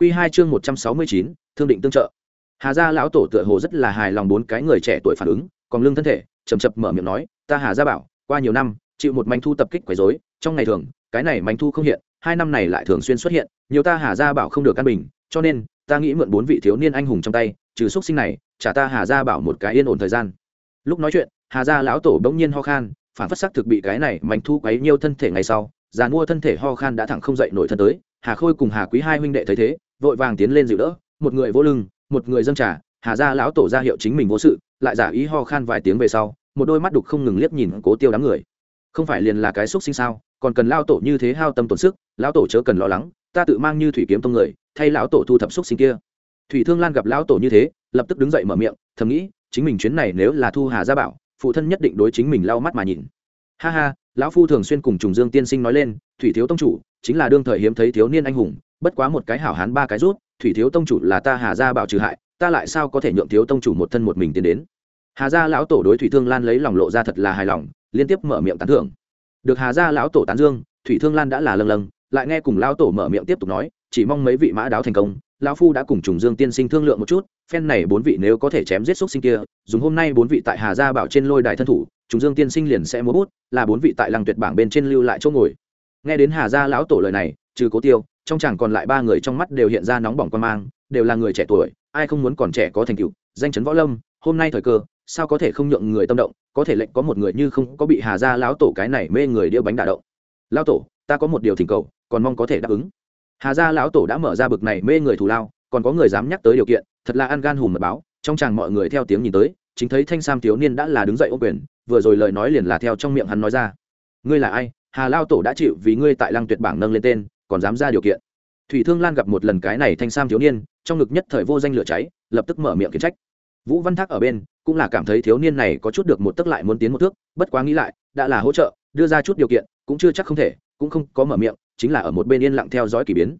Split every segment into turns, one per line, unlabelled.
Quy hai chương một trăm sáu mươi chín, thương định tương trợ. Hà gia lão tổ tựa hồ rất là hài lòng bốn cái người trẻ tuổi phản ứng, còn lưng thân thể, chậm chậm mở miệng nói, ta hà gia bảo, qua nhiều năm, chịu một manh thu tập kích quấy rối, trong ngày thường, cái này manh thu không hiện, hai năm này lại thường xuyên xuất hiện, nhiều ta hà gia bảo không được căn bình, cho nên, ta nghĩ mượn bốn vị thiếu niên anh hùng trong tay, trừ xuất sinh này, trả ta hà gia bảo một cái yên ổn thời gian. Lúc nói chuyện, hà gia lão tổ bỗng nhiên ho khan, phản phất sắc thực bị cái này manh thu quấy nhiều thân thể ngày sau, già mua thân thể ho khan đã thẳng không dậy nổi thân tới, hà khôi cùng hà quý hai huynh đệ thấy thế vội vàng tiến lên dịu đỡ, một người vô lưng, một người dâng trà, hà gia lão tổ ra hiệu chính mình vô sự, lại giả ý ho khan vài tiếng về sau, một đôi mắt đục không ngừng liếc nhìn cố tiêu đám người. Không phải liền là cái xúc sinh sao, còn cần lao tổ như thế hao tâm tổn sức, lão tổ chớ cần lo lắng, ta tự mang như thủy kiếm tông người, thay lão tổ thu thập xúc sinh kia. Thủy thương lan gặp lão tổ như thế, lập tức đứng dậy mở miệng, thầm nghĩ, chính mình chuyến này nếu là thu hà gia bảo, phụ thân nhất định đối chính mình lau mắt mà nhìn. Ha ha, lão phu thường xuyên cùng trùng dương tiên sinh nói lên, thủy thiếu tông chủ, chính là đương thời hiếm thấy thiếu niên anh hùng bất quá một cái hảo hán ba cái rút, thủy thiếu tông chủ là ta hà gia bảo trừ hại, ta lại sao có thể nhượng thiếu tông chủ một thân một mình tiến đến? Hà gia lão tổ đối thủy thương lan lấy lòng lộ ra thật là hài lòng, liên tiếp mở miệng tán thưởng. Được hà gia lão tổ tán dương, thủy thương lan đã là lâng lâng, lại nghe cùng lão tổ mở miệng tiếp tục nói, chỉ mong mấy vị mã đáo thành công, lão phu đã cùng trùng dương tiên sinh thương lượng một chút, phen này bốn vị nếu có thể chém giết xúc sinh kia, dùng hôm nay bốn vị tại hà gia bảo trên lôi đài thân thủ, trùng dương tiên sinh liền sẽ múa bút, là bốn vị tại lăng tuyệt bảng bên trên lưu lại chỗ ngồi. Nghe đến hà gia lão tổ lời này, trừ cố tiêu trong chàng còn lại ba người trong mắt đều hiện ra nóng bỏng quan mang, đều là người trẻ tuổi, ai không muốn còn trẻ có thành tựu, danh chấn võ lâm, hôm nay thời cơ, sao có thể không nhượng người tâm động, có thể lệnh có một người như không có bị hà gia lão tổ cái này mê người đĩa bánh đả động. Lão tổ, ta có một điều thỉnh cầu, còn mong có thể đáp ứng. Hà gia lão tổ đã mở ra bực này mê người thù lao, còn có người dám nhắc tới điều kiện, thật là ăn gan hùm mật báo, trong chàng mọi người theo tiếng nhìn tới, chính thấy thanh sam thiếu niên đã là đứng dậy ô quyền, vừa rồi lời nói liền là theo trong miệng hắn nói ra. Ngươi là ai? Hà lao tổ đã chịu vì ngươi tại lăng tuyệt bảng nâng lên tên còn dám ra điều kiện. Thủy thương lan gặp một lần cái này thanh sam thiếu niên, trong ngực nhất thời vô danh lửa cháy, lập tức mở miệng kiến trách. Vũ văn thác ở bên, cũng là cảm thấy thiếu niên này có chút được một tức lại muốn tiến một thước, bất quá nghĩ lại, đã là hỗ trợ, đưa ra chút điều kiện, cũng chưa chắc không thể, cũng không có mở miệng, chính là ở một bên yên lặng theo dõi k ỳ biến.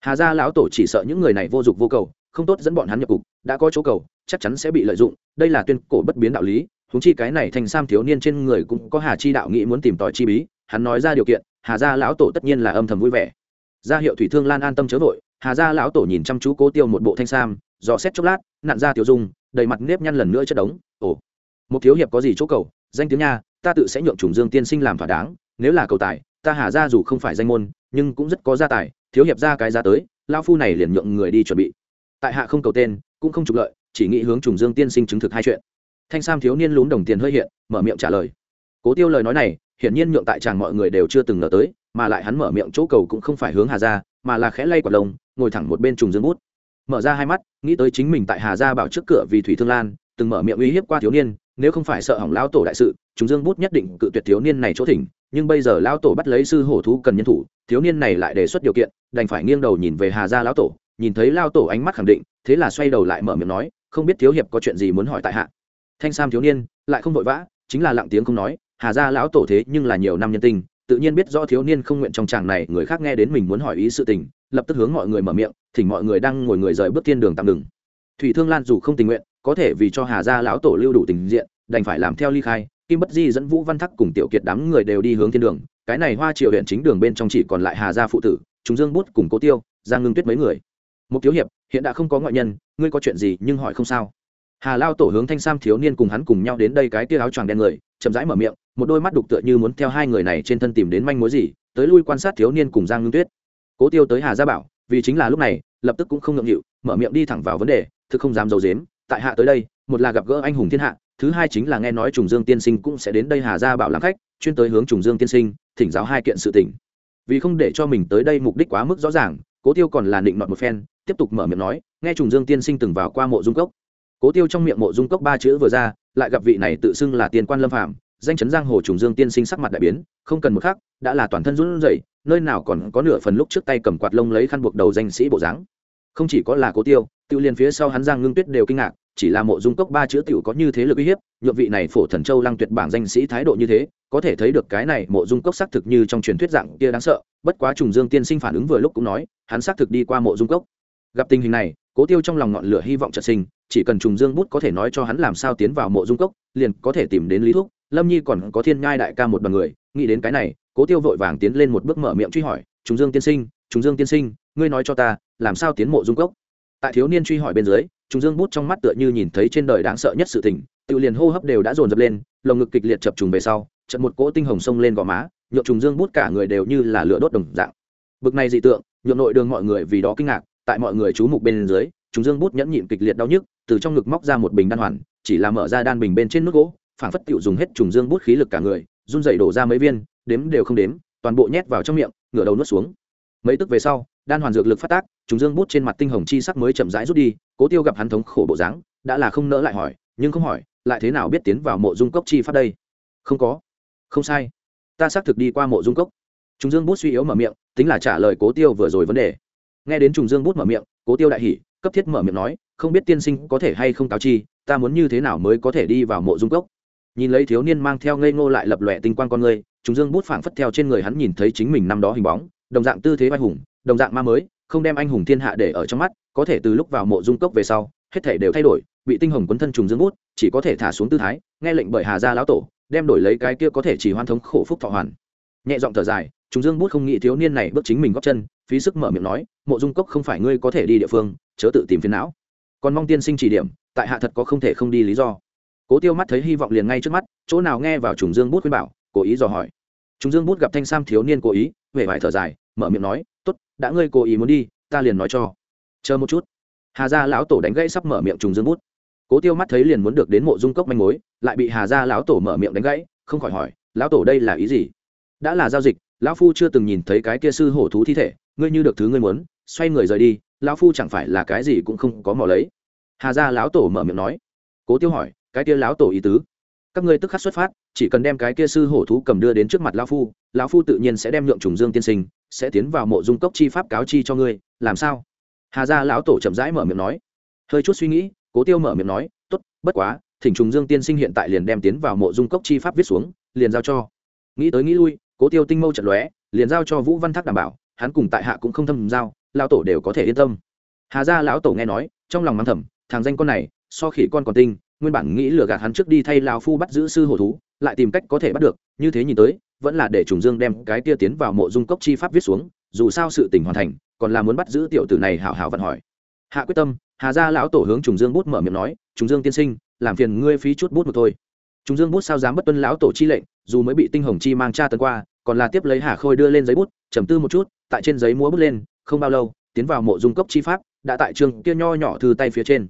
Hà gia lão tổ chỉ sợ những người này vô dụng vô cầu, không tốt dẫn bọn hắn nhập cục, đã có chỗ cầu, chắc chắn sẽ bị lợi dụng, đây là tuyên cổ bất biến đạo lý húng chi cái này thành sam thiếu niên trên người cũng có hà chi đạo nghĩ muốn tìm tòi chi bí, hắn nói ra điều kiện, hà gia lão tổ tất nhiên là âm thầm vui vẻ gia hiệu thủy thương lan an tâm chớ vội, hà gia lão tổ nhìn chăm chú cố tiêu một bộ thanh sam, dò xét chốc lát, nặn ra tiểu dung, đầy mặt nếp nhăn lần nữa chất đống, ồ, một thiếu hiệp có gì chỗ cầu, danh tiếng nha, ta tự sẽ nhượng trùng dương tiên sinh làm thỏa đáng, nếu là cầu tài, ta hà gia dù không phải danh môn, nhưng cũng rất có gia tài, thiếu hiệp ra cái ra tới lao phu này liền nhượng người đi chuẩn bị. Tại hạ không cầu tên, cũng không trục lợi, chỉ nghĩ hướng trùng dương tiên sinh chứng thực hai chuyện. Thanh sam thiếu niên lún đồng tiền hơi hiện, mở miệng trả lời. Cố tiêu lời nói này, hiển nhiên nhượng tại chàng mọi người đều chưa từng ngờ tới mà lại hắn mở miệng chỗ cầu cũng không phải hướng hà gia, mà là khẽ lay quả lồng ngồi thẳng một bên trùng dương bút. Mở ra hai mắt, nghĩ tới chính mình tại hà gia bảo trước cửa vì thủy thương lan, từng mở miệng uy hiếp qua thiếu niên, nếu không phải sợ hỏng lão tổ đại sự, trùng dương bút nhất định cự tuyệt thiếu niên này chỗ thỉnh, nhưng bây giờ lão tổ bắt lấy sư hổ thú cần nhân thủ, thiếu niên này lại đề xuất điều kiện, đành phải nghiêng đầu nhìn về hà gia lão tổ, nhìn thấy lao tổ ánh mắt khẳng định, thế là xoay đầu lại mở miệng nói, không biết thiếu hiệp có chuyện gì muốn hỏi tại hạ? Thanh sam thiếu niên, lại không vội vã, chính là lặng tiếng không nói, hà gia lão tổ thế nhưng là nhiều năm nhân tình tự nhiên biết rõ thiếu niên không nguyện trong chàng này, người khác nghe đến mình muốn hỏi ý sự tình, lập tức hướng mọi người mở miệng, thỉnh mọi người đang ngồi người rời bước thiên đường tạm ngừng. Thủy thương lan dù không tình nguyện, có thể vì cho hà gia lão tổ lưu đủ tình diện, đành phải làm theo ly khai, kim bất di dẫn vũ văn thắc cùng tiểu kiệt đám người đều đi hướng thiên đường, cái này hoa triều huyện chính đường bên trong chỉ còn lại hà gia phụ tử chúng dương bút cùng cố tiêu, giang ngưng tuyết mấy người. Một thiếu hiệp, hiện đã không có ngoại nhân, ngươi có chuyện gì nhưng hỏi không sao. Hà lao tổ hướng thanh sam thiếu niên cùng hắn cùng nhau đến đây cái tia áo choàng đen người, chậm rãi mở miệng một đôi mắt đục tựa như muốn theo hai người này trên thân tìm đến manh mối gì, tới lui quan sát thiếu niên cùng giang ngưng tuyết. Cố tiêu tới hà gia bảo, vì chính là lúc này, lập tức cũng không ngượng nghịu, mở miệng đi thẳng vào vấn đề, thực không dám d i ấ u dếm tại hạ tới đây, một là gặp gỡ anh hùng thiên hạ, thứ hai chính là nghe nói trùng dương tiên sinh cũng sẽ đến đây hà gia bảo làm khách, chuyên tới hướng trùng dương tiên sinh, thỉnh giáo hai kiện sự tỉnh vì không để cho mình tới đây mục đích quá mức rõ ràng, cố tiêu còn là định nọt một phen, tiếp tục mở miệng nói, nghe trùng dương tiên sinh từng vào qua mộ dung cốc. Cố tiêu trong miệng mộ dung cốc ba chữ vừa ra, lại gặp vị này tự xưng là tiên quan lâm phạm danh chấn giang hồ trùng dương tiên sinh sắc mặt đại biến, không cần một khắc, đã là toàn thân run rẩy, nơi nào còn có nửa phần lúc trước tay cầm quạt lông lấy khăn buộc đầu danh sĩ bộ dáng. Không chỉ có là cố tiêu tiêu liền phía sau hắn giang ngưng tuyết đều kinh ngạc, chỉ là mộ dung cốc ba chữ tiểu có như thế lực uy hiếp, nhượng vị này phổ thần châu lăng tuyệt bảng danh sĩ thái độ như thế, có thể thấy được cái này mộ dung cốc xác thực như trong truyền thuyết dạng kia đáng sợ, bất quá trùng dương tiên sinh phản ứng vừa lúc cũng nói, hắn xác thực đi qua mộ dung cốc. Gặp tình hình này, cố tiêu trong lòng ngọn lửa hy vọng trật sinh, chỉ cần trùng dương bút có thể nói cho hắn làm sao tiến vào mộ dung cốc, liền có thể tìm đến lý thúc lâm nhi còn có thiên nhai đại ca một đoàn người, nghĩ đến cái này, cố tiêu vội vàng tiến lên một bước mở miệng truy hỏi, trùng dương tiên sinh, trùng dương tiên sinh, ngươi nói cho ta, làm sao tiến mộ dung cốc? Tại thiếu niên truy hỏi bên dưới, trùng dương bút trong mắt tựa như nhìn thấy trên đời đáng sợ nhất sự tình, tự liền hô hấp đều đã dồn dập lên, lồng ngực kịch liệt chập trùng về sau trận một cỗ tinh hồng sông lên gò má nhộn trùng dương bút cả người đều như là lửa đốt đồng dạng. Bực này dị tượng nhộn nội đường mọi người vì đó kinh ngạc, tại mọi người chú mục bên dưới, trùng dương bút nhẫn nhịn kịch liệt đau nhức, từ trong ngực móc ra một bình đan hoàn, chỉ là mở ra đan bình bên trên nước gỗ phảng phất tiểu dùng hết trùng dương bút khí lực cả người, run dậy đổ ra mấy viên, đếm đều không đếm, toàn bộ nhét vào trong miệng, ngửa đầu nuốt xuống. Mấy tức về sau, đan hoàn dược lực phát tác, trùng dương bút trên mặt tinh hồng chi sắc mới chậm rãi rút đi, cố tiêu gặp hắn thống khổ bộ dáng, đã là không nỡ lại hỏi, nhưng không hỏi, lại thế nào biết tiến vào mộ dung cốc chi pháp đây? Không có. Không sai. Ta xác thực đi qua mộ dung cốc. Trùng dương bút suy yếu mở miệng, tính là trả lời cố tiêu vừa rồi vấn đề. Nghe đến trùng dương bút mở miệng, cố tiêu đại hỉ, cấp thiết mở miệng nói, không biết tiên sinh có thể hay không cáo chi, ta muốn như thế nào mới có thể đi vào mộ dung cốc? Nhìn lấy thiếu niên mang theo ngây ngô lại lập lòe tinh quang con người, trùng dương bút phảng phất theo trên người hắn nhìn thấy chính mình năm đó hình bóng, đồng dạng tư thế vai hùng, đồng dạng ma mới, không đem anh hùng thiên hạ để ở trong mắt, có thể từ lúc vào mộ dung cốc về sau, hết thể đều thay đổi, bị tinh hồng quấn thân trùng dương bút, chỉ có thể thả xuống tư thái, nghe lệnh bởi hà gia lão tổ, đem đổi lấy cái kia có thể chỉ hoan thống khổ phúc thọ hoàn. Nhẹ giọng thở dài, trùng dương bút không nghĩ thiếu niên này bước chính mình góp chân, phí sức mở miệng nói, mộ dung cốc không phải ngươi có thể đi địa phương, chớ tự tìm phiền não. Còn mong tiên sinh chỉ điểm, tại hạ thật có không thể không đi lý do cố tiêu mắt thấy hy vọng liền ngay trước mắt, chỗ nào nghe vào trùng dương bút khuyên bảo, cố ý dò hỏi. Trùng dương bút gặp thanh sam thiếu niên cố ý huệ vải thở dài, mở miệng nói, tốt, đã ngươi cố ý muốn đi, ta liền nói cho. Chờ một chút. Hà gia lão tổ đánh gãy sắp mở miệng trùng dương bút. Cố tiêu mắt thấy liền muốn được đến mộ dung cốc manh mối, lại bị hà gia lão tổ mở miệng đánh gãy, không khỏi hỏi, lão tổ đây là ý gì? Đã là giao dịch, lão phu chưa từng nhìn thấy cái kia sư hổ thú thi thể, ngươi như được thứ ngươi muốn, xoay người rời đi, lão phu chẳng phải là cái gì cũng không có mò lấy. Hà gia lão tổ mở miệng nói. Cố tiêu hỏi cái kia lão tổ ý tứ. Các ngươi tức khắc xuất phát, chỉ cần đem cái kia sư hổ thú cầm đưa đến trước mặt lão phu lão phu tự nhiên sẽ đem nhượng trùng dương tiên sinh, sẽ tiến vào mộ dung cốc chi pháp cáo chi cho ngươi, làm sao? Hà gia lão tổ chậm rãi mở miệng nói. Hơi chút suy nghĩ, cố tiêu mở miệng nói, tốt, bất quá, thỉnh trùng dương tiên sinh hiện tại liền đem tiến vào mộ dung cốc chi pháp viết xuống, liền giao cho. Nghĩ tới nghĩ lui, cố tiêu tinh mâu trận lóe, liền giao cho vũ văn thác đảm bảo, hắn cùng tại hạ cũng không thâm giao, lão tổ đều có thể yên tâm. Hà gia lão tổ nghe nói, trong lòng mắng thầm, thằng danh con này, so khỉ con còn tinh nguyên bản nghĩ lừa gạt hắn trước đi thay lao phu bắt giữ sư hổ thú, lại tìm cách có thể bắt được, như thế nhìn tới, vẫn là để trùng dương đem cái tia tiến vào mộ dung cốc chi pháp viết xuống, dù sao sự tình hoàn thành, còn là muốn bắt giữ tiểu tử này hảo hảo vận hỏi. Hạ quyết tâm, hà gia lão tổ hướng trùng dương bút mở miệng nói, trùng dương tiên sinh, làm phiền ngươi phí chút bút một thôi. Trùng dương bút sao dám bất tuân lão tổ chi lệnh, dù mới bị tinh hồng chi mang tra tấn qua, còn là tiếp lấy hà khôi đưa lên giấy bút, trầm tư một chút, tại trên giấy múa bút lên, không bao lâu, tiến vào mộ dung cốc chi pháp, đã tại trường kia nho nhỏ thư tay phía trên.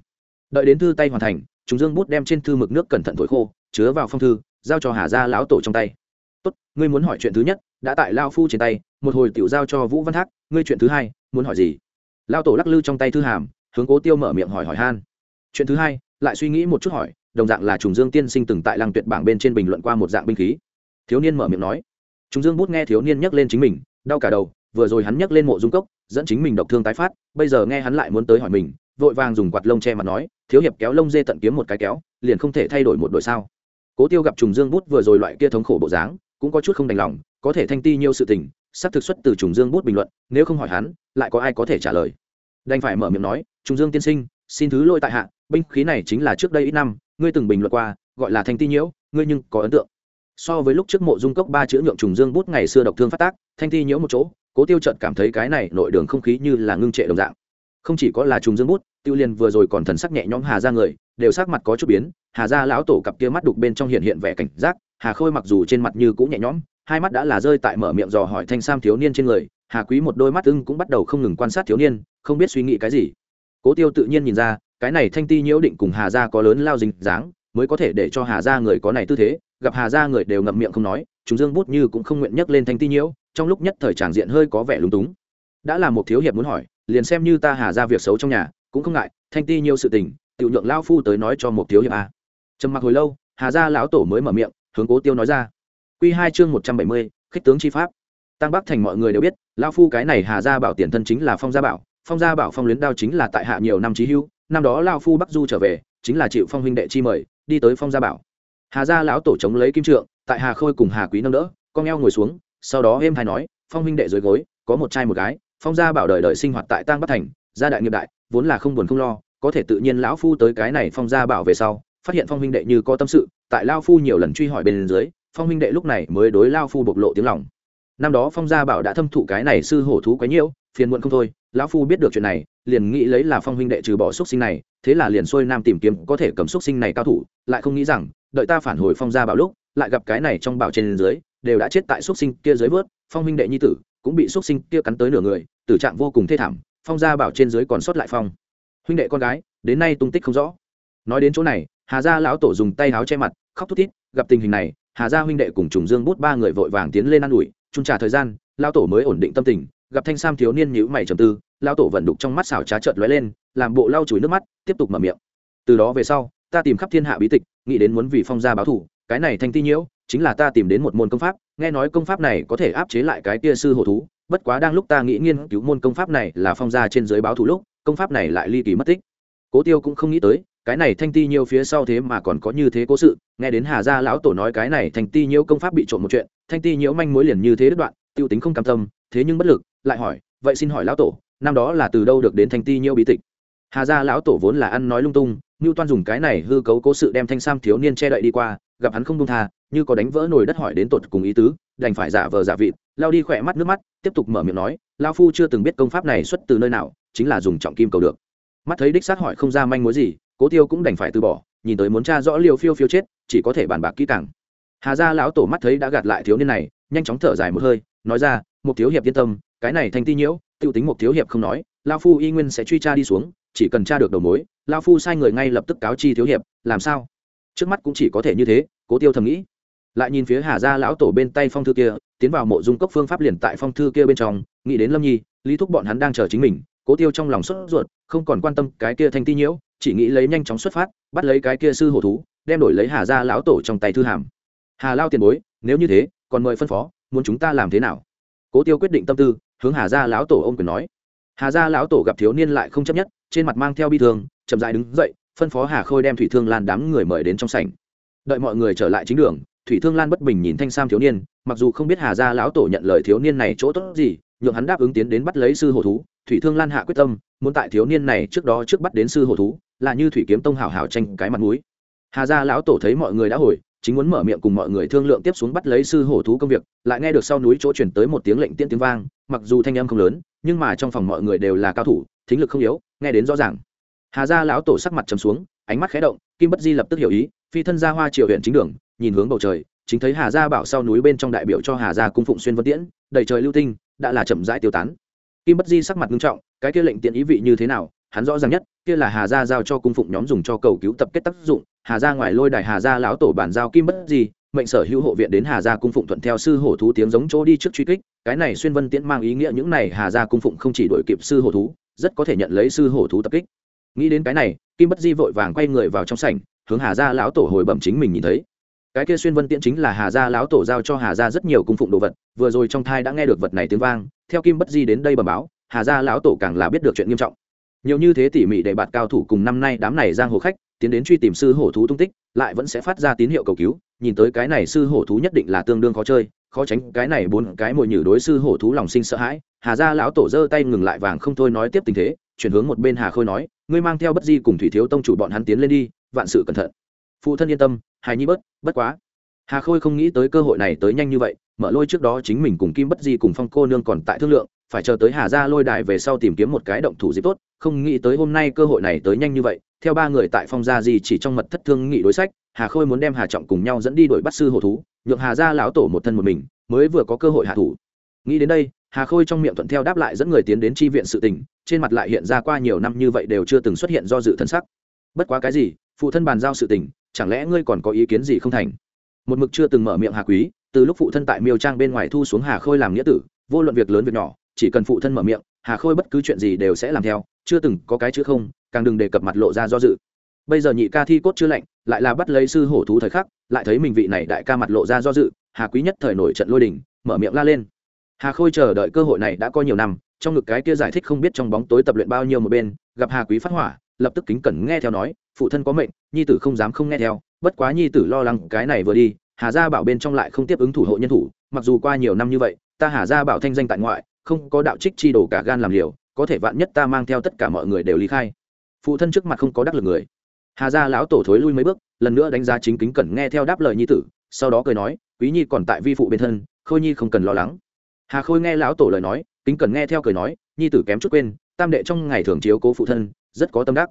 Đợi đến thư tay hoàn thành trùng dương bút đem trên thư mực nước cẩn thận thổi khô, chứa vào phong thư, giao cho hà gia lão tổ trong tay. Tốt, ngươi muốn hỏi chuyện thứ nhất, đã tại lao phu trên tay, một hồi tiểu giao cho vũ văn thác, ngươi chuyện thứ hai, muốn hỏi gì? Lao tổ lắc lư trong tay thư hàm, hướng cố tiêu mở miệng hỏi hỏi han. Chuyện thứ hai, lại suy nghĩ một chút hỏi, đồng dạng là trùng dương tiên sinh từng tại lăng tuyệt bảng bên trên bình luận qua một dạng binh khí. Thiếu niên mở miệng nói. Trùng dương bút nghe thiếu niên nhắc lên chính mình, đau cả đầu, vừa rồi hắn nhắc lên mộ dung cốc, dẫn chính mình độc thương tái phát, bây giờ nghe hắn lại muốn tới hỏi mình vội vàng dùng quạt lông che mặt nói, thiếu hiệp kéo lông dê tận kiếm một cái kéo, liền không thể thay đổi một đội sao? Cố tiêu gặp trùng dương bút vừa rồi loại kia thống khổ bộ dáng, cũng có chút không đành lòng, có thể thanh ti nhiều sự tình, sắp thực xuất từ trùng dương bút bình luận, nếu không hỏi hắn, lại có ai có thể trả lời. Đành phải mở miệng nói, trùng dương tiên sinh, xin thứ lỗi tại hạ, binh khí này chính là trước đây ít năm, ngươi từng bình luận qua, gọi là thanh ti nhiễu, ngươi nhưng có ấn tượng. So với lúc trước mộ dung cốc ba chữ nhượng trùng dương bút ngày xưa độc thương phát tác, thanh ti nhiễu một chỗ, cố tiêu trận cảm thấy cái này nội đường không khí như là ngưng trệ đồng dạng. Không chỉ có là trùng dương bút tiêu liền vừa rồi còn thần sắc nhẹ nhõm hà ra người, đều sắc mặt có chút biến, hà ra lão tổ cặp kia mắt đục bên trong hiện hiện vẻ cảnh giác, hà khôi mặc dù trên mặt như cũng nhẹ nhõm, hai mắt đã là rơi tại mở miệng dò hỏi thanh sam thiếu niên trên người, hà quý một đôi mắt ưng cũng bắt đầu không ngừng quan sát thiếu niên, không biết suy nghĩ cái gì. Cố tiêu tự nhiên nhìn ra, cái này thanh ti nhiễu định cùng hà gia có lớn lao dính dáng, mới có thể để cho hà gia người có này tư thế, gặp hà gia người đều ngậm miệng không nói, chúng dương bút như cũng không nguyện nhắc lên thanh ti nhiễu, trong lúc nhất thời tràng diện hơi có vẻ lúng túng. Đã là một thiếu hiệp muốn hỏi, liền xem như ta hà ra việc xấu trong nhà cũng không ngại, thanh ti nhiều sự tình tự nhượng lao phu tới nói cho một thiếu hiệp a. À. trầm mặc hồi lâu, hà gia lão tổ mới mở miệng, hướng cố tiêu nói ra. Q hai chương một trăm bảy mươi, khích tướng chi pháp. Tăng bắc thành mọi người đều biết lao phu cái này hà gia bảo tiền thân chính là phong gia bảo, phong gia bảo phong luyến đao chính là tại hạ nhiều năm trí hưu năm đó lao phu bắc du trở về, chính là chịu phong huynh đệ chi mời, đi tới phong gia bảo. Hà gia lão tổ chống lấy kim trượng, tại hà khôi cùng hà quý nâng đỡ, con eo ngồi xuống, sau đó êm hay nói, phong huynh đệ dưới gối, có một trai một gái, phong gia bảo đời đời sinh hoạt tại tăng bắc thành, gia đại nghiệp đại vốn là không buồn không lo, có thể tự nhiên lão phu tới cái này phong gia bảo về sau, phát hiện phong huynh đệ như có tâm sự, tại lao phu nhiều lần truy hỏi bên dưới, phong huynh đệ lúc này mới đối lao phu bộc lộ tiếng lòng. Năm đó phong gia bảo đã thâm thụ cái này sư hổ thú quấy nhiễu phiền muộn không thôi, lão phu biết được chuyện này, liền nghĩ lấy là phong huynh đệ trừ bỏ xúc sinh này, thế là liền xuôi nam tìm kiếm có thể cầm xúc sinh này cao thủ, lại không nghĩ rằng, đợi ta phản hồi phong gia bảo lúc, lại gặp cái này trong bảo trên dưới, đều đã chết tại xúc sinh kia dưới vớt, phong huynh đệ nhi tử cũng bị xúc sinh kia cắn tới nửa người, tử trạng vô cùng thê thảm phong gia bảo trên dưới còn sót lại phong. Huynh đệ con gái, đến nay tung tích không rõ. Nói đến chỗ này, hà gia lão tổ dùng tay áo che mặt, khóc thút thít, gặp tình hình này, hà gia huynh đệ cùng trùng dương bút ba người vội vàng tiến lên ă n ủi trung trả thời gian, lão tổ mới ổn định tâm tình, gặp thanh sam thiếu niên nhữ mày trầm tư, lão tổ vận đục trong mắt xảo trá trợt lóe lên, làm bộ lau chùi nước mắt, tiếp tục mở miệng. Từ đó về sau, ta tìm khắp thiên hạ bí tịch, nghĩ đến muốn vì phong gia báo thủ cái này thanh ti nhiễu, chính là ta tìm đến một môn công pháp, nghe nói công pháp này có thể áp chế lại cái kia sư hổ thú bất quá đang lúc ta nghĩ nghiên cứu môn công pháp này là phong gia trên dưới báo thủ lúc, công pháp này lại ly kỳ mất tích. Cố tiêu cũng không nghĩ tới, cái này thanh ti nhiêu phía sau thế mà còn có như thế cố sự. Nghe đến hà gia lão tổ nói cái này thanh ti nhiêu công pháp bị trộm một chuyện, thanh ti nhiễu manh mối liền như thế đứt đoạn, tiêu tính không cam tâm, thế nhưng bất lực, lại hỏi, vậy xin hỏi lão tổ, năm đó là từ đâu được đến thanh ti nhiễu bí tịch? Hà gia lão tổ vốn là ăn nói lung tung như toan dùng cái này hư cấu cố sự đem thanh sam thiếu niên che đậy đi qua gặp hắn không đông tha, như có đánh vỡ nồi đất hỏi đến tột cùng ý tứ, đành phải giả vờ giả vịt, lao đi khỏe mắt nước mắt, tiếp tục mở miệng nói lao phu chưa từng biết công pháp này xuất từ nơi nào, chính là dùng trọng kim cầu được. Mắt thấy đích sát hỏi không ra manh mối gì, cố tiêu cũng đành phải từ bỏ, nhìn tới muốn tra rõ liều phiêu phiêu chết, chỉ có thể bàn bạc kỹ càng. Hà gia lão tổ mắt thấy đã gạt lại thiếu niên này, nhanh chóng thở dài một hơi, nói ra một thiếu hiệp yên tâm, cái này thành ti nhiễu tự tính một thiếu hiệp không nói lao phu y nguyên sẽ truy tra đi xuống, chỉ cần tra được đầu mối lao phu sai người ngay lập tức cáo chi thiếu hiệp, làm sao? Trước mắt cũng chỉ có thể như thế cố tiêu thầm nghĩ. Lại nhìn phía hà gia lão tổ bên tay phong thư kia, tiến vào mộ dung cốc phương pháp liền tại phong thư kia bên trong. Nghĩ đến lâm nhi, lý thúc bọn hắn đang chờ chính mình. Cố tiêu trong lòng sốt ruột, không còn quan tâm cái kia thanh ti nhiễu, chỉ nghĩ lấy nhanh chóng xuất phát, bắt lấy cái kia sư hổ thú, đem đổi lấy hà gia lão tổ trong tay thư hàm. Hà lao tiền bối, nếu như thế, còn mời phân phó, muốn chúng ta làm thế nào? Cố tiêu quyết định tâm tư, hướng hà gia lão tổ ông quyền nói. Hà gia lão tổ gặp thiếu niên lại không chấp nhất, trên mặt mang theo bi thương, chậm dại đứng dậy, phân phó hà khôi đem thủy thương lan đám người mời đến trong sảnh đợi mọi người trở lại chính đường, thủy thương lan bất bình nhìn thanh sam thiếu niên, mặc dù không biết hà gia lão tổ nhận lời thiếu niên này chỗ tốt gì, nhượng hắn đáp ứng tiến đến bắt lấy sư hồ thú, thủy thương lan hạ quyết tâm, muốn tại thiếu niên này trước đó trước bắt đến sư hồ thú, là như thủy kiếm tông hảo hảo tranh cái mặt mũi. Hà gia lão tổ thấy mọi người đã hồi, chính muốn mở miệng cùng mọi người thương lượng tiếp xuống bắt lấy sư hổ thú công việc, lại nghe được sau núi chỗ chuyển tới một tiếng lệnh tiễn tiếng vang, mặc dù thanh âm không lớn, nhưng mà trong phòng mọi người đều là cao thủ, thính lực không yếu, nghe đến rõ ràng. Hà gia lão tổ sắc mặt trầm xuống ánh mắt khé động, kim bất di lập tức hiểu ý, phi thân ra hoa triều huyện chính đường, nhìn hướng bầu trời, chính thấy hà gia bảo sau núi bên trong đại biểu cho hà gia cung phụng xuyên vân tiễn, đầy trời lưu tinh, đã là chậm rãi tiêu tán. Kim bất di sắc mặt nghiêm trọng, cái kia lệnh tiện ý vị như thế nào, hắn rõ ràng nhất, kia là hà gia giao cho cung phụng nhóm dùng cho cầu cứu tập kết tác dụng, hà gia ngoài lôi đài hà gia lão tổ bản giao kim bất di, mệnh sở hữu hộ viện đến hà gia cung phụng thuận theo sư hổ thú tiếng giống chỗ đi trước truy kích, cái này xuyên vân tiễn mang ý nghĩa những này hà gia cung phụng không chỉ đổi kịp sư hổ thú, rất có thể nhận lấy sư hổ thú tập kích nghĩ đến cái này, kim bất di vội vàng quay người vào trong sảnh, hướng hà gia lão tổ hồi bẩm chính mình nhìn thấy. Cái kia xuyên vân tiễn chính là hà gia lão tổ giao cho hà gia rất nhiều cung phụng đồ vật, vừa rồi trong thai đã nghe được vật này tiếng vang, theo kim bất di đến đây bẩm báo, hà gia lão tổ càng là biết được chuyện nghiêm trọng. Nhiều như thế tỉ mỉ để bạt cao thủ cùng năm nay đám này giang hồ khách, tiến đến truy tìm sư hổ thú tung tích, lại vẫn sẽ phát ra tín hiệu cầu cứu, nhìn tới cái này sư hổ thú nhất định là tương đương khó chơi, khó tránh cái này bốn cái mồi nhử đối sư hổ thú lòng sinh sợ hãi. Hà gia lão tổ giơ tay ngừng lại vàng không thôi nói tiếp tình thế, chuyển hướng một bên hà khôi nói ngươi mang theo bất di cùng thủy thiếu tông chủ bọn hắn tiến lên đi, vạn sự cẩn thận. Phụ thân yên tâm, hài nhi bớt, bất quá. Hà khôi không nghĩ tới cơ hội này tới nhanh như vậy, mở lôi trước đó chính mình cùng kim bất di cùng phong cô nương còn tại thương lượng, phải chờ tới hà gia lôi đài về sau tìm kiếm một cái động thủ dịp tốt, không nghĩ tới hôm nay cơ hội này tới nhanh như vậy, theo ba người tại phong gia di chỉ trong mật thất thương nghị đối sách, hà khôi muốn đem hà trọng cùng nhau dẫn đi đuổi bắt sư hồ thú, nhượng hà gia lão tổ một thân một mình, mới vừa có cơ hội hạ thủ. Nghĩ đến đây, hà khôi trong miệng thuận theo đáp lại dẫn người tiến đến tri viện sự tình trên mặt lại hiện ra qua nhiều năm như vậy đều chưa từng xuất hiện do dự thân sắc. Bất quá cái gì, phụ thân bàn giao sự tình, chẳng lẽ ngươi còn có ý kiến gì không thành? Một mực chưa từng mở miệng hà quý, từ lúc phụ thân tại miêu trang bên ngoài thu xuống hà khôi làm nghĩa tử, vô luận việc lớn việc nhỏ, chỉ cần phụ thân mở miệng, hà khôi bất cứ chuyện gì đều sẽ làm theo, chưa từng có cái chữ không, càng đừng đề cập mặt lộ ra do dự. Bây giờ nhị ca thi cốt chưa lạnh, lại là bắt lấy sư hổ thú thời khắc, lại thấy mình vị này đại ca mặt lộ ra do dự, hà quý nhất thời nổi trận lôi đình, mở miệng la lên. Hà khôi chờ đợi cơ hội này đã có nhiều năm trong ngực cái kia giải thích không biết trong bóng tối tập luyện bao nhiêu một bên, gặp hà quý phát hỏa, lập tức kính cẩn nghe theo nói, phụ thân có mệnh, nhi tử không dám không nghe theo, bất quá nhi tử lo lắng cái này vừa đi, hà gia bảo bên trong lại không tiếp ứng thủ hộ nhân thủ, mặc dù qua nhiều năm như vậy, ta hà gia bảo thanh danh tại ngoại, không có đạo trích chi đổ cả gan làm liều, có thể vạn nhất ta mang theo tất cả mọi người đều lý khai. Phụ thân trước mặt không có đắc lực người. Hà gia lão tổ thối lui mấy bước, lần nữa đánh giá chính kính cẩn nghe theo đáp lời nhi tử, sau đó cười nói, quý nhi còn tại vi phụ bên thân, khôi nhi không cần lo lắng. Hà khôi nghe lão tổ lời nói kính Cần nghe theo cười nói, nhi tử kém chút quên, tam đệ trong ngày thường chiếu cố phụ thân, rất có tâm đắc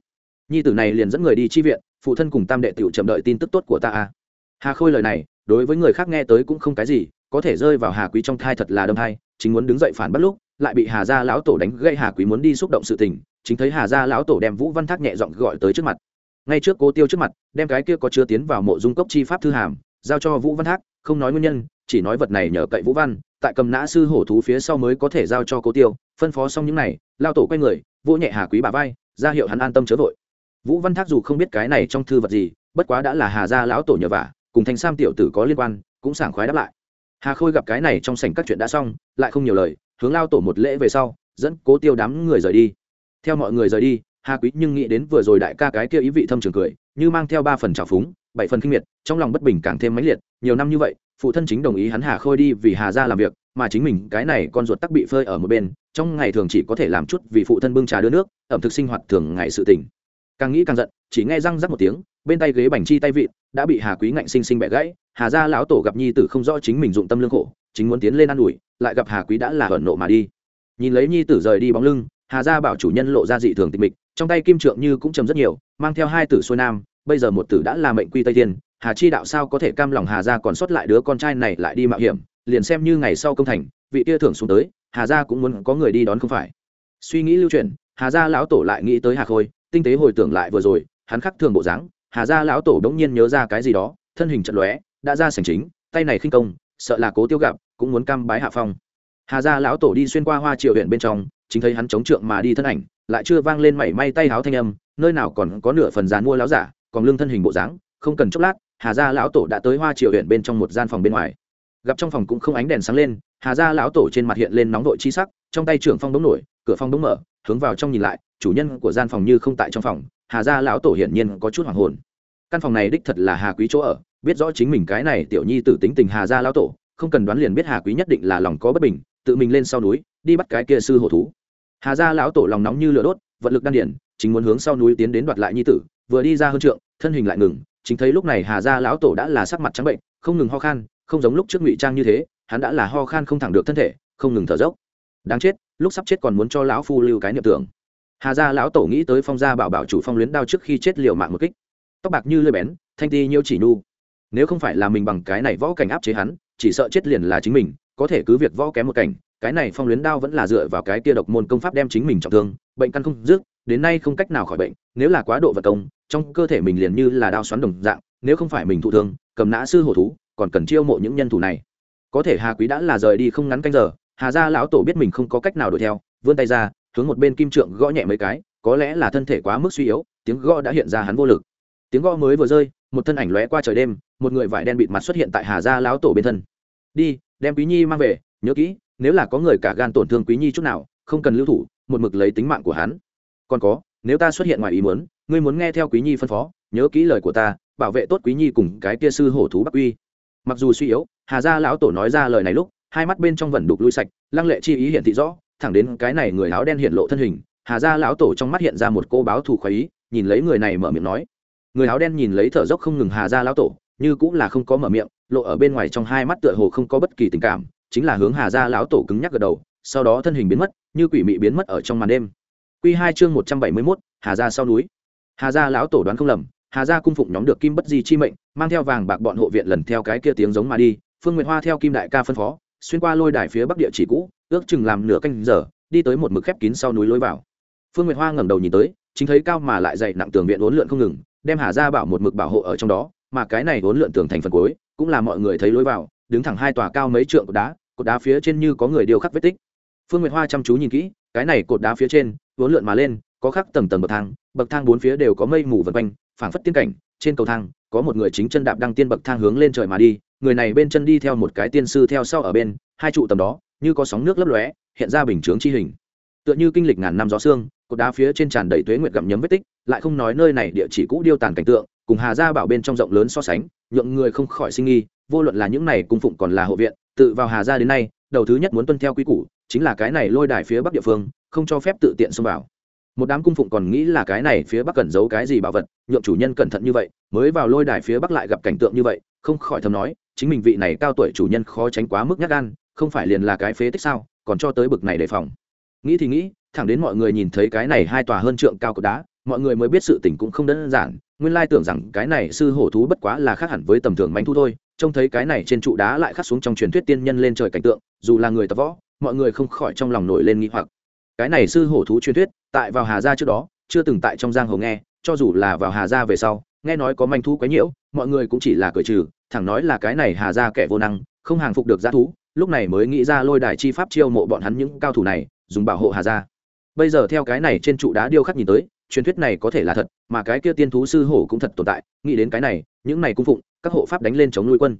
nhi tử này liền dẫn người đi chi viện, phụ thân cùng tam đệ tiểu chậm đợi tin tức tốt của ta à. hà khôi lời này, đối với người khác nghe tới cũng không cái gì, có thể rơi vào hà quý trong thai thật là đâm thai, chính muốn đứng dậy phản bắt lúc, lại bị hà gia lão tổ đánh gây hà quý muốn đi xúc động sự tình, chính thấy hà gia lão tổ đem vũ văn thác nhẹ giọng gọi tới trước mặt ngay trước cố tiêu trước mặt, đem cái kia có chưa tiến vào mộ dung cốc chi pháp thư hàm, giao cho vũ văn thác, không nói nguyên nhân, chỉ nói vật này nhờ cậy vũ văn tại cầm nã sư hổ thú phía sau mới có thể giao cho cố tiêu, phân phó xong những này, lao tổ quay người, vỗ nhẹ hà quý bà vai, ra hiệu hắn an tâm chớ vội. Vũ văn thác dù không biết cái này trong thư vật gì, bất quá đã là hà gia lão tổ nhờ vả, cùng thanh sam tiểu tử có liên quan, cũng sảng khoái đáp lại. Hà khôi gặp cái này trong sảnh các chuyện đã xong, lại không nhiều lời, hướng lao tổ một lễ về sau, dẫn cố tiêu đám người rời đi. Theo mọi người rời đi, hà quý nhưng nghĩ đến vừa rồi đại ca cái kia ý vị thâm trường cười, như mang theo ba phần trào phúng, bảy phần kinh miệt, trong lòng bất bình càng thêm mãnh liệt, nhiều năm như vậy phụ thân chính đồng ý hắn hà khôi đi vì hà ra làm việc, mà chính mình, cái này con ruột tắc bị phơi ở một bên, trong ngày thường chỉ có thể làm chút vì phụ thân bưng trà đưa nước, ẩm thực sinh hoạt thường ngày sự tình. càng nghĩ càng giận, chỉ nghe răng rắc một tiếng, bên tay ghế bành chi tay vịn, đã bị hà quý ngạnh sinh sinh bẻ gãy, hà gia lão tổ gặp nhi tử không rõ chính mình dụng tâm lương khổ, chính muốn tiến lên ă n ủi, lại gặp hà quý đã là hận nộ mà đi nhìn lấy nhi tử rời đi bóng lưng, hà gia bảo chủ nhân lộ ra dị thường tịch mịch, trong tay kim trượng như cũng chấm rất nhiều, mang theo hai tử xuôi nam, bây giờ một tử đã là mệnh quy tây thiên hà chi đạo sao có thể cam lòng hà gia còn sót lại đứa con trai này lại đi mạo hiểm, liền xem như ngày sau công thành, vị tia thưởng xuống tới, hà gia cũng muốn có người đi đón không phải. Suy nghĩ lưu truyền, hà gia lão tổ lại nghĩ tới hà khôi, tinh tế hồi tưởng lại vừa rồi, hắn khắc thường bộ dáng, hà gia lão tổ đống nhiên nhớ ra cái gì đó, thân hình trận lóe, đã ra sảnh chính, tay này khinh công, sợ là cố tiêu gặp, cũng muốn cam bái hạ phong. Hà gia lão tổ đi xuyên qua hoa triều huyện bên trong, chính thấy hắn chống trượng mà đi thân ảnh, lại chưa vang lên mảy may tay háo thanh âm, nơi nào còn có nửa phần dán mua láo giả, còn lương thân hình bộ dáng, không cần chốc lát hà gia lão tổ đã tới hoa triều huyện bên trong một gian phòng bên ngoài. Gặp trong phòng cũng không ánh đèn sáng lên, hà gia lão tổ trên mặt hiện lên nóng đội chi sắc, trong tay trưởng phong đống nổi, cửa phong đống mở, hướng vào trong nhìn lại, chủ nhân của gian phòng như không tại trong phòng, hà gia lão tổ hiển nhiên có chút hoàng hồn. Căn phòng này đích thật là hà quý chỗ ở, biết rõ chính mình cái này tiểu nhi tử tính tình hà gia lão tổ, không cần đoán liền biết hà quý nhất định là lòng có bất bình, tự mình lên sau núi, đi bắt cái kia sư hổ thú. Hà gia lão tổ lòng nóng như lửa đốt, vận lực đan điển chính muốn hướng sau núi tiến đến đoạt lại nhi tử, vừa đi ra hơn trượng, thân hình lại ngừng chính thấy lúc này hà gia lão tổ đã là sắc mặt trắng bệnh, không ngừng ho khan, không giống lúc trước ngụy trang như thế, hắn đã là ho khan không thẳng được thân thể, không ngừng thở dốc. Đáng chết, lúc sắp chết còn muốn cho lão phu lưu cái niệm tưởng. Hà gia lão tổ nghĩ tới phong gia bảo bảo chủ phong luyến đao trước khi chết liều mạng một kích. Tóc bạc như lơi bén, thanh ti nhiêu chỉ nhu. Nếu không phải là mình bằng cái này võ cảnh áp chế hắn, chỉ sợ chết liền là chính mình, có thể cứ việc võ kém một cảnh, cái này phong luyến đao vẫn là dựa vào cái tia độc môn công pháp đem chính mình trọng thương, bệnh căn không dứt đến nay không cách nào khỏi bệnh, nếu là quá độ vật công, trong cơ thể mình liền như là đao xoắn đồng dạng, nếu không phải mình thụ thương, cầm nã sư hổ thú, còn cần chiêu mộ những nhân thủ này. Có thể hà quý đã là rời đi không ngắn canh giờ, hà gia lão tổ biết mình không có cách nào đuổi theo, vươn tay ra, hướng một bên kim trượng gõ nhẹ mấy cái, có lẽ là thân thể quá mức suy yếu, tiếng gõ đã hiện ra hắn vô lực. Tiếng gõ mới vừa rơi, một thân ảnh lóe qua trời đêm, một người vải đen bịt mặt xuất hiện tại hà gia lão tổ bên thân. Đi, đem quý nhi mang về, nhớ kỹ, nếu là có người cả gan tổn thương quý nhi chút nào, không cần lưu thủ, một mực lấy tính mạng của hắn còn có, nếu ta xuất hiện ngoài ý muốn, ngươi muốn nghe theo quý nhi phân phó, nhớ kỹ lời của ta, bảo vệ tốt quý nhi cùng cái kia sư hổ thú bắc uy. Mặc dù suy yếu, hà gia lão tổ nói ra lời này lúc, hai mắt bên trong vẩn đục lui sạch, lăng lệ chi ý hiện thị rõ, thẳng đến cái này người áo đen hiện lộ thân hình, hà gia lão tổ trong mắt hiện ra một cô báo thù khoái ý, nhìn lấy người này mở miệng nói. Người áo đen nhìn lấy thở dốc không ngừng hà gia lão tổ, như cũng là không có mở miệng, lộ ở bên ngoài trong hai mắt tựa hồ không có bất kỳ tình cảm, chính là hướng hà gia lão tổ cứng nhắc gật đầu, sau đó thân hình biến mất, như quỷ mị biến mất ở trong màn đêm. Quy hai chương một trăm bảy mươi mốt, hà gia sau núi. Hà gia lão tổ đoán không lầm, hà gia cung phụng nhóm được kim bất di chi mệnh, mang theo vàng bạc bọn hộ viện lần theo cái kia tiếng giống mà đi, phương nguyệt hoa theo kim đại ca phân phó, xuyên qua lôi đài phía bắc địa chỉ cũ, ước chừng làm nửa canh giờ, đi tới một mực khép kín sau núi lối vào. Phương nguyệt hoa ngẩng đầu nhìn tới, chính thấy cao mà lại dày nặng tường viện uốn lượn không ngừng, đem hà gia bảo một mực bảo hộ ở trong đó, mà cái này uốn lượn tường thành phần cuối, cũng là mọi người thấy lối vào, đứng thẳng hai tòa cao mấy trượng cột đá cột đá phía trên như có người điêu khắc vết tích. Phương nguyệt hoa chăm chú nhìn kỹ, cái này cột đá phía trên vốn lượn mà lên, có khắc tầng tầng bậc thang bậc thang bốn phía đều có mây mù vần quanh, phảng phất tiên cảnh, trên cầu thang, có một người chính chân đạp đăng tiên bậc thang hướng lên trời mà đi, người này bên chân đi theo một cái tiên sư theo sau ở bên, hai trụ tầm đó, như có sóng nước lấp lóe, hiện ra bình chướng chi hình. Tựa như kinh lịch ngàn năm gió xương cột đá phía trên tràn đầy tuế nguyệt gặm nhấm vết tích, lại không nói nơi này địa chỉ cũ điêu tàn cảnh tượng, cùng hà gia bảo bên trong rộng lớn so sánh, nhượng người không khỏi sinh nghi, vô luận là những này cung phụng còn là hộ viện, tự vào hà gia đến nay, đầu thứ nhất muốn tuân theo quy củ, chính là cái này lôi đài phía bắc địa phương không cho phép tự tiện xông vào. Một đám cung phụng còn nghĩ là cái này phía bắc cần giấu cái gì bảo vật, nhượng chủ nhân cẩn thận như vậy, mới vào lôi đài phía bắc lại gặp cảnh tượng như vậy, không khỏi thầm nói, chính mình vị này cao tuổi chủ nhân khó tránh quá mức nhát gan, không phải liền là cái phế tích sao, còn cho tới bực này đề phòng. Nghĩ thì nghĩ, thẳng đến mọi người nhìn thấy cái này hai tòa hơn trượng cao cột đá, mọi người mới biết sự tình cũng không đơn giản, nguyên lai tưởng rằng cái này sư hổ thú bất quá là khác hẳn với tầm thường manh thu thôi, trông thấy cái này trên trụ đá lại khắc xuống trong truyền thuyết tiên nhân lên trời cảnh tượng, dù là người tập võ, mọi người không khỏi trong lòng nổi lên nghi hoặc cái này sư hổ thú truyền thuyết, tại vào hà gia trước đó, chưa từng tại trong giang hồ nghe, cho dù là vào hà gia về sau, nghe nói có manh thú quấy nhiễu, mọi người cũng chỉ là cười trừ, thẳng nói là cái này hà gia kẻ vô năng, không hàng phục được g thú, lúc này mới nghĩ ra lôi đài chi pháp chiêu mộ bọn hắn những cao thủ này, dùng bảo hộ hà gia. Bây giờ theo cái này trên trụ đá điêu khắc nhìn tới, truyền thuyết này có thể là thật, mà cái kia tiên thú sư hổ cũng thật tồn tại, nghĩ đến cái này, những này cung phụng, các hộ pháp đánh lên chống nuôi quân.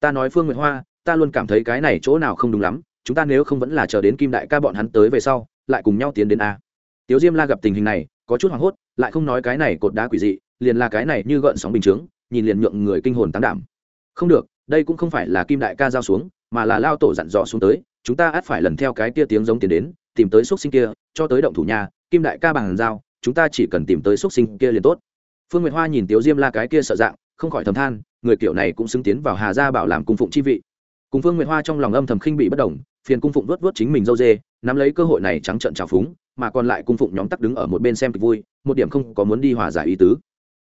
Ta nói phương nguyệt hoa, ta luôn cảm thấy cái này chỗ nào không đúng lắm, chúng ta nếu không vẫn là chờ đến kim đại ca bọn hắn tới về sau lại cùng nhau tiến đến a. Tiếu diêm la gặp tình hình này, có chút hoảng hốt, lại không nói cái này cột đá quỷ dị, liền là cái này như gợn sóng bình chướng, nhìn liền nhượng người kinh hồn tăng đảm. Không được, đây cũng không phải là kim đại ca giao xuống, mà là lao tổ dặn dò xuống tới, chúng ta ắt phải lần theo cái kia tiếng giống tiến đến, tìm tới x sinh kia, cho tới động thủ nhà, kim đại ca bằng giao chúng ta chỉ cần tìm tới x sinh kia liền tốt. Phương nguyệt hoa nhìn tiếu diêm la cái kia sợ dạng, không khỏi thầm than, người kiểu này cũng xứng tiến vào hà gia bảo làm cung phụng chi vị. Cùng phương nguyệt hoa trong lòng âm thầm khinh bị bất đồng phiền cung phụng vớt vớt chính mình dâu dê, nắm lấy cơ hội này trắng trợn trào phúng, mà còn lại cung phụng nhóm tắc đứng ở một bên xem kịch vui, một điểm không có muốn đi hòa giải ý tứ.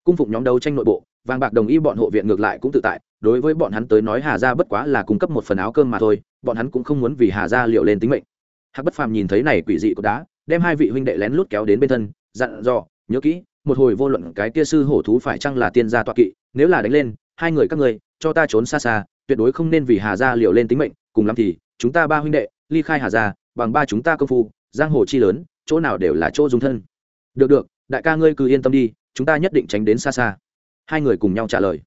Cung phụng nhóm đấu tranh nội bộ, vàng bạc đồng ý bọn hộ viện ngược lại cũng tự tại, đối với bọn hắn tới nói hà gia bất quá là cung cấp một phần áo cơm mà thôi, bọn hắn cũng không muốn vì hà gia liệu lên tính mệnh. Hắc bất phàm nhìn thấy này quỷ dị của đá, đem hai vị huynh đệ lén lút kéo đến bên thân, dặn dò, nhớ kỹ, một hồi vô luận cái kia sư hổ thú phải chăng là tiên gia toa kỵ, nếu là đánh lên, hai người các người cho ta trốn xa xa tuyệt đối không nên vì hà gia liệu lên tính mệnh, cùng lắm thì, chúng ta ba huynh đệ, ly khai hà gia, bằng ba chúng ta công phu, giang hồ chi lớn, chỗ nào đều là chỗ dung thân. Được được, đại ca ngươi cứ yên tâm đi, chúng ta nhất định tránh đến xa xa. Hai người cùng nhau trả lời.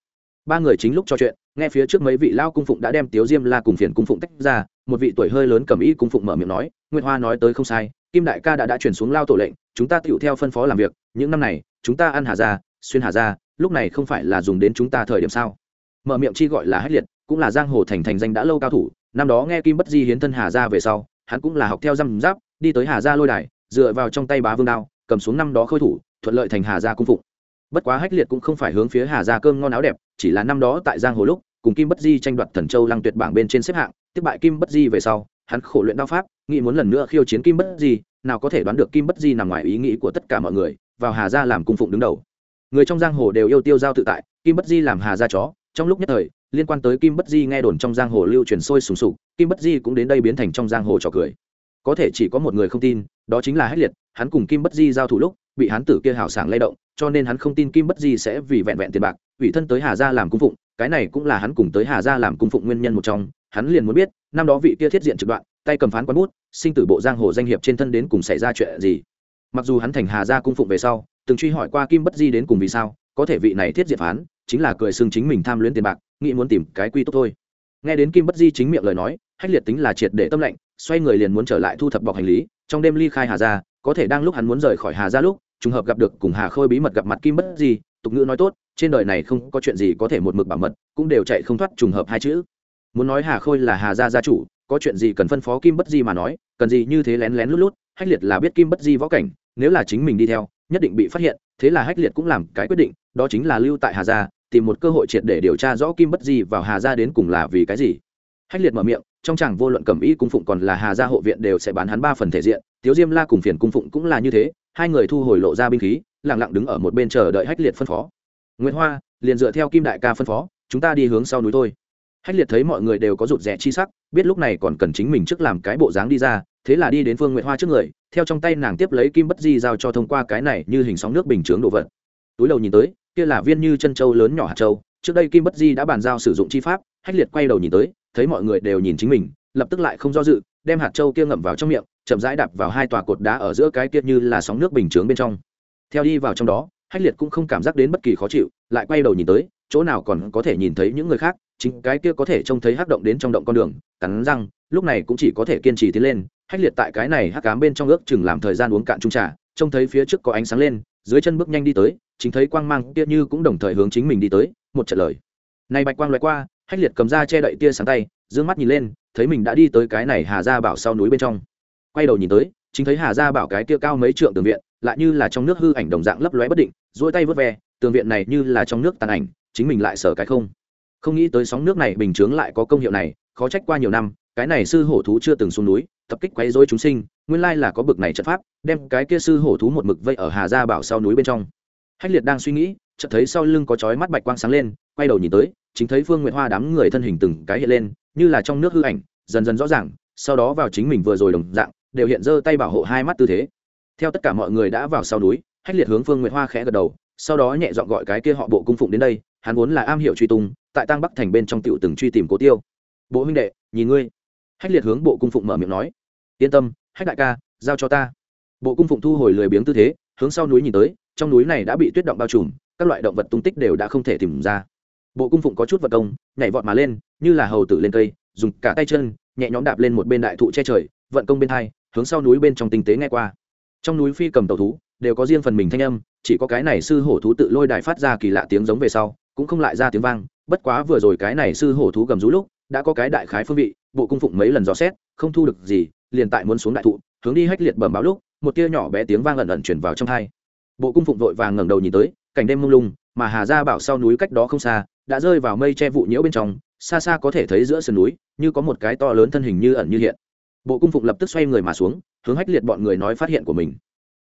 Ba người chính lúc trò chuyện, nghe phía trước mấy vị lao cung phụng đã đem tiếu diêm la cùng phiền cung phụng tách ra, một vị tuổi hơi lớn cầm ý cung phụng mở miệng nói nguyễn hoa nói tới không sai, kim đại ca đã đã chuyển xuống lao tổ lệnh, chúng ta tựu theo phân phó làm việc, những năm này, chúng ta ăn hà ra xuyên hà ra lúc này không phải là dùng đến chúng ta thời điểm sao? Mở miệng chi gọi là hách liệt cũng là giang hồ thành thành danh đã lâu cao thủ, năm đó nghe kim bất di hiến thân hà ra về sau, hắn cũng là học theo răm giáp, đi tới hà gia lôi đài, dựa vào trong tay bá vương đao, cầm xuống năm đó khôi thủ, thuận lợi thành hà gia cung phụng. Bất quá hách liệt cũng không phải hướng phía hà gia cơm ngon áo đẹp, chỉ là năm đó tại giang hồ lúc, cùng kim bất di tranh đoạt thần châu lăng tuyệt bảng bên trên xếp hạng, tiếp bại kim bất di về sau, hắn khổ luyện đao pháp, nghĩ muốn lần nữa khiêu chiến kim bất di, nào có thể đoán được kim bất di nằm ngoài ý nghĩ của tất cả mọi người, vào hà gia làm cung phụng đứng đầu. Người trong giang hồ đều yêu tiêu giao tự tại, kim bất di làm hà gia chó, trong lúc nhất thời liên quan tới kim bất di nghe đồn trong giang hồ lưu truyền sôi sùng sục, kim bất di cũng đến đây biến thành trong giang hồ trò cười. Có thể chỉ có một người không tin, đó chính là hách liệt, hắn cùng kim bất di giao thủ lúc, bị hắn tử kia hào sảng lay động, cho nên hắn không tin kim bất di sẽ vì vẹn vẹn tiền bạc, ủy thân tới hà gia làm cung phụng, cái này cũng là hắn cùng tới hà gia làm cung phụng nguyên nhân một trong, hắn liền muốn biết, năm đó vị kia thiết diện trực đoạn, tay cầm phán quán bút, sinh tử bộ giang hồ danh hiệp trên thân đến cùng xảy ra chuyện gì. Mặc dù hắn thành hà gia cung phụng về sau, từng truy hỏi qua kim bất di đến cùng vì sao, có thể vị này thiết diện phán, chính là cười xưng chính mình tham luyến tiền bạc nghĩ muốn tìm cái quy tốt thôi. Nghe đến kim bất di chính miệng lời nói, hách liệt tính là triệt để tâm lệnh xoay người liền muốn trở lại thu thập bọc hành lý, trong đêm ly khai hà gia, có thể đang lúc hắn muốn rời khỏi hà gia lúc, trùng hợp gặp được cùng hà khôi bí mật gặp mặt kim bất di, tục ngữ nói tốt, trên đời này không có chuyện gì có thể một mực bảo mật, cũng đều chạy không thoát trùng hợp hai chữ. Muốn nói hà khôi là hà gia gia chủ, có chuyện gì cần phân phó kim bất di mà nói, cần gì như thế lén lén lút lút, hách liệt là biết kim bất di võ cảnh, nếu là chính mình đi theo, nhất định bị phát hiện, thế là hách liệt cũng làm cái quyết định, đó chính là lưu tại hà gia tìm một cơ hội triệt để điều tra rõ kim bất di vào hà gia đến cùng là vì cái gì. Hách liệt mở miệng, trong chàng vô luận cẩm y cung phụng còn là hà gia hộ viện đều sẽ bán hắn ba phần thể diện, tiếu diêm la cùng phiền cung phụng cũng là như thế, hai người thu hồi lộ ra binh khí lẳng lặng đứng ở một bên chờ đợi hách liệt phân phó. Nguyễn hoa, liền dựa theo kim đại ca phân phó, chúng ta đi hướng sau núi thôi. Hách liệt thấy mọi người đều có rụt rẽ chi sắc, biết lúc này còn cần chính mình trước làm cái bộ dáng đi ra, thế là đi đến phương nguyễn hoa trước người, theo trong tay nàng tiếp lấy kim bất di giao cho thông qua cái này như hình sóng nước bình chướng đồ vật túi đầu nhìn tới, kia là viên như chân châu lớn nhỏ hạt châu. Trước đây kim bất di đã bàn giao sử dụng chi pháp, hách liệt quay đầu nhìn tới, thấy mọi người đều nhìn chính mình, lập tức lại không do dự, đem hạt châu kia ngậm vào trong miệng, chậm rãi đạp vào hai tòa cột đá ở giữa cái kia như là sóng nước bình chướng bên trong. Theo đi vào trong đó, hách liệt cũng không cảm giác đến bất kỳ khó chịu, lại quay đầu nhìn tới, chỗ nào còn có thể nhìn thấy những người khác, chính cái kia có thể trông thấy hắc động đến trong động con đường, cắn răng, lúc này cũng chỉ có thể kiên trì tiến lên. Hách liệt tại cái này hắc cám bên trong ước chừng làm thời gian uống cạn trung trà, trông thấy phía trước có ánh sáng lên, dưới chân bước nhanh đi tới chính thấy quang mang kia như cũng đồng thời hướng chính mình đi tới, một trận lời. Này bạch quang loại qua, hách liệt cầm ra che đậy tia sáng tay d mắt nhìn lên, thấy mình đã đi tới cái này hà gia bảo sau núi bên trong. Quay đầu nhìn tới, chính thấy hà gia bảo cái kia cao mấy trượng tường viện, lại như là trong nước hư ảnh đồng dạng lấp lóe bất định, duỗi tay vớt ve, tường viện này như là trong nước tàn ảnh, chính mình lại sở cái không. Không nghĩ tới sóng nước này bình chướng lại có công hiệu này, khó trách qua nhiều năm, cái này sư hổ thú chưa từng xuống núi, tập kích quấy rối chúng sinh, nguyên lai là có bực này trận pháp, đem cái kia sư hổ thú một mực vây ở hà gia bảo sau núi bên trong hách liệt đang suy nghĩ, chợt thấy sau lưng có chói mắt bạch quang sáng lên, quay đầu nhìn tới, chính thấy phương nguyệt hoa đám người thân hình từng cái hiện lên, như là trong nước hư ảnh, dần dần rõ ràng, sau đó vào chính mình vừa rồi đồng dạng, đều hiện giơ tay bảo hộ hai mắt tư thế. Theo tất cả mọi người đã vào sau núi, hách liệt hướng phương nguyệt hoa khẽ gật đầu, sau đó nhẹ dọn gọi cái kia họ bộ cung phụng đến đây, hắn vốn là am hiểu truy tung, tại tăng bắc thành bên trong tiểu từng truy tìm cố tiêu. Bộ huynh đệ, nhìn ngươi. Hách liệt hướng bộ cung phụng mở miệng nói. Yên tâm, hách đại ca, giao cho ta. Bộ cung phụng thu hồi lười biếng tư thế, hướng sau núi nhìn tới trong núi này đã bị tuyết động bao trùm, các loại động vật tung tích đều đã không thể tìm ra. Bộ cung phụng có chút vật công, nhảy vọt mà lên, như là hầu tử lên cây, dùng cả tay chân, nhẹ nhõm đạp lên một bên đại thụ che trời, vận công bên thai hướng sau núi bên trong tinh tế nghe qua. Trong núi phi cầm tàu thú, đều có riêng phần mình thanh âm, chỉ có cái này sư hổ thú tự lôi đài phát ra kỳ lạ tiếng giống về sau, cũng không lại ra tiếng vang. Bất quá vừa rồi cái này sư hổ thú gầm rú lúc, đã có cái đại khái phương vị, bộ cung phụng mấy lần dò xét, không thu được gì, liền tại muốn xuống đại thụ, hướng đi hách liệt bẩm báo lúc, một tia nhỏ bé tiếng vang ẩn ẩn chuyển vào trong thai bộ cung phụng vội vàng ngẩng đầu nhìn tới, cảnh đêm mông lung, mà hà gia bảo sau núi cách đó không xa, đã rơi vào mây che vụ nhiễu bên trong, xa xa có thể thấy giữa sườn núi, như có một cái to lớn thân hình như ẩn như hiện. Bộ cung phụng lập tức xoay người mà xuống, hướng hách liệt bọn người nói phát hiện của mình.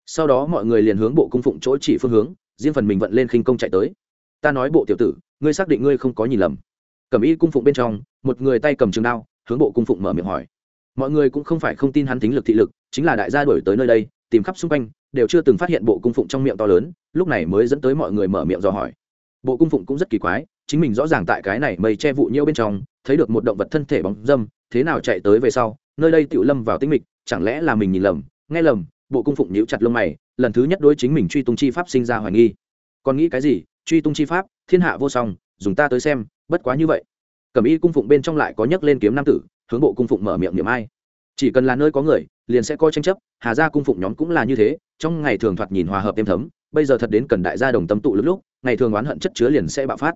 Sau đó mọi người liền hướng bộ cung phụng chỗ chỉ phương hướng, riêng phần mình vận lên khinh công chạy tới. Ta nói bộ tiểu tử, ngươi xác định ngươi không có nhìn lầm. Cầm y cung phụng bên trong, một người tay cầm trường đao, hướng bộ cung phụng mở miệng hỏi. Mọi người cũng không phải không tin hắn tính lực thị lực, chính là đại gia đổi tới nơi đây, tìm khắp xung quanh đều chưa từng phát hiện bộ cung phụng trong miệng to lớn, lúc này mới dẫn tới mọi người mở miệng dò hỏi. Bộ cung phụng cũng rất kỳ quái, chính mình rõ ràng tại cái này mây che vụ nhiễu bên trong, thấy được một động vật thân thể bóng dâm, thế nào chạy tới về sau, nơi đây tựu lâm vào tinh mịch, chẳng lẽ là mình nhìn lầm, nghe lầm, bộ cung phụng nhíu chặt lông mày, lần thứ nhất đối chính mình truy tung chi pháp sinh ra hoài nghi. Còn nghĩ cái gì? Truy tung chi pháp, thiên hạ vô song, dùng ta tới xem, bất quá như vậy. Cẩm y cung phụng bên trong lại có nhấc lên kiếm nam tử, hướng bộ cung phụng mở miệng niệm ai. Chỉ cần là nơi có người liền sẽ coi tranh chấp, hà gia cung phụng nhóm cũng là như thế, trong ngày thường thoạt nhìn hòa hợp êm thấm, bây giờ thật đến cần đại gia đồng tâm tụ lúc lúc, ngày thường oán hận chất chứa liền sẽ bạo phát.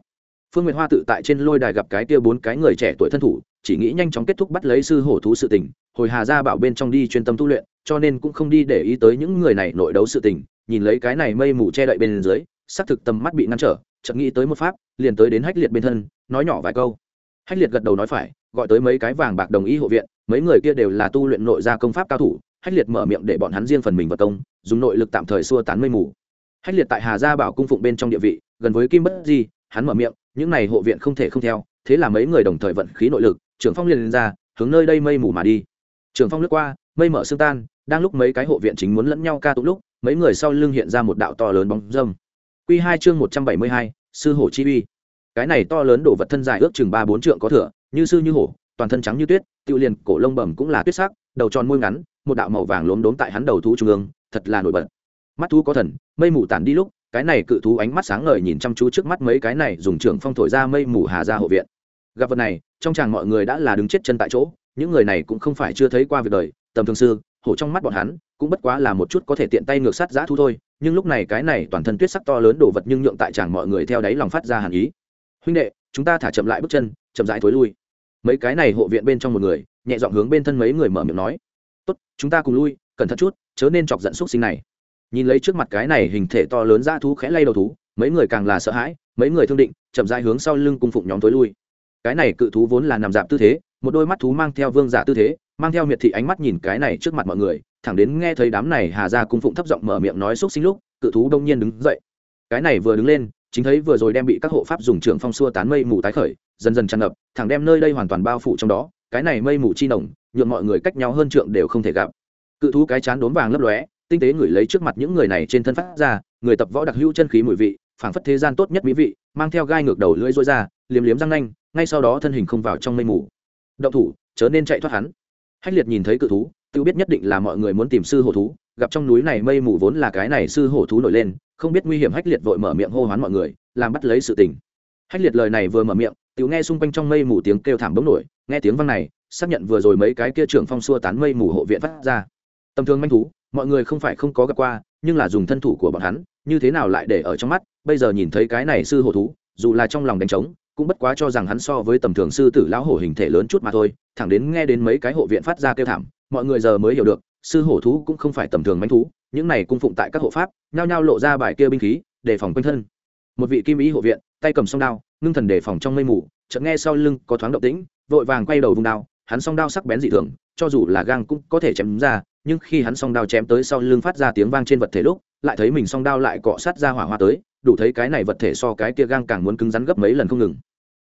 Phương nguyệt hoa tự tại trên lôi đài gặp cái kia bốn cái người trẻ tuổi thân thủ, chỉ nghĩ nhanh chóng kết thúc bắt lấy sư hổ thú sự tình, hồi hà gia bảo bên trong đi chuyên tâm tu luyện, cho nên cũng không đi để ý tới những người này nội đấu sự tình, nhìn lấy cái này mây mù che đậy bên dưới, xác thực tầm mắt bị ngăn trở, chợt nghĩ tới một pháp, liền tới đến hách liệt bên thân, nói nhỏ vài câu. Hách liệt gật đầu nói phải gọi tới mấy cái vàng bạc đồng ý hộ viện, mấy người kia đều là tu luyện nội gia công pháp cao thủ, hách liệt mở miệng để bọn hắn riêng phần mình vật công, dùng nội lực tạm thời xua tán mây mù. Hách liệt tại hà gia bảo cung phụng bên trong địa vị, gần với kim bất di, hắn mở miệng, những này hộ viện không thể không theo, thế là mấy người đồng thời vận khí nội lực, trưởng phong liền lên ra, hướng nơi đây mây mù mà đi. Trưởng phong lướt qua, mây mở sương tan, đang lúc mấy cái hộ viện chính muốn lẫn nhau ca tụng lúc, mấy người sau lưng hiện ra một đạo to lớn bóng dâm. Q hai chương một trăm bảy mươi hai, sư hổ chi uy. Cái này to lớn đổ vật thân dài ước chừng ba bốn trượng có thửa như sư như hổ, toàn thân trắng như tuyết tự liền cổ lông bẩm cũng là tuyết sắc, đầu tròn môi ngắn, một đạo màu vàng lốm đốm tại hắn đầu thú trung ương, thật là nổi bật. Mắt thú có thần, mây mù tản đi lúc, cái này cự thú ánh mắt sáng ngời nhìn chăm chú trước mắt mấy cái này dùng trưởng phong thổi ra mây mù hà ra hộ viện. Gặp vật này, trong chàng mọi người đã là đứng chết chân tại chỗ, những người này cũng không phải chưa thấy qua việc đời, tầm thường sư, hổ trong mắt bọn hắn, cũng bất quá là một chút có thể tiện tay ngược sát giã thu thôi, nhưng lúc này cái này toàn thân tuyết sắc to lớn đổ vật nhưng nhượng tại chàng mọi người theo đáy lòng phát ra hàn ý. Huynh đệ, chúng ta thả chậm lại bước chân, chậm rãi thối lui mấy cái này hộ viện bên trong một người, nhẹ dọn hướng bên thân mấy người mở miệng nói, tốt, chúng ta cùng lui, cẩn thận chút, chớ nên chọc giận xúc sinh này. Nhìn lấy trước mặt cái này hình thể to lớn ra thú khẽ lay đầu thú, mấy người càng là sợ hãi, mấy người thương định, chậm rãi hướng sau lưng cung phụng nhóm tối lui. Cái này cự thú vốn là nằm dạp tư thế, một đôi mắt thú mang theo vương giả tư thế, mang theo miệt thị ánh mắt nhìn cái này trước mặt mọi người, thẳng đến nghe thấy đám này hà ra cung phụng thấp giọng mở miệng nói xúc sinh lúc, cự thú đông nhiên đứng dậy. Cái này vừa đứng lên chính thấy vừa rồi đem bị các hộ pháp dùng trường phong xua tán mây mù tái khởi, dần dần tràn ngập, thẳng đem nơi đây hoàn toàn bao phủ trong đó, cái này mây mù chi nồng nhuộm mọi người cách nhau hơn trượng đều không thể gặp. Cự thú cái chán đốn vàng lấp lóe, tinh tế ngửi lấy trước mặt những người này trên thân phát ra, người tập võ đặc hữu chân khí mùi vị, phảng phất thế gian tốt nhất mỹ vị, mang theo gai ngược đầu lưỡi rối ra, liếm liếm răng nanh, ngay sau đó thân hình không vào trong mây mù. Động thủ, chớ nên chạy thoát hắn. Hách liệt nhìn thấy cự thú, tự biết nhất định là mọi người muốn tìm sư hồ thú gặp trong núi này mây mù vốn là cái này sư hổ thú nổi lên, không biết nguy hiểm hách liệt vội mở miệng hô hoán mọi người, làm bắt lấy sự tình. Hách liệt lời này vừa mở miệng tự nghe xung quanh trong mây mù tiếng kêu thảm bỗng nổi, nghe tiếng vang này, xác nhận vừa rồi mấy cái kia trưởng phong xua tán mây mù hộ viện phát ra. Tầm thường manh thú, mọi người không phải không có gặp qua, nhưng là dùng thân thủ của bọn hắn, như thế nào lại để ở trong mắt, bây giờ nhìn thấy cái này sư hổ thú, dù là trong lòng đánh trống, cũng bất quá cho rằng hắn so với tầm thường sư tử lão hổ hình thể lớn chút mà thôi, thẳng đến nghe đến mấy cái hộ viện phát ra kêu thảm, mọi người giờ mới hiểu được sư hổ thú cũng không phải tầm thường manh thú, những này cung phụng tại các hộ pháp, nhao nhao lộ ra bài kia binh khí, đề phòng quanh thân. Một vị kim ý hộ viện, tay cầm song đao, ngưng thần đề phòng trong mây mù, chợt nghe sau lưng có thoáng động tĩnh, vội vàng quay đầu vung đao, hắn song đao sắc bén dị thường, cho dù là gang cũng có thể chém ra, nhưng khi hắn song đao chém tới sau lưng phát ra tiếng vang trên vật thể lúc, lại thấy mình song đao lại cọ sát ra hỏa hoa tới, đủ thấy cái này vật thể so cái kia gang càng muốn cứng rắn gấp mấy lần không ngừng.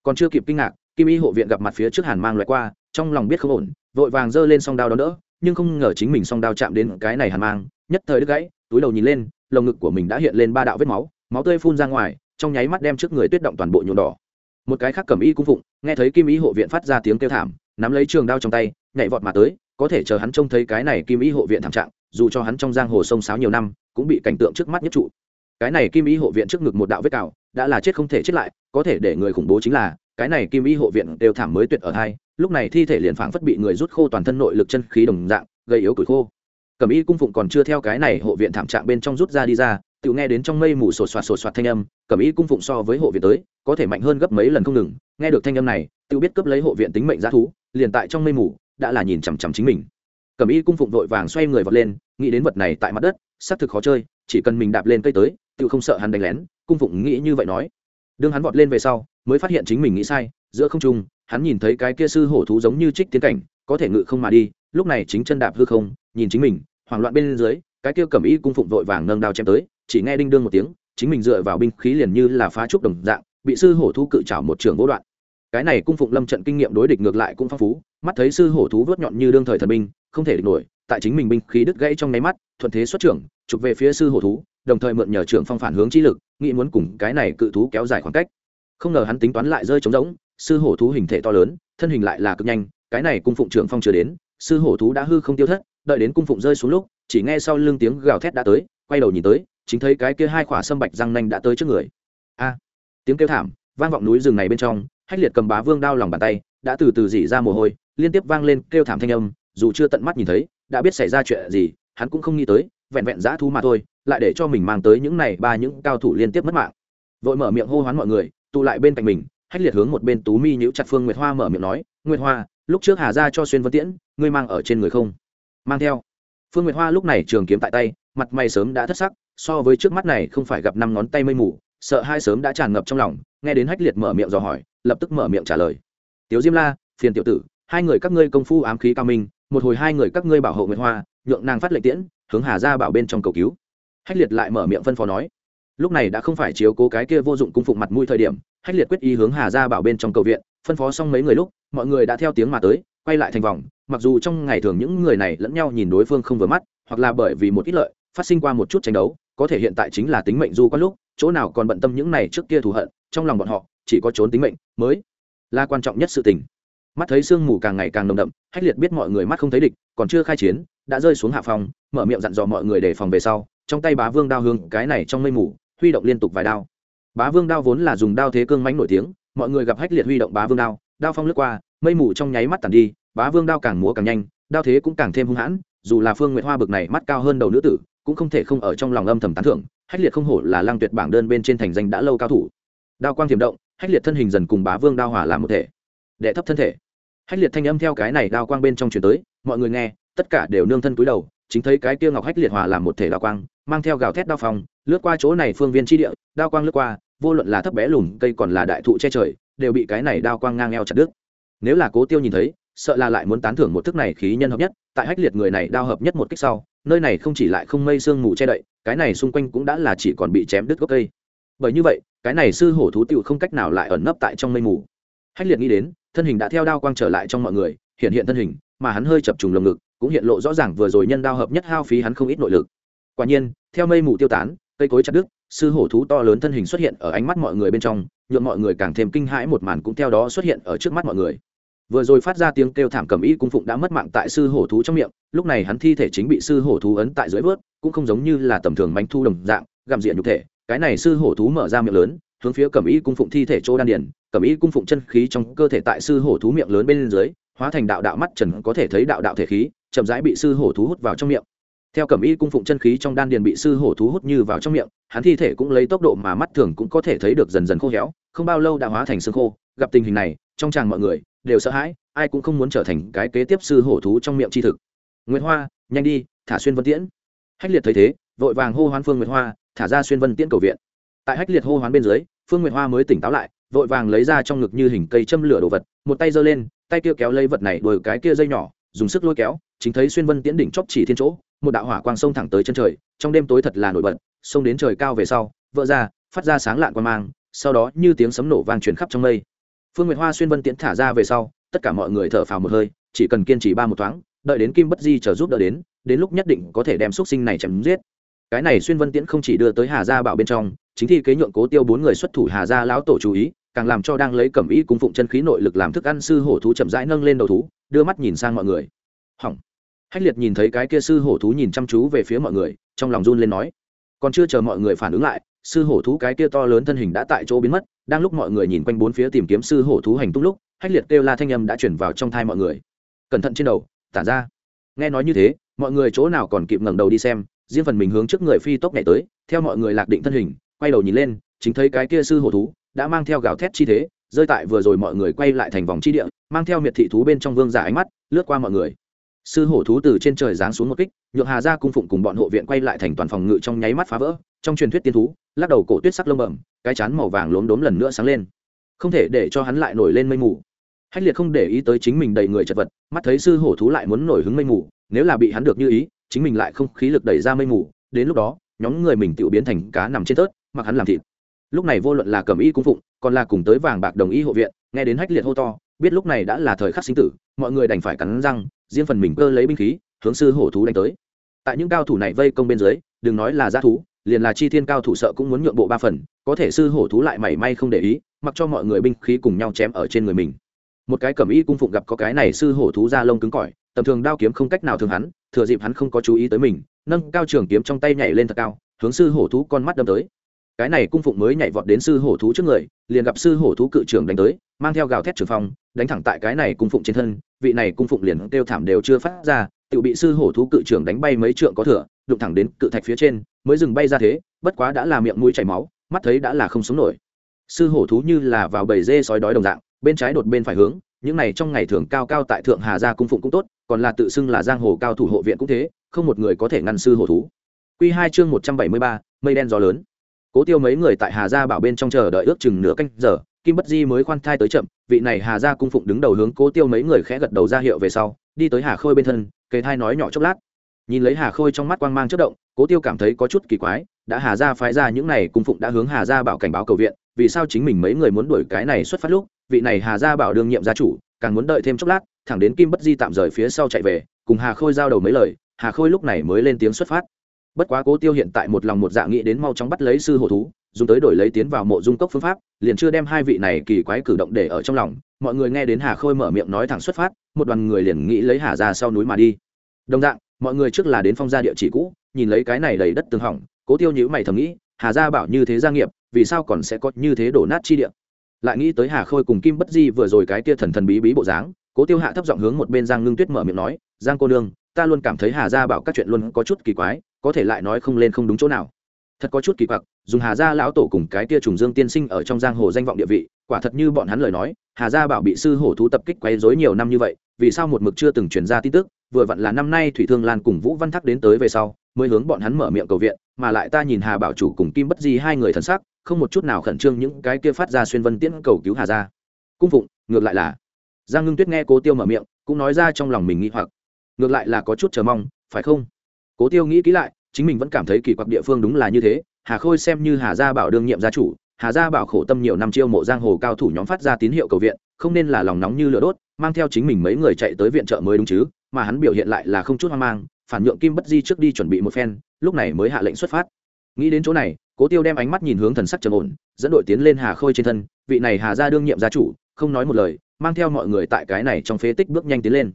Còn chưa kịp kinh ngạc, kim y hộ viện gặp mặt phía trước hàn mang loại qua, trong lòng biết không ổn, vội vàng giơ lên song đao đó đỡ nhưng không ngờ chính mình song đao chạm đến cái này hàn mang, nhất thời đứt gãy, túi đầu nhìn lên, lồng ngực của mình đã hiện lên ba đạo vết máu máu tươi phun ra ngoài, trong nháy mắt đem trước người tuyết động toàn bộ nhuộm đỏ. Một cái khác cầm y cung phụng, nghe thấy kim y hộ viện phát ra tiếng kêu thảm, nắm lấy trường đao trong tay, nhảy vọt mà tới, có thể chờ hắn trông thấy cái này kim y hộ viện thảm trạng, dù cho hắn trong giang hồ sông sáo nhiều năm, cũng bị cảnh tượng trước mắt nhất trụ. Cái này kim y hộ viện trước ngực một đạo vết cào, đã là chết không thể chết lại, có thể để người khủng bố chính là, cái này kim y hộ viện đều thảm mới tuyệt ở hai lúc này thi thể liền phảng phất bị người rút khô toàn thân nội lực chân khí đồng dạng, gây yếu củi khô. Cẩm y cung phụng còn chưa theo cái này hộ viện thảm trạng bên trong rút ra đi ra, tự nghe đến trong mây mù sột soạt sột soạt thanh âm, cẩm y cung phụng so với hộ viện tới, có thể mạnh hơn gấp mấy lần không ngừng, nghe được thanh âm này, tự biết cướp lấy hộ viện tính mệnh giá thú, liền tại trong mây mù, đã là nhìn chằm chằm chính mình. Cẩm y cung phụng vội vàng xoay người vọt lên, nghĩ đến vật này tại mặt đất, xác thực khó chơi, chỉ cần mình đạp lên cây tới, tự không sợ hắn đánh lén, cung phụng nghĩ như vậy nói. Đương hắn vọt lên về sau, mới phát hiện chính mình nghĩ sai, giữa không trung hắn nhìn thấy cái kia sư hổ thú giống như trích tiến cảnh, có thể ngự không mà đi, lúc này chính chân đạp hư không, nhìn chính mình, hoảng loạn bên dưới, cái kia cầm y cung phụng vội vàng nâng đao chém tới, chỉ nghe đinh đương một tiếng, chính mình dựa vào binh khí liền như là phá trúc đồng dạng, bị sư hổ thú cự trảo một trường vô đoạn. Cái này cung phụng lâm trận kinh nghiệm đối địch ngược lại cũng phong phú, mắt thấy sư hổ thú vớt nhọn như đương thời thần binh, không thể địch nổi, tại chính mình binh khí đứt gãy trong nháy mắt, thuận thế xuất trưởng, chụp về phía sư hổ thú, đồng thời mượn nhờ trưởng phong phản hướng chi lực, nghĩ muốn cùng cái này cự thú kéo dài khoảng cách. Không ngờ hắn tính toán lại rơi trống rỗng sư hổ thú hình thể to lớn, thân hình lại là cực nhanh, cái này cung phụng trưởng phong chưa đến, sư hổ thú đã hư không tiêu thất, đợi đến cung phụng rơi xuống lúc, chỉ nghe sau lưng tiếng gào thét đã tới, quay đầu nhìn tới, chính thấy cái kia hai khỏa sâm bạch răng nanh đã tới trước người. A! Tiếng kêu thảm, vang vọng núi rừng này bên trong, hách liệt cầm bá vương đao lòng bàn tay, đã từ từ dỉ ra mồ hôi, liên tiếp vang lên kêu thảm thanh âm, dù chưa tận mắt nhìn thấy, đã biết xảy ra chuyện gì, hắn cũng không nghĩ tới, vẹn vẹn dã thú mà thôi, lại để cho mình mang tới những này ba những cao thủ liên tiếp mất mạng. Vội mở miệng hô hoán mọi người, tụ lại bên cạnh mình hách liệt hướng một bên tú mi nhữ chặt phương nguyệt hoa mở miệng nói, nguyệt hoa, lúc trước hà ra cho xuyên vân tiễn, ngươi mang ở trên người không? Mang theo. Phương nguyệt hoa lúc này trường kiếm tại tay, mặt mày sớm đã thất sắc, so với trước mắt này không phải gặp năm ngón tay mây mù, sợ hai sớm đã tràn ngập trong lòng, nghe đến hách liệt mở miệng dò hỏi, lập tức mở miệng trả lời. Tiếu diêm la, phiền tiểu tử, hai người các ngươi công phu ám khí cao minh, một hồi hai người các ngươi bảo hộ nguyệt hoa, nhượng nàng phát lệnh tiễn, hướng hà ra bảo bên trong cầu cứu. Hách liệt lại mở miệng phân phó nói. Lúc này đã không phải chiếu cố cái kia vô dụng cung phụng mặt mũi thời điểm hách liệt quyết ý hướng hà ra bảo bên trong cầu viện, phân phó xong mấy người lúc, mọi người đã theo tiếng mà tới, quay lại thành vòng, mặc dù trong ngày thường những người này lẫn nhau nhìn đối phương không vừa mắt, hoặc là bởi vì một ít lợi, phát sinh qua một chút tranh đấu, có thể hiện tại chính là tính mệnh du quan lúc, chỗ nào còn bận tâm những này trước kia thù hận, trong lòng bọn họ, chỉ có trốn tính mệnh, mới là quan trọng nhất sự tình. Mắt thấy sương mù càng ngày càng nồng đậm, hách liệt biết mọi người mắt không thấy địch, còn chưa khai chiến, đã rơi xuống hạ phòng, mở miệng dặn dò mọi người để phòng về sau, trong tay bá vương đao hương, cái này trong mây mù, huy động liên tục vài đao bá vương đao vốn là dùng đao thế cương mánh nổi tiếng, mọi người gặp hách liệt huy động bá vương đao đao phong lướt qua, mây mù trong nháy mắt tàn đi, bá vương đao càng múa càng nhanh, đao thế cũng càng thêm hung hãn, dù là phương nguyệt hoa bực này mắt cao hơn đầu nữ tử, cũng không thể không ở trong lòng âm thầm tán thưởng, hách liệt không hổ là lang tuyệt bảng đơn bên trên thành danh đã lâu cao thủ. Đao quang tiềm động, hách liệt thân hình dần cùng bá vương đao hỏa làm một thể. Đệ thấp thân thể. Hách liệt thanh âm theo cái này đao quang bên trong chuyển tới, mọi người nghe, tất cả đều nương thân cúi đầu, chính thấy cái kia ngọc hách liệt hòa làm một thể đao quang, mang theo gào thét đao phong, lướt qua chỗ này phương viên tri địa, đao quang lướt qua vô luận là thấp bé lùn, cây còn là đại thụ che trời, đều bị cái này đao quang ngang eo chặt đứt. Nếu là cố tiêu nhìn thấy, sợ là lại muốn tán thưởng một thức này khí nhân hợp nhất, tại hách liệt người này đao hợp nhất một kích sau, nơi này không chỉ lại không mây sương mù che đậy, cái này xung quanh cũng đã là chỉ còn bị chém đứt gốc cây. Bởi như vậy, cái này sư hổ thú tựu không cách nào lại ẩn nấp tại trong mây mù. Hách liệt nghĩ đến, thân hình đã theo đao quang trở lại trong mọi người, hiện hiện thân hình, mà hắn hơi chập trùng lồng ngực, cũng hiện lộ rõ ràng vừa rồi nhân đao hợp nhất hao phí hắn không ít nội lực. Quả nhiên, theo mây mù tiêu tán, cây cối chặt đứt sư hổ thú to lớn thân hình xuất hiện ở ánh mắt mọi người bên trong nhuộm mọi người càng thêm kinh hãi một màn cũng theo đó xuất hiện ở trước mắt mọi người. Vừa rồi phát ra tiếng kêu thảm cầm ý cung phụng đã mất mạng tại sư hổ thú trong miệng, lúc này hắn thi thể chính bị sư hổ thú ấn tại dưới vớt, cũng không giống như là tầm thường bánh thu đồng dạng, gặm diện nhục thể. Cái này sư hổ thú mở ra miệng lớn, hướng phía cầm ý cung phụng thi thể chỗ đan điền. Cầm ý cung phụng chân khí trong cơ thể tại sư hổ thú miệng lớn bên dưới, hóa thành đạo đạo mắt trần có thể thấy đạo đạo thể khí, chậm rãi bị sư hổ thú hút vào trong miệng theo cẩm y cung phụng chân khí trong đan điền bị sư hổ thú hút như vào trong miệng, hắn thi thể cũng lấy tốc độ mà mắt thường cũng có thể thấy được dần dần khô héo, không bao lâu đã hóa thành xương khô. Gặp tình hình này, trong chàng mọi người đều sợ hãi, ai cũng không muốn trở thành cái kế tiếp sư hổ thú trong miệng chi thực. Nguyễn hoa, nhanh đi, thả xuyên vân tiễn. Hách liệt thấy thế, vội vàng hô hoán phương nguyệt hoa, thả ra xuyên vân tiễn cầu viện. Tại hách liệt hô hoán bên dưới, phương nguyệt hoa mới tỉnh táo lại, vội vàng lấy ra trong ngực như hình cây châm lửa đồ vật, một tay giơ lên, tay kia kéo lấy vật này đuổi cái kia dây nhỏ, dùng sức lôi kéo, chính thấy xuyên vân tiễn đỉnh chóp chỉ thiên chỗ một đạo hỏa quang sông thẳng tới chân trời, trong đêm tối thật là nổi bật sông đến trời cao về sau, vỡ ra, phát ra sáng lạn quan mang, sau đó như tiếng sấm nổ vang truyền khắp trong mây. Phương nguyệt hoa xuyên vân tiễn thả ra về sau, tất cả mọi người thở phào một hơi, chỉ cần kiên trì ba một thoáng, đợi đến kim bất di chờ giúp đỡ đến đến lúc nhất định có thể đem xúc sinh này chém giết. Cái này xuyên vân tiễn không chỉ đưa tới hà gia bảo bên trong, chính thi kế nhượng cố tiêu bốn người xuất thủ hà gia lão tổ chú ý, càng làm cho đang lấy cẩm ý cung phụng chân khí nội lực làm thức ăn sư hổ thú chậm rãi nâng lên đầu thú, đưa mắt nhìn sang mọi người. Hỏng hách liệt nhìn thấy cái kia sư hổ thú nhìn chăm chú về phía mọi người, trong lòng run lên nói, còn chưa chờ mọi người phản ứng lại, sư hổ thú cái kia to lớn thân hình đã tại chỗ biến mất, đang lúc mọi người nhìn quanh bốn phía tìm kiếm sư hổ thú hành tung lúc, hách liệt kêu la thanh âm đã chuyển vào trong thai mọi người. Cẩn thận trên đầu, tản ra. Nghe nói như thế, mọi người chỗ nào còn kịp ngẩng đầu đi xem, riêng phần mình hướng trước người phi tốc nhảy tới, theo mọi người lạc định thân hình, quay đầu nhìn lên, chính thấy cái kia sư hổ thú đã mang theo gào thét chi thế, rơi tại vừa rồi mọi người quay lại thành vòng chi địa, mang theo miệt thị thú bên trong vương giả ánh mắt, lướt qua mọi người sư hổ thú từ trên trời giáng xuống một kích, nhượng hà ra cung phụng cùng bọn hộ viện quay lại thành toàn phòng ngự trong nháy mắt phá vỡ, trong truyền thuyết tiên thú, lắc đầu cổ tuyết sắc lông bẩm, cái chán màu vàng lốm đốm lần nữa sáng lên. Không thể để cho hắn lại nổi lên mây mù. Hách liệt không để ý tới chính mình đầy người chật vật, mắt thấy sư hổ thú lại muốn nổi hứng mây mù, nếu là bị hắn được như ý, chính mình lại không khí lực đẩy ra mây mù, đến lúc đó, nhóm người mình tự biến thành cá nằm trên tớt mặc hắn làm thịt. Lúc này vô luận là cầm y cung phụng, còn là cùng tới vàng bạc đồng y hộ viện, nghe đến hách liệt hô to biết lúc này đã là thời khắc sinh tử, mọi người đành phải cắn răng, riêng phần mình cơ lấy binh khí, hướng sư hổ thú đánh tới. Tại những cao thủ này vây công bên dưới, đừng nói là g thú, liền là chi thiên cao thủ sợ cũng muốn nhượng bộ ba phần, có thể sư hổ thú lại mảy may không để ý, mặc cho mọi người binh khí cùng nhau chém ở trên người mình. Một cái cẩm y cung phụng gặp có cái này sư hổ thú ra lông cứng cỏi, tầm thường đao kiếm không cách nào thường hắn, thừa dịp hắn không có chú ý tới mình, nâng cao trường kiếm trong tay nhảy lên thật cao, hướng sư hổ thú con mắt đâm tới. Cái này cung phụng mới nhảy vọt đến sư hổ thú trước người, liền gặp sư hổ thú cự trưởng đánh tới, mang theo gào thét trường phong đánh thẳng tại cái này cung phụng trên thân, vị này cung phụng liền kêu thảm đều chưa phát ra tự bị sư hổ thú cự trưởng đánh bay mấy trượng có thừa, đụng thẳng đến cự thạch phía trên, mới dừng bay ra thế, bất quá đã là miệng mũi chảy máu, mắt thấy đã là không sống nổi. Sư hổ thú như là vào bầy dê sói đói đồng dạng, bên trái đột bên phải hướng, những này trong ngày thường cao cao tại thượng hà gia cung phụng cũng tốt, còn là tự xưng là giang hồ cao thủ hộ viện cũng thế, không một người có thể ngăn sư hổ thú. Q hai chương một trăm bảy mươi ba, mây đen gió lớn. Cố tiêu mấy người tại hà gia bảo bên trong chờ đợi ước chừng nửa canh giờ kim bất di mới khoan thai tới chậm, vị này hà gia cung phụng đứng đầu hướng cố tiêu mấy người khẽ gật đầu ra hiệu về sau, đi tới hà khôi bên thân, kề thai nói nhỏ chốc lát. Nhìn lấy hà khôi trong mắt quang mang chất động, cố tiêu cảm thấy có chút kỳ quái, đã hà gia phái ra những này cung phụng đã hướng hà gia bảo cảnh báo cầu viện, vì sao chính mình mấy người muốn đuổi cái này xuất phát lúc, vị này hà gia bảo đương nhiệm gia chủ, càng muốn đợi thêm chốc lát, thẳng đến kim bất di tạm rời phía sau chạy về, cùng hà khôi giao đầu mấy lời, hà khôi lúc này mới lên tiếng xuất phát. Bất quá cố tiêu hiện tại một lòng một dạ nghĩ đến mau chóng bắt lấy sư hổ thú dùng tới đổi lấy tiến vào mộ dung cốc phương pháp, liền chưa đem hai vị này kỳ quái cử động để ở trong lòng. Mọi người nghe đến hà khôi mở miệng nói thẳng xuất phát, một đoàn người liền nghĩ lấy hà ra sau núi mà đi. Đồng dạng, mọi người trước là đến phong gia địa chỉ cũ, nhìn lấy cái này đầy đất tường hỏng, cố tiêu nhữ mày thầm nghĩ, hà gia bảo như thế gia nghiệp, vì sao còn sẽ có như thế đổ nát chi địa? Lại nghĩ tới hà khôi cùng kim bất di vừa rồi cái tia thần thần bí bí bộ dáng, cố tiêu hạ thấp giọng hướng một bên giang ngưng tuyết mở miệng nói, giang cô nương, ta luôn cảm thấy hà gia bảo các chuyện luôn có chút kỳ quái, có thể lại nói không lên không đúng chỗ nào thật có chút kỳ quặc, dùng hà gia lão tổ cùng cái tia trùng dương tiên sinh ở trong giang hồ danh vọng địa vị, quả thật như bọn hắn lời nói, hà gia bảo bị sư hổ thú tập kích quấy dối nhiều năm như vậy, vì sao một mực chưa từng truyền ra tin tức, vừa vặn là năm nay thủy thương lan cùng vũ văn thắc đến tới về sau, mới hướng bọn hắn mở miệng cầu viện, mà lại ta nhìn hà bảo chủ cùng kim bất di hai người thần sắc, không một chút nào khẩn trương những cái kia phát ra xuyên vân tiễn cầu cứu hà gia. Cung phụng, ngược lại là. Giang ngưng tuyết nghe cố tiêu mở miệng, cũng nói ra trong lòng mình nghĩ hoặc. Ngược lại là có chút chờ mong, phải không? Cố tiêu nghĩ kỹ lại chính mình vẫn cảm thấy kỳ quặc địa phương đúng là như thế, hà khôi xem như hà gia bảo đương nhiệm gia chủ, hà gia bảo khổ tâm nhiều năm chiêu mộ giang hồ cao thủ nhóm phát ra tín hiệu cầu viện, không nên là lòng nóng như lửa đốt, mang theo chính mình mấy người chạy tới viện trợ mới đúng chứ, mà hắn biểu hiện lại là không chút hoang mang, phản nhượng kim bất di trước đi chuẩn bị một phen, lúc này mới hạ lệnh xuất phát. Nghĩ đến chỗ này, cố tiêu đem ánh mắt nhìn hướng thần sắc trầm ổn, dẫn đội tiến lên hà khôi trên thân, vị này hà gia đương nhiệm gia chủ, không nói một lời, mang theo mọi người tại cái này trong phế tích bước nhanh tiến lên.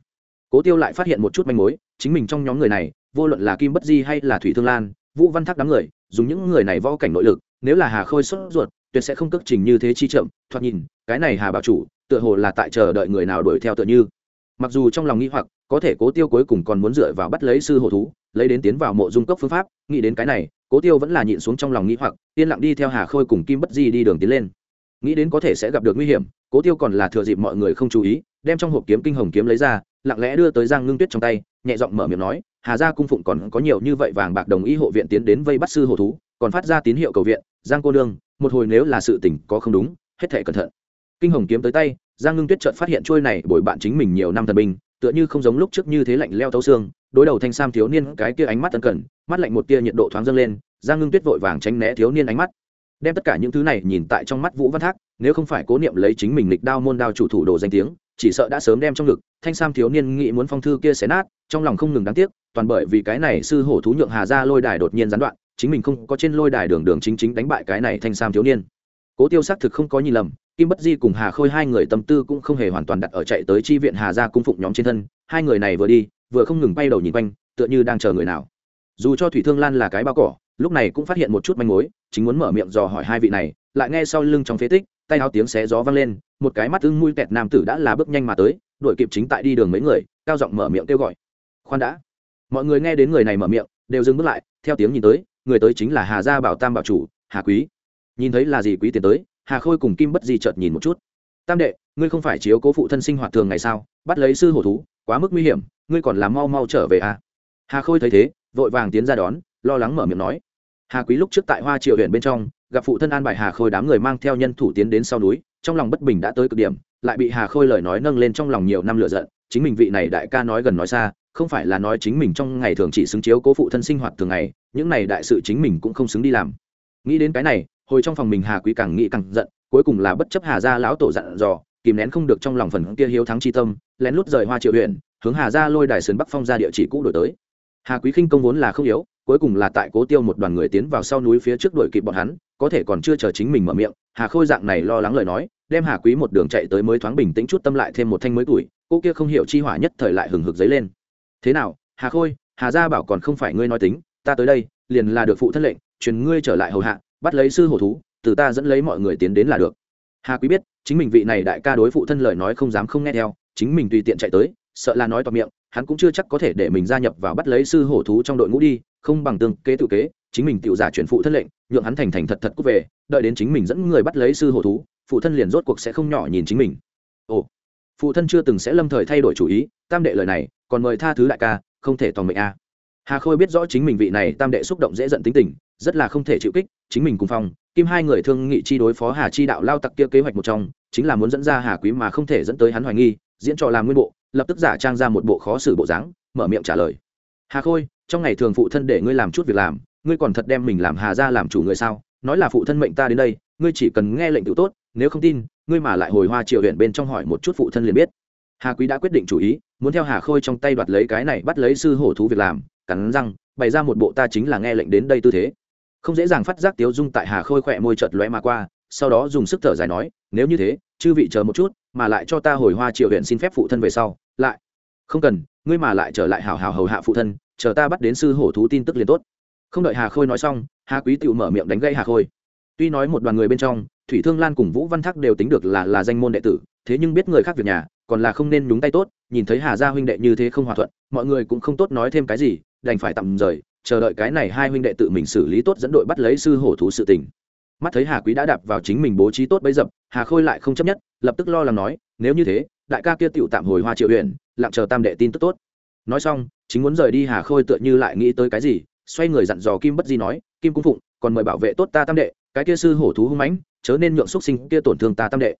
Cố tiêu lại phát hiện một chút manh mối, chính mình trong nhóm người này vô luận là kim bất di hay là thủy thương lan, vũ văn thác đám người, dùng những người này võ cảnh nội lực, nếu là hà khôi sốt ruột, tuyệt sẽ không cước trình như thế chi chậm, thoạt nhìn, cái này hà bảo chủ, tựa hồ là tại chờ đợi người nào đuổi theo tựa như. Mặc dù trong lòng nghĩ hoặc, có thể cố tiêu cuối cùng còn muốn dựa vào bắt lấy sư hồ thú, lấy đến tiến vào mộ dung cốc phương pháp, nghĩ đến cái này, cố tiêu vẫn là nhịn xuống trong lòng nghĩ hoặc, yên lặng đi theo hà khôi cùng kim bất di đi đường tiến lên. Nghĩ đến có thể sẽ gặp được nguy hiểm, cố tiêu còn là thừa dịp mọi người không chú ý, đem trong hộp kiếm kinh hồng kiếm lấy ra, lặng lẽ đưa tới giang ngưng tuyết trong tay, nhẹ giọng mở miệng nói hà gia cung phụng còn có nhiều như vậy vàng bạc đồng ý hộ viện tiến đến vây bắt sư hồ thú, còn phát ra tín hiệu cầu viện, giang cô nương, một hồi nếu là sự tình có không đúng, hết thể cẩn thận. Kinh hồng kiếm tới tay, giang ngưng tuyết chợt phát hiện trôi này bồi bạn chính mình nhiều năm thần binh, tựa như không giống lúc trước như thế lạnh leo thấu xương, đối đầu thanh sam thiếu niên cái kia ánh mắt ân cần, mắt lạnh một tia nhiệt độ thoáng dâng lên, giang ngưng tuyết vội vàng tránh né thiếu niên ánh mắt. Đem tất cả những thứ này nhìn tại trong mắt vũ văn thác, nếu không phải cố niệm lấy chính mình lịch đao môn đao chủ thủ đồ danh tiếng, chỉ sợ đã sớm đem trong ngực, thanh sam thiếu niên nghĩ muốn phong thư kia xé nát trong lòng không ngừng đáng tiếc, toàn bởi vì cái này sư hổ thú nhượng hà ra lôi đài đột nhiên gián đoạn, chính mình không có trên lôi đài đường đường chính chính đánh bại cái này thanh sam thiếu niên. Cố tiêu xác thực không có nhìn lầm, kim bất di cùng hà khôi hai người tâm tư cũng không hề hoàn toàn đặt ở chạy tới chi viện hà ra cung phụng nhóm trên thân, hai người này vừa đi, vừa không ngừng bay đầu nhìn quanh, tựa như đang chờ người nào. Dù cho thủy thương lan là cái bao cỏ, lúc này cũng phát hiện một chút manh mối, chính muốn mở miệng dò hỏi hai vị này, lại nghe sau lưng trong phế tích, tay áo tiếng xé gió vang lên, một cái mắt ưng mui kẹt nam tử đã là bước nhanh mà tới, đuổi kịp chính tại đi đường mấy người, cao giọng mở miệng kêu gọi khoan đã. Mọi người nghe đến người này mở miệng, đều dừng bước lại, theo tiếng nhìn tới, người tới chính là hà gia bảo tam bảo chủ, hà quý. Nhìn thấy là gì quý tiền tới, hà khôi cùng kim bất di chợt nhìn một chút. Tam đệ, ngươi không phải chiếu cố phụ thân sinh hoạt thường ngày sao? Bắt lấy sư hổ thú, quá mức nguy hiểm, ngươi còn làm mau mau trở về à? Hà khôi thấy thế, vội vàng tiến ra đón, lo lắng mở miệng nói. Hà quý lúc trước tại hoa triều huyện bên trong, gặp phụ thân an bài hà khôi đám người mang theo nhân thủ tiến đến sau núi, trong lòng bất bình đã tới cực điểm, lại bị hà khôi lời nói nâng lên trong lòng nhiều năm lựa giận, chính mình vị này đại ca nói gần nói xa không phải là nói chính mình trong ngày thường chỉ xứng chiếu cố phụ thân sinh hoạt thường ngày, những này đại sự chính mình cũng không xứng đi làm. Nghĩ đến cái này, hồi trong phòng mình hà quý càng nghĩ càng giận, cuối cùng là bất chấp hà gia lão tổ dặn dò, kìm nén không được trong lòng phần kia hiếu thắng chi tâm, lén lút rời hoa triệu huyện, hướng hà gia lôi đài sườn bắc phong ra địa chỉ cũ đổi tới. Hà quý khinh công vốn là không yếu, cuối cùng là tại cố tiêu một đoàn người tiến vào sau núi phía trước đuổi kịp bọn hắn, có thể còn chưa chờ chính mình mở miệng, hà khôi dạng này lo lắng lời nói, đem hà quý một đường chạy tới mới thoáng bình tĩnh chút tâm lại thêm một thanh mới tuổi, cô kia không hiểu chi hỏa nhất thời lại hừng hực dấy lên thế nào, hà khôi, hà gia bảo còn không phải ngươi nói tính, ta tới đây, liền là được phụ thân lệnh, truyền ngươi trở lại hầu hạ, bắt lấy sư hổ thú, từ ta dẫn lấy mọi người tiến đến là được. Hà quý biết, chính mình vị này đại ca đối phụ thân lời nói không dám không nghe theo, chính mình tùy tiện chạy tới, sợ là nói to miệng, hắn cũng chưa chắc có thể để mình gia nhập vào bắt lấy sư hổ thú trong đội ngũ đi, không bằng tương kế tự kế, chính mình tự giả chuyển phụ thân lệnh, nhượng hắn thành thành thật thật cút về, đợi đến chính mình dẫn người bắt lấy sư hổ thú, phụ thân liền rốt cuộc sẽ không nhỏ nhìn chính mình. Ồ, phụ thân chưa từng sẽ lâm thời thay đổi chủ ý, tam đệ lời này còn mời tha thứ đại ca, không thể tòng mệnh a. Hà khôi biết rõ chính mình vị này tam đệ xúc động dễ giận tính tình, rất là không thể chịu kích, chính mình cùng phong, kim hai người thương nghị chi đối phó hà chi đạo lao tặc kia kế hoạch một trong, chính là muốn dẫn ra hà quý mà không thể dẫn tới hắn hoài nghi, diễn trò làm nguyên bộ, lập tức giả trang ra một bộ khó xử bộ dáng, mở miệng trả lời. Hà khôi, trong ngày thường phụ thân để ngươi làm chút việc làm, ngươi còn thật đem mình làm hà ra làm chủ người sao? Nói là phụ thân mệnh ta đến đây, ngươi chỉ cần nghe lệnh tự tốt, nếu không tin, ngươi mà lại hồi hoa triều huyện bên trong hỏi một chút phụ thân liền biết hà quý đã quyết định chủ ý, muốn theo hà khôi trong tay đoạt lấy cái này bắt lấy sư hổ thú việc làm, cắn răng, bày ra một bộ ta chính là nghe lệnh đến đây tư thế. Không dễ dàng phát giác tiếu dung tại hà khôi khỏe môi chợt lóe mà qua, sau đó dùng sức thở dài nói, nếu như thế, chư vị chờ một chút, mà lại cho ta hồi hoa triều huyện xin phép phụ thân về sau, lại. Không cần, ngươi mà lại trở lại hào hào hầu hạ phụ thân, chờ ta bắt đến sư hổ thú tin tức liền tốt. Không đợi hà khôi nói xong, hà quý tự mở miệng đánh gây hà khôi. Tuy nói một đoàn người bên trong, thủy thương lan cùng vũ văn thác đều tính được là là danh môn đệ tử, thế nhưng biết người khác việc nhà còn là không nên nhúng tay tốt, nhìn thấy hà gia huynh đệ như thế không hòa thuận, mọi người cũng không tốt nói thêm cái gì, đành phải tạm rời, chờ đợi cái này hai huynh đệ tự mình xử lý tốt dẫn đội bắt lấy sư hổ thú sự tình. Mắt thấy hà quý đã đạp vào chính mình bố trí tốt bấy dập, hà khôi lại không chấp nhất, lập tức lo lắng nói, nếu như thế, đại ca kia tựu tạm hồi hoa triệu huyện lặng chờ tam đệ tin tức tốt. Nói xong, chính muốn rời đi, hà khôi tựa như lại nghĩ tới cái gì, xoay người dặn dò kim bất di nói, kim cung phụng, còn mời bảo vệ tốt ta tam đệ, cái kia sư hổ thú hung mãnh, chớ nên nhượng xúc sinh kia tổn thương ta tam đệ.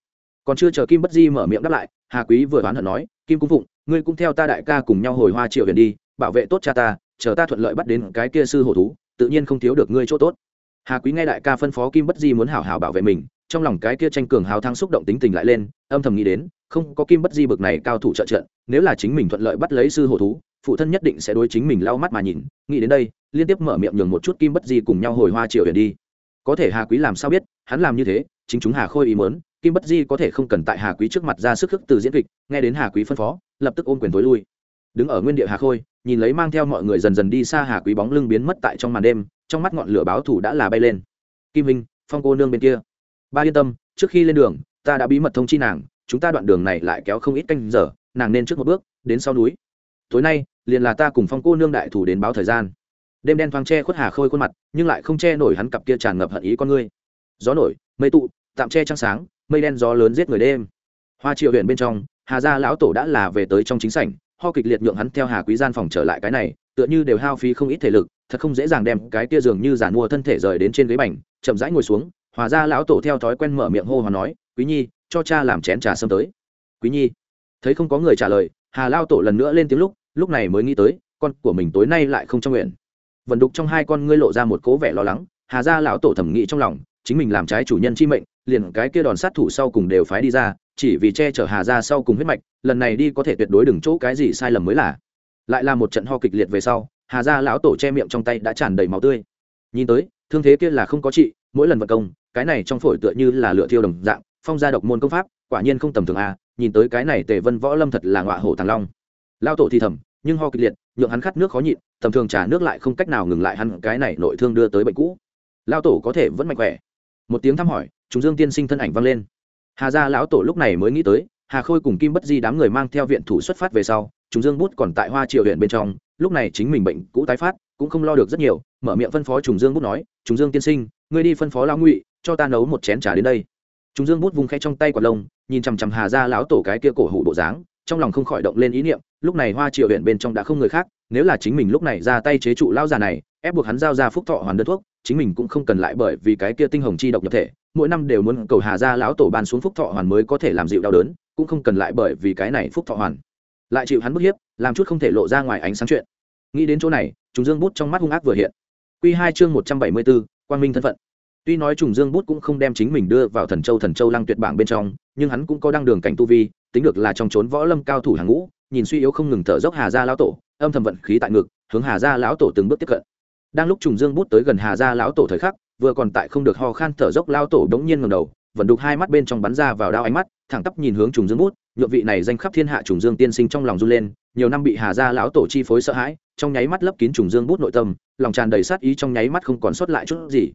Còn chưa chờ kim bất di mở miệng đáp lại hà quý vừa oán hận nói, kim cung phụng, ngươi cũng theo ta đại ca cùng nhau hồi hoa triệu huyện đi, bảo vệ tốt cha ta, chờ ta thuận lợi bắt đến cái kia sư hổ thú, tự nhiên không thiếu được ngươi chỗ tốt. Hà quý nghe đại ca phân phó kim bất di muốn hảo hảo bảo vệ mình, trong lòng cái kia tranh cường hào thắng xúc động tính tình lại lên, âm thầm nghĩ đến, không có kim bất di bực này cao thủ trợ trận, nếu là chính mình thuận lợi bắt lấy sư hổ thú, phụ thân nhất định sẽ đối chính mình lau mắt mà nhìn. Nghĩ đến đây, liên tiếp mở miệng nhường một chút kim bất di cùng nhau hồi hoa Triệu huyền đi. Có thể hà quý làm sao biết, hắn làm như thế, chính chúng hà khôi ý mớn kim bất di có thể không cần tại hà quý trước mặt ra sức khức từ diễn kịch, nghe đến hà quý phân phó, lập tức ôm quyền tối lui. Đứng ở nguyên địa hà khôi, nhìn lấy mang theo mọi người dần dần đi xa hà quý bóng lưng biến mất tại trong màn đêm, trong mắt ngọn lửa báo thủ đã là bay lên. Kim hình phong cô nương bên kia. Ba yên tâm, trước khi lên đường, ta đã bí mật thông chi nàng, chúng ta đoạn đường này lại kéo không ít canh giờ, nàng nên trước một bước, đến sau núi. Tối nay, liền là ta cùng phong cô nương đại thủ đến báo thời gian. Đêm đen thoáng che khuất hà khôi khuôn mặt, nhưng lại không che nổi hắn cặp kia tràn ngập hận ý con ngươi gió nổi, mây tụ, tạm che trăng sáng mây đen gió lớn giết người đêm. Hoa triệu huyện bên trong, hà gia lão tổ đã là về tới trong chính sảnh, ho kịch liệt nhượng hắn theo hà quý gian phòng trở lại cái này, tựa như đều hao phí không ít thể lực, thật không dễ dàng đem cái kia giường như giàn mua thân thể rời đến trên ghế bành, chậm rãi ngồi xuống. Hòa ra lão tổ theo thói quen mở miệng hô hòa nói, quý nhi, cho cha làm chén trà sâm tới. Quý nhi? Thấy không có người trả lời, hà lao tổ lần nữa lên tiếng lúc lúc này mới nghĩ tới, con của mình tối nay lại không trong nguyện. Vần đục trong hai con ngươi lộ ra một cố vẻ lo lắng, hà gia lão tổ thẩm nghĩ trong lòng chính mình làm trái chủ nhân chi mệnh, liền cái kia đòn sát thủ sau cùng đều phái đi ra, chỉ vì che chở hà gia sau cùng huyết mạch, lần này đi có thể tuyệt đối đừng chỗ cái gì sai lầm mới là. Lại là một trận ho kịch liệt về sau, hà gia lão tổ che miệng trong tay đã tràn đầy máu tươi. Nhìn tới, thương thế kia là không có trị, mỗi lần vận công, cái này trong phổi tựa như là lửa thiêu đồng dạng, phong gia độc môn công pháp, quả nhiên không tầm thường a nhìn tới cái này tề vân võ lâm thật là ngọa hổ thằng long. Lao tổ thì thầm, nhưng ho kịch liệt, nhượng hắn khát nước khó nhịn, tầm thường trả nước lại không cách nào ngừng lại hắn, cái này nội thương đưa tới bệnh cũ. Lao tổ có thể vẫn mạnh khỏe một tiếng thăm hỏi chúng dương tiên sinh thân ảnh vang lên. Hà gia lão tổ lúc này mới nghĩ tới, hà khôi cùng kim bất di đám người mang theo viện thủ xuất phát về sau chúng dương bút còn tại hoa Triệu huyện bên trong, lúc này chính mình bệnh cũ tái phát, cũng không lo được rất nhiều, mở miệng phân phó trùng dương bút nói, trùng dương tiên sinh, ngươi đi phân phó lão ngụy, cho ta nấu một chén trà đến đây. Trùng dương bút vùng khe trong tay quả lông, nhìn chằm chằm hà ra lão tổ cái kia cổ hủ bộ dáng, trong lòng không khỏi động lên ý niệm, lúc này hoa Triệu huyện bên trong đã không người khác, nếu là chính mình lúc này ra tay chế trụ lão già này, ép buộc hắn giao ra phúc thọ hoàn đơn thuốc chính mình cũng không cần lại bởi vì cái kia tinh hồng chi độc nhập thể, mỗi năm đều muốn cầu hà gia lão tổ ban xuống phúc thọ hoàn mới có thể làm dịu đau đớn, cũng không cần lại bởi vì cái này phúc thọ hoàn. Lại chịu hắn bức hiếp, làm chút không thể lộ ra ngoài ánh sáng chuyện. Nghĩ đến chỗ này, trùng dương bút trong mắt hung ác vừa hiện. Q hai chương một trăm bảy mươi bốn, quang minh thân phận. Tuy nói trùng dương bút cũng không đem chính mình đưa vào thần châu thần châu lăng tuyệt bảng bên trong, nhưng hắn cũng có đăng đường cảnh tu vi, tính được là trong trốn võ lâm cao thủ hàng ngũ, nhìn suy yếu không ngừng thở dốc hà gia lão tổ, âm thầm vận khí tại ngực, hướng hà gia lão tổ từng bước tiếp cận đang lúc trùng dương bút tới gần hà gia lão tổ thời khắc, vừa còn tại không được ho khan thở dốc lao tổ đống nhiên ngầm đầu, vẫn đục hai mắt bên trong bắn ra vào đao ánh mắt, thẳng tắp nhìn hướng trùng dương bút nhuộm vị này danh khắp thiên hạ trùng dương tiên sinh trong lòng run lên, nhiều năm bị hà gia lão tổ chi phối sợ hãi, trong nháy mắt lấp kín trùng dương bút nội tâm, lòng tràn đầy sát ý trong nháy mắt không còn sót lại chút gì.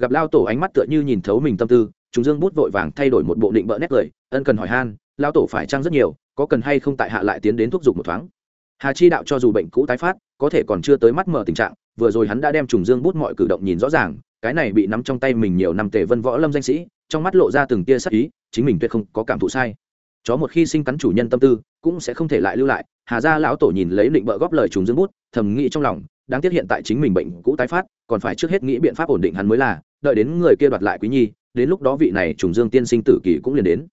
Gặp lao tổ ánh mắt tựa như nhìn thấu mình tâm tư, trùng dương bút vội vàng thay đổi một bộ định bỡ nét cười, ân cần hỏi han lao tổ phải trang rất nhiều, có cần hay không tại hạ lại tiến đến thuốc dục một thoáng? Hà chi đạo cho dù bệnh cũ tái phát, có thể còn chưa tới mắt mở tình trạng vừa rồi hắn đã đem trùng dương bút mọi cử động nhìn rõ ràng, cái này bị nắm trong tay mình nhiều năm tề vân võ lâm danh sĩ, trong mắt lộ ra từng tia sắc ý, chính mình tuyệt không có cảm thụ sai. Chó một khi sinh cắn chủ nhân tâm tư, cũng sẽ không thể lại lưu lại. Hà gia lão tổ nhìn lấy định bợ góp lời trùng dương bút, thầm nghĩ trong lòng, đáng tiếc hiện tại chính mình bệnh cũ tái phát, còn phải trước hết nghĩ biện pháp ổn định hắn mới là, đợi đến người kia đoạt lại quý nhi, đến lúc đó vị này trùng dương tiên sinh tử kỳ cũng liền đến.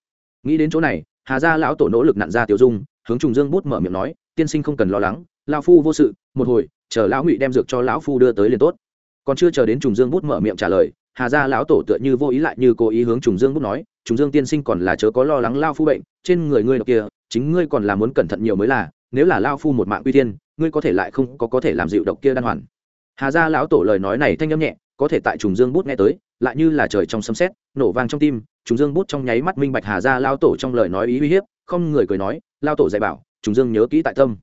Nghĩ đến chỗ này, hà gia lão tổ nỗ lực nặn ra tiểu dung, hướng trùng dương bút mở miệng nói, tiên sinh không cần lo lắng lao phu vô sự, một hồi chờ lão ngụy đem dược cho lão phu đưa tới liền tốt. Còn chưa chờ đến trùng dương bút mở miệng trả lời, hà gia lão tổ tựa như vô ý lại như cố ý hướng trùng dương bút nói, trùng dương tiên sinh còn là chớ có lo lắng lao phu bệnh, trên người ngươi độc kia, chính ngươi còn là muốn cẩn thận nhiều mới là, nếu là lao phu một mạng uy tiên ngươi có thể lại không có có thể làm dịu độc kia đan hoàn. Hà gia lão tổ lời nói này thanh nhâm nhẹ, có thể tại trùng dương bút nghe tới, lại như là trời trong sấm sét, nổ vang trong tim, trùng dương bút trong nháy mắt minh bạch hà gia lão tổ trong lời nói ý uy hiếp, không người cười nói lao tổ dạy bảo, trùng dương nhớ kỹ tại tâm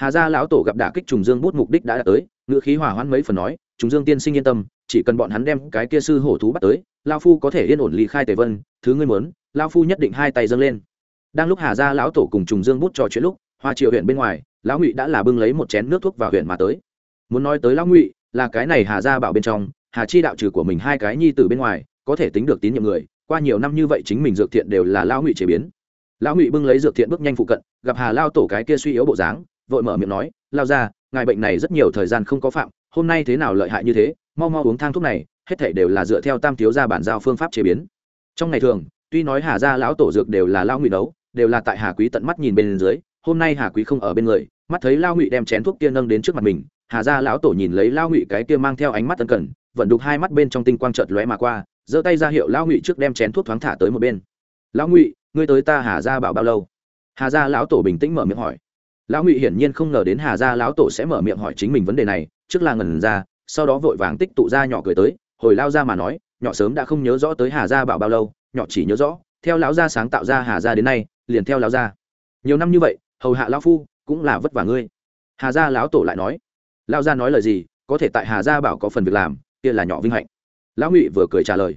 hà gia lão tổ gặp đả kích trùng dương bút mục đích đã đạt tới, ngữ khí hòa hoãn mấy phần nói, trùng dương tiên sinh yên tâm, chỉ cần bọn hắn đem cái kia sư hổ thú bắt tới lao phu có thể yên ổn ly khai tề vân, thứ ngươi muốn lao phu nhất định hai tay dâng lên. Đang lúc hà gia lão tổ cùng trùng dương bút trò chuyện lúc, hoa triều huyện bên ngoài, lão ngụy đã là bưng lấy một chén nước thuốc vào huyện mà tới. Muốn nói tới lão ngụy, là cái này hà gia bảo bên trong, hà chi đạo trừ của mình hai cái nhi từ bên ngoài, có thể tính được tín nhiệm người, qua nhiều năm như vậy chính mình dược thiện đều là lão ngụy chế biến. Lão ngụy bưng lấy dược thiện bước nhanh phụ cận, gặp hà lao tổ cái kia suy yếu bộ dáng vội mở miệng nói, lao ra ngài bệnh này rất nhiều thời gian không có phạm, hôm nay thế nào lợi hại như thế, mau mau uống thang thuốc này, hết thể đều là dựa theo tam thiếu gia bản giao phương pháp chế biến. Trong ngày thường, tuy nói hà gia lão tổ dược đều là lao ngụy nấu, đều là tại hà quý tận mắt nhìn bên dưới, hôm nay hà quý không ở bên người, mắt thấy lao ngụy đem chén thuốc kia nâng đến trước mặt mình, hà gia lão tổ nhìn lấy lao ngụy cái kia mang theo ánh mắt tân cần vận đục hai mắt bên trong tinh quang chợt lóe mà qua, giơ tay ra hiệu lao ngụy trước đem chén thuốc thoáng thả tới một bên. Lão ngụy, ngươi tới ta hà gia bảo bao lâu? Hà gia lão tổ bình tĩnh mở miệng hỏi lão ngụy hiển nhiên không ngờ đến hà gia lão tổ sẽ mở miệng hỏi chính mình vấn đề này, trước là ngần ra, sau đó vội vàng tích tụ ra nhỏ cười tới, hồi lao ra mà nói, nhỏ sớm đã không nhớ rõ tới hà gia bảo bao lâu, nhỏ chỉ nhớ rõ, theo lão gia sáng tạo ra hà gia đến nay, liền theo lão gia. Nhiều năm như vậy, hầu hạ lão phu cũng là vất vả ngươi. Hà gia lão tổ lại nói. Lão gia nói lời gì, có thể tại hà gia bảo có phần việc làm, kia là nhỏ vinh hạnh. Lão ngụy vừa cười trả lời.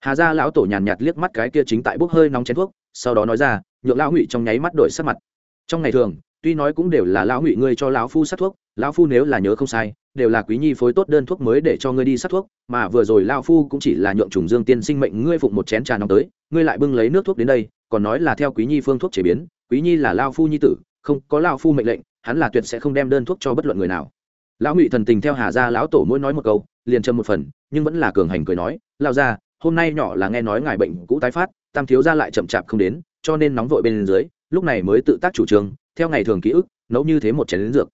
Hà gia lão tổ nhàn nhạt liếc mắt cái kia chính tại bốc hơi nóng chén thuốc, sau đó nói ra, nhượng lão ngụy trong nháy mắt đổi sắc mặt. Trong ngày thường tuy nói cũng đều là lão ngụy ngươi cho lão phu sát thuốc, lão phu nếu là nhớ không sai, đều là quý nhi phối tốt đơn thuốc mới để cho ngươi đi sát thuốc, mà vừa rồi lão phu cũng chỉ là nhượng trùng dương tiên sinh mệnh ngươi phụng một chén trà nóng tới, ngươi lại bưng lấy nước thuốc đến đây, còn nói là theo quý nhi phương thuốc chế biến, quý nhi là lão phu nhi tử, không có lão phu mệnh lệnh, hắn là tuyệt sẽ không đem đơn thuốc cho bất luận người nào. Lão ngụy thần tình theo hà gia lão tổ mỗi nói một câu, liền châm một phần, nhưng vẫn là cường hành cười nói lao ra hôm nay nhỏ là nghe nói ngài bệnh cũ tái phát, tam thiếu gia lại chậm chạp không đến, cho nên nóng vội bên dưới, lúc này mới tự tác chủ trương theo ngày thường ký ức, nấu như thế một chén lính dược.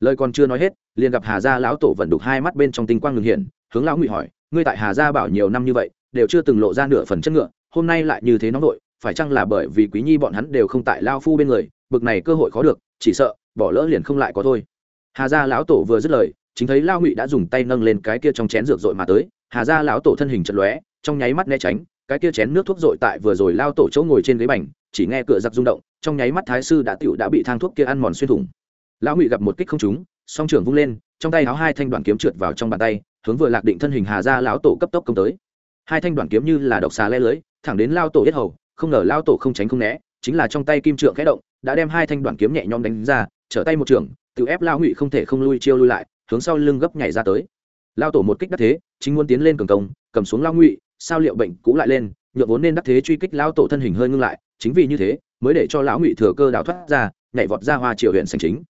Lời còn chưa nói hết, liền gặp hà gia lão tổ vẫn đục hai mắt bên trong tinh quang ngừng hiển hướng lão ngụy hỏi, ngươi tại hà gia bảo nhiều năm như vậy, đều chưa từng lộ ra nửa phần chất ngựa, hôm nay lại như thế nóng nội, phải chăng là bởi vì quý nhi bọn hắn đều không tại lao phu bên người, bực này cơ hội khó được, chỉ sợ, bỏ lỡ liền không lại có thôi. Hà gia lão tổ vừa dứt lời, chính thấy lao ngụy đã dùng tay nâng lên cái kia trong chén rượu dội mà tới, hà gia lão tổ thân hình chật lóe, trong nháy mắt né tránh, cái kia chén nước thuốc dội tại vừa rồi lao tổ chỗ ngồi trên ghế bành chỉ nghe cửa giặc rung động, trong nháy mắt thái sư đã tựu đã bị thang thuốc kia ăn mòn xuyên thủng. Lão ngụy gặp một kích không trúng, song trưởng vung lên, trong tay áo hai thanh đoạn kiếm trượt vào trong bàn tay, hướng vừa lạc định thân hình hà ra lão tổ cấp tốc công tới. Hai thanh đoạn kiếm như là độc xà le lưới, thẳng đến lao tổ yết hầu, không ngờ lao tổ không tránh không né, chính là trong tay kim trượng khẽ động, đã đem hai thanh đoạn kiếm nhẹ nhõm đánh ra, trở tay một trường, tự ép lao ngụy không thể không lui chiêu lui lại, hướng sau lưng gấp nhảy ra tới. Lao tổ một kích đắc thế, chính muốn tiến lên cường công, cầm xuống lao ngụy, sao liệu bệnh cũ lại lên nhựa vốn nên đắc thế truy kích lao tổ thân hình hơi ngưng lại chính vì như thế, mới để cho lão ngụy thừa cơ đào thoát ra, nhảy vọt ra hoa triều huyện sành chính.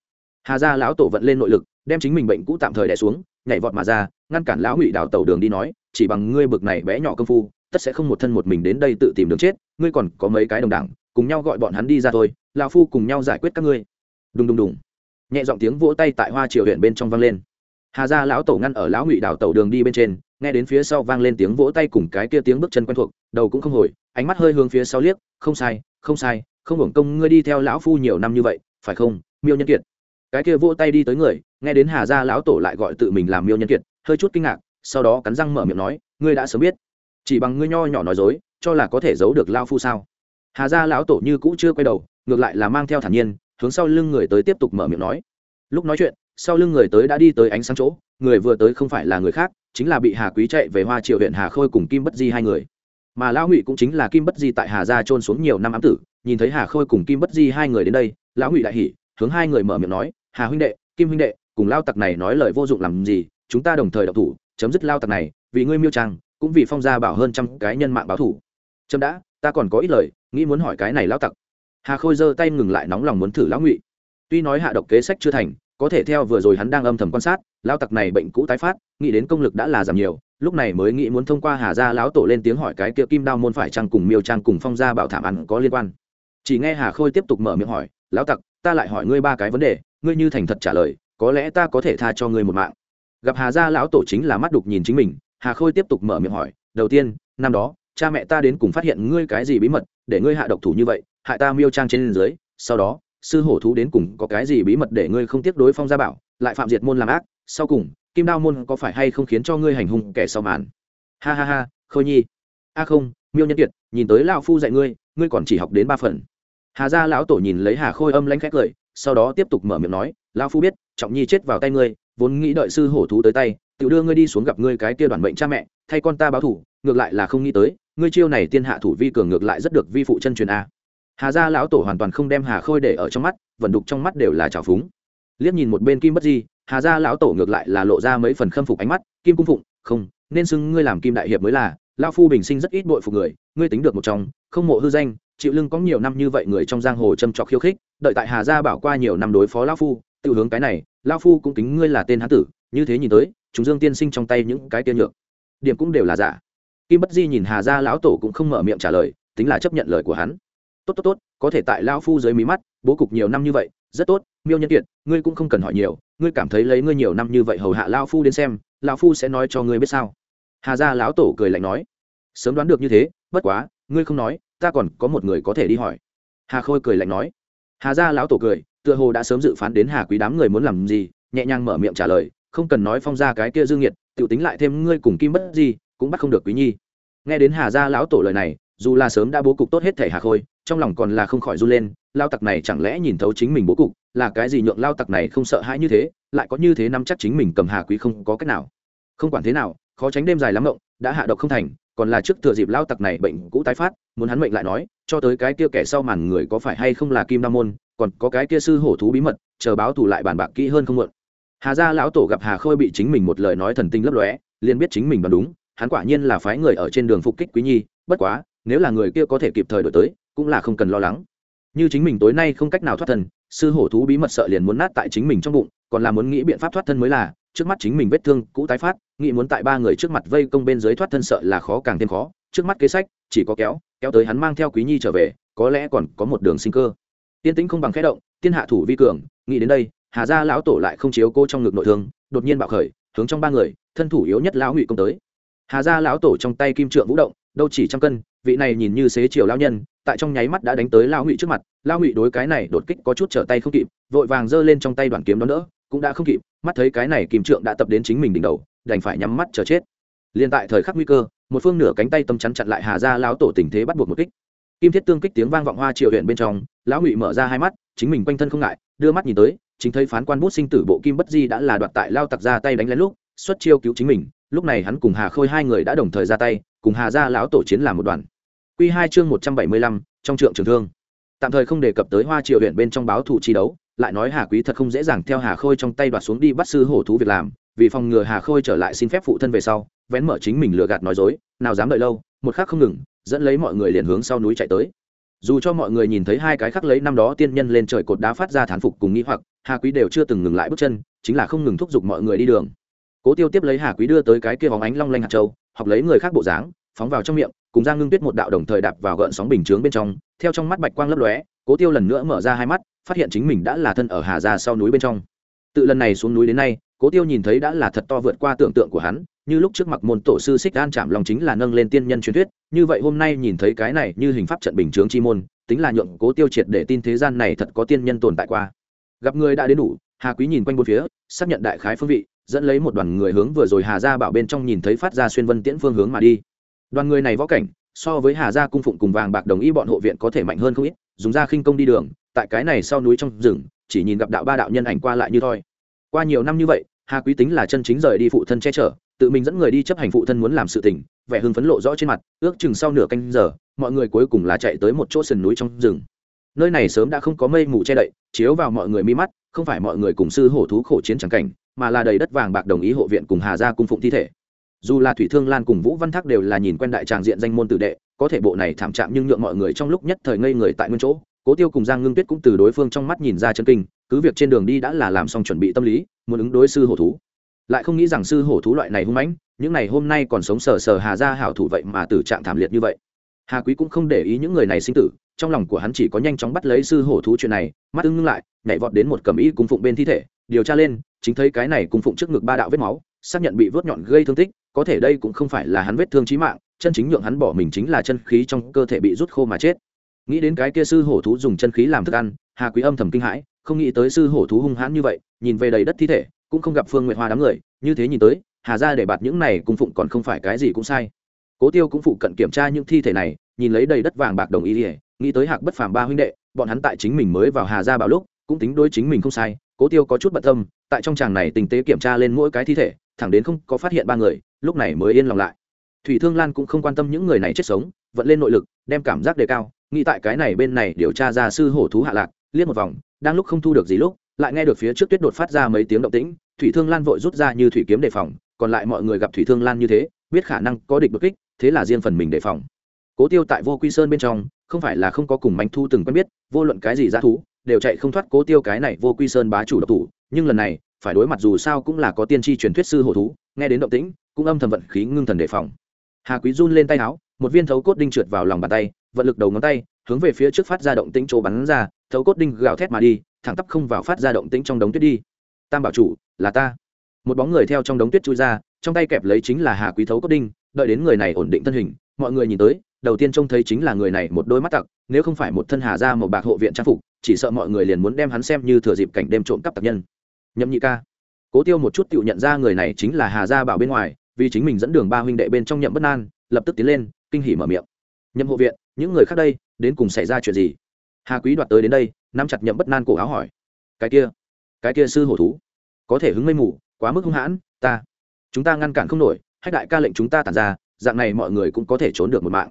Hà gia lão tổ vận lên nội lực, đem chính mình bệnh cũ tạm thời đẻ xuống, nhảy vọt mà ra, ngăn cản lão ngụy đào tàu đường đi nói, chỉ bằng ngươi bực này bé nhỏ công phu, tất sẽ không một thân một mình đến đây tự tìm đường chết, ngươi còn có mấy cái đồng đảng, cùng nhau gọi bọn hắn đi ra thôi, lão phu cùng nhau giải quyết các ngươi. Đùng đùng đùng. Nhẹ giọng tiếng vỗ tay tại hoa triều huyện bên trong vang lên. Hà gia lão tổ ngăn ở lão ngụy đào tàu đường đi bên trên, nghe đến phía sau vang lên tiếng vỗ tay cùng cái kia tiếng bước chân quen thuộc, đầu cũng không hồi ánh mắt hơi hướng phía sau liếc, không sai không sai, không hưởng công ngươi đi theo lão phu nhiều năm như vậy, phải không, miêu nhân kiệt? Cái kia vỗ tay đi tới người, nghe đến hà gia lão tổ lại gọi tự mình làm miêu nhân kiệt, hơi chút kinh ngạc, sau đó cắn răng mở miệng nói, ngươi đã sớm biết. Chỉ bằng ngươi nho nhỏ nói dối, cho là có thể giấu được lao phu sao? Hà gia lão tổ như cũ chưa quay đầu, ngược lại là mang theo thản nhiên, hướng sau lưng người tới tiếp tục mở miệng nói. Lúc nói chuyện, sau lưng người tới đã đi tới ánh sáng chỗ, người vừa tới không phải là người khác, chính là bị hà quý chạy về hoa triều huyện hà khôi cùng kim bất di hai người mà lão ngụy cũng chính là kim bất di tại hà gia trôn xuống nhiều năm ám tử, nhìn thấy hà khôi cùng kim bất di hai người đến đây, lão ngụy đại hỉ, hướng hai người mở miệng nói, hà huynh đệ, kim huynh đệ, cùng lao tặc này nói lời vô dụng làm gì, chúng ta đồng thời độc thủ, chấm dứt lao tặc này, vì ngươi miêu trang, cũng vì phong gia bảo hơn trăm cái nhân mạng báo thủ. Chấm đã, ta còn có ít lời, nghĩ muốn hỏi cái này lao tặc. Hà khôi giơ tay ngừng lại nóng lòng muốn thử lão ngụy. Tuy nói hạ độc kế sách chưa thành, có thể theo vừa rồi hắn đang âm thầm quan sát, lao tặc này bệnh cũ tái phát, nghĩ đến công lực đã là giảm nhiều lúc này mới nghĩ muốn thông qua hà gia lão tổ lên tiếng hỏi cái kia kim đao môn phải chăng cùng miêu trang cùng phong gia bảo thảm ăn có liên quan. Chỉ nghe hà khôi tiếp tục mở miệng hỏi, lão tặc, ta lại hỏi ngươi ba cái vấn đề, ngươi như thành thật trả lời, có lẽ ta có thể tha cho ngươi một mạng. Gặp hà gia lão tổ chính là mắt đục nhìn chính mình, hà khôi tiếp tục mở miệng hỏi, đầu tiên, năm đó, cha mẹ ta đến cùng phát hiện ngươi cái gì bí mật, để ngươi hạ độc thủ như vậy, hại ta miêu trang trên dưới, sau đó, sư hổ thú đến cùng có cái gì bí mật để ngươi không tiếp đối phong gia bảo, lại phạm diệt môn làm ác, sau cùng kim đao môn có phải hay không khiến cho ngươi hành hung kẻ sau màn? Ha ha ha, khôi nhi. A không, miêu nhân kiệt, nhìn tới lão phu dạy ngươi ngươi còn chỉ học đến ba phần. Hà gia lão tổ nhìn lấy hà khôi âm lãnh khét cười, sau đó tiếp tục mở miệng nói, lão phu biết, trọng nhi chết vào tay ngươi, vốn nghĩ đợi sư hổ thú tới tay tự đưa ngươi đi xuống gặp ngươi cái kia đoàn bệnh cha mẹ, thay con ta báo thủ ngược lại là không nghĩ tới, ngươi chiêu này tiên hạ thủ vi cường ngược lại rất được vi phụ chân truyền a. Hà gia lão tổ hoàn toàn không đem hà khôi để ở trong mắt, vận đục trong mắt đều là trào phúng. Liếc nhìn một bên kim bất di hà gia lão tổ ngược lại là lộ ra mấy phần khâm phục ánh mắt, kim cung phụng, không, nên xưng ngươi làm kim đại hiệp mới là, lão phu bình sinh rất ít bội phục người, ngươi tính được một trong, không mộ hư danh, chịu lưng có nhiều năm như vậy người trong giang hồ châm trọc khiêu khích, đợi tại hà gia bảo qua nhiều năm đối phó lão phu, tự hướng cái này, lão phu cũng tính ngươi là tên hán tử, như thế nhìn tới, chúng dương tiên sinh trong tay những cái tiên nhược, điểm cũng đều là giả. Kim bất di nhìn hà gia lão tổ cũng không mở miệng trả lời, tính là chấp nhận lời của hắn. Tốt tốt tốt, có thể tại lão phu dưới mí mắt, bố cục nhiều năm như vậy, rất tốt, miêu nhân kiệt, ngươi cũng không cần hỏi nhiều ngươi cảm thấy lấy ngươi nhiều năm như vậy hầu hạ lão phu đến xem, lão phu sẽ nói cho ngươi biết sao? Hà gia lão tổ cười lạnh nói. Sớm đoán được như thế, bất quá, ngươi không nói, ta còn có một người có thể đi hỏi. Hà khôi cười lạnh nói. Hà gia lão tổ cười, tựa hồ đã sớm dự phán đến hà quý đám người muốn làm gì, nhẹ nhàng mở miệng trả lời. Không cần nói phong ra cái kia dương nhiệt tự tính lại thêm ngươi cùng kim bất gì cũng bắt không được quý nhi. Nghe đến hà gia lão tổ lời này, dù là sớm đã bố cục tốt hết thể hà khôi, trong lòng còn là không khỏi run lên lao tặc này chẳng lẽ nhìn thấu chính mình bố cục, là cái gì nhượng lao tặc này không sợ hãi như thế, lại có như thế nắm chắc chính mình cầm hà quý không có cách nào. Không quản thế nào, khó tránh đêm dài lắm ngộng đã hạ độc không thành, còn là trước thừa dịp lao tặc này bệnh cũ tái phát, muốn hắn mệnh lại nói, cho tới cái kia kẻ sau màn người có phải hay không là kim Nam môn, còn có cái kia sư hổ thú bí mật, chờ báo thù lại bàn bạc kỹ hơn không mượn hà gia lão tổ gặp hà khôi bị chính mình một lời nói thần tinh lấp lóe, liền biết chính mình đoán đúng, hắn quả nhiên là phái người ở trên đường phục kích quý nhi, bất quá, nếu là người kia có thể kịp thời đổi tới, cũng là không cần lo lắng như chính mình tối nay không cách nào thoát thân, sư hổ thú bí mật sợ liền muốn nát tại chính mình trong bụng, còn là muốn nghĩ biện pháp thoát thân mới là, trước mắt chính mình vết thương cũ tái phát, nghĩ muốn tại ba người trước mặt vây công bên dưới thoát thân sợ là khó càng thêm khó, trước mắt kế sách, chỉ có kéo kéo tới hắn mang theo quý nhi trở về, có lẽ còn có một đường sinh cơ. Tiên tĩnh không bằng khẽ động tiên hạ thủ vi cường, nghĩ đến đây, hà gia lão tổ lại không chiếu cô trong ngực nội thương, đột nhiên bạo khởi, hướng trong ba người, thân thủ yếu nhất lão ngụy công tới. Hà gia lão tổ trong tay kim trượng vũ động, đâu chỉ trăm cân, vị này nhìn như xế chiều lão nhân tại trong nháy mắt đã đánh tới lão ngụy trước mặt lão ngụy đối cái này đột kích có chút trở tay không kịp, vội vàng giơ lên trong tay đoàn kiếm đó nữa cũng đã không kịp, mắt thấy cái này kim trượng đã tập đến chính mình đỉnh đầu, đành phải nhắm mắt chờ chết. Liền tại thời khắc nguy cơ, một phương nửa cánh tay tâm chắn chặn lại hà ra lão tổ tình thế bắt buộc một kích. Kim thiết tương kích tiếng vang vọng hoa triều huyện bên trong, lão ngụy mở ra hai mắt, chính mình quanh thân không ngại, đưa mắt nhìn tới, chính thấy phán quan bút sinh tử bộ kim bất di đã là đoạt tại lao tặc ra tay đánh lén lúc, xuất chiêu cứu chính mình, lúc này hắn cùng hà khôi hai người đã đồng thời ra tay, cùng hà ra lão tổ chiến làm một đoàn. Quy hai chương một trăm bảy mươi lăm, trong trượng trường thương. Tạm thời không đề cập tới hoa triều huyện bên trong báo thủ chi đấu, lại nói hà quý thật không dễ dàng theo hà khôi trong tay đoạt xuống đi bắt sư hổ thú việc làm, vì phòng ngừa hà khôi trở lại xin phép phụ thân về sau, vén mở chính mình lừa gạt nói dối, nào dám đợi lâu, một khắc không ngừng, dẫn lấy mọi người liền hướng sau núi chạy tới. Dù cho mọi người nhìn thấy hai cái khắc lấy năm đó tiên nhân lên trời cột đá phát ra thán phục cùng nghĩ hoặc, hà quý đều chưa từng ngừng lại bước chân, chính là không ngừng thúc giục mọi người đi đường. Cố tiêu tiếp lấy hà quý đưa tới cái kia bóng ánh long lanh hạt châu, học lấy người khác bộ dáng, phóng vào trong miệng cùng giang ngưng tuyết một đạo đồng thời đạp vào gợn sóng bình chướng bên trong, theo trong mắt bạch quang lấp lóe, cố tiêu lần nữa mở ra hai mắt, phát hiện chính mình đã là thân ở hà ra sau núi bên trong. Tự lần này xuống núi đến nay, cố tiêu nhìn thấy đã là thật to vượt qua tưởng tượng của hắn, như lúc trước mặt môn tổ sư xích an chạm lòng chính là nâng lên tiên nhân truyền thuyết, như vậy hôm nay nhìn thấy cái này như hình pháp trận bình chướng chi môn, tính là nhượng cố tiêu triệt để tin thế gian này thật có tiên nhân tồn tại qua. Gặp người đã đến đủ, hà quý nhìn quanh bốn phía, xác nhận đại khái phương vị, dẫn lấy một đoàn người hướng vừa rồi hà gia bảo bên trong nhìn thấy phát ra xuyên vân tiễn phương hướng mà đi đoàn người này võ cảnh, so với hà gia cung phụng cùng vàng bạc đồng ý bọn hộ viện có thể mạnh hơn không ít, dùng ra khinh công đi đường, tại cái này sau núi trong rừng, chỉ nhìn gặp đạo ba đạo nhân ảnh qua lại như thôi qua nhiều năm như vậy, hà quý tính là chân chính rời đi phụ thân che chở, tự mình dẫn người đi chấp hành phụ thân muốn làm sự tình, vẻ hưng phấn lộ rõ trên mặt, ước chừng sau nửa canh giờ, mọi người cuối cùng là chạy tới một chỗ sườn núi trong rừng. Nơi này sớm đã không có mây mù che đậy, chiếu vào mọi người mi mắt, không phải mọi người cùng sư hổ thú khổ chiến chẳng cảnh, mà là đầy đất vàng bạc đồng ý hộ viện cùng hà gia cung phụng thi thể dù là thủy thương lan cùng vũ văn thác đều là nhìn quen đại tràng diện danh môn tử đệ, có thể bộ này thảm trạng nhưng nhượng mọi người trong lúc nhất thời ngây người tại nguyên chỗ. Cố tiêu cùng giang ngưng tuyết cũng từ đối phương trong mắt nhìn ra chân kinh, cứ việc trên đường đi đã là làm xong chuẩn bị tâm lý, muốn ứng đối sư hổ thú. Lại không nghĩ rằng sư hổ thú loại này hung mãnh, những này hôm nay còn sống sờ sờ hà ra hảo thủ vậy mà tử trạng thảm liệt như vậy. Hà quý cũng không để ý những người này sinh tử, trong lòng của hắn chỉ có nhanh chóng bắt lấy sư hổ thú chuyện này, mắt ưng ngưng lại, nhảy vọt đến một cầm y cung phụng bên thi thể, điều tra lên, chính thấy cái này cung phụng trước ngực ba đạo vết máu xác nhận bị vớt nhọn gây thương tích, có thể đây cũng không phải là hắn vết thương chí mạng, chân chính nhượng hắn bỏ mình chính là chân khí trong cơ thể bị rút khô mà chết. Nghĩ đến cái kia sư hổ thú dùng chân khí làm thức ăn, hà quý âm thầm kinh hãi, không nghĩ tới sư hổ thú hung hãn như vậy, nhìn về đầy đất thi thể, cũng không gặp phương nguyệt hoa đám người, như thế nhìn tới, hà ra để bạt những này cung phụng còn không phải cái gì cũng sai. Cố tiêu cũng phụ cận kiểm tra những thi thể này, nhìn lấy đầy đất vàng bạc đồng ý ỉa nghĩ tới hạc bất phàm ba huynh đệ, bọn hắn tại chính mình mới vào hà ra bảo lúc, cũng tính đối chính mình không sai, cố tiêu có chút bận tâm, tại trong tràng này tình tế kiểm tra lên mỗi cái thi thể thẳng đến không có phát hiện ba người, lúc này mới yên lòng lại. Thủy thương lan cũng không quan tâm những người này chết sống vẫn lên nội lực, đem cảm giác đề cao, nghĩ tại cái này bên này điều tra ra sư hổ thú hạ lạc, liếc một vòng, đang lúc không thu được gì lúc, lại nghe được phía trước tuyết đột phát ra mấy tiếng động tĩnh, thủy thương lan vội rút ra như thủy kiếm đề phòng, còn lại mọi người gặp thủy thương lan như thế, biết khả năng có địch đột kích, thế là riêng phần mình đề phòng. Cố tiêu tại vô quy sơn bên trong, không phải là không có cùng manh thu từng quen biết, vô luận cái gì giá thú đều chạy không thoát cố tiêu cái này vô quy sơn bá chủ độc thủ, nhưng lần này, phải đối mặt dù sao cũng là có tiên tri truyền thuyết sư hổ thú, nghe đến động tĩnh, cũng âm thầm vận khí ngưng thần đề phòng. Hà quý run lên tay áo, một viên thấu cốt đinh trượt vào lòng bàn tay, vận lực đầu ngón tay, hướng về phía trước phát ra động tĩnh chỗ bắn ra, thấu cốt đinh gào thét mà đi, thẳng tắp không vào phát ra động tĩnh trong đống tuyết đi. Tam bảo chủ, là ta. Một bóng người theo trong đống tuyết chui ra, trong tay kẹp lấy chính là hà quý thấu cốt đinh, đợi đến người này ổn định thân hình, mọi người nhìn tới, đầu tiên trông thấy chính là người này một đôi mắt tặc nếu không phải một thân hà ra một bạc hộ viện trang phục, chỉ sợ mọi người liền muốn đem hắn xem như thừa dịp cảnh đêm trộm cắp tặc nhân. Nhậm nhị ca. Cố tiêu một chút tự nhận ra người này chính là hà gia bảo bên ngoài, vì chính mình dẫn đường ba huynh đệ bên trong nhậm bất nan lập tức tiến lên, kinh hỉ mở miệng. Nhậm hộ viện, những người khác đây, đến cùng xảy ra chuyện gì? Hà quý đoạt tới đến đây, nắm chặt nhậm bất nan cổ áo hỏi. Cái kia cái kia sư hổ thú, có thể hứng mây mù, quá mức hung hãn, ta, chúng ta ngăn cản không nổi, hách đại ca lệnh chúng ta tàn ra, dạng này mọi người cũng có thể trốn được một mạng.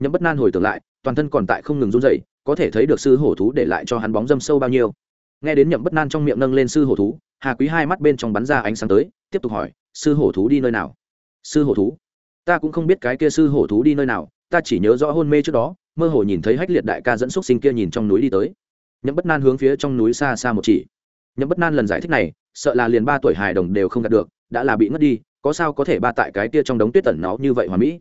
Nhậm bất nan hồi tưởng lại toàn thân còn tại không ngừng run dậy có thể thấy được sư hổ thú để lại cho hắn bóng dâm sâu bao nhiêu. Nghe đến nhậm bất nan trong miệng nâng lên sư hổ thú, hà quý hai mắt bên trong bắn ra ánh sáng tới, tiếp tục hỏi, sư hổ thú đi nơi nào? Sư hổ thú? Ta cũng không biết cái kia sư hổ thú đi nơi nào, ta chỉ nhớ rõ hôn mê trước đó, mơ hồ nhìn thấy hách liệt đại ca dẫn xúc sinh kia nhìn trong núi đi tới. Nhậm bất nan hướng phía trong núi xa xa một chỉ. Nhậm bất nan lần giải thích này, sợ là liền ba tuổi hài đồng đều không đạt được, đã là bị ngất đi, có sao có thể ba tại cái kia trong đống tuyết tẩn nó như vậy hòa mỹ?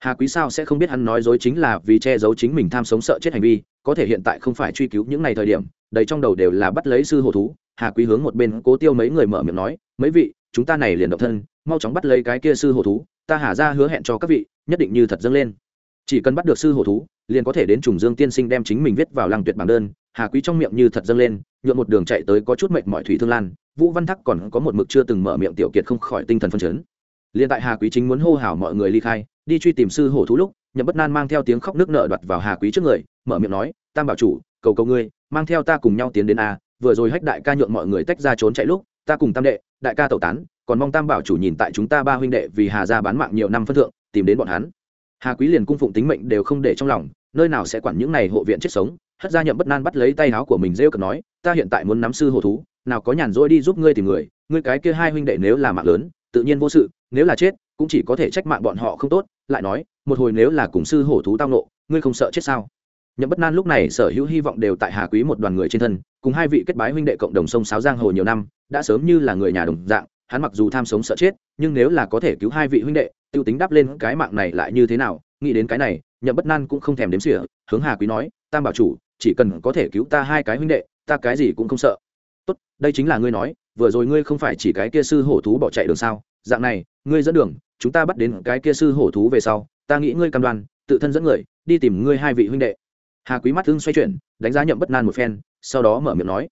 Hà quý sao sẽ không biết hắn nói dối chính là vì che giấu chính mình tham sống sợ chết hành vi, có thể hiện tại không phải truy cứu những ngày thời điểm, đầy trong đầu đều là bắt lấy sư hồ thú. Hà quý hướng một bên cố tiêu mấy người mở miệng nói, mấy vị, chúng ta này liền độc thân, mau chóng bắt lấy cái kia sư hồ thú, ta hà ra hứa hẹn cho các vị, nhất định như thật dâng lên. Chỉ cần bắt được sư hồ thú, liền có thể đến trùng dương tiên sinh đem chính mình viết vào lăng tuyệt bảng đơn. Hà quý trong miệng như thật dâng lên, nhuộm một đường chạy tới có chút mệnh mọi thủy thương lan. Vũ văn thắc còn có một mực chưa từng mở miệng tiểu kiệt không khỏi tinh thần phân chấn. Liền tại hà quý chính muốn hô hào mọi người ly khai đi truy tìm sư hổ thú lúc, nhậm bất nan mang theo tiếng khóc nước nợ đoạt vào hà quý trước người, mở miệng nói, tam bảo chủ, cầu cầu ngươi, mang theo ta cùng nhau tiến đến a, vừa rồi hách đại ca nhượng mọi người tách ra trốn chạy lúc, ta cùng tam đệ, đại ca tẩu tán, còn mong tam bảo chủ nhìn tại chúng ta ba huynh đệ vì hà ra bán mạng nhiều năm phân thượng, tìm đến bọn hắn. Hà quý liền cung phụng tính mệnh đều không để trong lòng, nơi nào sẽ quản những này hộ viện chết sống, hất ra nhậm bất nan bắt lấy tay áo của mình rêu cực nói, ta hiện tại muốn nắm sư hồ thú, nào có nhàn rỗi đi giúp ngươi tìm người, ngươi cái kia hai huynh đệ nếu là mạng lớn, tự nhiên vô sự, nếu là chết, cũng chỉ có thể trách mạng bọn họ không tốt lại nói, một hồi nếu là cùng sư hổ thú tao nộ ngươi không sợ chết sao? Nhậm bất nan lúc này sở hữu hy vọng đều tại hà quý một đoàn người trên thân, cùng hai vị kết bái huynh đệ cộng đồng sông sáo giang hồ nhiều năm, đã sớm như là người nhà đồng dạng, hắn mặc dù tham sống sợ chết, nhưng nếu là có thể cứu hai vị huynh đệ t i ê u tính đáp lên cái mạng này lại như thế nào? Nghĩ đến cái này, nhậm bất nan cũng không thèm đếm xỉa, hướng hà quý nói, tam bảo chủ, chỉ cần có thể cứu ta hai cái huynh đệ, ta cái gì cũng không sợ. Tốt, đây chính là ngươi nói, vừa rồi ngươi không phải chỉ cái kia sư hổ thú bỏ chạy đường sao? Dạng này, ngươi dẫn đường chúng ta bắt đến cái kia sư hổ thú về sau, ta nghĩ ngươi cam đoan, tự thân dẫn người, đi tìm ngươi hai vị huynh đệ. Hà quý mắt thương xoay chuyển, đánh giá nhậm bất nan một phen, sau đó mở miệng nói,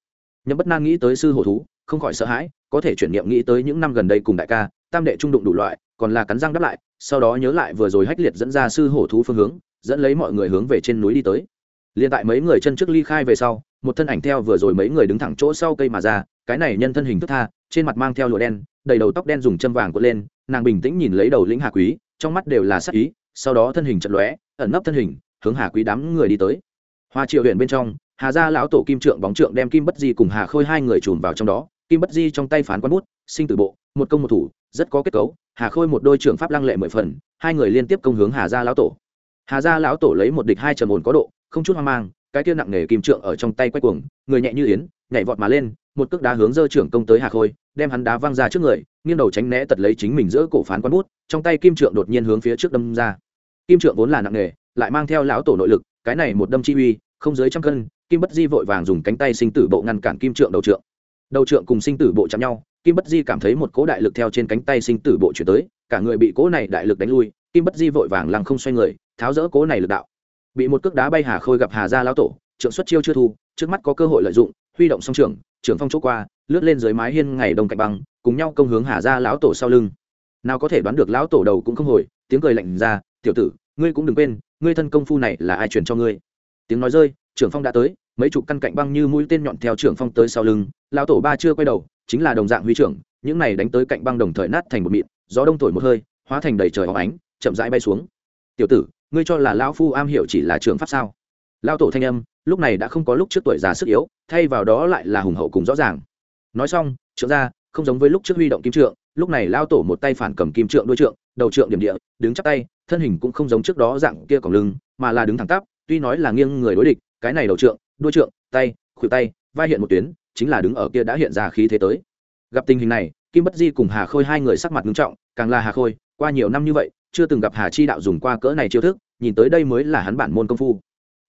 nhậm bất nan nghĩ tới sư hổ thú, không khỏi sợ hãi, có thể chuyển niệm nghĩ tới những năm gần đây cùng đại ca, tam đệ trung đụng đủ loại, còn là cắn răng đáp lại, sau đó nhớ lại vừa rồi hách liệt dẫn ra sư hổ thú phương hướng, dẫn lấy mọi người hướng về trên núi đi tới. Liền tại mấy người chân trước ly khai về sau, một thân ảnh theo vừa rồi mấy người đứng thẳng chỗ sau cây mà ra cái này nhân thân hình thức tha, trên mặt mang theo lụa đen, đầy đầu tóc đen dùng châm vàng cuộn lên, nàng bình tĩnh nhìn lấy đầu lĩnh hà quý, trong mắt đều là sắc ý, sau đó thân hình chật lóe, ẩn nấp thân hình, hướng hà quý đám người đi tới. Hoa triều huyện bên trong, hà gia lão tổ kim trượng bóng trượng đem kim bất di cùng hà khôi hai người chùm vào trong đó, kim bất di trong tay phán quán bút, sinh tử bộ, một công một thủ, rất có kết cấu, hà khôi một đôi trưởng pháp lăng lệ mười phần, hai người liên tiếp công hướng hà gia lão tổ. Hà gia lão tổ lấy một địch hai trầm ổn có độ, không chút hoang mang, cái kia nặng nề kim trượng ở trong tay quay cuồng, người nhẹ như yến, nhảy vọt mà lên một cước đá hướng dơ trưởng công tới hà khôi đem hắn đá văng ra trước người nghiêng đầu tránh né tật lấy chính mình giữa cổ phán quán bút trong tay kim trượng đột nhiên hướng phía trước đâm ra. Kim trượng vốn là nặng nghề, lại mang theo lão tổ nội lực cái này một đâm chi uy không dưới trăm cân kim bất di vội vàng dùng cánh tay sinh tử bộ ngăn cản kim trượng đầu trượng. Đầu trượng cùng sinh tử bộ chạm nhau kim bất di cảm thấy một cỗ đại lực theo trên cánh tay sinh tử bộ chuyển tới cả người bị cỗ này đại lực đánh lui kim bất di vội vàng lăng không xoay người tháo rỡ cỗ này lực đạo. Bị một cước đá bay hà khôi gặp hà gia lão tổ trượng xuất chiêu chưa thu trước mắt có cơ hội lợi dụng huy động song trưởng trưởng phong chỗ qua, lướt lên dưới mái hiên ngày đông cạnh băng, cùng nhau công hướng hà ra lão tổ sau lưng. Nào có thể đoán được lão tổ đầu cũng không hồi, tiếng cười lạnh ra, tiểu tử, ngươi cũng đừng quên, ngươi thân công phu này là ai truyền cho ngươi? Tiếng nói rơi, trưởng phong đã tới, mấy chục căn cạnh băng như mũi tên nhọn theo trưởng phong tới sau lưng, lão tổ ba chưa quay đầu, chính là đồng dạng huy trưởng, những này đánh tới cạnh băng đồng thời nát thành một mịn, gió đông thổi một hơi, hóa thành đầy trời hóng ánh, chậm rãi bay xuống. Tiểu tử, ngươi cho là lão phu am hiểu chỉ là trường pháp sao? Lão tổ thanh âm lúc này đã không có lúc trước tuổi già sức yếu, thay vào đó lại là hùng hậu cùng rõ ràng. Nói xong, trượng ra không giống với lúc trước huy động kim trượng, lúc này lao tổ một tay phản cầm kim trượng đuôi trượng, đầu trượng điểm địa, đứng chắp tay, thân hình cũng không giống trước đó dạng kia còng lưng, mà là đứng thẳng tắp, tuy nói là nghiêng người đối địch, cái này đầu trượng, đuôi trượng, tay, khuỷu tay, vai hiện một tuyến, chính là đứng ở kia đã hiện ra khí thế tới. Gặp tình hình này, kim bất di cùng hà khôi hai người sắc mặt nghiêm trọng, càng là hà khôi, qua nhiều năm như vậy, chưa từng gặp hà chi đạo dùng qua cỡ này chiêu thức, nhìn tới đây mới là hắn bản môn công phu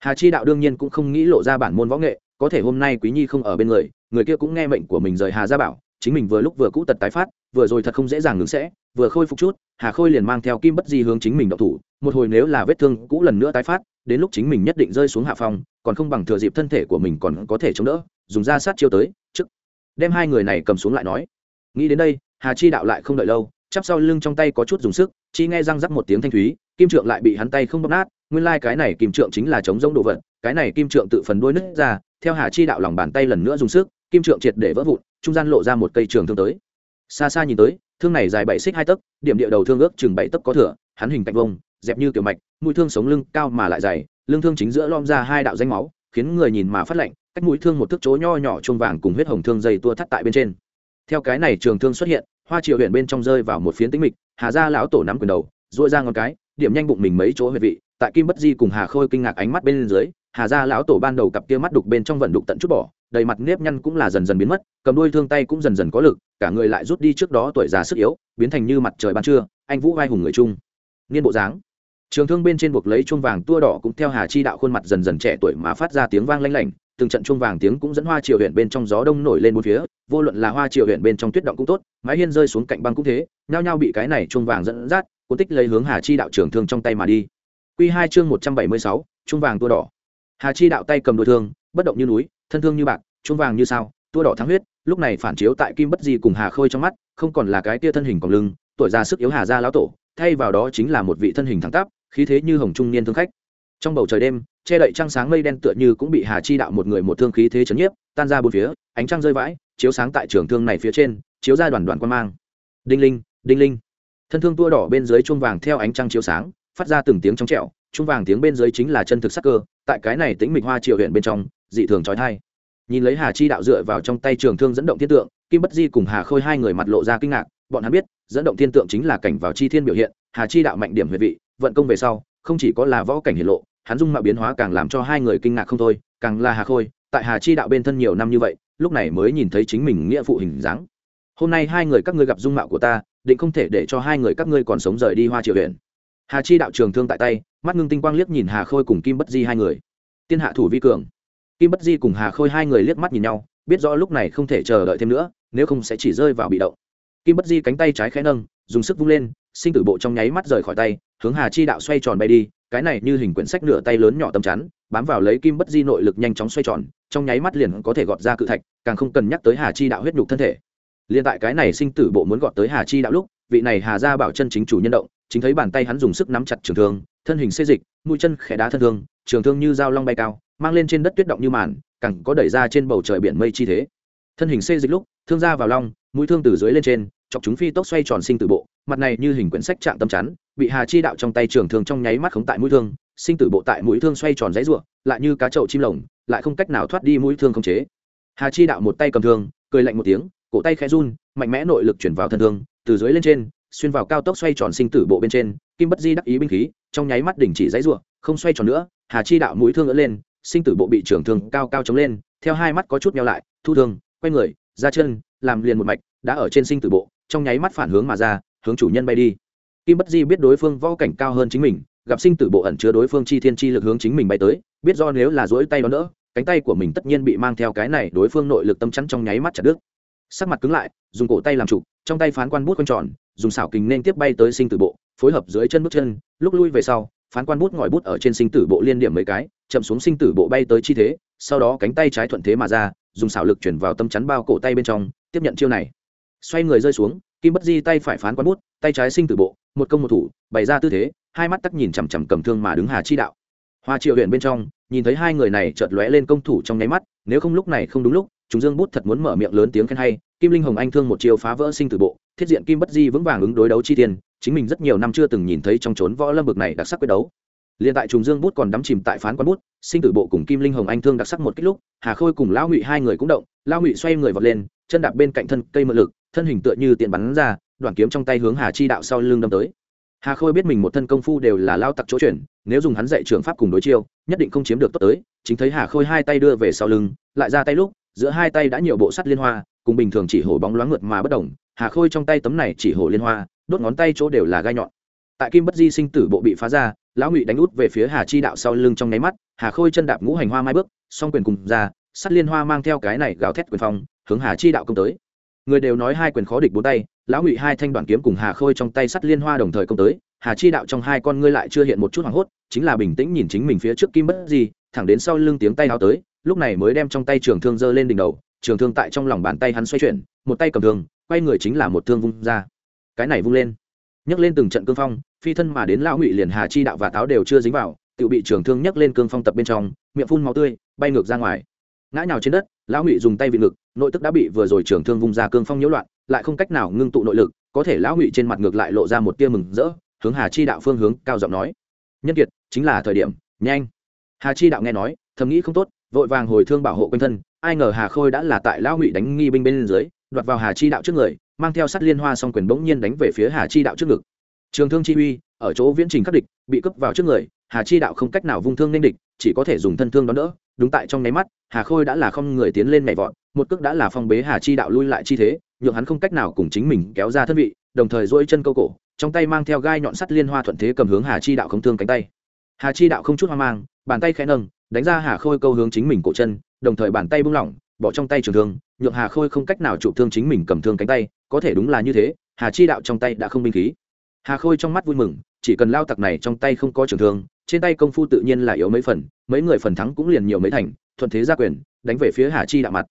hà chi đạo đương nhiên cũng không nghĩ lộ ra bản môn võ nghệ có thể hôm nay quý nhi không ở bên người người kia cũng nghe mệnh của mình rời hà gia bảo chính mình vừa lúc vừa cũ tật tái phát vừa rồi thật không dễ dàng ngừng sẽ vừa khôi phục chút hà khôi liền mang theo kim bất di hướng chính mình đậu thủ một hồi nếu là vết thương cũ lần nữa tái phát đến lúc chính mình nhất định rơi xuống hạ phòng, còn không bằng thừa dịp thân thể của mình còn có thể chống đỡ dùng ra sát chiêu tới trước. Đem hai người này cầm xuống lại nói. Nghĩ đến đây hà chi đạo lại không đợi lâu chắp sau lưng trong tay có chút dùng sức chi nghe răng rắc một tiếng thanh thúy kim trượng lại bị hắn tay không bóp nát, nguyên lai、like、cái này kim trượng chính là chống giống đồ vật, cái này kim trượng tự phần đuôi nứt ra, theo hà chi đạo lòng bàn tay lần nữa dùng sức, kim trượng triệt để vỡ vụn, trung gian lộ ra một cây trường thương tới. Xa xa nhìn tới, thương này dài bảy xích hai tấc, điểm địa đầu thương ước chừng bảy tấc có thửa hắn hình cạnh vông, dẹp như kiểu mạch, mũi thương sống lưng cao mà lại dày, lưng thương chính giữa lom ra hai đạo danh máu, khiến người nhìn mà phát lạnh, cách mũi thương một thước chỗ nho nhỏ chuông vàng cùng huyết hồng thương dây tua thắt tại bên trên. Theo cái này trường thương xuất hiện, hoa triều huyện bên trong rơi vào một phiến tĩnh mịch, hà gia lão tổ nắm quyền đầu dội ra ngón cái điểm nhanh bụng mình mấy chỗ huyệt vị, tại kim bất di cùng hà khôi kinh ngạc ánh mắt bên dưới, hà gia lão tổ ban đầu cặp kia mắt đục bên trong vận đục tận chút bỏ, đầy mặt nếp nhăn cũng là dần dần biến mất, cầm đuôi thương tay cũng dần dần có lực, cả người lại rút đi trước đó tuổi già sức yếu, biến thành như mặt trời ban trưa, anh vũ vai hùng người trung. Niên bộ dáng. Trường thương bên trên buộc lấy chuông vàng tua đỏ cũng theo hà chi đạo khuôn mặt dần dần trẻ tuổi mà phát ra tiếng vang lanh lảnh, từng trận chuông vàng tiếng cũng dẫn hoa triều huyện bên trong gió đông nổi lên một phía, vô luận là hoa triều huyện bên trong tuyết động cũng tốt, mái hiên rơi xuống cạnh băng cũng thế, nhao nhao bị cái này chuông vàng dẫn dắt cuốn tích lấy hướng hà chi đạo trưởng thương trong tay mà đi. Quy hai chương một trăm bảy mươi sáu, chuông vàng tua đỏ. Hà chi đạo tay cầm đôi thương, bất động như núi, thân thương như bạc, chuông vàng như sao, tua đỏ thắng huyết, lúc này phản chiếu tại kim bất di cùng hà khôi trong mắt, không còn là cái tia thân hình còng lưng, tuổi già sức yếu hà gia lão tổ, thay vào đó chính là một vị thân hình thẳng tắp, khí thế như hồng trung niên thương khách. Trong bầu trời đêm, che đậy trăng sáng mây đen tựa như cũng bị hà chi đạo một người một thương khí thế chấn nhiếp, tan ra bốn phía, ánh trăng rơi vãi, chiếu sáng tại trường thương này phía trên, chiếu ra đoàn đoàn quan mang. Đinh linh đinh linh thân thương tua đỏ bên dưới chuông vàng theo ánh trăng chiếu sáng, phát ra từng tiếng trong trẹo chuông vàng tiếng bên dưới chính là chân thực sắc cơ, tại cái này tính mịch hoa triều huyện bên trong, dị thường trói thai. Nhìn lấy hà chi đạo dựa vào trong tay trường thương dẫn động thiên tượng, kim bất di cùng hà khôi hai người mặt lộ ra kinh ngạc, bọn hắn biết, dẫn động thiên tượng chính là cảnh vào chi thiên biểu hiện, hà chi đạo mạnh điểm huệ vị, vận công về sau, không chỉ có là võ cảnh hiển lộ, hắn dung mạo biến hóa càng làm cho hai người kinh ngạc không thôi, càng là hà khôi, tại hà chi đạo bên thân nhiều năm như vậy, lúc này mới nhìn thấy chính mình nghĩa phụ hình dáng hôm nay hai người các ngươi gặp dung mạo của ta, định không thể để cho hai người các ngươi còn sống rời đi hoa triều huyện hà chi đạo trường thương tại tay, mắt ngưng tinh quang liếc nhìn hà khôi cùng kim bất di hai người. Tiên hạ thủ vi cường. Kim bất di cùng hà khôi hai người liếc mắt nhìn nhau, biết rõ lúc này không thể chờ đợi thêm nữa, nếu không sẽ chỉ rơi vào bị động. Kim bất di cánh tay trái khẽ nâng, dùng sức vung lên, sinh tử bộ trong nháy mắt rời khỏi tay, hướng hà chi đạo xoay tròn bay đi, cái này như hình quyển sách nửa tay lớn nhỏ tầm chắn, bám vào lấy kim bất di nội lực nhanh chóng xoay tròn, trong nháy mắt liền có thể gọt ra cự thạch, càng không cần nhắc tới hà chi đạo huyết nhục thân thể liền tại cái này sinh tử bộ muốn gọt tới hà chi đạo lúc, vị này hà ra bảo chân chính chủ nhân động, chính thấy bàn tay hắn dùng sức nắm chặt trường thương, thân hình xê dịch, mũi chân khẽ đá thân thương, trường thương như dao long bay cao, mang lên trên đất tuyết động như màn càng có đẩy ra trên bầu trời biển mây chi thế. Thân hình xê dịch lúc, thương ra vào long, mũi thương từ dưới lên trên, chọc chúng phi tốc xoay tròn sinh tử bộ, mặt này như hình quyển sách trạng tâm chắn, bị hà chi đạo trong tay trường thương trong nháy mắt khống tại mũi thương, sinh tử bộ tại mũi thương xoay tròn dãy ruộng lại như cá trậu chim lồng, lại không cách nào thoát đi mũi thương không chế. Hà chi đạo một tay cầm thương, cười lạnh một tiếng cổ tay khẽ run, mạnh mẽ nội lực chuyển vào thân thương, từ dưới lên trên, xuyên vào cao tốc xoay tròn sinh tử bộ bên trên, kim bất di đắc ý binh khí, trong nháy mắt đình chỉ dãy ruộng không xoay tròn nữa, hà chi đạo mũi thương ỡ lên, sinh tử bộ bị trưởng thương cao cao chống lên, theo hai mắt có chút nhau lại, thu thương, quay người, ra chân, làm liền một mạch, đã ở trên sinh tử bộ, trong nháy mắt phản hướng mà ra, hướng chủ nhân bay đi. Kim bất di biết đối phương võ cảnh cao hơn chính mình, gặp sinh tử bộ ẩn chứa đối phương chi thiên chi lực hướng chính mình bay tới, biết do nếu là dỗi tay đó nữa cánh tay của mình tất nhiên bị mang theo cái này đối phương nội lực tâm chắn trong nháy mắt chặt đứt sắc mặt cứng lại, dùng cổ tay làm trụ trong tay phán quan bút quanh tròn, dùng xảo kình nên tiếp bay tới sinh tử bộ, phối hợp dưới chân bước chân, lúc lui về sau, phán quan bút ngòi bút ở trên sinh tử bộ liên điểm mấy cái, chậm xuống sinh tử bộ bay tới chi thế, sau đó cánh tay trái thuận thế mà ra, dùng xảo lực chuyển vào tâm chắn bao cổ tay bên trong, tiếp nhận chiêu này. Xoay người rơi xuống, kim bất di tay phải phán quan bút, tay trái sinh tử bộ, một công một thủ, bày ra tư thế, hai mắt tắc nhìn chằm chằm cầm thương mà đứng hà chi đạo. Hoa triệu huyện bên trong, nhìn thấy hai người này chợt lóe lên công thủ trong nháy mắt, nếu không lúc này không đúng lúc chúng dương bút thật muốn mở miệng lớn tiếng khen hay, kim linh hồng anh thương một chiều phá vỡ sinh tử bộ, thiết diện kim bất di vững vàng ứng đối đấu chi tiền, chính mình rất nhiều năm chưa từng nhìn thấy trong trốn võ lâm bực này đặc sắc quyết đấu. Liền tại trùng dương bút còn đắm chìm tại phán quán bút, sinh tử bộ cùng kim linh hồng anh thương đặc sắc một kích lúc, hà khôi cùng lão ngụy hai người cũng động, lão ngụy xoay người vọt lên, chân đạp bên cạnh thân cây mượn lực, thân hình tựa như tiện bắn ra, đoạn kiếm trong tay hướng hà chi đạo sau lưng đâm tới. Hà khôi biết mình một thân công phu đều là lao tặc chỗ chuyển, nếu dùng hắn dạy trường pháp cùng đối chiêu, nhất định không chiếm được tốt tới, chính thấy hà khôi hai tay đưa về sau lưng, lại ra tay lúc giữa hai tay đã nhiều bộ sắt liên hoa, cùng bình thường chỉ hổ bóng loáng ngượt mà bất đồng, hà khôi trong tay tấm này chỉ hổ liên hoa, đốt ngón tay chỗ đều là gai nhọn. Tại kim bất di sinh tử bộ bị phá ra, lão ngụy đánh út về phía hà chi đạo sau lưng trong nháy mắt, hà khôi chân đạp ngũ hành hoa mai bước, song quyền cùng ra, sắt liên hoa mang theo cái này gào thét quyền phong, hướng hà chi đạo công tới. Người đều nói hai quyền khó địch bốn tay, lão ngụy hai thanh đoàn kiếm cùng hà khôi trong tay sắt liên hoa đồng thời công tới, hà chi đạo trong hai con ngươi lại chưa hiện một chút hoảng hốt, chính là bình tĩnh nhìn chính mình phía trước kim bất di, thẳng đến sau lưng tiếng tay hao tới lúc này mới đem trong tay trường thương giơ lên đỉnh đầu, trường thương tại trong lòng bàn tay hắn xoay chuyển, một tay cầm thương, quay người chính là một thương vung ra. Cái này vung lên, nhấc lên từng trận cương phong, phi thân mà đến lão ngụy liền hà chi đạo và táo đều chưa dính vào, tự bị trường thương nhấc lên cương phong tập bên trong, miệng phun máu tươi, bay ngược ra ngoài. Ngã nhào trên đất, lão ngụy dùng tay vị ngực, nội tức đã bị vừa rồi trường thương vung ra cương phong nhiễu loạn, lại không cách nào ngưng tụ nội lực, có thể lão ngụy trên mặt ngược lại lộ ra một tia mừng rỡ, hướng hà chi đạo phương hướng cao giọng nói. Nhân kiệt, chính là thời điểm, nhanh. Hà chi đạo nghe nói, thầm nghĩ không tốt vội vàng hồi thương bảo hộ quanh thân, ai ngờ hà khôi đã là tại lão ngụy đánh nghi binh bên dưới, đoạt vào hà chi đạo trước người, mang theo sắt liên hoa song quyền bỗng nhiên đánh về phía hà chi đạo trước ngực. Trường thương chi uy, ở chỗ viễn trình khắc địch, bị cướp vào trước người, hà chi đạo không cách nào vung thương nên địch, chỉ có thể dùng thân thương đón đỡ. Đúng tại trong nháy mắt, hà khôi đã là không người tiến lên nhảy vọt, một cước đã là phong bế hà chi đạo lui lại chi thế, nhượng hắn không cách nào cùng chính mình kéo ra thân vị, đồng thời dỗi chân câu cổ, trong tay mang theo gai nhọn sắt liên hoa thuận thế cầm hướng hà chi đạo không thương cánh tay. Hà chi đạo không chút hoang mang, bàn tay khẽ nâng đánh ra hà khôi câu hướng chính mình cổ chân, đồng thời bàn tay buông lỏng, bỏ trong tay trường thương, nhượng hà khôi không cách nào chụp thương chính mình cầm thương cánh tay, có thể đúng là như thế, hà chi đạo trong tay đã không binh khí. Hà khôi trong mắt vui mừng, chỉ cần lao tặc này trong tay không có trường thương, trên tay công phu tự nhiên là yếu mấy phần, mấy người phần thắng cũng liền nhiều mấy thành, thuận thế ra quyền, đánh về phía hà chi đạo mặt.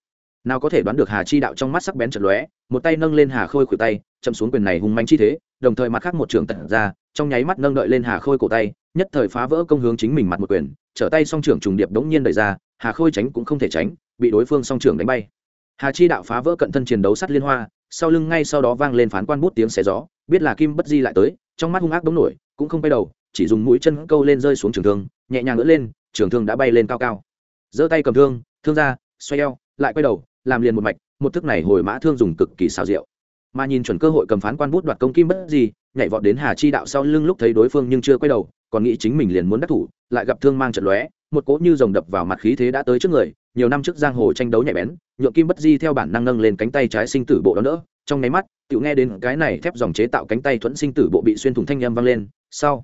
Nào có thể đoán được hà chi đạo trong mắt sắc bén chật lóe, một tay nâng lên hà khôi khuỷu tay, chậm xuống quyền này hung manh chi thế, đồng thời mặt khác một trường tận ra, trong nháy mắt nâng đợi lên hà khôi cổ tay nhất thời phá vỡ công hướng chính mình mặt một quyền, trở tay song trưởng trùng điệp đống nhiên đẩy ra, hà khôi tránh cũng không thể tránh, bị đối phương song trưởng đánh bay. Hà chi đạo phá vỡ cận thân chiến đấu sắt liên hoa, sau lưng ngay sau đó vang lên phán quan bút tiếng xé gió, biết là kim bất di lại tới, trong mắt hung ác đống nổi, cũng không bay đầu, chỉ dùng mũi chân câu lên rơi xuống trường thương, nhẹ nhàng ngỡ lên, trường thương đã bay lên cao cao. Giơ tay cầm thương thương ra, xoay eo, lại quay đầu, làm liền một mạch, một thức này hồi mã thương dùng cực kỳ xào rượu mà nhìn chuẩn cơ hội cầm phán quan bút đoạt công kim bất gì nhảy vọt đến hà chi đạo sau lưng lúc thấy đối phương nhưng chưa quay đầu, còn nghĩ chính mình liền muốn đắc thủ, lại gặp thương mang trận lóe, một cỗ như rồng đập vào mặt khí thế đã tới trước người, nhiều năm trước giang hồ tranh đấu nhạy bén, nhượng kim bất di theo bản năng nâng lên cánh tay trái sinh tử bộ đó nữa trong nháy mắt tự nghe đến cái này thép dòng chế tạo cánh tay thuẫn sinh tử bộ bị xuyên thủng thanh âm vang lên, sau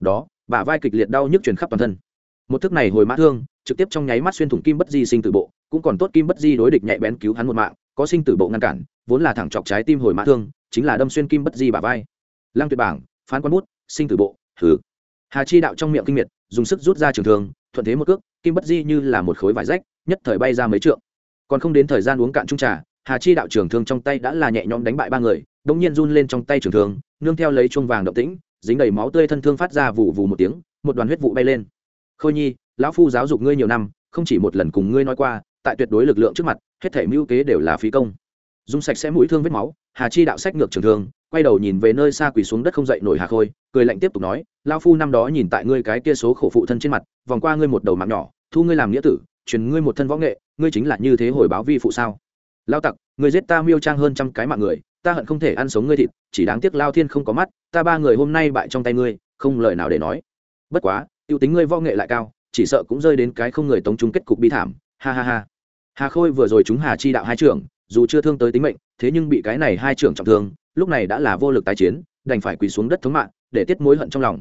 đó, bả vai kịch liệt đau nhức truyền khắp toàn thân. Một thức này hồi mã thương, trực tiếp trong nháy mắt xuyên thủng kim bất di sinh tử bộ, cũng còn tốt kim bất di đối địch nhạy bén cứu hắn một mạng, có sinh tử bộ ngăn cản, vốn là thẳng chọc trái tim hồi mã thương, chính là đâm xuyên kim bất di bả vai lăng tuyệt bảng, phán quan bút, sinh tử bộ thử hà chi đạo trong miệng kinh miệt, dùng sức rút ra trường thương, thuận thế một cước, kim bất di như là một khối vải rách, nhất thời bay ra mấy trượng. Còn không đến thời gian uống cạn trung trà, hà chi đạo trường thương trong tay đã là nhẹ nhõm đánh bại ba người đ ỗ n g nhiên run lên trong tay trường thương, nương theo lấy chuông vàng động tĩnh, dính đầy máu tươi thân thương phát ra vụ vù một tiếng, một đoàn huyết vụ bay lên. Khôi nhi, lão phu giáo dục ngươi nhiều năm, không chỉ một lần cùng ngươi nói qua, tại tuyệt đối lực lượng trước mặt, hết thể mưu kế đều là phí công. Dung sạch sẽ mũi thương vết máu, hà chi đạo sách ngược trường thương quay đầu nhìn về nơi xa quỳ xuống đất không dậy nổi hà khôi, cười lạnh tiếp tục nói lao phu năm đó nhìn tại ngươi cái kia số khổ phụ thân trên mặt, vòng qua ngươi một đầu mạng nhỏ, thu ngươi làm nghĩa tử, truyền ngươi một thân võ nghệ, ngươi chính là như thế hồi báo vi phụ sao? Lao tặc, ngươi giết ta miêu trang hơn trăm cái mạng người, ta hận không thể ăn sống ngươi thịt, chỉ đáng tiếc lao thiên không có mắt, ta ba người hôm nay bại trong tay ngươi, không lời nào để nói. Bất quá t i ê u tính ngươi võ nghệ lại cao, chỉ sợ cũng rơi đến cái không người tống chúng kết cục bi thảm, ha ha ha. Hà khôi vừa rồi chúng hà chi đạo hai trưởng, dù chưa thương tới tính mệnh, thế nhưng bị cái này hai trưởng trọng thương lúc này đã là vô lực tái chiến, đành phải quỳ xuống đất thống mạng, để tiết mối hận trong lòng.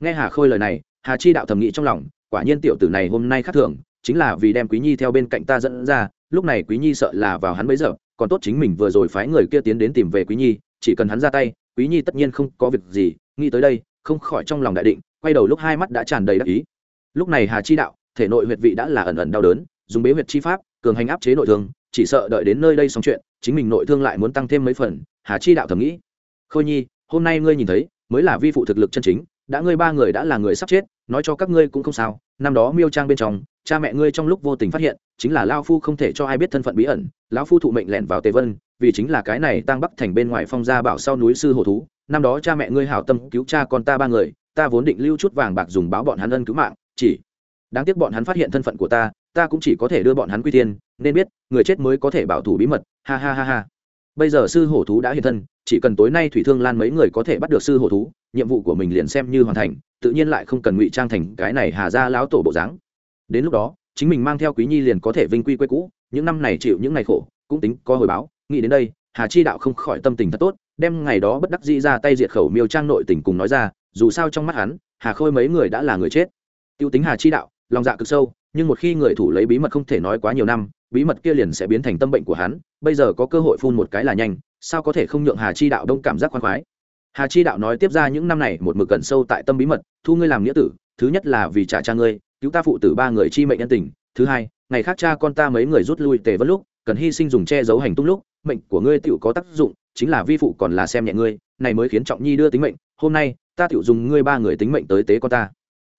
Nghe hà khôi lời này, hà chi đạo thầm nghĩ trong lòng, quả nhiên tiểu tử này hôm nay khác thường, chính là vì đem quý nhi theo bên cạnh ta dẫn ra, lúc này quý nhi sợ là vào hắn bấy giờ, còn tốt chính mình vừa rồi phái người kia tiến đến tìm về quý nhi, chỉ cần hắn ra tay, quý nhi tất nhiên không có việc gì, nghĩ tới đây, không khỏi trong lòng đại định, quay đầu lúc hai mắt đã tràn đầy đắc ý. Lúc này hà chi đạo, thể nội huyệt vị đã là ẩn ẩn đau đớn, dùng bế huyệt chi pháp, cường hành áp chế nội thương, chỉ sợ đợi đến nơi đây xong chuyện, chính mình nội thương lại muốn tăng thêm mấy phần hà chi đạo thầm nghĩ. Khôi nhi, hôm nay ngươi nhìn thấy, mới là vi phụ thực lực chân chính, đã ngươi ba người đã là người sắp chết, nói cho các ngươi cũng không sao, năm đó miêu trang bên trong, cha mẹ ngươi trong lúc vô tình phát hiện, chính là lao phu không thể cho ai biết thân phận bí ẩn, lão phu thụ mệnh lẻn vào tề vân, vì chính là cái này tăng bắc thành bên ngoài phong gia bảo sau núi sư hồ thú, năm đó cha mẹ ngươi hảo tâm cứu cha con ta ba người, ta vốn định lưu chút vàng bạc dùng báo bọn hắn ân cứu mạng, chỉ đáng tiếc bọn hắn phát hiện thân phận của ta ta cũng chỉ có thể đưa bọn hắn quy tiên, nên biết, người chết mới có thể bảo thủ bí mật, ha ha ha ha bây giờ sư hổ thú đã hiện thân, chỉ cần tối nay thủy thương lan mấy người có thể bắt được sư hổ thú, nhiệm vụ của mình liền xem như hoàn thành, tự nhiên lại không cần ngụy trang thành cái này hà ra lão tổ bộ dáng. Đến lúc đó, chính mình mang theo quý nhi liền có thể vinh quy quê cũ, những năm này chịu những ngày khổ, cũng tính có hồi báo, nghĩ đến đây, hà chi đạo không khỏi tâm tình thật tốt, đem ngày đó bất đắc dĩ ra tay diệt khẩu miêu trang nội tình cùng nói ra, dù sao trong mắt hắn, hà khôi mấy người đã là người chết. T i ê u tính hà chi đạo, lòng dạ cực sâu, nhưng một khi người thủ lấy bí mật không thể nói quá nhiều năm bí mật kia liền sẽ biến thành tâm bệnh của hắn, bây giờ có cơ hội phun một cái là nhanh, sao có thể không nhượng hà chi đạo đông cảm giác khoan khoái? Hà chi đạo nói tiếp ra những năm này một mực cẩn sâu tại tâm bí mật, thu ngươi làm nghĩa tử, thứ nhất là vì trả cha ngươi, cứu ta phụ tử ba người chi mệnh nhân tình, thứ hai, ngày khác cha con ta mấy người rút lui tề vất lúc, cần hy sinh dùng che giấu hành tung lúc, mệnh của ngươi tựu có tác dụng, chính là vi phụ còn là xem nhẹ ngươi, này mới khiến trọng nhi đưa tính mệnh, hôm nay, ta tựu dùng ngươi ba người tính mệnh tới tế con ta.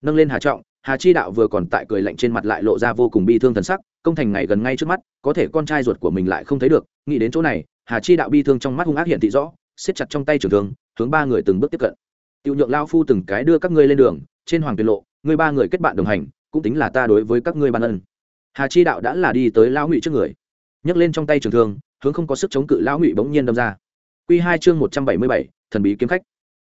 Nâng lên hà trọng hà chi đạo vừa còn tại cười lạnh trên mặt lại lộ ra vô cùng bi thương thần sắc, công thành ngày gần ngay trước mắt, có thể con trai ruột của mình lại không thấy được, nghĩ đến chỗ này, hà chi đạo bi thương trong mắt hung ác hiện thị rõ, siết chặt trong tay trường thương, hướng ba người từng bước tiếp cận. Tiêu nhượng lao phu từng cái đưa các ngươi lên đường, trên hoàng tuyệt lộ, ngươi ba người kết bạn đồng hành, cũng tính là ta đối với các ngươi ban ân. Hà chi đạo đã là đi tới lão ngụy trước người, nhấc lên trong tay trường thương, hướng không có sức chống cự lão ngụy bỗng nhiên đâm ra. Q hai chương một trăm bảy mươi bảy, thần bí kiếm khách.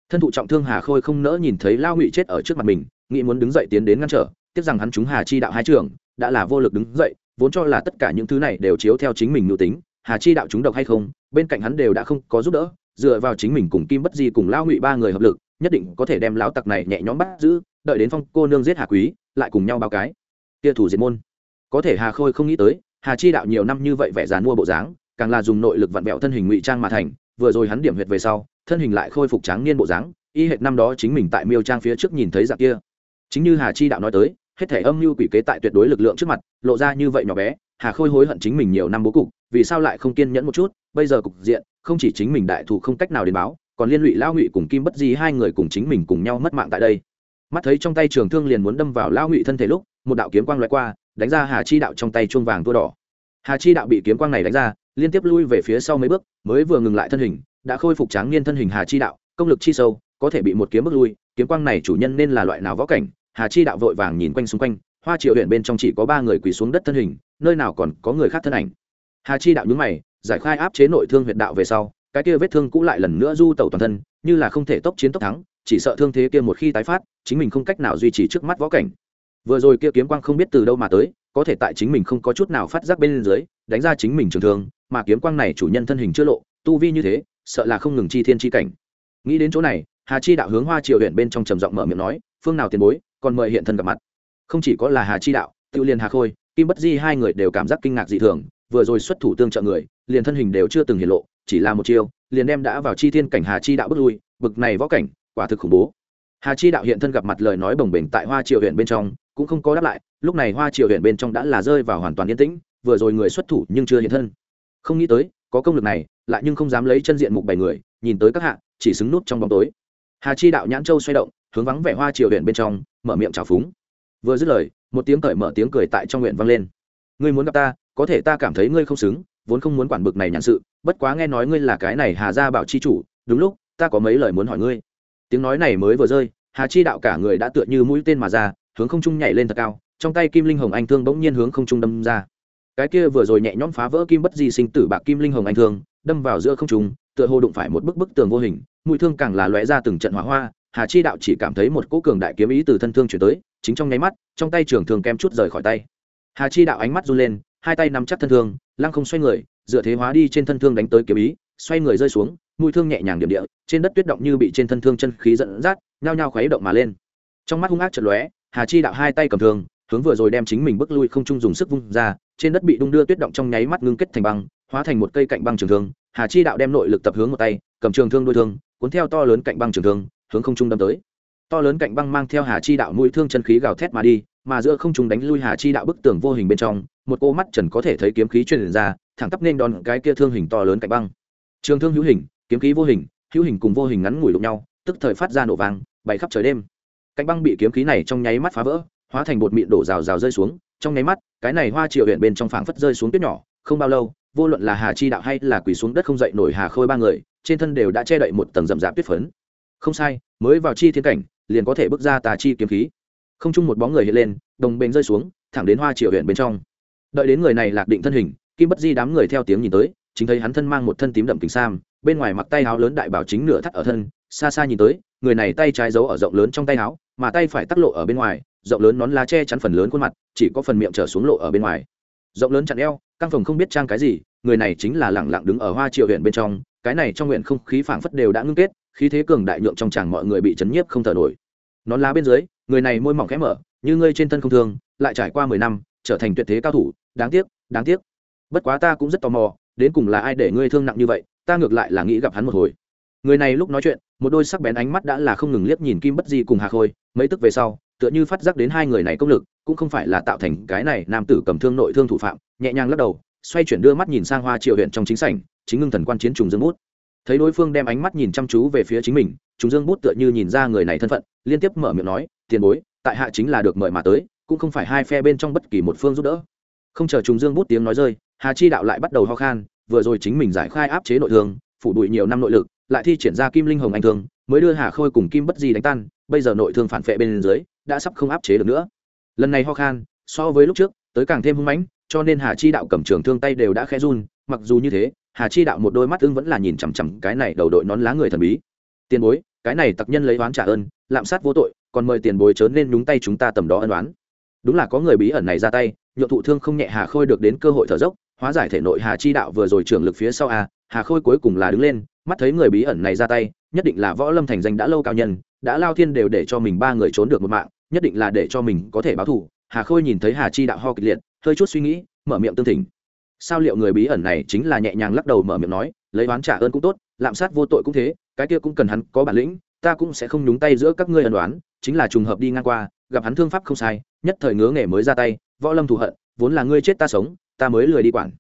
Thân thụ trọng thương hà khôi không nỡ nhìn thấy lão ngụy chết ở trước mặt mình nghĩ muốn đứng dậy tiến đến ngăn trở, tiếc rằng hắn chúng hà chi đạo hai trường đã là vô lực đứng dậy, vốn cho là tất cả những thứ này đều chiếu theo chính mình nhu tính, hà chi đạo chúng độc hay không, bên cạnh hắn đều đã không có giúp đỡ, dựa vào chính mình cùng kim bất di cùng lao ngụy ba người hợp lực, nhất định có thể đem lão tặc này nhẹ nhõm bắt giữ, đợi đến phong cô nương giết hà quý, lại cùng nhau báo cái. Kia thủ diệt môn. Có thể hà khôi không nghĩ tới, hà chi đạo nhiều năm như vậy vẻ dán mua bộ dáng, càng là dùng nội lực vặn vẹo thân hình ngụy trang mà thành, vừa rồi hắn điểm huyệt về sau, thân hình lại khôi phục tráng niên bộ dáng, y hệt năm đó chính mình tại miêu trang phía trước nhìn thấy dạng kia chính như hà chi đạo nói tới, hết thể âm mưu quỷ kế tại tuyệt đối lực lượng trước mặt, lộ ra như vậy nhỏ bé, hà khôi hối hận chính mình nhiều năm bố cục, vì sao lại không kiên nhẫn một chút, bây giờ cục diện, không chỉ chính mình đại thù không cách nào đến báo, còn liên lụy lao ngụy cùng kim bất di hai người cùng chính mình cùng nhau mất mạng tại đây. Mắt thấy trong tay trường thương liền muốn đâm vào lao ngụy thân thể lúc, một đạo kiếm quang loại qua, đánh ra hà chi đạo trong tay chuông vàng tua đỏ. Hà chi đạo bị kiếm quang này đánh ra, liên tiếp lui về phía sau mấy bước, mới vừa ngừng lại thân hình, đã khôi phục tráng niên thân hình hà chi đạo, công lực chi sâu, có thể bị một kiếm bước lui, kiếm quang này chủ nhân nên là loại nào võ cảnh hà chi đạo vội vàng nhìn quanh xung quanh, hoa triệu huyện bên trong chỉ có ba người quỳ xuống đất thân hình, nơi nào còn có người khác thân ảnh. Hà chi đạo nhúng mày, giải khai áp chế nội thương huyện đạo về sau, cái kia vết thương cũ lại lần nữa du tẩu toàn thân, như là không thể tốc chiến tốc thắng, chỉ sợ thương thế kia một khi tái phát, chính mình không cách nào duy trì trước mắt võ cảnh. Vừa rồi kia kiếm quang không biết từ đâu mà tới, có thể tại chính mình không có chút nào phát giác bên dưới, đánh ra chính mình trường thương, mà kiếm quang này chủ nhân thân hình chưa lộ, tu vi như thế, sợ là không ngừng chi thiên chi cảnh. Nghĩ đến chỗ này, hà chi đạo hướng hoa triều huyện bên trong trầm giọng mở miệng nói, phương nào tiền bối còn mời hiện thân gặp mặt. Không chỉ có là hà chi đạo tự liền hà khôi, kim bất di hai người đều cảm giác kinh ngạc dị thường, vừa rồi xuất thủ tương trợ người, liền thân hình đều chưa từng hiện lộ, chỉ là một chiêu, liền đem đã vào chi thiên cảnh hà chi đạo bước lui, bực này võ cảnh, quả thực khủng bố. Hà chi đạo hiện thân gặp mặt lời nói bồng bềnh tại hoa triều huyện bên trong, cũng không có đáp lại, lúc này hoa triều huyện bên trong đã là rơi vào hoàn toàn yên tĩnh, vừa rồi người xuất thủ nhưng chưa hiện thân. Không nghĩ tới, có công lực này, lại nhưng không dám lấy chân diện mục bảy người, nhìn tới các hạ, chỉ xứng nút trong bóng tối hà chi đạo nhãn châu xoay động, hướng vắng vẻ hoa triều huyện bên trong, mở miệng trào phúng. Vừa dứt lời, một tiếng cởi mở tiếng cười tại trong nguyện vang lên. Ngươi muốn gặp ta, có thể ta cảm thấy ngươi không xứng, vốn không muốn quản bực này nhãn sự, bất quá nghe nói ngươi là cái này hà gia bảo chi chủ, đúng lúc, ta có mấy lời muốn hỏi ngươi. Tiếng nói này mới vừa rơi, hà chi đạo cả người đã tựa như mũi tên mà ra, hướng không trung nhảy lên thật cao, trong tay kim linh hồng anh thương bỗng nhiên hướng không trung đâm ra. Cái kia vừa rồi nhẹ nhõm phá vỡ kim bất di sinh tử bạc kim linh hồng anh thương, đâm vào giữa không trung, tựa hồ đụng phải một bức bức tường vô hình mũi thương càng là lóe ra từng trận hỏa hoa, hà chi đạo chỉ cảm thấy một cỗ cường đại kiếm ý từ thân thương chuyển tới, chính trong nháy mắt, trong tay trường thương kem chút rời khỏi tay. Hà chi đạo ánh mắt run lên, hai tay nắm chắc thân thương, lăng không xoay người, dựa thế hóa đi trên thân thương đánh tới kiếm ý, xoay người rơi xuống, mũi thương nhẹ nhàng điểm địa, trên đất tuyết động như bị trên thân thương chân khí dẫn dắt, nhao nhao khuấy động mà lên. Trong mắt hung ác chật lóe, hà chi đạo hai tay cầm thương, hướng vừa rồi đem chính mình bước lui không trung dùng sức vung ra, trên đất bị đung đưa tuyết động trong nháy mắt ngưng kết thành băng, hóa thành một cây cạnh băng trường thương. Hà chi đạo đem nội lực tập hướng một tay, cầm trường thương đuôi thương cuốn theo to lớn cạnh băng trường thương, hướng không trung đâm tới. To lớn cạnh băng mang theo hà chi đạo mũi thương chân khí gào thét mà đi, mà giữa không trung đánh lui hà chi đạo bức tường vô hình bên trong, một cô mắt trần có thể thấy kiếm khí truyền ra, thẳng tắp nên đòn cái kia thương hình to lớn cạnh băng. Trường thương hữu hình, kiếm khí vô hình, hữu hình cùng vô hình ngắn ngủi đụng nhau, tức thời phát ra nổ vàng bay khắp trời đêm. Cạnh băng bị kiếm khí này trong nháy mắt phá vỡ, hóa thành bột mịn đổ rào rào rơi xuống. Trong nháy mắt, cái này hoa triệu huyện bên trong phảng phất rơi xuống tuyết nhỏ, không bao lâu, vô luận là hà chi đạo hay là quỳ xuống đất không dậy nổi hà khôi ba người trên thân đều đã che đậy một tầng rậm rạp tuyết phấn. Không sai, mới vào chi thiên cảnh, liền có thể bước ra tà chi kiếm khí. Không chung một bóng người hiện lên, đồng bền rơi xuống, thẳng đến hoa triều huyện bên trong. Đợi đến người này lạc định thân hình, kim bất di đám người theo tiếng nhìn tới, chính thấy hắn thân mang một thân tím đậm kính sam, bên ngoài mặc tay áo lớn đại bảo chính nửa thắt ở thân, xa xa nhìn tới, người này tay trái giấu ở rộng lớn trong tay áo, mà tay phải tắc lộ ở bên ngoài, rộng lớn nón lá che chắn phần lớn khuôn mặt, chỉ có phần miệng trở xuống lộ ở bên ngoài. Rộng lớn chặn eo, căng phòng không biết trang cái gì, người này chính là lẳng lặng đứng ở hoa triệu huyện bên trong cái này trong nguyện không khí phảng phất đều đã ngưng kết, khí thế cường đại nhượng trong chàng mọi người bị chấn nhiếp không thở nổi. Nón lá bên dưới, người này môi mỏng khẽ mở, như ngươi trên thân không thương, lại trải qua mười năm, trở thành tuyệt thế cao thủ, đáng tiếc đáng tiếc. Bất quá ta cũng rất tò mò, đến cùng là ai để ngươi thương nặng như vậy, ta ngược lại là nghĩ gặp hắn một hồi. Người này lúc nói chuyện, một đôi sắc bén ánh mắt đã là không ngừng liếc nhìn kim bất di cùng hà khôi, mấy tức về sau, tựa như phát giác đến hai người này công lực, cũng không phải là tạo thành cái này nam tử cầm thương nội thương thủ phạm, nhẹ nhàng lắc đầu, xoay chuyển đưa mắt nhìn sang hoa triều huyện trong chính sảnh chính ngưng thần quan chiến trùng dương bút. Thấy đối phương đem ánh mắt nhìn chăm chú về phía chính mình, trùng dương bút tựa như nhìn ra người này thân phận, liên tiếp mở miệng nói, tiền bối, tại hạ chính là được mời mà tới, cũng không phải hai phe bên trong bất kỳ một phương giúp đỡ. Không chờ trùng dương bút tiếng nói rơi, hà chi đạo lại bắt đầu ho khan, vừa rồi chính mình giải khai áp chế nội thương, phủ đuổi nhiều năm nội lực, lại thi triển ra kim linh hồng anh thương, mới đưa hà khôi cùng kim bất di đánh tan, bây giờ nội thương phản phệ bên dưới, đã sắp không áp chế được nữa. Lần này ho khan, so với lúc trước, tới càng thêm hung mãnh, cho nên hà chi đạo cầm trường thương tay đều đã khẽ run, mặc dù như thế hà chi đạo một đôi mắt ưng vẫn là nhìn chằm chằm cái này đầu đội nón lá người thần bí. Tiền bối, cái này tặc nhân lấy oán trả ơn, lạm sát vô tội, còn mời tiền bối chớ nên nhúng tay chúng ta tầm đó ân oán. Đúng là có người bí ẩn này ra tay, nhượng thụ thương không nhẹ hà khôi được đến cơ hội thở dốc, hóa giải thể nội hà chi đạo vừa rồi trưởng lực phía sau a, hà khôi cuối cùng là đứng lên, mắt thấy người bí ẩn này ra tay, nhất định là võ lâm thành danh đã lâu cao nhân, đã lao thiên đều để cho mình ba người trốn được một mạng, nhất định là để cho mình có thể báo thù. Hà khôi nhìn thấy hà chi đạo ho kịch liệt, hơi chút suy nghĩ, mở miệng tương thỉnh sao liệu người bí ẩn này chính là nhẹ nhàng lắc đầu mở miệng nói, lấy oán trả ơn cũng tốt, lạm sát vô tội cũng thế, cái kia cũng cần hắn có bản lĩnh, ta cũng sẽ không nhúng tay giữa các ngươi ẩn đoán chính là trùng hợp đi ngang qua, gặp hắn thương pháp không sai, nhất thời ngứa nghề mới ra tay, võ lâm thù hận, vốn là ngươi chết ta sống, ta mới lười đi quản.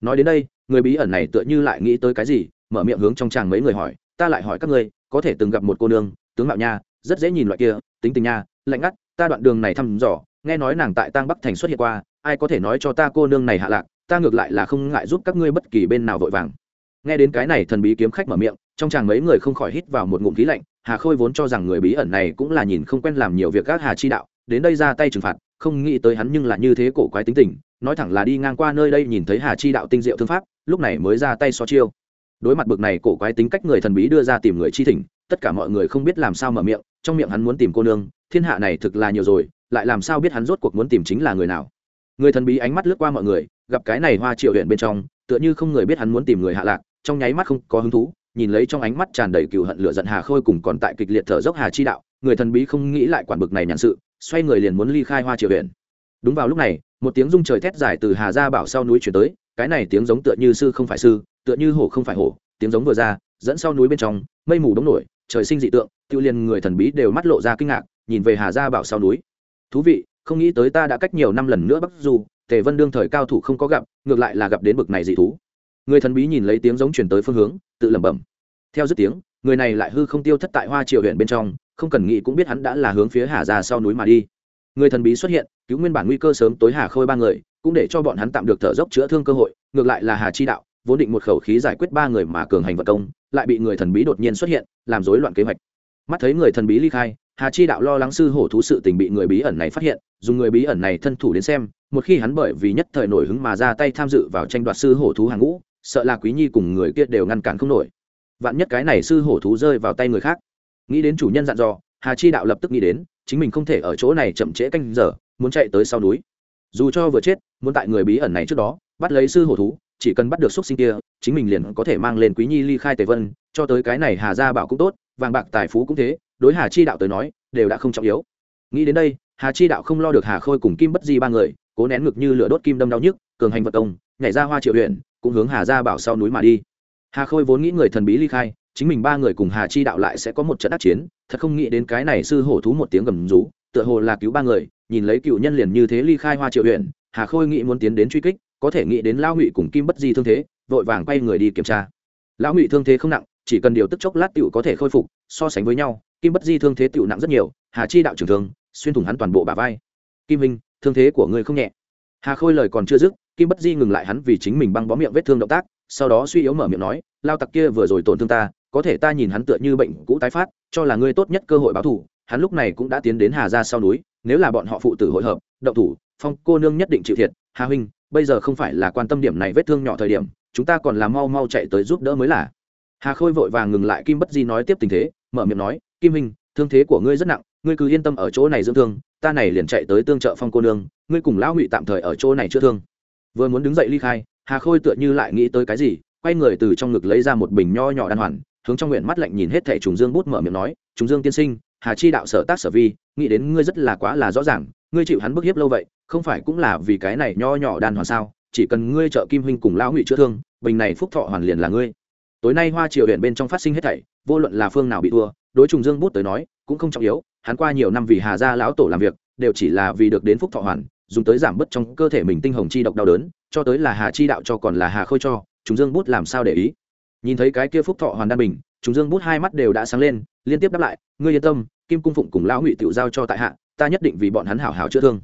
Nói đến đây, người bí ẩn này tựa như lại nghĩ tới cái gì, mở miệng hướng trong chàng mấy người hỏi, ta lại hỏi các ngươi, có thể từng gặp một cô nương, tướng mạo nha, rất dễ nhìn loại kia, tính tình nha, lạnh ngắt, ta đoạn đường này thăm dò, nghe nói nàng tại tang bắc thành xuất hiện qua, ai có thể nói cho ta cô nương này hạ lạc ta ngược lại là không ngại giúp các ngươi bất kỳ bên nào vội vàng. Nghe đến cái này thần bí kiếm khách mở miệng, trong chàng mấy người không khỏi hít vào một ngụm khí lạnh, hà khôi vốn cho rằng người bí ẩn này cũng là nhìn không quen làm nhiều việc các hà chi đạo, đến đây ra tay trừng phạt, không nghĩ tới hắn nhưng là như thế cổ quái tính tình, nói thẳng là đi ngang qua nơi đây nhìn thấy hà chi đạo tinh diệu thương pháp, lúc này mới ra tay so chiêu. Đối mặt bực này cổ quái tính cách người thần bí đưa ra tìm người chi thỉnh, tất cả mọi người không biết làm sao mở miệng, trong miệng hắn muốn tìm cô nương, thiên hạ này thực là nhiều rồi, lại làm sao biết hắn rốt cuộc muốn tìm chính là người nào. Người thần bí ánh mắt lướt qua mọi người gặp cái này hoa triệu huyện bên trong, tựa như không người biết hắn muốn tìm người hạ lạc, trong nháy mắt không có hứng thú, nhìn lấy trong ánh mắt tràn đầy cựu hận lửa giận hà khôi cùng còn tại kịch liệt thở dốc hà chi đạo, người thần bí không nghĩ lại quản bực này nhàn sự, xoay người liền muốn ly khai hoa triều huyện. Đúng vào lúc này, một tiếng rung trời thét dài từ hà gia bảo sau núi chuyển tới, cái này tiếng giống tựa như sư không phải sư, tựa như hổ không phải hổ, tiếng giống vừa ra, dẫn sau núi bên trong, mây mù đống nổi, trời sinh dị tượng, tiêu liền người thần bí đều mắt lộ ra kinh ngạc, nhìn về hà gia bảo sau núi. Thú vị, không nghĩ tới ta đã cách nhiều năm lần nữa bắc du tề vân đương thời cao thủ không có gặp, ngược lại là gặp đến bực này dị thú. Người thần bí nhìn lấy tiếng giống chuyển tới phương hướng, tự lẩm bẩm. Theo dứt tiếng, người này lại hư không tiêu thất tại hoa triều huyện bên trong, không cần nghĩ cũng biết hắn đã là hướng phía hà ra sau núi mà đi. Người thần bí xuất hiện, cứu nguyên bản nguy cơ sớm tối hà khôi ba người, cũng để cho bọn hắn tạm được thở dốc chữa thương cơ hội, ngược lại là hà chi đạo, vốn định một khẩu khí giải quyết ba người mà cường hành vật công, lại bị người thần bí đột nhiên xuất hiện, làm rối loạn kế hoạch. Mắt thấy người thần bí ly khai hà chi đạo lo lắng sư hổ thú sự tình bị người bí ẩn này phát hiện, dùng người bí ẩn này thân thủ đến xem, một khi hắn bởi vì nhất thời nổi hứng mà ra tay tham dự vào tranh đoạt sư hổ thú hàng ngũ, sợ là quý nhi cùng người kia đều ngăn cản không nổi. Vạn nhất cái này sư hổ thú rơi vào tay người khác. Nghĩ đến chủ nhân dặn dò, hà chi đạo lập tức nghĩ đến, chính mình không thể ở chỗ này chậm trễ canh giờ, muốn chạy tới sau núi. Dù cho vừa chết, muốn tại người bí ẩn này trước đó, bắt lấy sư hổ thú chỉ cần bắt được xúc sinh kia, chính mình liền có thể mang lên quý nhi ly khai tề vân, cho tới cái này hà gia bảo cũng tốt, vàng bạc tài phú cũng thế, đối hà chi đạo tới nói, đều đã không trọng yếu. Nghĩ đến đây, hà chi đạo không lo được hà khôi cùng kim bất di ba người, cố nén ngực như lửa đốt kim đâm đau nhức, cường hành vật công, nhảy ra hoa triệu huyện cũng hướng hà gia bảo sau núi mà đi. Hà khôi vốn nghĩ người thần bí ly khai, chính mình ba người cùng hà chi đạo lại sẽ có một trận đắc chiến, thật không nghĩ đến cái này sư hổ thú một tiếng gầm rú, tựa hồ là cứu ba người, nhìn lấy cựu nhân liền như thế ly khai hoa triệu huyện hà khôi nghĩ muốn tiến đến truy kích có thể nghĩ đến lão ngụy cùng kim bất di thương thế, vội vàng quay người đi kiểm tra. Lão ngụy thương thế không nặng, chỉ cần điều tức chốc lát tựu có thể khôi phục, so sánh với nhau, kim bất di thương thế tựu nặng rất nhiều, hà chi đạo trưởng thương, xuyên thủng hắn toàn bộ bả vai. Kim minh thương thế của người không nhẹ. Hà khôi lời còn chưa dứt, kim bất di ngừng lại hắn vì chính mình băng bó miệng vết thương động tác, sau đó suy yếu mở miệng nói, lao tặc kia vừa rồi tổn thương ta, có thể ta nhìn hắn tựa như bệnh cũ tái phát, cho là ngươi tốt nhất cơ hội báo thù, hắn lúc này cũng đã tiến đến hà ra sau núi, nếu là bọn họ phụ tử hội hợp, động thủ, phong cô nương nhất định chịu thiệt, hà huynh bây giờ không phải là quan tâm điểm này vết thương nhỏ thời điểm, chúng ta còn là mau mau chạy tới giúp đỡ mới là. Hà khôi vội vàng ngừng lại, kim bất di nói tiếp tình thế, mở miệng nói, kim hình thương thế của ngươi rất nặng, ngươi cứ yên tâm ở chỗ này dưỡng thương, ta này liền chạy tới tương trợ phong cô nương, ngươi cùng lão ngụy tạm thời ở chỗ này chữa thương. Vừa muốn đứng dậy ly khai, hà khôi tựa như lại nghĩ tới cái gì, quay người từ trong ngực lấy ra một bình nho nhỏ đan hoàn, hướng trong nguyện mắt lạnh nhìn hết thẻ trùng dương bút mở miệng nói, trùng dương tiên sinh hà chi đạo sở tác sở vi, nghĩ đến ngươi rất là quá là rõ ràng, ngươi chịu hắn bức hiếp lâu vậy, không phải cũng là vì cái này nho nhỏ đan hoàn sao? Chỉ cần ngươi trợ kim huynh cùng lão ngụy chữa thương, bình này phúc thọ hoàn liền là ngươi. Tối nay hoa triều huyện bên trong phát sinh hết thảy, vô luận là phương nào bị thua, đối trùng dương bút tới nói, cũng không trọng yếu, hắn qua nhiều năm vì hà gia lão tổ làm việc, đều chỉ là vì được đến phúc thọ hoàn, dùng tới giảm bớt trong cơ thể mình tinh hồng chi độc đau đớn, cho tới là hà chi đạo cho còn là hà khôi cho, Trùng dương bút làm sao để ý? Nhìn thấy cái kia phúc thọ hoàn đan bình chúng dương bút hai mắt đều đã sáng lên, liên tiếp đáp lại, ngươi yên tâm, kim cung phụng cùng lão ngụy tự giao cho tại hạ, ta nhất định vì bọn hắn hảo hảo chữa thương.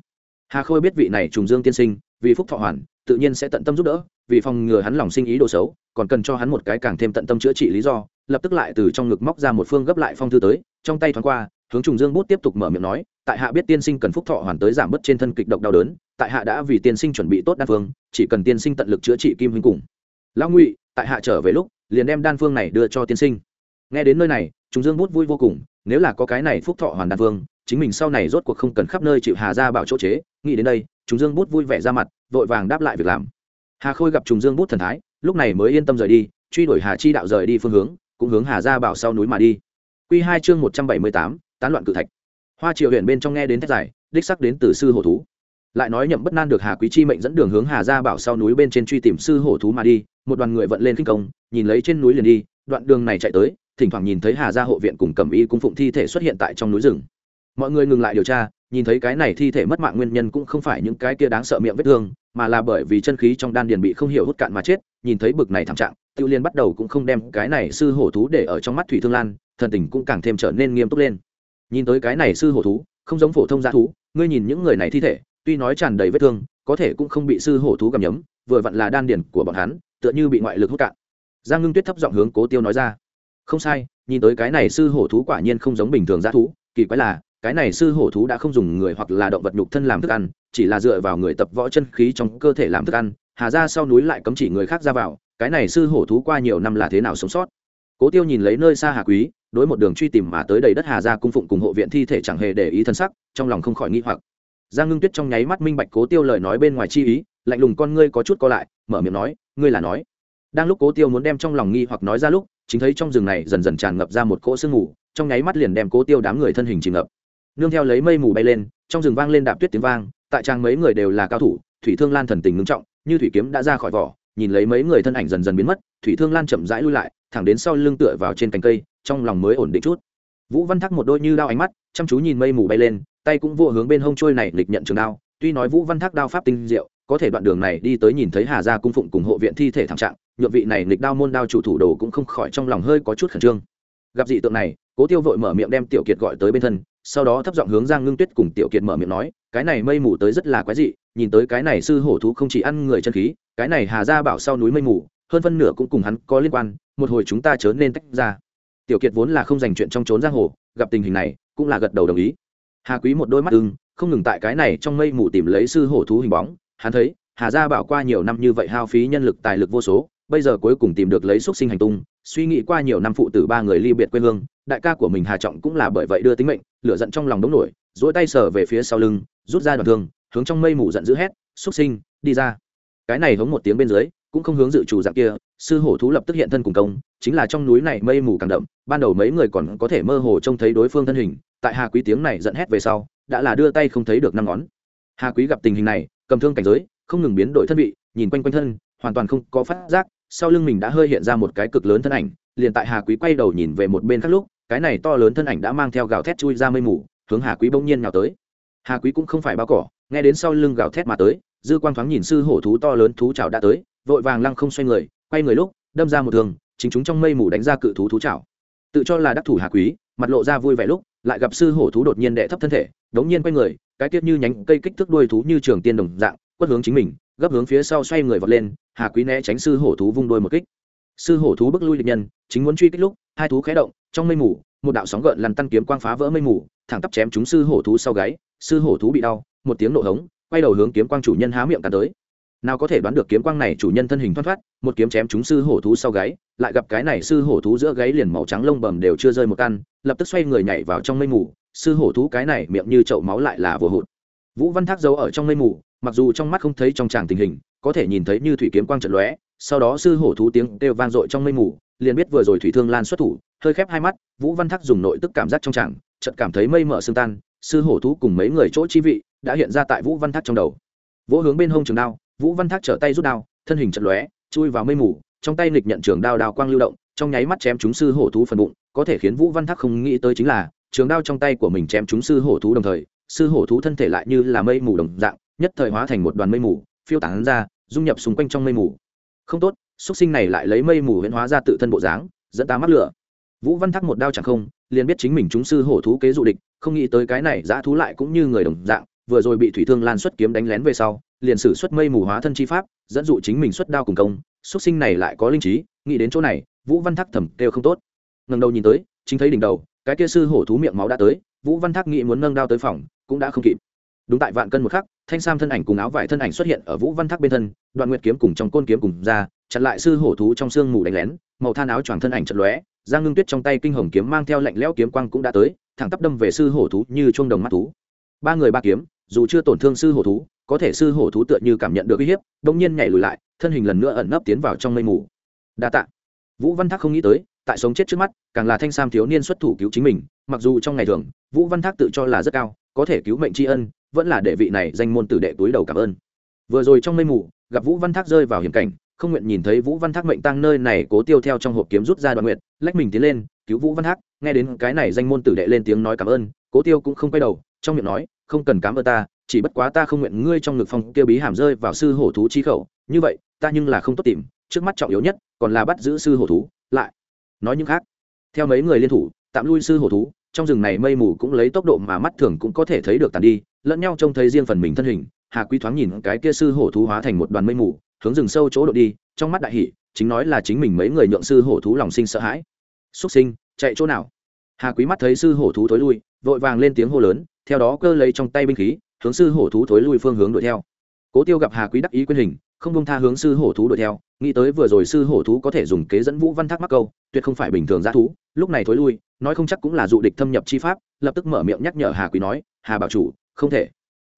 Hà khôi biết vị này trùng dương tiên sinh, vì phúc thọ hoàn, tự nhiên sẽ tận tâm giúp đỡ, vì phòng ngừa hắn lòng sinh ý đồ xấu, còn cần cho hắn một cái càng thêm tận tâm chữa trị lý do, lập tức lại từ trong ngực móc ra một phương gấp lại phong thư tới, trong tay thoáng qua, hướng trùng dương bút tiếp tục mở miệng nói, tại hạ biết tiên sinh cần phúc thọ hoàn tới giảm bớt trên thân kịch độc đau đớn, tại hạ đã vì tiên sinh chuẩn bị tốt đan phương, chỉ cần tiên sinh tận lực chữa trị kim huynh cùng. Lão ngụy, tại hạ trở về lúc liền đem đan phương này đưa cho tiên sinh. Nghe đến nơi này, chúng dương bút vui vô cùng, nếu là có cái này phúc thọ hoàn đan phương, chính mình sau này rốt cuộc không cần khắp nơi chịu hà ra bảo chỗ chế, nghĩ đến đây, chúng dương bút vui vẻ ra mặt, vội vàng đáp lại việc làm. Hà khôi gặp trùng dương bút thần thái, lúc này mới yên tâm rời đi, truy đuổi hà chi đạo rời đi phương hướng, cũng hướng hà gia bảo sau núi mà đi. Q hai chương một trăm bảy mươi tám, tán loạn cự thạch. Hoa triều huyện bên trong nghe đến thét giải đích sắc đến từ sư hồ thú lại nói nhậm bất nan được hà quý chi mệnh dẫn đường hướng hà gia bảo sau núi bên trên truy tìm sư hổ thú mà đi, một đoàn người vận lên kinh công, nhìn lấy trên núi liền đi, đoạn đường này chạy tới, thỉnh thoảng nhìn thấy hà gia hộ viện cùng cầm y cung phụng thi thể xuất hiện tại trong núi rừng. Mọi người ngừng lại điều tra, nhìn thấy cái này thi thể mất mạng nguyên nhân cũng không phải những cái kia đáng sợ miệng vết thương, mà là bởi vì chân khí trong đan điền bị không hiểu hút cạn mà chết, nhìn thấy bực này thảm trạng, tiêu liên bắt đầu cũng không đem cái này sư hổ thú để ở trong mắt thủy thương lan, thần tình cũng càng thêm trở nên nghiêm túc lên. Nhìn tới cái này sư hổ thú, không giống phổ thông g thú, ngươi nhìn những người này thi thể tuy nói tràn đầy vết thương, có thể cũng không bị sư hổ thú gặm nhấm, vừa vặn là đan điền của bọn hắn, tựa như bị ngoại lực hút cạn. Giang ngưng tuyết thấp giọng hướng cố tiêu nói ra. Không sai, nhìn tới cái này sư hổ thú quả nhiên không giống bình thường g thú, kỳ quái là, cái này sư hổ thú đã không dùng người hoặc là động vật nhục thân làm thức ăn, chỉ là dựa vào người tập võ chân khí trong cơ thể làm thức ăn, hà ra sau núi lại cấm chỉ người khác ra vào, cái này sư hổ thú qua nhiều năm là thế nào sống sót? Cố tiêu nhìn lấy nơi xa hà quý, đối một đường truy tìm mà tới đầy đất hà ra cung phụng cùng hộ viện thi thể chẳng hề để ý thân sắc, trong lòng không khỏi nghi hoặc giang ngưng tuyết trong nháy mắt minh bạch cố tiêu lời nói bên ngoài chi ý, lạnh lùng con ngươi có chút co lại, mở miệng nói, ngươi là nói. Đang lúc cố tiêu muốn đem trong lòng nghi hoặc nói ra lúc, chính thấy trong rừng này dần dần tràn ngập ra một cỗ sương mù, trong nháy mắt liền đem cố tiêu đám người thân hình chìm ngập. Nương theo lấy mây mù bay lên, trong rừng vang lên đạp tuyết tiếng vang, tại trang mấy người đều là cao thủ, thủy thương lan thần tình ngưng trọng, như thủy kiếm đã ra khỏi vỏ, nhìn lấy mấy người thân ảnh dần dần biến mất, thủy thương lan chậm rãi lui lại, thẳng đến sau lưng tựa vào trên cành cây, trong lòng mới ổn định chút. Vũ văn thắc một đôi như đao ánh mắt, chăm chú nhìn mây mù bay lên tay cũng vô hướng bên hông trôi này lịch nhận trường đao, tuy nói vũ văn thác đao pháp tinh diệu, có thể đoạn đường này đi tới nhìn thấy hà gia cung phụng cùng hộ viện thi thể thảm trạng, nhượng vị này lịch đao môn đao chủ thủ đồ cũng không khỏi trong lòng hơi có chút khẩn trương. Gặp dị tượng này, cố tiêu vội mở miệng đem tiểu kiệt gọi tới bên thân, sau đó thấp giọng hướng giang ngưng tuyết cùng tiểu kiệt mở miệng nói, cái này mây mù tới rất là quái dị, nhìn tới cái này sư hổ thú không chỉ ăn người chân khí, cái này hà gia bảo sau núi mây mù, hơn phân nửa cũng cùng hắn có liên quan, một hồi chúng ta chớ nên tách ra. Tiểu kiệt vốn là không dành chuyện trong trốn giang hồ, gặp tình hình này, cũng là gật đầu đồng ý hà quý một đôi mắt ưng, không ngừng tại cái này trong mây mù tìm lấy sư hổ thú hình bóng. Hắn thấy, hà gia bảo qua nhiều năm như vậy hao phí nhân lực tài lực vô số, bây giờ cuối cùng tìm được lấy xúc sinh hành tung, suy nghĩ qua nhiều năm phụ tử ba người ly biệt quê hương, đại ca của mình hà trọng cũng là bởi vậy đưa tính mệnh, lửa giận trong lòng đống nổi dỗi tay sờ về phía sau lưng, rút ra đoạn thương, hướng trong mây mù giận dữ hét xúc sinh, đi ra. Cái này hống một tiếng bên dưới, cũng không hướng dự chủ dạng kia, sư hổ thú lập tức hiện thân cùng công, chính là trong núi này mây mù càng đậm, ban đầu mấy người còn có thể mơ hồ trông thấy đối phương thân hình tại hà quý tiếng này giận hét về sau, đã là đưa tay không thấy được năm ngón. Hà quý gặp tình hình này, cầm thương cảnh giới, không ngừng biến đổi thân vị, nhìn quanh quanh thân, hoàn toàn không có phát giác, sau lưng mình đã hơi hiện ra một cái cực lớn thân ảnh, liền tại hà quý quay đầu nhìn về một bên khác lúc, cái này to lớn thân ảnh đã mang theo gào thét chui ra mây mù, hướng hà quý bỗng nhiên nhào tới. Hà quý cũng không phải bao cỏ, nghe đến sau lưng gào thét mà tới, dư quang thoáng nhìn sư hổ thú to lớn thú chảo đã tới, vội vàng lăng không xoay người, quay người lúc, đâm ra một thường chính chúng trong mây mù đánh ra cự thú thú chảo tự cho là đắc thủ hà quý, mặt lộ ra vui vẻ lúc, lại gặp sư hổ thú đột nhiên đệ thấp thân thể, đống nhiên quay người, cái tiết như nhánh cây kích thước đuôi thú như trường tiên đồng dạng, quất hướng chính mình, gấp hướng phía sau xoay người vọt lên, hà quý né tránh sư hổ thú vung đôi một kích. Sư hổ thú bước lui địch nhân, chính muốn truy kích lúc, hai thú khé động, trong mây mù, một đạo sóng gợn lăn tăn kiếm quang phá vỡ mây mù, thẳng tắp chém chúng sư hổ thú sau gáy, sư hổ thú bị đau, một tiếng nổ hống, quay đầu hướng kiếm quang chủ nhân há miệng cả tới nào có thể đoán được kiếm quang này chủ nhân thân hình thoát thoát, một kiếm chém chúng sư hổ thú sau gáy, lại gặp cái này sư hổ thú giữa gáy liền màu trắng lông bầm đều chưa rơi một căn, lập tức xoay người nhảy vào trong mây mù, sư hổ thú cái này miệng như chậu máu lại là vừa hụt. Vũ văn thác giấu ở trong mây mù, mặc dù trong mắt không thấy trong tràng tình hình, có thể nhìn thấy như thủy kiếm quang trận lóe, sau đó sư hổ thú tiếng kêu vang dội trong mây mù, liền biết vừa rồi thủy thương lan xuất thủ, hơi khép hai mắt, vũ văn thác dùng nội tức cảm giác trong tràng, chợt cảm thấy mây mở sương tan, sư hổ thú cùng mấy người chỗ chi vị đã hiện ra tại vũ văn thác trong đầu. Vỗ hướng bên hông trường đao vũ văn thác trở tay rút đao, thân hình trận lóe, chui vào mây mù, trong tay nghịch nhận trường đao đao quang lưu động, trong nháy mắt chém chúng sư hổ thú phần bụng, có thể khiến vũ văn thác không nghĩ tới chính là, trường đao trong tay của mình chém chúng sư hổ thú đồng thời, sư hổ thú thân thể lại như là mây mù đồng dạng, nhất thời hóa thành một đoàn mây mù, phiêu tán ra, dung nhập xung quanh trong mây mù. Không tốt xuất sinh này lại lấy mây mù huyễn hóa ra tự thân bộ dáng, dẫn ta mắc lửa. Vũ văn thắc một đao chẳng không, liền biết chính mình chúng sư hổ thú kế dụ địch, không nghĩ tới cái này dã thú lại cũng như người đồng dạng, vừa rồi bị thủy thương lan xuất kiếm đánh lén về sau liền sử xuất mây mù hóa thân chi pháp, dẫn dụ chính mình xuất đao cùng công, xuất sinh này lại có linh trí, nghĩ đến chỗ này, vũ văn thắc thầm kêu không tốt. Ngần đầu nhìn tới, chính thấy đỉnh đầu, cái kia sư hổ thú miệng máu đã tới, vũ văn thác nghĩ muốn nâng đao tới phòng, cũng đã không kịp. Đúng tại vạn cân một khắc, thanh sam thân ảnh cùng áo vải thân ảnh xuất hiện ở vũ văn thác bên thân, đoạn nguyệt kiếm cùng trong côn kiếm cùng ra, chặn lại sư hổ thú trong sương mù đánh lén, màu than áo choàng thân ảnh chật lóe, giang ngưng tuyết trong tay kinh hồng kiếm mang theo lạnh lẽo kiếm quang cũng đã tới, thẳng tắp đâm về sư hổ thú như chuông đồng mắt thú. Ba người ba kiếm dù chưa tổn thương sư hổ thú, có thể sư hổ thú tựa như cảm nhận được uy hiếp đông nhiên nhảy lùi lại, thân hình lần nữa ẩn nấp tiến vào trong mây mù. Đa tạ. Vũ văn thác không nghĩ tới, tại sống chết trước mắt, càng là thanh sam thiếu niên xuất thủ cứu chính mình, mặc dù trong ngày thường, vũ văn thác tự cho là rất cao, có thể cứu mệnh tri ân, vẫn là đệ vị này danh môn tử đệ túi đầu cảm ơn. Vừa rồi trong mây mù, gặp vũ văn thác rơi vào hiểm cảnh, không nguyện nhìn thấy vũ văn thác mệnh tăng nơi này cố tiêu theo trong hộp kiếm rút ra đoạn nguyện lách mình tiến lên, cứu vũ văn thác, nghe đến cái này danh môn tử đệ lên tiếng nói cảm ơn, cố tiêu cũng không quay đầu, trong miệng nói không cần cám ơn ta, chỉ bất quá ta không nguyện ngươi trong ngực phong kia bí hàm rơi vào sư hổ thú chi khẩu. Như vậy, ta nhưng là không tốt tìm, trước mắt trọng yếu nhất còn là bắt giữ sư hổ thú, lại nói những khác. Theo mấy người liên thủ, tạm lui sư hổ thú, trong rừng này mây mù cũng lấy tốc độ mà mắt thường cũng có thể thấy được tàn đi, lẫn nhau trông thấy riêng phần mình thân hình, hà quý thoáng nhìn cái kia sư hổ thú hóa thành một đoàn mây mù, hướng rừng sâu chỗ độ đi, trong mắt đại hỷ chính nói là chính mình mấy người nhượng sư hổ thú lòng sinh sợ hãi. Xuất sinh, chạy chỗ nào? Hà quý mắt thấy sư hổ thú thối lui, vội vàng lên tiếng hô lớn theo đó cơ lấy trong tay binh khí, hướng sư hổ thú thối lui phương hướng đuổi theo. Cố tiêu gặp hà quý đắc ý quyên hình, không bông tha hướng sư hổ thú đuổi theo, nghĩ tới vừa rồi sư hổ thú có thể dùng kế dẫn vũ văn thác mắc câu, tuyệt không phải bình thường g thú, lúc này thối lui, nói không chắc cũng là dụ địch thâm nhập chi pháp, lập tức mở miệng nhắc nhở hà quý nói, hà bảo chủ, không thể.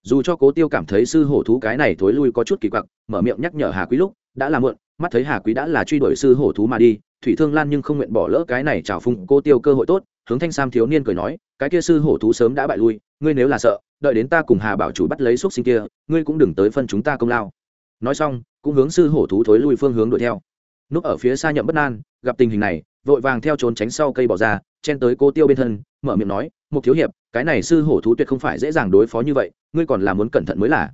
Dù cho cố tiêu cảm thấy sư hổ thú cái này thối lui có chút kỳ quặc, mở miệng nhắc nhở hà quý lúc, đã là muộn, mắt thấy hà quý đã là truy đuổi sư hổ thú mà đi, thủy thương lan nhưng không nguyện bỏ lỡ cái này trào phung cô tiêu cơ hội tốt hướng thanh sam thiếu niên cười nói, cái kia sư hổ thú sớm đã bại lui, ngươi nếu là sợ, đợi đến ta cùng hà bảo chủ bắt lấy xúc sinh kia, ngươi cũng đừng tới phân chúng ta công lao. Nói xong, cũng hướng sư hổ thú thối lui phương hướng đuổi theo. Núp ở phía xa nhậm bất An, gặp tình hình này, vội vàng theo trốn tránh sau cây bỏ ra, chen tới cô tiêu bên thân, mở miệng nói một thiếu hiệp, cái này sư hổ thú tuyệt không phải dễ dàng đối phó như vậy, ngươi còn là muốn cẩn thận mới là.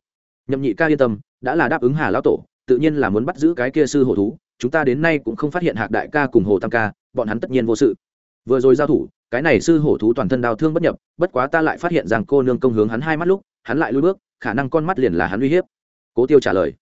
Nhậm nhị ca yên tâm, đã là đáp ứng hà lão tổ, tự nhiên là muốn bắt giữ cái kia sư hổ thú, chúng ta đến nay cũng không phát hiện hạc đại ca cùng hồ tam ca, bọn hắn tất nhiên vô sự vừa rồi giao thủ, cái này sư hổ thú toàn thân đau thương bất nhập, bất quá ta lại phát hiện rằng cô nương công hướng hắn hai mắt lúc, hắn lại lui bước, khả năng con mắt liền là hắn uy hiếp. Cố tiêu trả lời.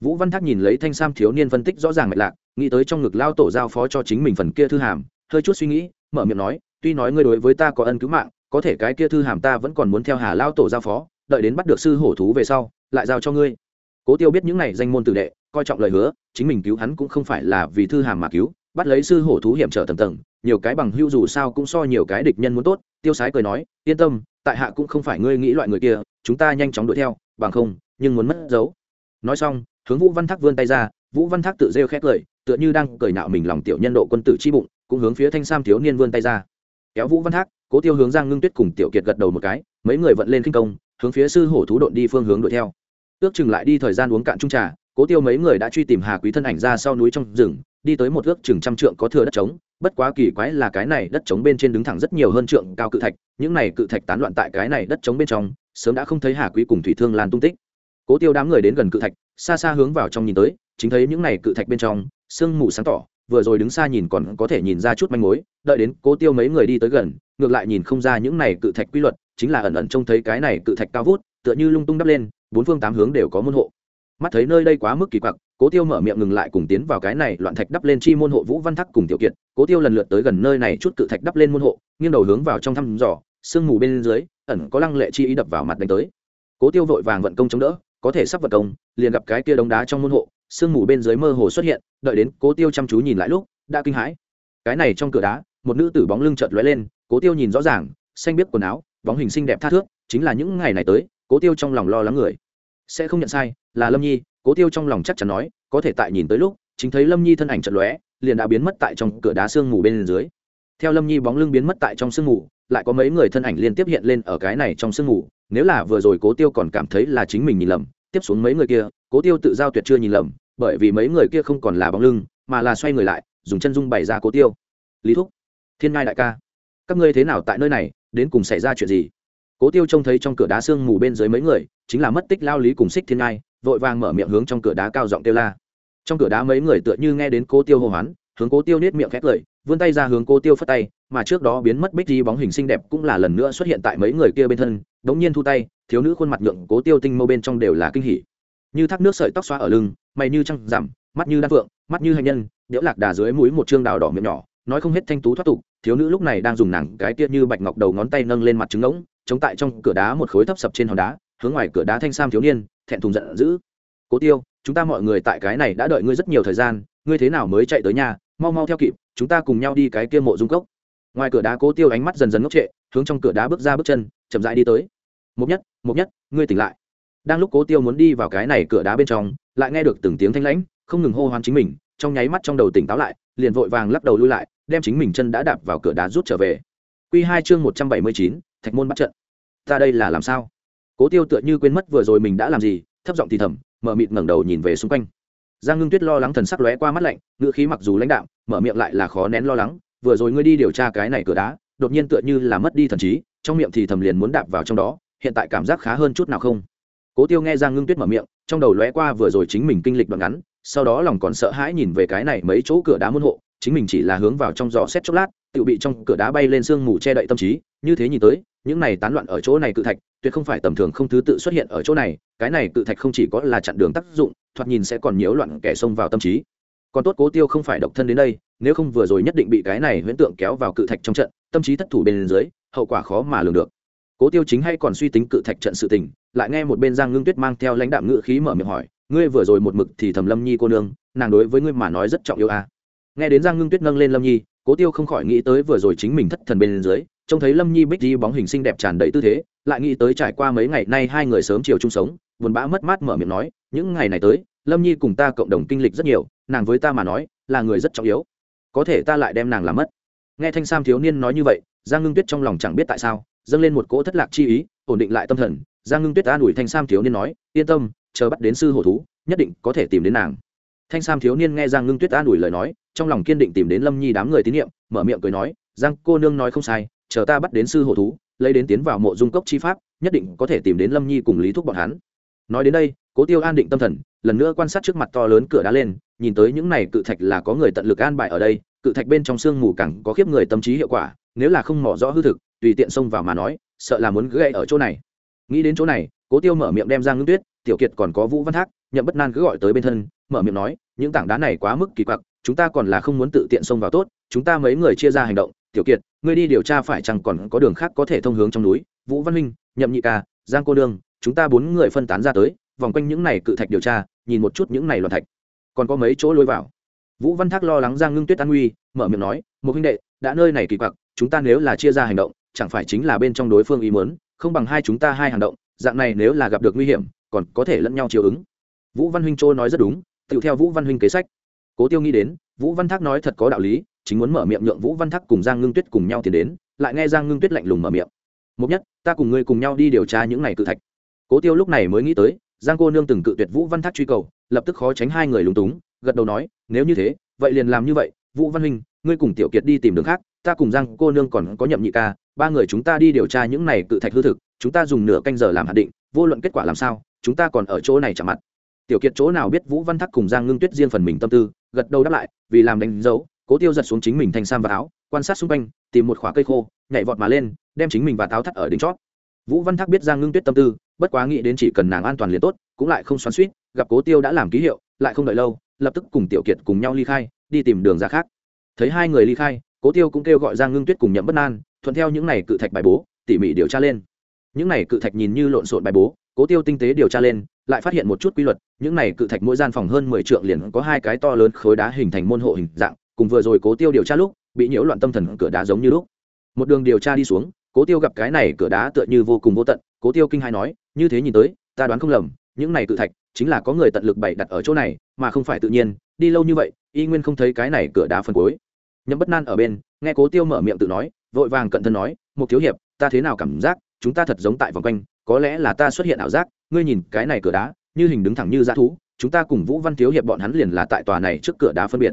Vũ văn thác nhìn lấy thanh sam thiếu niên phân tích rõ ràng mạch lạc, nghĩ tới trong ngực lao tổ giao phó cho chính mình phần kia thư hàm, hơi chút suy nghĩ, mở miệng nói, tuy nói ngươi đối với ta có ân cứu mạng, có thể cái kia thư hàm ta vẫn còn muốn theo hà lao tổ giao phó, đợi đến bắt được sư hổ thú về sau, lại giao cho ngươi. Cố tiêu biết những này danh môn tử đệ, coi trọng lời hứa, chính mình cứu hắn cũng không phải là vì thư hàm mà cứu bắt lấy sư hổ thú hiểm trở tầng tầng, nhiều cái bằng hưu dù sao cũng so nhiều cái địch nhân muốn tốt, tiêu sái cười nói, yên tâm, tại hạ cũng không phải ngươi nghĩ loại người kia, chúng ta nhanh chóng đuổi theo, bằng không, nhưng muốn mất dấu. Nói xong, hướng vũ văn thác vươn tay ra, vũ văn thác tự rêu khét cười, tựa như đang cười nạo mình lòng tiểu nhân độ quân tử chi bụng, cũng hướng phía thanh sam thiếu niên vươn tay ra. Kéo vũ văn thác, cố tiêu hướng giang ngưng tuyết cùng tiểu kiệt gật đầu một cái, mấy người vận lên kinh công, hướng phía sư hổ thú độn đi phương hướng đuổi theo. Ước chừng lại đi thời gian uống cạn trung trà, cố tiêu mấy người đã truy tìm hà quý thân ảnh ra sau núi trong rừng đi tới một ước chừng trăm trượng có thừa đất trống, bất quá kỳ quái là cái này đất trống bên trên đứng thẳng rất nhiều hơn trượng cao cự thạch, những này cự thạch tán loạn tại cái này đất trống bên trong, sớm đã không thấy hà quý cùng thủy thương lan tung tích. Cố tiêu đám người đến gần cự thạch, xa xa hướng vào trong nhìn tới, chính thấy những này cự thạch bên trong, sương mù sáng tỏ, vừa rồi đứng xa nhìn còn có thể nhìn ra chút manh mối, đợi đến cố tiêu mấy người đi tới gần, ngược lại nhìn không ra những này cự thạch quy luật, chính là ẩn ẩn trông thấy cái này cự thạch cao vút, tựa như lung tung đắp lên, bốn phương tám hướng đều có môn hộ. Mắt thấy nơi đây quá mức kỳ quặc cố tiêu mở miệng ngừng lại cùng tiến vào cái này loạn thạch đắp lên chi môn hộ vũ văn thắc cùng tiểu kiệt. Cố tiêu lần lượt tới gần nơi này chút cự thạch đắp lên môn hộ, nghiêng đầu hướng vào trong thăm dò, sương mù bên dưới, ẩn có lăng lệ chi ý đập vào mặt đánh tới. Cố tiêu vội vàng vận công chống đỡ, có thể sắp vận công, liền gặp cái kia đống đá trong môn hộ, sương mù bên dưới mơ hồ xuất hiện, đợi đến cố tiêu chăm chú nhìn lại lúc, đã kinh hãi. Cái này trong cửa đá, một nữ tử bóng lưng chợt lóe lên, cố tiêu nhìn rõ ràng, xanh biết quần áo, bóng hình xinh đẹp tha thước, chính là những ngày này tới, cố tiêu trong lòng lo lắng người. Sẽ không nhận sai, là lâm nhi cố tiêu trong lòng chắc chắn nói, có thể tại nhìn tới lúc, chính thấy lâm nhi thân ảnh trận lóe, liền đã biến mất tại trong cửa đá sương mù bên dưới. Theo lâm nhi bóng lưng biến mất tại trong sương mù, lại có mấy người thân ảnh liên tiếp hiện lên ở cái này trong sương mù. Nếu là vừa rồi cố tiêu còn cảm thấy là chính mình nhìn lầm, tiếp xuống mấy người kia, cố tiêu tự giao tuyệt chưa nhìn lầm, bởi vì mấy người kia không còn là bóng lưng, mà là xoay người lại, dùng chân dung bày ra cố tiêu. Lý thúc, thiên ngai đại ca, các ngươi thế nào tại nơi này, đến cùng xảy ra chuyện gì? Cố tiêu trông thấy trong cửa đá sương mù bên dưới mấy người, chính là mất tích lao lý cùng xích thiên ngai vội vàng mở miệng hướng trong cửa đá cao giọng kêu la. Trong cửa đá mấy người tựa như nghe đến cố tiêu hô hoán, hướng cố tiêu nết miệng khét cười, vươn tay ra hướng cố tiêu phất tay, mà trước đó biến mất bích di bóng hình xinh đẹp cũng là lần nữa xuất hiện tại mấy người kia bên thân, đống nhiên thu tay, thiếu nữ khuôn mặt nhượng cố tiêu tinh mâu bên trong đều là kinh hỉ. Như thác nước sợi tóc xoa ở lưng, mày như trăng rằm, mắt như đan phượng, mắt như hành nhân đẽo lạc đà dưới mũi một trương đào đỏ miệng nhỏ, nói không hết thanh tú thoát tục, thiếu nữ lúc này đang dùng nàng cái tiết như bạch ngọc đầu ngón tay nâng lên mặt trứng ngỗng, chống tại trong cửa đá một khối thấp sập trên hòn đá, hướng ngoài cửa đá thanh sam thiếu niên thẹn thùng giận dữ. Cố tiêu, chúng ta mọi người tại cái này đã đợi ngươi rất nhiều thời gian, ngươi thế nào mới chạy tới nhà? Mau mau theo kịp, chúng ta cùng nhau đi cái kia mộ dung cốc. Ngoài cửa đá cố tiêu ánh mắt dần dần ngốc trệ, hướng trong cửa đá bước ra bước chân, chậm rãi đi tới. Một nhất một nhất, ngươi tỉnh lại. Đang lúc cố tiêu muốn đi vào cái này cửa đá bên trong, lại nghe được từng tiếng thanh lãnh, không ngừng hô hoán chính mình, trong nháy mắt trong đầu tỉnh táo lại, liền vội vàng lắc đầu lui lại, đem chính mình chân đã đạp vào cửa đá rút trở về. Q hai chương một trăm bảy mươi chín, thạch môn bắt trận. Ta đây là làm sao? Cố tiêu tựa như quên mất vừa rồi mình đã làm gì, thấp giọng thì thầm, mở mịt ngẩng đầu nhìn về xung quanh. Giang ngưng tuyết lo lắng thần sắc lóe qua mắt lạnh ngựa khí mặc dù lãnh đạo mở miệng lại là khó nén lo lắng, vừa rồi ngươi đi điều tra cái này cửa đá, đột nhiên tựa như là mất đi thần trí, trong miệng thì thầm liền muốn đạp vào trong đó, hiện tại cảm giác khá hơn chút nào không? Cố tiêu nghe giang ngưng tuyết mở miệng, trong đầu lóe qua vừa rồi chính mình kinh lịch đoạn ngắn, sau đó lòng còn sợ hãi nhìn về cái này mấy chỗ cửa đá môn hộ, chính mình chỉ là hướng vào trong gió xét chốc lát, tự bị trong cửa đá bay lên sương mù che đậy tâm trí, như thế nhìn tới, những này tán loạn ở chỗ này cự thạch tuyệt không phải tầm thường không thứ tự xuất hiện ở chỗ này, cái này cự thạch không chỉ có là chặn đường tác dụng, thoạt nhìn sẽ còn nhiễu loạn kẻ xông vào tâm trí còn tốt cố tiêu không phải độc thân đến đây, nếu không vừa rồi nhất định bị cái này huyễn tượng kéo vào cự thạch trong trận, tâm trí thất thủ bên dưới, hậu quả khó mà lường được cố tiêu chính hay còn suy tính cự thạch trận sự tình, lại nghe một bên giang ngưng tuyết mang theo lãnh đạm ngự khí mở miệng hỏi, ngươi vừa rồi một mực thì thầm lâm nhi cô nương, nàng đối với ngươi mà nói rất trọng yêu à. nghe đến giang ngưng tuyết nâng lên lâm nhi, cố tiêu không khỏi nghĩ tới vừa rồi chính mình thất thần bên dưới trông thấy lâm nhi bích di bóng hình xinh đẹp tràn đầy tư thế, lại nghĩ tới trải qua mấy ngày nay hai người sớm chiều chung sống, buồn bã mất mát mở miệng nói, những ngày này tới, lâm nhi cùng ta cộng đồng kinh lịch rất nhiều, nàng với ta mà nói, là người rất trọng yếu. Có thể ta lại đem nàng làm mất. Nghe thanh sam thiếu niên nói như vậy, giang ngưng tuyết trong lòng chẳng biết tại sao, dâng lên một cỗ thất lạc chi ý, ổn định lại tâm thần. Giang ngưng tuyết an ủi thanh sam thiếu niên nói, yên tâm, chờ bắt đến sư hổ thú, nhất định có thể tìm đến nàng. Thanh sam thiếu niên nghe giang ngưng tuyết an ủi lời nói, trong lòng kiên định tìm đến lâm nhi đám người tín nhiệm, mở miệng cười nói, giang cô nương nói không sai chờ ta bắt đến sư hổ thú, lấy đến tiến vào mộ dung cốc chi pháp, nhất định có thể tìm đến lâm nhi cùng lý thúc bọn hắn. Nói đến đây, cố tiêu an định tâm thần, lần nữa quan sát trước mặt to lớn cửa đá lên, nhìn tới những này cự thạch là có người tận lực an bài ở đây, cự thạch bên trong sương mù cẳng có khiếp người tâm trí hiệu quả, nếu là không mỏ rõ hư thực, tùy tiện xông vào mà nói, sợ là muốn gãy ở chỗ này. Nghĩ đến chỗ này, cố tiêu mở miệng đem ra ngưng tuyết, tiểu kiệt còn có vũ văn thác, nhậm bất nan cứ gọi tới bên thân, mở miệng nói, những tảng đá này quá mức kỳ quặc, chúng ta còn là không muốn tự tiện xông vào tốt, chúng ta mấy người chia ra hành động tiểu kiệt, ngươi đi điều tra phải chăng còn có đường khác có thể thông hướng trong núi? Vũ văn minh nhậm nhị ca, giang cô đương, chúng ta bốn người phân tán ra tới, vòng quanh những này cự thạch điều tra, nhìn một chút những này loạn thạch. Còn có mấy chỗ lối vào? Vũ văn thác lo lắng giang ngưng tuyết an nguy, mở miệng nói, một huynh đệ, đã nơi này kỳ quặc, chúng ta nếu là chia ra hành động, chẳng phải chính là bên trong đối phương ý mớn không bằng hai chúng ta hai hành động, dạng này nếu là gặp được nguy hiểm, còn có thể lẫn nhau chiều ứng. Vũ văn huynh châu nói rất đúng, tự theo vũ văn huynh kế sách. Cố tiêu nghĩ đến, vũ văn thác nói thật có đạo lý chính muốn mở miệng nhượng vũ văn thắc cùng giang ngưng tuyết cùng nhau tiến đến, lại nghe giang ngưng tuyết lạnh lùng mở miệng. Một nhất, ta cùng ngươi cùng nhau đi điều tra những này cự thạch. Cố tiêu lúc này mới nghĩ tới, giang cô nương từng cự tuyệt vũ văn thác truy cầu, lập tức khó tránh hai người lúng túng, gật đầu nói, nếu như thế, vậy liền làm như vậy. Vũ văn huynh, ngươi cùng tiểu kiệt đi tìm đường khác, ta cùng giang cô nương còn có nhậm nhị ca, ba người chúng ta đi điều tra những này cự thạch hư thực, chúng ta dùng nửa canh giờ làm hạn định, vô luận kết quả làm sao, chúng ta còn ở chỗ này chạm mặt. Tiểu kiệt chỗ nào biết vũ văn thắc cùng giang ngưng tuyết riêng phần mình tâm tư, gật đầu đáp lại, vì làm đánh dấu cố tiêu giật xuống chính mình thành sam và áo quan sát xung quanh tìm một khoả cây khô nhảy vọt mà lên đem chính mình và táo thắt ở đỉnh chót. Vũ văn Thác biết giang ngưng tuyết tâm tư bất quá nghĩ đến chỉ cần nàng an toàn liền tốt cũng lại không xoắn suýt gặp cố tiêu đã làm ký hiệu lại không đợi lâu lập tức cùng tiểu kiệt cùng nhau ly khai đi tìm đường ra khác. Thấy hai người ly khai cố tiêu cũng kêu gọi giang ngưng tuyết cùng nhậm bất an, thuận theo những này cự thạch bài bố tỉ mỉ điều tra lên. Những này cự thạch nhìn như lộn xộn bài bố cố tiêu tinh tế điều tra lên lại phát hiện một chút quy luật những này cự thạch mỗi gian phòng hơn mười trượng liền có hai cái to lớn khối đá hình thành môn hộ hình dạng cùng vừa rồi cố tiêu điều tra lúc, bị nhiễu loạn tâm thần cửa đá giống như lúc. Một đường điều tra đi xuống, cố tiêu gặp cái này cửa đá tựa như vô cùng vô tận, cố tiêu kinh hai nói, như thế nhìn tới, ta đoán không lầm, những này cự thạch chính là có người tận lực bày đặt ở chỗ này, mà không phải tự nhiên, đi lâu như vậy, y nguyên không thấy cái này cửa đá phân cuối. Nhậm bất nan ở bên, nghe cố tiêu mở miệng tự nói, vội vàng cận thân nói một thiếu hiệp, ta thế nào cảm giác, chúng ta thật giống tại vòng quanh, có lẽ là ta xuất hiện ảo giác, ngươi nhìn cái này cửa đá, như hình đứng thẳng như dã thú, chúng ta cùng vũ văn thiếu hiệp bọn hắn liền là tại tòa này trước cửa đá phân biệt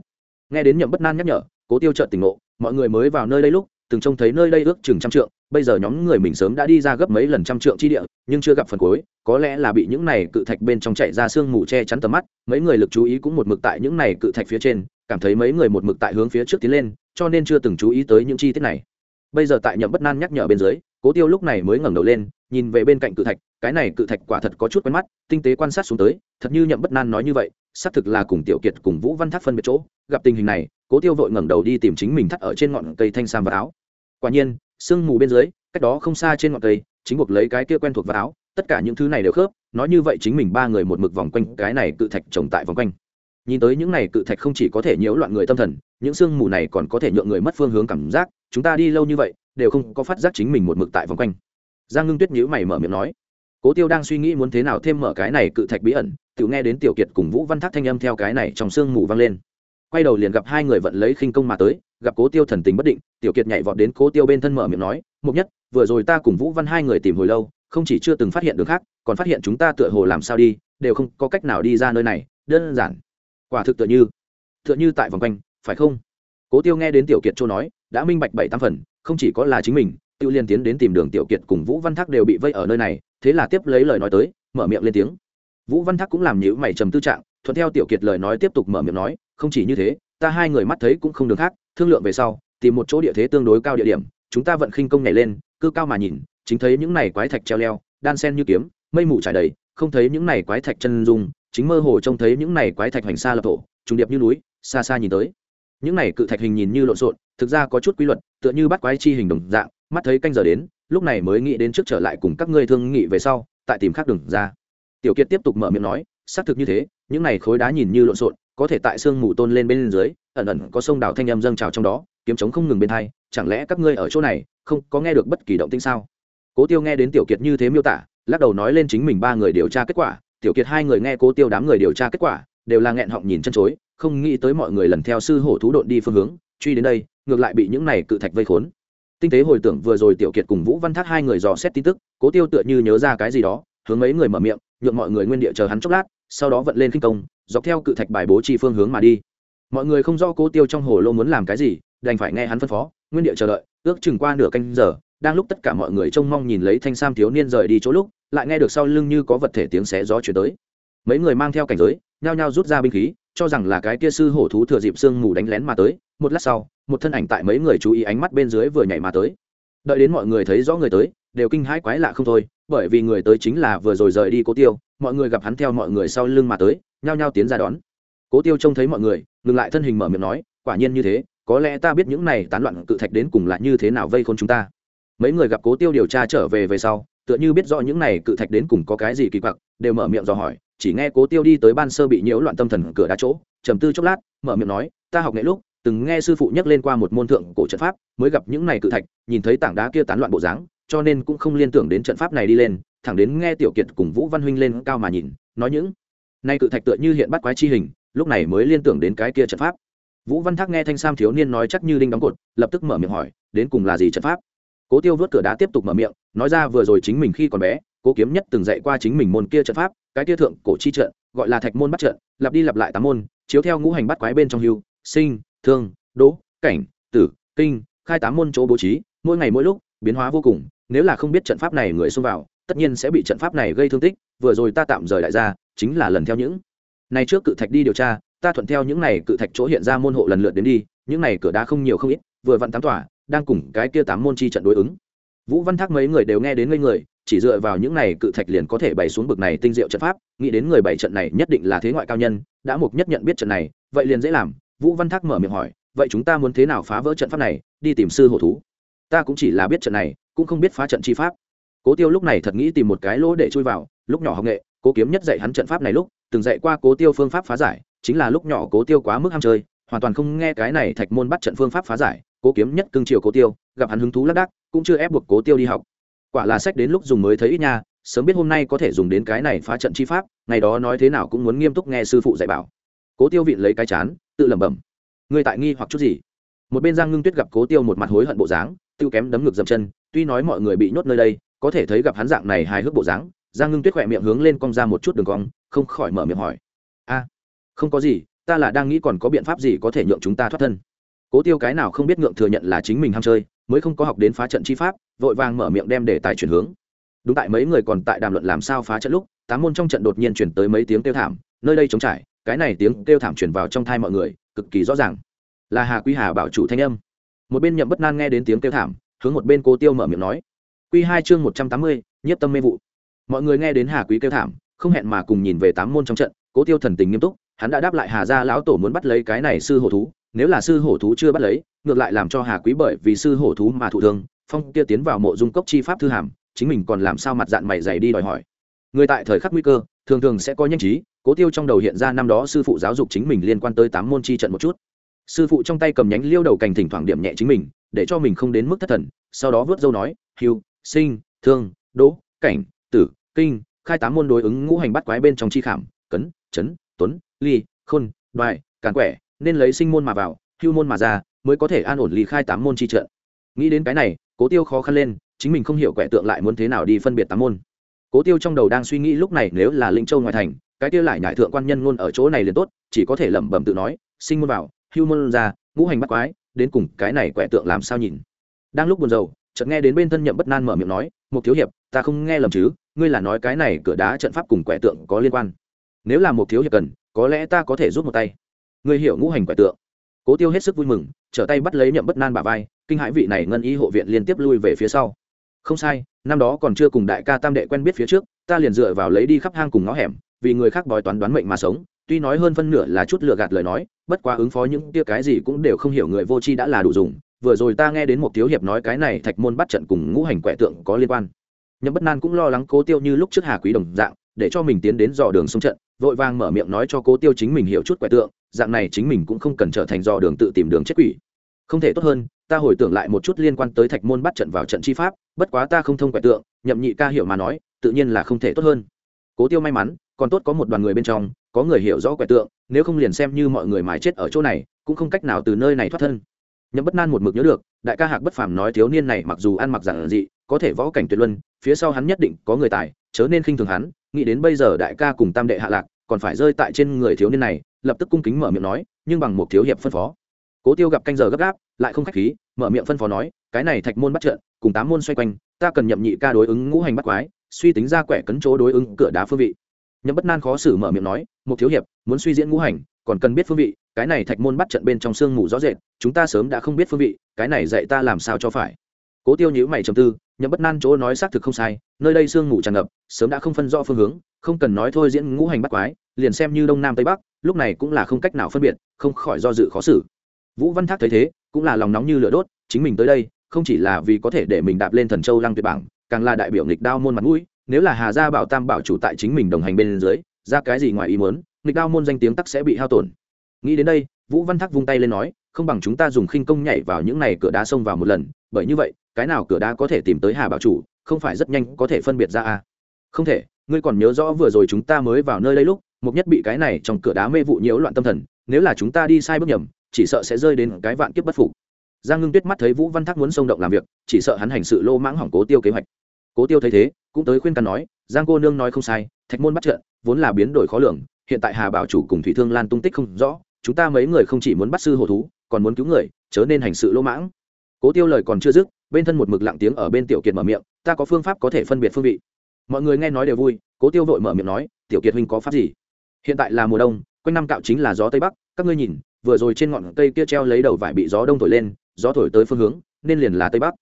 nghe đến nhậm bất nan nhắc nhở, cố tiêu trợn tỉnh ngộ, mọi người mới vào nơi đây lúc, từng trông thấy nơi đây ước chừng trăm trượng, bây giờ nhóm người mình sớm đã đi ra gấp mấy lần trăm trượng chi địa, nhưng chưa gặp phần cuối, có lẽ là bị những này cự thạch bên trong chạy ra sương mù che chắn tầm mắt, mấy người lực chú ý cũng một mực tại những này cự thạch phía trên, cảm thấy mấy người một mực tại hướng phía trước tiến lên, cho nên chưa từng chú ý tới những chi tiết này. Bây giờ tại nhậm bất nan nhắc nhở bên dưới, cố tiêu lúc này mới ngẩng đầu lên, nhìn về bên cạnh cự thạch, cái này cự thạch quả thật có chút quen mắt, tinh tế quan sát xuống tới, thật như nhậm bất nan nói như vậy xác thực là cùng tiểu kiệt cùng vũ văn thác phân biệt chỗ, gặp tình hình này, cố tiêu vội ngẩng đầu đi tìm chính mình thắt ở trên ngọn cây thanh sam và áo. Quả nhiên, sương mù bên dưới, cách đó không xa trên ngọn cây, chính buộc lấy cái kia quen thuộc vào áo, tất cả những thứ này đều khớp, nói như vậy chính mình ba người một mực vòng quanh cái này cự thạch trồng tại vòng quanh. Nhìn tới những này cự thạch không chỉ có thể nhiễu loạn người tâm thần, những sương mù này còn có thể nhượng người mất phương hướng cảm giác, chúng ta đi lâu như vậy, đều không có phát giác chính mình một mực tại vòng quanh. Giang ngưng tuyết nhữ mày mở miệng nói, cố tiêu đang suy nghĩ muốn thế nào thêm mở cái này cự thạch bí ẩn tự nghe đến tiểu kiệt cùng vũ văn thác thanh âm theo cái này trong sương mù vang lên. Quay đầu liền gặp hai người vận lấy khinh công mà tới, gặp cố tiêu thần tình bất định, tiểu kiệt nhảy vọt đến cố tiêu bên thân mở miệng nói, mục nhất, vừa rồi ta cùng vũ văn hai người tìm hồi lâu, không chỉ chưa từng phát hiện đường khác, còn phát hiện chúng ta tựa hồ làm sao đi, đều không có cách nào đi ra nơi này, đơn giản. Quả thực tựa như tựa như tại vòng quanh, phải không? Cố tiêu nghe đến tiểu kiệt châu nói, đã minh bạch bảy tam phần, không chỉ có là chính mình tiêu liên tiến đến tìm đường tiểu kiệt cùng vũ văn thác đều bị vây ở nơi này, thế là tiếp lấy lời nói tới, mở miệng lên tiếng vũ văn thác cũng làm nhữ mày trầm tư trạng, thuận theo tiểu kiệt lời nói tiếp tục mở miệng nói, không chỉ như thế, ta hai người mắt thấy cũng không được khác, thương lượng về sau, tìm một chỗ địa thế tương đối cao địa điểm, chúng ta vận khinh công nhảy lên cứ cao mà nhìn, chính thấy những này quái thạch treo leo, đan sen như kiếm, mây mù trải đầy, không thấy những này quái thạch chân dung, chính mơ hồ trông thấy những này quái thạch hoành xa lập thổ, trùng điệp như núi, xa xa nhìn tới. Những này cự thạch hình nhìn như lộn xộn, thực ra có chút quy luật, tựa như bắt quái chi hình đồng dạng, mắt thấy canh giờ đến, lúc này mới nghĩ đến trước trở lại cùng các ngươi thương nghị về sau, tại tìm khác đường ra tiểu kiệt tiếp tục mở miệng nói, xác thực như thế, những này khối đá nhìn như lộn xộn, có thể tại sương mù tôn lên bên dưới, ẩn ẩn có sông đào thanh âm dâng trào trong đó, kiếm trống không ngừng bên hai, chẳng lẽ các ngươi ở chỗ này, không có nghe được bất kỳ động tĩnh sao? Cố tiêu nghe đến tiểu kiệt như thế miêu tả, lắc đầu nói lên chính mình ba người điều tra kết quả, tiểu kiệt hai người nghe cố tiêu đám người điều tra kết quả, đều là nghẹn họng nhìn chân chối, không nghĩ tới mọi người lần theo sư hổ thú độn đi phương hướng, truy đến đây, ngược lại bị những này cự thạch vây khốn. Tinh tế hồi tưởng vừa rồi tiểu kiệt cùng vũ văn thác hai người dò xét tin tức, cố tiêu tựa như nhớ ra cái gì đó, hướng mấy người mở miệng nhượng mọi người nguyên địa chờ hắn chốc lát, sau đó vận lên kinh công, dọc theo cự thạch bài bố chi phương hướng mà đi. Mọi người không rõ cố tiêu trong hồ lô muốn làm cái gì, đành phải nghe hắn phân phó, nguyên địa chờ đợi, ước chừng qua nửa canh giờ, đang lúc tất cả mọi người trông mong nhìn lấy thanh sam thiếu niên rời đi chỗ lúc, lại nghe được sau lưng như có vật thể tiếng xé gió chuyển tới. Mấy người mang theo cảnh giới, nhao nhao rút ra binh khí, cho rằng là cái kia sư hổ thú thừa dịp sương mù đánh lén mà tới, một lát sau, một thân ảnh tại mấy người chú ý ánh mắt bên dưới vừa nhảy mà tới. Đợi đến mọi người thấy rõ người tới, đều kinh hãi quái lạ không thôi bởi vì người tới chính là vừa rồi rời đi cố tiêu, mọi người gặp hắn theo mọi người sau lưng mà tới, nhao nhao tiến ra đón. Cố tiêu trông thấy mọi người, ngừng lại thân hình mở miệng nói, quả nhiên như thế, có lẽ ta biết những này tán loạn cự thạch đến cùng là như thế nào vây khôn chúng ta. Mấy người gặp cố tiêu điều tra trở về về sau, tựa như biết rõ những này cự thạch đến cùng có cái gì kỳ quặc, đều mở miệng dò hỏi, chỉ nghe cố tiêu đi tới ban sơ bị nhiễu loạn tâm thần cửa đá chỗ, trầm tư chốc lát, mở miệng nói, ta học nghệ lúc, từng nghe sư phụ nhắc lên qua một môn thượng cổ trận pháp, mới gặp những này cự thạch, nhìn thấy tảng đá kia tán loạn bộ dáng cho nên cũng không liên tưởng đến trận pháp này đi lên, thẳng đến nghe tiểu kiệt cùng vũ văn huynh lên cao mà nhìn, nói những nay cự thạch tựa như hiện bắt quái chi hình, lúc này mới liên tưởng đến cái kia trận pháp. Vũ văn thác nghe thanh sam thiếu niên nói chắc như đinh đóng cột, lập tức mở miệng hỏi, đến cùng là gì trận pháp? Cố tiêu vớt cửa đá tiếp tục mở miệng, nói ra vừa rồi chính mình khi còn bé, cố kiếm nhất từng dạy qua chính mình môn kia trận pháp, cái kia thượng cổ chi trận, gọi là thạch môn bắt trận, lặp đi lặp lại tám môn, chiếu theo ngũ hành bắt quái bên trong hưu, sinh, thương đỗ cảnh, tử, kinh, khai tám môn chỗ bố trí, mỗi ngày mỗi lúc, biến hóa vô cùng nếu là không biết trận pháp này người xông vào, tất nhiên sẽ bị trận pháp này gây thương tích, vừa rồi ta tạm rời đại gia, chính là lần theo những. Này trước cự thạch đi điều tra, ta thuận theo những này cự thạch chỗ hiện ra môn hộ lần lượt đến đi, những này cửa đá không nhiều không ít, vừa vặn tám tỏa đang cùng cái kia tám môn chi trận đối ứng. Vũ văn thác mấy người đều nghe đến ngây người, chỉ dựa vào những này cự thạch liền có thể bày xuống bực này tinh diệu trận pháp, nghĩ đến người bày trận này nhất định là thế ngoại cao nhân, đã mục nhất nhận biết trận này, vậy liền dễ làm. Vũ văn thác mở miệng hỏi, vậy chúng ta muốn thế nào phá vỡ trận pháp này, đi tìm sư hổ thú? Ta cũng chỉ là biết trận này cũng không biết phá trận chi pháp. Cố tiêu lúc này thật nghĩ tìm một cái lỗ để chui vào, lúc nhỏ học nghệ, cố kiếm nhất dạy hắn trận pháp này lúc, từng dạy qua cố tiêu phương pháp phá giải, chính là lúc nhỏ cố tiêu quá mức ham chơi, hoàn toàn không nghe cái này thạch môn bắt trận phương pháp phá giải, cố kiếm nhất cưng chiều cố tiêu, gặp hắn hứng thú lác đác cũng chưa ép buộc cố tiêu đi học. Quả là sách đến lúc dùng mới thấy ít nha, sớm biết hôm nay có thể dùng đến cái này phá trận chi pháp, ngày đó nói thế nào cũng muốn nghiêm túc nghe sư phụ dạy bảo. Cố tiêu vịn lấy cái chán, tự lẩm bẩm người tại nghi hoặc chút gì? Một bên giang ngưng tuyết gặp cố tiêu một mặt hối hận bộ dáng, tiêu kém đấm ngực dậm chân tuy nói mọi người bị nhốt nơi đây, có thể thấy gặp hắn dạng này hài hước bộ dáng, giang ngưng tuyết khỏe miệng hướng lên cong ra một chút đường cong, không khỏi mở miệng hỏi. A, không có gì, ta là đang nghĩ còn có biện pháp gì có thể nhượng chúng ta thoát thân. Cố tiêu cái nào không biết ngượng thừa nhận là chính mình ham chơi, mới không có học đến phá trận chi pháp, vội vàng mở miệng đem để tài chuyển hướng. Đúng tại mấy người còn tại đàm luận làm sao phá trận lúc, tám môn trong trận đột nhiên chuyển tới mấy tiếng kêu thảm, nơi đây trống trải, cái này tiếng kêu thảm chuyển vào trong thai mọi người, cực kỳ rõ ràng. Là hà Quý hà bảo chủ thanh âm. Một bên nhậm bất nan nghe đến tiếng kêu thảm hướng một bên cô tiêu mở miệng nói. Quy hai chương một trăm tám mươi nhất tâm mê vụ. Mọi người nghe đến hà quý kêu thảm, không hẹn mà cùng nhìn về tám môn trong trận cố tiêu thần tình nghiêm túc, hắn đã đáp lại hà gia lão tổ muốn bắt lấy cái này sư hổ thú, nếu là sư hổ thú chưa bắt lấy, ngược lại làm cho hà quý bởi vì sư hổ thú mà thụ thương, phong kia tiến vào mộ dung cốc chi pháp thư hàm, chính mình còn làm sao mặt dạng mày dày đi đòi hỏi. Người tại thời khắc nguy cơ, thường thường sẽ có nhanh trí cố tiêu trong đầu hiện ra năm đó sư phụ giáo dục chính mình liên quan tới tám môn chi trận một chút. Sư phụ trong tay cầm nhánh liêu đầu cành thỉnh thoảng điểm nhẹ chính mình để cho mình không đến mức thất thần sau đó vớt dâu nói Hưu, sinh thương đỗ cảnh tử kinh khai tám môn đối ứng ngũ hành bắt quái bên trong chi khảm cấn chấn tuấn ly khôn đoại càn quẻ nên lấy sinh môn mà vào hưu môn mà ra mới có thể an ổn ly khai tám môn chi trận. Nghĩ đến cái này cố tiêu khó khăn lên chính mình không hiểu quẻ tượng lại muốn thế nào đi phân biệt tám môn. Cố tiêu trong đầu đang suy nghĩ lúc này nếu là linh châu ngoại thành cái tiêu lại nhại thượng quan nhân luôn ở chỗ này liền tốt chỉ có thể lẩm bẩm tự nói sinh môn vào hưu môn ra ngũ hành bắt quái đến cùng cái này quẻ tượng làm sao nhìn? Đang lúc buồn rầu, chợt nghe đến bên thân nhậm bất nan mở miệng nói một thiếu hiệp, ta không nghe lầm chứ, ngươi là nói cái này cửa đá trận pháp cùng quẻ tượng có liên quan. Nếu là một thiếu hiệp cần, có lẽ ta có thể rút một tay. Ngươi hiểu ngũ hành quẻ tượng. Cố tiêu hết sức vui mừng, trở tay bắt lấy nhậm bất nan bà vai, kinh hãi vị này ngân y hộ viện liên tiếp lui về phía sau. Không sai, năm đó còn chưa cùng đại ca tam đệ quen biết phía trước, ta liền dựa vào lấy đi khắp hang cùng ngõ hẻm, vì người khác bói toán đoán mệnh mà sống tuy nói hơn phân nửa là chút lừa gạt lời nói, bất quá ứng phó những tia cái gì cũng đều không hiểu người vô tri đã là đủ dùng. Vừa rồi ta nghe đến một thiếu hiệp nói cái này thạch môn bắt trận cùng ngũ hành quẻ tượng có liên quan. Nhậm bất nan cũng lo lắng cố tiêu như lúc trước hà quý đồng dạng, để cho mình tiến đến dò đường sông trận, vội vàng mở miệng nói cho cố tiêu chính mình hiểu chút quẻ tượng, dạng này chính mình cũng không cần trở thành dò đường tự tìm đường chết quỷ. Không thể tốt hơn, ta hồi tưởng lại một chút liên quan tới thạch môn bắt trận vào trận chi pháp, bất quá ta không thông quẻ tượng, nhậm nhị ca hiểu mà nói, tự nhiên là không thể tốt hơn. Cố tiêu may mắn, còn tốt có một đoàn người bên trong có người hiểu rõ quẻ tượng, nếu không liền xem như mọi người mãi chết ở chỗ này, cũng không cách nào từ nơi này thoát thân. Nhậm bất nan một mực nhớ được, đại ca hạc bất phàm nói thiếu niên này mặc dù ăn mặc giản dị, có thể võ cảnh tuyệt luân, phía sau hắn nhất định có người tài, chớ nên khinh thường hắn, nghĩ đến bây giờ đại ca cùng tam đệ hạ lạc, còn phải rơi tại trên người thiếu niên này, lập tức cung kính mở miệng nói, nhưng bằng một thiếu hiệp phân phó. Cố tiêu gặp canh giờ gấp gáp, lại không khách khí, mở miệng phân phó nói, cái này thạch môn bắt trận, cùng tám môn xoay quanh, ta cần nhậm nhị ca đối ứng ngũ hành bắt quái, suy tính ra quẻ cấn chỗ đối ứng cửa đá phương vị nhậm bất nan khó xử mở miệng nói một thiếu hiệp, muốn suy diễn ngũ hành, còn cần biết phương vị, cái này thạch môn bắt trận bên trong sương mù rõ rệt, chúng ta sớm đã không biết phương vị, cái này dạy ta làm sao cho phải. Cố tiêu nhữ mày trầm tư, nhậm bất nan chỗ nói xác thực không sai, nơi đây sương mù tràn ngập, sớm đã không phân rõ phương hướng, không cần nói thôi diễn ngũ hành bắt quái, liền xem như đông nam tây bắc, lúc này cũng là không cách nào phân biệt, không khỏi do dự khó xử. Vũ văn thác thấy thế, cũng là lòng nóng như lửa đốt, chính mình tới đây, không chỉ là vì có thể để mình đạp lên thần châu lăng tuyệt bảng, càng là đại biểu nghịch đao môn mặt mũi nếu là hà gia bảo tam bảo chủ tại chính mình đồng hành bên dưới, ra cái gì ngoài ý muốn, nghịch đao môn danh tiếng tắc sẽ bị hao tổn. Nghĩ đến đây, vũ văn thác vung tay lên nói, không bằng chúng ta dùng khinh công nhảy vào những này cửa đá xông vào một lần, bởi như vậy, cái nào cửa đá có thể tìm tới hà bảo chủ, không phải rất nhanh có thể phân biệt ra à không thể, ngươi còn nhớ rõ vừa rồi chúng ta mới vào nơi đây lúc mục nhất bị cái này trong cửa đá mê vụ nhiễu loạn tâm thần, nếu là chúng ta đi sai bước nhầm, chỉ sợ sẽ rơi đến cái vạn kiếp bất phục. Giang ngưng tuyết mắt thấy vũ văn thác muốn xông động làm việc, chỉ sợ hắn hành sự lô mãng hỏng cố tiêu kế hoạch cố tiêu thấy thế, cũng tới khuyên can nói, giang cô nương nói không sai, thạch môn bắt trận, vốn là biến đổi khó lường, hiện tại hà bảo chủ cùng thủy thương lan tung tích không rõ, chúng ta mấy người không chỉ muốn bắt sư hồ thú, còn muốn cứu người, chớ nên hành sự lỗ mãng. Cố tiêu lời còn chưa dứt, bên thân một mực lặng tiếng ở bên tiểu kiệt mở miệng, ta có phương pháp có thể phân biệt phương vị. Mọi người nghe nói đều vui, cố tiêu vội mở miệng nói, tiểu kiệt huynh có pháp gì? Hiện tại là mùa đông, quanh năm cạo chính là gió tây bắc, các ngươi nhìn, vừa rồi trên ngọn cây kia treo lấy đầu vải bị gió đông thổi lên, gió thổi tới phương hướng, nên liền là tây bắc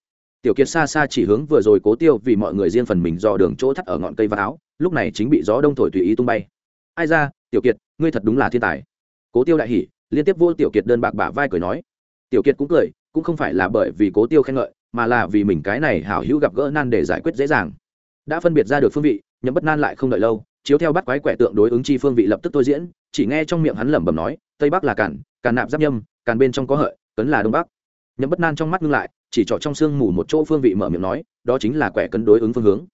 tiểu kiệt xa xa chỉ hướng vừa rồi cố tiêu vì mọi người riêng phần mình dò đường chỗ thắt ở ngọn cây và áo, lúc này chính bị gió đông thổi tùy ý tung bay. Ai ra, tiểu kiệt, ngươi thật đúng là thiên tài. Cố tiêu đại hỉ, liên tiếp vô tiểu kiệt đơn bạc bả vai cười nói. Tiểu kiệt cũng cười, cũng không phải là bởi vì cố tiêu khen ngợi, mà là vì mình cái này hảo hữu gặp gỡ nan để giải quyết dễ dàng. Đã phân biệt ra được phương vị, nhậm bất nan lại không đợi lâu, chiếu theo bắt quái quẻ tượng đối ứng chi phương vị lập tức tôi diễn, chỉ nghe trong miệng hắn lẩm bẩm nói, tây bắc là cản càn nạp giáp nhâm càn bên trong có hợi, cấn là đông bắc. Nhậm bất nan trong mắt ngưng lại chỉ trỏ trong sương mù một chỗ phương vị mở miệng nói, đó chính là quẻ cấn đối ứng phương hướng.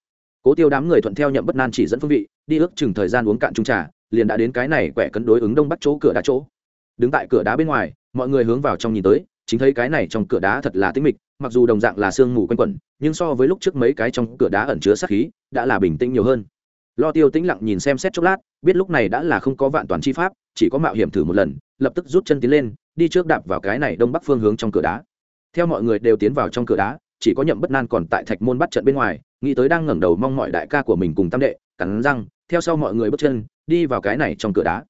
Cố tiêu đám người thuận theo nhậm bất nan chỉ dẫn phương vị, đi ước chừng thời gian uống cạn trung trà, liền đã đến cái này quẻ cấn đối ứng đông bắc chỗ cửa đá chỗ. Đứng tại cửa đá bên ngoài, mọi người hướng vào trong nhìn tới, chính thấy cái này trong cửa đá thật là tĩnh mịch, mặc dù đồng dạng là sương mù quanh quẩn, nhưng so với lúc trước mấy cái trong cửa đá ẩn chứa sát khí, đã là bình tĩnh nhiều hơn. Lo tiêu tĩnh lặng nhìn xem xét chốc lát, biết lúc này đã là không có vạn toàn chi pháp, chỉ có mạo hiểm thử một lần, lập tức rút chân tiến lên, đi trước đạp vào cái này đông bắc phương hướng trong cửa đá theo mọi người đều tiến vào trong cửa đá, chỉ có nhậm bất nan còn tại thạch môn bắt trận bên ngoài, nghĩ tới đang ngẩng đầu mong mọi đại ca của mình cùng tam đệ, cắn răng, theo sau mọi người bước chân, đi vào cái này trong cửa đá.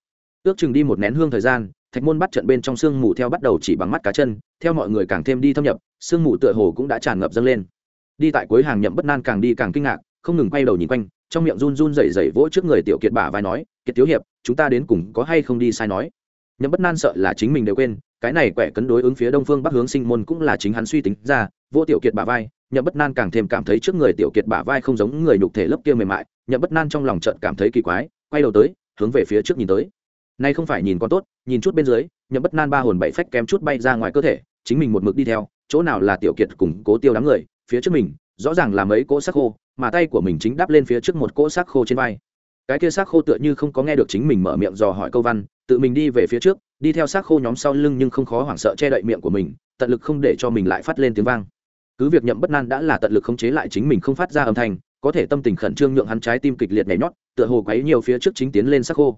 Ước chừng đi một nén hương thời gian, thạch môn bắt trận bên trong sương mù theo bắt đầu chỉ bằng mắt cá chân, theo mọi người càng thêm đi thâm nhập, sương mù tựa hồ cũng đã tràn ngập dâng lên. Đi tại cuối hàng nhậm bất nan càng đi càng kinh ngạc, không ngừng quay đầu nhìn quanh, trong miệng run run rẩy rẩy vỗ trước người tiểu kiệt bả vai nói, kiệt thiếu hiệp, chúng ta đến cùng có hay không đi sai nói? Nhậm bất nan sợ là chính mình đều quên cái này quẻ cấn đối ứng phía đông phương bắc hướng sinh môn cũng là chính hắn suy tính ra, vô tiểu kiệt bả vai, nhậm bất nan càng thêm cảm thấy trước người tiểu kiệt bả vai không giống người nhục thể lớp kia mềm mại, nhậm bất nan trong lòng trận cảm thấy kỳ quái, quay đầu tới, hướng về phía trước nhìn tới. Nay không phải nhìn con tốt, nhìn chút bên dưới, nhậm bất nan ba hồn bảy phách kém chút bay ra ngoài cơ thể, chính mình một mực đi theo, chỗ nào là tiểu kiệt củng cố tiêu đám người, phía trước mình, rõ ràng là mấy cỗ sắc khô, mà tay của mình chính đắp lên phía trước một cỗ sắc khô trên vai cái kia xác khô tựa như không có nghe được chính mình mở miệng dò hỏi câu văn, tự mình đi về phía trước, đi theo xác khô nhóm sau lưng nhưng không khó hoảng sợ che đậy miệng của mình, tận lực không để cho mình lại phát lên tiếng vang. Cứ việc nhậm bất nan đã là tận lực khống chế lại chính mình không phát ra âm thanh, có thể tâm tình khẩn trương nhượng hắn trái tim kịch liệt nhảy nhót, tựa hồ quấy nhiều phía trước chính tiến lên xác khô.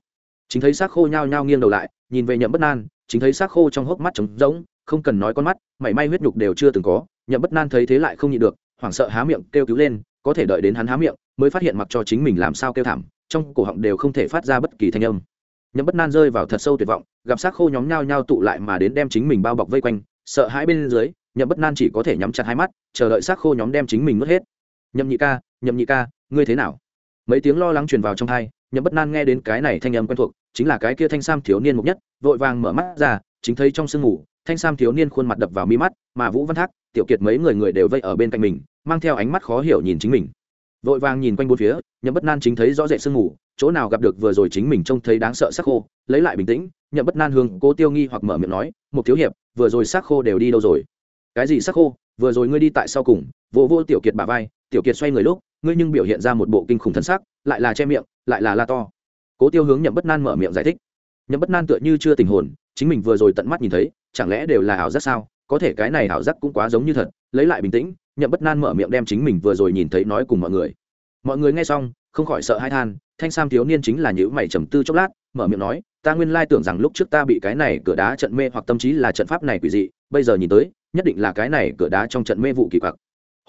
Chính thấy xác khô nhao nhao nghiêng đầu lại, nhìn về nhậm bất nan, chính thấy xác khô trong hốc mắt trống rỗng, không cần nói con mắt, mảy may huyết nhục đều chưa từng có, nhậm bất nan thấy thế lại không nhịn được, hoảng sợ há miệng kêu cứu lên, có thể đợi đến hắn há miệng, mới phát hiện mặc cho chính mình làm sao kêu thảm trong cổ họng đều không thể phát ra bất kỳ thanh âm. Nhậm bất nan rơi vào thật sâu tuyệt vọng, gặp xác khô nhóm nhao nhao tụ lại mà đến đem chính mình bao bọc vây quanh, sợ hãi bên dưới nhậm bất nan chỉ có thể nhắm chặt hai mắt, chờ đợi xác khô nhóm đem chính mình mất hết. Nhậm nhị ca, nhậm nhị ca, ngươi thế nào? Mấy tiếng lo lắng truyền vào trong hai nhậm bất nan nghe đến cái này thanh âm quen thuộc, chính là cái kia thanh sam thiếu niên mục nhất, vội vàng mở mắt ra, chính thấy trong sương ngủ thanh sam thiếu niên khuôn mặt đập vào mi mắt, mà vũ văn thác, tiểu kiệt mấy người người đều vây ở bên cạnh mình, mang theo ánh mắt khó hiểu nhìn chính mình vội vàng nhìn quanh bốn phía nhậm bất nan chính thấy rõ rệt sương mù, chỗ nào gặp được vừa rồi chính mình trông thấy đáng sợ sắc khô lấy lại bình tĩnh nhậm bất nan hương cô tiêu nghi hoặc mở miệng nói một thiếu hiệp vừa rồi sắc khô đều đi đâu rồi? Cái gì sắc khô? Vừa rồi ngươi đi tại sau cùng vô vô tiểu kiệt bà vai tiểu kiệt xoay người lúc ngươi nhưng biểu hiện ra một bộ kinh khủng thân sắc lại là che miệng lại là la to. Cố tiêu hướng nhậm bất nan mở miệng giải thích. Nhậm bất nan tựa như chưa tình hồn chính mình vừa rồi tận mắt nhìn thấy chẳng lẽ đều là ảo giác sao? Có thể cái này ảo giác cũng quá giống như thật, lấy lại bình tĩnh, nhậm bất nan mở miệng đem chính mình vừa rồi nhìn thấy nói cùng mọi người. Mọi người nghe xong, không khỏi sợ hai than, thanh sam thiếu niên chính là nhữ mày trầm tư chốc lát, mở miệng nói, ta nguyên lai tưởng rằng lúc trước ta bị cái này cửa đá trận mê hoặc tâm trí là trận pháp này quỷ dị, bây giờ nhìn tới, nhất định là cái này cửa đá trong trận mê vụ kỳ quặc.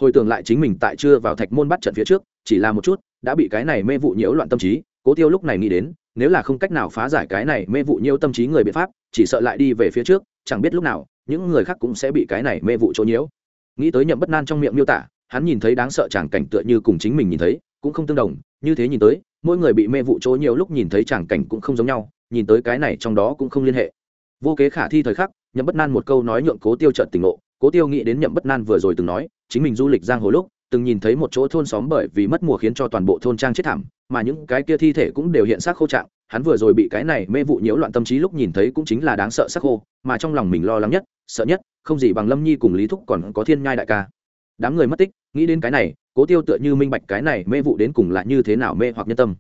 Hồi tưởng lại chính mình tại chưa vào thạch môn bắt trận phía trước, chỉ là một chút, đã bị cái này mê vụ nhiễu loạn tâm trí, cố tiêu lúc này nghĩ đến nếu là không cách nào phá giải cái này mê vụ nhiễu tâm trí người biện pháp, chỉ sợ lại đi về phía trước, chẳng biết lúc nào, những người khác cũng sẽ bị cái này mê vụ chỗ nhiễu. Nghĩ tới nhậm bất nan trong miệng miêu tả, hắn nhìn thấy đáng sợ chẳng cảnh tựa như cùng chính mình nhìn thấy, cũng không tương đồng, như thế nhìn tới, mỗi người bị mê vụ chỗ nhiều lúc nhìn thấy chẳng cảnh cũng không giống nhau, nhìn tới cái này trong đó cũng không liên hệ. Vô kế khả thi thời khắc, nhậm bất nan một câu nói nhượng cố tiêu trợn tỉnh ngộ, cố tiêu nghĩ đến nhậm bất nan vừa rồi từng nói, chính mình du lịch giang hồ lúc từng nhìn thấy một chỗ thôn xóm bởi vì mất mùa khiến cho toàn bộ thôn trang chết thảm, mà những cái kia thi thể cũng đều hiện xác khô trạng. Hắn vừa rồi bị cái này mê vụ nhiễu loạn tâm trí lúc nhìn thấy cũng chính là đáng sợ sắc khô, mà trong lòng mình lo lắng nhất, sợ nhất, không gì bằng lâm nhi cùng lý thúc còn có thiên nhai đại ca. Đám người mất tích, nghĩ đến cái này, cố tiêu tựa như minh bạch cái này mê vụ đến cùng là như thế nào mê hoặc nhân tâm.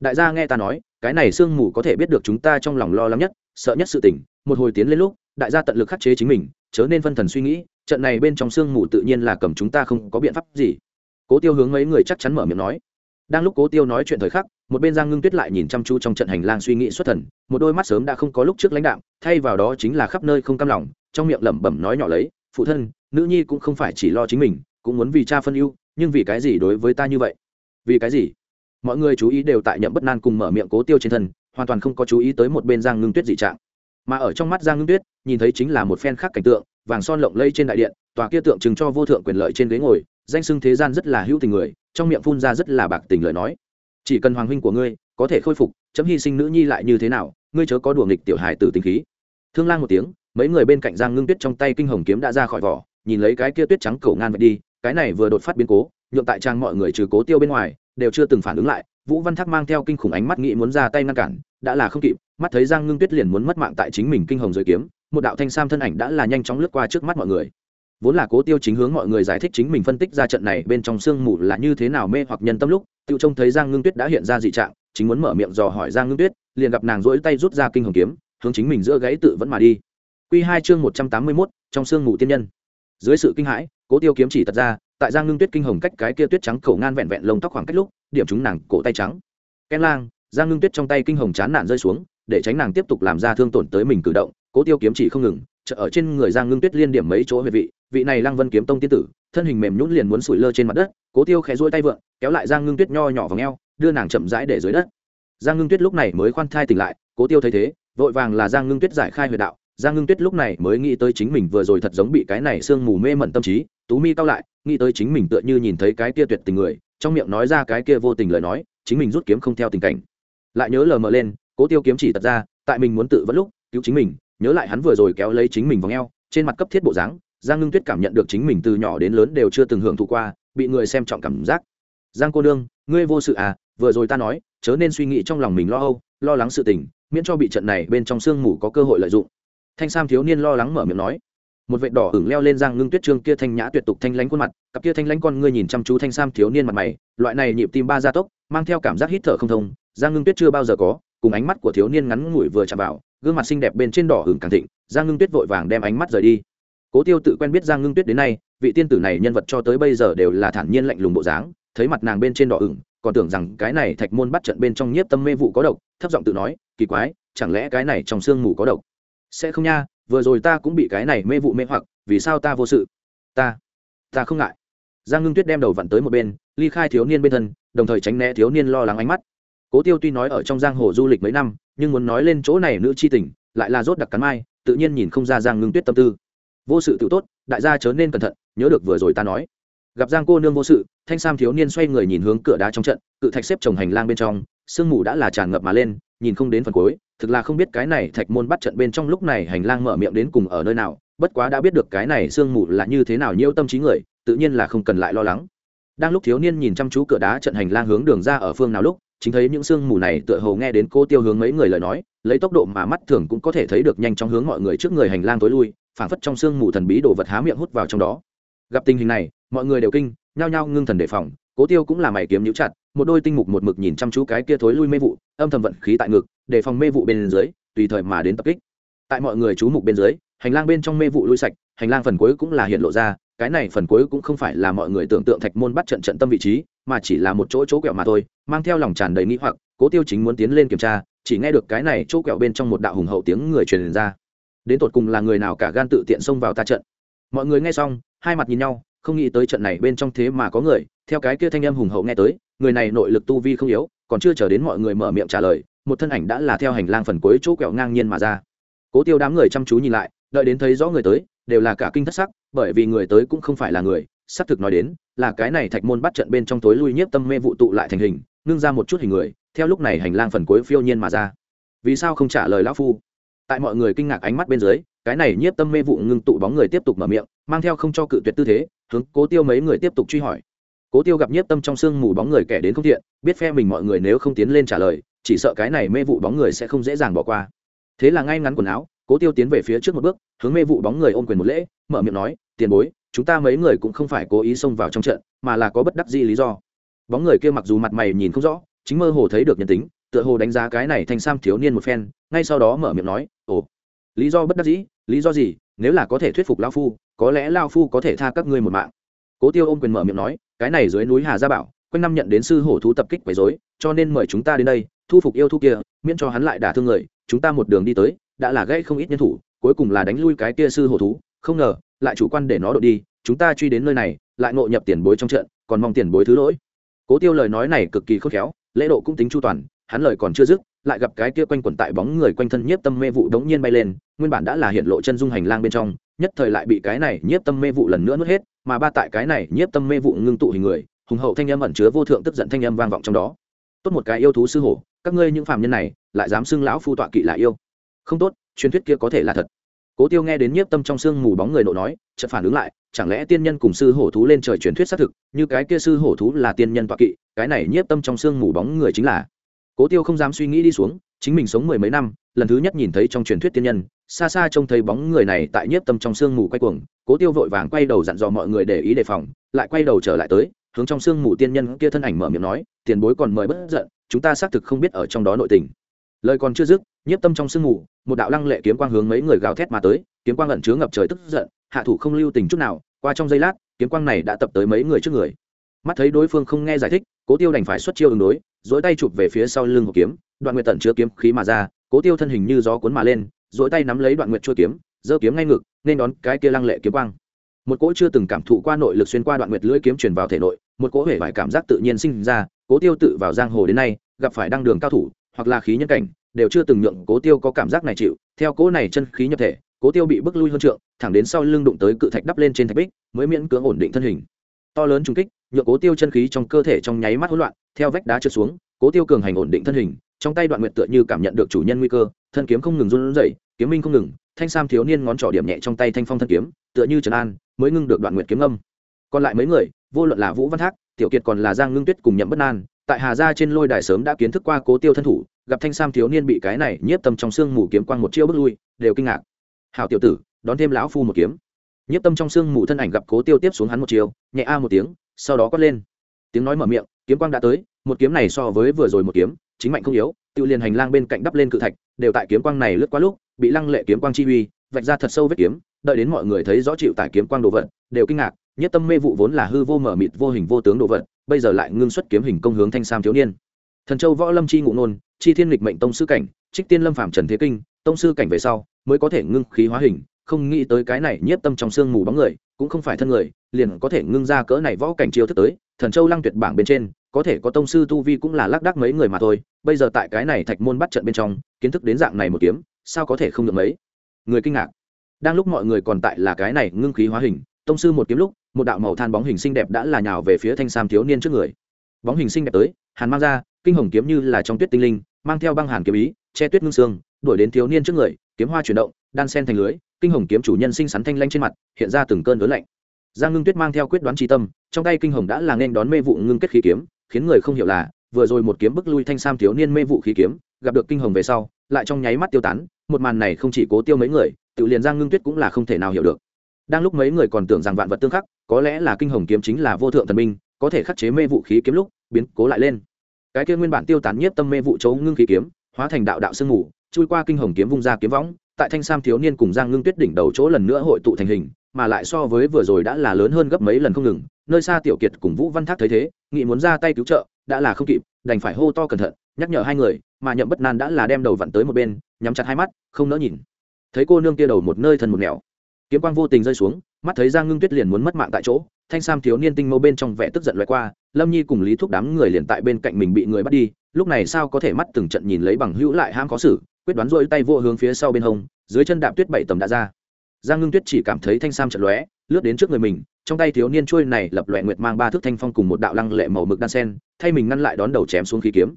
Đại gia nghe ta nói, cái này sương mù có thể biết được chúng ta trong lòng lo lắng nhất, sợ nhất sự tình, một hồi tiến lên lúc, đại gia tận lực khắc chế chính mình, chớ nên phân thần suy nghĩ trận này bên trong sương mù tự nhiên là cầm chúng ta không có biện pháp gì. Cố tiêu hướng mấy người chắc chắn mở miệng nói. Đang lúc cố tiêu nói chuyện thời khắc, một bên giang ngưng tuyết lại nhìn chăm chú trong trận hành lang suy nghĩ xuất thần, một đôi mắt sớm đã không có lúc trước lãnh đạo thay vào đó chính là khắp nơi không cam lòng, trong miệng lẩm bẩm nói nhỏ lấy, phụ thân, nữ nhi cũng không phải chỉ lo chính mình, cũng muốn vì cha phân ưu, nhưng vì cái gì đối với ta như vậy? Vì cái gì? Mọi người chú ý đều tại nhậm bất nan cùng mở miệng cố tiêu trên thân, hoàn toàn không có chú ý tới một bên giang ngưng tuyết dị trạng. Mà ở trong mắt giang ngưng tuyết, nhìn thấy chính là một phen khác cảnh tượng vàng son lộng lây trên đại điện, tòa kia tượng trưng cho vô thượng quyền lợi trên ghế ngồi, danh xưng thế gian rất là hữu tình người, trong miệng phun ra rất là bạc tình lời nói. Chỉ cần hoàng huynh của ngươi có thể khôi phục, chấm hy sinh nữ nhi lại như thế nào, ngươi chớ có đùa nghịch tiểu hài tử tình khí. Thương lang một tiếng, mấy người bên cạnh giang ngưng tuyết trong tay kinh hồng kiếm đã ra khỏi vỏ, nhìn lấy cái kia tuyết trắng cầu ngan vậy đi, cái này vừa đột phát biến cố, nhượng tại trang mọi người trừ cố tiêu bên ngoài, đều chưa từng phản ứng lại. Vũ văn thác mang theo kinh khủng ánh mắt nghĩ muốn ra tay ngăn cản, đã là không kịp, mắt thấy giang ngưng tuyết liền muốn mất mạng tại chính mình kinh hồng dưới kiếm một đạo thanh sam thân ảnh đã là nhanh chóng lướt qua trước mắt mọi người. Vốn là cố tiêu chính hướng mọi người giải thích chính mình phân tích ra trận này bên trong sương mù là như thế nào mê hoặc nhân tâm lúc tự trông thấy giang ngưng tuyết đã hiện ra dị trạng, chính muốn mở miệng dò hỏi giang ngưng tuyết, liền gặp nàng rỗi tay rút ra kinh hồng kiếm, hướng chính mình giữa gãy tự vẫn mà đi. Q hai chương một trăm tám mươi mốt, trong sương mù tiên nhân. Dưới sự kinh hãi, cố tiêu kiếm chỉ tật ra, tại giang ngưng tuyết kinh hồng cách cái kia tuyết trắng cổ ngan vẹn vẹn lông tóc khoảng cách lúc, điểm chúng nàng cổ tay trắng. Ken lang, giang ngưng tuyết trong tay kinh hồng chán nản rơi xuống, để tránh nàng tiếp tục làm ra thương tổn tới mình cử động cố tiêu kiếm chỉ không ngừng chợ ở trên người giang ngưng tuyết liên điểm mấy chỗ huyệt vị vị này lăng vân kiếm tông tiên tử, thân hình mềm nhún liền muốn sủi lơ trên mặt đất, cố tiêu khẽ rỗi tay vượn kéo lại giang ngưng tuyết nho nhỏ vào ngheo đưa nàng chậm rãi để dưới đất. Giang ngưng tuyết lúc này mới khoan thai tỉnh lại, cố tiêu thấy thế, vội vàng là giang ngưng tuyết giải khai huyệt đạo. Giang ngưng tuyết lúc này mới nghĩ tới chính mình vừa rồi thật giống bị cái này sương mù mê mẩn tâm trí, tú mi cao lại, nghĩ tới chính mình tựa như nhìn thấy cái kia tuyệt tình người, trong miệng nói ra cái kia vô tình lời nói, chính mình rút kiếm không theo tình cảnh. Lại nhớ lờ mờ lên, cố tiêu kiếm chỉ tật ra, tại mình muốn tự vẫn lúc, cứu chính mình nhớ lại hắn vừa rồi kéo lấy chính mình vào ngheo trên mặt cấp thiết bộ dáng, giang ngưng tuyết cảm nhận được chính mình từ nhỏ đến lớn đều chưa từng hưởng thụ qua, bị người xem trọng cảm giác. Giang cô nương, ngươi vô sự à vừa rồi ta nói, chớ nên suy nghĩ trong lòng mình lo âu, lo lắng sự tình, miễn cho bị trận này bên trong sương mù có cơ hội lợi dụng. Thanh sam thiếu niên lo lắng mở miệng nói. Một vệt đỏ ửng leo lên giang ngưng tuyết trương kia thanh nhã tuyệt tục thanh lánh khuôn mặt, cặp kia thanh lánh con ngươi nhìn chăm chú thanh sam thiếu niên mặt mày, loại này nhịp tim ba gia tốc, mang theo cảm giác hít thở không thông, giang ngưng tuyết chưa bao giờ có, cùng ánh mắt của thiếu niên ngắn ngủi vừa chạm vào gương mặt xinh đẹp bên trên đỏ hừng càng thịnh, giang ngưng tuyết vội vàng đem ánh mắt rời đi. Cố tiêu tự quen biết giang ngưng tuyết đến nay, vị tiên tử này nhân vật cho tới bây giờ đều là thản nhiên lạnh lùng bộ dáng, thấy mặt nàng bên trên đỏ ửng còn tưởng rằng cái này thạch môn bắt trận bên trong nhiếp tâm mê vụ có độc, thấp giọng tự nói, kỳ quái, chẳng lẽ cái này trong sương mù có độc? Sẽ không nha, vừa rồi ta cũng bị cái này mê vụ mê hoặc, vì sao ta vô sự? Ta ta không ngại. Giang ngưng tuyết đem đầu vặn tới một bên, ly khai thiếu niên bên thân, đồng thời tránh né thiếu niên lo lắng ánh mắt cố tiêu tuy nói ở trong giang hồ du lịch mấy năm, nhưng muốn nói lên chỗ này nữ chi tình, lại là rốt đặc cắn mai, tự nhiên nhìn không ra giang ngưng tuyết tâm tư. Vô sự tự tốt, đại gia chớ nên cẩn thận, nhớ được vừa rồi ta nói. Gặp giang cô nương vô sự, thanh sam thiếu niên xoay người nhìn hướng cửa đá trong trận, cự thạch xếp trồng hành lang bên trong, sương mù đã là tràn ngập mà lên, nhìn không đến phần cuối, thực là không biết cái này thạch môn bắt trận bên trong lúc này hành lang mở miệng đến cùng ở nơi nào, bất quá đã biết được cái này sương mù là như thế nào nhiễu tâm trí người, tự nhiên là không cần lại lo lắng. Đang lúc thiếu niên nhìn chăm chú cửa đá trận hành lang hướng đường ra ở phương nào lúc chính thấy những sương mù này tựa hồ nghe đến cô tiêu hướng mấy người lời nói, lấy tốc độ mà mắt thường cũng có thể thấy được nhanh chóng hướng mọi người trước người hành lang tối lui, phảng phất trong sương mù thần bí đồ vật há miệng hút vào trong đó. Gặp tình hình này, mọi người đều kinh, nhao nhao ngưng thần đề phòng, cố tiêu cũng là mày kiếm nhũ chặt, một đôi tinh mục một mực nhìn chăm chú cái kia thối lui mê vụ, âm thầm vận khí tại ngực, đề phòng mê vụ bên dưới, tùy thời mà đến tập kích. Tại mọi người chú mục bên dưới, hành lang bên trong mê vụ lui sạch, hành lang phần cuối cũng là hiện lộ ra, cái này phần cuối cũng không phải là mọi người tưởng tượng thạch môn bắt trận trận tâm vị trí mà chỉ là một chỗ chỗ quẹo mà thôi, mang theo lòng tràn đầy nghĩ hoặc, cố tiêu chính muốn tiến lên kiểm tra, chỉ nghe được cái này chỗ quẹo bên trong một đạo hùng hậu tiếng người truyền ra. Đến tột cùng là người nào cả gan tự tiện xông vào ta trận? Mọi người nghe xong, hai mặt nhìn nhau, không nghĩ tới trận này bên trong thế mà có người, theo cái kia thanh âm hùng hậu nghe tới, người này nội lực tu vi không yếu, còn chưa chờ đến mọi người mở miệng trả lời, một thân ảnh đã là theo hành lang phần cuối chỗ quẹo ngang nhiên mà ra. Cố tiêu đám người chăm chú nhìn lại, đợi đến thấy rõ người tới, đều là cả kinh thất sắc, bởi vì người tới cũng không phải là người xác thực nói đến, là cái này thạch môn bắt trận bên trong tối lui nhiếp tâm mê vụ tụ lại thành hình, ngưng ra một chút hình người, theo lúc này hành lang phần cuối phiêu nhiên mà ra. Vì sao không trả lời lão phu? Tại mọi người kinh ngạc ánh mắt bên dưới, cái này nhiếp tâm mê vụ ngưng tụ bóng người tiếp tục mở miệng, mang theo không cho cự tuyệt tư thế, hướng cố tiêu mấy người tiếp tục truy hỏi. Cố tiêu gặp nhiếp tâm trong sương mù bóng người kẻ đến không thiện, biết phe mình mọi người nếu không tiến lên trả lời, chỉ sợ cái này mê vụ bóng người sẽ không dễ dàng bỏ qua. Thế là ngay ngắn quần áo cố tiêu tiến về phía trước một bước, hướng mê vụ bóng người ôm quyền một lễ, mở miệng nói, tiền bối, chúng ta mấy người cũng không phải cố ý xông vào trong trận, mà là có bất đắc gì lý do. Bóng người kia mặc dù mặt mày nhìn không rõ, chính mơ hồ thấy được nhân tính, tựa hồ đánh giá cái này thành sam thiếu niên một phen, ngay sau đó mở miệng nói, ồ, lý do bất đắc dĩ, lý do gì, nếu là có thể thuyết phục lao phu, có lẽ lao phu có thể tha các ngươi một mạng. Cố tiêu ôm quyền mở miệng nói, cái này dưới núi hà gia bảo, quanh năm nhận đến sư hổ thú tập kích quấy dối cho nên mời chúng ta đến đây, thu phục yêu thú kia, miễn cho hắn lại đả thương người, chúng ta một đường đi tới đã là gãy không ít nhân thủ, cuối cùng là đánh lui cái kia sư hổ thú. Không ngờ, lại chủ quan để nó đội đi, chúng ta truy đến nơi này, lại ngộ nhập tiền bối trong trận, còn mong tiền bối thứ lỗi. Cố tiêu lời nói này cực kỳ khôn khéo, lễ độ cũng tính chu toàn, hắn lời còn chưa dứt, lại gặp cái kia quanh quẩn tại bóng người quanh thân nhiếp tâm mê vụ đống nhiên bay lên, nguyên bản đã là hiện lộ chân dung hành lang bên trong, nhất thời lại bị cái này nhiếp tâm mê vụ lần nữa nuốt hết, mà ba tại cái này nhiếp tâm mê vụ ngưng tụ hình người, hùng hậu thanh âm ẩn chứa vô thượng tức giận thanh âm vang vọng trong đó. Tốt một cái yêu thú sư hổ, các ngươi những phàm nhân này, lại dám xưng lão phu tọa kỵ là yêu không tốt, truyền thuyết kia có thể là thật. Cố tiêu nghe đến nhiếp tâm trong sương mù bóng người nộ nói, chợt phản ứng lại, chẳng lẽ tiên nhân cùng sư hổ thú lên trời truyền thuyết xác thực, như cái kia sư hổ thú là tiên nhân tọa kỵ, cái này nhiếp tâm trong sương mù bóng người chính là. Cố tiêu không dám suy nghĩ đi xuống, chính mình sống mười mấy năm, lần thứ nhất nhìn thấy trong truyền thuyết tiên nhân, xa xa trông thấy bóng người này tại nhiếp tâm trong sương mù quay cuồng, cố tiêu vội vàng quay đầu dặn dò mọi người để ý đề phòng, lại quay đầu trở lại tới, hướng trong sương mù tiên nhân kia thân ảnh mở miệng nói, tiền bối còn mời bất giận, chúng ta xác thực không biết ở trong đó nội tình. Lời còn chưa dứt nhiếp tâm trong sương ngủ, một đạo lăng lệ kiếm quang hướng mấy người gào thét mà tới kiếm quang ẩn chứa ngập trời tức giận hạ thủ không lưu tình chút nào qua trong giây lát kiếm quang này đã tập tới mấy người trước người. Mắt thấy đối phương không nghe giải thích cố tiêu đành phải xuất chiêu ứng đối dỗi tay chụp về phía sau lưng hộp kiếm đoạn nguyệt tận chứa kiếm khí mà ra cố tiêu thân hình như gió cuốn mà lên dỗi tay nắm lấy đoạn nguyệt chua kiếm giơ kiếm ngay ngực nên đón cái kia lăng lệ kiếm quang. Một cỗ chưa từng cảm thụ qua nội lực xuyên qua đoạn nguyệt lưỡi kiếm truyền vào thể nội một cỗ hể vải cảm giác tự nhiên sinh ra cố tiêu tự vào giang hồ đến nay gặp phải đăng đường cao thủ hoặc là khí nhân cảnh đều chưa từng nhượng cố tiêu có cảm giác này chịu. Theo cố này chân khí nhập thể, cố tiêu bị bức lui hơn trượng, thẳng đến sau lưng đụng tới cự thạch đắp lên trên thạch bích, mới miễn cưỡng ổn định thân hình. To lớn trung kích, nhượng cố tiêu chân khí trong cơ thể trong nháy mắt hỗn loạn, theo vách đá trượt xuống, cố tiêu cường hành ổn định thân hình, trong tay đoạn nguyện tựa như cảm nhận được chủ nhân nguy cơ, thân kiếm không ngừng run rẩy, kiếm minh không ngừng, thanh sam thiếu niên ngón trỏ điểm nhẹ trong tay thanh phong thân kiếm, tựa như trần an, mới ngưng được đoạn nguyện kiếm âm còn lại mấy người, vô luận là vũ văn thác, tiểu kiệt còn là giang ngưng tuyết cùng nhậm bất an tại hà gia trên lôi đài sớm đã kiến thức qua cố tiêu thân thủ, gặp thanh sam thiếu niên bị cái này nhiếp tâm trong xương mù kiếm quang một chiêu bước lui, đều kinh ngạc. Hảo tiểu tử, đón thêm lão phu một kiếm. Nhiếp tâm trong xương mù thân ảnh gặp cố tiêu tiếp xuống hắn một chiêu, nhẹ a một tiếng, sau đó quát lên. Tiếng nói mở miệng, kiếm quang đã tới, một kiếm này so với vừa rồi một kiếm, chính mạnh không yếu, tự liền hành lang bên cạnh đắp lên cự thạch, đều tại kiếm quang này lướt qua lúc, bị lăng lệ kiếm quang chi uy, vạch ra thật sâu vết kiếm, đợi đến mọi người thấy rõ chịu tại kiếm quang đồ vật, đều kinh ngạc nhất tâm mê vụ vốn là hư vô mở mịt vô hình vô tướng đồ vật bây giờ lại ngưng xuất kiếm hình công hướng thanh sam thiếu niên. Thần châu võ lâm chi ngụ nôn chi thiên lịch mệnh tông sư cảnh, trích tiên lâm phạm trần thế kinh, tông sư cảnh về sau, mới có thể ngưng khí hóa hình, không nghĩ tới cái này nhiếp tâm trong xương mù bóng người, cũng không phải thân người, liền có thể ngưng ra cỡ này võ cảnh chiêu thức tới. Thần châu lăng tuyệt bảng bên trên, có thể có tông sư tu vi cũng là lác đác mấy người mà thôi, bây giờ tại cái này thạch môn bắt trận bên trong, kiến thức đến dạng này một kiếm, sao có thể không được mấy? Người kinh ngạc. Đang lúc mọi người còn tại là cái này ngưng khí hóa hình, tông sư một kiếm lúc một đạo màu than bóng hình xinh đẹp đã là nhào về phía thanh sam thiếu niên trước người. Bóng hình xinh đẹp tới, hàn mang ra, kinh hồng kiếm như là trong tuyết tinh linh, mang theo băng hàn kiếm ý, che tuyết ngưng xương đuổi đến thiếu niên trước người, kiếm hoa chuyển động, đan sen thành lưới, kinh hồng kiếm chủ nhân sinh sắn thanh lanh trên mặt, hiện ra từng cơn lớn lạnh. Giang ngưng tuyết mang theo quyết đoán tri tâm, trong tay kinh hồng đã là nên đón mê vụ ngưng kết khí kiếm, khiến người không hiểu là, vừa rồi một kiếm bức lui thanh sam thiếu niên mê vụ khí kiếm, gặp được kinh hồng về sau, lại trong nháy mắt tiêu tán, một màn này không chỉ cố tiêu mấy người, tự liền giang ngưng tuyết cũng là không thể nào hiểu được. Đang lúc mấy người còn tưởng rằng vạn vật tương khắc có lẽ là kinh hồng kiếm chính là vô thượng thần minh, có thể khắc chế mê vũ khí kiếm lúc, biến cố lại lên. Cái kia nguyên bản tiêu tán nhiếp tâm mê vụ chấu ngưng khí kiếm, hóa thành đạo đạo sương mù, chui qua kinh hồng kiếm vung ra kiếm võng, tại thanh sam thiếu niên cùng giang ngưng tuyết đỉnh đầu chỗ lần nữa hội tụ thành hình, mà lại so với vừa rồi đã là lớn hơn gấp mấy lần không ngừng, nơi xa tiểu kiệt cùng vũ văn thác thấy thế nghị muốn ra tay cứu trợ, đã là không kịp, đành phải hô to cẩn thận, nhắc nhở hai người, mà nhậm bất nan đã là đem đầu vặn tới một bên, nhắm chặt hai mắt, không nỡ nhìn. Thấy cô nương kia đầu một nơi thần một nẻo, kiếm quang vô tình rơi xuống mắt thấy giang ngưng tuyết liền muốn mất mạng tại chỗ, thanh sam thiếu niên tinh mâu bên trong vẻ tức giận loại qua, lâm nhi cùng lý thúc đám người liền tại bên cạnh mình bị người bắt đi, lúc này sao có thể mắt từng trận nhìn lấy bằng hữu lại ham khó xử, quyết đoán rôi tay vô hướng phía sau bên hông, dưới chân đạp tuyết bảy tầm đã ra. Giang ngưng tuyết chỉ cảm thấy thanh sam trận lóe, lướt đến trước người mình, trong tay thiếu niên trôi này lập loẹ nguyệt mang ba thước thanh phong cùng một đạo lăng lệ màu mực đan sen, thay mình ngăn lại đón đầu chém xuống khí kiếm.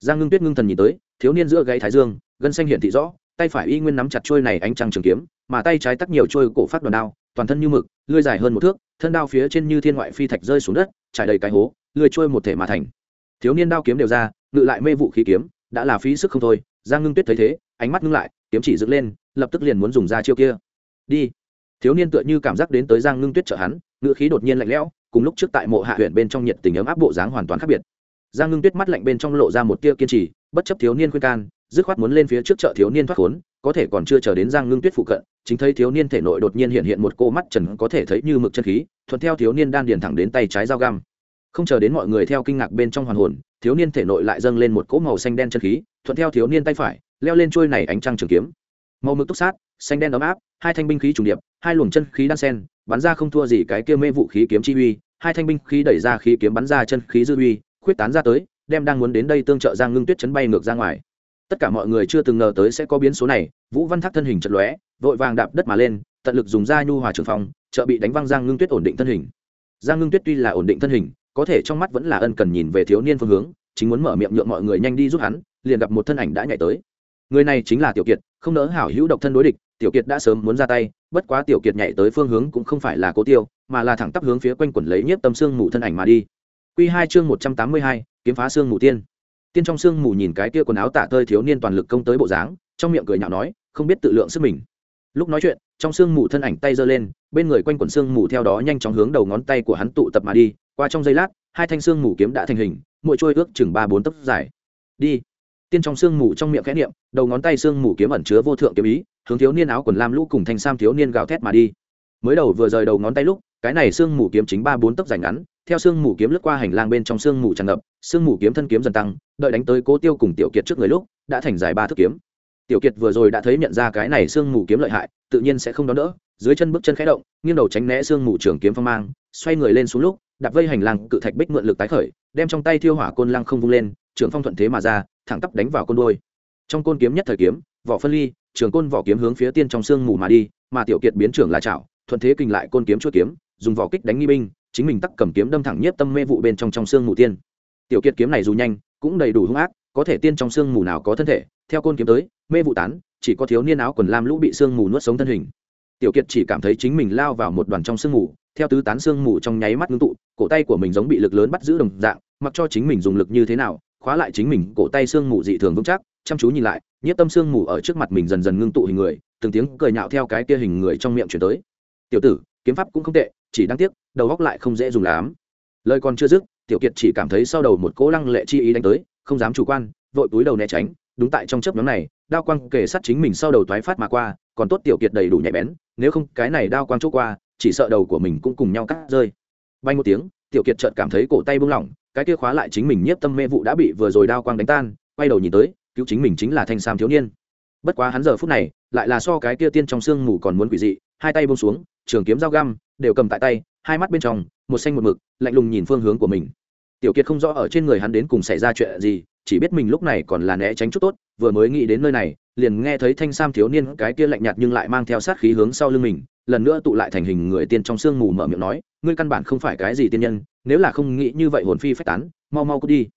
Giang ngưng tuyết ngưng thần nhìn tới, thiếu niên giữa gáy thái dương, gân xanh hiện thị rõ, tay phải y nguyên nắm chặt trôi này ánh trăng trường kiếm, mà tay trái tắc nhiều trôi cổ phát đòn đao toàn thân như mực, lưỡi dài hơn một thước, thân đao phía trên như thiên ngoại phi thạch rơi xuống đất, trải đầy cái hố, lưỡi trôi một thể mà thành. Thiếu niên đao kiếm đều ra, ngự lại mê vụ khí kiếm, đã là phí sức không thôi, giang ngưng tuyết thấy thế, ánh mắt ngưng lại, kiếm chỉ dựng lên, lập tức liền muốn dùng ra chiêu kia. Đi. Thiếu niên tựa như cảm giác đến tới giang ngưng tuyết trợ hắn ngự khí đột nhiên lạnh lẽo, cùng lúc trước tại mộ hạ huyện bên trong nhiệt tình ấm áp bộ dáng hoàn toàn khác biệt. Giang ngưng tuyết mắt lạnh bên trong lộ ra một tia kiên trì, bất chấp thiếu niên khuyên can dứt khoát muốn lên phía trước chợ thiếu niên thoát khốn, có thể còn chưa chờ đến giang ngưng tuyết phụ cận, chính thấy thiếu niên thể nội đột nhiên hiện hiện một cô mắt trần có thể thấy như mực chân khí, thuận theo thiếu niên đan điền thẳng đến tay trái dao găm. Không chờ đến mọi người theo kinh ngạc bên trong hoàn hồn, thiếu niên thể nội lại dâng lên một cỗ màu xanh đen chân khí, thuận theo thiếu niên tay phải, leo lên trôi này ánh trăng trường kiếm. Màu mực túc sát, xanh đen ấm áp, hai thanh binh khí trùng điệp, hai luồng chân khí đan sen, bắn ra không thua gì cái kia mê vũ khí kiếm chi uy, hai thanh binh khí đẩy ra khí kiếm bắn ra chân khí dư uy, khuyết tán ra tới, đem đang muốn đến đây tương trợ giang ngưng tuyết chấn bay ngược ra ngoài tất cả mọi người chưa từng ngờ tới sẽ có biến số này, vũ văn thác thân hình chật lóe, vội vàng đạp đất mà lên, tận lực dùng da nhu hòa trường phong, trợ bị đánh văng giang ngưng tuyết ổn định thân hình. Giang ngưng tuyết tuy là ổn định thân hình, có thể trong mắt vẫn là ân cần nhìn về thiếu niên phương hướng, chính muốn mở miệng nhượng mọi người nhanh đi giúp hắn, liền gặp một thân ảnh đã nhảy tới. Người này chính là tiểu kiệt, không nỡ hảo hữu độc thân đối địch, tiểu kiệt đã sớm muốn ra tay, bất quá tiểu kiệt nhảy tới phương hướng cũng không phải là cố tiêu, mà là thẳng tắp hướng phía quanh quẩn lấy nhiếp tâm xương mù thân ảnh mà đi. Quy hai chương một trăm tám mươi hai, kiếm phá xương mù tiên tiên trong xương mù nhìn cái kia quần áo tả tơi thiếu niên toàn lực công tới bộ dáng, trong miệng cười nhạo nói, không biết tự lượng sức mình. Lúc nói chuyện, trong xương mù thân ảnh tay giơ lên, bên người quanh quần xương mù theo đó nhanh chóng hướng đầu ngón tay của hắn tụ tập mà đi, qua trong giây lát, hai thanh xương mù kiếm đã thành hình, mỗi trôi ước chừng ba bốn tấc dài. Đi. Tiên trong xương mù trong miệng khẽ niệm, đầu ngón tay xương mù kiếm ẩn chứa vô thượng kiếm ý, hướng thiếu niên áo quần lam lũ cùng thanh sam thiếu niên gào thét mà đi. Mới đầu vừa rời đầu ngón tay lúc, cái này xương mù kiếm chính ba bốn tấc dài ngắn theo xương mù kiếm lướt qua hành lang bên trong xương mù tràn ngập xương mù kiếm thân kiếm dần tăng, đợi đánh tới cố tiêu cùng tiểu kiệt trước người lúc, đã thành dài ba thước kiếm. Tiểu kiệt vừa rồi đã thấy nhận ra cái này xương mù kiếm lợi hại, tự nhiên sẽ không đón đỡ, dưới chân bước chân khẽ động, nghiêng đầu tránh né xương mù trường kiếm phong mang, xoay người lên xuống lúc, đạp vây hành lang cự thạch bích mượn lực tái khởi, đem trong tay thiêu hỏa côn lăng không vung lên trường phong thuận thế mà ra, thẳng tắp đánh vào côn đôi trong côn kiếm nhất thời kiếm, vỏ phân ly, trường côn vỏ kiếm hướng phía tiên trong xương mù mà đi, mà tiểu kiệt biến trưởng là chảo, thuận thế kình lại côn kiếm chuốt kiếm, dùng vỏ kích đánh nghi binh chính mình tắc cầm kiếm đâm thẳng nhiếp tâm mê vụ bên trong trong xương mù tiên. Tiểu kiệt kiếm này dù nhanh, cũng đầy đủ hung ác, có thể tiên trong xương mù nào có thân thể, theo côn kiếm tới, mê vụ tán, chỉ có thiếu niên áo quần lam lũ bị xương mù nuốt sống thân hình. Tiểu kiệt chỉ cảm thấy chính mình lao vào một đoàn trong sương mù, theo tứ tán sương mù trong nháy mắt ngưng tụ, cổ tay của mình giống bị lực lớn bắt giữ đồng dạng, mặc cho chính mình dùng lực như thế nào, khóa lại chính mình, cổ tay sương mù dị thường vững chắc, chăm chú nhìn lại, nhiếp tâm sương mù ở trước mặt mình dần dần ngưng tụ hình người, từng tiếng cười nhạo theo cái kia hình người trong miệng chuyển tới. Tiểu tử, kiếm pháp cũng không tệ chỉ đáng tiếc, đầu góc lại không dễ dùng lắm. Lời còn chưa dứt, tiểu kiệt chỉ cảm thấy sau đầu một cỗ lăng lệ chi ý đánh tới, không dám chủ quan, vội túi đầu né tránh, đúng tại trong chớp nhóm này, đao quang kề sát chính mình sau đầu toái phát mà qua, còn tốt tiểu kiệt đầy đủ nhạy bén, nếu không cái này đao quang chỗ qua, chỉ sợ đầu của mình cũng cùng nhau cắt rơi. Bay một tiếng, tiểu kiệt chợt cảm thấy cổ tay buông lỏng, cái kia khóa lại chính mình nhiếp tâm mê vụ đã bị vừa rồi đao quang đánh tan, quay đầu nhìn tới, cứu chính mình chính là thanh sam thiếu niên. Bất quá hắn giờ phút này, lại là so cái kia tiên trong xương mù còn muốn quỷ dị, hai tay buông xuống, trường kiếm dao găm đều cầm tại tay, hai mắt bên trong, một xanh một mực, lạnh lùng nhìn phương hướng của mình. Tiểu kiệt không rõ ở trên người hắn đến cùng xảy ra chuyện gì, chỉ biết mình lúc này còn là né tránh chút tốt, vừa mới nghĩ đến nơi này, liền nghe thấy thanh sam thiếu niên cái kia lạnh nhạt nhưng lại mang theo sát khí hướng sau lưng mình, lần nữa tụ lại thành hình người tiên trong sương mù mở miệng nói, ngươi căn bản không phải cái gì tiên nhân, nếu là không nghĩ như vậy hồn phi phách tán, mau mau cút đi.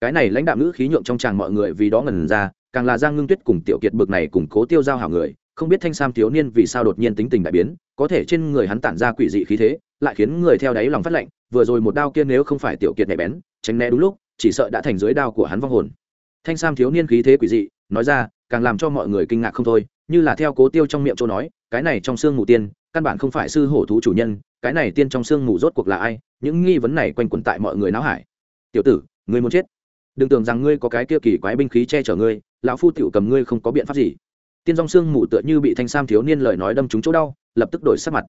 Cái này lãnh đạo nữ khí nhượng trong tràng mọi người vì đó ngần ra, càng là giang ngưng tuyết cùng tiểu kiệt bực này củng cố tiêu giao hảo người không biết thanh sam thiếu niên vì sao đột nhiên tính tình đại biến, có thể trên người hắn tản ra quỷ dị khí thế, lại khiến người theo đáy lòng phát lệnh vừa rồi một đao kia nếu không phải tiểu kiệt nhạy bén, tránh né đúng lúc, chỉ sợ đã thành dưới đao của hắn vong hồn. Thanh sam thiếu niên khí thế quỷ dị, nói ra, càng làm cho mọi người kinh ngạc không thôi, như là theo cố tiêu trong miệng chỗ nói, cái này trong xương mù tiên, căn bản không phải sư hổ thú chủ nhân, cái này tiên trong xương mù rốt cuộc là ai, những nghi vấn này quanh quẩn tại mọi người náo hải. Tiểu tử, ngươi muốn chết. Đừng tưởng rằng ngươi có cái kia kỳ quái binh khí che chở ngươi, lão phu tiểu cầm ngươi không có biện pháp gì tiên dòng xương mù tựa như bị thanh sam thiếu niên lời nói đâm trúng chỗ đau, lập tức đổi sắc mặt.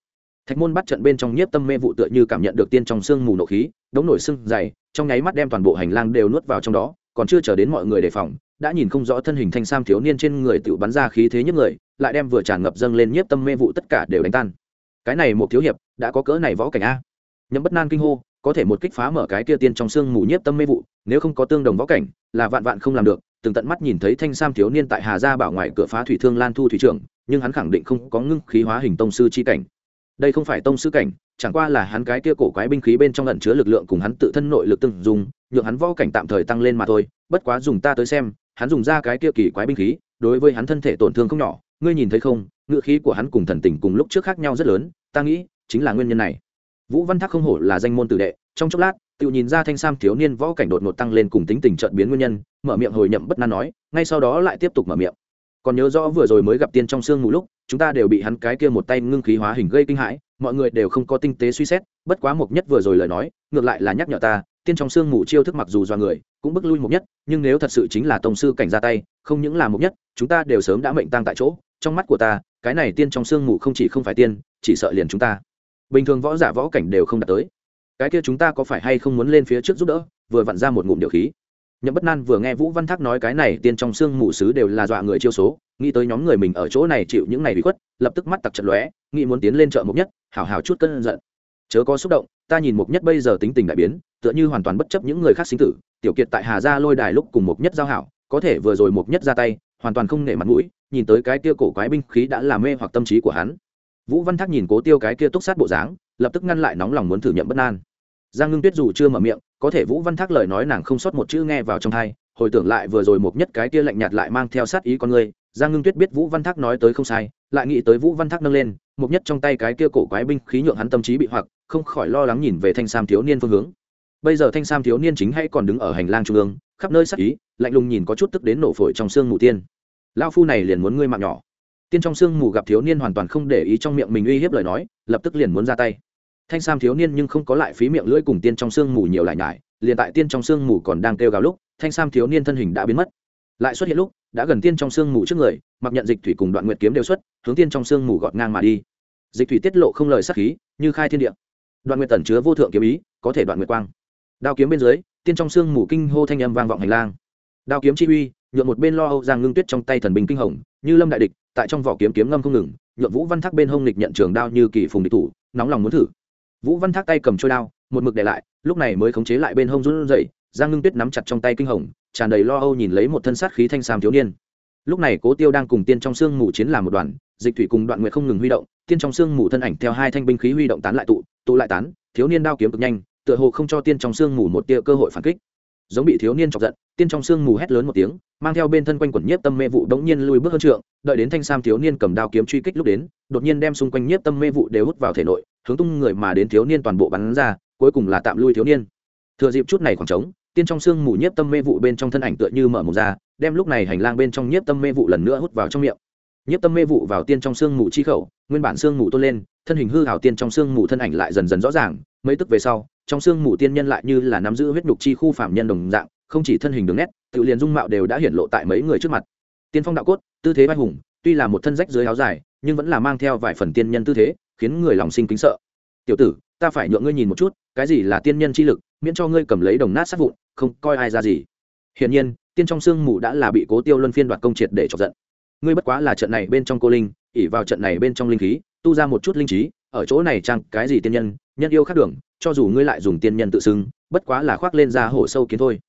Thạch môn bắt trận bên trong nhiếp tâm mê vụ tựa như cảm nhận được tiên trong xương mù nộ khí, đống nổi sưng dày, trong nháy mắt đem toàn bộ hành lang đều nuốt vào trong đó, còn chưa chờ đến mọi người đề phòng, đã nhìn không rõ thân hình thanh sam thiếu niên trên người tự bắn ra khí thế nhất người, lại đem vừa tràn ngập dâng lên nhiếp tâm mê vụ tất cả đều đánh tan. Cái này một thiếu hiệp, đã có cỡ này võ cảnh a. Nhậm bất nan kinh hô, có thể một kích phá mở cái kia tiên trong xương mù nhiếp tâm mê vụ, nếu không có tương đồng võ cảnh, là vạn vạn không làm được từng tận mắt nhìn thấy thanh sam thiếu niên tại hà gia bảo ngoài cửa phá thủy thương lan thu thủy trưởng, nhưng hắn khẳng định không có ngưng khí hóa hình tông sư chi cảnh. Đây không phải tông sư cảnh, chẳng qua là hắn cái kia cổ quái binh khí bên trong lẩn chứa lực lượng cùng hắn tự thân nội lực từng dùng nhượng hắn võ cảnh tạm thời tăng lên mà thôi, bất quá dùng ta tới xem, hắn dùng ra cái kia kỳ quái binh khí, đối với hắn thân thể tổn thương không nhỏ, ngươi nhìn thấy không ngựa khí của hắn cùng thần tình cùng lúc trước khác nhau rất lớn, ta nghĩ chính là nguyên nhân này. Vũ văn thác không hổ là danh môn tử đệ, trong chốc lát tự nhìn ra thanh sam thiếu niên võ cảnh đột ngột tăng lên cùng tính tình trợn biến nguyên nhân, mở miệng hồi nhậm bất nan nói, ngay sau đó lại tiếp tục mở miệng. Còn nhớ rõ vừa rồi mới gặp tiên trong sương mù lúc, chúng ta đều bị hắn cái kia một tay ngưng khí hóa hình gây kinh hãi, mọi người đều không có tinh tế suy xét, bất quá mục nhất vừa rồi lời nói, ngược lại là nhắc nhở ta, tiên trong sương mù chiêu thức mặc dù do người, cũng bước lui mục nhất, nhưng nếu thật sự chính là tổng sư cảnh ra tay, không những là mục nhất, chúng ta đều sớm đã mệnh tăng tại chỗ, trong mắt của ta, cái này tiên trong sương mù không chỉ không phải tiên, chỉ sợ liền chúng ta. Bình thường võ giả võ cảnh đều không đạt tới cái kia chúng ta có phải hay không muốn lên phía trước giúp đỡ, vừa vặn ra một ngụm điều khí. Nhậm bất nan vừa nghe vũ văn thác nói cái này, tiên trong xương mù sứ đều là dọa người chiêu số, nghĩ tới nhóm người mình ở chỗ này chịu những này bị khuất, lập tức mắt tặc trận lóe, nghĩ muốn tiến lên chợ mục nhất hảo hảo chút cơn giận. Chớ có xúc động, ta nhìn mục nhất bây giờ tính tình đại biến, tựa như hoàn toàn bất chấp những người khác sinh tử, tiểu kiệt tại hà gia lôi đài lúc cùng mục nhất giao hảo, có thể vừa rồi mục nhất ra tay, hoàn toàn không nể mặt mũi, nhìn tới cái kia cổ quái binh khí đã làm mê hoặc tâm trí của hắn. Vũ văn thác nhìn cố tiêu cái kia túc sát bộ dáng, lập tức ngăn lại nóng lòng muốn thử nhậm bất nan giang ngưng tuyết dù chưa mở miệng, có thể vũ văn thác lời nói nàng không sót một chữ nghe vào trong thai hồi tưởng lại vừa rồi một nhất cái kia lạnh nhạt lại mang theo sát ý con người, giang ngưng tuyết biết vũ văn thác nói tới không sai, lại nghĩ tới vũ văn thác nâng lên, một nhất trong tay cái kia cổ quái binh khí nhượng hắn tâm trí bị hoặc, không khỏi lo lắng nhìn về thanh sam thiếu niên phương hướng. Bây giờ thanh sam thiếu niên chính hay còn đứng ở hành lang trung ương, khắp nơi sát ý, lạnh lùng nhìn có chút tức đến nổ phổi trong xương mù tiên. Lao phu này liền muốn ngươi mạng nhỏ. Tiên trong xương mù gặp thiếu niên hoàn toàn không để ý trong miệng mình uy hiếp lời nói, lập tức liền muốn ra tay thanh sam thiếu niên nhưng không có lại phí miệng lưỡi cùng tiên trong sương mù nhiều lại nhải, liền tại tiên trong sương mù còn đang kêu gào lúc, thanh sam thiếu niên thân hình đã biến mất. Lại xuất hiện lúc, đã gần tiên trong sương mù trước người, mặc nhận dịch thủy cùng đoạn nguyệt kiếm đều xuất, hướng tiên trong sương mù gọt ngang mà đi. Dịch thủy tiết lộ không lời sắc khí, như khai thiên địa. Đoạn nguyệt tẩn chứa vô thượng kiếm ý, có thể đoạn nguyệt quang. Đao kiếm bên dưới, tiên trong sương mù kinh hô thanh âm vang vọng hành lang. Đao kiếm chi uy nhuộm một bên lo âu giang ngưng tuyết trong tay thần bình kinh hồng, như lâm đại địch, tại trong vỏ kiếm kiếm ngâm không ngừng nhuộm vũ văn thác bên hông lịch nhận trường đao như kỳ phùng địch thủ, nóng lòng muốn thử vũ văn thác tay cầm trôi đao, một mực để lại, lúc này mới khống chế lại bên hông run rẩy, giang ngưng tuyết nắm chặt trong tay kinh hồng, tràn đầy lo âu nhìn lấy một thân sát khí thanh sam thiếu niên. Lúc này cố tiêu đang cùng tiên trong sương mù chiến làm một đoàn, dịch thủy cùng đoạn Nguyện không ngừng huy động, tiên trong sương mù thân ảnh theo hai thanh binh khí huy động tán lại tụ tụ lại tán, thiếu niên đao kiếm cực nhanh, tựa hồ không cho tiên trong sương mù một tia cơ hội phản kích giống bị thiếu niên chọc giận, tiên trong sương mù hét lớn một tiếng, mang theo bên thân quanh quẩn nhiếp tâm mê vụ đống nhiên lùi bước hơn trượng, đợi đến thanh sam thiếu niên cầm đao kiếm truy kích lúc đến, đột nhiên đem xung quanh nhiếp tâm mê vụ đều hút vào thể nội, hướng tung người mà đến thiếu niên toàn bộ bắn ra, cuối cùng là tạm lui thiếu niên. Thừa dịp chút này khoảng trống, tiên trong sương mù nhiếp tâm mê vụ bên trong thân ảnh tựa như mở mồm ra, đem lúc này hành lang bên trong nhiếp tâm mê vụ lần nữa hút vào trong miệng. Nhiếp tâm mê vụ vào tiên trong sương mù chi khẩu, nguyên bản sương mù tôn lên thân hình hư hảo tiên trong sương mù thân ảnh lại dần dần rõ ràng, mấy tức về sau, trong sương mù tiên nhân lại như là nắm giữ huyết nhục chi khu phạm nhân đồng dạng, không chỉ thân hình đường nét, tự liền dung mạo đều đã hiển lộ tại mấy người trước mặt. Tiên phong đạo cốt, tư thế vai hùng, tuy là một thân rách dưới áo dài, nhưng vẫn là mang theo vài phần tiên nhân tư thế, khiến người lòng sinh kính sợ. Tiểu tử, ta phải nhượng ngươi nhìn một chút, cái gì là tiên nhân chi lực, miễn cho ngươi cầm lấy đồng nát sát vụn, không coi ai ra gì. Hiển nhiên, tiên trong sương mù đã là bị cố tiêu luân phiên đoạt công triệt để chọc giận. Ngươi bất quá là trận này bên trong cô linh ỉ vào trận này bên trong linh khí tu ra một chút linh trí, ở chỗ này chăng cái gì tiên nhân nhân yêu khác đường, cho dù ngươi lại dùng tiên nhân tự xưng, bất quá là khoác lên ra hổ sâu kiến thôi.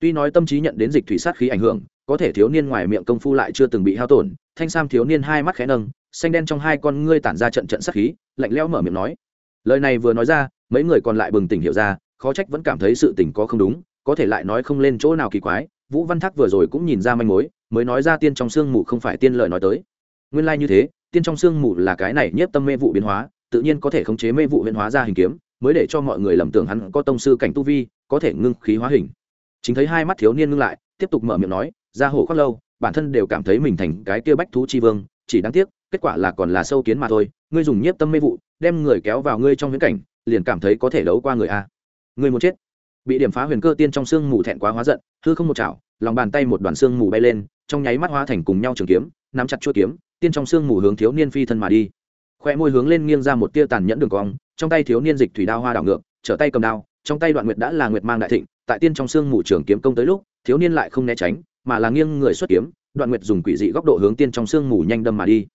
Tuy nói tâm trí nhận đến dịch thủy sát khí ảnh hưởng, có thể thiếu niên ngoài miệng công phu lại chưa từng bị hao tổn, thanh sam thiếu niên hai mắt khẽ nâng, xanh đen trong hai con ngươi tản ra trận trận sát khí, lạnh lẽo mở miệng nói. Lời này vừa nói ra, mấy người còn lại bừng tỉnh hiểu ra, khó trách vẫn cảm thấy sự tình có không đúng, có thể lại nói không lên chỗ nào kỳ quái. Vũ văn thác vừa rồi cũng nhìn ra manh mối, mới nói ra tiên trong sương mù không phải tiên lời nói tới nguyên lai như thế, tiên trong sương mù là cái này nhiếp tâm mê vụ biến hóa, tự nhiên có thể khống chế mê vụ biến hóa ra hình kiếm, mới để cho mọi người lầm tưởng hắn có tông sư cảnh tu vi, có thể ngưng khí hóa hình. Chính thấy hai mắt thiếu niên ngưng lại, tiếp tục mở miệng nói ra hổ khoác lâu, bản thân đều cảm thấy mình thành cái kia bách thú chi vương, chỉ đáng tiếc, kết quả là còn là sâu kiến mà thôi, ngươi dùng nhiếp tâm mê vụ, đem người kéo vào ngươi trong viễn cảnh, liền cảm thấy có thể đấu qua người a. Ngươi muốn chết. Bị điểm phá huyền cơ tiên trong xương mù thẹn quá hóa giận, hư không một chảo, lòng bàn tay một đoàn xương mù bay lên, trong nháy mắt hóa thành cùng nhau trường kiếm, nắm chặt chuôi kiếm tiên trong sương mù hướng thiếu niên phi thân mà đi. Khoe môi hướng lên nghiêng ra một tia tàn nhẫn đường cong, trong tay thiếu niên dịch thủy đao hoa đảo ngược, trở tay cầm đao, trong tay đoạn nguyệt đã là nguyệt mang đại thịnh, tại tiên trong sương mù trường kiếm công tới lúc, thiếu niên lại không né tránh, mà là nghiêng người xuất kiếm, đoạn nguyệt dùng quỷ dị góc độ hướng tiên trong sương mù nhanh đâm mà đi.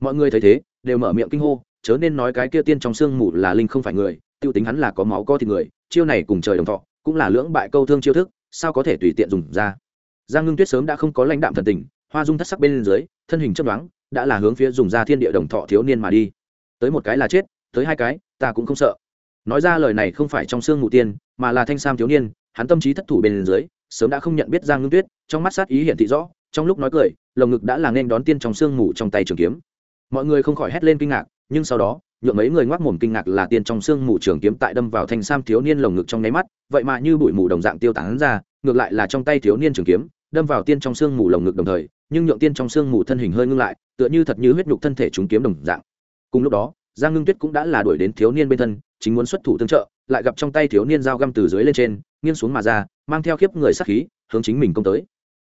Mọi người thấy thế, đều mở miệng kinh hô, chớ nên nói cái kia tiên trong sương mù là linh không phải người, tiêu tính hắn là có máu có thịt người, chiêu này cùng trời đồng thọ, cũng là lưỡng bại câu thương chiêu thức, sao có thể tùy tiện dùng ra? Giang ngưng tuyết sớm đã không có lãnh đạm thần tình, hoa dung thất sắc bên dưới, thân hình chấp đoán đã là hướng phía dùng ra thiên địa đồng thọ thiếu niên mà đi. Tới một cái là chết, tới hai cái, ta cũng không sợ. Nói ra lời này không phải trong xương mù tiên, mà là thanh sam thiếu niên, hắn tâm trí thất thủ bên dưới, sớm đã không nhận biết giang ngưng tuyết, trong mắt sát ý hiện thị rõ, trong lúc nói cười, lồng ngực đã là nên đón tiên trong xương mù trong tay trường kiếm. Mọi người không khỏi hét lên kinh ngạc, nhưng sau đó, nhượng mấy người ngoác mồm kinh ngạc là tiên trong xương mù trường kiếm tại đâm vào thanh sam thiếu niên lồng ngực trong nháy mắt, vậy mà như bụi mù đồng dạng tiêu tán ra, ngược lại là trong tay thiếu niên trường kiếm, đâm vào tiên trong xương mù lồng ngực đồng thời, nhưng nhượng tiên trong xương mù thân hình hơi ngưng lại tựa như thật như huyết nhục thân thể chúng kiếm đồng dạng. Cùng lúc đó, giang ngưng tuyết cũng đã là đuổi đến thiếu niên bên thân, chính muốn xuất thủ tương trợ, lại gặp trong tay thiếu niên dao găm từ dưới lên trên, nghiêng xuống mà ra, mang theo khiếp người sắc khí, hướng chính mình công tới.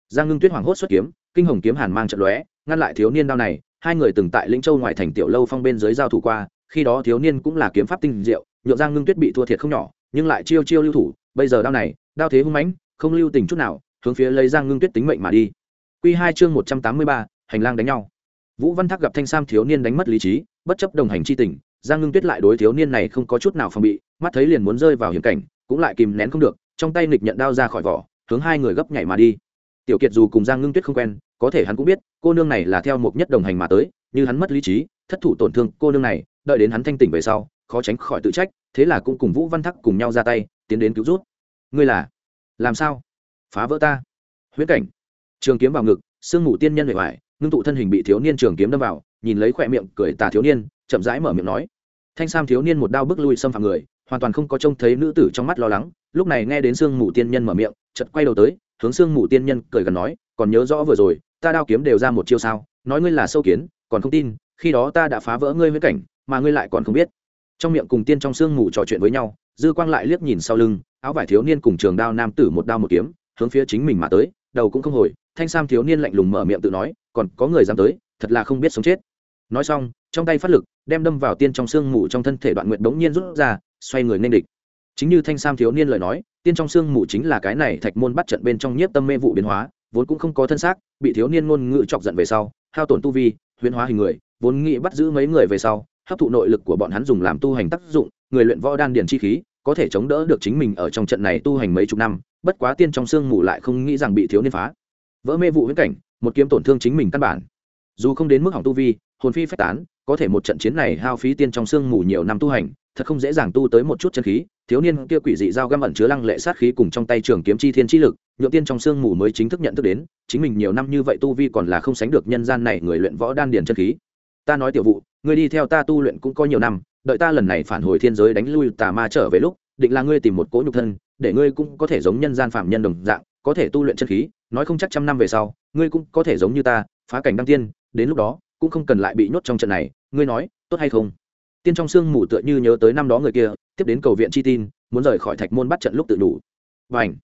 Giang ngưng tuyết hoảng hốt xuất kiếm, kinh hồng kiếm hàn mang trận lóe, ngăn lại thiếu niên đao này, hai người từng tại lĩnh châu ngoại thành tiểu lâu phong bên dưới giao thủ qua, khi đó thiếu niên cũng là kiếm pháp tinh diệu, nhượng giang ngưng tuyết bị thua thiệt không nhỏ, nhưng lại chiêu chiêu lưu thủ, bây giờ đao này, đao thế hung mãnh, không lưu tình chút nào, hướng phía lấy giang ngưng tuyết tính mệnh mà đi. Quy hai chương một trăm tám mươi ba, hành lang đánh nhau vũ văn thác gặp thanh sam thiếu niên đánh mất lý trí, bất chấp đồng hành c h i tình, giang ngưng tuyết lại đối thiếu niên này không có chút nào phòng bị, mắt thấy liền muốn rơi vào hiểm cảnh, cũng lại kìm nén không được, trong tay nịch nhận đao ra khỏi vỏ, hướng hai người gấp nhảy mà đi. Tiểu kiệt dù cùng giang ngưng tuyết không quen, có thể hắn cũng biết, cô nương này là theo một nhất đồng hành mà tới, như hắn mất lý trí, thất thủ tổn thương cô nương này, đợi đến hắn thanh tỉnh về sau, khó tránh khỏi tự trách, thế là cũng cùng vũ văn thắc cùng nhau ra tay, tiến đến cứu rút ngươi là? Làm sao? Phá vỡ ta? Huyễn cảnh. Trường kiếm vào ngực, sương mù tiên nhân bề ngoài ngưng tụ thân hình bị thiếu niên trường kiếm đâm vào, nhìn lấy khỏe miệng cười tà thiếu niên, chậm rãi mở miệng nói. Thanh sam thiếu niên một đao bước lui xâm phạm người, hoàn toàn không có trông thấy nữ tử trong mắt lo lắng, lúc này nghe đến sương mù tiên nhân mở miệng chật quay đầu tới, hướng sương mù tiên nhân cười gần nói, còn nhớ rõ vừa rồi, ta đao kiếm đều ra một chiêu sao, nói ngươi là sâu kiến, còn không tin, khi đó ta đã phá vỡ ngươi với cảnh, mà ngươi lại còn không biết. Trong miệng cùng tiên trong sương mù trò chuyện với nhau, dư quang lại liếc nhìn sau lưng, áo vải thiếu niên cùng trường đao nam tử một đao một kiếm, hướng phía chính mình mà tới, đầu cũng không hồi, thanh sam thiếu niên lạnh lùng mở miệng tự nói còn có người dám tới, thật là không biết sống chết. Nói xong, trong tay phát lực, đem đâm vào tiên trong sương mù trong thân thể đoạn nguyện bỗng nhiên rút ra, xoay người nên địch. Chính như thanh sam thiếu niên lời nói, tiên trong sương mù chính là cái này thạch môn bắt trận bên trong nhiếp tâm mê vụ biến hóa, vốn cũng không có thân xác, bị thiếu niên ngôn ngữ chọc giận về sau, hao tổn tu vi, huyễn hóa hình người, vốn nghĩ bắt giữ mấy người về sau, hấp thụ nội lực của bọn hắn dùng làm tu hành tác dụng, người luyện võ đan điền chi khí, có thể chống đỡ được chính mình ở trong trận này tu hành mấy chục năm, bất quá tiên trong sương mù lại không nghĩ rằng bị thiếu niên phá. Vỡ mê vụ huyễn cảnh một kiếm tổn thương chính mình căn bản. Dù không đến mức hỏng tu vi, hồn phi phách tán, có thể một trận chiến này hao phí tiên trong sương mù nhiều năm tu hành, thật không dễ dàng tu tới một chút chân khí, thiếu niên kia quỷ dị dao găm ẩn chứa lăng lệ sát khí cùng trong tay trường kiếm chi thiên chi lực nhộn tiên trong sương mù mới chính thức nhận thức đến, chính mình nhiều năm như vậy tu vi còn là không sánh được nhân gian này người luyện võ đan điền chân khí. Ta nói tiểu vụ, ngươi đi theo ta tu luyện cũng có nhiều năm, đợi ta lần này phản hồi thiên giới đánh lui tà ma trở về lúc, định là ngươi tìm một cỗ nhục thân, để ngươi cũng có thể giống nhân gian phạm nhân đồng dạng có thể tu luyện chân khí, nói không chắc trăm năm về sau, ngươi cũng có thể giống như ta, phá cảnh đăng tiên, đến lúc đó, cũng không cần lại bị nhốt trong trận này, ngươi nói, tốt hay không? Tiên trong sương mù tựa như nhớ tới năm đó người kia, tiếp đến cầu viện chi tin, muốn rời khỏi thạch môn bắt trận lúc tự đủ. Và ảnh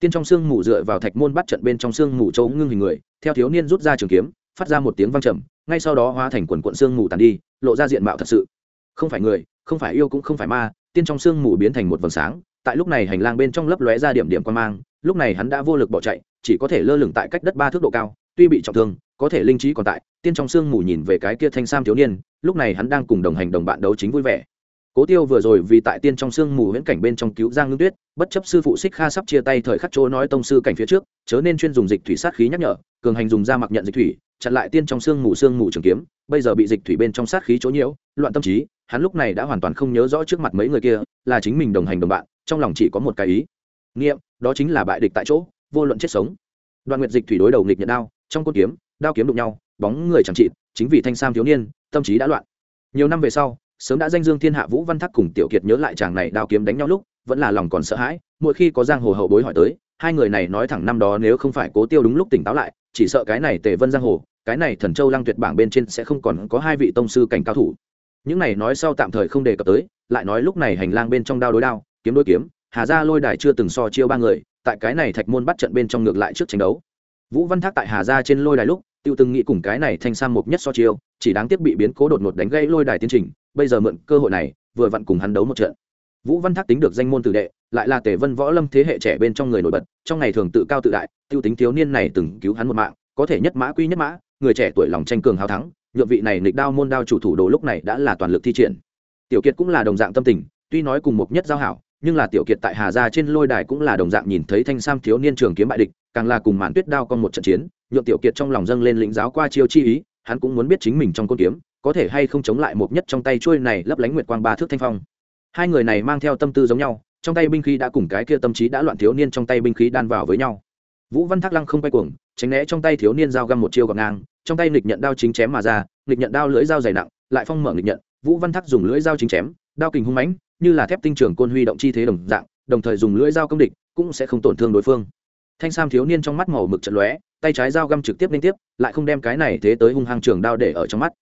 tiên trong xương mù dựa vào thạch môn bắt trận bên trong xương mù châu ngưng hình người, theo thiếu niên rút ra trường kiếm, phát ra một tiếng vang trầm, ngay sau đó hóa thành quần quận xương mù tàn đi, lộ ra diện mạo thật sự. Không phải người, không phải yêu cũng không phải ma, tiên trong xương mù biến thành một vầng sáng tại lúc này hành lang bên trong lấp lóe ra điểm điểm quan mang, lúc này hắn đã vô lực bỏ chạy, chỉ có thể lơ lửng tại cách đất ba thước độ cao, tuy bị trọng thương, có thể linh trí còn tại, tiên trong xương mù nhìn về cái kia thanh sam thiếu niên, lúc này hắn đang cùng đồng hành đồng bạn đấu chính vui vẻ. Cố tiêu vừa rồi vì tại tiên trong sương mù huyễn cảnh bên trong cứu giang ngưng tuyết, bất chấp sư phụ xích kha sắp chia tay thời khắc chỗ nói tông sư cảnh phía trước, chớ nên chuyên dùng dịch thủy sát khí nhắc nhở, cường hành dùng da mặc nhận dịch thủy, chặn lại tiên trong sương mù sương mù trường kiếm, bây giờ bị dịch thủy bên trong sát khí chỗ nhiễu, loạn tâm trí, hắn lúc này đã hoàn toàn không nhớ rõ trước mặt mấy người kia, là chính mình đồng hành đồng bạn trong lòng chỉ có một cái ý. Nghiệm, đó chính là bại địch tại chỗ, vô luận chết sống. Đoạn nguyệt dịch thủy đối đầu nghịch nhận đao, trong côn kiếm, đao kiếm đụng nhau, bóng người chẳng trị chính vì thanh sam thiếu niên, tâm trí đã loạn. Nhiều năm về sau, sớm đã danh dương thiên hạ vũ văn thắc cùng tiểu kiệt nhớ lại chàng này đao kiếm đánh nhau lúc, vẫn là lòng còn sợ hãi, mỗi khi có giang hồ hậu bối hỏi tới, hai người này nói thẳng năm đó nếu không phải cố tiêu đúng lúc tỉnh táo lại, chỉ sợ cái này tề vân giang hồ, cái này thần châu lăng tuyệt bảng bên trên sẽ không còn có hai vị tông sư cảnh cao thủ. Những này nói sau tạm thời không đề cập tới, lại nói lúc này hành lang bên trong đao đối đao kiếm đôi kiếm, hà gia lôi đài chưa từng so chiêu ba người, tại cái này thạch môn bắt trận bên trong ngược lại trước tranh đấu. Vũ văn thác tại hà gia trên lôi đài lúc tiêu từng nghĩ cùng cái này thanh sang mục nhất so chiêu, chỉ đáng tiếc bị biến cố đột ngột đánh gãy lôi đài tiến trình, bây giờ mượn cơ hội này, vừa vặn cùng hắn đấu một trận. Vũ văn thác tính được danh môn tử đệ, lại là tề vân võ lâm thế hệ trẻ bên trong người nổi bật, trong ngày thường tự cao tự đại, tiêu tính thiếu niên này từng cứu hắn một mạng, có thể nhất mã quy nhất mã, người trẻ tuổi lòng tranh cường hào thắng, nhượng vị này nịch đao môn đao chủ thủ đồ lúc này đã là toàn lực thi triển. Tiểu kiệt cũng là đồng dạng tâm tình, tuy nói cùng một nhất giao hảo nhưng là tiểu kiệt tại hà gia trên lôi đài cũng là đồng dạng nhìn thấy thanh sam thiếu niên trường kiếm bại địch, càng là cùng màn tuyết đao con một trận chiến, nhượng tiểu kiệt trong lòng dâng lên lĩnh giáo qua chiêu chi ý, hắn cũng muốn biết chính mình trong côn kiếm, có thể hay không chống lại một nhất trong tay chuôi này lấp lánh nguyệt quang ba thước thanh phong. Hai người này mang theo tâm tư giống nhau, trong tay binh khí đã cùng cái kia tâm trí đã loạn thiếu niên trong tay binh khí đan vào với nhau. Vũ văn thác lăng không quay cuồng, tránh né trong tay thiếu niên dao găm một chiêu gọt ngang, trong tay nghịch nhận đao chính chém mà ra, nghịch nhận đao lưỡi dao dày nặng, lại phong mở nghịch nhận, vũ văn thác dùng lưỡi dao chính chém, đao kình hung mãnh như là thép tinh trường côn huy động chi thế đồng dạng, đồng thời dùng lưỡi dao công địch, cũng sẽ không tổn thương đối phương. Thanh sam thiếu niên trong mắt màu mực trận lóe, tay trái dao găm trực tiếp liên tiếp, lại không đem cái này thế tới hung hăng trường đao để ở trong mắt.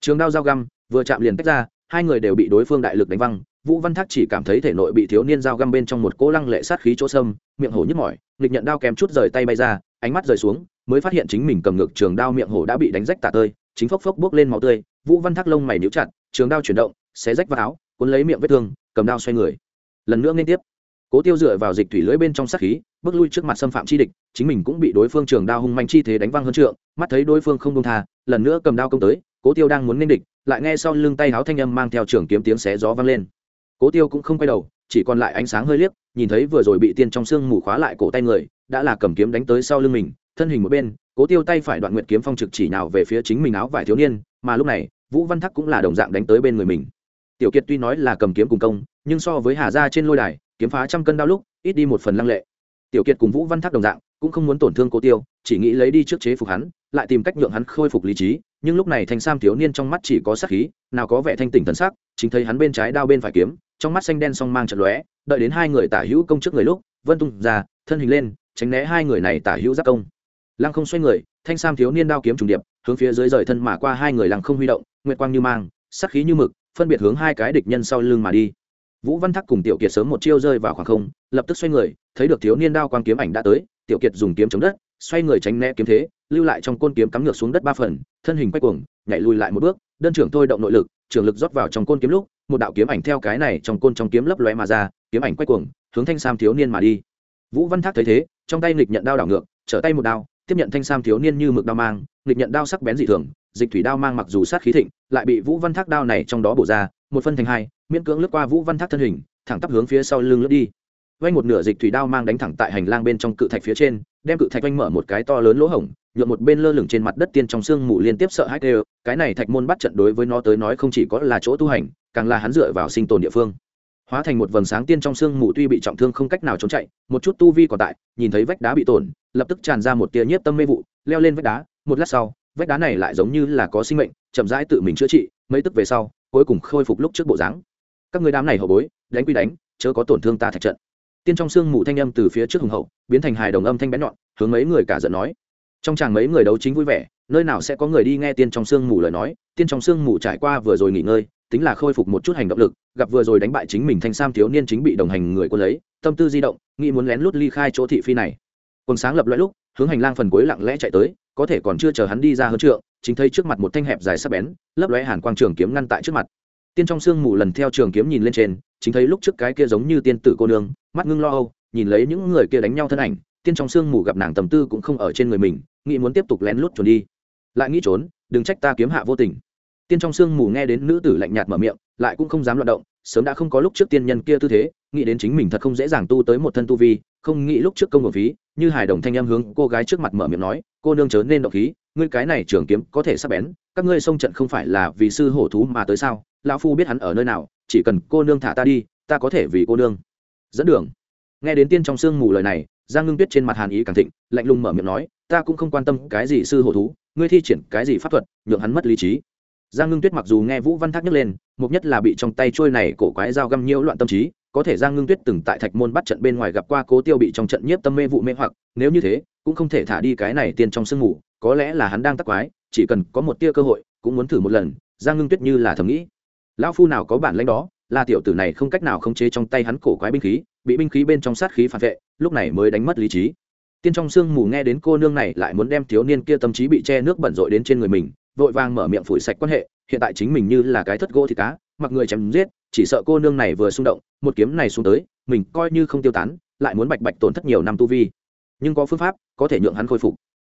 Trường đao dao găm, vừa chạm liền tách ra, hai người đều bị đối phương đại lực đánh văng, vũ văn thác chỉ cảm thấy thể nội bị thiếu niên dao găm bên trong một cỗ lăng lệ sát khí chỗ sâm, miệng hổ nhức mỏi, nghịch nhận đao kèm chút rời tay bay ra, ánh mắt rời xuống, mới phát hiện chính mình cầm ngược trường đao miệng hổ đã bị đánh rách tả tơi, chính phốc phốc bước lên máu tươi, vũ văn thác lông mày níu chặt, trường đao chuyển động, xé rách vào áo, cuốn lấy miệng vết thương cầm đao xoay người. Lần nữa liên tiếp. Cố tiêu dựa vào dịch thủy lưỡi bên trong sát khí, bước lui trước mặt xâm phạm chi địch, chính mình cũng bị đối phương trường đao hung manh chi thế đánh văng hơn trượng, mắt thấy đối phương không đông tha, lần nữa cầm đao công tới, cố tiêu đang muốn nên địch, lại nghe sau lưng tay háo thanh âm mang theo trường kiếm tiếng xé gió vang lên. Cố tiêu cũng không quay đầu, chỉ còn lại ánh sáng hơi liếc, nhìn thấy vừa rồi bị tiên trong xương mù khóa lại cổ tay người, đã là cầm kiếm đánh tới sau lưng mình, thân hình một bên, cố tiêu tay phải đoạn nguyện kiếm phong trực chỉ nào về phía chính mình áo vải thiếu niên, mà lúc này, vũ văn thắc cũng là đồng dạng đánh tới bên người mình tiểu kiệt tuy nói là cầm kiếm cùng công, nhưng so với hà gia trên lôi đài, kiếm phá trăm cân đao lúc, ít đi một phần lăng lệ. Tiểu kiệt cùng vũ văn thác đồng dạng, cũng không muốn tổn thương cố tiêu, chỉ nghĩ lấy đi trước chế phục hắn, lại tìm cách nhượng hắn khôi phục lý trí, nhưng lúc này thanh sam thiếu niên trong mắt chỉ có sắc khí, nào có vẻ thanh tỉnh thần sắc, chính thấy hắn bên trái đao bên phải kiếm, trong mắt xanh đen song mang trận lóe, đợi đến hai người tả hữu công trước người lúc, vân tung ra, thân hình lên, tránh né hai người này tả hữu giác công. Lăng không xoay người, thanh sam thiếu niên đao kiếm trùng điệp, hướng phía dưới rời thân mà qua hai người lăng không huy động, nguyệt quang như mang sắc khí như mực phân biệt hướng hai cái địch nhân sau lưng mà đi. Vũ văn thắc cùng tiểu kiệt sớm một chiêu rơi vào khoảng không, lập tức xoay người, thấy được thiếu niên đao quang kiếm ảnh đã tới, tiểu kiệt dùng kiếm chống đất, xoay người tránh né kiếm thế, lưu lại trong côn kiếm cắm ngược xuống đất ba phần, thân hình quay cuồng, nhảy lùi lại một bước, đơn trưởng thôi động nội lực, trường lực rót vào trong côn kiếm lúc, một đạo kiếm ảnh theo cái này trong côn trong kiếm lấp lóe mà ra, kiếm ảnh quay cuồng, hướng thanh sam thiếu niên mà đi. Vũ văn thác thấy thế, trong tay nghịch nhận đao đảo ngược, trở tay một đao, tiếp nhận thanh sam thiếu niên như mực đao mang, nghịch nhận đao sắc bén dị thường dịch thủy đao mang mặc dù sát khí thịnh, lại bị vũ văn thác đao này trong đó bổ ra, một phân thành hai, miễn cưỡng lướt qua vũ văn thác thân hình, thẳng tắp hướng phía sau lưng lướt đi. Vanh một nửa dịch thủy đao mang đánh thẳng tại hành lang bên trong cự thạch phía trên, đem cự thạch vanh mở một cái to lớn lỗ hổng, nhuộm một bên lơ lửng trên mặt đất tiên trong sương mù liên tiếp sợ hãi đều cái này thạch môn bắt trận đối với nó tới nói không chỉ có là chỗ tu hành, càng là hắn dựa vào sinh tồn địa phương. Hóa thành một vầng sáng tiên trong sương mù tuy bị trọng thương không cách nào trốn chạy, một chút tu vi còn tại, nhìn thấy vách đá bị tổn, lập tức tràn ra một tia nhiếp tâm mê vụ, leo lên vách đá, một lát sau vách đá này lại giống như là có sinh mệnh, chậm rãi tự mình chữa trị, mấy tức về sau, cuối cùng khôi phục lúc trước bộ dáng. Các người đám này hậu bối, đánh quy đánh, chớ có tổn thương ta thạch trận. Tiên trong sương mù thanh âm từ phía trước hùng hậu, biến thành hài đồng âm thanh bén nhọn, hướng mấy người cả giận nói. Trong chàng mấy người đấu chính vui vẻ, nơi nào sẽ có người đi nghe tiên trong sương mù lời nói. Tiên trong sương mù trải qua vừa rồi nghỉ ngơi, tính là khôi phục một chút hành động lực, gặp vừa rồi đánh bại chính mình thanh sam thiếu niên chính bị đồng hành người quân lấy, tâm tư di động, nghĩ muốn lén lút ly khai chỗ thị phi này. Quần sáng lập loại lúc, hướng hành lang phần cuối lặng lẽ chạy tới có thể còn chưa chờ hắn đi ra hơn trượng, chính thấy trước mặt một thanh hẹp dài sắc bén, lấp lóe hàn quang trường kiếm ngăn tại trước mặt. Tiên trong sương mù lần theo trường kiếm nhìn lên trên, chính thấy lúc trước cái kia giống như tiên tử cô nương, mắt ngưng lo âu, nhìn lấy những người kia đánh nhau thân ảnh, tiên trong sương mù gặp nàng tầm tư cũng không ở trên người mình, nghĩ muốn tiếp tục lén lút trốn đi. Lại nghĩ trốn, đừng trách ta kiếm hạ vô tình. Tiên trong sương mù nghe đến nữ tử lạnh nhạt mở miệng, lại cũng không dám loạt động, sớm đã không có lúc trước tiên nhân kia tư thế, nghĩ đến chính mình thật không dễ dàng tu tới một thân tu vi, không nghĩ lúc trước công của phí như hài đồng thanh em hướng cô gái trước mặt mở miệng nói, cô nương chớ nên động khí, ngươi cái này trường kiếm có thể sắp bén, các ngươi xông trận không phải là vì sư hổ thú mà tới sao? Lão phu biết hắn ở nơi nào, chỉ cần cô nương thả ta đi, ta có thể vì cô nương. Dẫn đường. Nghe đến tiên trong sương mù lời này, giang ngưng tuyết trên mặt hàn ý càng thịnh, lạnh lùng mở miệng nói, ta cũng không quan tâm cái gì sư hổ thú, ngươi thi triển cái gì pháp thuật, nhượng hắn mất lý trí. Giang ngưng tuyết mặc dù nghe vũ văn thác nhấc lên, mục nhất là bị trong tay trôi này cổ quái dao găm nhiễu loạn tâm trí có thể giang ngưng tuyết từng tại thạch môn bắt trận bên ngoài gặp qua cố tiêu bị trong trận nhiếp tâm mê vụ mê hoặc, nếu như thế, cũng không thể thả đi cái này tiên trong sương ngủ có lẽ là hắn đang tắc quái, chỉ cần có một tia cơ hội, cũng muốn thử một lần, giang ngưng tuyết như là thầm nghĩ. Lão phu nào có bản lãnh đó, là tiểu tử này không cách nào khống chế trong tay hắn cổ quái binh khí, bị binh khí bên trong sát khí phản vệ, lúc này mới đánh mất lý trí. Tiên trong sương mù nghe đến cô nương này lại muốn đem thiếu niên kia tâm trí bị che nước bẩn rội đến trên người mình, vội vàng mở miệng phủi sạch quan hệ, hiện tại chính mình như là cái thất gỗ thì cá mặc người chém giết, chỉ sợ cô nương này vừa xung động, một kiếm này xuống tới, mình coi như không tiêu tán, lại muốn bạch bạch tổn thất nhiều năm tu vi. Nhưng có phương pháp, có thể nhượng hắn khôi phục.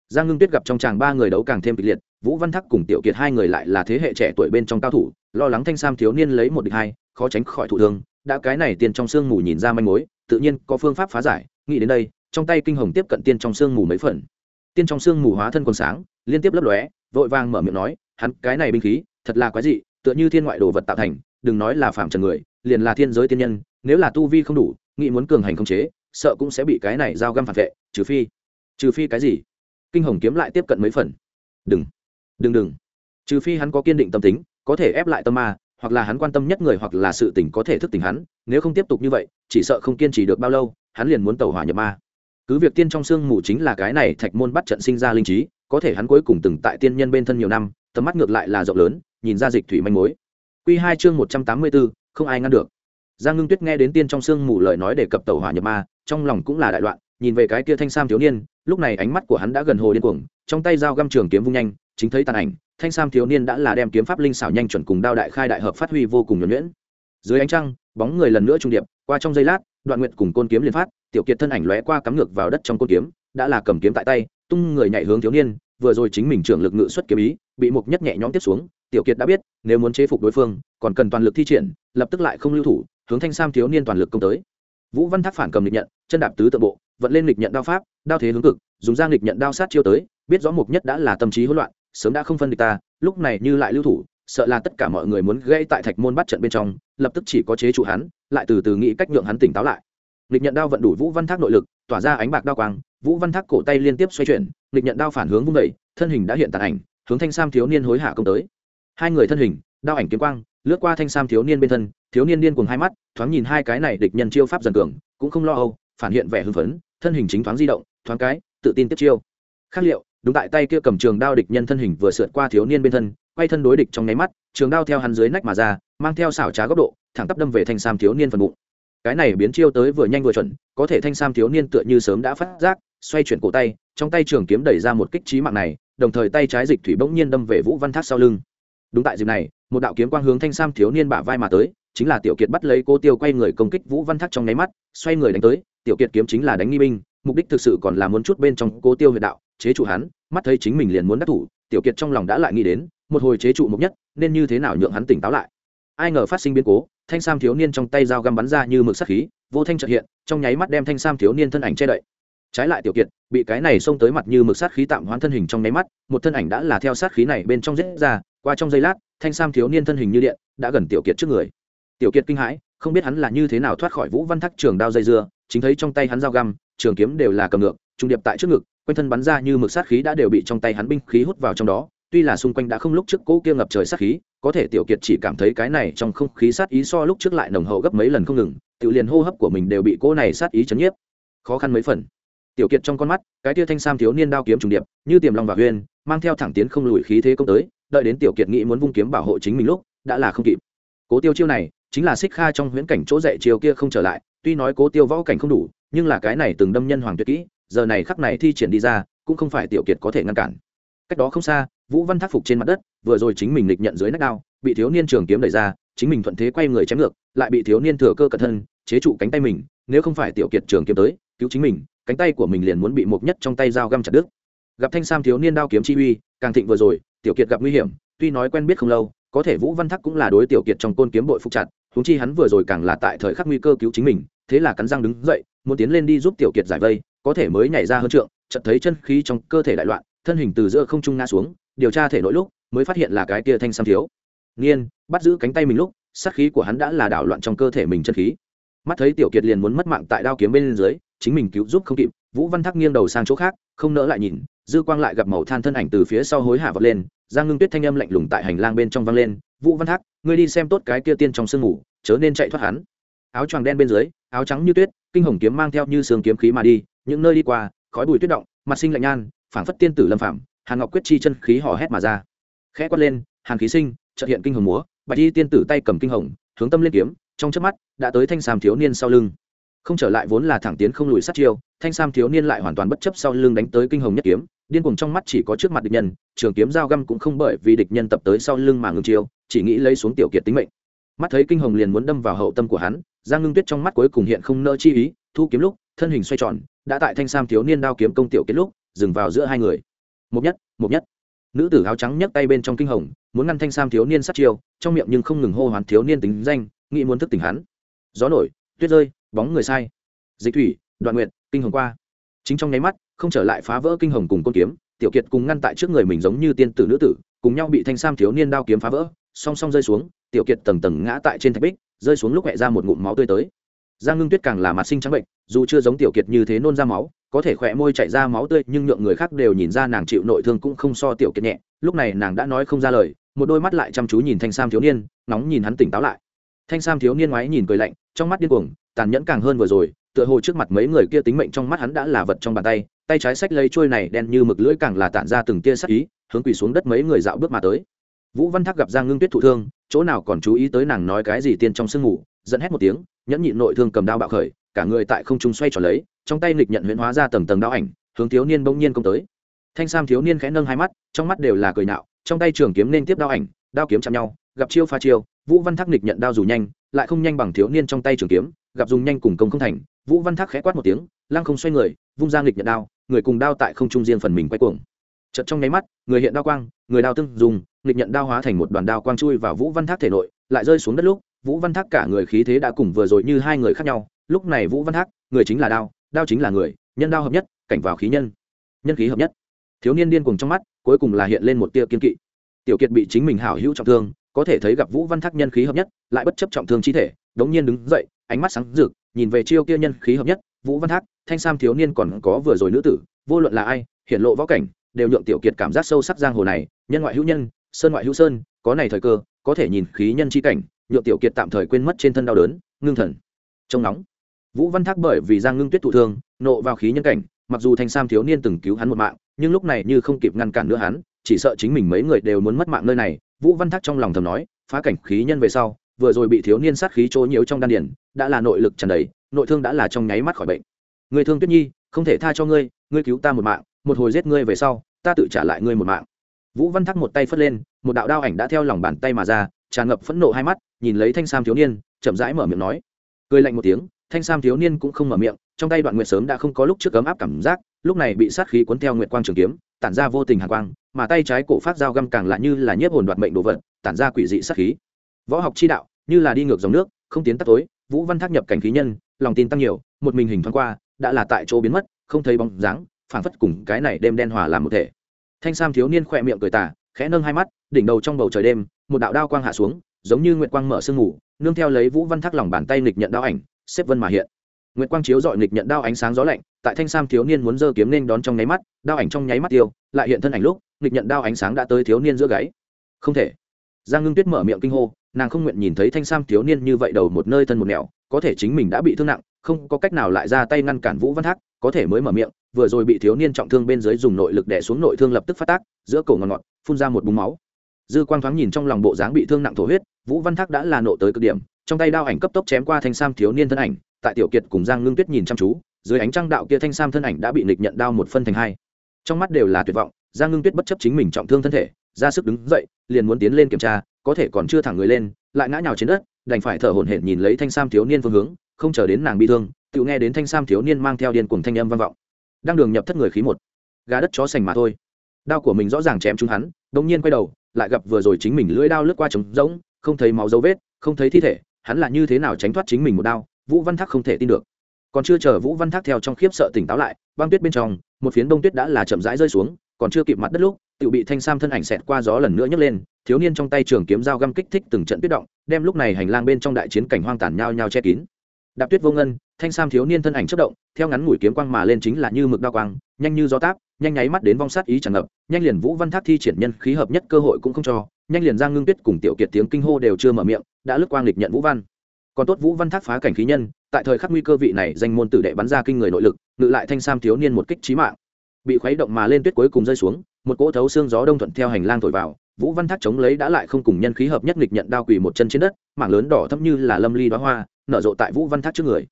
Giang ngưng tuyết gặp trong chàng ba người đấu càng thêm kịch liệt, vũ văn thắc cùng tiểu kiệt hai người lại là thế hệ trẻ tuổi bên trong cao thủ, lo lắng thanh sam thiếu niên lấy một địch hai, khó tránh khỏi thụ thương, đã cái này tiền trong sương mù nhìn ra manh mối, tự nhiên có phương pháp phá giải, nghĩ đến đây, trong tay kinh hồng tiếp cận tiên trong sương mù mấy phần. Tiên trong sương mù hóa thân còn sáng, liên tiếp lấp lóe, vội vàng mở miệng nói, hắn cái này binh khí, thật là quái dị tựa như thiên ngoại đồ vật tạo thành, đừng nói là phạm trần người, liền là thiên giới tiên nhân, nếu là tu vi không đủ, nghĩ muốn cường hành không chế, sợ cũng sẽ bị cái này giao găm phản vệ, trừ phi trừ phi cái gì? Kinh hồng kiếm lại tiếp cận mấy phần. Đừng đừng đừng. Trừ phi hắn có kiên định tâm tính, có thể ép lại tâm ma, hoặc là hắn quan tâm nhất người hoặc là sự tình có thể thức tỉnh hắn, nếu không tiếp tục như vậy, chỉ sợ không kiên trì được bao lâu, hắn liền muốn tàu hỏa nhập ma. Cứ việc tiên trong sương mù chính là cái này thạch môn bắt trận sinh ra linh trí, có thể hắn cuối cùng từng tại tiên nhân bên thân nhiều năm tầm mắt ngược lại là rộng lớn, nhìn ra dịch thủy manh mối. Q hai chương một trăm tám mươi bốn, không ai ngăn được. Giang ngưng tuyết nghe đến tiên trong sương mù lời nói để cập tàu hỏa nhập ma, trong lòng cũng là đại loạn, nhìn về cái kia thanh sam thiếu niên, lúc này ánh mắt của hắn đã gần hồ điên cuồng, trong tay dao găm trường kiếm vung nhanh, chính thấy tàn ảnh, thanh sam thiếu niên đã là đem kiếm pháp linh xảo nhanh chuẩn cùng đao đại khai đại hợp phát huy vô cùng nhuẩn nhuyễn. Dưới ánh trăng, bóng người lần nữa trung điệp, qua trong giây lát, đoạn nguyện cùng côn kiếm liên phát, tiểu kiệt thân ảnh lóe qua cắm ngược vào đất trong côn kiếm, đã là cầm kiếm tại tay, tung người nhảy hướng thiếu niên, vừa rồi chính mình trưởng lực ngự xuất kiếm ý bị mục nhất nhẹ nhõm tiếp xuống tiểu kiệt đã biết nếu muốn chế phục đối phương còn cần toàn lực thi triển lập tức lại không lưu thủ hướng thanh sam thiếu niên toàn lực công tới. Vũ văn thác phản cầm lịch nhận chân đạp tứ tự bộ vận lên lịch nhận đao pháp đao thế hướng cực dùng giang lịch nhận đao sát chiêu tới biết rõ mục nhất đã là tâm trí hỗn loạn sớm đã không phân địch ta lúc này như lại lưu thủ sợ là tất cả mọi người muốn gây tại thạch môn bắt trận bên trong lập tức chỉ có chế trụ hắn lại từ từ nghĩ cách nhượng hắn tỉnh táo lại. Lịch nhận đao vận đủ vũ văn thác nội lực tỏa ra ánh bạc đao quang vũ văn thác cổ tay liên tiếp xoay chuyển lịch nhận đao phản hướng vung đẩy, thân hình đã hiện tàn ảnh hướng thanh sam thiếu niên hối hạ công tới. Hai người thân hình, đao ảnh kiếm quang, lướt qua thanh sam thiếu niên bên thân, thiếu niên điên cùng hai mắt, thoáng nhìn hai cái này địch nhân chiêu pháp dần cường, cũng không lo âu, phản hiện vẻ hưng phấn, thân hình chính thoáng di động, thoáng cái, tự tin tiếp chiêu. Khác liệu, đúng tại tay kia cầm trường đao địch nhân thân hình vừa sượt qua thiếu niên bên thân, quay thân đối địch trong nháy mắt, trường đao theo hắn dưới nách mà ra, mang theo xảo trá góc độ, thẳng tắp đâm về thanh sam thiếu niên phần bụng. Cái này biến chiêu tới vừa nhanh vừa chuẩn, có thể thanh sam thiếu niên tựa như sớm đã phát giác, xoay chuyển cổ tay, trong tay trường kiếm đẩy ra một kích trí mạng này đồng thời tay trái dịch thủy bỗng nhiên đâm về vũ văn thác sau lưng. Đúng tại dịp này, một đạo kiếm quang hướng thanh sam thiếu niên bả vai mà tới, chính là tiểu kiệt bắt lấy cô tiêu quay người công kích vũ văn thác trong nháy mắt, xoay người đánh tới, tiểu kiệt kiếm chính là đánh nghi binh, mục đích thực sự còn là muốn chút bên trong cô tiêu huyệt đạo, chế trụ hắn, mắt thấy chính mình liền muốn đắc thủ, tiểu kiệt trong lòng đã lại nghĩ đến, một hồi chế trụ mục nhất, nên như thế nào nhượng hắn tỉnh táo lại. Ai ngờ phát sinh biến cố, thanh sam thiếu niên trong tay dao găm bắn ra như mực sắc khí, vô thanh trợ hiện, trong nháy mắt đem thanh sam thiếu niên thân ảnh che đậy trái lại tiểu kiệt, bị cái này xông tới mặt như mực sát khí tạm hoán thân hình trong nháy mắt, một thân ảnh đã là theo sát khí này bên trong rết ra, qua trong giây lát, thanh sam thiếu niên thân hình như điện, đã gần tiểu kiệt trước người. Tiểu kiệt kinh hãi, không biết hắn là như thế nào thoát khỏi vũ văn thắc trường đao dây dưa, chính thấy trong tay hắn dao găm, trường kiếm đều là cầm ngược, trung điệp tại trước ngực, quanh thân bắn ra như mực sát khí đã đều bị trong tay hắn binh khí hút vào trong đó, tuy là xung quanh đã không lúc trước cỗ kia ngập trời sát khí, có thể tiểu kiệt chỉ cảm thấy cái này trong không khí sát ý so lúc trước lại nồng hậu gấp mấy lần không ngừng, tự liền hô hấp của mình đều bị cỗ này sát ý chấn nhiếp. Khó khăn mấy phần tiểu kiệt trong con mắt, cái tia thanh sam thiếu niên đao kiếm trùng điệp, như tiềm long và huyên mang theo thẳng tiến không lùi khí thế công tới, đợi đến tiểu kiệt nghĩ muốn vung kiếm bảo hộ chính mình lúc, đã là không kịp. Cố tiêu chiêu này, chính là xích kha trong huyễn cảnh chỗ dạy chiều kia không trở lại, tuy nói cố tiêu võ cảnh không đủ, nhưng là cái này từng đâm nhân hoàng tuyệt kỹ, giờ này khắc này thi triển đi ra, cũng không phải tiểu kiệt có thể ngăn cản. Cách đó không xa, vũ văn thác phục trên mặt đất, vừa rồi chính mình lịch nhận dưới nách đao, bị thiếu niên trường kiếm đẩy ra, chính mình thuận thế quay người chém ngược, lại bị thiếu niên thừa cơ cẩn thân, chế trụ cánh tay mình, nếu không phải tiểu kiệt trường kiếm tới cứu chính mình, cánh tay của mình liền muốn bị mộc nhất trong tay dao găm chặt đứt. Gặp thanh sam thiếu niên đao kiếm chi uy, càng thịnh vừa rồi, tiểu kiệt gặp nguy hiểm, tuy nói quen biết không lâu, có thể vũ văn thắc cũng là đối tiểu kiệt trong côn kiếm bội phục chặt húng chi hắn vừa rồi càng là tại thời khắc nguy cơ cứu chính mình, thế là cắn răng đứng dậy, muốn tiến lên đi giúp tiểu kiệt giải vây, có thể mới nhảy ra hơn trượng, chợt thấy chân khí trong cơ thể đại loạn, thân hình từ giữa không trung ngã xuống, điều tra thể nội lúc, mới phát hiện là cái kia thanh sam thiếu. Niên, bắt giữ cánh tay mình lúc, sát khí của hắn đã là đảo loạn trong cơ thể mình chân khí. Mắt thấy tiểu kiệt liền muốn mất mạng tại đao kiếm bên dưới chính mình cứu giúp không kịp, vũ văn Thác nghiêng đầu sang chỗ khác, không nỡ lại nhìn, dư quang lại gặp màu than thân ảnh từ phía sau hối hả vật lên, giang ngưng tuyết thanh âm lạnh lùng tại hành lang bên trong vang lên, vũ văn thác, ngươi đi xem tốt cái kia tiên trong sương ngủ, chớ nên chạy thoát hắn. Áo choàng đen bên dưới, áo trắng như tuyết, kinh hồng kiếm mang theo như sương kiếm khí mà đi, những nơi đi qua, khói bụi tuyết động, mặt sinh lạnh nhan, phảng phất tiên tử lâm phạm hàn ngọc quyết chi chân khí hò hét mà ra. Khẽ quát lên, hàn khí sinh trợ hiện kinh hồng múa, bạch y tiên tử tay cầm kinh hồng, hướng tâm lên kiếm, trong chớp mắt, đã tới thanh sàm thiếu niên sau lưng không trở lại vốn là thẳng tiến không lùi sát chiêu, thanh sam thiếu niên lại hoàn toàn bất chấp sau lưng đánh tới kinh hồng nhất kiếm, điên cuồng trong mắt chỉ có trước mặt địch nhân, trường kiếm dao găm cũng không bởi vì địch nhân tập tới sau lưng mà ngừng chiêu, chỉ nghĩ lấy xuống tiểu kiệt tính mệnh. Mắt thấy kinh hồng liền muốn đâm vào hậu tâm của hắn, giang ngưng tuyết trong mắt cuối cùng hiện không nỡ chi ý, thu kiếm lúc, thân hình xoay tròn, đã tại thanh sam thiếu niên đao kiếm công tiểu kiệt lúc, dừng vào giữa hai người. Một nhất một nhất. Nữ tử áo trắng nhấc tay bên trong kinh hồng, muốn ngăn thanh sam thiếu niên sát chiêu, trong miệng nhưng không ngừng hô hoán thiếu niên tính danh, nghĩ muốn thức tỉnh hắn. Gió nổi, tuyết rơi bóng người sai. Dịch thủy, đoạn nguyện kinh hồng qua. Chính trong nháy mắt, không trở lại phá vỡ kinh hồng cùng côn kiếm, tiểu kiệt cùng ngăn tại trước người mình giống như tiên tử nữ tử, cùng nhau bị thanh sam thiếu niên đao kiếm phá vỡ, song song rơi xuống, tiểu kiệt tầng tầng ngã tại trên thạch bích, rơi xuống lúc hẹ ra một ngụm máu tươi tới. Giang ngưng tuyết càng là mặt sinh trắng bệnh, dù chưa giống tiểu kiệt như thế nôn ra máu, có thể khỏe môi chạy ra máu tươi, nhưng nhượng người khác đều nhìn ra nàng chịu nội thương cũng không so tiểu kiệt nhẹ. Lúc này nàng đã nói không ra lời, một đôi mắt lại chăm chú nhìn thanh sam thiếu niên, nóng nhìn hắn tỉnh táo lại. Thanh sam thiếu niên ngoái nhìn cười lạnh, trong mắt điên cuồng tàn nhẫn càng hơn vừa rồi, tựa hồ trước mặt mấy người kia tính mệnh trong mắt hắn đã là vật trong bàn tay tay trái sách lấy trôi này đen như mực lưỡi càng là tản ra từng tia sắc ý, hướng quỳ xuống đất mấy người dạo bước mà tới. Vũ văn thác gặp giang ngưng tuyết thụ thương, chỗ nào còn chú ý tới nàng nói cái gì tiên trong sương ngủ dẫn hét một tiếng, nhẫn nhịn nội thương cầm đao bạo khởi, cả người tại không trung xoay tròn lấy, trong tay nghịch nhận huyễn hóa ra tầng tầng đao ảnh, hướng thiếu niên bỗng nhiên công tới. Thanh sam thiếu niên khẽ nâng hai mắt, trong mắt đều là cười nạo, trong tay trường kiếm nên tiếp đao ảnh, đao kiếm chạm nhau, gặp chiêu pha chiêu, vũ văn thác nghịch nhận đao dù nhanh, lại không nhanh bằng thiếu niên trong tay trường kiếm gặp dùng nhanh cùng công không thành, vũ văn thác khẽ quát một tiếng, lăng không xoay người, vung ra nghịch nhận đao, người cùng đao tại không trung riêng phần mình quay cuồng. Chật trong nháy mắt, người hiện đao quang, người đao tương dùng, nghịch nhận đao hóa thành một đoàn đao quang chui vào vũ văn thác thể nội, lại rơi xuống đất lúc, vũ văn thác cả người khí thế đã cùng vừa rồi như hai người khác nhau. Lúc này vũ văn thác, người chính là đao đao chính là người, nhân đao hợp nhất, cảnh vào khí nhân nhân khí hợp nhất. Thiếu niên điên cùng trong mắt, cuối cùng là hiện lên một tia kiên kỵ. Tiểu kiệt bị chính mình hảo hữu trọng thương, có thể thấy gặp vũ văn thác nhân khí hợp nhất, lại bất chấp trọng thương chi thể, đống nhiên đứng dậy ánh mắt sáng rực, nhìn về chiêu kia nhân khí hợp nhất, vũ văn thác thanh sam thiếu niên còn có vừa rồi nữ tử, vô luận là ai hiện lộ võ cảnh, đều nhượng tiểu kiệt cảm giác sâu sắc giang hồ này, nhân ngoại hữu nhân, sơn ngoại hữu sơn, có này thời cơ, có thể nhìn khí nhân chi cảnh, nhượng tiểu kiệt tạm thời quên mất trên thân đau đớn, ngưng thần. Trông nóng. Vũ văn thác bởi vì giang ngưng tuyết thụ thương, nộ vào khí nhân cảnh, mặc dù thanh sam thiếu niên từng cứu hắn một mạng, nhưng lúc này như không kịp ngăn cản nữa hắn, chỉ sợ chính mình mấy người đều muốn mất mạng nơi này. Vũ văn thác trong lòng thầm nói, phá cảnh khí nhân về sau vừa rồi bị thiếu niên sát khí trôi nhiễu trong đan điển đã là nội lực tràn đầy, nội thương đã là trong nháy mắt khỏi bệnh. Người thương tuyết nhi, không thể tha cho ngươi ngươi cứu ta một mạng, một hồi giết ngươi về sau, ta tự trả lại ngươi một mạng. Vũ văn thắc một tay phất lên, một đạo đao ảnh đã theo lòng bàn tay mà ra, tràn ngập phẫn nộ hai mắt, nhìn lấy thanh sam thiếu niên, chậm rãi mở miệng nói. Cười lạnh một tiếng, thanh sam thiếu niên cũng không mở miệng, trong tay đoạn nguyệt sớm đã không có lúc trước ấm áp cảm giác, lúc này bị sát khí cuốn theo nguyệt quang trường kiếm, tản ra vô tình hàn quang, mà tay trái cổ phát dao găm càng là như là nhiếp hồn đoạt mệnh đồ vật, tản ra quỷ dị sát khí. Võ học chi đạo như là đi ngược dòng nước, không tiến tắt tối, vũ văn thác nhập cảnh khí nhân, lòng tin tăng nhiều, một mình hình thoáng qua, đã là tại chỗ biến mất, không thấy bóng dáng, phảng phất cùng cái này đêm đen hòa làm một thể. Thanh sam thiếu niên khỏe miệng cười tà, khẽ nâng hai mắt, đỉnh đầu trong bầu trời đêm, một đạo đao quang hạ xuống, giống như nguyệt quang mở sương ngủ nương theo lấy vũ văn thác lòng bàn tay nghịch nhận đao ảnh, xếp vân mà hiện. Nguyệt quang chiếu dọi nghịch nhận đao ánh sáng gió lạnh, tại thanh sam thiếu niên muốn giơ kiếm nên đón trong nháy mắt, đao ảnh trong nháy mắt tiêu, lại hiện thân ảnh lúc, nghịch nhận đao ánh sáng đã tới thiếu niên giữa gáy. Không thể giang ngưng tuyết mở miệng kinh hô, nàng không nguyện nhìn thấy thanh sam thiếu niên như vậy đầu một nơi thân một nẻo, có thể chính mình đã bị thương nặng, không có cách nào lại ra tay ngăn cản vũ văn thác, có thể mới mở miệng, vừa rồi bị thiếu niên trọng thương bên dưới dùng nội lực đè xuống nội thương lập tức phát tác, giữa cổ ngọt ngọt phun ra một búng máu. Dư quang thoáng nhìn trong lòng bộ dáng bị thương nặng thổ huyết, vũ văn thác đã là nộ tới cực điểm, trong tay đao ảnh cấp tốc chém qua thanh sam thiếu niên thân ảnh, tại tiểu kiệt cùng giang ngưng tuyết nhìn chăm chú, dưới ánh trăng đạo kia thanh sam thân ảnh đã bị nịch nhận đao một phân thành hai. Trong mắt đều là tuyệt vọng, giang ngưng tuyết bất chấp chính mình trọng thương thân thể ra sức đứng dậy, liền muốn tiến lên kiểm tra, có thể còn chưa thẳng người lên, lại ngã nhào trên đất, đành phải thở hổn hển nhìn lấy thanh sam thiếu niên phương hướng, không chờ đến nàng bị thương, tự nghe đến thanh sam thiếu niên mang theo điên cuồng thanh âm vang vọng. Đang đường nhập thất người khí một, gà đất chó sành mà thôi. Đao của mình rõ ràng chém chúng hắn đông nhiên quay đầu, lại gặp vừa rồi chính mình lưỡi đao lướt qua trống rỗng, không thấy máu dấu vết, không thấy thi thể, hắn là như thế nào tránh thoát chính mình một đao, vũ văn thác không thể tin được. Còn chưa chờ vũ văn thác theo trong khiếp sợ tỉnh táo lại, băng tuyết bên trong, một phiến đông tuyết đã là chậm rãi rơi xuống, còn chưa kịp mặt đất lúc tự bị thanh sam thân ảnh xẹt qua gió lần nữa nhấc lên, thiếu niên trong tay trường kiếm dao găm kích thích từng trận tuyết động, đem lúc này hành lang bên trong đại chiến cảnh hoang tàn nhao nhao che kín. Đạp tuyết vô ngân, thanh sam thiếu niên thân ảnh chất động, theo ngắn mũi kiếm quang mà lên chính là như mực đao quang, nhanh như gió táp, nhanh nháy mắt đến vong sát ý tràn ngập, nhanh liền vũ văn thác thi triển nhân khí hợp nhất cơ hội cũng không cho, nhanh liền giang ngưng tuyết cùng tiểu kiệt tiếng kinh hô đều chưa mở miệng, đã lướt quang lịch nhận vũ văn. Còn tốt vũ văn thác phá cảnh khí nhân, tại thời khắc nguy cơ vị này danh môn tử đệ bắn ra kinh người nội lực, ngự lại thanh sam thiếu niên một kích trí mạng. Bị khuấy động mà lên tuyết cuối cùng rơi xuống một cỗ thấu xương gió đông thuận theo hành lang thổi vào, vũ văn thác chống lấy đã lại không cùng nhân khí hợp nhất nghịch nhận đao quỳ một chân trên đất, mảng lớn đỏ thấp như là lâm ly đoá hoa, nở rộ tại vũ văn thác trước người.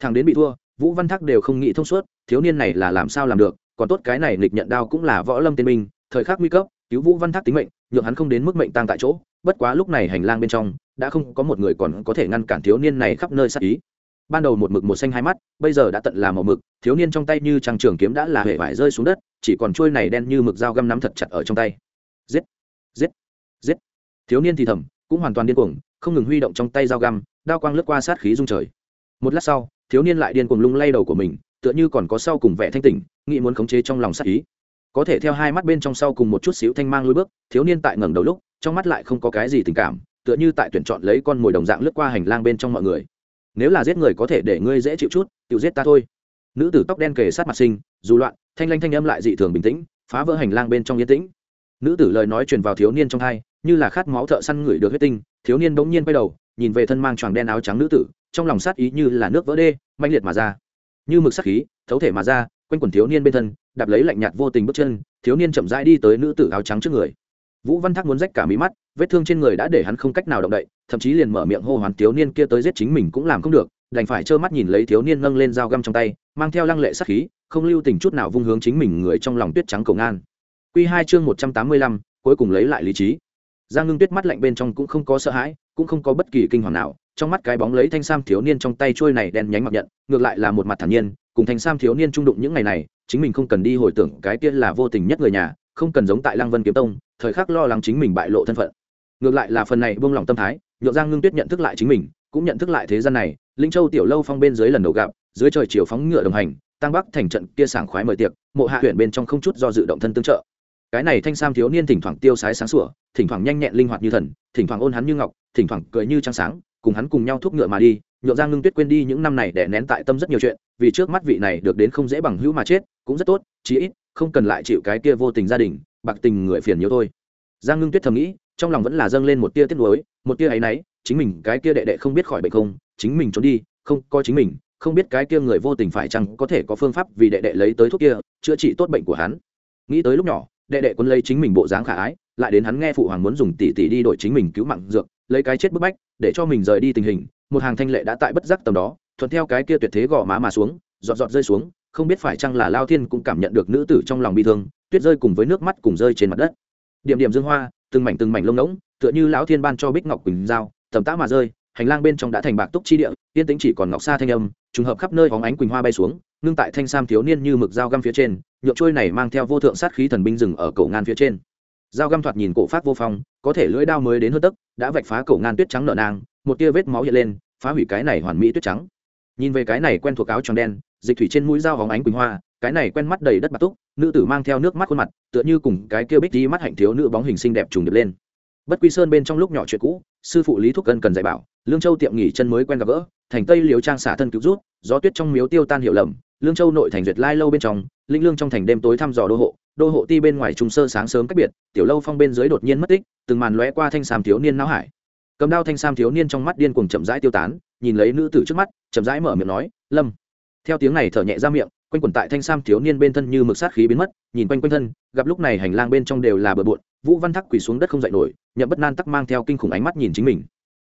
Thằng đến bị thua, vũ văn thác đều không nghĩ thông suốt, thiếu niên này là làm sao làm được, còn tốt cái này nghịch nhận đao cũng là võ lâm tiên minh, thời khắc nguy cấp, cứu vũ văn thác tính mệnh, nhượng hắn không đến mức mệnh tang tại chỗ, bất quá lúc này hành lang bên trong, đã không có một người còn có thể ngăn cản thiếu niên này khắp nơi sát ý ban đầu một mực một xanh hai mắt, bây giờ đã tận là màu mực, thiếu niên trong tay như trăng trường kiếm đã là hệ vải rơi xuống đất, chỉ còn trôi này đen như mực dao găm nắm thật chặt ở trong tay. Giết! Giết! Giết! Thiếu niên thì thầm, cũng hoàn toàn điên cuồng, không ngừng huy động trong tay dao găm, đao quang lướt qua sát khí dung trời. Một lát sau, thiếu niên lại điên cuồng lung lay đầu của mình, tựa như còn có sau cùng vẻ thanh tỉnh, nghĩ muốn khống chế trong lòng sát ý. Có thể theo hai mắt bên trong sau cùng một chút xíu thanh mang lôi bước, thiếu niên tại ngẩng đầu lúc, trong mắt lại không có cái gì tình cảm, tựa như tại tuyển chọn lấy con mồi đồng dạng lướt qua hành lang bên trong mọi người nếu là giết người có thể để ngươi dễ chịu chút, tự giết ta thôi. Nữ tử tóc đen kề sát mặt sinh dù loạn, thanh lanh thanh âm lại dị thường bình tĩnh, phá vỡ hành lang bên trong yên tĩnh. Nữ tử lời nói truyền vào thiếu niên trong hai, như là khát máu thợ săn người được huyết tinh, thiếu niên bỗng nhiên quay đầu, nhìn về thân mang choàng đen áo trắng nữ tử, trong lòng sát ý như là nước vỡ đê manh liệt mà ra. Như mực sát khí, thấu thể mà ra, quanh quần thiếu niên bên thân, đạp lấy lạnh nhạt vô tình bước chân, thiếu niên chậm rãi đi tới nữ tử áo trắng trước người vũ văn thác muốn rách cả mí mắt, vết thương trên người đã để hắn không cách nào động đậy, thậm chí liền mở miệng hô hoán thiếu niên kia tới giết chính mình cũng làm không được, đành phải trơ mắt nhìn lấy thiếu niên nâng lên dao găm trong tay, mang theo lăng lệ sát khí, không lưu tình chút nào vung hướng chính mình người trong lòng tuyết trắng cầu ngan q hai chương một trăm tám mươi lăm, cuối cùng lấy lại lý trí. Giang ngưng tuyết mắt lạnh bên trong cũng không có sợ hãi, cũng không có bất kỳ kinh hoàng nào, trong mắt cái bóng lấy thanh sam thiếu niên trong tay trôi này đen nhánh mặc nhận, ngược lại là một mặt thản nhiên, cùng thanh sam thiếu niên trung đụng những ngày này, chính mình không cần đi hồi tưởng cái kia là vô tình nhất người nhà không cần giống tại lăng vân kiếm tông, thời khắc lo lắng chính mình bại lộ thân phận. Ngược lại là phần này buông lỏng tâm thái, nhượng giang ngưng tuyết nhận thức lại chính mình, cũng nhận thức lại thế gian này, linh châu tiểu lâu phong bên dưới lần đầu gặp, dưới trời chiều phóng ngựa đồng hành, tăng bắc thành trận kia sảng khoái mời tiệc, mộ hạ huyện bên trong không chút do dự động thân tương trợ. Cái này thanh sam thiếu niên thỉnh thoảng tiêu sái sáng sủa, thỉnh thoảng nhanh nhẹn linh hoạt như thần, thỉnh thoảng ôn hắn như ngọc, thỉnh thoảng cười như trăng sáng, cùng hắn cùng nhau thúc ngựa mà đi, nhượng giang ngưng tuyết quên đi những năm này để nén tại tâm rất nhiều chuyện, vì trước mắt vị này được đến không dễ bằng hữu mà chết, cũng rất tốt, chí ít không cần lại chịu cái kia vô tình gia đình, bạc tình người phiền nhiều thôi. Giang ngưng tuyết thầm nghĩ, trong lòng vẫn là dâng lên một tia tiếc nuối, một tia áy náy, chính mình cái kia đệ đệ không biết khỏi bệnh không, chính mình trốn đi, không coi chính mình, không biết cái kia người vô tình phải chăng có thể có phương pháp vì đệ đệ lấy tới thuốc kia, chữa trị tốt bệnh của hắn. Nghĩ tới lúc nhỏ, đệ đệ quân lấy chính mình bộ dáng khả ái, lại đến hắn nghe phụ hoàng muốn dùng tỷ tỷ đi đổi chính mình cứu mạng dược, lấy cái chết bức bách, để cho mình rời đi tình hình, một hàng thanh lệ đã tại bất giác tầm đó, thuận theo cái kia tuyệt thế gò má mà xuống, giọt giọt rơi xuống không biết phải chăng là lao thiên cũng cảm nhận được nữ tử trong lòng bi thương, tuyết rơi cùng với nước mắt cùng rơi trên mặt đất. Điểm điểm dương hoa, từng mảnh từng mảnh lông ngỗng, tựa như lão thiên ban cho bích ngọc quỳnh dao, tầm tã mà rơi, hành lang bên trong đã thành bạc túc chi địa, yên tĩnh chỉ còn ngọc xa thanh âm, trùng hợp khắp nơi hóng ánh quỳnh hoa bay xuống, ngưng tại thanh sam thiếu niên như mực dao găm phía trên nhựa trôi này mang theo vô thượng sát khí thần binh rừng ở cổ ngan phía trên. Dao găm thoạt nhìn cổ phát vô phong, có thể lưỡi đao mới đến hơn tấc, đã vạch phá cổ ngan tuyết trắng nợ nang, một tia vết máu hiện lên, phá hủy cái này hoàn mỹ tuyết trắng. Nhìn về cái này quen thuộc áo tròn đen dịch thủy trên mũi dao hóng ánh quỳnh hoa, cái này quen mắt đầy đất bạc túc, nữ tử mang theo nước mắt khuôn mặt, tựa như cùng cái kia bích đi mắt hạnh thiếu nữ bóng hình xinh đẹp trùng điệp lên. Bất quy sơn bên trong lúc nhỏ chuyện cũ, sư phụ lý thúc cân cần dạy bảo, lương châu tiệm nghỉ chân mới quen gặp gỡ, thành tây liều trang xả thân cứu rút gió tuyết trong miếu tiêu tan hiệu lầm, lương châu nội thành duyệt lai lâu bên trong, linh lương trong thành đêm tối thăm dò đô hộ đô hộ ti bên ngoài trung sơ sáng sớm cách biệt, tiểu lâu phong bên dưới đột nhiên mất tích, từng màn lóe qua thanh sam thiếu niên não hải. Cầm đao thanh sam thiếu niên trong mắt điên cuồng chậm rãi tiêu tán, nhìn lấy nữ tử trước mắt, chậm rãi mở miệng nói, lâm theo tiếng này thở nhẹ ra miệng, quanh quẩn tại thanh sam thiếu niên bên thân như mực sát khí biến mất, nhìn quanh quanh thân, gặp lúc này hành lang bên trong đều là bờ bộn, vũ văn thắc quỳ xuống đất không dậy nổi, nhậm bất nan tắc mang theo kinh khủng ánh mắt nhìn chính mình.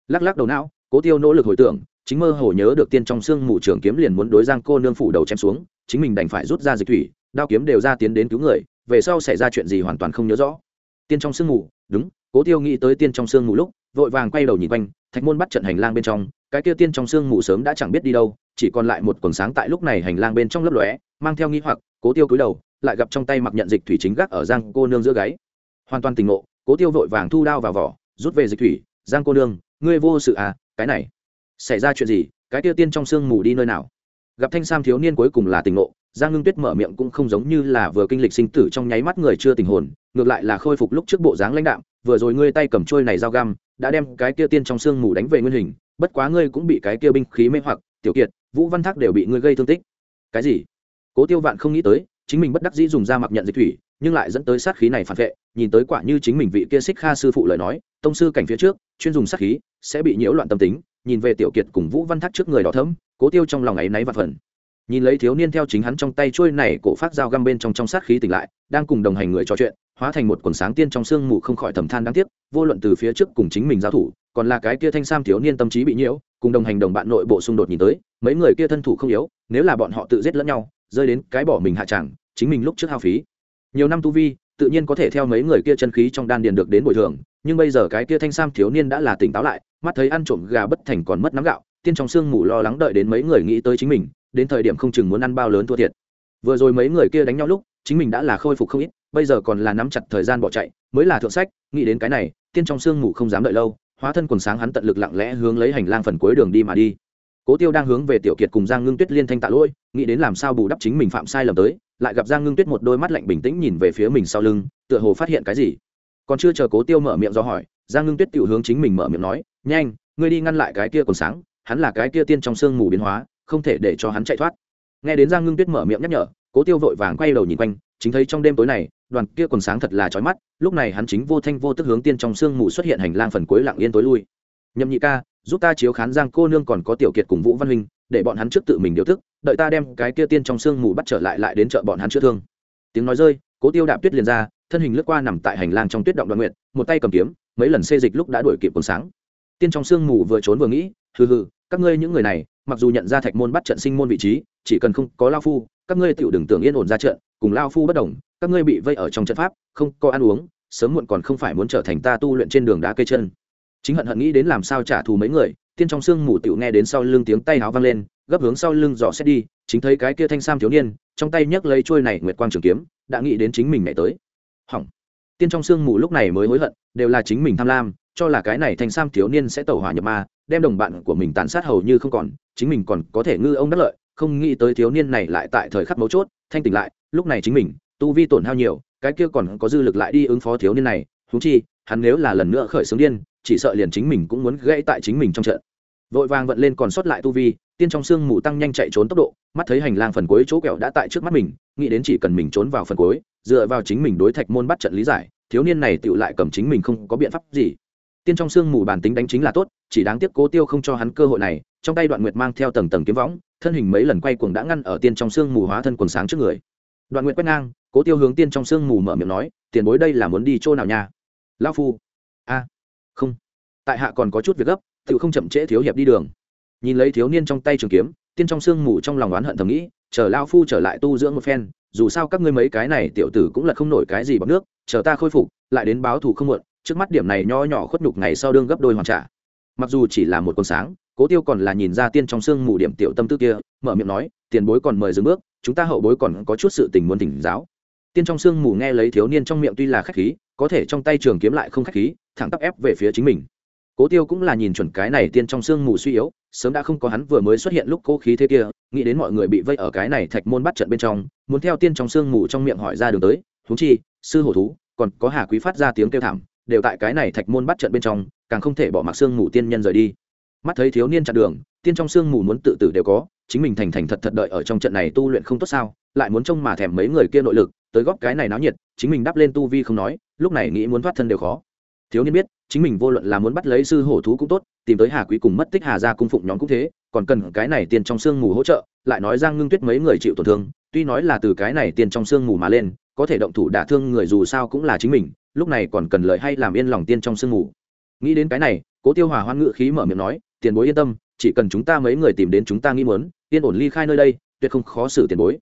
Lắc lắc đầu não, cố tiêu nỗ lực hồi tưởng, chính mơ hồ nhớ được tiên trong xương mù trường kiếm liền muốn đối giang cô nương phủ đầu chém xuống, chính mình đành phải rút ra dịch thủy, đao kiếm đều ra tiến đến cứu người, về sau xảy ra chuyện gì hoàn toàn không nhớ rõ. Tiên trong sương mù, đúng, cố tiêu nghĩ tới tiên trong sương mù lúc, vội vàng quay đầu nhìn quanh, thạch môn bắt trận hành lang bên trong, cái kia tiên trong sương mù sớm đã chẳng biết đi đâu chỉ còn lại một quần sáng tại lúc này hành lang bên trong lấp lóe, mang theo nghi hoặc, cố tiêu cúi đầu, lại gặp trong tay mặc nhận dịch thủy chính gác ở giang cô nương giữa gáy. Hoàn toàn tình ngộ, cố tiêu vội vàng thu đao vào vỏ, rút về dịch thủy, giang cô nương, ngươi vô sự à cái này, xảy ra chuyện gì, cái Tiêu tiên trong sương mù đi nơi nào? Gặp thanh sam thiếu niên cuối cùng là tình ngộ, giang ngưng tuyết mở miệng cũng không giống như là vừa kinh lịch sinh tử trong nháy mắt người chưa tình hồn, ngược lại là khôi phục lúc trước bộ dáng lãnh đạm, vừa rồi ngươi tay cầm trôi này dao găm, đã đem cái kia tiên trong sương mù đánh về nguyên hình, bất quá ngươi cũng bị cái kia binh khí mê hoặc tiểu kiệt, vũ văn thác đều bị ngươi gây thương tích. Cái gì? Cố tiêu vạn không nghĩ tới, chính mình bất đắc dĩ dùng ra mặc nhận dịch thủy, nhưng lại dẫn tới sát khí này phản vệ, nhìn tới quả như chính mình vị kia xích kha sư phụ lời nói, tông sư cảnh phía trước, chuyên dùng sát khí, sẽ bị nhiễu loạn tâm tính, nhìn về tiểu kiệt cùng vũ văn thác trước người đỏ thấm cố tiêu trong lòng ấy náy và phần. Nhìn lấy thiếu niên theo chính hắn trong tay trôi này cổ phát dao găm bên trong trong sát khí tỉnh lại, đang cùng đồng hành người trò chuyện, hóa thành một quần sáng tiên trong sương mù không khỏi thầm than đáng tiếc, vô luận từ phía trước cùng chính mình giao thủ, còn là cái kia thanh sam thiếu niên tâm trí bị nhiễu cùng đồng hành đồng bạn nội bộ xung đột nhìn tới, mấy người kia thân thủ không yếu, nếu là bọn họ tự giết lẫn nhau, rơi đến cái bỏ mình hạ tràng chính mình lúc trước hao phí. Nhiều năm tu vi, tự nhiên có thể theo mấy người kia chân khí trong đan điền được đến bồi thường, nhưng bây giờ cái kia thanh sam thiếu niên đã là tỉnh táo lại, mắt thấy ăn trộm gà bất thành còn mất nắm gạo, tiên trong sương mù lo lắng đợi đến mấy người nghĩ tới chính mình, đến thời điểm không chừng muốn ăn bao lớn thua thiệt. Vừa rồi mấy người kia đánh nhau lúc, chính mình đã là khôi phục không ít, bây giờ còn là nắm chặt thời gian bỏ chạy, mới là thượng sách, nghĩ đến cái này, tiên trong sương mù không dám đợi lâu hóa thân quần sáng hắn tận lực lặng lẽ hướng lấy hành lang phần cuối đường đi mà đi. Cố tiêu đang hướng về tiểu kiệt cùng giang ngưng tuyết liên thanh tạ lỗi, nghĩ đến làm sao bù đắp chính mình phạm sai lầm tới, lại gặp giang ngưng tuyết một đôi mắt lạnh bình tĩnh nhìn về phía mình sau lưng, tựa hồ phát hiện cái gì. Còn chưa chờ cố tiêu mở miệng do hỏi, giang ngưng tuyết tự hướng chính mình mở miệng nói, nhanh, ngươi đi ngăn lại cái kia còn sáng, hắn là cái kia tiên trong sương mù biến hóa, không thể để cho hắn chạy thoát. Nghe đến giang ngưng tuyết mở miệng nhắc nhở, cố tiêu vội vàng quay đầu nhìn quanh chính thấy trong đêm tối này, đoàn kia còn sáng thật là chói mắt, lúc này hắn chính vô thanh vô tức hướng tiên trong sương mù xuất hiện hành lang phần cuối lặng yên tối lui. Nhậm nhị ca, giúp ta chiếu khán giang cô nương còn có tiểu kiệt cùng vũ văn huynh, để bọn hắn trước tự mình điều thức, đợi ta đem cái kia tiên trong sương mù bắt trở lại lại đến chợ bọn hắn chữa thương. Tiếng nói rơi, cố tiêu đạp tuyết liền ra, thân hình lướt qua nằm tại hành lang trong tuyết động đoạn nguyện một tay cầm kiếm, mấy lần xê dịch lúc đã đuổi kịp cuốn sáng. Tiên trong sương mù vừa trốn vừa nghĩ, hừ hừ, các ngươi những người này, mặc dù nhận ra thạch môn bắt trận sinh môn vị trí, chỉ cần không có lao phu, các ngươi tựu đừng tưởng yên ổn ra trận cùng lao phu bất đồng, các ngươi bị vây ở trong trận pháp, không có ăn uống, sớm muộn còn không phải muốn trở thành ta tu luyện trên đường đá cây chân. Chính hận hận nghĩ đến làm sao trả thù mấy người, tiên trong sương mù tiểu nghe đến sau lưng tiếng tay háo vang lên, gấp hướng sau lưng dò xét đi, chính thấy cái kia thanh sam thiếu niên, trong tay nhấc lấy trôi này nguyệt quang trường kiếm, đã nghĩ đến chính mình mẹ tới. Hỏng. Tiên trong sương mù lúc này mới hối hận, đều là chính mình tham lam, cho là cái này thanh sam thiếu niên sẽ tẩu hỏa nhập ma, đem đồng bạn của mình tàn sát hầu như không còn, chính mình còn có thể ngư ông đắc lợi không nghĩ tới thiếu niên này lại tại thời khắc mấu chốt, thanh tỉnh lại, lúc này chính mình, tu vi tổn hao nhiều, cái kia còn có dư lực lại đi ứng phó thiếu niên này thú chi, hắn nếu là lần nữa khởi xướng điên, chỉ sợ liền chính mình cũng muốn gãy tại chính mình trong trận. Vội vàng vận lên còn sót lại tu vi, tiên trong xương mù tăng nhanh chạy trốn tốc độ, mắt thấy hành lang phần cuối chỗ kẹo đã tại trước mắt mình, nghĩ đến chỉ cần mình trốn vào phần cuối, dựa vào chính mình đối thạch môn bắt trận lý giải, thiếu niên này tựu lại cầm chính mình không có biện pháp gì tiên trong xương mù bản tính đánh chính là tốt, chỉ đáng tiếc cố tiêu không cho hắn cơ hội này, trong tay đoạn nguyệt mang theo tầng tầng kiếm võng, thân hình mấy lần quay cuồng đã ngăn ở tiên trong xương mù hóa thân quần sáng trước người. Đoạn nguyệt quét ngang, cố tiêu hướng tiên trong xương mù mở miệng nói, tiền bối đây là muốn đi chỗ nào nha? Lao phu. A, không. Tại hạ còn có chút việc gấp tự không chậm trễ thiếu hiệp đi đường. Nhìn lấy thiếu niên trong tay trường kiếm, tiên trong xương mù trong lòng oán hận thầm nghĩ, chờ lao phu trở lại tu dưỡng một phen, dù sao các ngươi mấy cái này tiểu tử cũng là không nổi cái gì bằng nước, chờ ta khôi phục, lại đến báo thù không muộn trước mắt điểm này nho nhỏ khuất nhục ngày sau đương gấp đôi hoàn trả. Mặc dù chỉ là một con sáng, cố tiêu còn là nhìn ra tiên trong xương mù điểm tiểu tâm tư kia, mở miệng nói, tiền bối còn mời dừng bước, chúng ta hậu bối còn có chút sự tình muốn tỉnh giáo. Tiên trong xương mù nghe lấy thiếu niên trong miệng tuy là khách khí, có thể trong tay trường kiếm lại không khách khí, thẳng tắp ép về phía chính mình. Cố tiêu cũng là nhìn chuẩn cái này tiên trong xương mù suy yếu, sớm đã không có hắn vừa mới xuất hiện lúc cố khí thế kia, nghĩ đến mọi người bị vây ở cái này thạch môn bắt trận bên trong, muốn theo tiên trong xương mù trong miệng hỏi ra đường tới thú chi, sư hổ thú, còn có hà quý phát ra tiếng kêu thảm đều tại cái này thạch môn bắt trận bên trong, càng không thể bỏ mặc xương mù tiên nhân rời đi. Mắt thấy thiếu niên chặn đường, tiên trong xương mù muốn tự tử đều có, chính mình thành thành thật thật đợi ở trong trận này tu luyện không tốt sao, lại muốn trông mà thèm mấy người kia nội lực, tới góp cái này náo nhiệt, chính mình đắp lên tu vi không nói, lúc này nghĩ muốn thoát thân đều khó. Thiếu niên biết, chính mình vô luận là muốn bắt lấy sư hổ thú cũng tốt, tìm tới hà quý cùng mất tích hà ra cung phụng nhóm cũng thế, còn cần cái này tiền trong sương mù hỗ trợ, lại nói giang ngưng tuyết mấy người chịu tổn thương, tuy nói là từ cái này tiền trong sương mù mà lên, có thể động thủ đả thương người dù sao cũng là chính mình lúc này còn cần lợi hay làm yên lòng tiên trong sương ngủ. Nghĩ đến cái này, cố tiêu hòa hoan ngự khí mở miệng nói, tiền bối yên tâm, chỉ cần chúng ta mấy người tìm đến chúng ta nghĩ muốn, yên ổn ly khai nơi đây, tuyệt không khó xử tiền bối.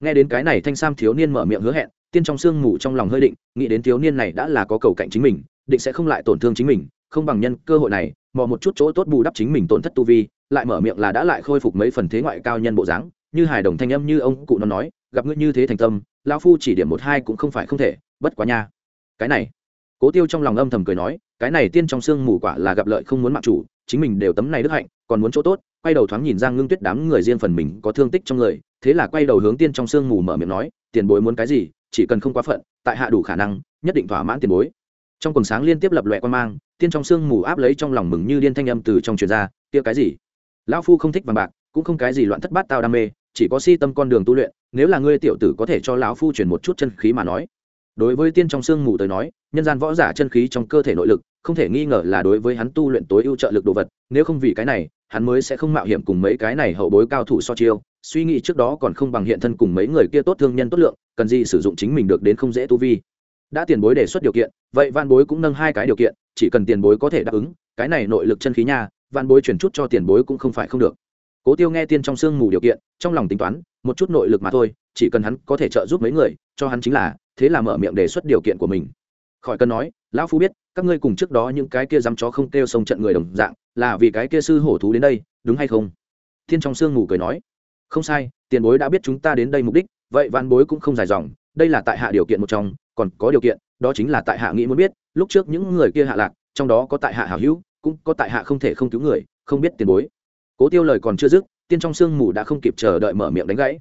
Nghe đến cái này thanh sam thiếu niên mở miệng hứa hẹn, tiên trong sương mù trong lòng hơi định, nghĩ đến thiếu niên này đã là có cầu cạnh chính mình, định sẽ không lại tổn thương chính mình, không bằng nhân cơ hội này, mò một chút chỗ tốt bù đắp chính mình tổn thất tu vi, lại mở miệng là đã lại khôi phục mấy phần thế ngoại cao nhân bộ dáng, như hài đồng thanh âm như ông cụ nó nói, gặp ngươi như thế thành tâm, lão phu chỉ điểm một hai cũng không phải không thể, bất quá nha cái này. Cố tiêu trong lòng âm thầm cười nói, cái này tiên trong xương mù quả là gặp lợi không muốn mạng chủ, chính mình đều tấm này đức hạnh, còn muốn chỗ tốt, quay đầu thoáng nhìn giang ngưng tuyết đám người riêng phần mình có thương tích trong người, thế là quay đầu hướng tiên trong xương mù mở miệng nói, tiền bối muốn cái gì, chỉ cần không quá phận, tại hạ đủ khả năng, nhất định thỏa mãn tiền bối. Trong quần sáng liên tiếp lập loẹ quan mang, tiên trong xương mù áp lấy trong lòng mừng như điên thanh âm từ trong truyền ra, kia cái gì? Lão phu không thích vàng bạc, cũng không cái gì loạn thất bát tao đam mê, chỉ có si tâm con đường tu luyện, nếu là ngươi tiểu tử có thể cho lão phu chuyển một chút chân khí mà nói đối với tiên trong xương mù tới nói, nhân gian võ giả chân khí trong cơ thể nội lực, không thể nghi ngờ là đối với hắn tu luyện tối ưu trợ lực đồ vật, nếu không vì cái này, hắn mới sẽ không mạo hiểm cùng mấy cái này hậu bối cao thủ so chiêu, suy nghĩ trước đó còn không bằng hiện thân cùng mấy người kia tốt thương nhân tốt lượng, cần gì sử dụng chính mình được đến không dễ tu vi. Đã tiền bối đề xuất điều kiện, vậy van bối cũng nâng hai cái điều kiện, chỉ cần tiền bối có thể đáp ứng, cái này nội lực chân khí nha van bối chuyển chút cho tiền bối cũng không phải không được. Cố tiêu nghe tiên trong sương mù điều kiện, trong lòng tính toán, một chút nội lực mà thôi, chỉ cần hắn có thể trợ giúp mấy người, cho hắn chính là thế là mở miệng đề xuất điều kiện của mình. Khỏi cần nói, lão phu biết, các ngươi cùng trước đó những cái kia dám chó không kêu sông trận người đồng dạng, là vì cái kia sư hổ thú đến đây, đúng hay không? Thiên trong sương ngủ cười nói, không sai, tiền bối đã biết chúng ta đến đây mục đích, vậy văn bối cũng không dài dòng, đây là tại hạ điều kiện một trong, còn có điều kiện, đó chính là tại hạ nghĩ muốn biết, lúc trước những người kia hạ lạc, trong đó có tại hạ hảo hữu, cũng có tại hạ không thể không cứu người, không biết tiền bối. Cố tiêu lời còn chưa dứt tiên trong sương mù đã không kịp chờ đợi mở miệng đánh gãy.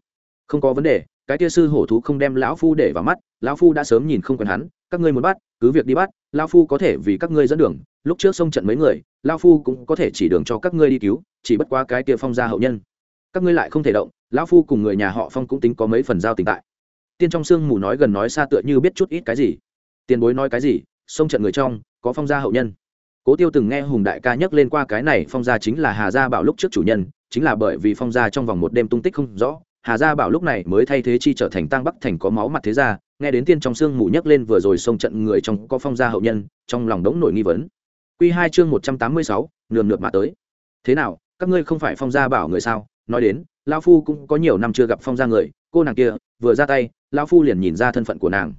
Không có vấn đề cái kia sư hổ thú không đem lão phu để vào mắt, lão phu đã sớm nhìn không quen hắn, các ngươi muốn bắt, cứ việc đi bắt, lão phu có thể vì các ngươi dẫn đường, lúc trước xông trận mấy người, lão phu cũng có thể chỉ đường cho các ngươi đi cứu, chỉ bất qua cái kia phong gia hậu nhân. Các ngươi lại không thể động, lão phu cùng người nhà họ phong cũng tính có mấy phần giao tình tại. Tiên trong sương mù nói gần nói xa tựa như biết chút ít cái gì. Tiền bối nói cái gì, xông trận người trong, có phong gia hậu nhân. Cố tiêu từng nghe hùng đại ca nhắc lên qua cái này, phong gia chính là hà gia bảo lúc trước chủ nhân, chính là bởi vì phong gia trong vòng một đêm tung tích không rõ hà gia bảo lúc này mới thay thế chi trở thành tăng bắc thành có máu mặt thế gia, nghe đến tiên trong xương mù nhấc lên vừa rồi xông trận người trong có phong gia hậu nhân, trong lòng đống nổi nghi vấn. Q hai chương một trăm tám mươi sáu, nườm nượp mà tới. Thế nào, các ngươi không phải phong gia bảo người sao? Nói đến lao phu cũng có nhiều năm chưa gặp phong gia người, cô nàng kia, vừa ra tay lao phu liền nhìn ra thân phận của nàng.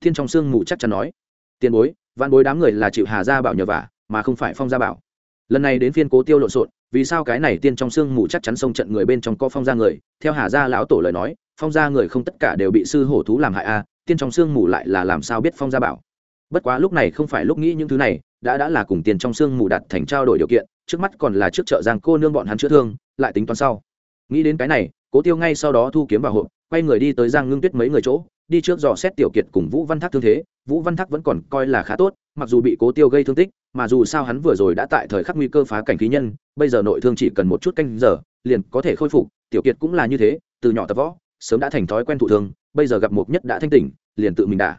Thiên trong sương mù chắc chắn nói, tiền bối văn bối đám người là chịu hà gia bảo nhờ vả, mà không phải phong gia bảo lần này đến phiên cố tiêu lộn xộn, vì sao cái này tiên trong sương mù chắc chắn xông trận người bên trong có phong gia người? Theo hà gia lão tổ lời nói, phong gia người không tất cả đều bị sư hổ thú làm hại a à, tiên trong sương mù lại là làm sao biết phong gia bảo? Bất quá lúc này không phải lúc nghĩ những thứ này, đã đã là cùng tiền trong sương mù đặt thành trao đổi điều kiện, trước mắt còn là trước chợ giang cô nương bọn hắn chữa thương, lại tính toán sau. Nghĩ đến cái này, cố tiêu ngay sau đó thu kiếm vào hộp, quay người đi tới giang ngưng tuyết mấy người chỗ đi trước dò xét tiểu kiệt cùng vũ văn thác thương thế, vũ văn thác vẫn còn coi là khá tốt, mặc dù bị cố tiêu gây thương tích, mà dù sao hắn vừa rồi đã tại thời khắc nguy cơ phá cảnh khí nhân, bây giờ nội thương chỉ cần một chút canh giờ, liền có thể khôi phục, tiểu kiệt cũng là như thế, từ nhỏ tập võ, sớm đã thành thói quen thụ thương, bây giờ gặp mục nhất đã thanh tỉnh, liền tự mình đả.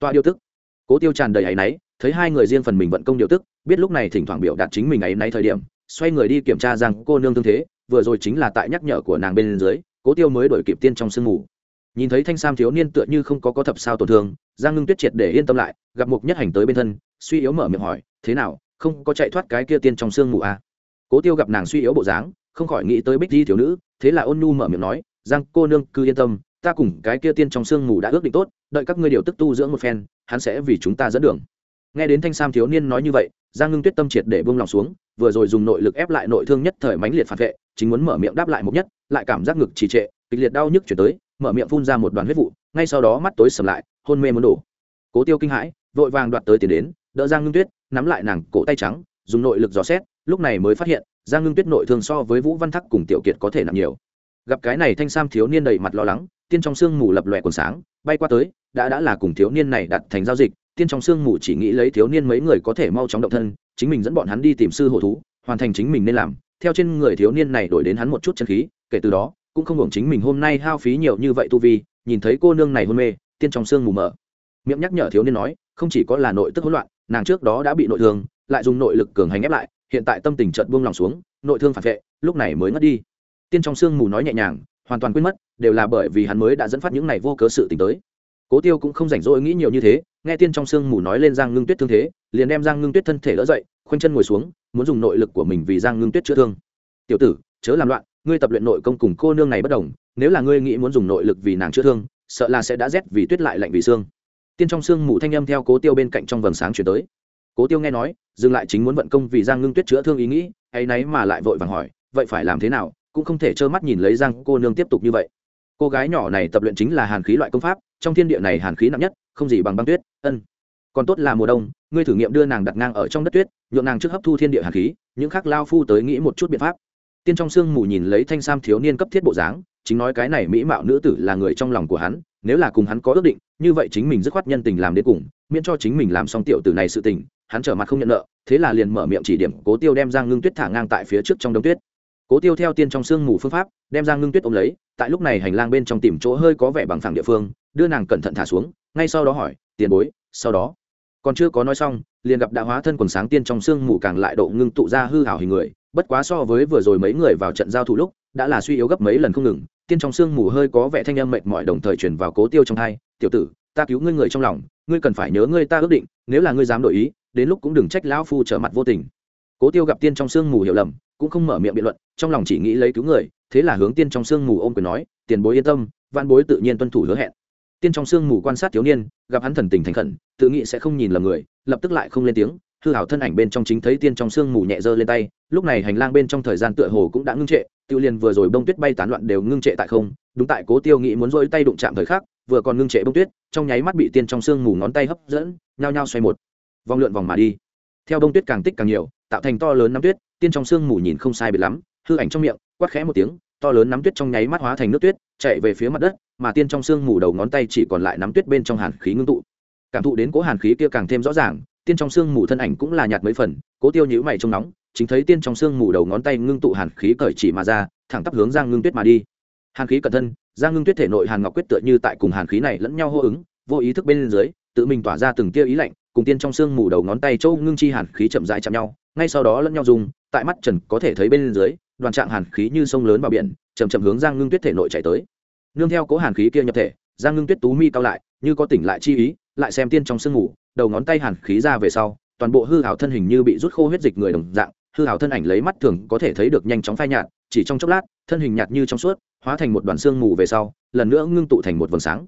Toa điều tức. Cố tiêu tràn đầy áy náy, thấy hai người riêng phần mình vận công điều tức, biết lúc này thỉnh thoảng biểu đạt chính mình áy náy thời điểm, xoay người đi kiểm tra rằng cô nương thương thế, vừa rồi chính là tại nhắc nhở của nàng bên dưới, cố tiêu mới đổi kịp tiên trong sương mù nhìn thấy thanh sam thiếu niên tựa như không có có thập sao tổn thương, giang ngưng tuyết triệt để yên tâm lại, gặp mục nhất hành tới bên thân, suy yếu mở miệng hỏi, thế nào, không có chạy thoát cái kia tiên trong sương mù à? cố tiêu gặp nàng suy yếu bộ dáng, không khỏi nghĩ tới bích di thiếu nữ, thế là ôn nhu mở miệng nói, giang cô nương, cứ yên tâm, ta cùng cái kia tiên trong sương mù đã ước định tốt, đợi các ngươi điều tức tu dưỡng một phen, hắn sẽ vì chúng ta dẫn đường nghe đến thanh sam thiếu niên nói như vậy, giang ngưng tuyết tâm triệt để buông lòng xuống, vừa rồi dùng nội lực ép lại nội thương nhất thời mãnh liệt phản vệ, chính muốn mở miệng đáp lại mục nhất, lại cảm giác ngực trì trệ, kịch liệt đau nhức chuyển tới mở miệng phun ra một đoàn huyết vụ, ngay sau đó mắt tối sầm lại, hôn mê muốn đổ. Cố tiêu kinh hãi, vội vàng đoạt tới tiền đến, đỡ giang ngưng tuyết, nắm lại nàng cổ tay trắng, dùng nội lực dò xét, lúc này mới phát hiện, giang ngưng tuyết nội thương so với vũ văn thắc cùng tiểu kiệt có thể nặng nhiều. Gặp cái này thanh sam thiếu niên đầy mặt lo lắng, tiên trong sương mù lập lòe còn sáng, bay qua tới, đã đã là cùng thiếu niên này đặt thành giao dịch, tiên trong sương mù chỉ nghĩ lấy thiếu niên mấy người có thể mau chóng động thân, chính mình dẫn bọn hắn đi tìm sư hộ thú, hoàn thành chính mình nên làm, theo trên người thiếu niên này đổi đến hắn một chút chân khí, kể từ đó cũng không hưởng chính mình hôm nay hao phí nhiều như vậy tu vi, nhìn thấy cô nương này hôn mê, tiên trong xương mù mờ. Miệng nhắc nhở thiếu niên nói, không chỉ có là nội tức hỗn loạn, nàng trước đó đã bị nội thương, lại dùng nội lực cường hành ép lại, hiện tại tâm tình chợt buông lòng xuống, nội thương phản vệ, lúc này mới ngất đi. Tiên trong xương mù nói nhẹ nhàng, hoàn toàn quên mất, đều là bởi vì hắn mới đã dẫn phát những này vô cớ sự tình tới. Cố tiêu cũng không rảnh rỗi nghĩ nhiều như thế, nghe tiên trong sương mù nói lên giang ngưng tuyết thương thế, liền đem giang ngưng tuyết thân thể đỡ dậy, khoanh chân ngồi xuống, muốn dùng nội lực của mình vì giang ngưng tuyết chữa thương. Tiểu tử, chớ làm loạn ngươi tập luyện nội công cùng cô nương này bất đồng, nếu là ngươi nghĩ muốn dùng nội lực vì nàng chữa thương, sợ là sẽ đã rét vì tuyết lại lạnh vì xương. Tiên trong xương mù thanh âm theo cố tiêu bên cạnh trong vầng sáng chuyển tới. Cố tiêu nghe nói, dừng lại chính muốn vận công vì giang ngưng tuyết chữa thương ý nghĩ hay náy mà lại vội vàng hỏi, vậy phải làm thế nào, cũng không thể trơ mắt nhìn lấy giang cô nương tiếp tục như vậy. Cô gái nhỏ này tập luyện chính là hàn khí loại công pháp, trong thiên địa này hàn khí nặng nhất, không gì bằng băng tuyết, ân. Còn tốt là mùa đông, ngươi thử nghiệm đưa nàng đặt ngang ở trong đất tuyết, nhượng nàng trước hấp thu thiên địa hàn khí, những khác lao phu tới nghĩ một chút biện pháp tiên trong sương mù nhìn lấy thanh sam thiếu niên cấp thiết bộ dáng, chính nói cái này mỹ mạo nữ tử là người trong lòng của hắn, nếu là cùng hắn có ước định, như vậy chính mình dứt khoát nhân tình làm đến cùng, miễn cho chính mình làm xong tiểu tử này sự tình, hắn trở mặt không nhận nợ, thế là liền mở miệng chỉ điểm cố tiêu đem giang ngưng tuyết thả ngang tại phía trước trong đông tuyết. Cố tiêu theo tiên trong sương mù phương pháp, đem giang ngưng tuyết ôm lấy, tại lúc này hành lang bên trong tìm chỗ hơi có vẻ bằng phẳng địa phương, đưa nàng cẩn thận thả xuống, ngay sau đó hỏi, tiền bối, sau đó? Còn chưa có nói xong, liền gặp đã hóa thân quần sáng tiên trong sương mù càng lại độ ngưng tụ ra hư hảo hình người bất quá so với vừa rồi mấy người vào trận giao thủ lúc, đã là suy yếu gấp mấy lần không ngừng, tiên trong sương mù hơi có vẻ thanh âm mệt mỏi đồng thời chuyển vào cố tiêu trong hai, tiểu tử, ta cứu ngươi người trong lòng, ngươi cần phải nhớ ngươi ta ước định, nếu là ngươi dám đổi ý, đến lúc cũng đừng trách lão phu trở mặt vô tình. Cố tiêu gặp tiên trong sương mù hiểu lầm, cũng không mở miệng biện luận, trong lòng chỉ nghĩ lấy cứu người, thế là hướng tiên trong sương mù ôm quyền nói, tiền bối yên tâm văn bối tự nhiên tuân thủ hứa hẹn. Tiên trong sương mù quan sát thiếu niên, gặp hắn thần tình thành khẩn, tự nghĩ sẽ không nhìn lầm người, lập tức lại không lên tiếng hư hảo thân ảnh bên trong chính thấy tiên trong sương mù nhẹ dơ lên tay, lúc này hành lang bên trong thời gian tựa hồ cũng đã ngưng trệ, tiêu liền vừa rồi bông tuyết bay tán loạn đều ngưng trệ tại không, đúng tại cố tiêu nghĩ muốn rỗi tay đụng chạm thời khắc, vừa còn ngưng trệ bông tuyết, trong nháy mắt bị tiên trong sương mù ngón tay hấp dẫn, nhao nhao xoay một vòng lượn vòng mà đi. Theo bông tuyết càng tích càng nhiều, tạo thành to lớn nắm tuyết, tiên trong sương mù nhìn không sai biệt lắm, hư ảnh trong miệng, quát khẽ một tiếng, to lớn nắm tuyết trong nháy mắt hóa thành nước tuyết, chạy về phía mặt đất, mà tiên trong sương mù đầu ngón tay chỉ còn lại nắm tuyết bên trong hàn khí ngưng tụ. Cảm thụ đến cố hàn khí kia càng thêm rõ ràng tiên trong xương mù thân ảnh cũng là nhạt mấy phần, cố tiêu nhữ mày trông nóng, chính thấy tiên trong xương mù đầu ngón tay ngưng tụ hàn khí cởi chỉ mà ra, thẳng tắp hướng giang ngưng tuyết mà đi. Hàn khí cẩn thân, giang ngưng tuyết thể nội hàn ngọc quyết tựa như tại cùng hàn khí này lẫn nhau hô ứng, vô ý thức bên dưới, tự mình tỏa ra từng tia ý lạnh, cùng tiên trong xương mù đầu ngón tay châu ngưng chi hàn khí chậm rãi chạm nhau, ngay sau đó lẫn nhau dùng, tại mắt trần có thể thấy bên dưới, đoàn trạng hàn khí như sông lớn vào biển, chậm chậm hướng giang ngưng tuyết thể nội chạy tới. Nương theo cố hàn khí kia nhập thể, giang ngưng tuyết tú mi cao lại, như có tỉnh lại chi ý, lại xem tiên trong sương ngủ đầu ngón tay hàn khí ra về sau, toàn bộ hư hảo thân hình như bị rút khô huyết dịch người đồng dạng, hư hảo thân ảnh lấy mắt thường có thể thấy được nhanh chóng phai nhạt, chỉ trong chốc lát, thân hình nhạt như trong suốt, hóa thành một đoàn xương mù về sau, lần nữa ngưng tụ thành một vầng sáng.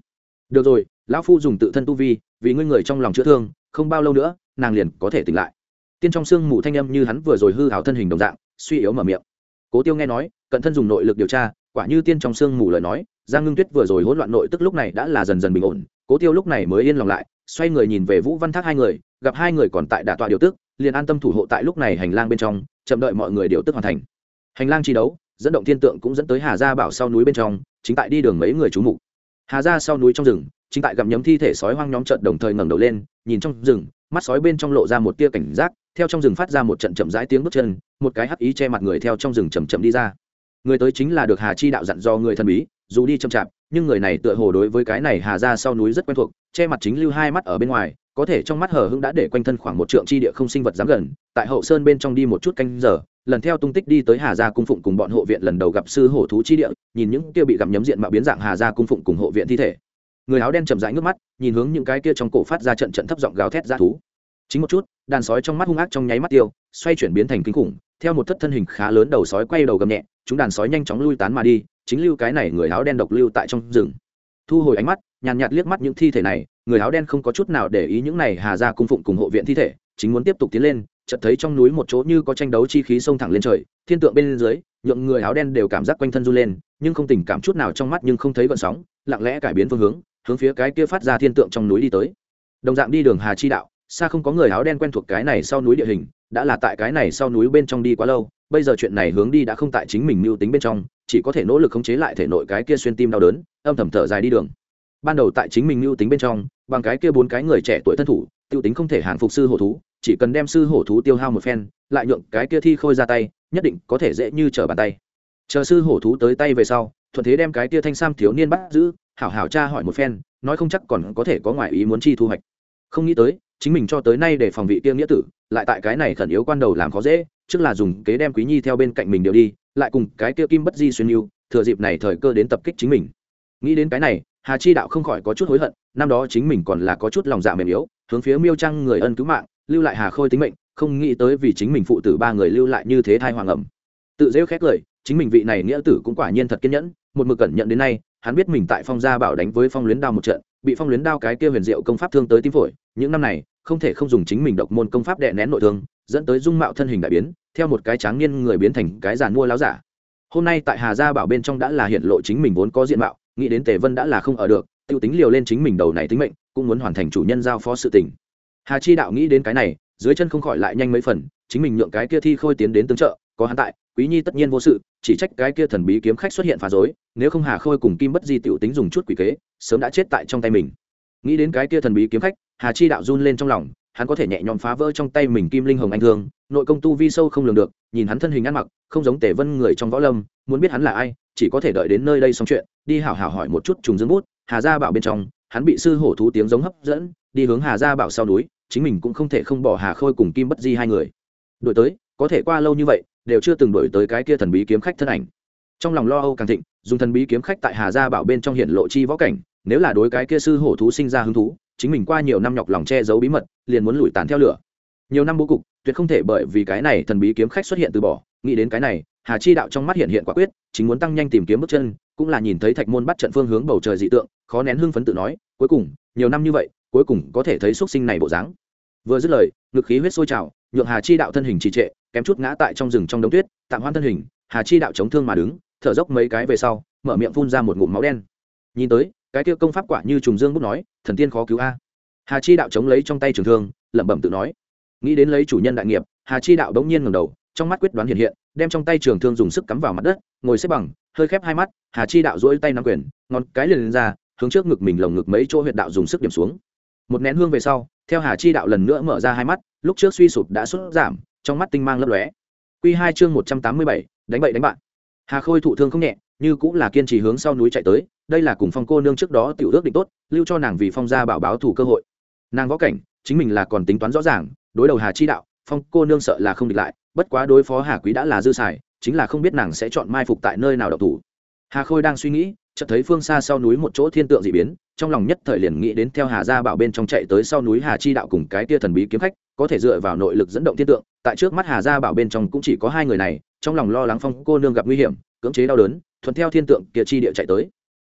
Được rồi, lão phu dùng tự thân tu vi, vì ngươi người trong lòng chữa thương, không bao lâu nữa, nàng liền có thể tỉnh lại. Tiên trong xương mù thanh âm như hắn vừa rồi hư hảo thân hình đồng dạng, suy yếu mở miệng. Cố tiêu nghe nói, cận thân dùng nội lực điều tra, quả như tiên trong xương mù lời nói, giang ngưng tuyết vừa rồi hỗn loạn nội tức lúc này đã là dần dần bình ổn, cố tiêu lúc này mới yên lòng lại xoay người nhìn về vũ văn thác hai người, gặp hai người còn tại đả tọa điều tức, liền an tâm thủ hộ tại lúc này hành lang bên trong, chậm đợi mọi người điều tức hoàn thành. Hành lang chi đấu, dẫn động thiên tượng cũng dẫn tới hà gia bảo sau núi bên trong, chính tại đi đường mấy người trú mục. Hà gia sau núi trong rừng, chính tại gặm nhấm thi thể sói hoang nhóm trận đồng thời ngẩng đầu lên, nhìn trong rừng, mắt sói bên trong lộ ra một tia cảnh giác, theo trong rừng phát ra một trận chậm rãi tiếng bước chân, một cái hắc ý che mặt người theo trong rừng chậm chậm đi ra. Người tới chính là được hà chi đạo dặn do người thần bí, dù đi chậm chạp nhưng người này tựa hồ đối với cái này hà ra sau núi rất quen thuộc, che mặt chính lưu hai mắt ở bên ngoài, có thể trong mắt hờ hững đã để quanh thân khoảng một trượng chi địa không sinh vật dám gần, tại hậu sơn bên trong đi một chút canh giờ, lần theo tung tích đi tới hà gia cung phụng cùng bọn hộ viện lần đầu gặp sư hổ thú chi địa, nhìn những kia bị gặm nhấm diện mạo biến dạng hà gia cung phụng cùng hộ viện thi thể. Người áo đen chậm rãi ngước mắt, nhìn hướng những cái kia trong cổ phát ra trận trận thấp giọng gào thét ra thú. Chính một chút, đàn sói trong mắt hung ác trong nháy mắt tiêu, xoay chuyển biến thành kinh khủng, theo một thất thân hình khá lớn đầu sói quay đầu gầm nhẹ, chúng đàn sói nhanh chóng lui tán mà đi chính lưu cái này người áo đen độc lưu tại trong rừng. Thu hồi ánh mắt, nhàn nhạt liếc mắt những thi thể này, người áo đen không có chút nào để ý những này hà ra cung phụng cùng hộ viện thi thể, chính muốn tiếp tục tiến lên, chợt thấy trong núi một chỗ như có tranh đấu chi khí xông thẳng lên trời, thiên tượng bên dưới, nhượng người áo đen đều cảm giác quanh thân run lên, nhưng không tình cảm chút nào trong mắt nhưng không thấy gợn sóng, lặng lẽ cải biến phương hướng hướng phía cái kia phát ra thiên tượng trong núi đi tới. Đồng dạng đi đường hà chi đạo, xa không có người áo đen quen thuộc cái này sau núi địa hình, đã là tại cái này sau núi bên trong đi quá lâu, bây giờ chuyện này hướng đi đã không tại chính mình mưu tính bên trong chỉ có thể nỗ lực khống chế lại thể nội cái kia xuyên tim đau đớn, âm thầm thở dài đi đường. Ban đầu tại chính mình mưu tính bên trong, bằng cái kia bốn cái người trẻ tuổi thân thủ, tiêu tính không thể hàng phục sư hổ thú, chỉ cần đem sư hổ thú tiêu hao một phen, lại nhượng cái kia thi khôi ra tay, nhất định có thể dễ như trở bàn tay. Chờ sư hổ thú tới tay về sau, thuận thế đem cái kia thanh sam thiếu niên bắt giữ, hảo hảo cha hỏi một phen, nói không chắc còn có thể có ngoại ý muốn chi thu hoạch. Không nghĩ tới, chính mình cho tới nay để phòng vị kia nghĩa tử, lại tại cái này khẩn yếu quan đầu làm khó dễ, trước là dùng kế đem quý nhi theo bên cạnh mình đều đi lại cùng cái kia kim bất di xuyên mưu, thừa dịp này thời cơ đến tập kích chính mình. Nghĩ đến cái này, hà chi đạo không khỏi có chút hối hận, năm đó chính mình còn là có chút lòng dạ mềm yếu, hướng phía miêu trăng người ân cứu mạng, lưu lại hà khôi tính mệnh, không nghĩ tới vì chính mình phụ tử ba người lưu lại như thế thai hoàng ẩm. Tự dễ khét lời, chính mình vị này nghĩa tử cũng quả nhiên thật kiên nhẫn, một mực cẩn nhận đến nay, hắn biết mình tại phong gia bảo đánh với phong luyến đao một trận, bị phong luyến đao cái kia huyền diệu công pháp thương tới tim phổi, những năm này không thể không dùng chính mình độc môn công pháp đè nén nội thương, dẫn tới dung mạo thân hình đại biến, theo một cái tráng niên người biến thành cái giàn mua láo giả. Hôm nay tại hà gia bảo bên trong đã là hiện lộ chính mình vốn có diện mạo, nghĩ đến tề vân đã là không ở được t i ê u tính liều lên chính mình đầu này tính mệnh, cũng muốn hoàn thành chủ nhân giao phó sự tình. Hà chi đạo nghĩ đến cái này, dưới chân không khỏi lại nhanh mấy phần, chính mình nhượng cái kia thi khôi tiến đến tương trợ, có hắn tại, quý nhi tất nhiên vô sự, chỉ trách cái kia thần bí kiếm khách xuất hiện phá dối nếu không hà khôi cùng kim bất di t i ể u tính dùng chút quỷ kế, sớm đã chết tại trong tay mình. Nghĩ đến cái kia thần bí kiếm khách hà chi đạo run lên trong lòng, hắn có thể nhẹ nhõm phá vỡ trong tay mình kim linh hồng anh thương, nội công tu vi sâu không lường được, nhìn hắn thân hình ăn mặc, không giống tề vân người trong võ lâm, muốn biết hắn là ai, chỉ có thể đợi đến nơi đây xong chuyện, đi hảo hảo hỏi một chút trùng dương bút, hà gia bảo bên trong, hắn bị sư hổ thú tiếng giống hấp dẫn, đi hướng hà gia bảo sau núi, chính mình cũng không thể không bỏ hà khôi cùng kim bất di hai người. Đổi tới, có thể qua lâu như vậy, đều chưa từng đổi tới cái kia thần bí kiếm khách thân ảnh. Trong lòng lo âu càng thịnh, dùng thần bí kiếm khách tại hà gia bảo bên trong hiện lộ chi võ cảnh, nếu là đối cái kia sư hổ thú sinh ra hứng thú chính mình qua nhiều năm nhọc lòng che giấu bí mật, liền muốn lủi tàn theo lửa. Nhiều năm bố cục, tuyệt không thể bởi vì cái này thần bí kiếm khách xuất hiện từ bỏ. Nghĩ đến cái này, hà chi đạo trong mắt hiện hiện quả quyết, chính muốn tăng nhanh tìm kiếm bước chân, cũng là nhìn thấy thạch môn bắt trận phương hướng bầu trời dị tượng, khó nén hưng phấn tự nói, cuối cùng, nhiều năm như vậy, cuối cùng có thể thấy xuất sinh này bộ dáng. Vừa dứt lời, ngực khí huyết sôi trào, nhượng hà chi đạo thân hình trì trệ, kém chút ngã tại trong rừng trong đống tuyết, tạm hoan thân hình, hà chi đạo chống thương mà đứng, thở dốc mấy cái về sau, mở miệng phun ra một ngụm máu đen. Nhìn tới cái kia công pháp quả như trùng dương bút nói, thần tiên khó cứu a. Hà chi đạo chống lấy trong tay trường thương, lẩm bẩm tự nói. Nghĩ đến lấy chủ nhân đại nghiệp, hà chi đạo đống nhiên ngầm đầu, trong mắt quyết đoán hiện hiện, đem trong tay trường thương dùng sức cắm vào mặt đất, ngồi xếp bằng, hơi khép hai mắt, hà chi đạo dỗi tay nắm quyền, ngón cái liền lên ra, hướng trước ngực mình lồng ngực mấy chỗ huyệt đạo dùng sức điểm xuống. Một nén hương về sau, theo hà chi đạo lần nữa mở ra hai mắt, lúc trước suy sụp đã xuất giảm, trong mắt tinh mang lấp lóe. Q hai chương một trăm tám mươi bảy, đánh bậy đánh bạn. Hà khôi thụ thương không nhẹ, như cũng là kiên trì hướng sau núi chạy tới đây là cùng phong cô nương trước đó tiểu ước định tốt, lưu cho nàng vì phong gia bảo báo thủ cơ hội. Nàng võ cảnh, chính mình là còn tính toán rõ ràng, đối đầu hà chi đạo, phong cô nương sợ là không địch lại, bất quá đối phó hà quý đã là dư xài, chính là không biết nàng sẽ chọn mai phục tại nơi nào độc thủ. Hà khôi đang suy nghĩ, chợt thấy phương xa sau núi một chỗ thiên tượng dị biến, trong lòng nhất thời liền nghĩ đến theo hà gia bảo bên trong chạy tới sau núi hà chi đạo cùng cái tia thần bí kiếm khách, có thể dựa vào nội lực dẫn động thiên tượng, tại trước mắt hà gia bảo bên trong cũng chỉ có hai người này, trong lòng lo lắng phong cô nương gặp nguy hiểm, cưỡng chế đau đớn, thuận theo thiên tượng kia chi địa chạy tới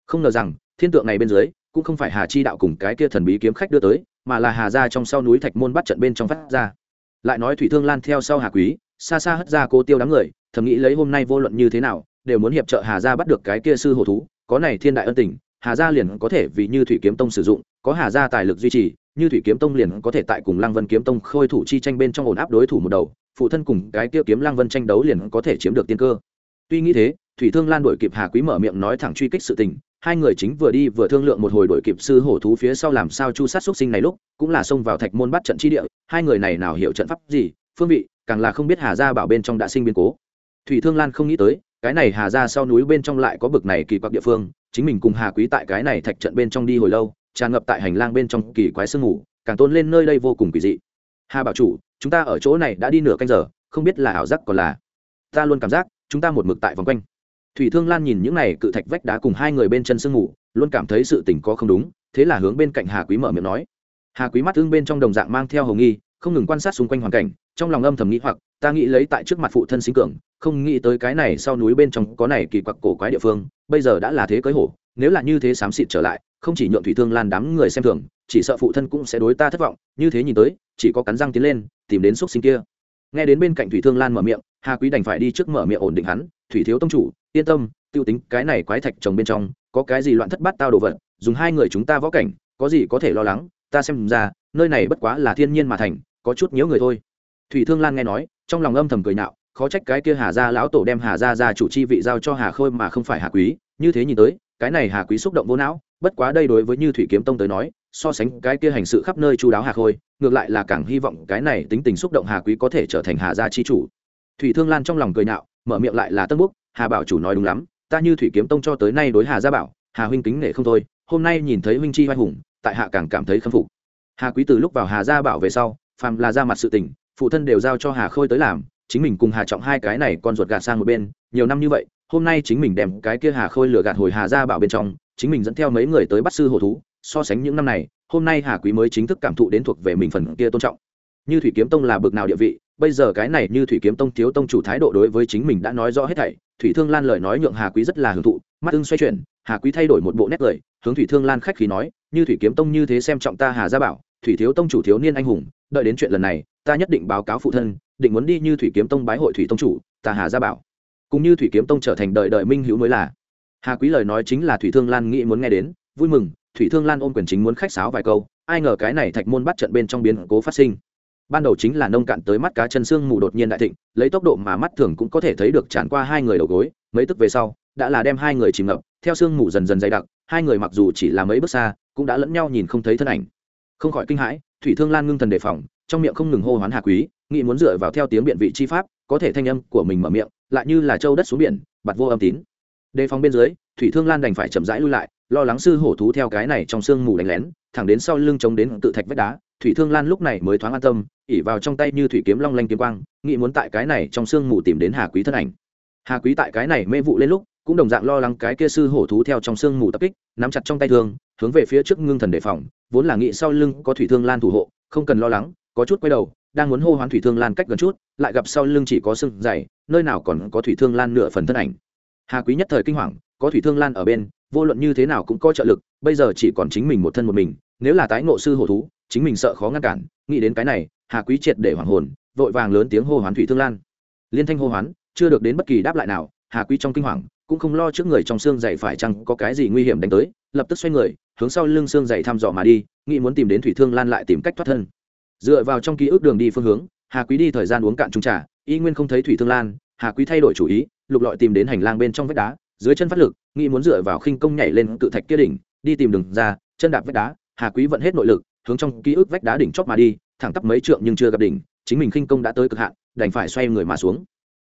không ngờ rằng, thiên tượng này bên dưới, cũng không phải hà chi đạo cùng cái kia thần bí kiếm khách đưa tới, mà là hà ra trong sau núi thạch môn bắt trận bên trong phát ra. Lại nói thủy thương lan theo sau hà quý, xa xa hất ra cô tiêu đám người, thầm nghĩ lấy hôm nay vô luận như thế nào, đều muốn hiệp trợ hà gia bắt được cái kia sư hồ thú, có này thiên đại ân tình, hà gia liền có thể vì như thủy kiếm tông sử dụng, có hà gia tài lực duy trì, như thủy kiếm tông liền có thể tại cùng lăng vân kiếm tông khôi thủ chi tranh bên trong ổn áp đối thủ một đầu, phụ thân cùng cái kia kiếm lăng vân tranh đấu liền có thể chiếm được tiên cơ. Tuy nghĩ thế thủy thương lan đổi kịp hà quý mở miệng nói thẳng truy kích sự tình, hai người chính vừa đi vừa thương lượng một hồi đổi kịp sư hổ thú phía sau làm sao chu sát xuất sinh này lúc, cũng là xông vào thạch môn bắt trận chi địa, hai người này nào hiểu trận pháp gì, phương vị, càng là không biết hà gia bảo bên trong đã sinh biến cố. Thủy thương lan không nghĩ tới, cái này hà gia sau núi bên trong lại có bực này kỳ quặc địa phương, chính mình cùng hà quý tại cái này thạch trận bên trong đi hồi lâu, tràn ngập tại hành lang bên trong kỳ quái sương ngủ càng tôn lên nơi đây vô cùng kỳ dị. Hà bảo chủ, chúng ta ở chỗ này đã đi nửa canh giờ, không biết là ảo giác còn là, ta luôn cảm giác, chúng ta một mực tại vòng quanh thủy thương lan nhìn những này cự thạch vách đá cùng hai người bên chân sương ngủ luôn cảm thấy sự tình có không đúng, thế là hướng bên cạnh hà quý mở miệng nói. Hà quý mắt thương bên trong đồng dạng mang theo hồng nghi, không ngừng quan sát xung quanh hoàn cảnh, trong lòng âm thầm nghĩ hoặc, ta nghĩ lấy tại trước mặt phụ thân sinh cường, không nghĩ tới cái này sau núi bên trong có này kỳ quặc cổ quái địa phương, bây giờ đã là thế cưới hổ, nếu là như thế xám xịt trở lại, không chỉ nhượng thủy thương lan đám người xem thường, chỉ sợ phụ thân cũng sẽ đối ta thất vọng, như thế nhìn tới, chỉ có cắn răng tiến lên, tìm đến xúc sinh kia nghe đến bên cạnh thủy thương lan mở miệng, hà quý đành phải đi trước mở miệng ổn định hắn, thủy thiếu tông chủ, yên tâm, tiêu tính, cái này quái thạch trồng bên trong, có cái gì loạn thất bát tao đồ vật, dùng hai người chúng ta võ cảnh, có gì có thể lo lắng, ta xem ra, nơi này bất quá là thiên nhiên mà thành, có chút nhiễu người thôi. Thủy thương lan nghe nói, trong lòng âm thầm cười nạo, khó trách cái kia hà gia lão tổ đem hà gia ra chủ chi vị giao cho hà khôi mà không phải hà quý, như thế nhìn tới, cái này hà quý xúc động vô não, bất quá đây đối với như thủy kiếm tông tới nói so sánh cái kia hành sự khắp nơi chu đáo hà khôi, ngược lại là càng hy vọng cái này tính tình xúc động hà quý có thể trở thành hà gia chi chủ. Thủy thương lan trong lòng cười nạo mở miệng lại là tân búc, hà bảo chủ nói đúng lắm, ta như thủy kiếm tông cho tới nay đối hà gia bảo, hà huynh kính nể không thôi, hôm nay nhìn thấy huynh chi vai hùng, tại hạ càng cảm thấy khâm phục. Hà quý từ lúc vào hà gia bảo về sau, phàm là ra mặt sự tình, phụ thân đều giao cho hà khôi tới làm, chính mình cùng hà trọng hai cái này con ruột gạt sang một bên, nhiều năm như vậy, hôm nay chính mình đem cái kia hà khôi lừa gạt hồi hà gia bảo bên trong, chính mình dẫn theo mấy người tới bắt sư hồ thú so sánh những năm này, hôm nay hà quý mới chính thức cảm thụ đến thuộc về mình phần kia tôn trọng. Như thủy kiếm tông là bực nào địa vị, bây giờ cái này như thủy kiếm tông thiếu tông chủ thái độ đối với chính mình đã nói rõ hết thảy. Thủy thương lan lời nói nhượng hà quý rất là hưởng thụ, mắt ưng xoay chuyển, hà quý thay đổi một bộ nét cười, hướng thủy thương lan khách khí nói, như thủy kiếm tông như thế xem trọng ta hà gia bảo, thủy thiếu tông chủ thiếu niên anh hùng, đợi đến chuyện lần này, ta nhất định báo cáo phụ thân, định muốn đi như thủy kiếm tông bái hội thủy tông chủ, ta hà gia bảo. Cũng như thủy kiếm tông trở thành đời đời minh hữu mới là. Hà quý lời nói chính là thủy thương lan nghĩ muốn nghe đến, vui mừng thủy thương lan ôm quyền chính muốn khách sáo vài câu, ai ngờ cái này thạch môn bắt trận bên trong biến cố phát sinh. Ban đầu chính là nông cạn tới mắt cá chân xương mù đột nhiên đại thịnh, lấy tốc độ mà mắt thường cũng có thể thấy được tràn qua hai người đầu gối, mấy tức về sau, đã là đem hai người chìm ngập, theo xương mù dần dần dày đặc, hai người mặc dù chỉ là mấy bước xa, cũng đã lẫn nhau nhìn không thấy thân ảnh. Không khỏi kinh hãi, thủy thương lan ngưng thần đề phòng, trong miệng không ngừng hô hoán hà quý, nghĩ muốn dựa vào theo tiếng biện vị chi pháp, có thể thanh âm của mình mở miệng, lại như là châu đất xuống biển bặt vô âm tín. Đề phòng bên dưới, thủy thương lan đành phải chậm rãi lui lại lo lắng sư hổ thú theo cái này trong sương mù đánh lén, thẳng đến sau lưng chống đến tự thạch vách đá, thủy thương lan lúc này mới thoáng an tâm, ỉ vào trong tay như thủy kiếm long lanh kiếm quang, nghĩ muốn tại cái này trong sương mù tìm đến hà quý thân ảnh. Hà quý tại cái này mê vụ lên lúc, cũng đồng dạng lo lắng cái kia sư hổ thú theo trong sương mù tập kích, nắm chặt trong tay thương, hướng về phía trước ngưng thần đề phòng, vốn là nghĩ sau lưng có thủy thương lan thủ hộ, không cần lo lắng, có chút quay đầu, đang muốn hô hoán thủy thương lan cách gần chút, lại gặp sau lưng chỉ có sưng dày, nơi nào còn có thủy thương lan nửa phần thân ảnh. Hà quý nhất thời kinh hoàng, có thủy thương lan ở bên vô luận như thế nào cũng có trợ lực, bây giờ chỉ còn chính mình một thân một mình, nếu là tái ngộ sư hổ thú, chính mình sợ khó ngăn cản, nghĩ đến cái này, hà quý triệt để hoảng hồn, vội vàng lớn tiếng hô hoán thủy thương lan. Liên thanh hô hoán, chưa được đến bất kỳ đáp lại nào, hà quý trong kinh hoàng, cũng không lo trước người trong xương dày phải chăng có cái gì nguy hiểm đánh tới, lập tức xoay người, hướng sau lưng xương dày thăm dò mà đi, nghĩ muốn tìm đến thủy thương lan lại tìm cách thoát thân. Dựa vào trong ký ức đường đi phương hướng, hà quý đi thời gian uống cạn trung trà, y nguyên không thấy thủy thương lan, hà quý thay đổi chủ ý, lục lọi tìm đến hành lang bên trong vách đá, dưới chân phát lực nghĩ muốn dựa vào khinh công nhảy lên cự thạch kia đỉnh, đi tìm đường ra, chân đạp vách đá, hà quý vận hết nội lực, hướng trong ký ức vách đá đỉnh chót mà đi, thẳng tắp mấy trượng nhưng chưa gặp đỉnh, chính mình khinh công đã tới cực hạn, đành phải xoay người mà xuống.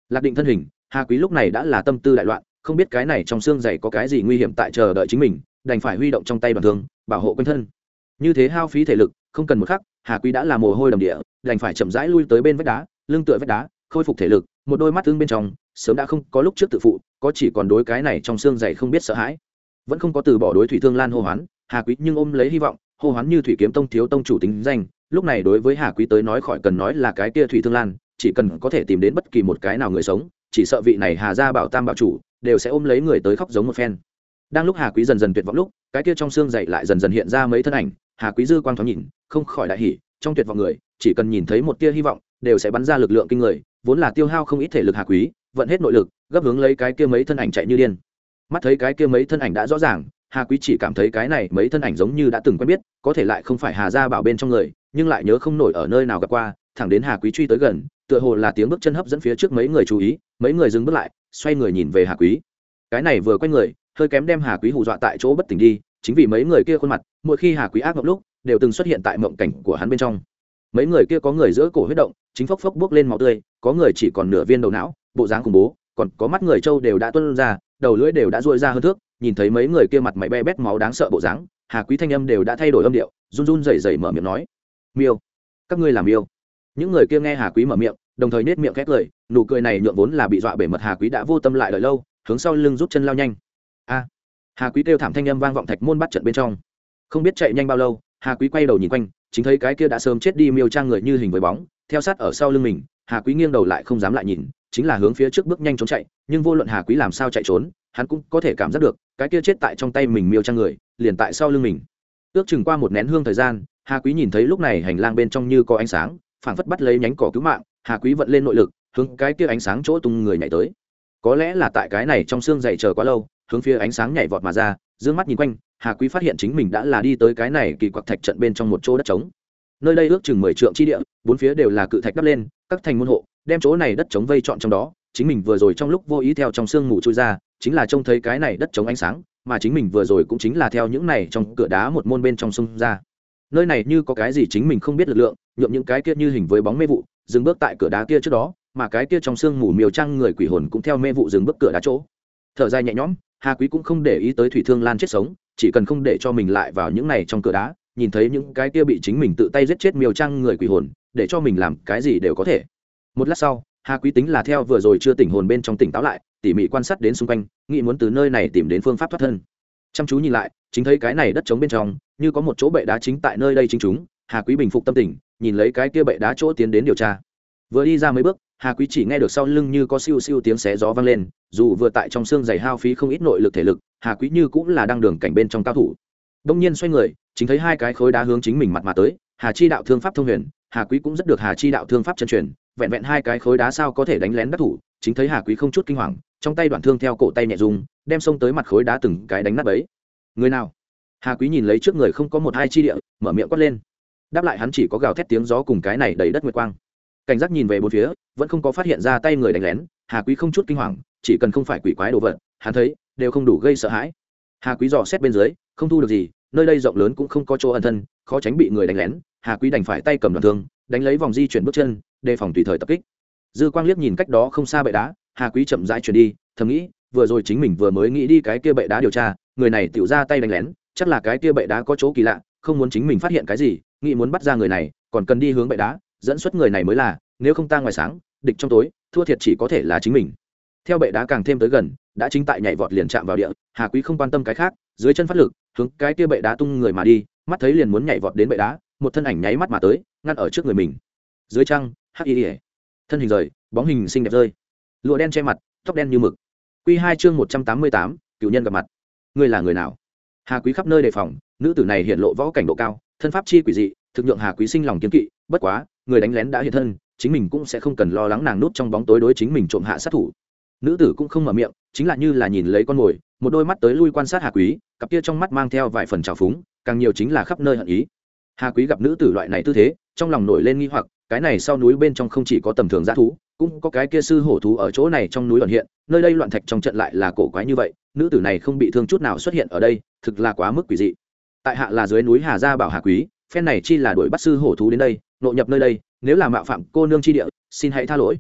Lạc định thân hình, hà quý lúc này đã là tâm tư đại loạn, không biết cái này trong xương dày có cái gì nguy hiểm tại chờ đợi chính mình, đành phải huy động trong tay bản thương, bảo hộ quanh thân. Như thế hao phí thể lực, không cần một khắc, hà quý đã là mồ hôi đầm địa, đành phải chậm rãi lui tới bên vách đá, lưng tựa vách đá, khôi phục thể lực, một đôi mắt tương bên trong sớm đã không có lúc trước tự phụ, có chỉ còn đối cái này trong xương dày không biết sợ hãi. Vẫn không có từ bỏ đối thủy thương lan hô hoán, hà quý nhưng ôm lấy hy vọng, hô hoán như thủy kiếm tông thiếu tông chủ tính danh, lúc này đối với hà quý tới nói khỏi cần nói là cái kia thủy thương lan, chỉ cần có thể tìm đến bất kỳ một cái nào người sống, chỉ sợ vị này hà gia bảo tam bảo chủ, đều sẽ ôm lấy người tới khóc giống một phen. Đang lúc hà quý dần dần tuyệt vọng lúc, cái kia trong xương dậy lại dần dần hiện ra mấy thân ảnh, hà quý dư quang thoáng nhìn, không khỏi đại hỉ, trong tuyệt vọng người, chỉ cần nhìn thấy một tia hy vọng, đều sẽ bắn ra lực lượng kinh người, vốn là tiêu hao không ít thể lực hà quý vận hết nội lực, gấp hướng lấy cái kia mấy thân ảnh chạy như điên. Mắt thấy cái kia mấy thân ảnh đã rõ ràng, hà quý chỉ cảm thấy cái này mấy thân ảnh giống như đã từng quen biết, có thể lại không phải hà gia bảo bên trong người, nhưng lại nhớ không nổi ở nơi nào gặp qua, thẳng đến hà quý truy tới gần, tựa hồ là tiếng bước chân hấp dẫn phía trước mấy người chú ý, mấy người dừng bước lại, xoay người nhìn về hà quý. Cái này vừa quay người, hơi kém đem hà quý hù dọa tại chỗ bất tỉnh đi, chính vì mấy người kia khuôn mặt, mỗi khi hà quý ác mộng lúc, đều từng xuất hiện tại mộng cảnh của hắn bên trong. Mấy người kia có người giữa cổ huyết động, chính phốc phốc bước lên máu tươi, có người chỉ còn nửa viên đầu não bộ dáng khủng bố, còn có mắt người trâu đều đã tuân ra, đầu lưỡi đều đã ruôi ra hơn thước, nhìn thấy mấy người kia mặt mày be bét máu đáng sợ bộ dáng, hà quý thanh âm đều đã thay đổi âm điệu, run run rẩy rẩy mở miệng nói, miêu, các ngươi làm miêu. Những người kia nghe hà quý mở miệng, đồng thời nết miệng khét cười nụ cười này nhượng vốn là bị dọa bể mật hà quý đã vô tâm lại đợi lâu, hướng sau lưng rút chân lao nhanh. A! Hà quý kêu thảm thanh âm vang vọng thạch môn bắt trận bên trong. Không biết chạy nhanh bao lâu, hà quý quay đầu nhìn quanh, chính thấy cái kia đã sớm chết đi miêu trang người như hình với bóng, theo sát ở sau lưng mình, hà quý nghiêng đầu lại không dám lại nhìn chính là hướng phía trước bước nhanh trốn chạy, nhưng vô luận hà quý làm sao chạy trốn, hắn cũng có thể cảm giác được, cái kia chết tại trong tay mình miêu trang người, liền tại sau lưng mình. Ước chừng qua một nén hương thời gian, hà quý nhìn thấy lúc này hành lang bên trong như có ánh sáng, phảng phất bắt lấy nhánh cỏ cứu mạng, hà quý vận lên nội lực, hướng cái kia ánh sáng chỗ tung người nhảy tới. Có lẽ là tại cái này trong xương dậy chờ quá lâu, hướng phía ánh sáng nhảy vọt mà ra d mắt nhìn quanh, hà quý phát hiện chính mình đã là đi tới cái này kỳ quặc thạch trận bên trong một chỗ đất trống. Nơi đây ước chừng mười trượng chi địa, bốn phía đều là cự thạch đắp lên, các thành môn hộ đem chỗ này đất trống vây trọn trong đó, chính mình vừa rồi trong lúc vô ý theo trong sương mù trôi ra, chính là trông thấy cái này đất trống ánh sáng, mà chính mình vừa rồi cũng chính là theo những này trong cửa đá một môn bên trong sông ra. Nơi này như có cái gì chính mình không biết lực lượng, nhuộm những cái kia như hình với bóng mê vụ, dừng bước tại cửa đá kia trước đó, mà cái kia trong sương mù miều trăng người quỷ hồn cũng theo mê vụ dừng bước cửa đá chỗ. Thở dài nhẹ nhõm, hà quý cũng không để ý tới thủy thương lan chết sống, chỉ cần không để cho mình lại vào những này trong cửa đá, nhìn thấy những cái kia bị chính mình tự tay giết chết miều trăng người quỷ hồn, để cho mình làm cái gì đều có thể một lát sau, hà quý tính là theo vừa rồi chưa tỉnh hồn bên trong tỉnh táo lại, tỉ mỉ quan sát đến xung quanh, nghĩ muốn từ nơi này tìm đến phương pháp thoát thân. Chăm chú nhìn lại, chính thấy cái này đất trống bên trong, như có một chỗ bệ đá chính tại nơi đây chính chúng, hà quý bình phục tâm tình, nhìn lấy cái kia bệ đá chỗ tiến đến điều tra. Vừa đi ra mấy bước, hà quý chỉ nghe được sau lưng như có siêu siêu tiếng xé gió vang lên, dù vừa tại trong xương giày hao phí không ít nội lực thể lực, hà quý như cũng là đang đường cảnh bên trong cao thủ. Đông nhiên xoay người, chính thấy hai cái khối đá hướng chính mình mặt mà tới, hà chi đạo thương pháp thông huyền, hà quý cũng rất được hà chi đạo thương pháp chân truyền vẹn vẹn hai cái khối đá sao có thể đánh lén đắc thủ, chính thấy hà quý không chút kinh hoàng, trong tay đoạn thương theo cổ tay nhẹ dùng đem xông tới mặt khối đá từng cái đánh nát ấy người nào? Hà quý nhìn lấy trước người không có một hai chi địa, mở miệng quát lên. Đáp lại hắn chỉ có gào thét tiếng gió cùng cái này đầy đất nguyệt quang. Cảnh giác nhìn về bốn phía, vẫn không có phát hiện ra tay người đánh lén, hà quý không chút kinh hoàng, chỉ cần không phải quỷ quái đồ vật, hắn thấy, đều không đủ gây sợ hãi. Hà quý dò xét bên dưới, không thu được gì, nơi đây rộng lớn cũng không có chỗ ẩn thân, khó tránh bị người đánh lén, hà quý đành phải tay cầm đoạn thương, đánh lấy vòng di chuyển bước chân đề phòng tùy thời tập kích. Dư quang liếc nhìn cách đó không xa bệ đá, hà quý chậm rãi chuyển đi, thầm nghĩ, vừa rồi chính mình vừa mới nghĩ đi cái kia bệ đá điều tra, người này tự ra tay đánh lén, chắc là cái kia bệ đá có chỗ kỳ lạ, không muốn chính mình phát hiện cái gì, nghĩ muốn bắt ra người này, còn cần đi hướng bệ đá, dẫn xuất người này mới là, nếu không ta ngoài sáng, địch trong tối, thua thiệt chỉ có thể là chính mình. Theo bệ đá càng thêm tới gần, đã chính tại nhảy vọt liền chạm vào địa, hà quý không quan tâm cái khác, dưới chân phát lực, hướng cái kia bệ đá tung người mà đi, mắt thấy liền muốn nhảy vọt đến bệ đá, một thân ảnh nháy mắt mà tới, ngăn ở trước người mình. Dưới trăng hắc y ỉa thân hình rời, bóng hình xinh đẹp rơi. Lụa đen che mặt, tóc đen như mực. Q hai chương một trăm tám mươi tám, cựu nhân gặp mặt. Ngươi là người nào? Hà quý khắp nơi đề phòng, nữ tử này hiện lộ võ cảnh độ cao, thân pháp chi quỷ dị, thực nhượng hà quý sinh lòng kiếm kỵ, bất quá, người đánh lén đã hiện thân, chính mình cũng sẽ không cần lo lắng nàng nút trong bóng tối đối chính mình trộm hạ sát thủ. Nữ tử cũng không mở miệng, chính là như là nhìn lấy con mồi, một đôi mắt tới lui quan sát hà quý, cặp kia trong mắt mang theo vài phần trào phúng, càng nhiều chính là khắp nơi hận ý. Hà quý gặp nữ tử loại này tư thế, trong lòng nổi lên nghi hoặc cái này sau núi bên trong không chỉ có tầm thường g thú, cũng có cái kia sư hổ thú ở chỗ này trong núi ẩn hiện, nơi đây loạn thạch trong trận lại là cổ quái như vậy, nữ tử này không bị thương chút nào xuất hiện ở đây, thực là quá mức quỷ dị. Tại hạ là dưới núi hà gia bảo hà quý, phen này chi là đuổi bắt sư hổ thú đến đây, nộ nhập nơi đây, nếu là mạo phạm cô nương chi địa, xin hãy tha lỗi.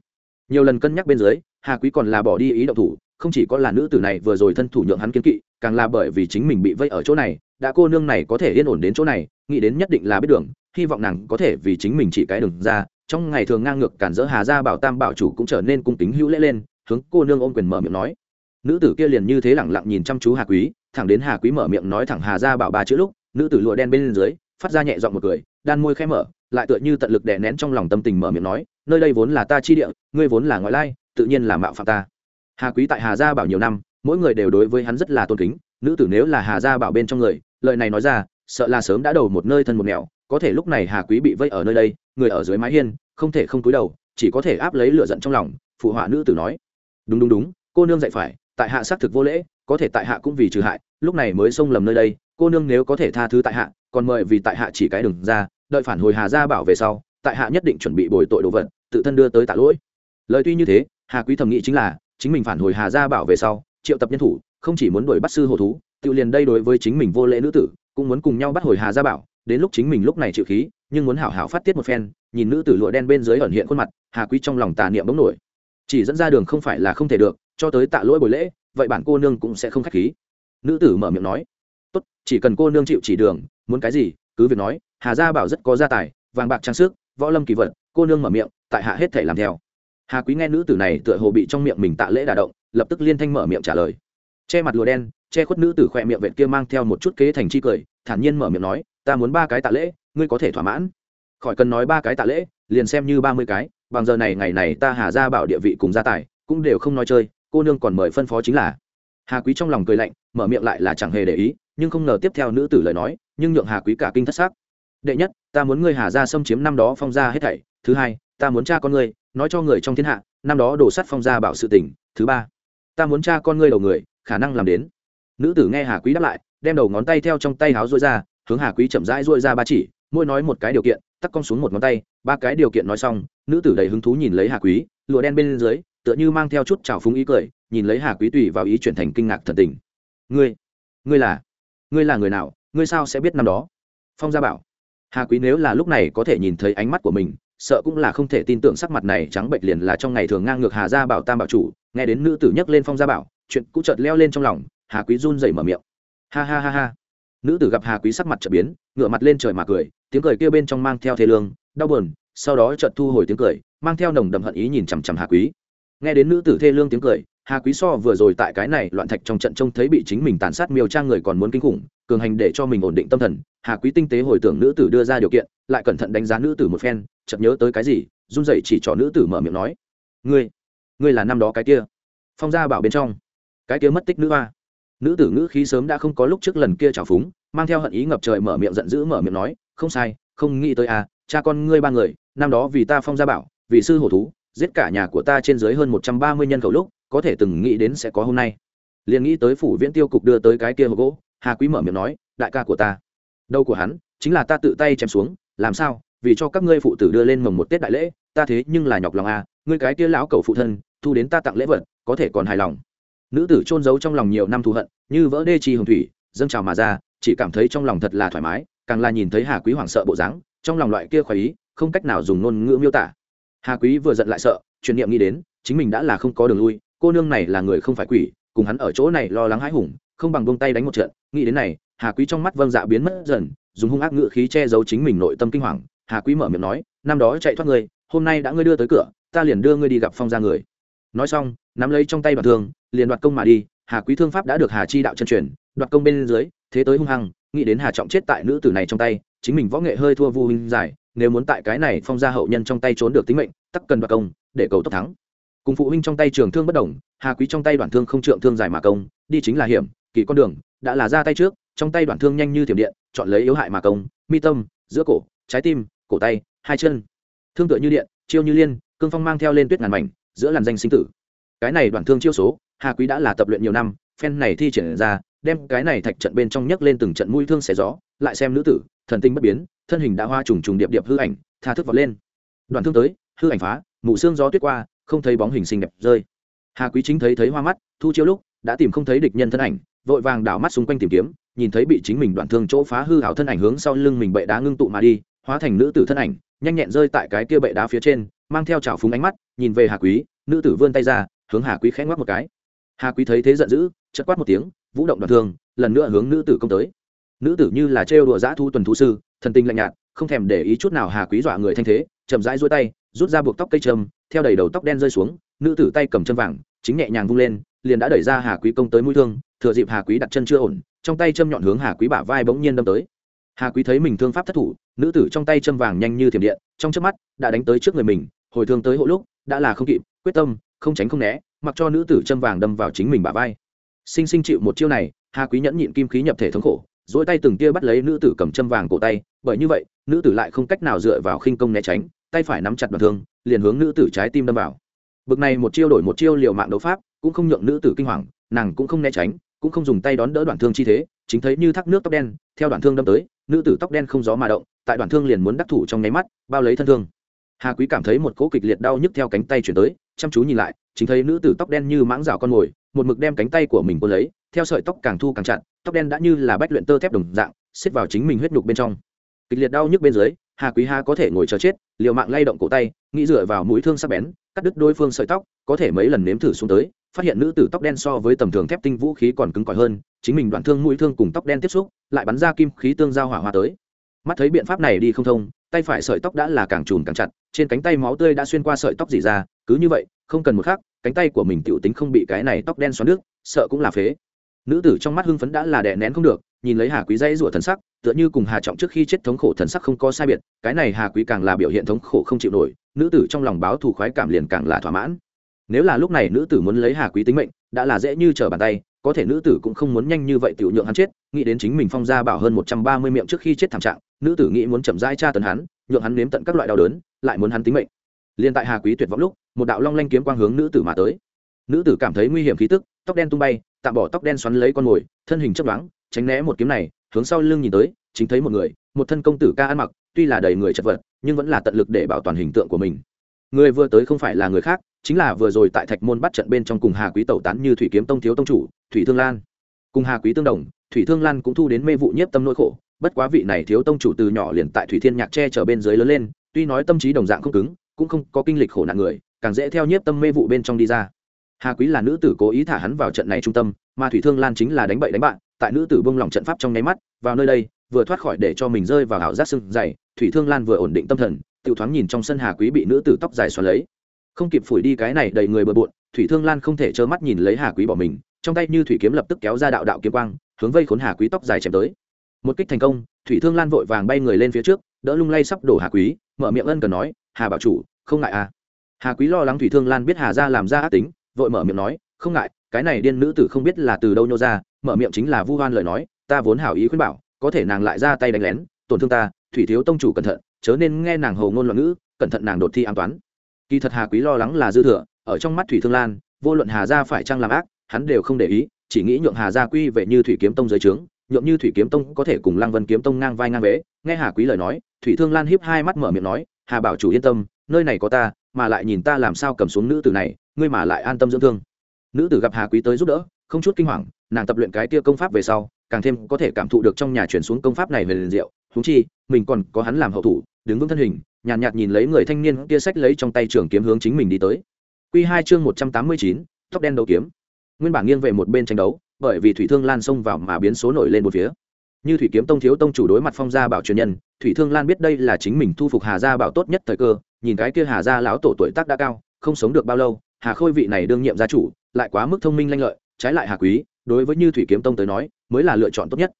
Nhiều lần cân nhắc bên dưới, hà quý còn là bỏ đi ý động thủ, không chỉ có là nữ tử này vừa rồi thân thủ nhượng hắn kiến kỵ, càng là bởi vì chính mình bị vây ở chỗ này, đã cô nương này có thể yên ổn đến chỗ này, nghĩ đến nhất định là biết đường hy vọng nàng có thể vì chính mình chỉ cái đường ra. Trong ngày thường ngang ngược cản dỡ hà gia bảo tam bảo chủ cũng trở nên cung kính hữu lễ lên, hướng cô nương ôm quyền mở miệng nói. Nữ tử kia liền như thế lẳng lặng nhìn chăm chú hà quý, thẳng đến hà quý mở miệng nói thẳng hà gia bảo ba chữ lúc, nữ tử lụa đen bên dưới, phát ra nhẹ giọng một cười, đan môi khẽ mở, lại tựa như tận lực đè nén trong lòng tâm tình mở miệng nói, nơi đây vốn là ta chi địa, ngươi vốn là ngoại lai, tự nhiên là mạo phạm ta. Hà quý tại hà gia bảo nhiều năm, mỗi người đều đối với hắn rất là tôn kính, nữ tử nếu là hà gia bảo bên trong người, lời này nói ra, sợ là sớm đã đầu một nơi thân một nẻo có thể lúc này hà quý bị vây ở nơi đây, người ở dưới mái hiên, không thể không cúi đầu, chỉ có thể áp lấy lửa giận trong lòng, phụ họa nữ tử nói. Đúng đúng đúng, cô nương dạy phải, tại hạ xác thực vô lễ, có thể tại hạ cũng vì trừ hại, lúc này mới xông lầm nơi đây, cô nương nếu có thể tha thứ tại hạ, còn mời vì tại hạ chỉ cái đừng ra, đợi phản hồi hà gia bảo về sau, tại hạ nhất định chuẩn bị bồi tội đồ vật, tự thân đưa tới tạ lỗi. Lời tuy như thế, hà quý thầm nghĩ chính là, chính mình phản hồi hà gia bảo về sau, triệu tập nhân thủ, không chỉ muốn đuổi bắt sư hồ thú, tự liền đây đối với chính mình vô lễ nữ tử, cũng muốn cùng nhau bắt hồi hà gia bảo đến lúc chính mình lúc này chịu khí, nhưng muốn hảo hảo phát tiết một phen, nhìn nữ tử lụa đen bên dưới ẩn hiện khuôn mặt, hà quý trong lòng tà niệm bỗng nổi. Chỉ dẫn ra đường không phải là không thể được, cho tới tạ lỗi buổi lễ, vậy bản cô nương cũng sẽ không khách khí. Nữ tử mở miệng nói, tốt, chỉ cần cô nương chịu chỉ đường, muốn cái gì, cứ việc nói, hà gia bảo rất có gia tài, vàng bạc trang sức, võ lâm kỳ vật, cô nương mở miệng, tại hạ hết thể làm theo. Hà quý nghe nữ tử này tựa hồ bị trong miệng mình tạ lễ đả động, lập tức liên thanh mở miệng trả lời. Che mặt lùa đen, che khuất nữ tử khỏe miệng vẹn kia mang theo một chút kế thành chi cười, thản nhiên mở miệng nói ta muốn ba cái tạ lễ, ngươi có thể thỏa mãn. Khỏi cần nói ba cái tạ lễ, liền xem như ba mươi cái, bằng giờ này ngày này ta hà ra bảo địa vị cùng gia tài, cũng đều không nói chơi, cô nương còn mời phân phó chính là. Hà quý trong lòng cười lạnh, mở miệng lại là chẳng hề để ý, nhưng không ngờ tiếp theo nữ tử lời nói, nhưng nhượng hà quý cả kinh thất xác. Đệ nhất, ta muốn ngươi hà ra xâm chiếm năm đó phong ra hết thảy. Thứ hai, ta muốn cha con ngươi, nói cho người trong thiên hạ, năm đó đổ sắt phong ra bảo sự tình. Thứ ba, ta muốn cha con ngươi đầu người, khả năng làm đến. Nữ tử nghe hà quý đáp lại, đem đầu ngón tay theo trong tay háo rối ra hướng hà quý chậm rãi rối ra ba chỉ mỗi nói một cái điều kiện, tắc cong xuống một ngón tay, ba cái điều kiện nói xong, nữ tử đầy hứng thú nhìn lấy hà quý, lụa đen bên dưới, tựa như mang theo chút trào phúng ý cười, nhìn lấy hà quý tùy vào ý chuyển thành kinh ngạc thần tình. Ngươi ngươi là ngươi là người nào, ngươi sao sẽ biết năm đó? Phong gia bảo. Hà quý nếu là lúc này có thể nhìn thấy ánh mắt của mình, sợ cũng là không thể tin tưởng sắc mặt này trắng bệnh liền là trong ngày thường ngang ngược hà gia bảo tam bảo chủ, nghe đến nữ tử nhắc lên phong gia bảo, chuyện cũ chợt leo lên trong lòng, hà quý run dậy mở miệng. Ha ha ha ha nữ tử gặp hà quý sắc mặt trở biến, ngửa mặt lên trời mà cười, tiếng cười kia bên trong mang theo thế lương, đau buồn, sau đó chợt thu hồi tiếng cười, mang theo nồng đậm hận ý nhìn chằm chằm hà quý. Nghe đến nữ tử thê lương tiếng cười, hà quý so vừa rồi tại cái này loạn thạch trong trận trông thấy bị chính mình tàn sát miêu trang người còn muốn kinh khủng, cường hành để cho mình ổn định tâm thần, hà quý tinh tế hồi tưởng nữ tử đưa ra điều kiện, lại cẩn thận đánh giá nữ tử một phen, chợt nhớ tới cái gì, run rẩy chỉ cho nữ tử mở miệng nói, ngươi ngươi là năm đó cái kia, phong gia bảo bên trong, cái kia mất tích nữ hoa nữ tử ngữ khí sớm đã không có lúc trước lần kia trào phúng, mang theo hận ý ngập trời mở miệng giận dữ mở miệng nói, không sai, không nghĩ tới à cha con ngươi ba người, năm đó vì ta phong gia bảo, vì sư hổ thú, giết cả nhà của ta trên dưới hơn một trăm ba mươi nhân khẩu lúc, có thể từng nghĩ đến sẽ có hôm nay. Liền nghĩ tới phủ viễn tiêu cục đưa tới cái kia hộp gỗ, hà quý mở miệng nói, đại ca của ta đâu của hắn chính là ta tự tay chém xuống, làm sao, vì cho các ngươi phụ tử đưa lên mồng một tết đại lễ, ta thế nhưng là nhọc lòng à ngươi cái kia lão cầu phụ thân, thu đến ta tặng lễ vật, có thể còn hài lòng nữ tử trôn giấu trong lòng nhiều năm thù hận, như vỡ đê chi hồng thủy, dâng trào mà ra, chỉ cảm thấy trong lòng thật là thoải mái, càng là nhìn thấy hà quý hoảng sợ bộ dáng, trong lòng loại kia khoái ý, không cách nào dùng ngôn ngữ miêu tả. Hà quý vừa giận lại sợ, truyền niệm nghĩ đến, chính mình đã là không có đường lui, cô nương này là người không phải quỷ, cùng hắn ở chỗ này lo lắng hãi hùng, không bằng buông tay đánh một trận. Nghĩ đến này, hà quý trong mắt vâng dạ biến mất dần, dùng hung ác ngữ khí che giấu chính mình nội tâm kinh hoàng. Hà quý mở miệng nói, năm đó chạy thoát ngươi, hôm nay đã ngươi đưa tới cửa, ta liền đưa ngươi đi gặp phong gia người. Nói xong nắm lấy trong tay bản thương, liền đoạt công mà đi, hà quý thương pháp đã được hà chi đạo chân truyền, đoạt công bên dưới, thế tới hung hăng, nghĩ đến hà trọng chết tại nữ tử này trong tay, chính mình võ nghệ hơi thua vu huynh giải nếu muốn tại cái này phong gia hậu nhân trong tay trốn được tính mệnh tắc cần đoạt công, để cầu tốc thắng. Cùng phụ huynh trong tay trường thương bất đồng, hà quý trong tay đoạn thương không trượng thương giải mà công, đi chính là hiểm, kỳ con đường, đã là ra tay trước, trong tay đoạn thương nhanh như thiểm điện, chọn lấy yếu hại mà công, mi tâm, giữa cổ, trái tim, cổ tay, hai chân. Thương tựa như điện, chiêu như liên, cương phong mang theo lên tuyết ngàn mảnh, giữa làn danh sinh tử cái này đoạn thương chiêu số, hà quý đã là tập luyện nhiều năm, phen này thi triển ra, đem cái này thạch trận bên trong nhấc lên từng trận mũi thương xẻ gió, lại xem nữ tử, thần tinh bất biến, thân hình đã hoa trùng trùng điệp điệp hư ảnh, tha thức vọt lên. Đoạn thương tới, hư ảnh phá, mù xương gió tuyết qua, không thấy bóng hình xinh đẹp rơi. Hà quý chính thấy thấy hoa mắt, thu chiêu lúc, đã tìm không thấy địch nhân thân ảnh, vội vàng đảo mắt xung quanh tìm kiếm, nhìn thấy bị chính mình đoạn thương chỗ phá hư hảo thân ảnh hướng sau lưng mình bệ đá ngưng tụ mà đi, hóa thành nữ tử thân ảnh, nhanh nhẹn rơi tại cái kia bệ đá phía trên, mang theo trào phúng ánh mắt, nhìn về hà quý, nữ tử vươn tay ra hướng hà quý khẽ ngoắc một cái. Hà quý thấy thế giận dữ chất quát một tiếng, vũ động đoạn thương, lần nữa hướng nữ tử công tới. Nữ tử như là trêu đùa dã thu tuần thú sư, thần tinh lạnh nhạt, không thèm để ý chút nào hà quý dọa người thanh thế, chậm rãi duỗi tay, rút ra buộc tóc cây trâm, theo đầy đầu tóc đen rơi xuống, nữ tử tay cầm chân vàng, chính nhẹ nhàng vung lên, liền đã đẩy ra hà quý công tới mũi thương, thừa dịp hà quý đặt chân chưa ổn, trong tay châm nhọn hướng hà quý bả vai bỗng nhiên đâm tới. Hà quý thấy mình thương pháp thất thủ, nữ tử trong tay châm vàng nhanh như thiểm điện, trong chớp mắt, đã đánh tới trước người mình, hồi thương tới hộ lúc, đã là không kịp quyết tâm, không tránh không né, mặc cho nữ tử châm vàng đâm vào chính mình bả vai. Sinh sinh chịu một chiêu này, hà quý nhẫn nhịn kim khí nhập thể thống khổ dỗi tay từng tia bắt lấy nữ tử cầm châm vàng cổ tay, bởi như vậy, nữ tử lại không cách nào dựa vào khinh công né tránh, tay phải nắm chặt đoạn thương, liền hướng nữ tử trái tim đâm vào. Bực này một chiêu đổi một chiêu liều mạng đấu pháp, cũng không nhượng nữ tử kinh hoàng, nàng cũng không né tránh, cũng không dùng tay đón đỡ đoạn thương chi thế, chính thấy như thác nước tóc đen, theo đoạn thương đâm tới, nữ tử tóc đen không gió mà động, tại đoạn thương liền muốn đắc thủ trong nháy mắt, bao lấy thân thương. Hà quý cảm thấy một cỗ kịch liệt đau nhức theo cánh tay chuyển tới chăm chú nhìn lại, chính thấy nữ tử tóc đen như mãng rào con mồi, một mực đem cánh tay của mình quân lấy, theo sợi tóc càng thu càng chặt, tóc đen đã như là bách luyện tơ thép đồng dạng, xiết vào chính mình huyết nhục bên trong. Kịch liệt đau nhức bên dưới, hà quý ha có thể ngồi chờ chết, liều mạng lay động cổ tay, nghĩ dựa vào mũi thương sắc bén, cắt đứt đối phương sợi tóc, có thể mấy lần nếm thử xuống tới, phát hiện nữ tử tóc đen so với tầm thường thép tinh vũ khí còn cứng cỏi hơn, chính mình đoạn thương mũi thương cùng tóc đen tiếp xúc, lại bắn ra kim khí tương giao hỏa hoa tới. Mắt thấy biện pháp này đi không thông, tay phải sợi tóc đã là càng trùn càng chặt, trên cánh tay máu tươi đã xuyên qua sợi tóc dỉ ra cứ như vậy, không cần một khắc, cánh tay của mình tiểu tính không bị cái này tóc đen xoắn nước, sợ cũng là phế. Nữ tử trong mắt hưng phấn đã là đè nén không được, nhìn lấy hà quý dây rủa thần sắc, tựa như cùng hà trọng trước khi chết thống khổ thần sắc không có sai biệt, cái này hà quý càng là biểu hiện thống khổ không chịu nổi, nữ tử trong lòng báo thù khoái cảm liền càng là thỏa mãn. Nếu là lúc này nữ tử muốn lấy hà quý tính mệnh, đã là dễ như trở bàn tay, có thể nữ tử cũng không muốn nhanh như vậy tiểu nhượng hắn chết, nghĩ đến chính mình phong ra bảo hơn một trăm ba mươi miệng trước khi chết thảm trạng, nữ tử nghĩ muốn chậm rãi tra tấn hắn, nhượng hắn nếm tận các loại đau đớn, lại muốn hắn tính mệnh. Liền tại hà quý tuyệt vọng lúc một đạo long lanh kiếm quang hướng nữ tử mà tới. Nữ tử cảm thấy nguy hiểm khí tức, tóc đen tung bay, tạm bỏ tóc đen xoắn lấy con mồi, thân hình chấp đoán tránh né một kiếm này, hướng sau lưng nhìn tới, chính thấy một người, một thân công tử ca ăn mặc, tuy là đầy người chật vật, nhưng vẫn là tận lực để bảo toàn hình tượng của mình. Người vừa tới không phải là người khác, chính là vừa rồi tại thạch môn bắt trận bên trong cùng hà quý tẩu tán như thủy kiếm tông thiếu tông chủ, thủy thương lan. Cùng hà quý tương đồng, thủy thương lan cũng thu đến mê vụ nhiếp tâm nỗi khổ, bất quá vị này thiếu tông chủ từ nhỏ liền tại thủy thiên nhạc che chở bên dưới lớn lên, tuy nói tâm trí đồng dạng không cứng, cũng không có kinh lịch khổ nạn người càng dễ theo nhiếp tâm mê vụ bên trong đi ra. Hà quý là nữ tử cố ý thả hắn vào trận này trung tâm, mà thủy thương lan chính là đánh bậy đánh bạn, tại nữ tử bông lỏng trận pháp trong nháy mắt, vào nơi đây, vừa thoát khỏi để cho mình rơi vào ảo giác sưng dày, thủy thương lan vừa ổn định tâm thần tự thoáng nhìn trong sân hà quý bị nữ tử tóc dài xoắn lấy. Không kịp phủi đi cái này đầy người bừa bộn, thủy thương lan không thể trơ mắt nhìn lấy hà quý bỏ mình, trong tay như thủy kiếm lập tức kéo ra đạo đạo kiếm quang, hướng vây khốn hà quý tóc dài chém tới. Một kích thành công, thủy thương lan vội vàng bay người lên phía trước, đỡ lung lay sắp đổ hà quý, mở miệng ân cần nói, hà bảo chủ, không ngại à hà quý lo lắng thủy thương lan biết hà ra làm ra ác tính, vội mở miệng nói, không ngại, cái này điên nữ tử không biết là từ đâu nhô ra, mở miệng chính là vu hoan lời nói, ta vốn hảo ý khuyên bảo, có thể nàng lại ra tay đánh lén, tổn thương ta, thủy thiếu tông chủ cẩn thận, chớ nên nghe nàng hầu ngôn loạn ngữ, cẩn thận nàng đột thi an toán. Kỳ thật hà quý lo lắng là dư thừa, ở trong mắt thủy thương lan, vô luận hà gia phải chăng làm ác, hắn đều không để ý, chỉ nghĩ nhượng hà gia quy về như thủy kiếm tông giới trướng, nhượng như thủy kiếm tông có thể cùng lăng vân kiếm tông ngang vai ngang vế. Nghe hà quý lời nói, thủy thương lan hiếp hai mắt mở miệng nói, hà bảo chủ yên tâm, nơi này có ta mà lại nhìn ta làm sao cầm xuống nữ tử này ngươi mà lại an tâm dưỡng thương. Nữ tử gặp hà quý tới giúp đỡ không chút kinh hoàng nàng tập luyện cái kia công pháp về sau càng thêm có thể cảm thụ được trong nhà chuyển xuống công pháp này về liền diệu. Húng chi mình còn có hắn làm hậu thủ đứng vững thân hình nhàn nhạt, nhạt nhìn lấy người thanh niên kia sách lấy trong tay trường kiếm hướng chính mình đi tới. Q hai chương một trăm tám mươi chín tóc đen đấu kiếm. Nguyên bản nghiêng về một bên tranh đấu bởi vì thủy thương lan xông vào mà biến số nổi lên một phía. Như thủy kiếm tông thiếu tông chủ đối mặt phong gia bảo truyền nhân thủy thương lan biết đây là chính mình thu phục hà gia bảo tốt nhất thời cơ nhìn cái kia hà gia lão tổ tuổi tác đã cao, không sống được bao lâu, hà khôi vị này đương nhiệm gia chủ, lại quá mức thông minh lanh lợi, trái lại hà quý, đối với như thủy kiếm tông tới nói, mới là lựa chọn tốt nhất.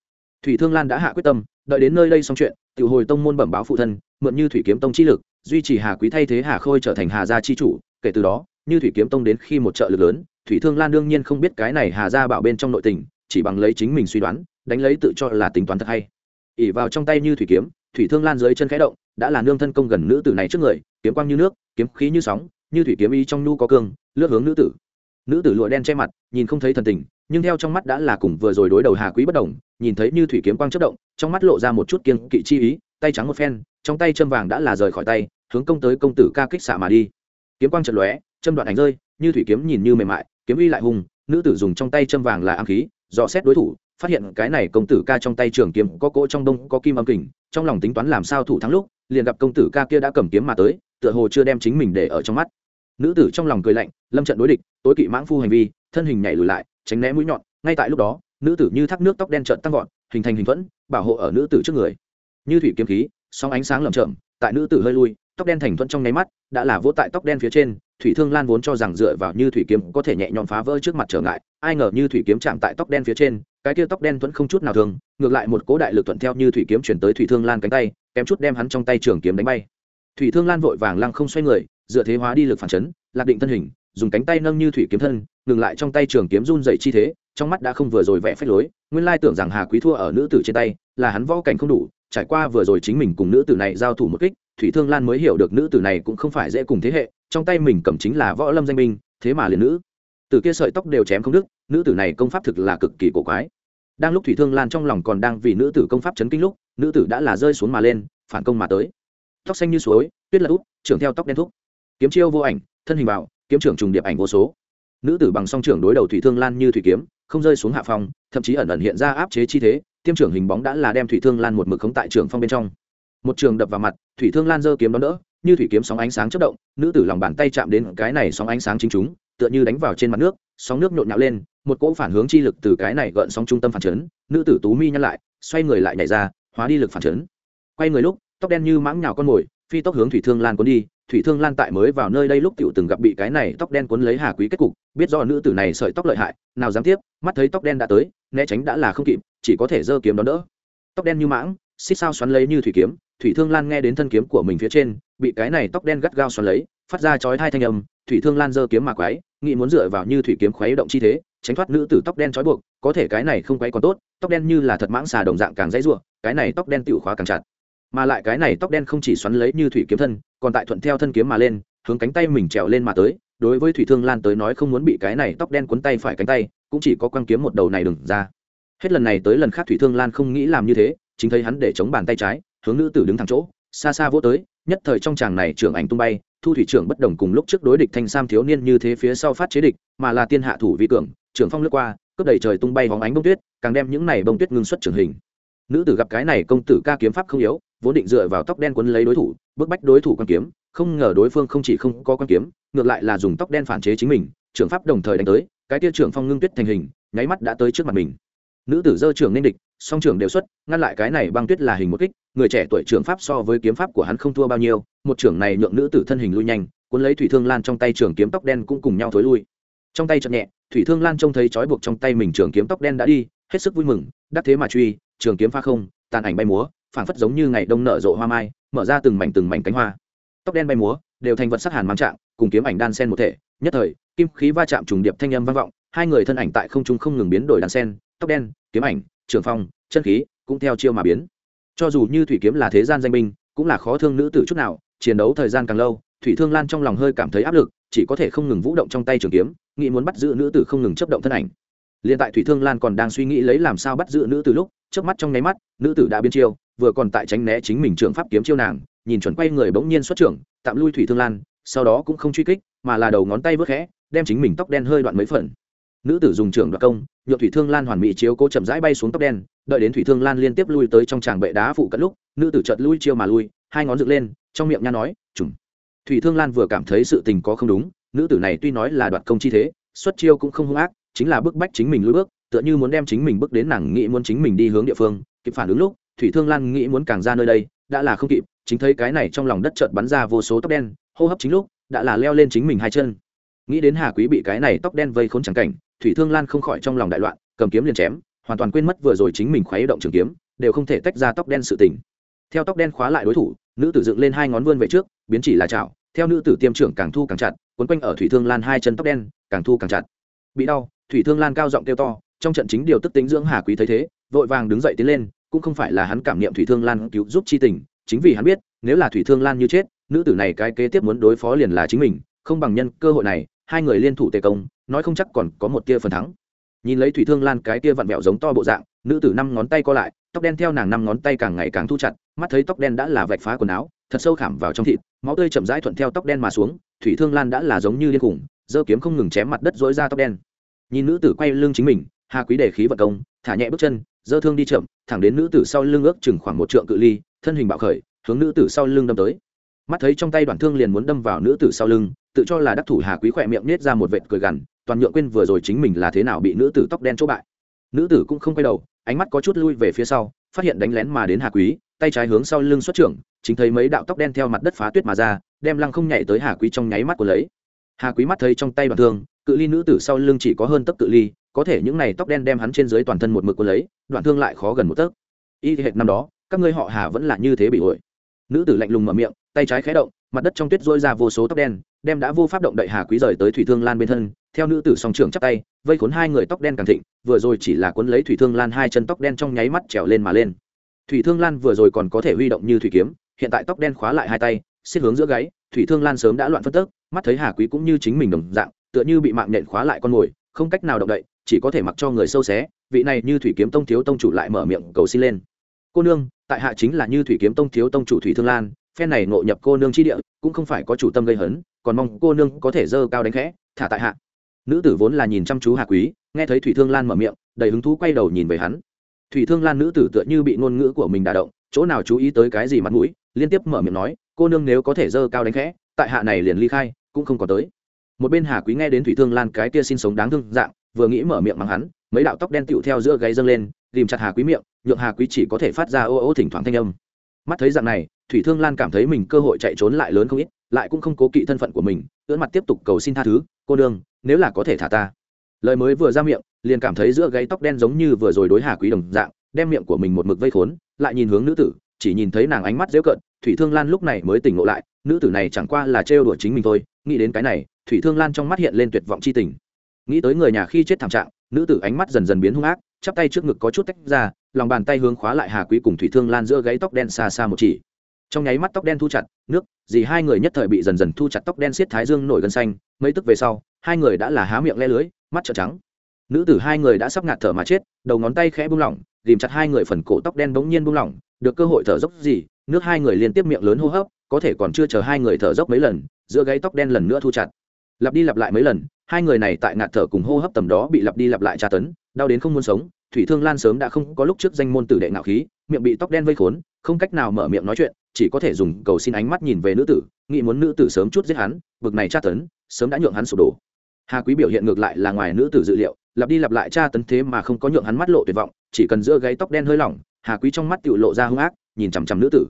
Thủy thương lan đã hạ quyết tâm, đợi đến nơi đây xong chuyện tự hồi tông môn bẩm báo phụ thân, mượn như thủy kiếm tông chi lực, duy trì hà quý thay thế hà khôi trở thành hà gia chi chủ, kể từ đó, như thủy kiếm tông đến khi một trợ lực lớn, thủy thương lan đương nhiên không biết cái này hà gia bảo bên trong nội tình, chỉ bằng lấy chính mình suy đoán, đánh lấy tự cho là tính toán thật hay. Ỉ vào trong tay như thủy kiếm, thủy thương lan dưới chân khẽ động, đã là nương thân công gần nữ tử này trước người kiếm quang như nước, kiếm khí như sóng, như thủy kiếm y trong nhu có cương, lướt hướng nữ tử. Nữ tử lụa đen che mặt, nhìn không thấy thần tình, nhưng theo trong mắt đã là cùng vừa rồi đối đầu hà quý bất đồng, nhìn thấy như thủy kiếm quang chất động, trong mắt lộ ra một chút kiên kỵ chi ý, tay trắng một phen, trong tay châm vàng đã là rời khỏi tay, hướng công tới công tử ca kích xạ mà đi. Kiếm quang chật lóe, châm đoạn ảnh rơi, như thủy kiếm nhìn như mềm mại, kiếm uy lại hùng, nữ tử dùng trong tay châm vàng là ám khí, dò xét đối thủ, phát hiện cái này công tử ca trong tay trường kiếm có cỗ trong đông có kim âm kình, trong lòng tính toán làm sao thủ thắng lúc, liền gặp công tử ca kia đã cầm kiếm mà tới tựa hồ chưa đem chính mình để ở trong mắt. Nữ tử trong lòng cười lạnh, lâm trận đối địch, tối kỵ mãng phu hành vi, thân hình nhảy lùi lại, tránh né mũi nhọn. Ngay tại lúc đó, nữ tử như thác nước tóc đen trợn tăng vọt, hình thành hình thuẫn, bảo hộ ở nữ tử trước người. Như thủy kiếm khí, sóng ánh sáng lầm chậm tại nữ tử hơi lui, tóc đen thành thuẫn trong nháy mắt, đã là vỗ tại tóc đen phía trên. Thủy thương lan vốn cho rằng dựa vào như thủy kiếm có thể nhẹ nhõm phá vỡ trước mặt trở ngại, ai ngờ như thủy kiếm chạm tại tóc đen phía trên, cái kia tóc đen thuẫn không chút nào thường, ngược lại một cố đại lực thuận theo như thủy kiếm chuyển tới thủy thương lan cánh tay, kém chút đem hắn trong tay trường kiếm đánh bay thủy thương lan vội vàng lăng không xoay người, dựa thế hóa đi lực phản chấn, lạc định thân hình, dùng cánh tay nâng như thủy kiếm thân, ngừng lại trong tay trường kiếm run dậy chi thế, trong mắt đã không vừa rồi vẽ phách lối, nguyên lai tưởng rằng hà quý thua ở nữ tử trên tay, là hắn võ cảnh không đủ, trải qua vừa rồi chính mình cùng nữ tử này giao thủ một kích, thủy thương lan mới hiểu được nữ tử này cũng không phải dễ cùng thế hệ, trong tay mình cầm chính là võ lâm danh binh, thế mà liền nữ. Từ kia sợi tóc đều chém không đứt, nữ tử này công pháp thực là cực kỳ cổ quái. Đang lúc thủy thương lan trong lòng còn đang vì nữ tử công pháp chấn kinh lúc, nữ tử đã là rơi xuống mà lên, phản công mà tới tóc xanh như suối tuyết là út trưởng theo tóc đen thúc. Kiếm chiêu vô ảnh thân hình vào kiếm trưởng trùng điệp ảnh vô số. Nữ tử bằng song trưởng đối đầu thủy thương lan như thủy kiếm không rơi xuống hạ phòng, thậm chí ẩn ẩn hiện ra áp chế chi thế tiêm trưởng hình bóng đã là đem thủy thương lan một mực khống tại trường phong bên trong. Một trường đập vào mặt thủy thương lan giơ kiếm đón đỡ như thủy kiếm sóng ánh sáng chất động nữ tử lòng bàn tay chạm đến cái này sóng ánh sáng chính chúng tựa như đánh vào trên mặt nước sóng nước nhộn nhạo lên một cỗ phản hướng chi lực từ cái này gợn sóng trung tâm phản chấn nữ tử tú mi nhăn lại xoay người lại nhảy ra hóa đi lực phản chấn. Quay người lúc tóc đen như mãng nhào con mồi, phi tóc hướng thủy thương lan cuốn đi. Thủy thương lan tại mới vào nơi đây lúc tiểu từng gặp bị cái này tóc đen cuốn lấy hà quý kết cục, biết do nữ tử này sợi tóc lợi hại, nào dám tiếp, mắt thấy tóc đen đã tới, né tránh đã là không kịp, chỉ có thể giơ kiếm đón đỡ. Tóc đen như mãng, xích sao xoắn lấy như thủy kiếm, thủy thương lan nghe đến thân kiếm của mình phía trên, bị cái này tóc đen gắt gao xoắn lấy, phát ra chói thai thanh âm, thủy thương lan giơ kiếm mà quái, nghĩ muốn dựa vào như thủy kiếm khuấy động chi thế, tránh thoát nữ tử tóc đen trói buộc, có thể cái này không quấy còn tốt, tóc đen như là thật mãng xà đồng dạng càng dãy ruộng cái này tóc đen tiểu khóa càng chặt mà lại cái này tóc đen không chỉ xoắn lấy như thủy kiếm thân, còn tại thuận theo thân kiếm mà lên, hướng cánh tay mình trèo lên mà tới. Đối với thủy thương lan tới nói không muốn bị cái này tóc đen cuốn tay phải cánh tay, cũng chỉ có quăng kiếm một đầu này đừng ra. Hết lần này tới lần khác thủy thương lan không nghĩ làm như thế, chính thấy hắn để chống bàn tay trái, hướng nữ tử đứng thẳng chỗ, xa xa vỗ tới, nhất thời trong chàng này trưởng ảnh tung bay, thu thủy trưởng bất đồng cùng lúc trước đối địch thanh sam thiếu niên như thế phía sau phát chế địch, mà là tiên hạ thủ vi cường, trưởng phong lướt qua, cướp đầy trời tung bay vóng ánh bông tuyết, càng đem những này bông tuyết ngưng xuất trường hình. Nữ tử gặp cái này công tử ca kiếm pháp không yếu vốn định dựa vào tóc đen quấn lấy đối thủ, bức bách đối thủ quan kiếm, không ngờ đối phương không chỉ không có quan kiếm, ngược lại là dùng tóc đen phản chế chính mình, trưởng pháp đồng thời đánh tới, cái tia trưởng phong ngưng tuyết thành hình, nháy mắt đã tới trước mặt mình. Nữ tử dơ trưởng nên địch, song trưởng đều xuất, ngăn lại cái này băng tuyết là hình một kích, người trẻ tuổi trưởng pháp so với kiếm pháp của hắn không thua bao nhiêu, một trưởng này nhượng nữ tử thân hình lui nhanh, cuốn lấy thủy thương lan trong tay trường kiếm tóc đen cũng cùng nhau thối lui. Trong tay chậm nhẹ, thủy thương lan trông thấy trói buộc trong tay mình trường kiếm tóc đen đã đi, hết sức vui mừng, đắc thế mà truy, trường kiếm pha không, tàn ảnh bay múa phảng phất giống như ngày đông nở rộ hoa mai, mở ra từng mảnh từng mảnh cánh hoa. Tóc đen bay múa, đều thành vật sắc hàn mang trạng, cùng kiếm ảnh đan sen một thể. Nhất thời, kim khí va chạm trùng điệp thanh âm vang vọng, hai người thân ảnh tại không trung không ngừng biến đổi đan sen, tóc đen, kiếm ảnh, trường phong, chân khí cũng theo chiêu mà biến. Cho dù như thủy kiếm là thế gian danh binh, cũng là khó thương nữ tử chút nào, chiến đấu thời gian càng lâu, thủy thương lan trong lòng hơi cảm thấy áp lực, chỉ có thể không ngừng vũ động trong tay trường kiếm, nghĩ muốn bắt giữ nữ tử không ngừng chấp động thân ảnh. Liền tại thủy thương lan còn đang suy nghĩ lấy làm sao bắt giữ nữ tử lúc trước mắt trong nháy mắt, nữ tử đã biến chiêu vừa còn tại tránh né chính mình trường pháp kiếm chiêu nàng, nhìn chuẩn quay người bỗng nhiên xuất trưởng, tạm lui thủy thương lan, sau đó cũng không truy kích, mà là đầu ngón tay vớt khẽ, đem chính mình tóc đen hơi đoạn mấy phần. Nữ tử dùng trưởng đoạt công nhựa thủy thương lan hoàn mỹ chiếu cố chậm rãi bay xuống tóc đen, đợi đến thủy thương lan liên tiếp lui tới trong tràng bệ đá phụ cận lúc, nữ tử chợt lui chiêu mà lui, hai ngón dựng lên, trong miệng nha nói trùng thủy thương lan vừa cảm thấy sự tình có không đúng, nữ tử này tuy nói là đoạt công chi thế, xuất chiêu cũng không hung ác, chính là bức bách chính mình lùi bước, tựa như muốn đem chính mình bước đến nàng nghĩ muốn chính mình đi hướng địa phương, kịp phản ứng lúc thủy thương lan nghĩ muốn càng ra nơi đây, đã là không kịp, chính thấy cái này trong lòng đất chợt bắn ra vô số tóc đen, hô hấp chính lúc, đã là leo lên chính mình hai chân. Nghĩ đến hà quý bị cái này tóc đen vây khốn trắng cảnh, thủy thương lan không khỏi trong lòng đại loạn, cầm kiếm liền chém, hoàn toàn quên mất vừa rồi chính mình khuấy động trường kiếm, đều không thể tách ra tóc đen sự tình. Theo tóc đen khóa lại đối thủ, nữ tử dựng lên hai ngón vươn về trước, biến chỉ là chảo, theo nữ tử tiêm trưởng càng thu càng chặt, quấn quanh ở thủy thương lan hai chân tóc đen, càng thu càng chặt. Bị đau, thủy thương lan cao giọng kêu to, trong trận chính điều tức tính dưỡng hà quý thấy thế, vội vàng đứng dậy tiến lên cũng không phải là hắn cảm niệm thủy thương lan cứu giúp chi tình, chính vì hắn biết, nếu là thủy thương lan như chết, nữ tử này cái kế tiếp muốn đối phó liền là chính mình, không bằng nhân cơ hội này, hai người liên thủ tề công, nói không chắc còn có một tia phần thắng. Nhìn lấy thủy thương lan cái tia vặn vẹo giống to bộ dạng, nữ tử năm ngón tay co lại, tóc đen theo nàng năm ngón tay càng ngày càng thu chặt, mắt thấy tóc đen đã là vạch phá quần áo, thật sâu khảm vào trong thịt, máu tươi chậm rãi thuận theo tóc đen mà xuống, thủy thương lan đã là giống như điên khủng, giơ kiếm không ngừng chém mặt đất dối ra tóc đen. Nhìn nữ tử quay lưng chính mình hà quý để khí vận công, thả nhẹ bước chân, dơ thương đi chậm, thẳng đến nữ tử sau lưng ước chừng khoảng một trượng cự ly, thân hình bạo khởi, hướng nữ tử sau lưng đâm tới. Mắt thấy trong tay đoạn thương liền muốn đâm vào nữ tử sau lưng, tự cho là đắc thủ hà quý khỏe miệng nết ra một vệt cười gằn, toàn nhượng quên vừa rồi chính mình là thế nào bị nữ tử tóc đen chỗ bại. Nữ tử cũng không quay đầu, ánh mắt có chút lui về phía sau, phát hiện đánh lén mà đến hà quý, tay trái hướng sau lưng xuất trưởng, chính thấy mấy đạo tóc đen theo mặt đất phá tuyết mà ra, đem lăng không nhảy tới hà quý trong nháy mắt của lấy. Hà quý mắt thấy trong tay đoạn thương, cự ly nữ tử sau lưng chỉ có hơn tấc cự ly có thể những này tóc đen đem hắn trên dưới toàn thân một mực của lấy, đoạn thương lại khó gần một tấc. Y hệt năm đó, các ngươi họ hà vẫn là như thế bị ổi. Nữ tử lạnh lùng mở miệng, tay trái khé động, mặt đất trong tuyết rôi ra vô số tóc đen, đem đã vô pháp động đậy hà quý rời tới thủy thương lan bên thân. Theo nữ tử song trưởng chắp tay, vây khốn hai người tóc đen càng thịnh, vừa rồi chỉ là cuốn lấy thủy thương lan hai chân tóc đen trong nháy mắt trèo lên mà lên. Thủy thương lan vừa rồi còn có thể huy động như thủy kiếm, hiện tại tóc đen khóa lại hai tay, xiết hướng giữa gáy, thủy thương lan sớm đã loạn phân tức, mắt thấy hà quý cũng như chính mình đồng dạng, tựa như bị mạng nhện khóa lại con mồi, không cách nào động đậy chỉ có thể mặc cho người sâu xé, vị này như thủy kiếm tông thiếu tông chủ lại mở miệng cầu xin lên. Cô nương, tại hạ chính là như thủy kiếm tông thiếu tông chủ thủy thương lan, phen này ngộ nhập cô nương chi địa, cũng không phải có chủ tâm gây hấn, còn mong cô nương có thể dơ cao đánh khẽ, thả tại hạ. Nữ tử vốn là nhìn chăm chú hà quý, nghe thấy thủy thương lan mở miệng, đầy hứng thú quay đầu nhìn về hắn. Thủy thương lan nữ tử tựa như bị ngôn ngữ của mình đả động, chỗ nào chú ý tới cái gì mặt mũi, liên tiếp mở miệng nói, cô nương nếu có thể dơ cao đánh khẽ, tại hạ này liền ly khai, cũng không có tới. Một bên hà quý nghe đến thủy thương lan cái kia xin sống đáng thương dạng vừa nghĩ mở miệng mắng hắn, mấy đạo tóc đen tựu theo giữa gáy dâng lên ghìm chặt hà quý miệng, nhượng hà quý chỉ có thể phát ra ô ô thỉnh thoảng thanh âm. Mắt thấy dạng này, thủy thương lan cảm thấy mình cơ hội chạy trốn lại lớn không ít, lại cũng không cố kỵ thân phận của mình, ưỡn mặt tiếp tục cầu xin tha thứ, cô đương nếu là có thể thả ta. Lời mới vừa ra miệng, liền cảm thấy giữa gáy tóc đen giống như vừa rồi đối hà quý đồng dạng, đem miệng của mình một mực vây khốn, lại nhìn hướng nữ tử, chỉ nhìn thấy nàng ánh mắt dễ cận, thủy thương lan lúc này mới tỉnh ngộ lại, nữ tử này chẳng qua là trêu đùa chính mình thôi, nghĩ đến cái này, thủy thương lan trong mắt hiện lên tuyệt vọng c h i tình nghĩ tới người nhà khi chết thảm trạng, nữ tử ánh mắt dần dần biến hung ác, chắp tay trước ngực có chút tách ra, lòng bàn tay hướng khóa lại hà quý cùng thủy thương lan giữa gáy tóc đen xa xa một chỉ. Trong nháy mắt tóc đen thu chặt, nước, dì hai người nhất thời bị dần dần thu chặt tóc đen xiết thái dương nổi gân xanh, mấy tức về sau, hai người đã là há miệng le lưới, mắt trợn trắng. Nữ tử hai người đã sắp ngạt thở mà chết, đầu ngón tay khẽ buông lỏng ghìm chặt hai người phần cổ tóc đen bỗng nhiên buông lỏng, được cơ hội thở dốc gì, nước hai người liên tiếp miệng lớn hô hấp, có thể còn chưa chờ hai người thở dốc mấy lần, giữa gáy tóc đen lần nữa thu chặt. Lặp đi lặp lại mấy lần hai người này tại ngạt thở cùng hô hấp tầm đó bị lặp đi lặp lại tra tấn, đau đến không muốn sống, thủy thương lan sớm đã không có lúc trước danh môn tử đệ ngạo khí, miệng bị tóc đen vây khốn, không cách nào mở miệng nói chuyện, chỉ có thể dùng cầu xin ánh mắt nhìn về nữ tử, nghĩ muốn nữ tử sớm chút giết hắn, bực này tra tấn, sớm đã nhượng hắn sụp đổ. Hà quý biểu hiện ngược lại là ngoài nữ tử dự liệu, lặp đi lặp lại tra tấn thế mà không có nhượng hắn mắt lộ tuyệt vọng, chỉ cần giữa gáy tóc đen hơi lỏng, hà quý trong mắt tự lộ ra hung ác, nhìn chằm chằm nữ tử.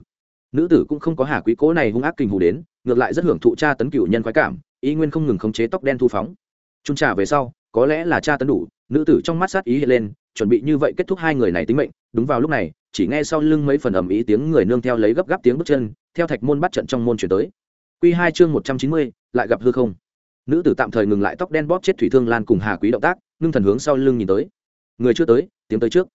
Nữ tử cũng không có hà quý cố này hung ác kinh hù đến, ngược lại rất hưởng thụ tra tấn cựu nhân khoái cảm, ý nguyên không ngừng khống chế tóc đen thu phóng trung trả về sau, có lẽ là cha tấn đủ, nữ tử trong mắt sát ý hiện lên, chuẩn bị như vậy kết thúc hai người này tính mệnh. Đúng vào lúc này, chỉ nghe sau lưng mấy phần ầm ý tiếng người nương theo lấy gấp gáp tiếng bước chân, theo thạch môn bắt trận trong môn chuyển tới. Quy hai chương một trăm chín mươi, lại gặp hư không. Nữ tử tạm thời ngừng lại tóc đen bóp chết thủy thương lan cùng hà quý động tác, ngưng thần hướng sau lưng nhìn tới. Người chưa tới tiếng tới trước.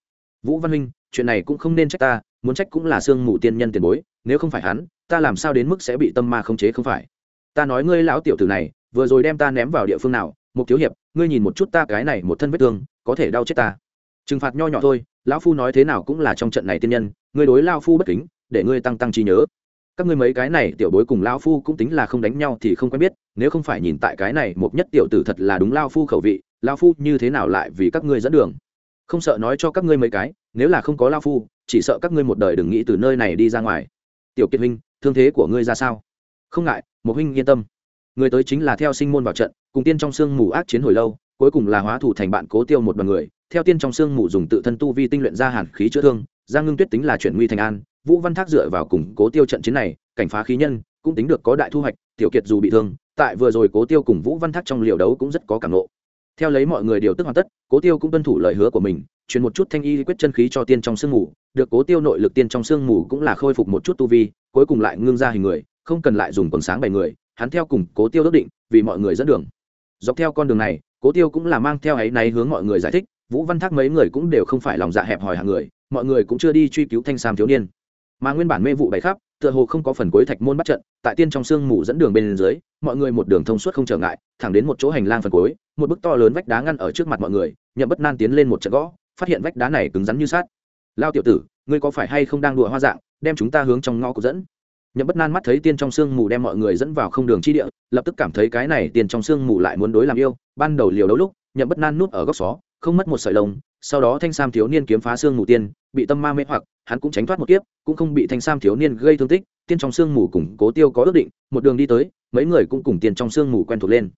Vũ văn huynh, chuyện này cũng không nên trách ta, muốn trách cũng là sương mù tiên nhân tiền bối, nếu không phải hắn, ta làm sao đến mức sẽ bị tâm ma khống chế không phải? Ta nói ngươi lão tiểu tử này, vừa rồi đem ta ném vào địa phương nào một thiếu hiệp, ngươi nhìn một chút ta cái này một thân vết thương, có thể đau chết ta. Trừng phạt nho nhỏ thôi, lão phu nói thế nào cũng là trong trận này tiên nhân, ngươi đối lao phu bất kính, để ngươi tăng tăng trí nhớ. Các ngươi mấy cái này tiểu bối cùng lao phu cũng tính là không đánh nhau thì không quen biết, nếu không phải nhìn tại cái này một nhất tiểu tử thật là đúng lao phu khẩu vị lao phu như thế nào lại vì các ngươi dẫn đường? Không sợ nói cho các ngươi mấy cái, nếu là không có lao phu, chỉ sợ các ngươi một đời đừng nghĩ từ nơi này đi ra ngoài. Tiểu kiệt huynh, thương thế của ngươi ra sao? Không ngại một huynh yên tâm người tới chính là theo sinh môn vào trận, cùng tiên trong sương mù ác chiến hồi lâu, cuối cùng là hóa thủ thành bạn cố tiêu một đoàn người. Theo tiên trong sương mù dùng tự thân tu vi tinh luyện ra hàn khí chữa thương, giang ngưng tuyết tính là chuyển nguy thành an, vũ văn thác dựa vào cùng cố tiêu trận chiến này, cảnh phá khí nhân, cũng tính được có đại thu hoạch, tiểu kiệt dù bị thương, tại vừa rồi cố tiêu cùng vũ văn thác trong liều đấu cũng rất có cảm lộ theo lấy mọi người điều tức hoàn tất, cố tiêu cũng tuân thủ lời hứa của mình, truyền một chút thanh y quyết chân khí cho tiên trong sương mù, được cố tiêu nội lực tiên trong sương mù cũng là khôi phục một chút tu vi, cuối cùng lại ngưng ra hình người, không cần lại dùng quần sáng bảy người hắn theo cùng cố tiêu ước định, vì mọi người dẫn đường. Dọc theo con đường này, cố tiêu cũng là mang theo ấy này hướng mọi người giải thích, vũ văn thác mấy người cũng đều không phải lòng dạ hẹp hòi hàng người, mọi người cũng chưa đi truy cứu thanh sam thiếu niên. Mà nguyên bản mê vụ bày khắp, tựa hồ không có phần cuối thạch môn bắt trận, tại tiên trong sương mù dẫn đường bên dưới, mọi người một đường thông suốt không trở ngại, thẳng đến một chỗ hành lang phần cuối, một bức to lớn vách đá ngăn ở trước mặt mọi người, nhậm bất nan tiến lên một trận gõ, phát hiện vách đá này cứng rắn như sát lao tiểu tử, ngươi có phải hay không đang đùa hoa dạng, đem chúng ta hướng trong ngõ cục dẫn? Nhậm bất nan mắt thấy tiên trong sương mù đem mọi người dẫn vào không đường chi địa, lập tức cảm thấy cái này tiên trong sương mù lại muốn đối làm yêu. Ban đầu liều đấu lúc, nhậm bất nan núp ở góc xó, không mất một sợi lông, sau đó thanh sam thiếu niên kiếm phá sương mù tiên, bị tâm ma mê hoặc, hắn cũng tránh thoát một kiếp, cũng không bị thanh sam thiếu niên gây thương tích. Tiên trong sương mù cùng cố tiêu có ước định, một đường đi tới, mấy người cũng cùng tiên trong sương mù quen thuộc lên.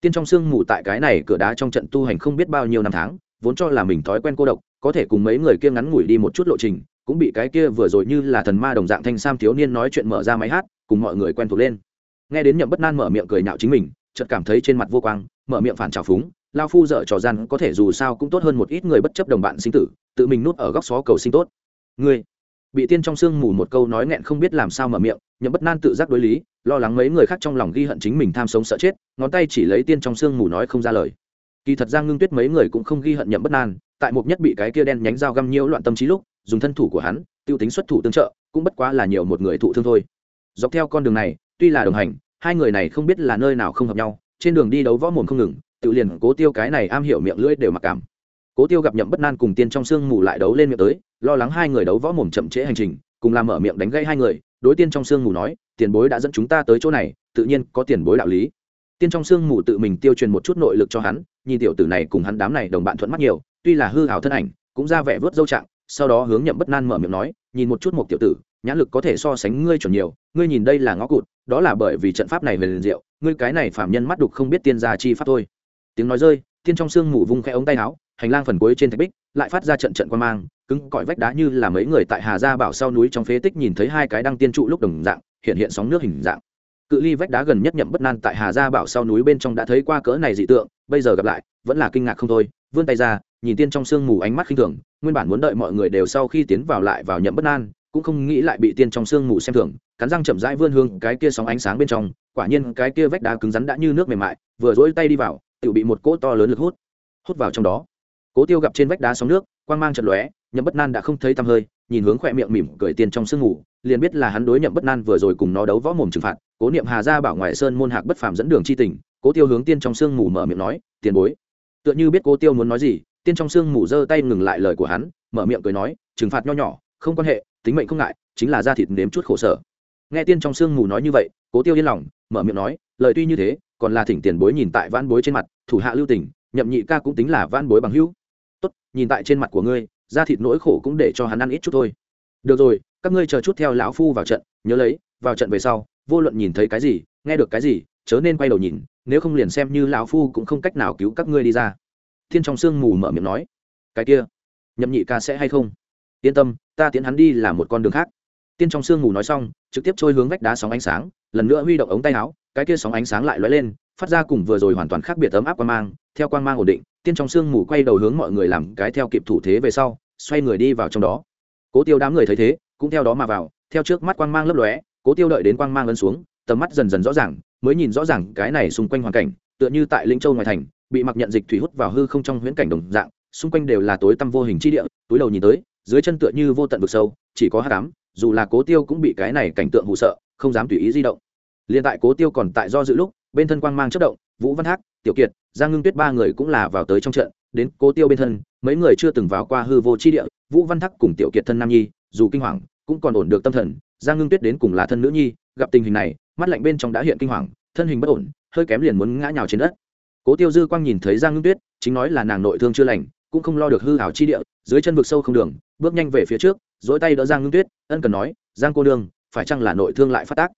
Tiên trong sương mù tại cái này cửa đá trong trận tu hành không biết bao nhiêu năm tháng, vốn cho là mình thói quen cô độc, có thể cùng mấy người kia ngắn ngủi đi một chút lộ trình cũng bị cái kia vừa rồi như là thần ma đồng dạng thanh sam thiếu niên nói chuyện mở ra máy hát, cùng mọi người quen thuộc lên. Nghe đến nhậm bất nan mở miệng cười nhạo chính mình, chợt cảm thấy trên mặt vô quang, mở miệng phản trào phúng, lao phu dở trò gian, có thể dù sao cũng tốt hơn một ít người bất chấp đồng bạn sinh tử, tự mình nuốt ở góc xó cầu sinh tốt. Ngươi? Bị tiên trong sương mù một câu nói nghẹn không biết làm sao mở miệng, nhậm bất nan tự giác đối lý, lo lắng mấy người khác trong lòng ghi hận chính mình tham sống sợ chết, ngón tay chỉ lấy tiên trong sương mù nói không ra lời. Kỳ thật giang ngưng tuyết mấy người cũng không ghi hận nhậm bất nan, tại một nhất bị cái kia đen nhánh dao găm nhiễu loạn tâm trí lúc dùng thân thủ của hắn, tiêu tính xuất thủ tương trợ, cũng bất quá là nhiều một người thụ thương thôi. Dọc theo con đường này, tuy là đồng hành, hai người này không biết là nơi nào không hợp nhau, trên đường đi đấu võ mồm không ngừng, tự liền cố tiêu cái này am hiểu miệng lưỡi đều mặc cảm. Cố tiêu gặp nhậm bất nan cùng tiên trong sương mù lại đấu lên miệng tới, lo lắng hai người đấu võ mồm chậm trễ hành trình, cùng làm mở miệng đánh gây hai người, đối tiên trong sương mù nói, tiền bối đã dẫn chúng ta tới chỗ này, tự nhiên có tiền bối đạo lý. Tiên trong sương mù tự mình tiêu truyền một chút nội lực cho hắn, nhìn tiểu tử này cùng hắn đám này đồng bạn thuận mắt nhiều, tuy là hư hảo thân ảnh, cũng ra vẻ vớt dâu trạng sau đó hướng nhậm bất nan mở miệng nói, nhìn một chút một tiểu tử, nhãn lực có thể so sánh ngươi chuẩn nhiều, ngươi nhìn đây là ngõ cụt, đó là bởi vì trận pháp này về liền diệu, ngươi cái này phạm nhân mắt đục không biết tiên gia chi pháp thôi. Tiếng nói rơi, tiên trong sương mù vung khẽ ống tay áo, hành lang phần cuối trên thạch bích, lại phát ra trận trận quan mang, cứng cỏi vách đá như là mấy người tại hà gia bảo sau núi trong phế tích nhìn thấy hai cái đăng tiên trụ lúc đồng dạng, hiện hiện sóng nước hình dạng. Cự ly vách đá gần nhất nhậm bất nan tại hà gia bảo sau núi bên trong đã thấy qua cỡ này dị tượng, bây giờ gặp lại, vẫn là kinh ngạc không thôi, vươn tay ra nhìn tiên trong sương mù ánh mắt khinh thường, nguyên bản muốn đợi mọi người đều sau khi tiến vào lại vào nhậm bất an, cũng không nghĩ lại bị tiên trong sương mù xem thường, cắn răng chậm rãi vươn hương cái kia sóng ánh sáng bên trong, quả nhiên cái kia vách đá cứng rắn đã như nước mềm mại, vừa dỗi tay đi vào tự bị một cỗ to lớn lực hút hút vào trong đó. Cố tiêu gặp trên vách đá sóng nước, quang mang chật lóe, nhậm bất nan đã không thấy tăm hơi, nhìn hướng khỏe miệng mỉm cười tiên trong sương mù, liền biết là hắn đối nhậm bất nan vừa rồi cùng nó đấu võ mồm trừng phạt, cố niệm hà ra bảo ngoại sơn môn hạc bất phàm dẫn đường chi tình, cố tiêu hướng tiên trong sương mù mở miệng nói, tiền bối. Tựa như biết cố tiêu muốn nói gì tiên trong sương mù giơ tay ngừng lại lời của hắn, mở miệng cười nói, trừng phạt nho nhỏ, không quan hệ, tính mệnh không ngại, chính là da thịt nếm chút khổ sở. Nghe tiên trong sương mù nói như vậy, cố tiêu yên lòng, mở miệng nói, lời tuy như thế, còn là thỉnh tiền bối nhìn tại vãn bối trên mặt, thủ hạ lưu tình, nhậm nhị ca cũng tính là vãn bối bằng hữu. Tốt, nhìn tại trên mặt của ngươi, da thịt nỗi khổ cũng để cho hắn ăn ít chút thôi. Được rồi, các ngươi chờ chút theo lão phu vào trận, nhớ lấy, vào trận về sau, vô luận nhìn thấy cái gì, nghe được cái gì, chớ nên quay đầu nhìn, nếu không liền xem như lão phu cũng không cách nào cứu các ngươi đi ra thiên trong sương mù mở miệng nói, cái kia, nhậm nhị ca sẽ hay không? Yên tâm, ta tiến hắn đi là một con đường khác. Tiên trong sương mù nói xong, trực tiếp trôi hướng vách đá sóng ánh sáng, lần nữa huy động ống tay áo, cái kia sóng ánh sáng lại lóe lên, phát ra cùng vừa rồi hoàn toàn khác biệt ấm áp quan mang, theo quan mang ổn định, tiên trong sương mù quay đầu hướng mọi người làm cái theo kịp thủ thế về sau, xoay người đi vào trong đó. Cố tiêu đám người thấy thế, cũng theo đó mà vào, theo trước mắt quang mang lấp lóe, cố tiêu đợi đến quang mang lấn xuống, tầm mắt dần dần rõ ràng, mới nhìn rõ ràng cái này xung quanh hoàn cảnh, tựa như tại linh châu ngoài thành bị mặc nhận dịch thủy hút vào hư không trong huyễn cảnh đồng dạng, xung quanh đều là tối tăm vô hình chi địa, túi đầu nhìn tới, dưới chân tựa như vô tận vực sâu, chỉ có hát cám dù là cố tiêu cũng bị cái này cảnh tượng hụ sợ, không dám tùy ý di động. Liền tại cố tiêu còn tại do dự lúc, bên thân quang mang chất động, vũ văn thác tiểu kiệt, giang ngưng tuyết ba người cũng là vào tới trong trận, đến cố tiêu bên thân, mấy người chưa từng vào qua hư vô chi địa, vũ văn thác cùng tiểu kiệt thân nam nhi, dù kinh hoàng, cũng còn ổn được tâm thần, giang ngưng tuyết đến cùng là thân nữ nhi, gặp tình hình này, mắt lạnh bên trong đã hiện kinh hoàng, thân hình bất ổn, hơi kém liền muốn ngã nhào trên đất cố tiêu dư quang nhìn thấy giang ngưng tuyết, chính nói là nàng nội thương chưa lành, cũng không lo được hư hảo chi địa, dưới chân vực sâu không đường, bước nhanh về phía trước, dỗi tay đỡ giang ngưng tuyết, ân cần nói, giang cô đương phải chăng là nội thương lại phát tác?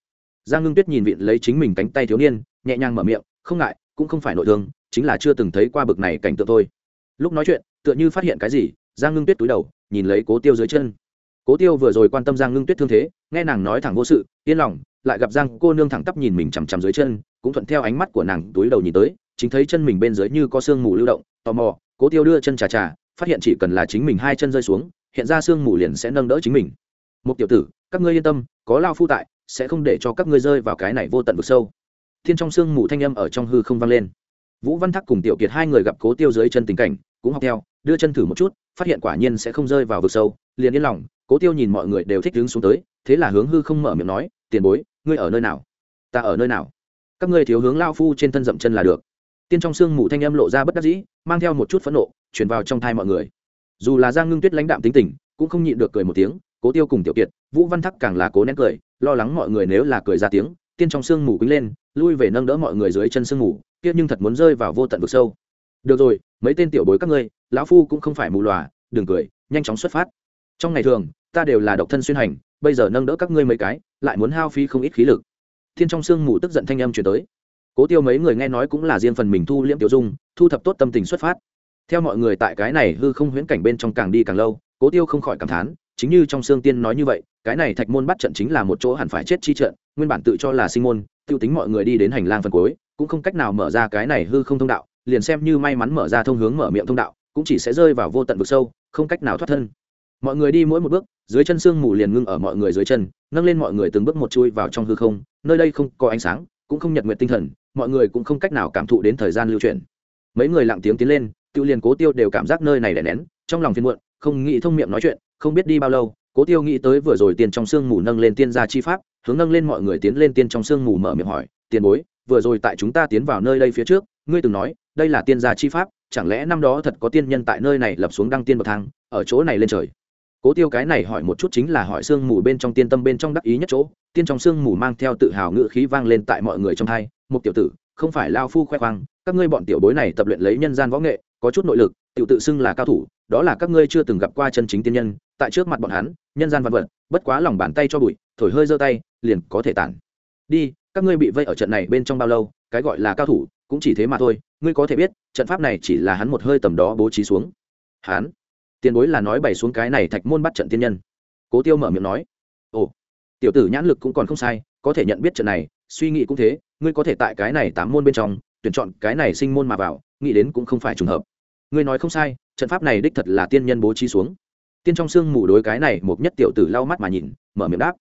Giang ngưng tuyết nhìn vịn lấy chính mình cánh tay thiếu niên, nhẹ nhàng mở miệng, không ngại, cũng không phải nội thương, chính là chưa từng thấy qua bực này cảnh tượng thôi. Lúc nói chuyện, tựa như phát hiện cái gì, giang ngưng tuyết túi đầu, nhìn lấy cố tiêu dưới chân. Cố tiêu vừa rồi quan tâm giang ngưng tuyết thương thế, nghe nàng nói thẳng vô sự, yên lòng, lại gặp giang cô nương thẳng tắp nhìn mình chằm chằm dưới chân, cũng thuận theo ánh mắt của nàng túi đầu nhìn tới chính thấy chân mình bên dưới như có sương mù lưu động, tò mò, cố tiêu đưa chân trà trà, phát hiện chỉ cần là chính mình hai chân rơi xuống, hiện ra sương mù liền sẽ nâng đỡ chính mình. Một tiểu tử, các ngươi yên tâm, có lao phu tại, sẽ không để cho các ngươi rơi vào cái này vô tận vực sâu. Thiên trong sương mù thanh âm ở trong hư không vang lên. Vũ văn thắc cùng tiểu kiệt hai người gặp cố tiêu dưới chân tình cảnh, cũng học theo, đưa chân thử một chút, phát hiện quả nhiên sẽ không rơi vào vực sâu, liền yên lòng, cố tiêu nhìn mọi người đều thích đứng xuống tới, thế là hướng hư không mở miệng nói, tiền bối, ngươi ở nơi nào? Ta ở nơi nào? Các ngươi thiếu hướng lao phu trên thân dậm chân là được tiên trong sương mù thanh âm lộ ra bất đắc dĩ, mang theo một chút phẫn nộ, truyền vào trong thai mọi người. Dù là giang ngưng tuyết lãnh đạm tính tình, cũng không nhịn được cười một tiếng, cố tiêu cùng tiểu kiệt, vũ văn thắc càng là cố nén cười, lo lắng mọi người nếu là cười ra tiếng, tiên trong sương mù quýnh lên, lui về nâng đỡ mọi người dưới chân sương mù tiếc nhưng thật muốn rơi vào vô tận vực sâu. Được rồi, mấy tên tiểu bối các ngươi, lão phu cũng không phải mù lòa, đừng cười, nhanh chóng xuất phát. Trong ngày thường, ta đều là độc thân xuyên hành, bây giờ nâng đỡ các ngươi mấy cái, lại muốn hao phí không ít khí lực. Thiên trong sương mù tức giận thanh âm chuyển tới cố tiêu mấy người nghe nói cũng là riêng phần mình thu liễm tiểu dung, thu thập tốt tâm tình xuất phát. Theo mọi người tại cái này hư không huyễn cảnh bên trong càng đi càng lâu, cố tiêu không khỏi cảm thán, chính như trong xương tiên nói như vậy, cái này thạch môn bắt trận chính là một chỗ hẳn phải chết chi trận, nguyên bản tự cho là sinh môn, tiêu tính mọi người đi đến hành lang phần cuối, cũng không cách nào mở ra cái này hư không thông đạo, liền xem như may mắn mở ra thông hướng mở miệng thông đạo, cũng chỉ sẽ rơi vào vô tận vực sâu, không cách nào thoát thân. Mọi người đi mỗi một bước, dưới chân sương mù liền ngưng ở mọi người dưới chân, nâng lên mọi người từng bước một chui vào trong hư không, nơi đây không có ánh sáng, cũng không nhật nguyện tinh thần mọi người cũng không cách nào cảm thụ đến thời gian lưu chuyển mấy người lặng tiếng tiến lên, tiêu liền cố tiêu đều cảm giác nơi này đè nén, trong lòng phiền muộn, không nghĩ thông miệng nói chuyện, không biết đi bao lâu, cố tiêu nghĩ tới vừa rồi tiền trong sương mù nâng lên tiên gia chi pháp, hướng nâng lên mọi người tiến lên tiên trong sương mù mở miệng hỏi, tiền bối, vừa rồi tại chúng ta tiến vào nơi đây phía trước, ngươi từng nói, đây là tiên gia chi pháp, chẳng lẽ năm đó thật có tiên nhân tại nơi này lập xuống đăng tiên bậc thang, ở chỗ này lên trời? Cố tiêu cái này hỏi một chút chính là hỏi sương mù bên trong tiên tâm bên trong đắc ý nhất chỗ, tiên trong sương mù mang theo tự hào ngự khí vang lên tại mọi người trong thai một tiểu tử, không phải lao phu khoe khoang, các ngươi bọn tiểu bối này tập luyện lấy nhân gian võ nghệ, có chút nội lực tự tự xưng là cao thủ, đó là các ngươi chưa từng gặp qua chân chính tiên nhân, tại trước mặt bọn hắn, nhân gian văn vật, bất quá lòng bàn tay cho bụi, thổi hơi giơ tay, liền có thể tản. Đi, các ngươi bị vây ở trận này bên trong bao lâu, cái gọi là cao thủ, cũng chỉ thế mà thôi, ngươi có thể biết, trận pháp này chỉ là hắn một hơi tầm đó bố trí xuống. Hắn tiền bối là nói bày xuống cái này thạch môn bắt trận tiên nhân. Cố tiêu mở miệng nói, ồ, tiểu tử nhãn lực cũng còn không sai, có thể nhận biết trận này, suy nghĩ cũng thế, ngươi có thể tại cái này tám môn bên trong, tuyển chọn cái này sinh môn mà vào, nghĩ đến cũng không phải trùng hợp. Ngươi nói không sai, trận pháp này đích thật là tiên nhân bố trí xuống. Tiên trong xương mù đối cái này một nhất tiểu tử lau mắt mà nhìn, mở miệng đáp,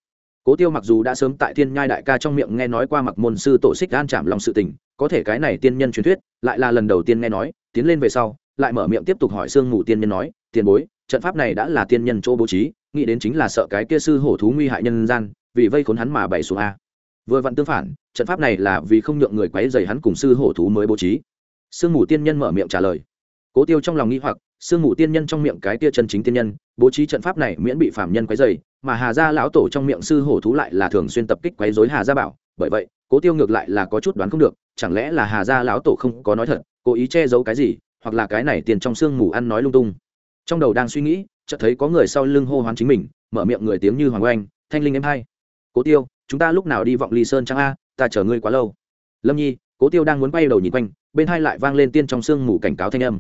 cố tiêu mặc dù đã sớm tại thiên nhai đại ca trong miệng nghe nói qua mặc môn sư tổ xích gan chạm lòng sự tình, có thể cái này tiên nhân truyền thuyết, lại là lần đầu tiên nghe nói, tiến lên về sau, lại mở miệng tiếp tục hỏi xương mù tiên nhân nói tiền bối, trận pháp này đã là tiên nhân chỗ bố trí, nghĩ đến chính là sợ cái kia sư hổ thú nguy hại nhân gian, vì vây khốn hắn mà bày xuống a. Vừa vặn tương phản, trận pháp này là vì không nhượng người quấy dày hắn cùng sư hổ thú mới bố trí. Sương mù tiên nhân mở miệng trả lời. Cố tiêu trong lòng nghĩ hoặc, sương mù tiên nhân trong miệng cái tia chân chính tiên nhân, bố trí trận pháp này miễn bị phạm nhân quấy dày mà hà gia lão tổ trong miệng sư hổ thú lại là thường xuyên tập kích quấy dối hà gia bảo. Bởi vậy, cố tiêu ngược lại là có chút đoán không được, chẳng lẽ là hà gia lão tổ không có nói thật, cố ý che giấu cái gì, hoặc là cái này tiền trong sương mù ăn nói lung tung trong đầu đang suy nghĩ, chợt thấy có người sau lưng hô hoán chính mình, mở miệng người tiếng như hoàng oanh, thanh linh em hai, cố tiêu, chúng ta lúc nào đi vọng ly sơn trang a, ta chờ ngươi quá lâu. Lâm nhi, cố tiêu đang muốn bay đầu nhìn quanh, bên hai lại vang lên tiên trong sương mù cảnh cáo thanh âm.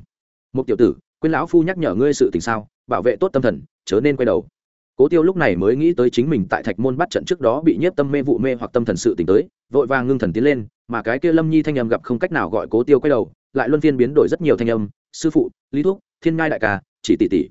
Một tiểu tử, quên lão phu nhắc nhở ngươi sự tình sao, bảo vệ tốt tâm thần, chớ nên quay đầu. Cố tiêu lúc này mới nghĩ tới chính mình tại thạch môn bắt trận trước đó bị nhiếp tâm mê vụ mê hoặc tâm thần sự tỉnh tới, vội vàng ngưng thần tiến lên, mà cái kia lâm nhi thanh âm gặp không cách nào gọi cố tiêu quay đầu, lại luân phiên biến đổi rất nhiều thanh âm. Sư phụ, lý thúc thiên ngai đại ca chỉ tỷ tỷ.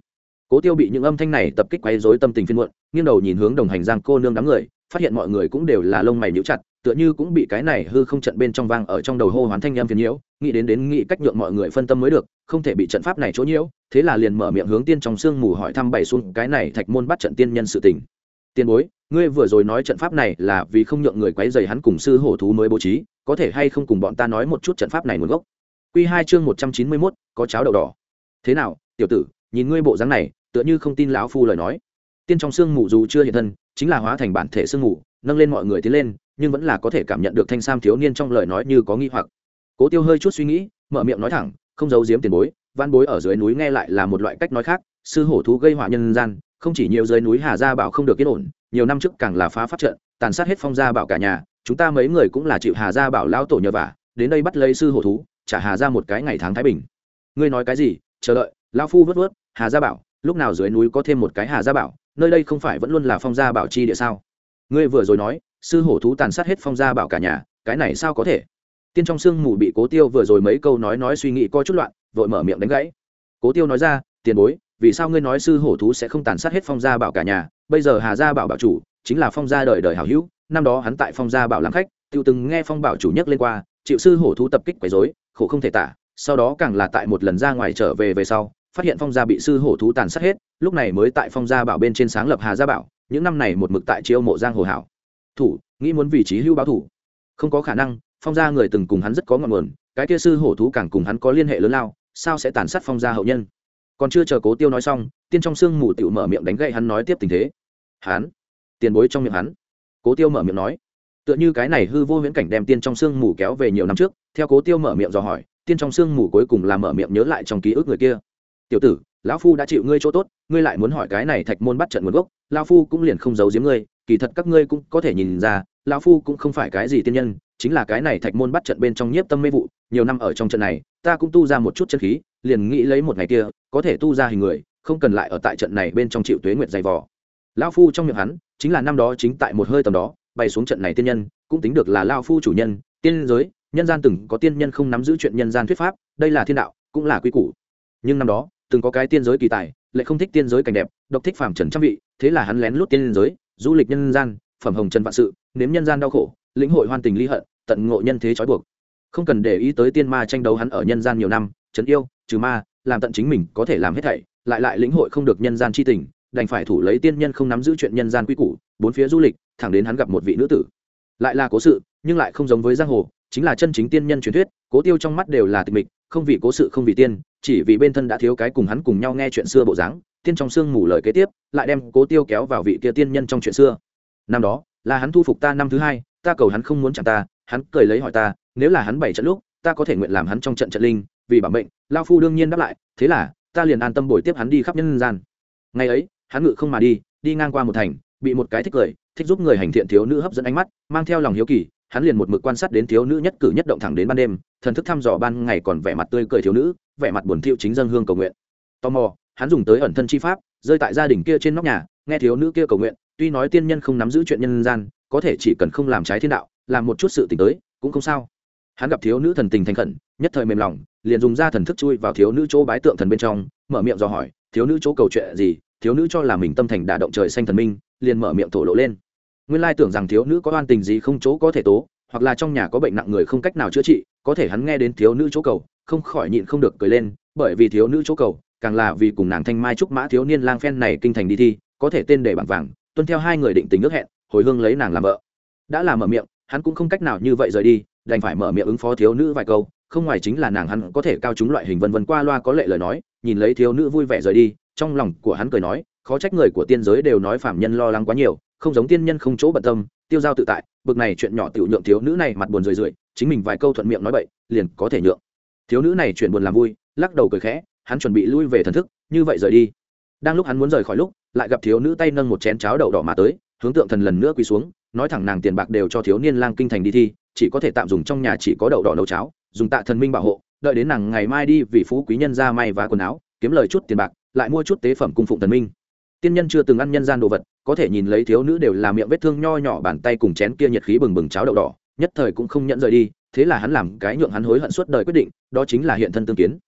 Cố tiêu bị những âm thanh này tập kích quấy rối tâm tình phiên muộn nghiêng đầu nhìn hướng đồng hành giang cô nương đám người phát hiện mọi người cũng đều là lông mày nhíu chặt tựa như cũng bị cái này hư không trận bên trong vang ở trong đầu hô hoán thanh âm phiền nhiễu nghĩ đến đến nghĩ cách nhượng mọi người phân tâm mới được không thể bị trận pháp này chỗ nhiễu thế là liền mở miệng hướng tiên trong sương mù hỏi thăm bảy xuống cái này thạch môn bắt trận tiên nhân sự tình. Tiên bối ngươi vừa rồi nói trận pháp này là vì không nhượng người quấy rầy hắn cùng sư hổ thú mới bố trí có thể hay không cùng bọn ta nói một chút trận pháp này nguồn gốc? Quy hai chương một trăm chín mươi 191, có cháo đậu đỏ thế nào, tiểu tử, nhìn ngươi bộ dáng này, tựa như không tin lão phu lời nói. Tiên trong sương mù dù chưa hiện thân, chính là hóa thành bản thể sương mù, nâng lên mọi người tiến lên, nhưng vẫn là có thể cảm nhận được thanh sam thiếu niên trong lời nói như có nghi hoặc. Cố tiêu hơi chút suy nghĩ, mở miệng nói thẳng, không giấu giếm tiền bối, văn bối ở dưới núi nghe lại là một loại cách nói khác, sư hổ thú gây họa nhân gian, không chỉ nhiều dưới núi hà gia bảo không được yên ổn, nhiều năm trước càng là phá phát trận, tàn sát hết phong gia bảo cả nhà, chúng ta mấy người cũng là chịu hà gia bảo lao tổ nhờ vả, đến đây bắt lấy sư hổ thú, trả hà ra một cái ngày tháng thái bình. Ngươi nói cái gì? Chờ đợi lao phu vớt vớt, hà gia bảo, lúc nào dưới núi có thêm một cái hà gia bảo, nơi đây không phải vẫn luôn là phong gia bảo chi địa sao? Ngươi vừa rồi nói, sư hổ thú tàn sát hết phong gia bảo cả nhà, cái này sao có thể? Tiên trong sương mù bị cố tiêu vừa rồi mấy câu nói nói suy nghĩ coi chút loạn, vội mở miệng đánh gãy. Cố tiêu nói ra, tiền bối, vì sao ngươi nói sư hổ thú sẽ không tàn sát hết phong gia bảo cả nhà? Bây giờ hà gia bảo bảo chủ chính là phong gia đời đời hảo hữu, năm đó hắn tại phong gia bảo làm khách, tiêu từng nghe phong bảo chủ nhắc lên qua, chịu sư hổ thú tập kích quấy rối, khổ không thể tả sau đó càng là tại một lần ra ngoài trở về về sau, phát hiện phong gia bị sư hổ thú tàn sát hết, lúc này mới tại phong gia bảo bên trên sáng lập hà gia bảo, những năm này một mực tại chiêu mộ giang hồ hảo. Thủ, nghĩ muốn vị trí hưu báo thủ. Không có khả năng, phong gia người từng cùng hắn rất có ngọn nguồn, cái kia sư hổ thú càng cùng hắn có liên hệ lớn lao, sao sẽ tàn sát phong gia hậu nhân? Còn chưa chờ cố tiêu nói xong, tiên trong sương mù tiểu mở miệng đánh gậy hắn nói tiếp tình thế. Hắn, tiền bối trong miệng hắn. Cố tiêu mở miệng nói. Tựa như cái này hư vô huyễn cảnh đem tiên trong sương mù kéo về nhiều năm trước, theo cố tiêu mở miệng dò hỏi tiên trong sương mù cuối cùng là mở miệng nhớ lại trong ký ức người kia. Tiểu tử, lão phu đã chịu ngươi chỗ tốt, ngươi lại muốn hỏi cái này thạch môn bắt trận nguồn gốc, lão phu cũng liền không giấu giếm ngươi, kỳ thật các ngươi cũng có thể nhìn ra, lão phu cũng không phải cái gì tiên nhân, chính là cái này thạch môn bắt trận bên trong nhiếp tâm mê vụ, nhiều năm ở trong trận này, ta cũng tu ra một chút chân khí, liền nghĩ lấy một ngày kia, có thể tu ra hình người, không cần lại ở tại trận này bên trong chịu tuế nguyệt dày vò. Lão phu trong miệng hắn, chính là năm đó chính tại một hơi tầm đó bay xuống trận này tiên nhân, cũng tính được là lão phu chủ nhân, tiên giới nhân gian từng có tiên nhân không nắm giữ chuyện nhân gian thuyết pháp, đây là thiên đạo, cũng là quy củ. Nhưng năm đó, từng có cái tiên giới kỳ tài, lại không thích tiên giới cảnh đẹp, độc thích phàm trần trăm vị, thế là hắn lén lút tiên giới, du lịch nhân gian, phẩm hồng trần vạn sự, nếm nhân gian đau khổ, lĩnh hội hoan tình ly hận, tận ngộ nhân thế trói buộc. Không cần để ý tới tiên ma tranh đấu hắn ở nhân gian nhiều năm, trấn yêu, trừ ma, làm tận chính mình có thể làm hết thảy, lại lại lĩnh hội không được nhân gian chi tình, đành phải thủ lấy tiên nhân không nắm giữ chuyện nhân gian quy củ, bốn phía du lịch, thẳng đến hắn gặp một vị nữ tử. Lại là cố sự, nhưng lại không giống với giang hồ chính là chân chính tiên nhân truyền thuyết, cố tiêu trong mắt đều là tịch mịch, không vì cố sự không vì tiên, chỉ vì bên thân đã thiếu cái cùng hắn cùng nhau nghe chuyện xưa bộ dáng, tiên trong sương mù lời kế tiếp, lại đem cố tiêu kéo vào vị kia tiên nhân trong chuyện xưa. Năm đó, là hắn thu phục ta năm thứ hai, ta cầu hắn không muốn chẳng ta, hắn cười lấy hỏi ta, nếu là hắn bảy trận lúc, ta có thể nguyện làm hắn trong trận trận linh, vì bảo mệnh. Lao phu đương nhiên đáp lại, thế là, ta liền an tâm bồi tiếp hắn đi khắp nhân gian. Ngày ấy, hắn ngự không mà đi đi ngang qua một thành, bị một cái thích cười, thích giúp người hành thiện thiếu nữ hấp dẫn ánh mắt, mang theo lòng hiếu kỳ hắn liền một mực quan sát đến thiếu nữ nhất cử nhất động thẳng đến ban đêm, thần thức thăm dò ban ngày còn vẻ mặt tươi cười thiếu nữ, vẻ mặt buồn thiệu chính dân hương cầu nguyện. Tò mò, hắn dùng tới ẩn thân chi pháp, rơi tại gia đình kia trên nóc nhà, nghe thiếu nữ kia cầu nguyện, tuy nói tiên nhân không nắm giữ chuyện nhân gian, có thể chỉ cần không làm trái thiên đạo, làm một chút sự tình tới, cũng không sao. Hắn gặp thiếu nữ thần tình thành khẩn, nhất thời mềm lòng, liền dùng ra thần thức chui vào thiếu nữ chỗ bái tượng thần bên trong, mở miệng dò hỏi, thiếu nữ chỗ cầu chuyện gì? Thiếu nữ cho là mình tâm thành đả động trời xanh thần minh, liền mở miệng thổ lộ lên nguyên lai tưởng rằng thiếu nữ có oan tình gì không chỗ có thể tố, hoặc là trong nhà có bệnh nặng người không cách nào chữa trị, có thể hắn nghe đến thiếu nữ chỗ cầu, không khỏi nhịn không được cười lên, bởi vì thiếu nữ chỗ cầu, càng là vì cùng nàng thanh mai trúc mã thiếu niên lang phen này kinh thành đi thi, có thể tên để bảng vàng, tuân theo hai người định tình ước hẹn, hồi hương lấy nàng làm vợ. Đã làm mở miệng, hắn cũng không cách nào như vậy rời đi, đành phải mở miệng ứng phó thiếu nữ vài câu, không ngoài chính là nàng hắn có thể cao chúng loại hình vân vân qua loa có lệ lời nói, nhìn lấy thiếu nữ vui vẻ rời đi, trong lòng của hắn cười nói, khó trách người của tiên giới đều nói phạm nhân lo lắng quá nhiều không giống tiên nhân không chỗ bận tâm, tiêu giao tự tại, bực này chuyện nhỏ tiểu nhượng thiếu nữ này mặt buồn rười rượi, chính mình vài câu thuận miệng nói bậy, liền có thể nhượng. Thiếu nữ này chuyện buồn làm vui, lắc đầu cười khẽ, hắn chuẩn bị lui về thần thức, như vậy rời đi. Đang lúc hắn muốn rời khỏi lúc, lại gặp thiếu nữ tay nâng một chén cháo đậu đỏ mà tới, hướng tượng thần lần nữa quỳ xuống, nói thẳng nàng tiền bạc đều cho thiếu niên lang kinh thành đi thi, chỉ có thể tạm dùng trong nhà chỉ có đậu đỏ nấu cháo, dùng tạ thần minh bảo hộ, đợi đến nàng ngày mai đi vì phú quý nhân ra may và quần áo, kiếm lời chút tiền bạc, lại mua chút tế phẩm cung phụng thần minh tiên nhân chưa từng ăn nhân gian đồ vật, có thể nhìn lấy thiếu nữ đều là miệng vết thương nho nhỏ, bàn tay cùng chén kia nhiệt khí bừng bừng cháo đậu đỏ, nhất thời cũng không nhận rời đi, thế là hắn làm cái nhượng hắn hối hận suốt đời quyết định, đó chính là hiện thân tương kiến.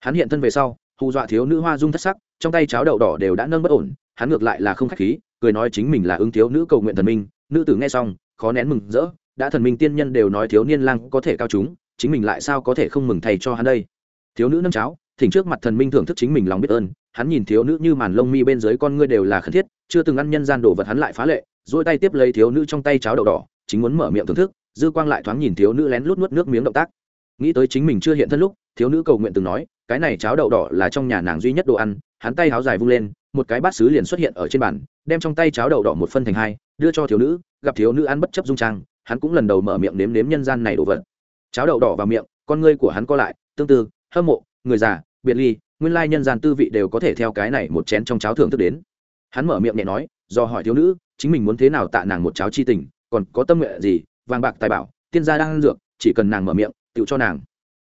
Hắn hiện thân về sau, hù dọa thiếu nữ hoa dung thất sắc, trong tay cháo đậu đỏ đều đã nâng bất ổn, hắn ngược lại là không khách khí, cười nói chính mình là ứng thiếu nữ cầu nguyện thần minh, nữ tử nghe xong, khó nén mừng rỡ, đã thần minh tiên nhân đều nói thiếu niên lang có thể cao chúng, chính mình lại sao có thể không mừng thầy cho hắn đây. Thiếu nữ nâng cháo, thỉnh trước mặt thần minh thưởng thức chính mình lòng biết ơn hắn nhìn thiếu nữ như màn lông mi bên dưới con ngươi đều là khẩn thiết chưa từng ăn nhân gian đồ vật hắn lại phá lệ dỗi tay tiếp lấy thiếu nữ trong tay cháo đậu đỏ chính muốn mở miệng thưởng thức dư quang lại thoáng nhìn thiếu nữ lén lút nuốt nước miếng động tác. Nghĩ tới chính mình chưa hiện thân lúc thiếu nữ cầu nguyện từng nói cái này cháo đậu đỏ là trong nhà nàng duy nhất đồ ăn hắn tay háo dài vung lên một cái bát xứ liền xuất hiện ở trên bàn đem trong tay cháo đậu đỏ một phân thành hai đưa cho thiếu nữ gặp thiếu nữ ăn bất chấp dung trang hắn cũng lần đầu mở miệng nếm nếm nhân gian này đồ vật. Cháo đậu đỏ vào miệng con ngươi của hắn co lại tương tự, hâm mộ người già biệt ly nguyên lai nhân gian tư vị đều có thể theo cái này một chén trong cháo thưởng thức đến. Hắn mở miệng nhẹ nói, do hỏi thiếu nữ, chính mình muốn thế nào tạ nàng một cháo chi tình, còn có tâm nguyện gì, vàng bạc tài bảo, tiên gia đang ăn dược, chỉ cần nàng mở miệng tự cho nàng.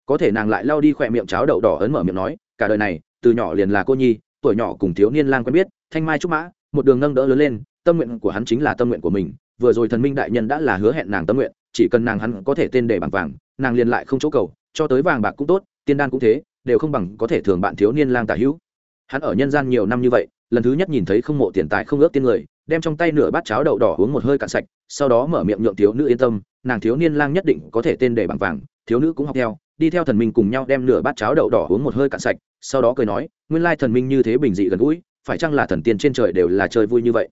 Có thể nàng lại lao đi khỏe miệng cháo đậu đỏ ấn mở miệng nói, cả đời này, từ nhỏ liền là cô nhi, tuổi nhỏ cùng thiếu niên lang quen biết, thanh mai trúc mã, một đường nâng đỡ lớn lên, tâm nguyện của hắn chính là tâm nguyện của mình, vừa rồi thần minh đại nhân đã là hứa hẹn nàng tâm nguyện, chỉ cần nàng hắn có thể tên để bằng vàng, nàng liền lại không chỗ cầu, cho tới vàng bạc cũng tốt, tiên đan cũng thế đều không bằng có thể thường bạn thiếu niên lang tả hữu. Hắn ở nhân gian nhiều năm như vậy, lần thứ nhất nhìn thấy không mộ tiền tài không ước tiên người, đem trong tay nửa bát cháo đậu đỏ uống một hơi cạn sạch, sau đó mở miệng nhượng thiếu nữ yên tâm, nàng thiếu niên lang nhất định có thể tên để bằng vàng, thiếu nữ cũng học theo, đi theo thần minh cùng nhau đem nửa bát cháo đậu đỏ uống một hơi cạn sạch, sau đó cười nói, nguyên lai thần minh như thế bình dị gần gũi, phải chăng là thần tiên trên trời đều là chơi vui như vậy?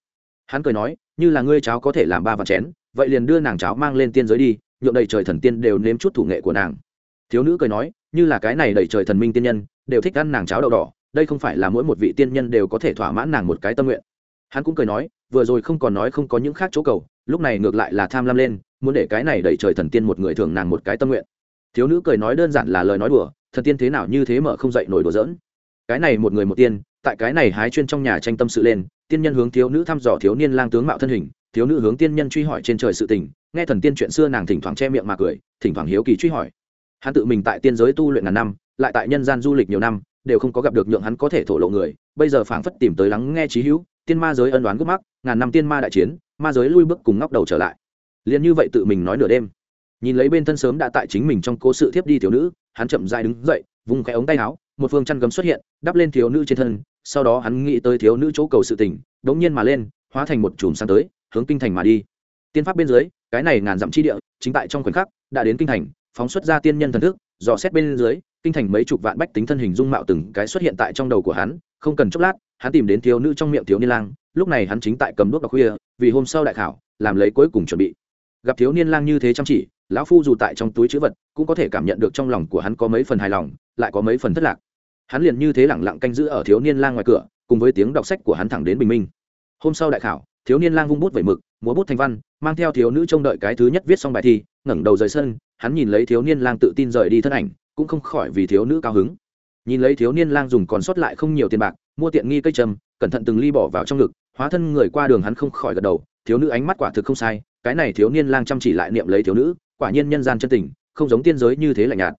Hắn cười nói, như là ngươi cháo có thể làm ba vạn chén, vậy liền đưa nàng cháo mang lên tiên giới đi, nhượng đầy trời thần tiên đều nếm chút thủ nghệ của nàng. Thiếu nữ cười nói như là cái này đầy trời thần minh tiên nhân, đều thích ăn nàng cháo đậu đỏ, đây không phải là mỗi một vị tiên nhân đều có thể thỏa mãn nàng một cái tâm nguyện. Hắn cũng cười nói, vừa rồi không còn nói không có những khác chỗ cầu, lúc này ngược lại là tham lam lên, muốn để cái này đẩy trời thần tiên một người thường nàng một cái tâm nguyện. Thiếu nữ cười nói đơn giản là lời nói đùa, thần tiên thế nào như thế mở không dậy nổi đùa giỡn. Cái này một người một tiên, tại cái này hái chuyên trong nhà tranh tâm sự lên, tiên nhân hướng thiếu nữ thăm dò thiếu niên lang tướng mạo thân hình, thiếu nữ hướng tiên nhân truy hỏi trên trời sự tình, nghe thần tiên chuyện xưa nàng thỉnh thoảng che miệng mà cười, thỉnh thoảng hiếu kỳ truy hỏi hắn tự mình tại tiên giới tu luyện ngàn năm, lại tại nhân gian du lịch nhiều năm, đều không có gặp được nhượng hắn có thể thổ lộ người. Bây giờ phảng phất tìm tới lắng nghe trí hữu, tiên ma giới ân đoán gốc mắc, ngàn năm tiên ma đại chiến, ma giới lui bước cùng ngóc đầu trở lại. Liền như vậy tự mình nói nửa đêm. Nhìn lấy bên thân sớm đã tại chính mình trong cố sự thiếp đi thiếu nữ, hắn chậm dại đứng dậy vùng cái ống tay áo, một phương chăn gấm xuất hiện, đắp lên thiếu nữ trên thân. Sau đó hắn nghĩ tới thiếu nữ chỗ cầu sự tình, đống nhiên mà lên, hóa thành một chùm sáng tới, hướng kinh thành mà đi. Tiên pháp bên dưới, cái này ngàn dặm chi địa, chính tại trong khoảnh khắc, đã đến kinh thành phóng xuất ra tiên nhân thần thức, dò xét bên dưới, kinh thành mấy chục vạn bách tính thân hình dung mạo từng cái xuất hiện tại trong đầu của hắn, không cần chốc lát, hắn tìm đến thiếu nữ trong miệng thiếu niên lang, lúc này hắn chính tại cầm đuốc đọc khuya, vì hôm sau đại khảo, làm lấy cuối cùng chuẩn bị. Gặp thiếu niên lang như thế chăm chỉ, lão phu dù tại trong túi chữ vật, cũng có thể cảm nhận được trong lòng của hắn có mấy phần hài lòng, lại có mấy phần thất lạc. Hắn liền như thế lẳng lặng canh giữ ở thiếu niên lang ngoài cửa, cùng với tiếng đọc sách của hắn thẳng đến bình minh. Hôm sau đại khảo, thiếu niên lang vung bút vẩy mực, múa bút thành văn, mang theo thiếu nữ trông đợi cái thứ nhất viết xong bài thi ngẩng đầu rời sân, hắn nhìn lấy thiếu niên lang tự tin rời đi thân ảnh, cũng không khỏi vì thiếu nữ cao hứng. Nhìn lấy thiếu niên lang dùng còn sót lại không nhiều tiền bạc, mua tiện nghi cây trầm, cẩn thận từng ly bỏ vào trong ngực, hóa thân người qua đường hắn không khỏi gật đầu, thiếu nữ ánh mắt quả thực không sai, cái này thiếu niên lang chăm chỉ lại niệm lấy thiếu nữ, quả nhiên nhân gian chân tình, không giống tiên giới như thế lạnh nhạt.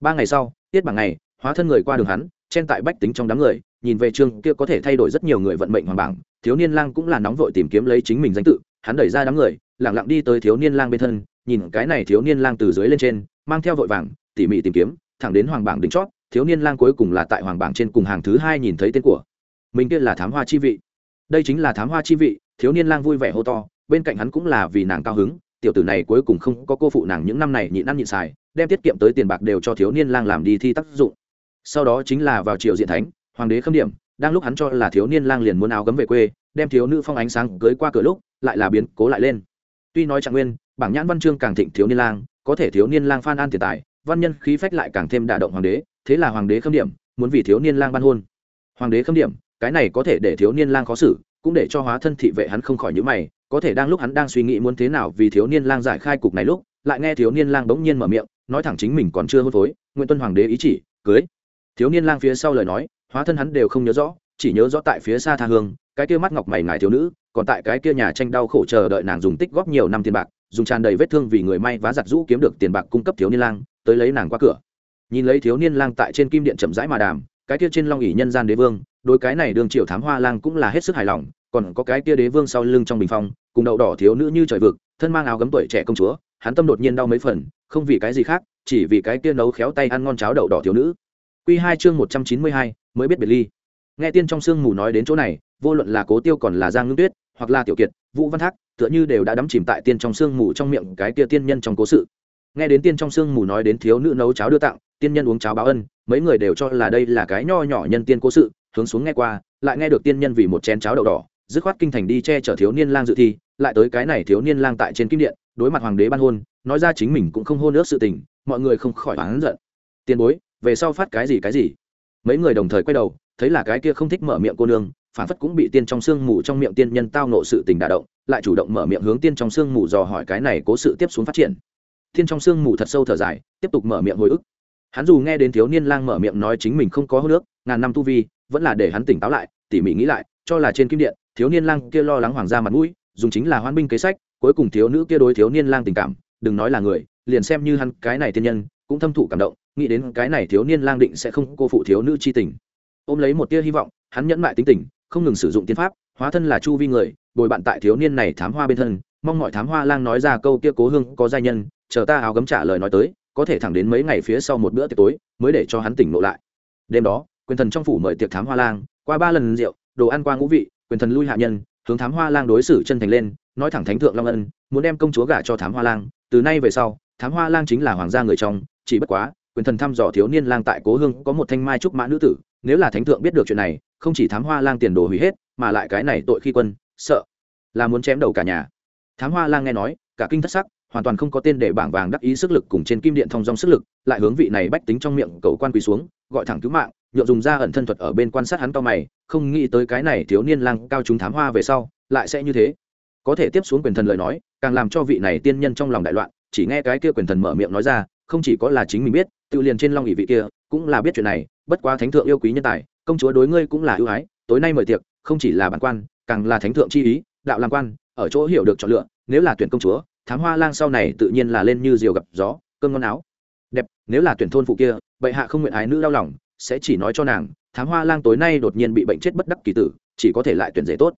Ba ngày sau, tiết bằng ngày, hóa thân người qua đường hắn, chen tại bách tính trong đám người, nhìn về trường kia có thể thay đổi rất nhiều người vận mệnh hoàng bảng, thiếu niên lang cũng là nóng vội tìm kiếm lấy chính mình danh tự, hắn đẩy ra đám người lẳng lặng đi tới thiếu niên lang bên thân nhìn cái này thiếu niên lang từ dưới lên trên, mang theo vội vàng, tỉ mỉ tìm kiếm, thẳng đến hoàng bảng đỉnh chót, thiếu niên lang cuối cùng là tại hoàng bảng trên cùng hàng thứ hai nhìn thấy tên của mình kia là thám hoa chi vị. Đây chính là thám hoa chi vị, thiếu niên lang vui vẻ hô to, bên cạnh hắn cũng là vì nàng cao hứng, tiểu tử này cuối cùng không có cô phụ nàng những năm này nhịn ăn nhịn xài, đem tiết kiệm tới tiền bạc đều cho thiếu niên lang làm đi thi tác dụng. Sau đó chính là vào triều diện thánh, hoàng đế khâm điểm, đang lúc hắn cho là thiếu niên lang liền muốn áo gấm về quê, đem thiếu nữ phong ánh sáng cưới qua cửa lúc, lại là biến cố lại lên. Tuy nói trạng nguyên bảng nhãn văn chương càng thịnh thiếu niên lang, có thể thiếu niên lang phan an tiền tài, văn nhân khí phách lại càng thêm đả động hoàng đế, thế là hoàng đế khâm điểm, muốn vì thiếu niên lang ban hôn. Hoàng đế khâm điểm, cái này có thể để thiếu niên lang khó xử, cũng để cho hóa thân thị vệ hắn không khỏi nhữ mày, có thể đang lúc hắn đang suy nghĩ muốn thế nào vì thiếu niên lang giải khai cục này lúc, lại nghe thiếu niên lang bỗng nhiên mở miệng, nói thẳng chính mình còn chưa hôn phối, nguyễn tuân hoàng đế ý chỉ, cưới. Thiếu niên lang phía sau lời nói, hóa thân hắn đều không nhớ rõ, chỉ nhớ rõ tại phía xa tha hương, cái kia mắt ngọc mày ngài thiếu nữ, còn tại cái kia nhà tranh đau khổ chờ đợi nàng dùng tích góp nhiều năm tiền bạc dùng tràn đầy vết thương vì người may vá giặt rũ kiếm được tiền bạc cung cấp thiếu niên lang, tới lấy nàng qua cửa. Nhìn lấy thiếu niên lang tại trên kim điện chậm rãi mà đàm, cái kia trên long ỉ nhân gian đế vương, đối cái này đường triều thám hoa lang cũng là hết sức hài lòng, còn có cái kia đế vương sau lưng trong bình phong, cùng đậu đỏ thiếu nữ như trời vực, thân mang áo gấm tuổi trẻ công chúa, hắn tâm đột nhiên đau mấy phần, không vì cái gì khác, chỉ vì cái kia nấu khéo tay ăn ngon cháo đậu đỏ thiếu nữ. Q hai chương một trăm chín mươi hai, mới biết biệt ly. Nghe tiên trong sương mù nói đến chỗ này vô luận là cố tiêu còn là giang ngưng tuyết, hoặc là tiểu kiệt, vũ văn thác, tựa như đều đã đắm chìm tại tiên trong sương mù trong miệng cái kia tiên nhân trong cố sự. Nghe đến tiên trong sương mù nói đến thiếu nữ nấu cháo đưa tặng, tiên nhân uống cháo báo ân, mấy người đều cho là đây là cái nho nhỏ nhân tiên cố sự, hướng xuống nghe qua, lại nghe được tiên nhân vì một chén cháo đậu đỏ, dứt khoát kinh thành đi che chở thiếu niên lang dự thi, lại tới cái này thiếu niên lang tại trên kim điện, đối mặt hoàng đế ban hôn, nói ra chính mình cũng không hôn ước sự tình, mọi người không khỏi oán giận. Tiền bối, về sau phát cái gì cái gì? Mấy người đồng thời quay đầu, thấy là cái kia không thích mở miệng cô nương phản phất cũng bị tiên trong sương mù trong miệng tiên nhân tao nộ sự tình đả động, lại chủ động mở miệng hướng tiên trong sương mù dò hỏi cái này cố sự tiếp xuống phát triển. Tiên trong sương mù thật sâu thở dài, tiếp tục mở miệng hồi ức. Hắn dù nghe đến thiếu niên lang mở miệng nói chính mình không có hô nước ngàn năm tu vi, vẫn là để hắn tỉnh táo lại, tỉ mỉ nghĩ lại, cho là trên kim điện, thiếu niên lang kia lo lắng hoàng gia mặt mũi, dùng chính là hoan binh kế sách, cuối cùng thiếu nữ kia đối thiếu niên lang tình cảm, đừng nói là người, liền xem như hắn cái này tiên nhân, cũng thâm thụ cảm động, nghĩ đến cái này thiếu niên lang định sẽ không cô phụ thiếu nữ chi tình. Ôm lấy một tia hy vọng, hắn nhẫn mại tính tình không ngừng sử dụng tiên pháp, hóa thân là chu vi người, bồi bạn tại thiếu niên này thám hoa bên thân, mong mọi thám hoa lang nói ra câu kia cố hương có giai nhân, chờ ta áo gấm trả lời nói tới, có thể thẳng đến mấy ngày phía sau một bữa tiệc tối, mới để cho hắn tỉnh ngộ lại. Đêm đó, quyền thần trong phủ mời tiệc thám hoa lang, qua ba lần rượu, đồ ăn qua ngũ vị, quyền thần lui hạ nhân, hướng thám hoa lang đối xử chân thành lên, nói thẳng thánh thượng long ân, muốn đem công chúa gả cho thám hoa lang, từ nay về sau, thám hoa lang chính là hoàng gia người trong, chỉ bất quá, quyền thần thăm dò thiếu niên lang tại cố hương có một thanh mai trúc mã nữ tử, nếu là thánh thượng biết được chuyện này không chỉ thám hoa lang tiền đồ hủy hết, mà lại cái này tội khi quân, sợ, là muốn chém đầu cả nhà. Thám hoa lang nghe nói, cả kinh thất sắc, hoàn toàn không có tên để bảng vàng đắc ý sức lực cùng trên kim điện thông dong sức lực, lại hướng vị này bách tính trong miệng cầu quan quỳ xuống, gọi thẳng cứu mạng, nhượng dùng ra ẩn thân thuật ở bên quan sát hắn cao mày, không nghĩ tới cái này thiếu niên lang cao chúng thám hoa về sau, lại sẽ như thế. Có thể tiếp xuống quyền thần lời nói, càng làm cho vị này tiên nhân trong lòng đại loạn, chỉ nghe cái kia quyền thần mở miệng nói ra, không chỉ có là chính mình biết, tự liền trên long ỷ vị kia, cũng là biết chuyện này, bất quá thánh thượng yêu quý nhân tài công chúa đối ngươi cũng là ưu ái, tối nay mời tiệc, không chỉ là bản quan, càng là thánh thượng chi ý, đạo làm quan, ở chỗ hiểu được chọn lựa, nếu là tuyển công chúa, thám hoa lang sau này tự nhiên là lên như diều gặp gió, cơm ngon áo. Đẹp, nếu là tuyển thôn phụ kia, bệ hạ không nguyện ái nữ đau lòng, sẽ chỉ nói cho nàng, thám hoa lang tối nay đột nhiên bị bệnh chết bất đắc kỳ tử, chỉ có thể lại tuyển dễ tốt.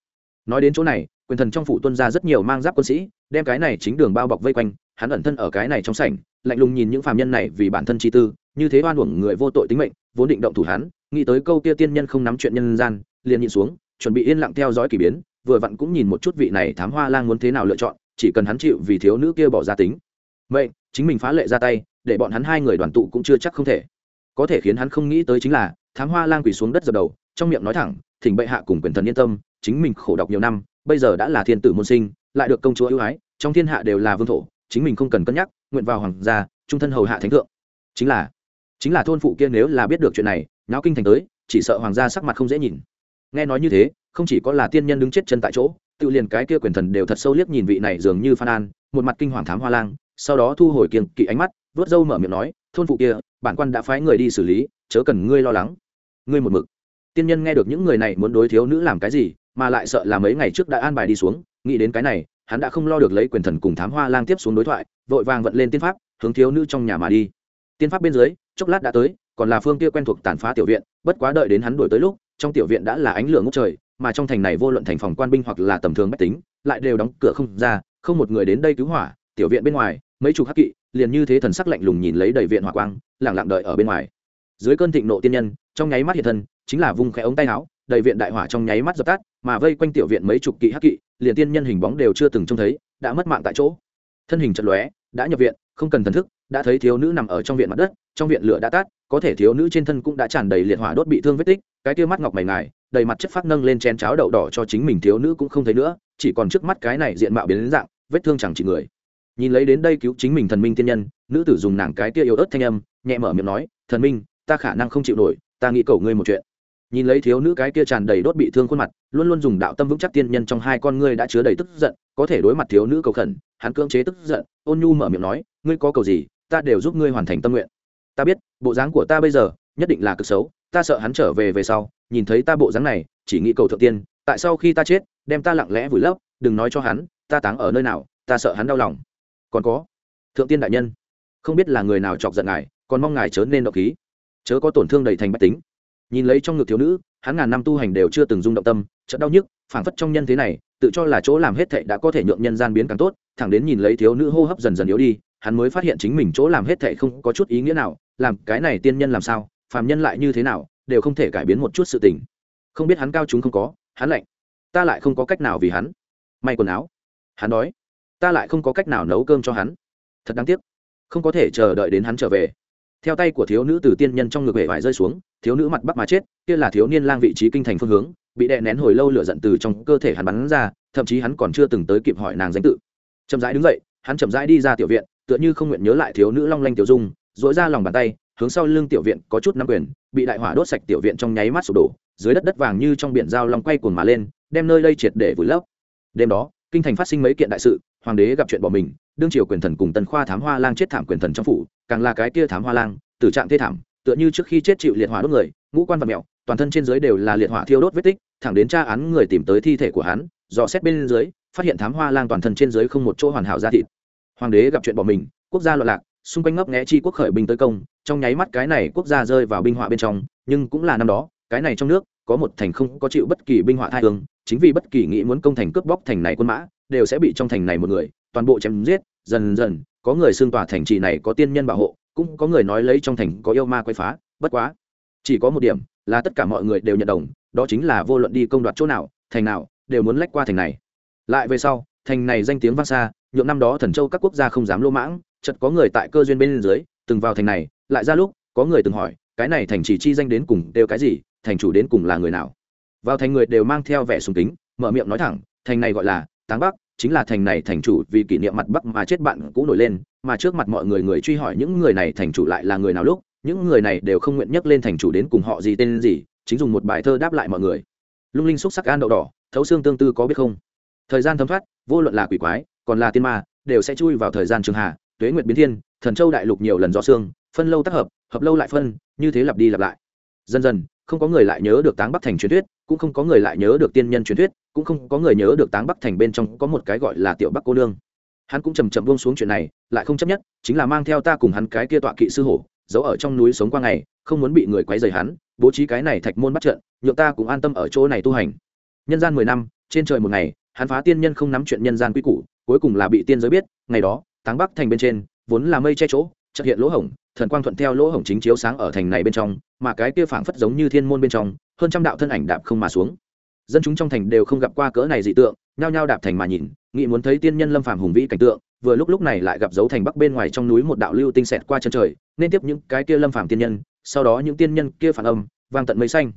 Nói đến chỗ này, quyền thần trong phủ tuân ra rất nhiều mang giáp quân sĩ, đem cái này chính đường bao bọc vây quanh, hắn ẩn thân ở cái này trong sảnh, lạnh lùng nhìn những phàm nhân này vì bản thân chi tư, như thế oan uổng người vô tội tính mệnh, vốn định động thủ hắn nghĩ tới câu kia tiên nhân không nắm chuyện nhân gian, liền nhìn xuống, chuẩn bị yên lặng theo dõi kỳ biến, vừa vặn cũng nhìn một chút vị này thám hoa lang muốn thế nào lựa chọn, chỉ cần hắn chịu vì thiếu nữ kia bỏ ra tính. Vậy chính mình phá lệ ra tay, để bọn hắn hai người đoàn tụ cũng chưa chắc không thể. Có thể khiến hắn không nghĩ tới chính là, thám hoa lang quỳ xuống đất dập đầu, trong miệng nói thẳng, thỉnh bệ hạ cùng quyền thần yên tâm, chính mình khổ đọc nhiều năm, bây giờ đã là thiên tử môn sinh, lại được công chúa ưu ái, trong thiên hạ đều là vương thổ, chính mình không cần cân nhắc, nguyện vào hoàng gia, trung thân hầu hạ thánh thượng. Chính là chính là thôn phụ kia nếu là biết được chuyện này náo kinh thành tới, chỉ sợ hoàng gia sắc mặt không dễ nhìn. Nghe nói như thế, không chỉ có là tiên nhân đứng chết chân tại chỗ, tự liền cái kia quyền thần đều thật sâu liếc nhìn vị này dường như phan an, một mặt kinh hoàng thám hoa lang, sau đó thu hồi kiềng kỵ ánh mắt, vớt râu mở miệng nói, thôn phụ kia, bản quan đã phái người đi xử lý, chớ cần ngươi lo lắng. Ngươi một mực. Tiên nhân nghe được những người này muốn đối thiếu nữ làm cái gì, mà lại sợ là mấy ngày trước đã an bài đi xuống, nghĩ đến cái này, hắn đã không lo được lấy quyền thần cùng thám hoa lang tiếp xuống đối thoại, vội vàng vận lên tiên pháp, hướng thiếu nữ trong nhà mà đi. Tiên pháp bên dưới, chốc lát đã tới còn là phương kia quen thuộc tàn phá tiểu viện, bất quá đợi đến hắn đuổi tới lúc, trong tiểu viện đã là ánh lửa ngốc trời, mà trong thành này vô luận thành phòng quan binh hoặc là tầm thường bách tính, lại đều đóng cửa không ra, không một người đến đây cứu hỏa, tiểu viện bên ngoài, mấy chục hắc kỵ liền như thế thần sắc lạnh lùng nhìn lấy đầy viện hỏa quang lẳng lặng đợi ở bên ngoài. Dưới cơn thịnh nộ tiên nhân, trong nháy mắt hiện thân, chính là vùng khẽ ống tay áo, đầy viện đại hỏa trong nháy mắt dập tắt, mà vây quanh tiểu viện mấy chục kỵ hắc kỵ, liền tiên nhân hình bóng đều chưa từng trông thấy, đã mất mạng tại chỗ. Thân hình chật lóe, đã nhập viện, không cần thần thức, đã thấy thiếu nữ nằm ở trong viện mặt đất trong viện lửa đã tắt, có thể thiếu nữ trên thân cũng đã tràn đầy liệt hỏa đốt bị thương vết tích, cái kia mắt ngọc mày ngài, đầy mặt chất phát nâng lên chén cháo đậu đỏ cho chính mình thiếu nữ cũng không thấy nữa, chỉ còn trước mắt cái này diện mạo biến đến dạng, vết thương chẳng chỉ người. Nhìn lấy đến đây cứu chính mình thần minh tiên nhân, nữ tử dùng nàng cái kia yếu ớt thanh âm, nhẹ mở miệng nói, thần minh, ta khả năng không chịu nổi, ta nghĩ cầu ngươi một chuyện. Nhìn lấy thiếu nữ cái kia tràn đầy đốt bị thương khuôn mặt, luôn luôn dùng đạo tâm vững chắc tiên nhân trong hai con ngươi đã chứa đầy tức giận, có thể đối mặt thiếu nữ cầu khẩn, hắn cưỡng chế tức giận, ôn nhu mở miệng nói, ngươi có cầu gì, ta đều giúp ngươi hoàn thành tâm nguyện ta biết, bộ dáng của ta bây giờ nhất định là cực xấu, ta sợ hắn trở về về sau, nhìn thấy ta bộ dáng này, chỉ nghĩ cầu thượng tiên, tại sau khi ta chết, đem ta lặng lẽ vùi lấp, đừng nói cho hắn, ta táng ở nơi nào, ta sợ hắn đau lòng. Còn có, thượng tiên đại nhân, không biết là người nào chọc giận ngài, còn mong ngài chớ nên động khí. Chớ có tổn thương đầy thành bách tính. Nhìn lấy trong ngực thiếu nữ, hắn ngàn năm tu hành đều chưa từng rung động tâm, chợt đau nhức, phảng phất trong nhân thế này, tự cho là chỗ làm hết thệ đã có thể nhượng nhân gian biến càng tốt, thẳng đến nhìn lấy thiếu nữ hô hấp dần dần yếu đi hắn mới phát hiện chính mình chỗ làm hết thệ không có chút ý nghĩa nào, làm cái này tiên nhân làm sao, phàm nhân lại như thế nào, đều không thể cải biến một chút sự tình. Không biết hắn cao chúng không có, hắn lạnh. Ta lại không có cách nào vì hắn. May quần áo. Hắn đói. Ta lại không có cách nào nấu cơm cho hắn. Thật đáng tiếc. Không có thể chờ đợi đến hắn trở về. Theo tay của thiếu nữ từ tiên nhân trong ngực hệ vải rơi xuống, thiếu nữ mặt bắc mà chết, kia là thiếu niên lang vị trí kinh thành phương hướng, bị đè nén hồi lâu lửa giận từ trong cơ thể hắn bắn ra, thậm chí hắn còn chưa từng tới kịp hỏi nàng danh tự. Chậm rãi đứng dậy, hắn chậm rãi đi ra tiểu viện tựa như không nguyện nhớ lại thiếu nữ long lanh tiểu dung dỗi ra lòng bàn tay, hướng sau lưng tiểu viện có chút nắm quyền, bị đại hỏa đốt sạch tiểu viện trong nháy mắt sụp đổ, dưới đất đất vàng như trong biển dao long quay cuồng mà lên, đem nơi đây triệt để vùi lấp. Đêm đó, kinh thành phát sinh mấy kiện đại sự, hoàng đế gặp chuyện bỏ mình, đương triều quyền thần cùng tần khoa thám hoa lang chết thảm quyền thần trong phủ, càng là cái kia thám hoa lang, tử trạng thê thảm, tựa như trước khi chết chịu liệt hỏa đốt người, ngũ quan và mẹo, toàn thân trên dưới đều là liệt hỏa thiêu đốt vết tích, thẳng đến tra án người tìm tới thi thể của hắn, dò xét bên dưới, phát hiện thám hoa lang toàn thân trên dưới không một chỗ hoàn hảo ra thịt hoàng đế gặp chuyện bỏ mình, quốc gia loạn lạc, xung quanh ngấp nghẽ chi quốc khởi binh tới công, trong nháy mắt cái này quốc gia rơi vào binh họa bên trong, nhưng cũng là năm đó, cái này trong nước, có một thành không có chịu bất kỳ binh họa thai thương chính vì bất kỳ nghĩ muốn công thành cướp bóc thành này quân mã, đều sẽ bị trong thành này một người, toàn bộ chém giết, dần dần, có người xưng tòa thành trì này có tiên nhân bảo hộ, cũng có người nói lấy trong thành có yêu ma quay phá, bất quá, chỉ có một điểm, là tất cả mọi người đều nhận đồng, đó chính là vô luận đi công đoạt chỗ nào, thành nào, đều muốn lách qua thành này. Lại về sau thành này danh tiếng vang xa, nhượng năm đó thần châu các quốc gia không dám lô mãng, chợt có người tại cơ duyên bên dưới, từng vào thành này, lại ra lúc, có người từng hỏi, cái này thành chỉ chi danh đến cùng đều cái gì, thành chủ đến cùng là người nào? Vào thành người đều mang theo vẻ sùng kính, mở miệng nói thẳng, thành này gọi là táng bắc, chính là thành này thành chủ vì kỷ niệm mặt bắc mà chết bạn cũ nổi lên, mà trước mặt mọi người người truy hỏi những người này thành chủ lại là người nào lúc, những người này đều không nguyện nhắc lên thành chủ đến cùng họ gì tên gì, chính dùng một bài thơ đáp lại mọi người. Lung linh xúc sắc gan đậu đỏ, thấu xương tương tư có biết không? Thời gian thấm thoát, vô luận là quỷ quái, còn là tiên ma, đều sẽ chui vào thời gian trường hạ, tuế nguyệt biến thiên, thần châu đại lục nhiều lần do xương, phân lâu tác hợp hợp lâu lại phân, như thế lặp đi lặp lại. Dần dần, không có người lại nhớ được táng bắc thành truyền thuyết, cũng không có người lại nhớ được tiên nhân truyền thuyết, cũng không có người nhớ được táng bắc thành bên trong có một cái gọi là tiểu bắc cô nương. Hắn cũng chầm chậm buông xuống chuyện này, lại không chấp nhất, chính là mang theo ta cùng hắn cái kia tọa kỵ sư hổ, giấu ở trong núi sống qua ngày, không muốn bị người quấy rầy hắn, bố trí cái này thạch môn bắt trận, nhượng ta cũng an tâm ở chỗ này tu hành. Nhân gian mười năm, trên trời một ngày hắn phá tiên nhân không nắm chuyện nhân gian quy củ, cuối cùng là bị tiên giới biết, ngày đó, táng bắc thành bên trên, vốn là mây che chỗ, chợt hiện lỗ hổng, thần quang thuận theo lỗ hổng chính chiếu sáng ở thành này bên trong, mà cái kia phảng phất giống như thiên môn bên trong, hơn trăm đạo thân ảnh đạp không mà xuống. Dân chúng trong thành đều không gặp qua cỡ này dị tượng, nhao nhao đạp thành mà nhìn, nghĩ muốn thấy tiên nhân lâm phàm hùng vĩ cảnh tượng, vừa lúc lúc này lại gặp dấu thành bắc bên ngoài trong núi một đạo lưu tinh xẹt qua chân trời, nên tiếp những cái kia lâm phàm tiên nhân, sau đó những tiên nhân kia phản âm, vang tận mây xanh.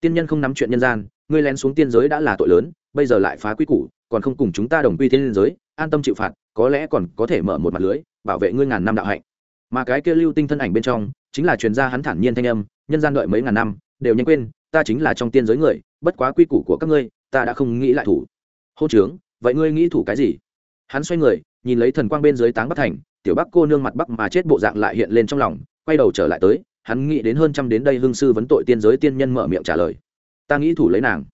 Tiên nhân không nắm chuyện nhân gian, ngươi lén xuống tiên giới đã là tội lớn bây giờ lại phá quy củ, còn không cùng chúng ta đồng quy thiên giới, an tâm chịu phạt, có lẽ còn có thể mở một mặt lưới, bảo vệ ngươi ngàn năm đạo hạnh. Mà cái kia lưu tinh thân ảnh bên trong, chính là chuyên gia hắn thản nhiên thanh âm, nhân gian đợi mấy ngàn năm, đều nhanh quên, ta chính là trong tiên giới người, bất quá quy củ của các ngươi, ta đã không nghĩ lại thủ. Hô trướng vậy ngươi nghĩ thủ cái gì? Hắn xoay người, nhìn lấy thần quang bên dưới táng bắc thành, tiểu bắc cô nương mặt bắc mà chết bộ dạng lại hiện lên trong lòng, quay đầu trở lại tới, hắn nghĩ đến hơn trăm đến đây hương sư vấn tội tiên giới tiên nhân mở miệng trả lời. Ta nghĩ thủ lấy nàng.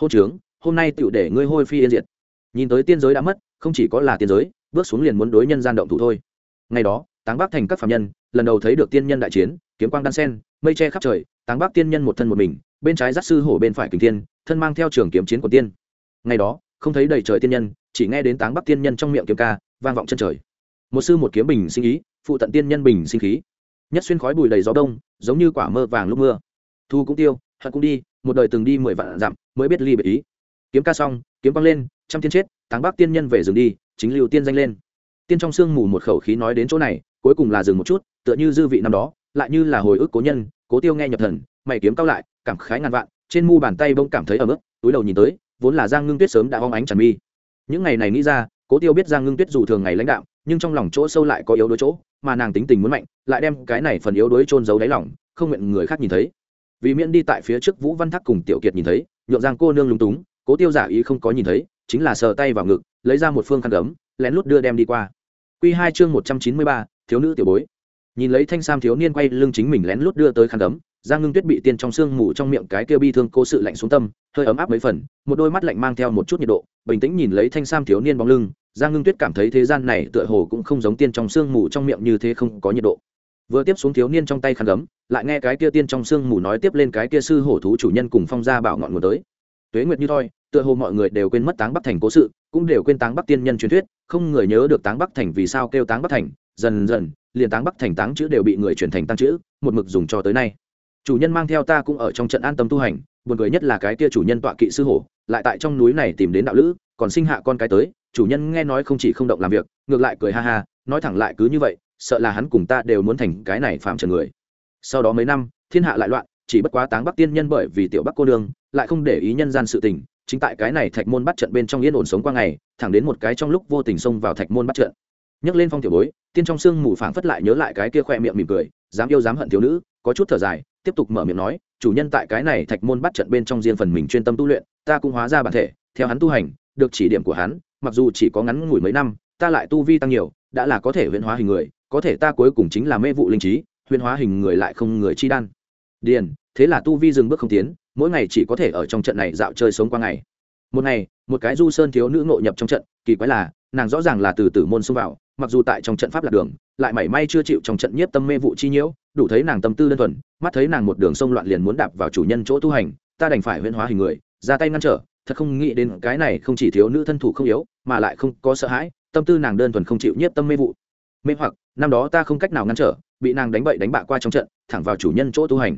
Hô trướng hôm nay tựu để ngươi hôi phi yên diệt. Nhìn tới tiên giới đã mất, không chỉ có là tiên giới, bước xuống liền muốn đối nhân gian động thủ thôi. Ngày đó, táng bắc thành các phạm nhân, lần đầu thấy được tiên nhân đại chiến, kiếm quang đan sen, mây che khắp trời, táng bắc tiên nhân một thân một mình, bên trái giác sư hổ bên phải kình tiên thân mang theo trường kiếm chiến của tiên. Ngày đó, không thấy đầy trời tiên nhân, chỉ nghe đến táng bắc tiên nhân trong miệng kiếm ca, vang vọng chân trời. Một sư một kiếm bình sinh ý, phụ tận tiên nhân bình sinh khí. Nhất xuyên khói bùi đầy gió đông, giống như quả mơ vàng lúc mưa. Thu cũng tiêu, hận cũng đi, một đời từng đi mười vạn dặm, mới biết ly biệt ý kiếm ca xong, kiếm băng lên, trăm tiên chết, táng bắc tiên nhân về rừng đi, chính lưu tiên danh lên. Tiên trong sương mù một khẩu khí nói đến chỗ này, cuối cùng là dừng một chút, tựa như dư vị năm đó, lại như là hồi ức cố nhân, cố tiêu nghe nhập thần, mày kiếm cao lại, cảm khái ngàn vạn, trên mu bàn tay bông cảm thấy ở mức túi đầu nhìn tới, vốn là giang ngưng tuyết sớm đã hóng ánh tràn mi. Những ngày này nghĩ ra, cố tiêu biết giang ngưng tuyết dù thường ngày lãnh đạo, nhưng trong lòng chỗ sâu lại có yếu đuối chỗ, mà nàng tính tình muốn mạnh, lại đem cái này phần yếu đuối trôn giấu đáy lòng, không nguyện người khác nhìn thấy. Vì miễn đi tại phía trước vũ văn thắc cùng tiểu kiệt nhìn thấy, nhượng giang cô nương lúng túng cố tiêu giả ý không có nhìn thấy, chính là sờ tay vào ngực, lấy ra một phương khăn gấm, lén lút đưa đem đi qua. Q hai chương một trăm chín mươi ba, thiếu nữ tiểu bối. Nhìn lấy thanh sam thiếu niên quay lưng chính mình lén lút đưa tới khăn gấm, giang ngưng tuyết bị tiên trong sương mù trong miệng cái kia bi thương cố sự lạnh xuống tâm, hơi ấm áp mấy phần, một đôi mắt lạnh mang theo một chút nhiệt độ, bình tĩnh nhìn lấy thanh sam thiếu niên bóng lưng, giang ngưng tuyết cảm thấy thế gian này tựa hồ cũng không giống tiên trong sương mù trong miệng như thế không có nhiệt độ. Vừa tiếp xuống thiếu niên trong tay khăn gấm, lại nghe cái kia tiên trong sương mù nói tiếp lên cái kia sư hổ thú chủ nhân cùng phong gia bảo ngọn nguồn tới tuế nguyệt như thôi tựa hồ mọi người đều quên mất táng bắc thành cố sự, cũng đều quên táng bắc tiên nhân truyền thuyết, không người nhớ được táng bắc thành vì sao kêu táng bắc thành, dần dần, liền táng bắc thành táng chữ đều bị người truyền thành tăng chữ, một mực dùng cho tới nay chủ nhân mang theo ta cũng ở trong trận an tâm tu hành, buồn cười nhất là cái kia chủ nhân tọa kỵ sư hổ, lại tại trong núi này tìm đến đạo lữ, còn sinh hạ con cái tới, chủ nhân nghe nói không chỉ không động làm việc, ngược lại cười ha ha, nói thẳng lại cứ như vậy, sợ là hắn cùng ta đều muốn thành cái này phạm trần người sau đó mấy năm, thiên hạ lại loạn, chỉ bất quá táng bắc tiên nhân bởi vì tiểu bắc cô đường lại không để ý nhân gian sự tình, chính tại cái này thạch môn bắt trận bên trong yên ổn sống qua ngày, thẳng đến một cái trong lúc vô tình xông vào thạch môn bắt trận. Nhấc lên phong tiểu bối, tiên trong sương mù phảng phất lại nhớ lại cái kia khoe miệng mỉm cười, dám yêu dám hận thiếu nữ, có chút thở dài, tiếp tục mở miệng nói, chủ nhân tại cái này thạch môn bắt trận bên trong riêng phần mình chuyên tâm tu luyện, ta cũng hóa ra bản thể, theo hắn tu hành, được chỉ điểm của hắn, mặc dù chỉ có ngắn ngủi mấy năm, ta lại tu vi tăng nhiều, đã là có thể huyễn hóa hình người, có thể ta cuối cùng chính là mê vụ linh trí huyễn hóa hình người lại không người chi đan điền, thế là tu vi dừng bước không tiến, mỗi ngày chỉ có thể ở trong trận này dạo chơi sống qua ngày. Một ngày, một cái du sơn thiếu nữ ngộ nhập trong trận, kỳ quái là, nàng rõ ràng là từ tử môn xông vào, mặc dù tại trong trận pháp lạc đường, lại mảy may chưa chịu trong trận nhiếp tâm mê vụ chi nhiễu, đủ thấy nàng tâm tư đơn thuần, mắt thấy nàng một đường sông loạn liền muốn đạp vào chủ nhân chỗ tu hành, ta đành phải huyễn hóa hình người, ra tay ngăn trở, thật không nghĩ đến cái này không chỉ thiếu nữ thân thủ không yếu, mà lại không có sợ hãi, tâm tư nàng đơn thuần không chịu nhiếp tâm mê vụ. Mê hoặc, năm đó ta không cách nào ngăn trở, bị nàng đánh bậy đánh bạ qua trong trận, thẳng vào chủ nhân chỗ tu hành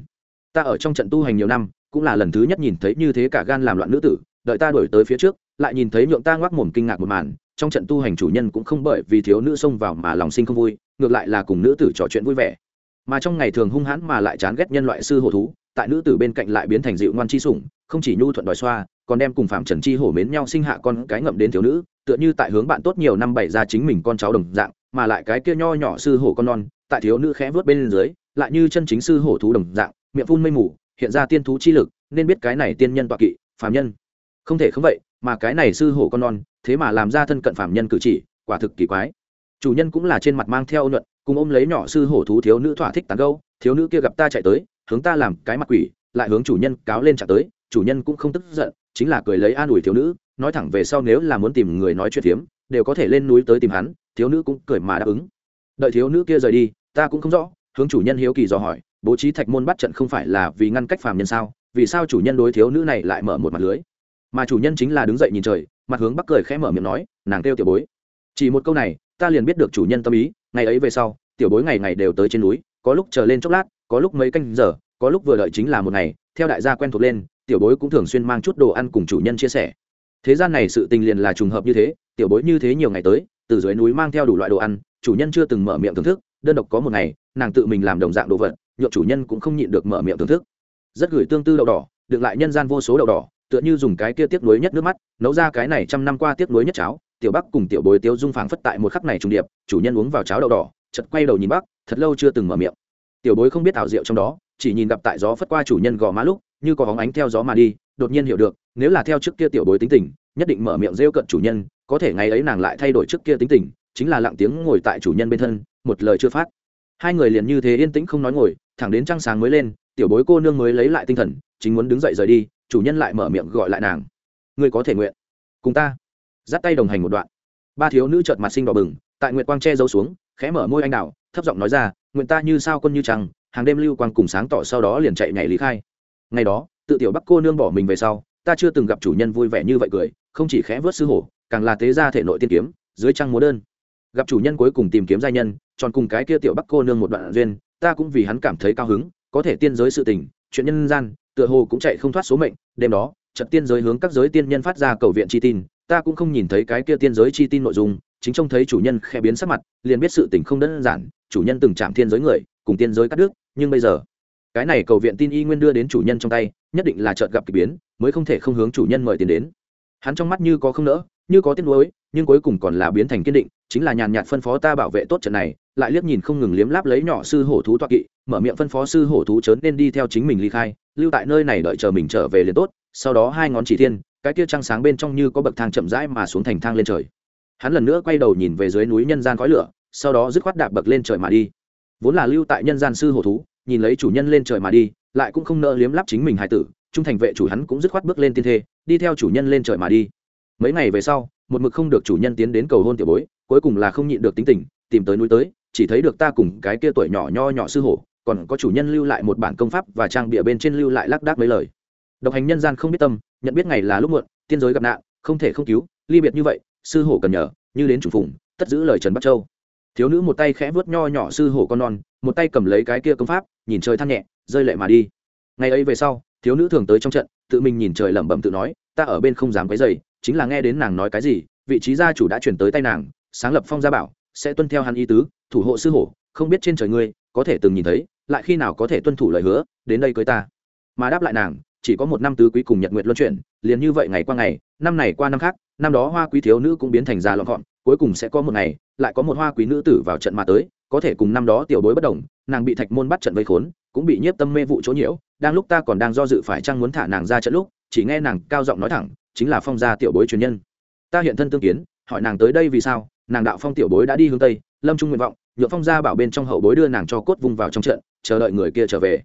ta ở trong trận tu hành nhiều năm, cũng là lần thứ nhất nhìn thấy như thế cả gan làm loạn nữ tử, đợi ta đổi tới phía trước, lại nhìn thấy nhượng ta ngoác mồm kinh ngạc một màn, trong trận tu hành chủ nhân cũng không bởi vì thiếu nữ xông vào mà lòng sinh không vui, ngược lại là cùng nữ tử trò chuyện vui vẻ. Mà trong ngày thường hung hãn mà lại chán ghét nhân loại sư hổ thú, tại nữ tử bên cạnh lại biến thành dịu ngoan chi sủng, không chỉ nhu thuận đòi xoa, còn đem cùng phạm trần chi hổ mến nhau sinh hạ con cái ngậm đến thiếu nữ, tựa như tại hướng bạn tốt nhiều năm bảy ra chính mình con cháu đồng dạng, mà lại cái kia nho nhỏ sư hổ con non, tại thiếu nữ khẽ vớt bên dưới, lại như chân chính sư hổ thú đồng dạng miệng phun mây mù, hiện ra tiên thú chi lực, nên biết cái này tiên nhân tọa kỵ, phàm nhân. Không thể không vậy, mà cái này sư hổ con non, thế mà làm ra thân cận phàm nhân cử chỉ, quả thực kỳ quái. Chủ nhân cũng là trên mặt mang theo ôn nhuận, cùng ôm lấy nhỏ sư hổ thú thiếu nữ thỏa thích tán gâu thiếu nữ kia gặp ta chạy tới, hướng ta làm cái mặt quỷ, lại hướng chủ nhân cáo lên trả tới, chủ nhân cũng không tức giận, chính là cười lấy an ủi thiếu nữ, nói thẳng về sau nếu là muốn tìm người nói chuyện phiếm đều có thể lên núi tới tìm hắn, thiếu nữ cũng cười mà đáp ứng. Đợi thiếu nữ kia rời đi, ta cũng không rõ, hướng chủ nhân hiếu kỳ dò hỏi bố trí thạch môn bắt trận không phải là vì ngăn cách phàm nhân sao? Vì sao chủ nhân đối thiếu nữ này lại mở một mặt lưới? Mà chủ nhân chính là đứng dậy nhìn trời, mặt hướng bắc cười khẽ mở miệng nói, nàng kêu tiểu bối. Chỉ một câu này, ta liền biết được chủ nhân tâm ý, ngày ấy về sau, tiểu bối ngày ngày đều tới trên núi, có lúc chờ lên chốc lát, có lúc mấy canh giờ, có lúc vừa đợi chính là một ngày, theo đại gia quen thuộc lên, tiểu bối cũng thường xuyên mang chút đồ ăn cùng chủ nhân chia sẻ. Thế gian này sự tình liền là trùng hợp như thế, tiểu bối như thế nhiều ngày tới, từ dưới núi mang theo đủ loại đồ ăn, chủ nhân chưa từng mở miệng thưởng thức, đơn độc có một ngày, nàng tự mình làm đồng dạng đồ vật nhộn chủ nhân cũng không nhịn được mở miệng thưởng thức. Rất gửi tương tư đậu đỏ được lại nhân gian vô số đậu đỏ, tựa như dùng cái kia tiếc nuối nhất nước mắt, nấu ra cái này trăm năm qua tiếc nuối nhất cháo. Tiểu bắc cùng tiểu bối tiêu dung phảng phất tại một khắc này trùng điệp, chủ nhân uống vào cháo đậu đỏ chật quay đầu nhìn bắc thật lâu chưa từng mở miệng. Tiểu bối không biết ảo diệu trong đó, chỉ nhìn gặp tại gió phất qua chủ nhân gò má lúc, như có hóng ánh theo gió mà đi, đột nhiên hiểu được, nếu là theo trước kia tiểu bối tính tình, nhất định mở miệng rêu cận chủ nhân, có thể ngày ấy nàng lại thay đổi trước kia tính tình, chính là lặng tiếng ngồi tại chủ nhân bên thân, một lời chưa phát hai người liền như thế yên tĩnh không nói ngồi, thẳng đến trăng sáng mới lên, tiểu bối cô nương mới lấy lại tinh thần, chính muốn đứng dậy rời đi, chủ nhân lại mở miệng gọi lại nàng. Ngươi có thể nguyện. Cùng ta. Dắt tay đồng hành một đoạn. Ba thiếu nữ chợt mặt sinh đỏ bừng, tại nguyệt quang che giấu xuống, khẽ mở môi anh đào, thấp giọng nói ra, nguyện ta như sao quân như trăng, hàng đêm lưu quang cùng sáng tỏ sau đó liền chạy nhảy lý khai. Ngày đó, tự tiểu bắc cô nương bỏ mình về sau, ta chưa từng gặp chủ nhân vui vẻ như vậy cười, không chỉ khẽ vớt sư hổ, càng là tế ra thể nội tiên kiếm, dưới trăng múa đơn gặp chủ nhân cuối cùng tìm kiếm gia nhân tròn cùng cái kia tiểu bắc cô nương một đoạn duyên, ta cũng vì hắn cảm thấy cao hứng, có thể tiên giới sự tình, chuyện nhân gian, tựa hồ cũng chạy không thoát số mệnh, đêm đó trận tiên giới hướng các giới tiên nhân phát ra cầu viện chi tin, ta cũng không nhìn thấy cái kia tiên giới chi tin nội dung, chính trông thấy chủ nhân khẽ biến sắc mặt, liền biết sự tình không đơn giản, chủ nhân từng chạm thiên giới người, cùng tiên giới cắt đứt, nhưng bây giờ, cái này cầu viện tin y nguyên đưa đến chủ nhân trong tay, nhất định là chợt gặp k ỳ biến, mới không thể không hướng chủ nhân mời tiền đến. Hắn trong mắt như có không nỡ như có tiếc nuối, nhưng cuối cùng còn là biến thành kiên định, chính là nhàn nhạt phân phó ta bảo vệ tốt trận này, lại liếc nhìn không ngừng liếm láp lấy nhỏ sư hổ thú toa kỵ, mở miệng phân phó sư hổ thú chớn nên đi theo chính mình ly khai, lưu tại nơi này đợi chờ mình trở về liền tốt, sau đó hai ngón chỉ thiên, cái kia trăng sáng bên trong như có bậc thang chậm rãi mà xuống thành thang lên trời. Hắn lần nữa quay đầu nhìn về dưới núi nhân gian khói lửa, sau đó dứt khoát đạp bậc lên trời mà đi. Vốn là lưu tại nhân gian sư hổ thú, nhìn lấy chủ nhân lên trời mà đi, lại cũng không nỡ liếm lắp chính mình hài tử, trung thành vệ chủ hắn cũng dứt khoát bước lên tiên thê, đi theo chủ nhân lên trời mà đi mấy ngày về sau, một mực không được chủ nhân tiến đến cầu hôn tiểu bối, cuối cùng là không nhịn được tính tình, tìm tới núi tới, chỉ thấy được ta cùng cái kia tuổi nhỏ nho nhỏ sư hổ, còn có chủ nhân lưu lại một bản công pháp và trang bìa bên trên lưu lại lác đác mấy lời. Độc hành nhân gian không biết tâm, nhận biết ngày là lúc muộn, tiên giới gặp nạn, không thể không cứu, ly biệt như vậy, sư hổ cần nhờ, như đến chủ phùng, tất giữ lời trần bắc châu. Thiếu nữ một tay khẽ vớt nho nhỏ sư hổ con non, một tay cầm lấy cái kia công pháp, nhìn trời than nhẹ, rơi lệ mà đi. Ngày ấy về sau, thiếu nữ thường tới trong trận, tự mình nhìn trời lẩm bẩm tự nói, ta ở bên không dám quấy dày chính là nghe đến nàng nói cái gì, vị trí gia chủ đã chuyển tới tay nàng, sáng lập phong gia bảo, sẽ tuân theo hắn ý tứ, thủ hộ sư hổ, không biết trên trời ngươi, có thể từng nhìn thấy, lại khi nào có thể tuân thủ lời hứa, đến đây cưới ta. Mà đáp lại nàng, chỉ có một năm tứ quý cùng nhật nguyện luân chuyển, liền như vậy ngày qua ngày, năm này qua năm khác, năm đó hoa quý thiếu nữ cũng biến thành già lọn gọn, cuối cùng sẽ có một ngày, lại có một hoa quý nữ tử vào trận mà tới, có thể cùng năm đó tiểu bối bất đồng, nàng bị thạch môn bắt trận vây khốn, cũng bị nhiếp tâm mê vụ chỗ nhiễu, đang lúc ta còn đang do dự phải chăng muốn thả nàng ra trận lúc, chỉ nghe nàng cao giọng nói thẳng chính là phong gia tiểu bối truyền nhân. Ta hiện thân tương kiến, hỏi nàng tới đây vì sao, nàng đạo phong tiểu bối đã đi hướng tây, lâm trung nguyện vọng, nhượng phong gia bảo bên trong hậu bối đưa nàng cho cốt vùng vào trong trận, chờ đợi người kia trở về.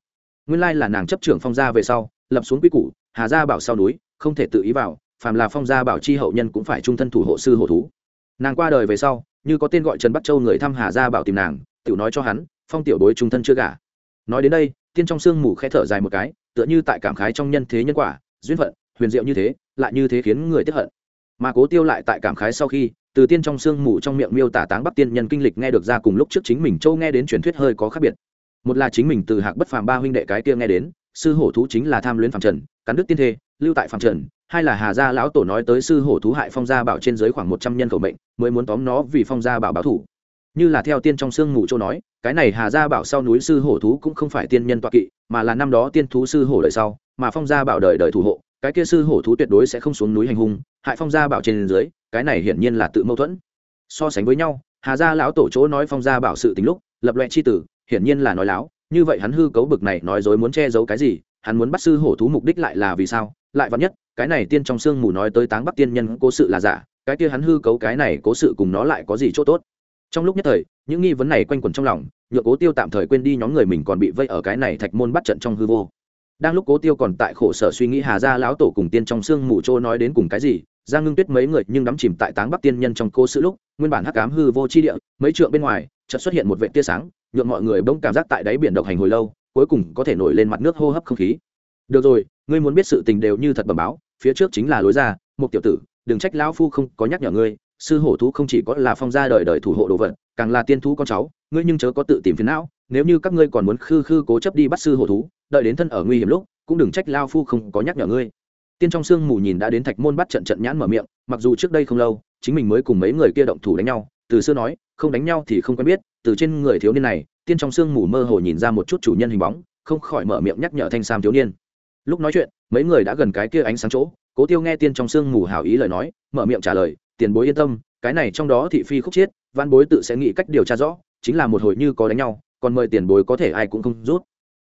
Nguyên lai là nàng chấp trưởng phong gia về sau, lập xuống quy củ, hà gia bảo sau núi, không thể tự ý vào, phàm là phong gia bảo chi hậu nhân cũng phải trung thân thủ hộ sư hộ thú. Nàng qua đời về sau, như có tên gọi trần bắc châu người thăm hà gia bảo tìm nàng tự nói cho hắn, phong tiểu bối trung thân chưa gả. Nói đến đây, tiên trong sương mù khẽ thở dài một cái, tựa như tại cảm khái trong nhân thế nhân quả, duyên phận huyền diệu như thế, lại như thế khiến người tiếp hận. Mà cố tiêu lại tại cảm khái sau khi, từ tiên trong sương mù trong miệng miêu tả táng bắc tiên nhân kinh lịch nghe được ra cùng lúc trước chính mình châu nghe đến truyền thuyết hơi có khác biệt. Một là chính mình từ hạc bất phàm ba huynh đệ cái kia nghe đến, sư hổ thú chính là tham luyến phàm trần, cắn đức tiên thê lưu tại phàm trần. Hai là hà gia lão tổ nói tới sư hổ thú hại phong gia bảo trên dưới khoảng một trăm nhân khẩu mệnh, mới muốn tóm nó vì phong gia bảo báo thủ. Như là theo tiên trong sương mù châu nói, cái này hà gia bảo sau núi sư hổ thú cũng không phải tiên nhân toạ kỵ, mà là năm đó tiên thú sư hổ đời sau, mà phong gia bảo đời đời thủ hộ cái kia sư hổ thú tuyệt đối sẽ không xuống núi hành hung, hại phong gia bảo trên dưới, cái này hiển nhiên là tự mâu thuẫn. So sánh với nhau, hà gia lão tổ chỗ nói phong gia bảo sự tính lúc, lập loẹ chi tử, hiển nhiên là nói láo, như vậy hắn hư cấu bực này nói dối muốn che giấu cái gì, hắn muốn bắt sư hổ thú mục đích lại là vì sao? Lại vắn nhất, cái này tiên trong sương mù nói tới táng bắc tiên nhân cố sự là giả, cái kia hắn hư cấu cái này cố sự cùng nó lại có gì chỗ tốt? Trong lúc nhất thời, những nghi vấn này quanh quẩn trong lòng, nhựa cố tiêu tạm thời quên đi nhóm người mình còn bị vây ở cái này thạch môn bắt trận trong hư vô đang lúc cố tiêu còn tại khổ sở suy nghĩ hà gia lão tổ cùng tiên trong xương mù trô nói đến cùng cái gì, giang ngưng tuyết mấy người nhưng đắm chìm tại táng bắc tiên nhân trong cô sự lúc, nguyên bản hắc cám hư vô chi địa, mấy trượng bên ngoài, chợt xuất hiện một vệ tia sáng nhuộm mọi người bỗng cảm giác tại đáy biển độc hành hồi lâu, cuối cùng có thể nổi lên mặt nước hô hấp không khí. Được rồi, ngươi muốn biết sự tình đều như thật bẩm báo, phía trước chính là lối ra, một tiểu tử, đừng trách lão phu không có nhắc nhở ngươi, sư hổ thú không chỉ có là phong gia đời đời thủ hộ đồ vật, càng là tiên thú con cháu, ngươi nhưng chớ có tự tìm phiền não, nếu như các ngươi còn muốn khư khư cố chấp đi bắt sư hổ thú đợi đến thân ở nguy hiểm lúc, cũng đừng trách lao phu không có nhắc nhở ngươi. Tiên trong sương mù nhìn đã đến thạch môn bắt trận trận nhãn mở miệng, mặc dù trước đây không lâu, chính mình mới cùng mấy người kia động thủ đánh nhau, từ xưa nói, không đánh nhau thì không quen biết, từ trên người thiếu niên này, tiên trong sương mù mơ hồ nhìn ra một chút chủ nhân hình bóng, không khỏi mở miệng nhắc nhở thanh sam thiếu niên. Lúc nói chuyện, mấy người đã gần cái kia ánh sáng chỗ, cố tiêu nghe tiên trong sương mù hào ý lời nói, mở miệng trả lời, tiền bối yên tâm, cái này trong đó thị phi khúc chiết văn bối tự sẽ nghĩ cách điều tra rõ, chính là một hồi như có đánh nhau, còn mời tiền bối có thể ai cũng không rút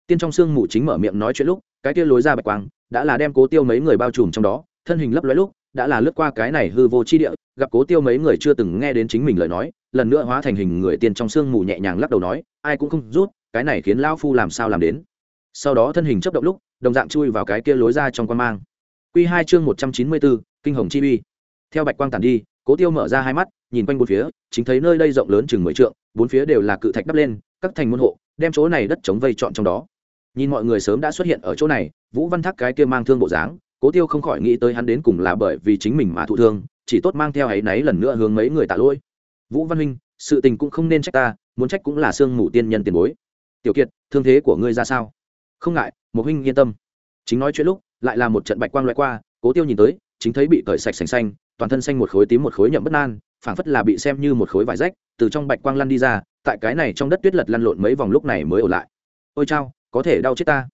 tiên trong sương mù chính mở miệng nói chuyện lúc, cái kia lối ra bạch quang, đã là đem cố tiêu mấy người bao trùm trong đó, thân hình lấp lóe lúc, đã là lướt qua cái này hư vô chi địa, gặp cố tiêu mấy người chưa từng nghe đến chính mình lời nói, lần nữa hóa thành hình người tiên trong sương mù nhẹ nhàng lắc đầu nói, ai cũng không rút, cái này khiến lão phu làm sao làm đến? Sau đó thân hình chấp động lúc, đồng dạng chui vào cái kia lối ra trong quan mang. Q hai chương một trăm chín mươi bốn, kinh hồng chi uy. Theo bạch quang tản đi, cố tiêu mở ra hai mắt, nhìn quanh bốn phía, chính thấy nơi đây rộng lớn chừng mười trượng, bốn phía đều là cự thạch đắp lên, các thành môn hộ, đem chỗ này đất chống vây trọn trong đó nhìn mọi người sớm đã xuất hiện ở chỗ này, vũ văn thác cái kia mang thương bộ dáng, cố tiêu không khỏi nghĩ tới hắn đến cùng là bởi vì chính mình mà thụ thương, chỉ tốt mang theo áy náy lần nữa hướng mấy người tạ lỗi. Vũ văn huynh, sự tình cũng không nên trách ta, muốn trách cũng là sương mù tiên nhân tiền bối. Tiểu kiệt, thương thế của ngươi ra sao? Không ngại một huynh yên tâm. Chính nói chuyện lúc, lại là một trận bạch quang loại qua, cố tiêu nhìn tới, chính thấy bị cởi sạch sành xanh, toàn thân xanh một khối tím một khối nhậm bất an, phảng phất là bị xem như một khối vải rách, từ trong bạch quang lăn đi ra, tại cái này trong đất tuyết lật lăn lộn mấy vòng lúc này mới ở lại. Ôi chao có thể đau chết ta.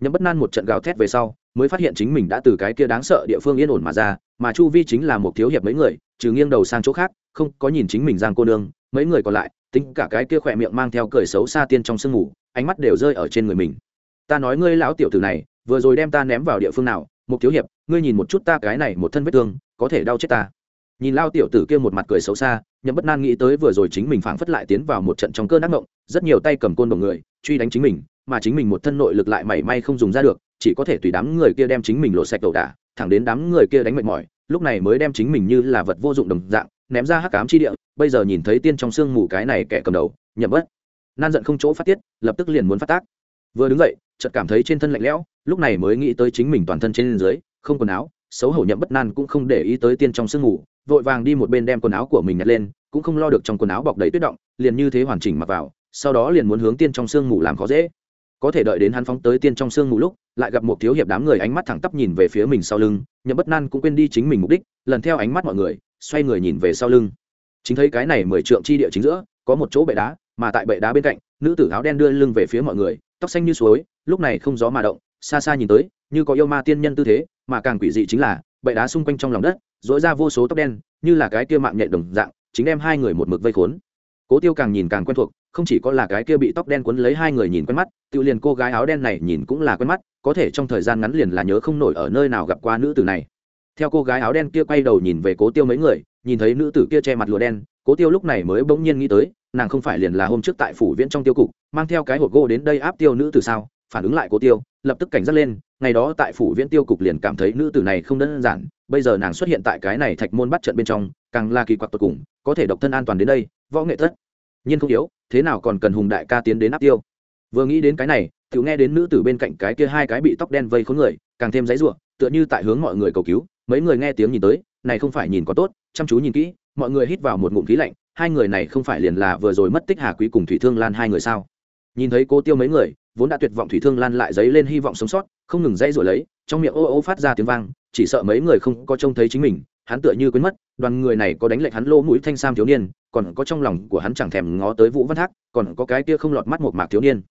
Nhậm bất nan một trận gào thét về sau, mới phát hiện chính mình đã từ cái kia đáng sợ địa phương yên ổn mà ra, mà chu vi chính là một thiếu hiệp mấy người, trừ nghiêng đầu sang chỗ khác, không có nhìn chính mình giang cô nương, mấy người còn lại, tính cả cái kia khỏe miệng mang theo cười xấu xa tiên trong sương ngủ, ánh mắt đều rơi ở trên người mình. Ta nói ngươi lão tiểu tử này, vừa rồi đem ta ném vào địa phương nào, một thiếu hiệp, ngươi nhìn một chút ta cái này một thân vết thương, có thể đau chết ta. Nhìn lao tiểu tử kia một mặt cười xấu xa, nhậm bất nan nghĩ tới vừa rồi chính mình phảng phất lại tiến vào một trận trong cơn ác mộng, rất nhiều tay cầm côn đồng người, truy đánh chính mình mà chính mình một thân nội lực lại mảy may không dùng ra được, chỉ có thể tùy đám người kia đem chính mình lộ sạch đầu đả thẳng đến đám người kia đánh mệt mỏi, lúc này mới đem chính mình như là vật vô dụng đồng dạng, ném ra hắc cám chi địa, bây giờ nhìn thấy tiên trong sương mù cái này kẻ cầm đầu, nhậm bất. Nan giận không chỗ phát tiết, lập tức liền muốn phát tác. Vừa đứng dậy, chợt cảm thấy trên thân lạnh lẽo, lúc này mới nghĩ tới chính mình toàn thân trên dưới, không quần áo, xấu hổ nhậm bất nan cũng không để ý tới tiên trong sương ngủ vội vàng đi một bên đem quần áo của mình nhặt lên, cũng không lo được trong quần áo bọc đầy tuyết động, liền như thế hoàn chỉnh mặc vào, sau đó liền muốn hướng tiên trong sương ngủ làm khó dễ có thể đợi đến hắn phóng tới tiên trong sương ngủ lúc, lại gặp một thiếu hiệp đám người ánh mắt thẳng tắp nhìn về phía mình sau lưng, nhậm bất nan cũng quên đi chính mình mục đích, lần theo ánh mắt mọi người, xoay người nhìn về sau lưng. Chính thấy cái này mười trượng chi địa chính giữa, có một chỗ bệ đá, mà tại bệ đá bên cạnh, nữ tử áo đen đưa lưng về phía mọi người, tóc xanh như suối, lúc này không gió mà động, xa xa nhìn tới, như có yêu ma tiên nhân tư thế, mà càng quỷ dị chính là, bệ đá xung quanh trong lòng đất dỗi ra vô số tóc đen, như là cái kia mạng nhện đồng dạng, chính đem hai người một mực vây khốn. Cố tiêu càng nhìn càng quen thuộc không chỉ có là cái kia bị tóc đen quấn lấy hai người nhìn quen mắt, tự liền cô gái áo đen này nhìn cũng là quen mắt, có thể trong thời gian ngắn liền là nhớ không nổi ở nơi nào gặp qua nữ tử này. Theo cô gái áo đen kia quay đầu nhìn về cố tiêu mấy người, nhìn thấy nữ tử kia che mặt lụa đen, cố tiêu lúc này mới bỗng nhiên nghĩ tới, nàng không phải liền là hôm trước tại phủ viễn trong tiêu cục, mang theo cái hộp gỗ đến đây áp tiêu nữ tử sao? Phản ứng lại cố tiêu, lập tức cảnh giác lên, ngày đó tại phủ viễn tiêu cục liền cảm thấy nữ tử này không đơn giản, bây giờ nàng xuất hiện tại cái này thạch môn bắt trận bên trong, càng là kỳ quặc tột cùng, có thể độc thân an toàn đến đây, võ nghệ thất nhiên không yếu thế nào còn cần hùng đại ca tiến đến áp tiêu? Vừa nghĩ đến cái này tự nghe đến nữ tử bên cạnh cái kia hai cái bị tóc đen vây khốn người, càng thêm giấy ruộng tựa như tại hướng mọi người cầu cứu, mấy người nghe tiếng nhìn tới, này không phải nhìn có tốt, chăm chú nhìn kỹ, mọi người hít vào một ngụm khí lạnh, hai người này không phải liền là vừa rồi mất tích hà quý cùng thủy thương lan hai người sao? Nhìn thấy cô tiêu mấy người, vốn đã tuyệt vọng thủy thương lan lại dấy lên hy vọng sống sót, không ngừng dây rồi lấy, trong miệng ô ô phát ra tiếng vang, chỉ sợ mấy người không có trông thấy chính mình, hắn tựa như quên mất, đoàn người này có đánh lệnh hắn lỗ mũi thanh sam thiếu niên còn có trong lòng của hắn chẳng thèm ngó tới vũ văn thác, còn có cái kia không lọt mắt một mạc thiếu niên.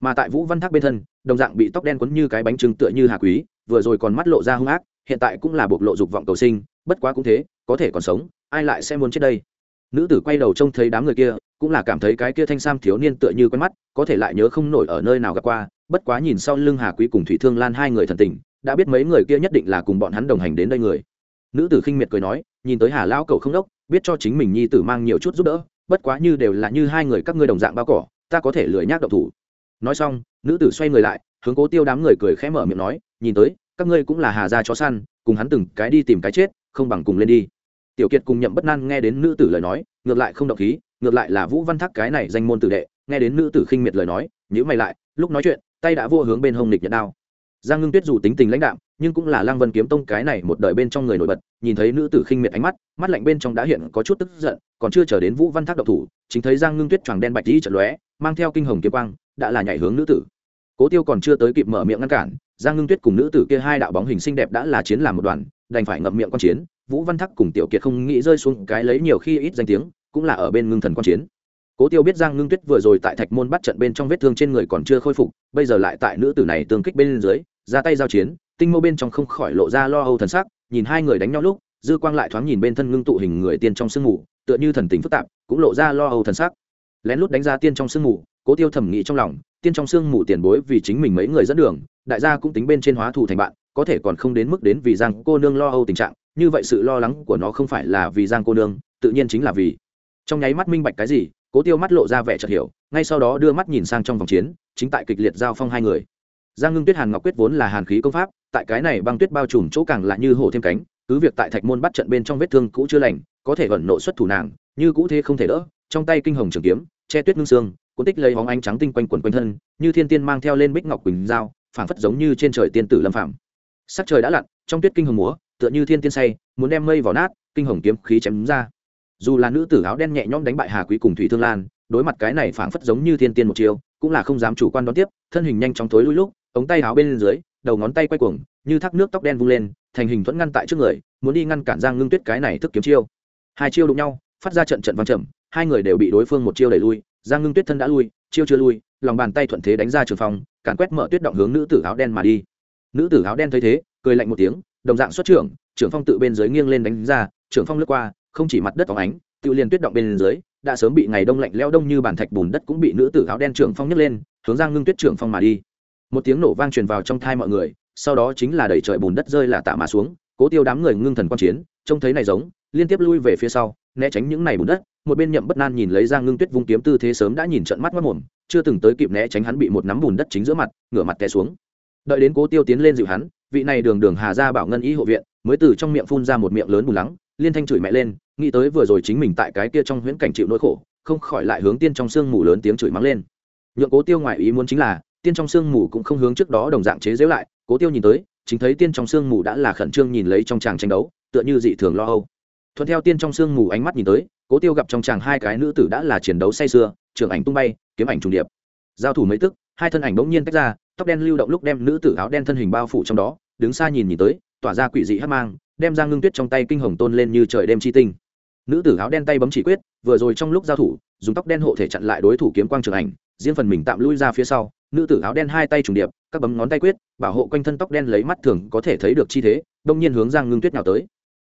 Mà tại vũ văn thác bên thân, đồng dạng bị tóc đen quấn như cái bánh trưng tựa như hà quý, vừa rồi còn mắt lộ ra hung ác, hiện tại cũng là bộc lộ dục vọng cầu sinh, bất quá cũng thế, có thể còn sống, ai lại sẽ muốn chết đây? Nữ tử quay đầu trông thấy đám người kia, cũng là cảm thấy cái kia thanh sam thiếu niên tựa như quen mắt, có thể lại nhớ không nổi ở nơi nào gặp qua, bất quá nhìn sau lưng hà quý cùng thủy thương lan hai người thần tình, đã biết mấy người kia nhất định là cùng bọn hắn đồng hành đến đây người. Nữ tử khinh miệt cười nói, nhìn tới hà lão cầu không đốc biết cho chính mình nhi tử mang nhiều chút giúp đỡ, bất quá như đều là như hai người các ngươi đồng dạng bao cỏ, ta có thể lười nhác động thủ. Nói xong, nữ tử xoay người lại, hướng cố tiêu đám người cười khẽ mở miệng nói, nhìn tới, các ngươi cũng là hà gia chó săn, cùng hắn từng cái đi tìm cái chết, không bằng cùng lên đi. Tiểu kiệt cùng nhậm bất nan nghe đến nữ tử lời nói, ngược lại không động khí, ngược lại là vũ văn thác cái này danh môn tử đệ, nghe đến nữ tử khinh miệt lời nói nhữ mày lại, lúc nói chuyện, tay đã vô hướng bên hông nịch nhật đao. Giang ngưng tuyết dù tính tình lãnh đạm nhưng cũng là lăng vân kiếm tông cái này một đời bên trong người nổi bật, nhìn thấy nữ tử khinh miệt ánh mắt mắt lạnh bên trong đã hiện có chút tức giận, còn chưa chờ đến vũ văn thác độc thủ, chính thấy giang ngưng tuyết choàng đen bạch đi trận lóe, mang theo kinh hồng kiếm quang, đã là nhảy hướng nữ tử. Cố tiêu còn chưa tới kịp mở miệng ngăn cản, giang ngưng tuyết cùng nữ tử kia hai đạo bóng hình xinh đẹp đã là chiến làm một đoàn, đành phải ngậm miệng quan chiến, vũ văn thắc cùng tiểu kiệt không nghĩ rơi xuống, cái lấy nhiều khi ít danh tiếng, cũng là ở bên ngưng thần quan chiến. Cố tiêu biết giang ngưng tuyết vừa rồi tại thạch môn bắt trận bên trong vết thương trên người còn chưa khôi phục, bây giờ lại tại nữ tử này tương kích bên dưới, ra tay giao chiến tinh mô bên trong không khỏi lộ ra lo âu thần sắc, nhìn hai người đánh nhau lúc, dư quang lại thoáng nhìn bên thân ngưng tụ hình người tiên trong sương mù, tựa như thần tình phức tạp, cũng lộ ra lo âu thần sắc. Lén lút đánh ra tiên trong sương mù, cố tiêu thẩm nghĩ trong lòng, tiên trong sương mù tiền bối vì chính mình mấy người dẫn đường, đại gia cũng tính bên trên hóa thù thành bạn, có thể còn không đến mức đến vì giang cô nương lo âu tình trạng, như vậy sự lo lắng của nó không phải là vì giang cô nương, tự nhiên chính là vì. Trong nháy mắt minh bạch cái gì, cố tiêu mắt lộ ra vẻ chợt hiểu, ngay sau đó đưa mắt nhìn sang trong vòng chiến, chính tại kịch liệt giao phong hai người giang ngưng tuyết hàn ngọc quyết vốn là hàn khí công pháp, tại cái này băng tuyết bao trùm chỗ càng là như hổ thêm cánh, cứ việc tại thạch môn bắt trận bên trong vết thương cũ chưa lành, có thể vận nộ xuất thủ nàng, như cũ thế không thể đỡ, trong tay kinh hồng trường kiếm, che tuyết ngưng xương, cuốn tích lấy hóng ánh trắng tinh quanh quần quanh thân, như thiên tiên mang theo lên bích ngọc quỳnh dao, phảng phất giống như trên trời tiên tử lâm phạm sắc trời đã lặn, trong tuyết kinh hồng múa, tựa như thiên tiên say, muốn đem mây vào nát, kinh hồng kiếm khí chém ra. Dù là nữ tử áo đen nhẹ nhõm đánh bại hà quý cùng thủy thương lan, đối mặt cái này phảng phất giống như thiên tiên một chiều cũng là không dám chủ quan đón tiếp, thân hình nhanh chóng tối lui lúc ống tay áo bên dưới, đầu ngón tay quay cuồng, như thác nước tóc đen vung lên, thành hình thuẫn ngăn tại trước người, muốn đi ngăn cản giang ngưng tuyết cái này thức kiếm chiêu. Hai chiêu đụng nhau, phát ra trận trận vang trầm, hai người đều bị đối phương một chiêu đẩy lui, giang ngưng tuyết thân đã lui, chiêu chưa lui, lòng bàn tay thuận thế đánh ra trường phòng càn quét mở tuyết động hướng nữ tử áo đen mà đi. Nữ tử áo đen thấy thế, cười lạnh một tiếng, đồng dạng xuất trưởng trưởng phong tự bên dưới nghiêng lên đánh ra trưởng phong lướt qua, không chỉ mặt đất phóng ánh, tự liền tuyết động bên dưới, đã sớm bị ngày đông lạnh leo đông như bàn thạch bùn đất cũng bị nữ tử áo đen trưởng phong nhấc lên, hướng giang ngưng tuyết trưởng phong mà đi một tiếng nổ vang truyền vào trong thai mọi người, sau đó chính là đẩy trời bùn đất rơi là tạ mà xuống, cố tiêu đám người ngưng thần quan chiến, trông thấy này giống, liên tiếp lui về phía sau, né tránh những này bùn đất. Một bên nhậm bất nan nhìn lấy giang ngưng tuyết vung kiếm tư thế sớm đã nhìn trận mắt mất mồm, chưa từng tới kịp né tránh hắn bị một nắm bùn đất chính giữa mặt, ngửa mặt té xuống. Đợi đến cố tiêu tiến lên dịu hắn, vị này đường đường hà ra bảo ngân ý hộ viện, mới từ trong miệng phun ra một miệng lớn bùn lắng, liên thanh chửi mẹ lên, nghĩ tới vừa rồi chính mình tại cái kia trong huyễn cảnh chịu nỗi khổ, không khỏi lại hướng tiên trong sương mù lớn tiếng chửi mắng lên. Nhượng cố tiêu ngoại ý muốn chính là tiên trong sương mù cũng không hướng trước đó đồng dạng chế giễu lại, cố tiêu nhìn tới, chính thấy tiên trong sương mù đã là khẩn trương nhìn lấy trong tràng tranh đấu, tựa như dị thường lo âu. Thuận theo tiên trong sương mù ánh mắt nhìn tới, cố tiêu gặp trong chàng hai cái nữ tử đã là chiến đấu say sưa trường ảnh tung bay, kiếm ảnh trùng điệp. Giao thủ mấy tức, hai thân ảnh bỗng nhiên tách ra, tóc đen lưu động lúc đem nữ tử áo đen thân hình bao phủ trong đó, đứng xa nhìn nhìn tới, tỏa ra quỷ dị hát mang, đem ra ngưng tuyết trong tay kinh hồng tôn lên như trời đêm chi tinh. Nữ tử áo đen tay bấm chỉ quyết, vừa rồi trong lúc giao thủ, dùng tóc đen hộ thể chặn lại đối thủ kiếm quang trường ảnh, riêng phần mình tạm lui ra phía sau nữ tử áo đen hai tay trùng điệp, các bấm ngón tay quyết, bảo hộ quanh thân tóc đen lấy mắt thường có thể thấy được chi thế, đông nhiên hướng giang ngưng tuyết nào tới.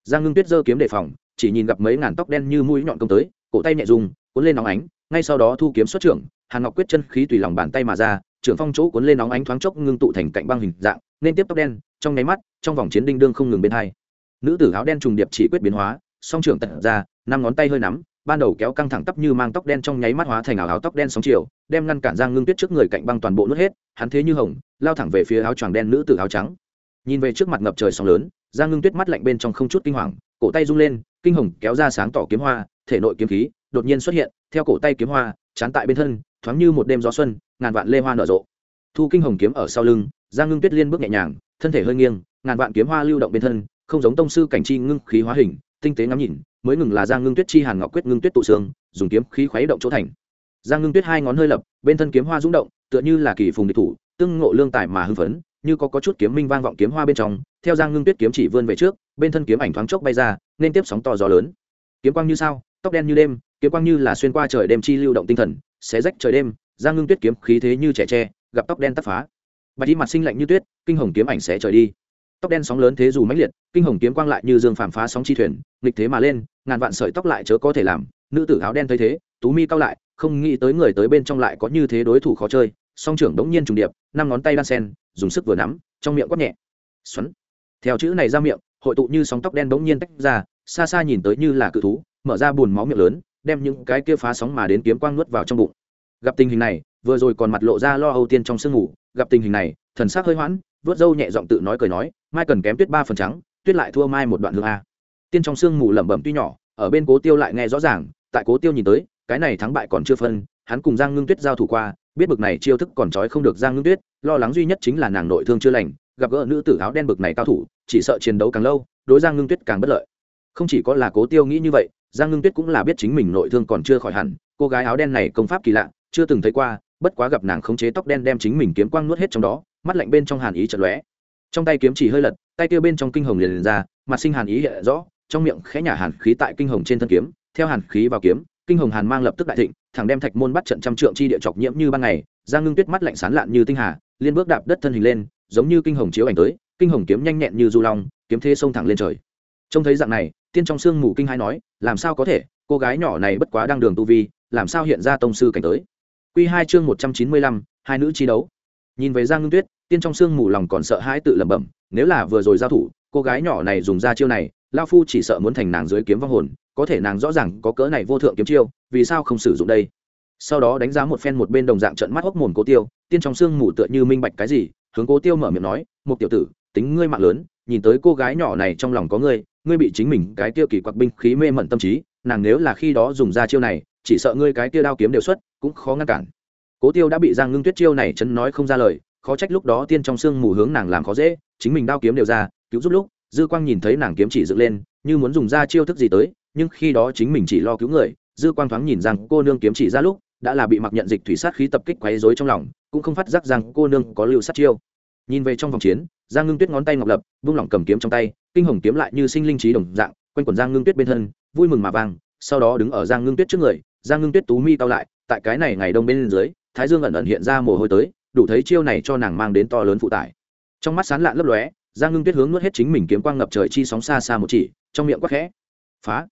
Giang ngưng tuyết giơ kiếm đề phòng, chỉ nhìn gặp mấy ngàn tóc đen như mũi nhọn công tới, cổ tay nhẹ dùng cuốn lên nóng ánh, ngay sau đó thu kiếm xuất trưởng, hàn ngọc quyết chân khí tùy lòng bàn tay mà ra, trưởng phong chỗ cuốn lên nóng ánh thoáng chốc ngưng tụ thành cạnh băng hình dạng, nên tiếp tóc đen, trong nháy mắt, trong vòng chiến đinh đương không ngừng bên hai. Nữ tử áo đen trùng điệp chỉ quyết biến hóa, song trưởng tận ra, năm ngón tay hơi nắm ban đầu kéo căng thẳng tắp như mang tóc đen trong nháy mắt hóa thành áo áo tóc đen sóng chiều, đem ngăn cản giang ngưng tuyết trước người cạnh băng toàn bộ nuốt hết, hắn thế như hồng, lao thẳng về phía áo choàng đen nữ tử áo trắng. Nhìn về trước mặt ngập trời sóng lớn, giang ngưng tuyết mắt lạnh bên trong không chút kinh hoàng, cổ tay rung lên, kinh hồng kéo ra sáng tỏ kiếm hoa, thể nội kiếm khí đột nhiên xuất hiện, theo cổ tay kiếm hoa, chán tại bên thân, thoáng như một đêm gió xuân, ngàn vạn lê hoa nở rộ. Thu kinh hồng kiếm ở sau lưng, giang ngưng tuyết liên bước nhẹ nhàng, thân thể hơi nghiêng, ngàn vạn kiếm hoa lưu động bên thân, không giống tông sư cảnh chi ngưng khí hóa hình, tinh tế ngắm nhìn mới ngừng là giang ngưng tuyết chi hàn ngọc quyết ngưng tuyết tụ xương dùng kiếm khí khuấy động chỗ thành. Giang ngưng tuyết hai ngón hơi lập bên thân kiếm hoa rung động tựa như là kỳ phùng địch thủ tương ngộ lương tài mà hưng phấn như có, có chút kiếm minh vang vọng kiếm hoa bên trong. Theo giang ngưng tuyết kiếm chỉ vươn về trước bên thân kiếm ảnh thoáng chốc bay ra nên tiếp sóng to gió lớn. Kiếm quang như sao tóc đen như đêm kiếm quang như là xuyên qua trời đêm chi lưu động tinh thần xé rách trời đêm giang ngưng tuyết kiếm khí thế như trẻ tre gặp tóc đen tắt phá. Bạch đi mặt sinh lạnh như tuyết kinh hồng kiếm ảnh xé trời đi tóc đen sóng lớn thế dù mãnh liệt, kinh hồng kiếm quang lại như dương phàm phá sóng chi thuyền, nghịch thế mà lên, ngàn vạn sợi tóc lại chớ có thể làm, nữ tử áo đen thấy thế, tú mi cao lại, không nghĩ tới người tới bên trong lại có như thế đối thủ khó chơi, song trưởng đống nhiên trùng điệp, năm ngón tay đan sen, dùng sức vừa nắm, trong miệng quát nhẹ. Xoắn. Theo chữ này ra miệng, hội tụ như sóng tóc đen đống nhiên tách ra, xa xa nhìn tới như là cự thú, mở ra bùn máu miệng lớn, đem những cái kia phá sóng mà đến kiếm quang nuốt vào trong bụng. Gặp tình hình này, vừa rồi còn mặt lộ ra lo âu tiên trong sương ngủ, gặp tình hình này, thần sắc hơi hoãn vớt râu nhẹ giọng tự nói cười nói, mai cần kém tuyết ba phần trắng, tuyết lại thua mai một đoạn hương a. Tiên trong sương mù lẩm bẩm tuy nhỏ, ở bên cố tiêu lại nghe rõ ràng, tại cố tiêu nhìn tới, cái này thắng bại còn chưa phân, hắn cùng giang ngưng tuyết giao thủ qua, biết bực này chiêu thức còn trói không được giang ngưng tuyết, lo lắng duy nhất chính là nàng nội thương chưa lành, gặp gỡ nữ tử áo đen bực này cao thủ, chỉ sợ chiến đấu càng lâu, đối giang ngưng tuyết càng bất lợi. Không chỉ có là cố tiêu nghĩ như vậy, giang ngưng tuyết cũng là biết chính mình nội thương còn chưa khỏi hẳn, cô gái áo đen này công pháp kỳ lạ, chưa từng thấy qua, bất quá gặp nàng khống chế tóc đen đem chính mình kiếm quang nuốt hết trong đó mắt lạnh bên trong hàn ý chật lóe. Trong tay kiếm chỉ hơi lật tay kia bên trong kinh hồng liền, liền ra mặt sinh hàn ý hiện rõ trong miệng khẽ nhả hàn khí tại kinh hồng trên thân kiếm theo hàn khí vào kiếm kinh hồng hàn mang lập tức đại thịnh thẳng đem thạch môn bắt trận trăm trượng chi địa chọc nhiễm như ban ngày giang ngưng tuyết mắt lạnh sán lạn như tinh hà liên bước đạp đất thân hình lên giống như kinh hồng chiếu ảnh tới kinh hồng kiếm nhanh nhẹn như du long kiếm thế xông thẳng lên trời. Trông thấy dạng này tiên trong sương mù kinh hai nói làm sao có thể? Cô gái nhỏ này bất quá đang đường tu vi làm sao hiện ra tông sư cảnh tới? Quy hai chương một trăm chín mươi lăm hai nữ chi đấu nhìn về giang ngưng tuyết, tiên trong sương mù lòng còn sợ hãi tự lẩm bẩm, nếu là vừa rồi giao thủ, cô gái nhỏ này dùng ra chiêu này lao phu chỉ sợ muốn thành nàng dưới kiếm vong hồn, có thể nàng rõ ràng có cỡ này vô thượng kiếm chiêu, vì sao không sử dụng đây? Sau đó đánh giá một phen một bên đồng dạng trận mắt hốc mồm cố tiêu, tiên trong sương mù tựa như minh bạch cái gì, hướng cố tiêu mở miệng nói một tiểu tử, tính ngươi mạng lớn, nhìn tới cô gái nhỏ này trong lòng có ngươi ngươi bị chính mình cái tiêu kỳ quặc binh khí mê mẩn tâm trí, nàng nếu là khi đó dùng ra chiêu này, chỉ sợ ngươi cái tiêu đao kiếm đều xuất, cũng khó ngăn cản cố tiêu đã bị giang ngưng tuyết chiêu này chấn nói không ra lời, khó trách lúc đó tiên trong sương mù hướng nàng làm khó dễ, chính mình đao kiếm đều ra, cứu giúp lúc, dư quang nhìn thấy nàng kiếm chỉ dựng lên, như muốn dùng ra chiêu thức gì tới, nhưng khi đó chính mình chỉ lo cứu người, dư quang thoáng nhìn rằng cô nương kiếm chỉ ra lúc, đã là bị mặc nhận dịch thủy sát khí tập kích quấy rối trong lòng, cũng không phát giác rằng cô nương có lưu sát chiêu. Nhìn về trong vòng chiến, giang ngưng tuyết ngón tay ngọc lập, vung lỏng cầm kiếm trong tay, kinh hồng kiếm lại như sinh linh trí đồng dạng, quanh quần giang ngưng tuyết bên thân, vui mừng mà vang, sau đó đứng ở giang ngưng tuyết trước người, giang ngưng tuyết tú mi cao lại, tại cái này ngày đông bên dưới thái dương ẩn ẩn hiện ra mồ hôi tới, đủ thấy chiêu này cho nàng mang đến to lớn phụ tải. Trong mắt sán lạn lấp lóe, giang ngưng tuyết hướng nuốt hết chính mình kiếm quang ngập trời chi sóng xa xa một chỉ, trong miệng quát khẽ. Phá!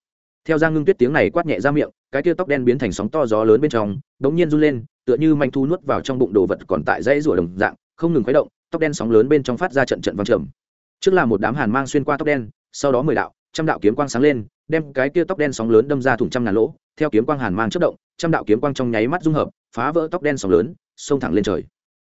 Theo giang ngưng tuyết tiếng này quát nhẹ ra miệng, cái tia tóc đen biến thành sóng to gió lớn bên trong, đống nhiên run lên, tựa như manh thu nuốt vào trong bụng đồ vật còn tại dãy rủa đồng dạng, không ngừng khuấy động, tóc đen sóng lớn bên trong phát ra trận trận văng trầm. Trước là một đám hàn mang xuyên qua tóc đen, sau đó mười đạo, trăm đạo kiếm quang sáng lên, đem cái tia tóc đen sóng lớn đâm ra thủng trăm ngàn lỗ, theo kiếm quang hàn mang chất động, trăm đạo kiếm quang trong nháy mắt dung hợp phá vỡ tóc đen sóng lớn, xông thẳng lên trời.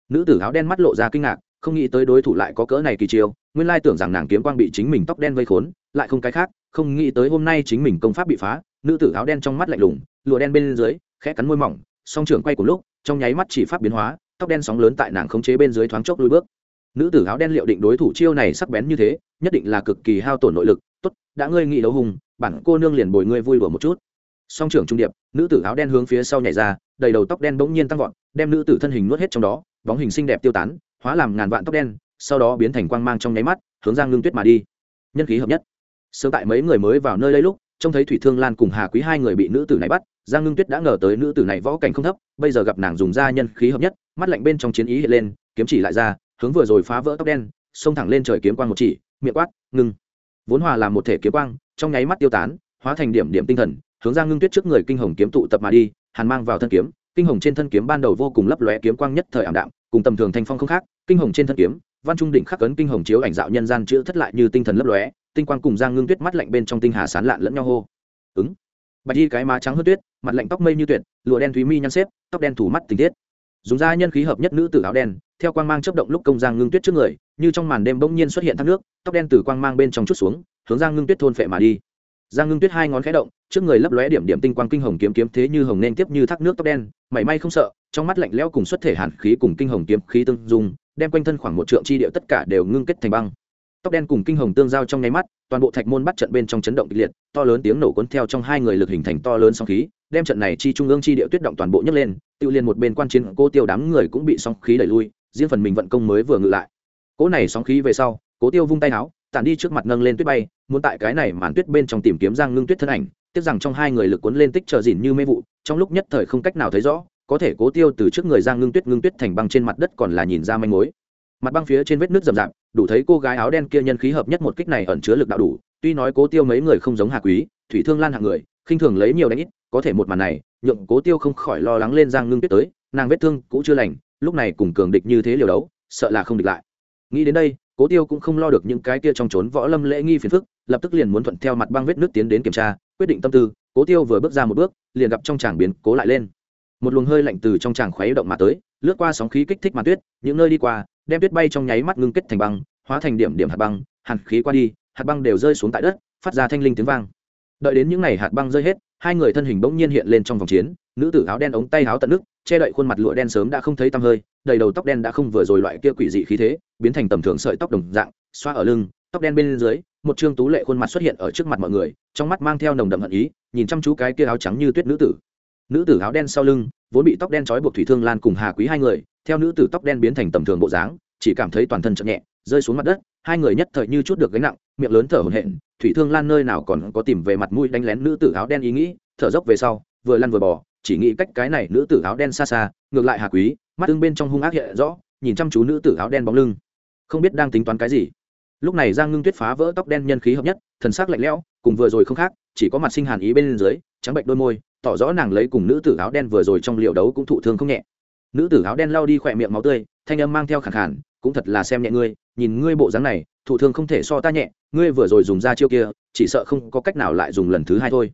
Nữ tử áo đen mắt lộ ra kinh ngạc, không nghĩ tới đối thủ lại có cỡ này kỳ chiêu, nguyên lai tưởng rằng nàng kiếm quang bị chính mình tóc đen vây khốn, lại không cái khác, không nghĩ tới hôm nay chính mình công pháp bị phá, nữ tử áo đen trong mắt lạnh lùng, lụa đen bên dưới, khẽ cắn môi mỏng, song trưởng quay cùng lúc, trong nháy mắt chỉ pháp biến hóa, tóc đen sóng lớn tại nàng khống chế bên dưới thoáng chốc lùi bước. Nữ tử áo đen liệu định đối thủ chiêu này sắc bén như thế, nhất định là cực kỳ hao tổn nội lực, tốt, đã ngươi nghị đấu hùng, bản cô nương liền bồi ngươi vui đùa một chút. Song trưởng trung điệp nữ tử áo đen hướng phía sau nhảy ra, đầy đầu tóc đen bỗng nhiên tăng vọt, đem nữ tử thân hình nuốt hết trong đó, bóng hình xinh đẹp tiêu tán, hóa làm ngàn vạn tóc đen, sau đó biến thành quang mang trong nháy mắt, hướng giang ngưng tuyết mà đi. Nhân khí hợp nhất. Sớm tại mấy người mới vào nơi đây lúc, trông thấy thủy thương lan cùng hà quý hai người bị nữ tử này bắt giang ngưng tuyết đã ngờ tới nữ tử này võ cảnh không thấp, bây giờ gặp nàng dùng da nhân khí hợp nhất, mắt lạnh bên trong chiến ý hiện lên, kiếm chỉ lại ra, hướng vừa rồi phá vỡ tóc đen, xông thẳng lên trời kiếm quang một chỉ, miệng quát ngưng vốn hòa làm một thể kiếm quang, trong nháy mắt tiêu tán, hóa thành điểm điểm tinh thần hướng giang ngưng tuyết trước người kinh hồng kiếm tụ tập mà đi, hàn mang vào thân kiếm, kinh hồng trên thân kiếm ban đầu vô cùng lấp lóe kiếm quang nhất thời ảm đạm, cùng tầm thường thanh phong không khác, kinh hồng trên thân kiếm, văn trung đỉnh khắc cấn kinh hồng chiếu ảnh dạo nhân gian chữ thất lại như tinh thần lấp lóe, tinh quang cùng giang ngưng tuyết mắt lạnh bên trong tinh hà sán lạn lẫn nhau hô. Ứng. Bạch y cái má trắng hơn tuyết, mặt lạnh tóc mây như tuyệt, lụa đen thúy mi nhăn xếp, tóc đen thủ mắt tình tiết. Dùng da nhân khí hợp nhất nữ tử áo đen, theo quang mang chấp động lúc công giang ngưng tuyết trước người, như trong màn đêm bỗng nhiên xuất hiện thác nước, tóc đen từ quang mang bên trong chút xuống, hướng giang ngưng tuyết thôn phệ mà đi giang ngưng tuyết hai ngón khẽ động, trước người lấp lóe điểm điểm tinh quang kinh hồng kiếm kiếm thế như hồng nên tiếp như thác nước tóc đen, mảy may không sợ, trong mắt lạnh lẽo cùng xuất thể hàn khí cùng kinh hồng kiếm khí tương dung, đem quanh thân khoảng một trượng chi địa tất cả đều ngưng kết thành băng. Tóc đen cùng kinh hồng tương giao trong nháy mắt, toàn bộ thạch môn bắt trận bên trong chấn động kịch liệt, to lớn tiếng nổ cuốn theo trong hai người lực hình thành to lớn sóng khí, đem trận này chi trung ương chi địa tuyết động toàn bộ nhấc lên tiêu liên một bên quan chiến cô tiêu đám người cũng bị sóng khí đẩy lui, riêng phần mình vận công mới vừa ngự lại. Cỗ này sóng khí về sau, cố tiêu vung tay áo tản đi trước mặt nâng lên tuyết bay, muốn tại cái này màn tuyết bên trong tìm kiếm giang ngưng tuyết thân ảnh, tiếc rằng trong hai người lực cuốn lên tích chờ dỉn như mê vụ, trong lúc nhất thời không cách nào thấy rõ, có thể cố tiêu từ trước người giang ngưng tuyết ngưng tuyết thành băng trên mặt đất còn là nhìn ra manh mối. Mặt băng phía trên vết nước rậm rạp, đủ thấy cô gái áo đen kia nhân khí hợp nhất một kích này ẩn chứa lực đạo đủ, tuy nói cố tiêu mấy người không giống hạ quý, thủy thương lan hạng người, khinh thường lấy nhiều đánh ít, có thể một màn này, nhượng cố tiêu không khỏi lo lắng lên giang ngưng tuyết tới, nàng vết thương cũng chưa lành, lúc này cùng cường địch như thế liều đấu, sợ là không địch lại. Nghĩ đến đây cố tiêu cũng không lo được những cái kia trong trốn võ lâm lễ nghi phiền phức, lập tức liền muốn thuận theo mặt băng vết nước tiến đến kiểm tra, quyết định tâm tư, cố tiêu vừa bước ra một bước, liền gặp trong tràng biến cố lại lên. Một luồng hơi lạnh từ trong tràng khuấy động mà tới, lướt qua sóng khí kích thích màn tuyết, những nơi đi qua, đem tuyết bay trong nháy mắt ngưng kết thành băng, hóa thành điểm điểm hạt băng hạt khí qua đi, hạt băng đều rơi xuống tại đất, phát ra thanh linh tiếng vang. Đợi đến những ngày hạt băng rơi hết, hai người thân hình bỗng nhiên hiện lên trong vòng chiến, nữ tử áo đen ống tay áo tận nước che đậy khuôn mặt lụa đen sớm đã không thấy tăm hơi, đầy đầu tóc đen đã không vừa rồi loại kia quỷ dị khí thế, biến thành tầm thường sợi tóc đồng dạng xoa ở lưng, tóc đen bên dưới, một trương tú lệ khuôn mặt xuất hiện ở trước mặt mọi người, trong mắt mang theo nồng đậm hận ý, nhìn chăm chú cái kia áo trắng như tuyết nữ tử nữ tử áo đen sau lưng, vốn bị tóc đen trói buộc thủy thương lan cùng hà quý hai người, theo nữ tử tóc đen biến thành tầm thường bộ dáng, chỉ cảm thấy toàn thân chậm nhẹ, rơi xuống mặt đất, hai người nhất thời như chút được gánh nặng, miệng lớn thở hổn hển, thủy thương lan nơi nào còn có tìm về mặt mũi đánh lén nữ tử áo đen ý nghĩ, thở dốc về sau, vừa lăn vừa bò chỉ nghĩ cách cái này nữ tử áo đen xa xa, ngược lại hà quý, mắt ưng bên trong hung ác hiện rõ, nhìn chăm chú nữ tử áo đen bóng lưng. Không biết đang tính toán cái gì. Lúc này giang ngưng tuyết phá vỡ tóc đen nhân khí hợp nhất, thần sắc lạnh lẽo, cùng vừa rồi không khác, chỉ có mặt sinh hàn ý bên dưới, trắng bệnh đôi môi, tỏ rõ nàng lấy cùng nữ tử áo đen vừa rồi trong liệu đấu cũng thụ thương không nhẹ. Nữ tử áo đen lao đi khỏe miệng máu tươi, thanh âm mang theo khẳng khản, cũng thật là xem nhẹ ngươi, nhìn ngươi bộ dáng này, thụ thương không thể so ta nhẹ, ngươi vừa rồi dùng ra chiêu kia, chỉ sợ không có cách nào lại dùng lần thứ hai thôi.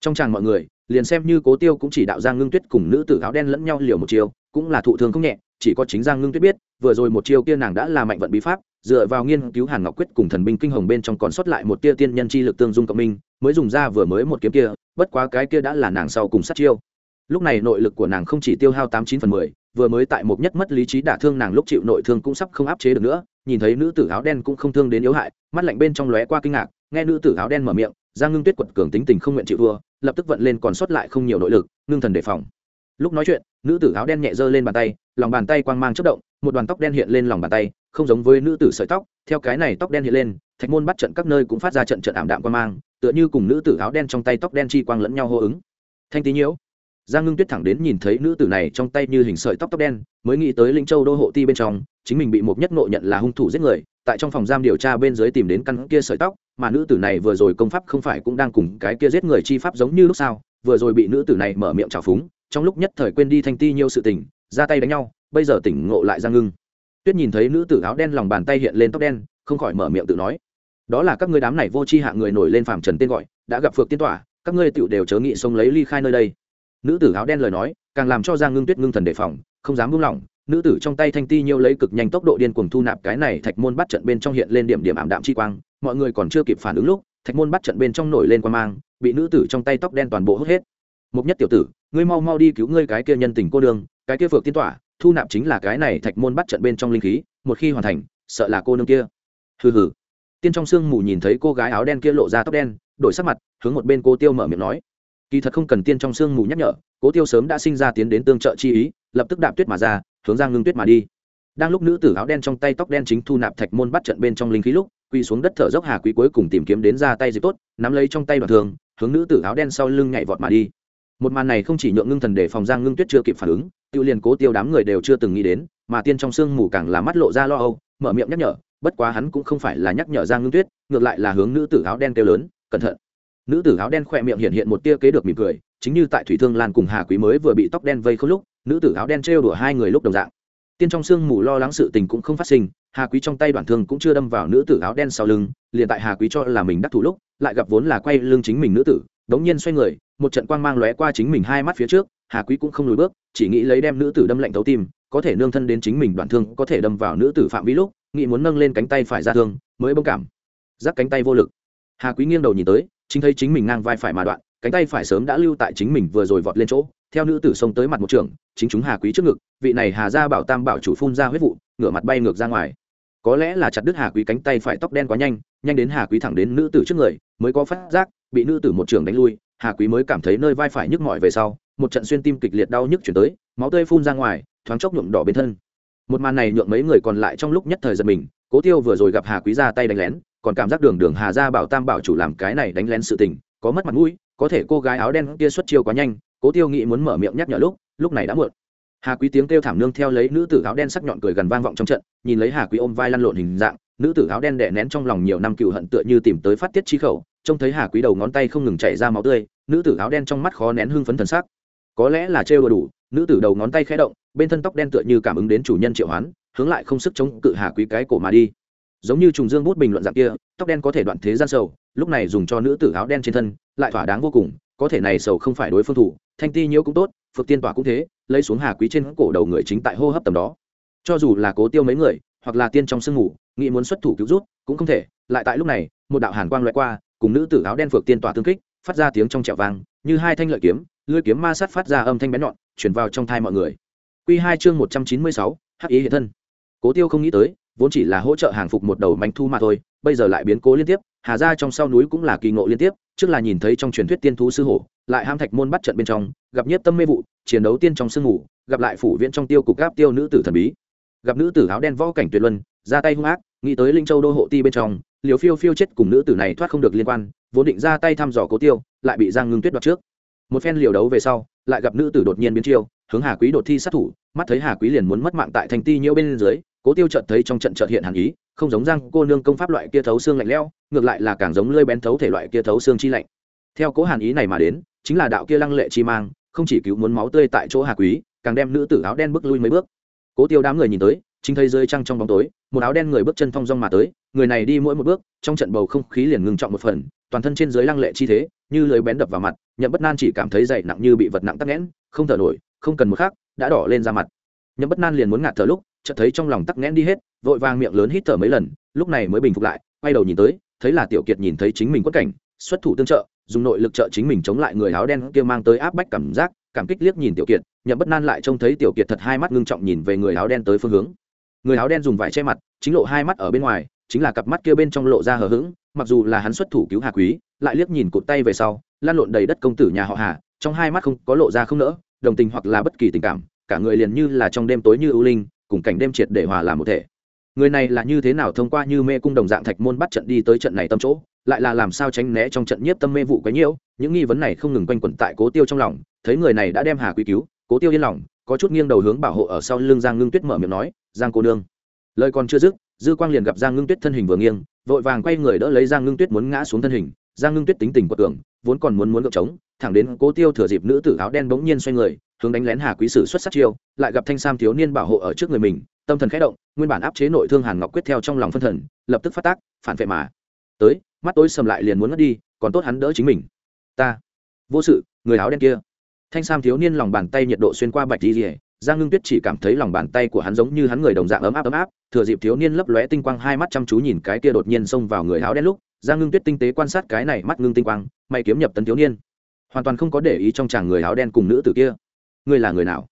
Trong chàng mọi người liền xem như cố tiêu cũng chỉ đạo giang ngưng tuyết cùng nữ tử áo đen lẫn nhau liều một chiêu, cũng là thụ thương không nhẹ, chỉ có chính giang ngưng tuyết biết, vừa rồi một chiêu kia nàng đã là mạnh vận bí pháp, dựa vào nghiên cứu hàn ngọc quyết cùng thần binh kinh hồng bên trong còn sót lại một tia tiên nhân chi lực tương dung cộng minh, mới dùng ra vừa mới một kiếm kia, bất quá cái kia đã là nàng sau cùng sát chiêu. Lúc này nội lực của nàng không chỉ tiêu hao tám chín phần mười, vừa mới tại một nhất mất lý trí đả thương nàng lúc chịu nội thương cũng sắp không áp chế được nữa, nhìn thấy nữ tử áo đen cũng không thương đến yếu hại, mắt lạnh bên trong lóe qua kinh ngạc, nghe nữ tử áo đen mở miệng giang ngưng tuyết quật cường tính tình không nguyện chịu thua, lập tức vận lên còn sót lại không nhiều nội lực, ngưng thần đề phòng. Lúc nói chuyện, nữ tử áo đen nhẹ giơ lên bàn tay, lòng bàn tay quang mang chất động, một đoàn tóc đen hiện lên lòng bàn tay, không giống với nữ tử sợi tóc, theo cái này tóc đen hiện lên, thạch môn bắt trận các nơi cũng phát ra trận trận ảm đạm quang mang, tựa như cùng nữ tử áo đen trong tay tóc đen chi quang lẫn nhau hô ứng. Thanh tí nhiễu. Giang ngưng tuyết thẳng đến nhìn thấy nữ tử này trong tay như hình sợi tóc tóc đen, mới nghĩ tới linh châu đô hộ ti bên trong, chính mình bị một nhất nộ nhận là hung thủ giết người tại trong phòng giam điều tra bên dưới tìm đến căn kia sợi tóc, mà nữ tử này vừa rồi công pháp không phải cũng đang cùng cái kia giết người chi pháp giống như lúc sao vừa rồi bị nữ tử này mở miệng trào phúng, trong lúc nhất thời quên đi thanh ti nhiều sự tình, ra tay đánh nhau, bây giờ tỉnh ngộ lại giang ngưng. Tuyết nhìn thấy nữ tử áo đen lòng bàn tay hiện lên tóc đen, không khỏi mở miệng tự nói, đó là các ngươi đám này vô tri hạ người nổi lên phàm trần tên gọi, đã gặp phược tiên tỏa, các ngươi tựu đều chớ nghị xông lấy ly khai nơi đây. Nữ tử áo đen lời nói, càng làm cho giang ngưng tuyết ngưng thần đề phòng, không dám buông lỏng nữ tử trong tay thanh ti nhiêu lấy cực nhanh tốc độ điên cuồng thu nạp cái này thạch môn bắt trận bên trong hiện lên điểm điểm ảm đạm chi quang, mọi người còn chưa kịp phản ứng lúc, thạch môn bắt trận bên trong nổi lên quan mang, bị nữ tử trong tay tóc đen toàn bộ hút hết. Mục nhất tiểu tử, ngươi mau mau đi cứu ngươi cái kia nhân tình cô đường cái kia phược tiên tỏa, thu nạp chính là cái này thạch môn bắt trận bên trong linh khí, một khi hoàn thành, sợ là cô nương kia. Hừ hừ. Tiên trong sương mù nhìn thấy cô gái áo đen kia lộ ra tóc đen, đổi sắc mặt, hướng một bên cô tiêu mở miệng nói. Kỳ thật không cần tiên trong sương mù nhắc nhở cố tiêu sớm đã sinh ra tiến đến tương trợ chi ý, lập tức đạp tuyết mà ra hướng giang ngưng tuyết mà đi. Đang lúc nữ tử áo đen trong tay tóc đen chính thu nạp thạch môn bắt trận bên trong linh khí lúc, quỳ xuống đất thở dốc hà quý cuối cùng tìm kiếm đến ra tay dịp tốt, nắm lấy trong tay đoạn thường hướng nữ tử áo đen sau lưng nhảy vọt mà đi. Một màn này không chỉ nhượng ngưng thần để phòng giang ngưng tuyết chưa kịp phản ứng, tiêu liền cố tiêu đám người đều chưa từng nghĩ đến, mà tiên trong sương mù càng là mắt lộ ra lo âu, mở miệng nhắc nhở, bất quá hắn cũng không phải là nhắc nhở giang ngưng tuyết, ngược lại là hướng nữ tử áo đen kêu lớn, cẩn thận. Nữ tử áo đen khỏe miệng hiện hiện một tia kế được mỉm cười, chính như tại thủy thương lan cùng hà quý mới vừa bị tóc đen vây không lúc nữ tử áo đen trêu đùa hai người lúc đồng dạng. Tiên trong sương mù lo lắng sự tình cũng không phát sinh, hà quý trong tay đoạn thương cũng chưa đâm vào nữ tử áo đen sau lưng, liền tại hà quý cho là mình đắc thủ lúc, lại gặp vốn là quay lưng chính mình nữ tử, đống nhiên xoay người, một trận quang mang lóe qua chính mình hai mắt phía trước, hà quý cũng không lùi bước, chỉ nghĩ lấy đem nữ tử đâm lạnh thấu tim, có thể nương thân đến chính mình đoạn thương có thể đâm vào nữ tử phạm vi lúc, nghĩ muốn nâng lên cánh tay phải ra thương, mới bông cảm, giáp cánh tay vô lực. Hà quý nghiêng đầu nhìn tới, chính thấy chính mình ngang vai phải mà đoạn, cánh tay phải sớm đã lưu tại chính mình vừa rồi vọt lên chỗ theo nữ tử xông tới mặt một trường, chính chúng hà quý trước ngực, vị này hà gia bảo tam bảo chủ phun ra huyết vụ, ngửa mặt bay ngược ra ngoài. Có lẽ là chặt đứt hà quý cánh tay phải tóc đen quá nhanh nhanh đến hà quý thẳng đến nữ tử trước người, mới có phát giác, bị nữ tử một trường đánh lui, hà quý mới cảm thấy nơi vai phải nhức mỏi về sau, một trận xuyên tim kịch liệt đau nhức chuyển tới, máu tươi phun ra ngoài, thoáng chốc nhuộm đỏ bên thân. Một màn này nhượng mấy người còn lại trong lúc nhất thời giật mình, cố tiêu vừa rồi gặp hà quý ra tay đánh lén, còn cảm giác đường đường hà gia bảo tam bảo chủ làm cái này đánh lén sự tình, có mất mặt mũi, có thể cô gái áo đen kia xuất chiêu quá nhanh cố tiêu nghĩ muốn mở miệng nhắc nhở lúc lúc này đã muộn. Hà quý tiếng kêu thảm nương theo lấy nữ tử áo đen sắc nhọn cười gần vang vọng trong trận, nhìn lấy hà quý ôm vai lăn lộn hình dạng, nữ tử áo đen đẻ nén trong lòng nhiều năm cựu hận tựa như tìm tới phát tiết chi khẩu, trông thấy hà quý đầu ngón tay không ngừng chảy ra máu tươi, nữ tử áo đen trong mắt khó nén hưng phấn thần sắc. Có lẽ là trêu đủ, nữ tử đầu ngón tay khẽ động, bên thân tóc đen tựa như cảm ứng đến chủ nhân triệu hoán, hướng lại không sức chống cự hà quý cái cổ mà đi. Giống như trùng dương bút bình luận dạng kia, tóc đen có thể đoạn thế gian sầu, lúc này dùng cho nữ tử áo đen trên thân, lại thỏa đáng vô cùng có thể này sầu không phải đối phương thủ, thanh ti nhiễu cũng tốt phược tiên tỏa cũng thế, lấy xuống hà quý trên cổ đầu người chính tại hô hấp tầm đó. Cho dù là cố tiêu mấy người, hoặc là tiên trong sương ngủ, nghĩ muốn xuất thủ cứu rút, cũng không thể, lại tại lúc này, một đạo hàn quang loại qua, cùng nữ tử áo đen phược tiên tỏa tương kích, phát ra tiếng trong trẹo vang, như hai thanh lợi kiếm, lưỡi kiếm ma sát phát ra âm thanh bén nhọn, chuyển vào trong thai mọi người. Quy hai chương một trăm chín mươi sáu, hắc ý hiện thân. Cố tiêu không nghĩ tới, vốn chỉ là hỗ trợ hàng phục một đầu manh thu mà thôi, bây giờ lại biến cố liên tiếp, hà ra trong sau núi cũng là kỳ ngộ liên tiếp trước là nhìn thấy trong truyền thuyết tiên thú sư hổ, lại ham thạch môn bắt trận bên trong, gặp nhiếp tâm mê vụ, chiến đấu tiên trong sương ngủ gặp lại phủ viện trong tiêu cục gáp tiêu nữ tử thần bí. Gặp nữ tử áo đen võ cảnh tuyệt luân, ra tay hung ác, nghĩ tới linh châu đô hộ ti bên trong, liều phiêu phiêu chết cùng nữ tử này thoát không được liên quan, vốn định ra tay thăm dò cố tiêu, lại bị giang ngưng tuyết đoạt trước. Một phen liều đấu về sau, lại gặp nữ tử đột nhiên biến chiêu, hướng hà quý đột thi sát thủ, mắt thấy hà quý liền muốn mất mạng tại thành ti nhiễu bên dưới cố tiêu chợt thấy trong trận chợt hiện hàn ý, không giống răng cô nương công pháp loại kia thấu xương lạnh lẽo, ngược lại là càng giống lơi bén thấu thể loại kia thấu xương chi lạnh. Theo cố hàn ý này mà đến, chính là đạo kia lăng lệ chi mang, không chỉ cứu muốn máu tươi tại chỗ hà quý, càng đem nữ tử áo đen bước lui mấy bước. Cố tiêu đám người nhìn tới, chính thấy rơi trăng trong bóng tối, một áo đen người bước chân thong dong mà tới, người này đi mỗi một bước, trong trận bầu không khí liền ngừng trọng một phần, toàn thân trên dưới lăng lệ chi thế, như lưới bén đập vào mặt, nhậm bất nan chỉ cảm thấy dậy nặng như bị vật nặng tắc nghẽn, không thở nổi, không cần một khác đã đỏ lên ra mặt. Nhậm bất nan liền muốn ngạt thở lúc chợt thấy trong lòng tắc nghẽn đi hết, vội vàng miệng lớn hít thở mấy lần, lúc này mới bình phục lại, quay đầu nhìn tới, thấy là tiểu kiệt nhìn thấy chính mình quất cảnh, xuất thủ tương trợ, dùng nội lực trợ chính mình chống lại người áo đen kia mang tới áp bách cảm giác, cảm kích liếc nhìn tiểu kiệt, nhậm bất nan lại trông thấy tiểu kiệt thật hai mắt ngưng trọng nhìn về người áo đen tới phương hướng. Người áo đen dùng vải che mặt, chính lộ hai mắt ở bên ngoài, chính là cặp mắt kia bên trong lộ ra hờ hững, mặc dù là hắn xuất thủ cứu hà quý, lại liếc nhìn cụt tay về sau, lan lộn đầy đất công tử nhà họ hà, trong hai mắt không có lộ ra không nỡ, đồng tình hoặc là bất kỳ tình cảm, cả người liền như là trong đêm tối như ưu linh cùng cảnh đêm triệt để hòa làm một thể. Người này là như thế nào thông qua như mê cung đồng dạng thạch môn bắt trận đi tới trận này tâm chỗ, lại là làm sao tránh né trong trận nhiếp tâm mê vụ quấy nhiễu, những nghi vấn này không ngừng quanh quẩn tại cố tiêu trong lòng, thấy người này đã đem hà quý cứu, cố tiêu yên lòng, có chút nghiêng đầu hướng bảo hộ ở sau lưng giang ngưng tuyết mở miệng nói, giang cô nương. Lời còn chưa dứt, dư quang liền gặp giang ngưng tuyết thân hình vừa nghiêng, vội vàng quay người đỡ lấy giang ngưng tuyết muốn ngã xuống thân hình. Giang ngưng tuyết tính tình quật cường vốn còn muốn muốn gượng trống, thẳng đến cố tiêu thừa dịp nữ tử áo đen bỗng nhiên xoay người, hướng đánh lén hà quý sử xuất sắc chiêu, lại gặp thanh sam thiếu niên bảo hộ ở trước người mình, tâm thần khẽ động, nguyên bản áp chế nội thương hàn ngọc quyết theo trong lòng phân thần, lập tức phát tác, phản vệ mà. Tới, mắt tối sầm lại liền muốn ngất đi, còn tốt hắn đỡ chính mình. Ta, vô sự, người áo đen kia. Thanh sam thiếu niên lòng bàn tay nhiệt độ xuyên qua bạch đi rỉa giang ngưng tuyết chỉ cảm thấy lòng bàn tay của hắn giống như hắn người đồng dạng ấm áp ấm áp. Thừa dịp thiếu niên lấp lóe tinh quang, hai mắt chăm chú nhìn cái kia đột nhiên xông vào người áo đen lúc, giang ngưng tuyết tinh tế quan sát cái này mắt ngưng tinh quang may kiếm nhập tấn thiếu niên. Hoàn toàn không có để ý trong chàng người áo đen cùng nữ tử kia. Ngươi là người nào?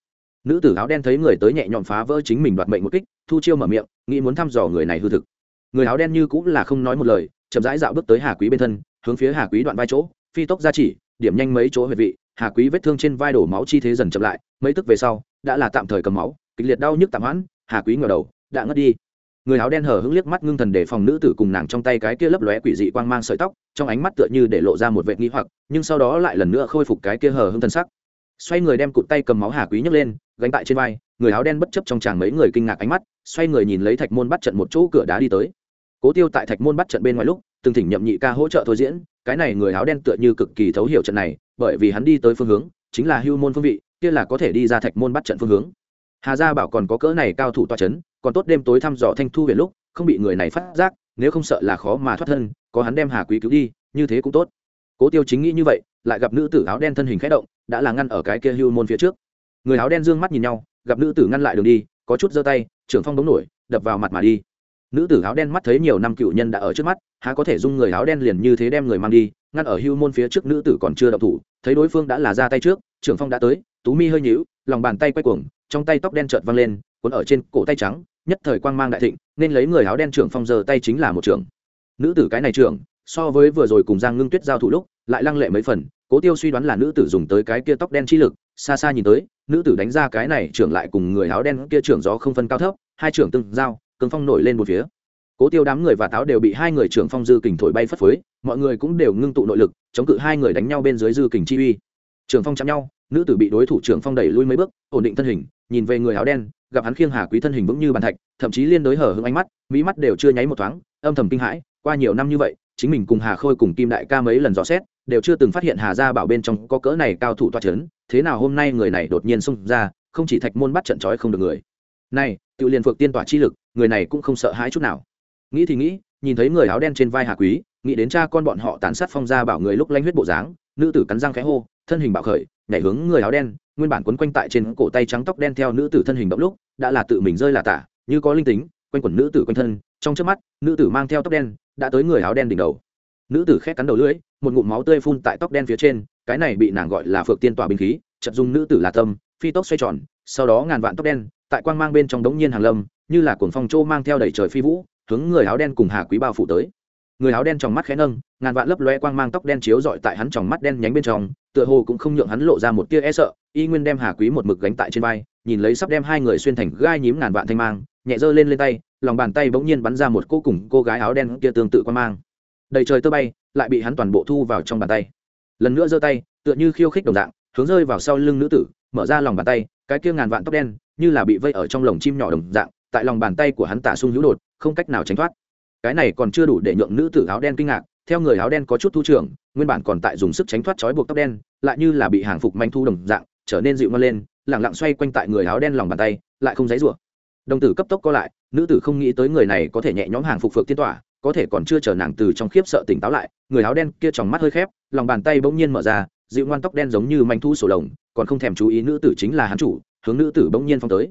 Nữ tử áo đen thấy người tới nhẹ nhõm phá vỡ chính mình đoạt mệnh một kích, thu chiêu mở miệng, nghĩ muốn thăm dò người này hư thực. Người áo đen như cũng là không nói một lời, chậm rãi dạo bước tới hà quý bên thân, hướng phía hà quý đoạn vai chỗ, phi tốc ra chỉ, điểm nhanh mấy chỗ huyệt vị, hà quý vết thương trên vai đổ máu chi thế dần chậm lại, mấy tức về sau đã là tạm thời cầm máu, kịch liệt đau nhức tạm hoãn, hà quý ngờ đầu, đã ngất đi. Người áo đen hở hững liếc mắt ngưng thần để phòng nữ tử cùng nàng trong tay cái kia lấp lóe quỷ dị quang mang sợi tóc, trong ánh mắt tựa như để lộ ra một vệt nghi hoặc, nhưng sau đó lại lần nữa khôi phục cái kia hở hững thân sắc. Xoay người đem cụt tay cầm máu hà quý nhấc lên, gánh tại trên vai, người áo đen bất chấp trong chàng mấy người kinh ngạc ánh mắt, xoay người nhìn lấy thạch môn bắt trận một chỗ cửa đá đi tới. Cố tiêu tại thạch môn bắt trận bên ngoài lúc, từng thỉnh nhậm nhị ca hỗ trợ thôi diễn, cái này người áo đen tựa như cực kỳ thấu hiểu trận này, bởi vì hắn đi tới phương hướng, chính là hưu môn phương vị kia là có thể đi ra thạch môn bắt trận phương hướng. Hà gia bảo còn có cỡ này cao thủ toa c h ấ n còn tốt đêm tối thăm dò thanh thu về lúc, không bị người này phát giác, nếu không sợ là khó mà thoát thân, có hắn đem hà quý cứu đi, như thế cũng tốt. Cố tiêu chính nghĩ như vậy, lại gặp nữ tử áo đen thân hình k h ẽ động, đã là ngăn ở cái kia hưu môn phía trước. Người áo đen d ư ơ n g mắt nhìn nhau, gặp nữ tử ngăn lại đường đi, có chút giơ tay, trưởng phong đống nổi, đập vào mặt mà đi. Nữ tử áo đen mắt thấy nhiều năm cựu nhân đã ở trước mắt, há có thể dung người áo đen liền như thế đem người mang đi, ngăn ở hưu môn phía trước nữ tử còn chưa đậu thủ, thấy đối phương đã là ra tay trước, trưởng phong đã tới tú mi hơi nhíu, lòng bàn tay quay cuồng, trong tay tóc đen trợt văng lên, cuốn ở trên cổ tay trắng, nhất thời quang mang đại thịnh, nên lấy người áo đen trưởng phong giờ tay chính là một trưởng. Nữ tử cái này trưởng, so với vừa rồi cùng giang ngưng tuyết giao thủ lúc, lại lăng lệ mấy phần, cố tiêu suy đoán là nữ tử dùng tới cái kia tóc đen chi lực, xa xa nhìn tới, nữ tử đánh ra cái này trưởng lại cùng người áo đen kia trưởng gió không phân cao thấp, hai trưởng từng giao cứng phong nổi lên một phía. Cố tiêu đám người và táo đều bị hai người trưởng phong dư kình thổi bay phất phới, mọi người cũng đều ngưng tụ nội lực, chống cự hai người đánh nhau bên dưới dư kình chi uy. Trưởng phong chạm nhau nữ tử bị đối thủ trưởng phong đẩy lui mấy bước, ổn định thân hình, nhìn về người áo đen, gặp hắn khiêng hà quý thân hình vững như bàn thạch, thậm chí liên đối hở hững ánh mắt, mỹ mắt đều chưa nháy một thoáng, âm thầm kinh hãi, qua nhiều năm như vậy, chính mình cùng hà khôi cùng kim đại ca mấy lần dò xét, đều chưa từng phát hiện hà gia bảo bên trong có cỡ này cao thủ toa c h ấ n thế nào hôm nay người này đột nhiên xông ra, không chỉ thạch môn bắt trận trói không được người. Này tự liền phược tiên tỏa chi lực, người này cũng không sợ hãi chút nào. Nghĩ thì nghĩ, nhìn thấy người áo đen trên vai hà quý, nghĩ đến cha con bọn họ tàn sát phong gia bảo người lúc lanh huyết bộ dáng, nữ tử cắn răng khẽ hô, thân hình bạo khởi nhảy hướng người áo đen, nguyên bản quấn quanh tại trên cổ tay trắng tóc đen theo nữ tử thân hình động lúc, đã là tự mình rơi là tả, như có linh tính, quanh quẩn nữ tử quanh thân, trong trước mắt, nữ tử mang theo tóc đen, đã tới người áo đen đỉnh đầu. Nữ tử khét cắn đầu lưỡi, một ngụm máu tươi phun tại tóc đen phía trên, cái này bị nàng gọi là phượng tiên tỏa binh khí chật dung nữ tử là tâm, phi tốc xoay tròn, sau đó ngàn vạn tóc đen, tại quang mang bên trong đống nhiên hàng lâm, như là cuồng phong trô mang theo đẩy trời phi vũ, hướng người áo đen cùng hà quý bao phủ tới. Người áo đen trong mắt khẽ nâng, ngàn vạn lấp loe quang mang tóc đen chiếu dọi tại hắn trong mắt đen nhánh bên trong tựa hồ cũng không nhượng hắn lộ ra một tia e sợ, y nguyên đem hà quý một mực gánh tại trên vai, nhìn lấy sắp đem hai người xuyên thành gai nhím ngàn vạn thanh mang, nhẹ giơ lên lên tay, lòng bàn tay bỗng nhiên bắn ra một cô cùng cô gái áo đen kia tương tự quan mang. Đầy trời tơ bay, lại bị hắn toàn bộ thu vào trong bàn tay. Lần nữa giơ tay, tựa như khiêu khích đồng dạng, hướng rơi vào sau lưng nữ tử, mở ra lòng bàn tay, cái kia ngàn vạn tóc đen, như là bị vây ở trong lồng chim nhỏ đồng dạng, tại lòng bàn tay của hắn tả sung hữu đột, không cách nào tránh thoát. Cái này còn chưa đủ để nhượng nữ tử áo đen kinh ngạc theo người áo đen có chút thu trưởng, nguyên bản còn tại dùng sức tránh thoát trói buộc tóc đen, lại như là bị hàng phục manh thu đồng dạng, trở nên dịu ngon lên lẳng lặng xoay quanh tại người áo đen lòng bàn tay, lại không dãy rủa. Đồng tử cấp tốc co lại, nữ tử không nghĩ tới người này có thể nhẹ nhõm hàng phục phược tiên tỏa, có thể còn chưa chờ nàng từ trong khiếp sợ tỉnh táo lại, người áo đen kia tròng mắt hơi khép, lòng bàn tay bỗng nhiên mở ra, dịu ngoan tóc đen giống như manh thu sổ lồng, còn không thèm chú ý nữ tử chính là hắn chủ, hướng nữ tử bỗng nhiên phong tới.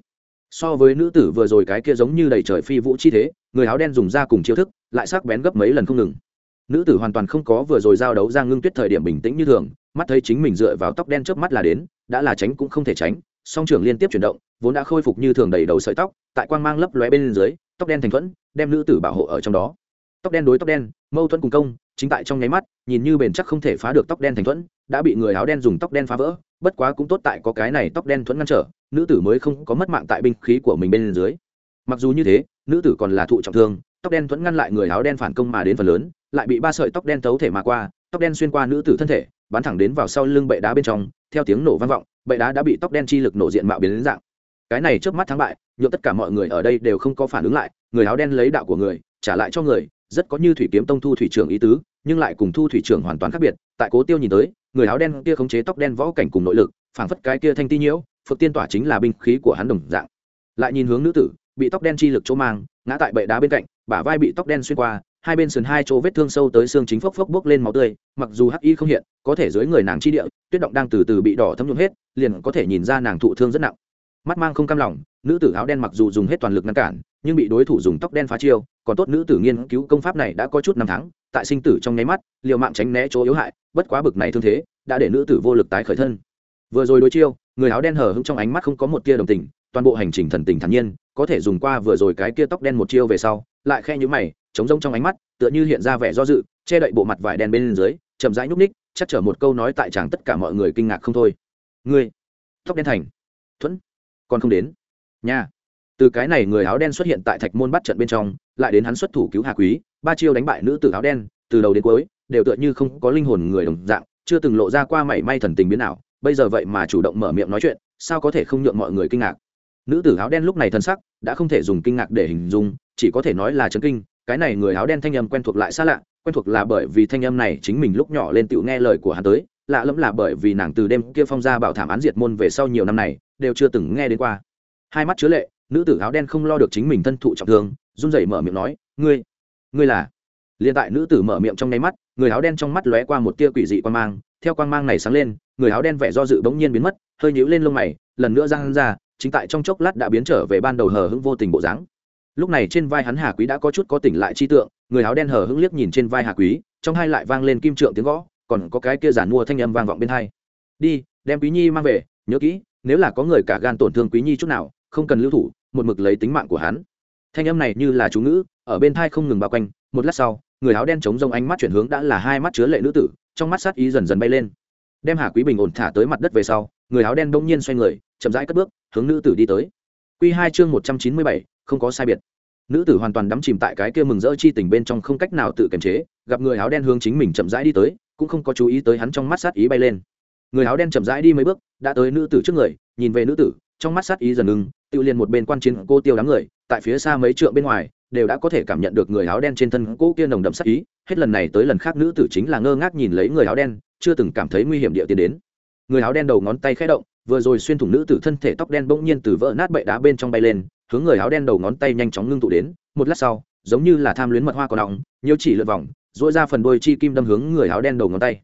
So với nữ tử vừa rồi cái kia giống như đầy trời phi vũ chi thế, người áo đen dùng ra cùng chiêu thức, lại sắc bén gấp mấy lần không ngừng nữ tử hoàn toàn không có vừa rồi giao đấu ra ngưng tuyết thời điểm bình tĩnh như thường, mắt thấy chính mình dựa vào tóc đen trước mắt là đến, đã là tránh cũng không thể tránh, song trường liên tiếp chuyển động, vốn đã khôi phục như thường đầy đầu sợi tóc, tại quang mang lấp lóe bên dưới, tóc đen thành thuẫn, đem nữ tử bảo hộ ở trong đó. Tóc đen đối tóc đen, mâu thuẫn cùng công, chính tại trong nháy mắt, nhìn như bền chắc không thể phá được tóc đen thành thuẫn, đã bị người áo đen dùng tóc đen phá vỡ, bất quá cũng tốt tại có cái này tóc đen thuẫn ngăn trở, nữ tử mới không có mất mạng tại binh khí của mình bên dưới. Mặc dù như thế, nữ tử còn là thụ trọng thương, tóc đen thuẫn ngăn lại người áo đen phản công mà đến phần lớn lại bị ba sợi tóc đen tấu thể mà qua, tóc đen xuyên qua nữ tử thân thể, bắn thẳng đến vào sau lưng bệ đá bên trong, theo tiếng nổ vang vọng, bệ đá đã bị tóc đen chi lực nổ diện mạo biến đến dạng. Cái này trước mắt thắng bại nhộn tất cả mọi người ở đây đều không có phản ứng lại, người áo đen lấy đạo của người, trả lại cho người, rất có như thủy kiếm tông thu thủy trưởng ý tứ, nhưng lại cùng thu thủy trưởng hoàn toàn khác biệt, tại cố tiêu nhìn tới, người áo đen kia khống chế tóc đen võ cảnh cùng nội lực, phảng phất cái kia thanh ti nhiễu phật tiên tỏa chính là binh khí của hắn đồng dạng. Lại nhìn hướng nữ tử, bị tóc đen chi lực chỗ mang, ngã tại bệ đá bên cạnh, bả vai bị tóc đen xuyên qua hai bên sườn hai chỗ vết thương sâu tới xương chính phốc phốc bốc lên máu tươi, mặc dù hắc y không hiện, có thể dưới người nàng chi địa, tuyết động đang từ từ bị đỏ thấm nhuộm hết, liền có thể nhìn ra nàng thụ thương rất nặng. Mắt mang không cam lòng, nữ tử áo đen mặc dù dùng hết toàn lực ngăn cản, nhưng bị đối thủ dùng tóc đen phá chiêu, còn tốt nữ tử nghiên cứu công pháp này đã có chút năm tháng, tại sinh tử trong nháy mắt, liều mạng tránh né chỗ yếu hại, bất quá bực này thương thế, đã để nữ tử vô lực tái khởi thân. Vừa rồi đối chiêu, người áo đen hở hững trong ánh mắt không có một tia đồng tình, toàn bộ hành trình thần tình thản nhiên, có thể dùng qua vừa rồi cái kia tóc đen một chiêu về sau, lại khe nhữ mày trống rông trong ánh mắt, tựa như hiện ra vẻ do dự, che đậy bộ mặt vải đen bên dưới, chậm rãi nhúc ních chắc chở một câu nói tại chàng tất cả mọi người kinh ngạc không thôi. Ngươi, tóc đen thành. Thuẫn, còn không đến. Nha. Từ cái này người áo đen xuất hiện tại thạch môn bắt trận bên trong, lại đến hắn xuất thủ cứu hà quý, ba chiêu đánh bại nữ tử áo đen, từ đầu đến cuối, đều tựa như không có linh hồn người đồng dạng, chưa từng lộ ra qua mảy may thần tình biến nào bây giờ vậy mà chủ động mở miệng nói chuyện, sao có thể không nhượng mọi người kinh ngạc? Nữ tử áo đen lúc này thân sắc, đã không thể dùng kinh ngạc để hình dung, chỉ có thể nói là chấn kinh cái này người áo đen thanh âm quen thuộc lại xa lạ, quen thuộc là bởi vì thanh âm này chính mình lúc nhỏ lên tựu nghe lời của hắn tới, lạ lẫm là bởi vì nàng từ đêm kia phong ra bảo thảm án diệt môn về sau nhiều năm này, đều chưa từng nghe đến qua. Hai mắt chứa lệ, nữ tử áo đen không lo được chính mình thân thụ trọng thương, run rẩy mở miệng nói, ngươi ngươi là? Liền tại nữ tử mở miệng trong nháy mắt, người áo đen trong mắt lóe qua một tia quỷ dị quan mang, theo quan mang này sáng lên, người áo đen vẻ do dự bỗng nhiên biến mất, hơi nhíu lên lông mày, lần nữa giang ra, chính tại trong chốc lát đã biến trở về ban đầu hờ hững vô tình bộ dáng lúc này trên vai hắn hà quý đã có chút có tỉnh lại chi tượng, người áo đen hở hững liếc nhìn trên vai hà quý, trong hai lại vang lên kim trượng tiếng gõ, còn có cái kia giản mua thanh âm vang vọng bên hai. Đi, đem quý nhi mang về, nhớ kỹ, nếu là có người cả gan tổn thương quý nhi chút nào, không cần lưu thủ, một mực lấy tính mạng của hắn. Thanh âm này như là chú ngữ, ở bên thai không ngừng bao quanh, một lát sau, người áo đen chống rông ánh mắt chuyển hướng đã là hai mắt chứa lệ nữ tử, trong mắt sát ý dần dần bay lên. Đem hà quý bình ổn thả tới mặt đất về sau, người áo đen đông nhiên xoay người, chậm rãi cất bước, hướng nữ tử đi tới. Q hai chương một trăm chín mươi bảy không có sai biệt. Nữ tử hoàn toàn đắm chìm tại cái kia mừng rỡ chi tình bên trong không cách nào tự kiềm chế, gặp người áo đen hướng chính mình chậm rãi đi tới, cũng không có chú ý tới hắn trong mắt sát ý bay lên. Người áo đen chậm rãi đi mấy bước, đã tới nữ tử trước người, nhìn về nữ tử, trong mắt sát ý dần ngưng, tự liền một bên quan chiến cô tiêu đám người, tại phía xa mấy trượng bên ngoài, đều đã có thể cảm nhận được người áo đen trên thân cô kia nồng đậm sát ý, hết lần này tới lần khác nữ tử chính là ngơ ngác nhìn lấy người áo đen, chưa từng cảm thấy nguy hiểm địa tiến đến. Người áo đen đầu ngón tay khẽ động, vừa rồi xuyên thủng nữ tử thân thể tóc đen bỗng nhiên từ vỡ nát bậy đá bên trong bay lên hướng người áo đen đầu ngón tay nhanh chóng ngưng tụ đến, một lát sau, giống như là tham luyến mật hoa còn nọng nhiều chỉ lượt vòng dỗi ra phần đôi chi kim đâm hướng người áo đen đầu ngón tay.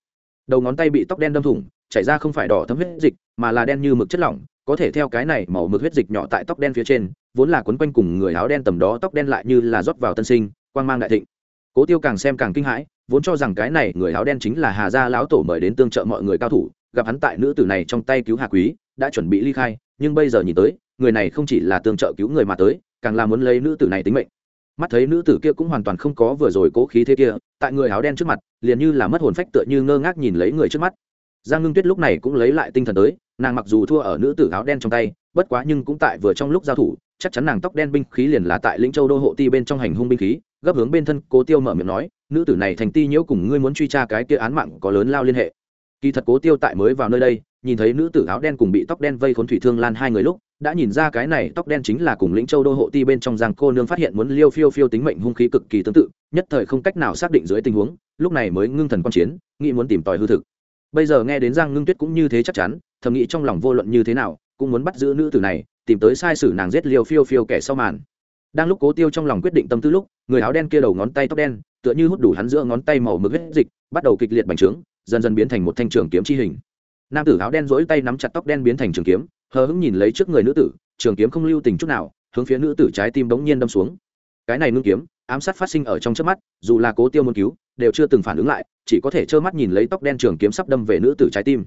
Đầu ngón tay bị tóc đen đâm thủng, chảy ra không phải đỏ thấm huyết dịch, mà là đen như mực chất lỏng, có thể theo cái này màu mực huyết dịch nhỏ tại tóc đen phía trên, vốn là quấn quanh cùng người áo đen tầm đó tóc đen lại như là rót vào tân sinh, quang mang đại thịnh. Cố tiêu càng xem càng kinh hãi, vốn cho rằng cái này người áo đen chính là hà gia lão tổ mời đến tương trợ mọi người cao thủ, gặp hắn tại nữ tử này trong tay cứu hà quý, đã chuẩn bị ly khai, nhưng bây giờ nhìn tới người này không chỉ là tương trợ cứu người mà tới, càng là muốn lấy nữ tử này tính mệnh. Mắt thấy nữ tử kia cũng hoàn toàn không có vừa rồi cố khí thế kia, tại người áo đen trước mặt, liền như là mất hồn phách tựa như ngơ ngác nhìn lấy người trước mắt. Giang ngưng tuyết lúc này cũng lấy lại tinh thần tới, nàng mặc dù thua ở nữ tử áo đen trong tay, bất quá nhưng cũng tại vừa trong lúc giao thủ, chắc chắn nàng tóc đen binh khí liền là tại lĩnh châu đô hộ ti bên trong hành hung binh khí, gấp hướng bên thân cố tiêu mở miệng nói, nữ tử này thành ti nhiễu cùng ngươi muốn truy tra cái kia án mạng có lớn lao liên hệ. Kỳ thật cố tiêu tại mới vào nơi đây, nhìn thấy nữ tử áo đen cùng bị tóc đen vây khốn thủy thương lan hai người lúc đã nhìn ra cái này tóc đen chính là cùng lĩnh châu đô hộ ti bên trong giang cô nương phát hiện muốn liêu phiêu phiêu tính mệnh hung khí cực kỳ tương tự, nhất thời không cách nào xác định dưới tình huống, lúc này mới ngưng thần quan chiến, nghĩ muốn tìm tòi hư thực. Bây giờ nghe đến giang ngưng tuyết cũng như thế chắc chắn, thầm nghĩ trong lòng vô luận như thế nào, cũng muốn bắt giữ nữ tử này, tìm tới sai sử nàng giết liêu phiêu phiêu kẻ sau màn. Đang lúc cố tiêu trong lòng quyết định tâm tư lúc, người áo đen kia đầu ngón tay tóc đen, tựa như hút đủ hắn giữa ngón tay màu mực huyết dịch, bắt đầu kịch liệt bành trướng, dần dần biến thành một thanh trường kiếm chi hình. Nam tử áo đen rỗi tay nắm chặt tóc đen biến thành trường kiếm hờ hững nhìn lấy trước người nữ tử, trường kiếm không lưu tình chút nào, hướng phía nữ tử trái tim bỗng nhiên đâm xuống. Cái này ngưng kiếm, ám sát phát sinh ở trong trước mắt, dù là cố tiêu muốn cứu, đều chưa từng phản ứng lại, chỉ có thể trơ mắt nhìn lấy tóc đen trường kiếm sắp đâm về nữ tử trái tim.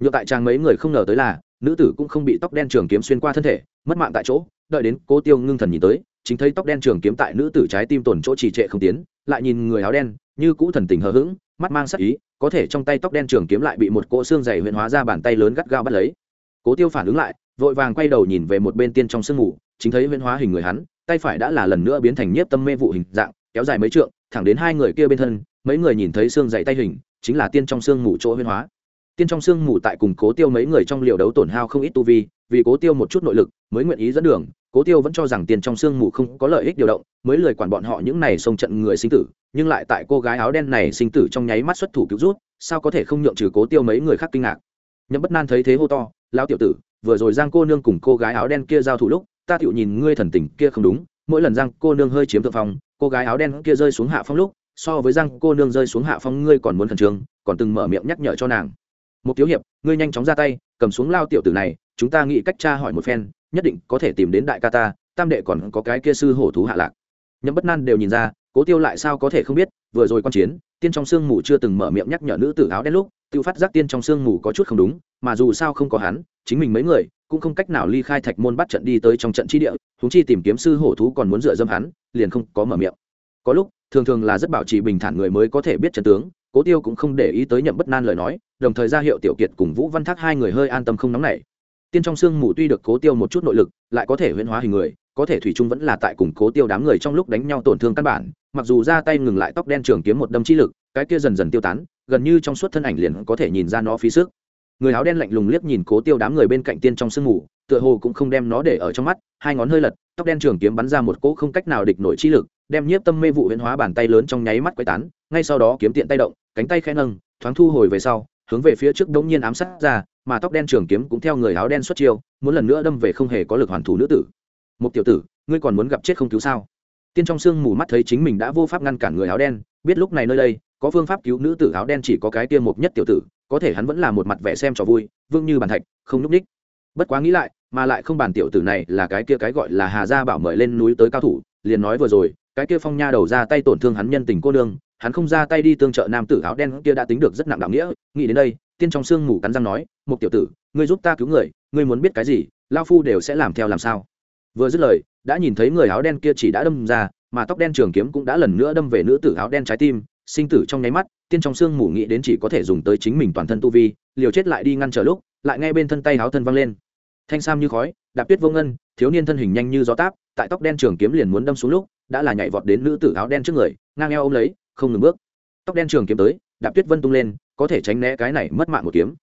Nhựa tại trang mấy người không ngờ tới là, nữ tử cũng không bị tóc đen trường kiếm xuyên qua thân thể, mất mạng tại chỗ, đợi đến cố tiêu ngưng thần nhìn tới, chính thấy tóc đen trường kiếm tại nữ tử trái tim tổn chỗ trì trệ không tiến, lại nhìn người áo đen, như cũ thần tình hờ hững, mắt mang sắc ý, có thể trong tay tóc đen trường kiếm lại bị một cỗ xương dày huyện hóa ra bàn tay lớn gắt gao bắt lấy cố tiêu phản ứng lại, vội vàng quay đầu nhìn về một bên tiên trong sương mù, chính thấy huyễn hóa hình người hắn, tay phải đã là lần nữa biến thành nhiếp tâm mê vụ hình dạng, kéo dài mấy trượng, thẳng đến hai người kia bên thân, mấy người nhìn thấy xương dày tay hình, chính là tiên trong sương mù chỗ huyễn hóa. Tiên trong sương mù tại cùng cố tiêu mấy người trong liều đấu tổn hao không ít tu vi, vì cố tiêu một chút nội lực, mới nguyện ý dẫn đường, cố tiêu vẫn cho rằng tiền trong sương mù không có lợi ích điều động, mới lời quản bọn họ những này xông trận người sinh tử, nhưng lại tại cô gái áo đen này sinh tử trong nháy mắt xuất thủ cứu rút, sao có thể không nhượng trừ cố tiêu mấy người khác kinh ngạc. Nhậm bất nan thấy thế hô to lão tiểu tử, vừa rồi giang cô nương cùng cô gái áo đen kia giao thủ lúc, ta tựu nhìn ngươi thần tình kia không đúng, mỗi lần giang cô nương hơi chiếm thượng phong, cô gái áo đen kia rơi xuống hạ phong lúc, so với giang cô nương rơi xuống hạ phong ngươi còn muốn khẩn trương, còn từng mở miệng nhắc nhở cho nàng. Một thiếu hiệp, ngươi nhanh chóng ra tay, cầm xuống lao tiểu tử này, chúng ta nghĩ cách tra hỏi một phen, nhất định có thể tìm đến đại ca ta, tam đệ còn có cái kia sư hổ thú hạ lạc. Nhậm bất nan đều nhìn ra, cố tiêu lại sao có thể không biết, vừa rồi quan chiến, tiên trong sương mù chưa từng mở miệng nhắc nhở nữ tử áo đen lúc tự phát giác tiên trong sương mù có chút không đúng, mà dù sao không có hắn, chính mình mấy người cũng không cách nào ly khai thạch môn bắt trận đi tới trong trận chi địa húng chi tìm kiếm sư hổ thú còn muốn dựa dâm hắn, liền không có mở miệng. Có lúc, thường thường là rất bảo trì bình thản người mới có thể biết trận tướng, cố tiêu cũng không để ý tới nhậm bất nan lời nói, đồng thời ra hiệu tiểu kiệt cùng vũ văn thác hai người hơi an tâm không nóng nảy. Tiên trong sương mù tuy được cố tiêu một chút nội lực, lại có thể huyễn hóa hình người, có thể thủy trung vẫn là tại cùng cố tiêu đám người trong lúc đánh nhau tổn thương căn bản, mặc dù ra tay ngừng lại tóc đen trường kiếm một đâm chi lực, cái kia dần dần tiêu tán gần như trong suốt thân ảnh liền có thể nhìn ra nó phí sức. Người áo đen lạnh lùng liếc nhìn cố tiêu đám người bên cạnh tiên trong sương mù, tựa hồ cũng không đem nó để ở trong mắt, hai ngón hơi lật, tóc đen trường kiếm bắn ra một cỗ không cách nào địch nổi chi lực, đem nhiếp tâm mê vụ huyễn hóa bàn tay lớn trong nháy mắt quay tán, ngay sau đó kiếm tiện tay động, cánh tay khẽ nâng, thoáng thu hồi về sau, hướng về phía trước đống nhiên ám sát ra, mà tóc đen trường kiếm cũng theo người áo đen xuất chiêu, muốn lần nữa đâm về không hề có lực hoàn thủ nữ tử. Một tiểu tử, ngươi còn muốn gặp chết không cứu sao? Tiên trong sương mù mắt thấy chính mình đã vô pháp ngăn cản người áo đen, biết lúc này nơi đây có phương pháp cứu nữ tử áo đen chỉ có cái kia một nhất tiểu tử có thể hắn vẫn là một mặt vẻ xem trò vui vương như bàn thạch không núp ních bất quá nghĩ lại mà lại không bàn tiểu tử này là cái kia cái gọi là hà gia bảo mời lên núi tới cao thủ liền nói vừa rồi cái kia phong nha đầu ra tay tổn thương hắn nhân tình cô đương, hắn không ra tay đi tương trợ nam tử áo đen kia đã tính được rất nặng đạo nghĩa nghĩ đến đây tiên trong sương mù cắn răng nói một tiểu tử ngươi giúp ta cứu người ngươi muốn biết cái gì lao phu đều sẽ làm theo làm sao. Vừa dứt lời đã nhìn thấy người áo đen kia chỉ đã đâm ra mà tóc đen trường kiếm cũng đã lần nữa đâm về nữ tử áo đen trái tim sinh tử trong nháy mắt, tiên trong sương mù nghĩ đến chỉ có thể dùng tới chính mình toàn thân tu vi, liều chết lại đi ngăn trở lúc, lại ngay bên thân tay áo thân văng lên. Thanh sam như khói, đạp tuyết vô ngân, thiếu niên thân hình nhanh như gió táp, tại tóc đen trường kiếm liền muốn đâm xuống lúc, đã là nhảy vọt đến nữ tử áo đen trước người, ngang eo ôm lấy, không ngừng bước. Tóc đen trường kiếm tới, đạp tuyết vân tung lên, có thể tránh né cái này mất mạng một kiếm.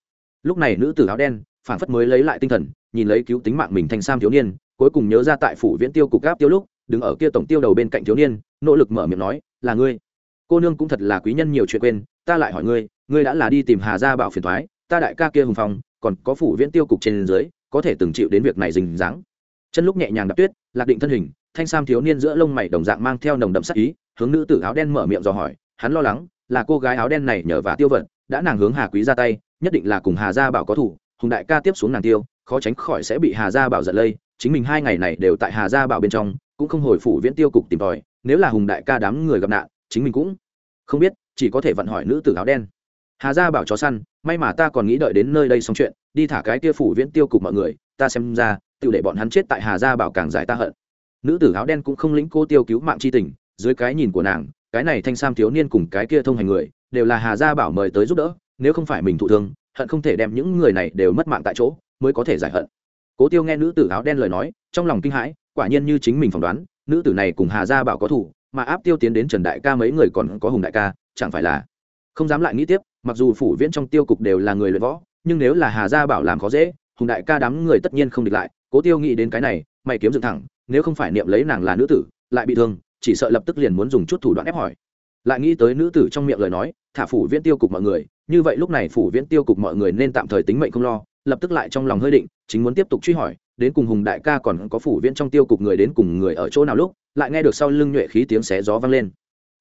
Lúc này nữ tử áo đen phản phất mới lấy lại tinh thần, nhìn lấy cứu tính mạng mình thanh sam thiếu niên, cuối cùng nhớ ra tại phủ viễn tiêu cục gáp tiêu lúc, đứng ở kia tổng tiêu đầu bên cạnh thiếu niên, nỗ lực mở miệng nói, là ngươi cô nương cũng thật là quý nhân nhiều chuyện quên, ta lại hỏi ngươi ngươi đã là đi tìm hà gia bảo phiền thoái, ta đại ca kia hùng phong, còn có phủ viễn tiêu cục trên dưới, có thể từng chịu đến việc này rình dáng chân lúc nhẹ nhàng đạp tuyết, lạc định thân hình, thanh sam thiếu niên giữa lông mày đồng dạng mang theo nồng đậm sắc ý, hướng nữ tử áo đen mở miệng dò hỏi, hắn lo lắng là cô gái áo đen này nhờ và tiêu vật, đã nàng hướng hà quý ra tay, nhất định là cùng hà gia bảo có thủ, hùng đại ca tiếp xuống nàng tiêu, khó tránh khỏi sẽ bị hà gia bảo giật lây, chính mình hai ngày này đều tại hà gia bảo bên trong, cũng không hồi phủ viễn tiêu cục tìm tòi, nếu là hùng đại ca đám người gặp nạn, chính mình cũng không biết, chỉ có thể vận hỏi nữ tử áo đen. Hà gia bảo chó săn, may mà ta còn nghĩ đợi đến nơi đây xong chuyện, đi thả cái kia phủ viễn tiêu cục mọi người, ta xem ra tự để bọn hắn chết tại hà gia bảo càng giải ta hận. Nữ tử áo đen cũng không lĩnh cô tiêu cứu mạng c h i tình, dưới cái nhìn của nàng, cái này thanh sam thiếu niên cùng cái kia thông hành người, đều là hà gia bảo mời tới giúp đỡ, nếu không phải mình thụ thương, hận không thể đem những người này đều mất mạng tại chỗ, mới có thể giải hận. Cố tiêu nghe nữ tử áo đen lời nói, trong lòng kinh hãi, quả nhiên như chính mình phỏng đoán, nữ tử này cùng hà gia bảo có thủ mà áp tiêu tiến đến trần đại ca mấy người còn có hùng đại ca, chẳng phải là? Không dám lại nghĩ tiếp, mặc dù phủ viễn trong tiêu cục đều là người luyện võ, nhưng nếu là hà gia bảo làm khó dễ, hùng đại ca đám người tất nhiên không địch lại. Cố tiêu nghĩ đến cái này, mày kiếm dựng thẳng, nếu không phải niệm lấy nàng là nữ tử, lại bị thương, chỉ sợ lập tức liền muốn dùng chút thủ đoạn ép hỏi. Lại nghĩ tới nữ tử trong miệng lời nói, thả phủ viễn tiêu cục mọi người, như vậy lúc này phủ viễn tiêu cục mọi người nên tạm thời tính mệnh không lo, lập tức lại trong lòng hơi định, chính muốn tiếp tục truy hỏi, đến cùng hùng đại ca còn có phủ viễn trong tiêu cục người đến cùng người ở chỗ nào lúc? Lại nghe được sau lưng nhuệ khí tiếng xé gió vang lên.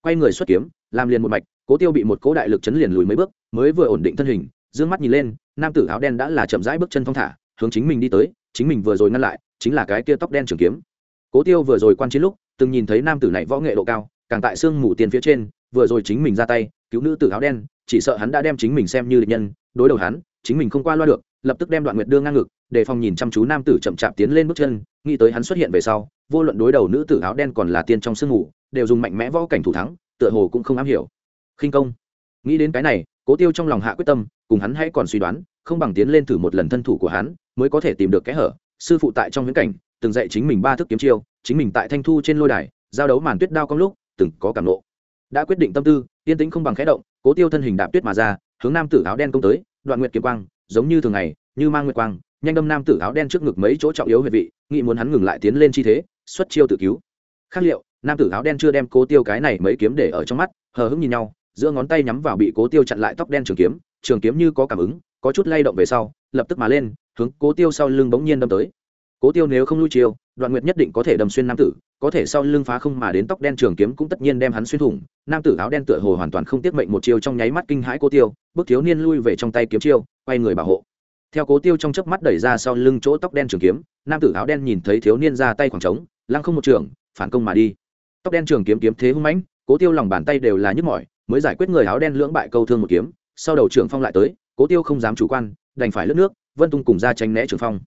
Quay người xuất kiếm, làm liền một mạch, cố tiêu bị một cố đại lực chấn liền lùi mấy bước, mới vừa ổn định thân hình d mắt nhìn lên, nam tử áo đen đã là chậm rãi bước chân thong thả, hướng chính mình đi tới, chính mình vừa rồi ngăn lại, chính là cái kia tóc đen trường kiếm. Cố tiêu vừa rồi quan chiến lúc, từng nhìn thấy nam tử này võ nghệ độ cao, càng tại xương mù tiền phía trên, vừa rồi chính mình ra tay, cứu nữ tử áo đen, chỉ sợ hắn đã đem chính mình xem như địch nhân, đối đầu hắn, chính mình không qua loa được, lập tức đem đoạn nguyệt đưa ngang ngực để phòng nhìn chăm chú nam tử chậm chạp tiến lên bước chân, nghĩ tới hắn xuất hiện về sau, vô luận đối đầu nữ tử áo đen còn là tiên trong sương ngủ đều dùng mạnh mẽ võ cảnh thủ thắng, tựa hồ cũng không am hiểu. Khinh công. Nghĩ đến cái này, cố tiêu trong lòng hạ quyết tâm, cùng hắn hãy còn suy đoán, không bằng tiến lên thử một lần thân thủ của hắn, mới có thể tìm được kẽ hở. Sư phụ tại trong viễn cảnh, từng dạy chính mình ba thức kiếm chiêu, chính mình tại thanh thu trên lôi đài, giao đấu màn tuyết đao công lúc, từng có cảm nộ. Đã quyết định tâm tư, yên tĩnh không bằng khẽ động, cố tiêu thân hình đạp tuyết mà ra, hướng nam tử áo đen công tới, đoạn nguyệt kiếm quang, giống như thường ngày, như mang nguyệt quang nhanh đâm nam tử áo đen trước ngực mấy chỗ trọng yếu huyệt vị, nghĩ muốn hắn ngừng lại tiến lên chi thế, xuất chiêu tự cứu. Khác liệu, nam tử áo đen chưa đem cố tiêu cái này mấy kiếm để ở trong mắt, hờ hững nhìn nhau, giữa ngón tay nhắm vào bị cố tiêu chặn lại tóc đen trường kiếm trường kiếm như có cảm ứng, có chút lay động về sau, lập tức mà lên, hướng cố tiêu sau lưng bỗng nhiên đâm tới. Cố tiêu nếu không lui chiêu, đoạn nguyệt nhất định có thể đâm xuyên nam tử, có thể sau lưng phá không mà đến tóc đen trường kiếm cũng tất nhiên đem hắn xuyên thủng. Nam tử áo đen tựa hồ hoàn toàn không tiết mệnh một chiêu trong nháy mắt kinh hãi cố tiêu, bước thiếu niên lui về trong tay kiếm chiêu, quay người bảo hộ theo cố tiêu trong chớp mắt đẩy ra sau lưng chỗ tóc đen trường kiếm, nam tử áo đen nhìn thấy thiếu niên ra tay khoảng trống, lăng không một trường, phản công mà đi. Tóc đen trường kiếm kiếm thế hung mãnh, cố tiêu lòng bàn tay đều là nhức mỏi, mới giải quyết người áo đen lưỡng bại câu thương một kiếm, sau đầu trường phong lại tới, cố tiêu không dám chủ quan, đành phải lướt nước, vân tung cùng ra tránh né trường phong.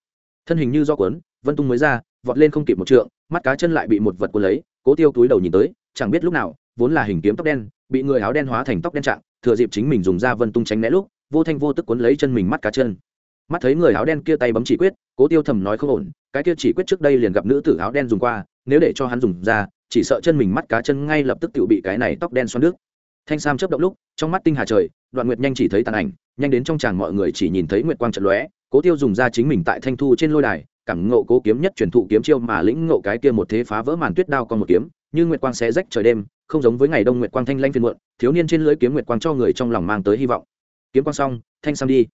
Thân hình như do cuốn, vân tung mới ra, vọt lên không kịp một trượng, mắt cá chân lại bị một vật cuốn lấy, cố tiêu túi đầu nhìn tới, chẳng biết lúc nào, vốn là hình kiếm tóc đen, bị người áo đen hóa thành tóc đen trạng, thừa dịp chính mình dùng ra vân tung tránh né lúc, vô thanh vô tức cuốn lấy chân mình mắt cá chân mắt thấy người áo đen kia tay bấm chỉ quyết, cố tiêu thầm nói không ổn, cái kia chỉ quyết trước đây liền gặp nữ tử áo đen dùng qua, nếu để cho hắn dùng ra, chỉ sợ chân mình mắt cá chân ngay lập tức tự bị cái này tóc đen xoắn nước. Thanh sam chớp động lúc, trong mắt tinh hà trời, đoạn nguyệt nhanh chỉ thấy tàn ảnh, nhanh đến trong tràng mọi người chỉ nhìn thấy nguyệt quang trận lóe, cố tiêu dùng ra chính mình tại thanh thu trên lôi đài, cảm ngộ cố kiếm nhất truyền thụ kiếm chiêu mà lĩnh ngộ cái kia một thế phá vỡ màn tuyết đao còn một kiếm, như nguyệt quang xé rách trời đêm, không giống với ngày đông nguyệt quang thanh lanh phiên muộn, thiếu niên trên lưới kiếm nguyệt quang cho người trong lòng mang tới hy vọng. Kiếm quang xong, thanh sam đi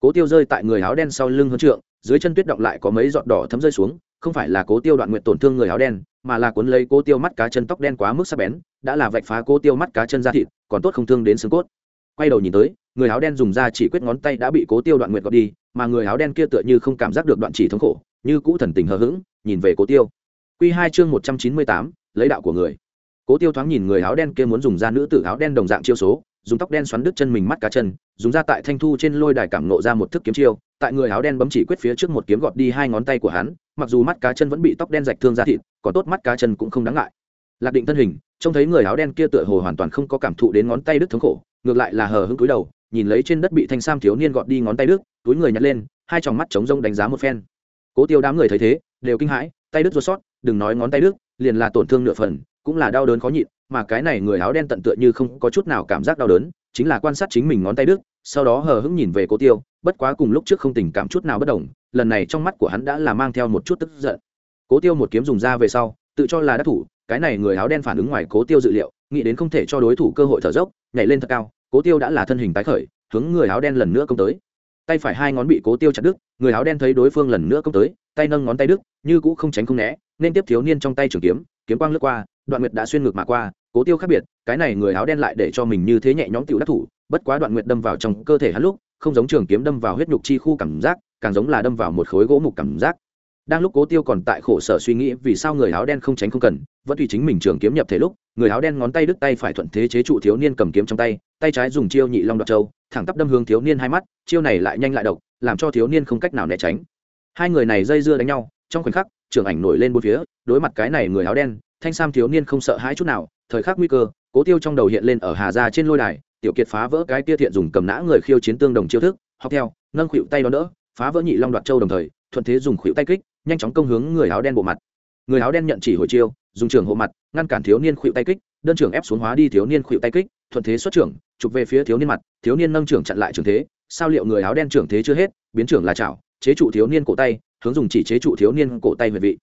cố tiêu rơi tại người áo đen sau lưng hơn trượng, dưới chân tuyết động lại có mấy giọt đỏ thấm rơi xuống, không phải là cố tiêu đoạn nguyện tổn thương người áo đen, mà là cuốn lấy cố tiêu mắt cá chân tóc đen quá mức sắc bén, đã là vạch phá cố tiêu mắt cá chân ra thịt, còn tốt không thương đến xương cốt. Quay đầu nhìn tới, người áo đen dùng ra chỉ quyết ngón tay đã bị cố tiêu đoạn nguyện gọt đi, mà người áo đen kia tựa như không cảm giác được đoạn chỉ thống khổ, như cũ thần tình hờ hững, nhìn về cố tiêu. Q hai chương một trăm chín mươi tám, lấy đạo của người. Cố tiêu thoáng nhìn người áo đen kia muốn dùng ra nữ tử áo đen đồng dạng chiêu số, dùng tóc đen xoắn đứt chân mình mắt cá chân dùng ra tại thanh thu trên lôi đài cảm nộ ra một thức kiếm chiêu, tại người áo đen bấm chỉ quyết phía trước một kiếm gọt đi hai ngón tay của hắn, mặc dù mắt cá chân vẫn bị tóc đen rạch thương ra thịt, còn tốt mắt cá chân cũng không đáng ngại. Lạc định thân hình, trông thấy người áo đen kia tựa hồ hoàn toàn không có cảm thụ đến ngón tay đứt thống khổ, ngược lại là hờ hững cúi đầu, nhìn lấy trên đất bị thanh sam thiếu niên gọt đi ngón tay đứt, túi người nhặt lên, hai tròng mắt trống rông đánh giá một phen. Cố tiêu đám người thấy thế, đều kinh hãi, tay đứt ruột sót, đừng nói ngón tay đứt, liền là tổn thương nửa phần, cũng là đau đớn khó nhịn mà cái này người áo đen tận tựa như không có chút nào cảm giác đau đớn, chính là quan sát chính mình ngón tay đứt, sau đó hờ hững nhìn về cố tiêu, bất quá cùng lúc trước không tình cảm chút nào bất đồng, lần này trong mắt của hắn đã là mang theo một chút tức giận. Cố tiêu một kiếm dùng ra về sau, tự cho là đắc thủ, cái này người áo đen phản ứng ngoài cố tiêu dự liệu, nghĩ đến không thể cho đối thủ cơ hội thở dốc, nhảy lên thật cao, cố tiêu đã là thân hình tái khởi, hướng người áo đen lần nữa công tới. Tay phải hai ngón bị cố tiêu chặt đứt, người áo đen thấy đối phương lần nữa công tới, tay nâng ngón tay đứt, như cũ không tránh không né, nên tiếp thiếu niên trong tay trường kiếm kiếm quang lướt qua, đoạn nguyệt đã xuyên ngược mà qua cố tiêu khác biệt, cái này người áo đen lại để cho mình như thế nhẹ nhõm tiểu đắc thủ, bất quá đoạn nguyệt đâm vào trong cơ thể hắn lúc, không giống trường kiếm đâm vào huyết nhục chi khu cảm giác, càng giống là đâm vào một khối gỗ mục cảm giác. Đang lúc cố tiêu còn tại khổ sở suy nghĩ vì sao người áo đen không tránh không cần, vẫn tùy chính mình trường kiếm nhập thể lúc, người áo đen ngón tay đứt tay phải thuận thế chế trụ thiếu niên cầm kiếm trong tay tay trái dùng chiêu nhị long đoạt châu, thẳng tắp đâm hướng thiếu niên hai mắt, chiêu này lại nhanh lại độc, làm cho thiếu niên không cách nào né tránh. Hai người này dây dưa đánh nhau, trong khoảnh khắc trường ảnh nổi lên bốn phía, đối mặt cái này người áo đen, thanh sam thiếu niên không sợ hãi chút nào thời khắc nguy cơ, cố tiêu trong đầu hiện lên ở hà gia trên lôi đài, tiểu kiệt phá vỡ cái tia thiện dùng cầm nã người khiêu chiến tương đồng chiêu thức, học theo, nâng khuỵu tay đó đỡ, phá vỡ nhị long đoạt châu đồng thời, thuận thế dùng khuỵu tay kích, nhanh chóng công hướng người áo đen bộ mặt. Người áo đen nhận chỉ hồi chiêu, dùng trường hộ mặt, ngăn cản thiếu niên khuỵu tay kích, đơn trưởng ép xuống hóa đi thiếu niên khuỵu tay kích, thuận thế xuất trưởng, chụp về phía thiếu niên mặt, thiếu niên nâng trưởng chặn lại trường thế, sao liệu người áo đen trưởng thế chưa hết, biến trưởng là chảo, chế trụ thiếu niên cổ tay, hướng dùng chỉ chế trụ thiếu niên cổ tay huyệt vị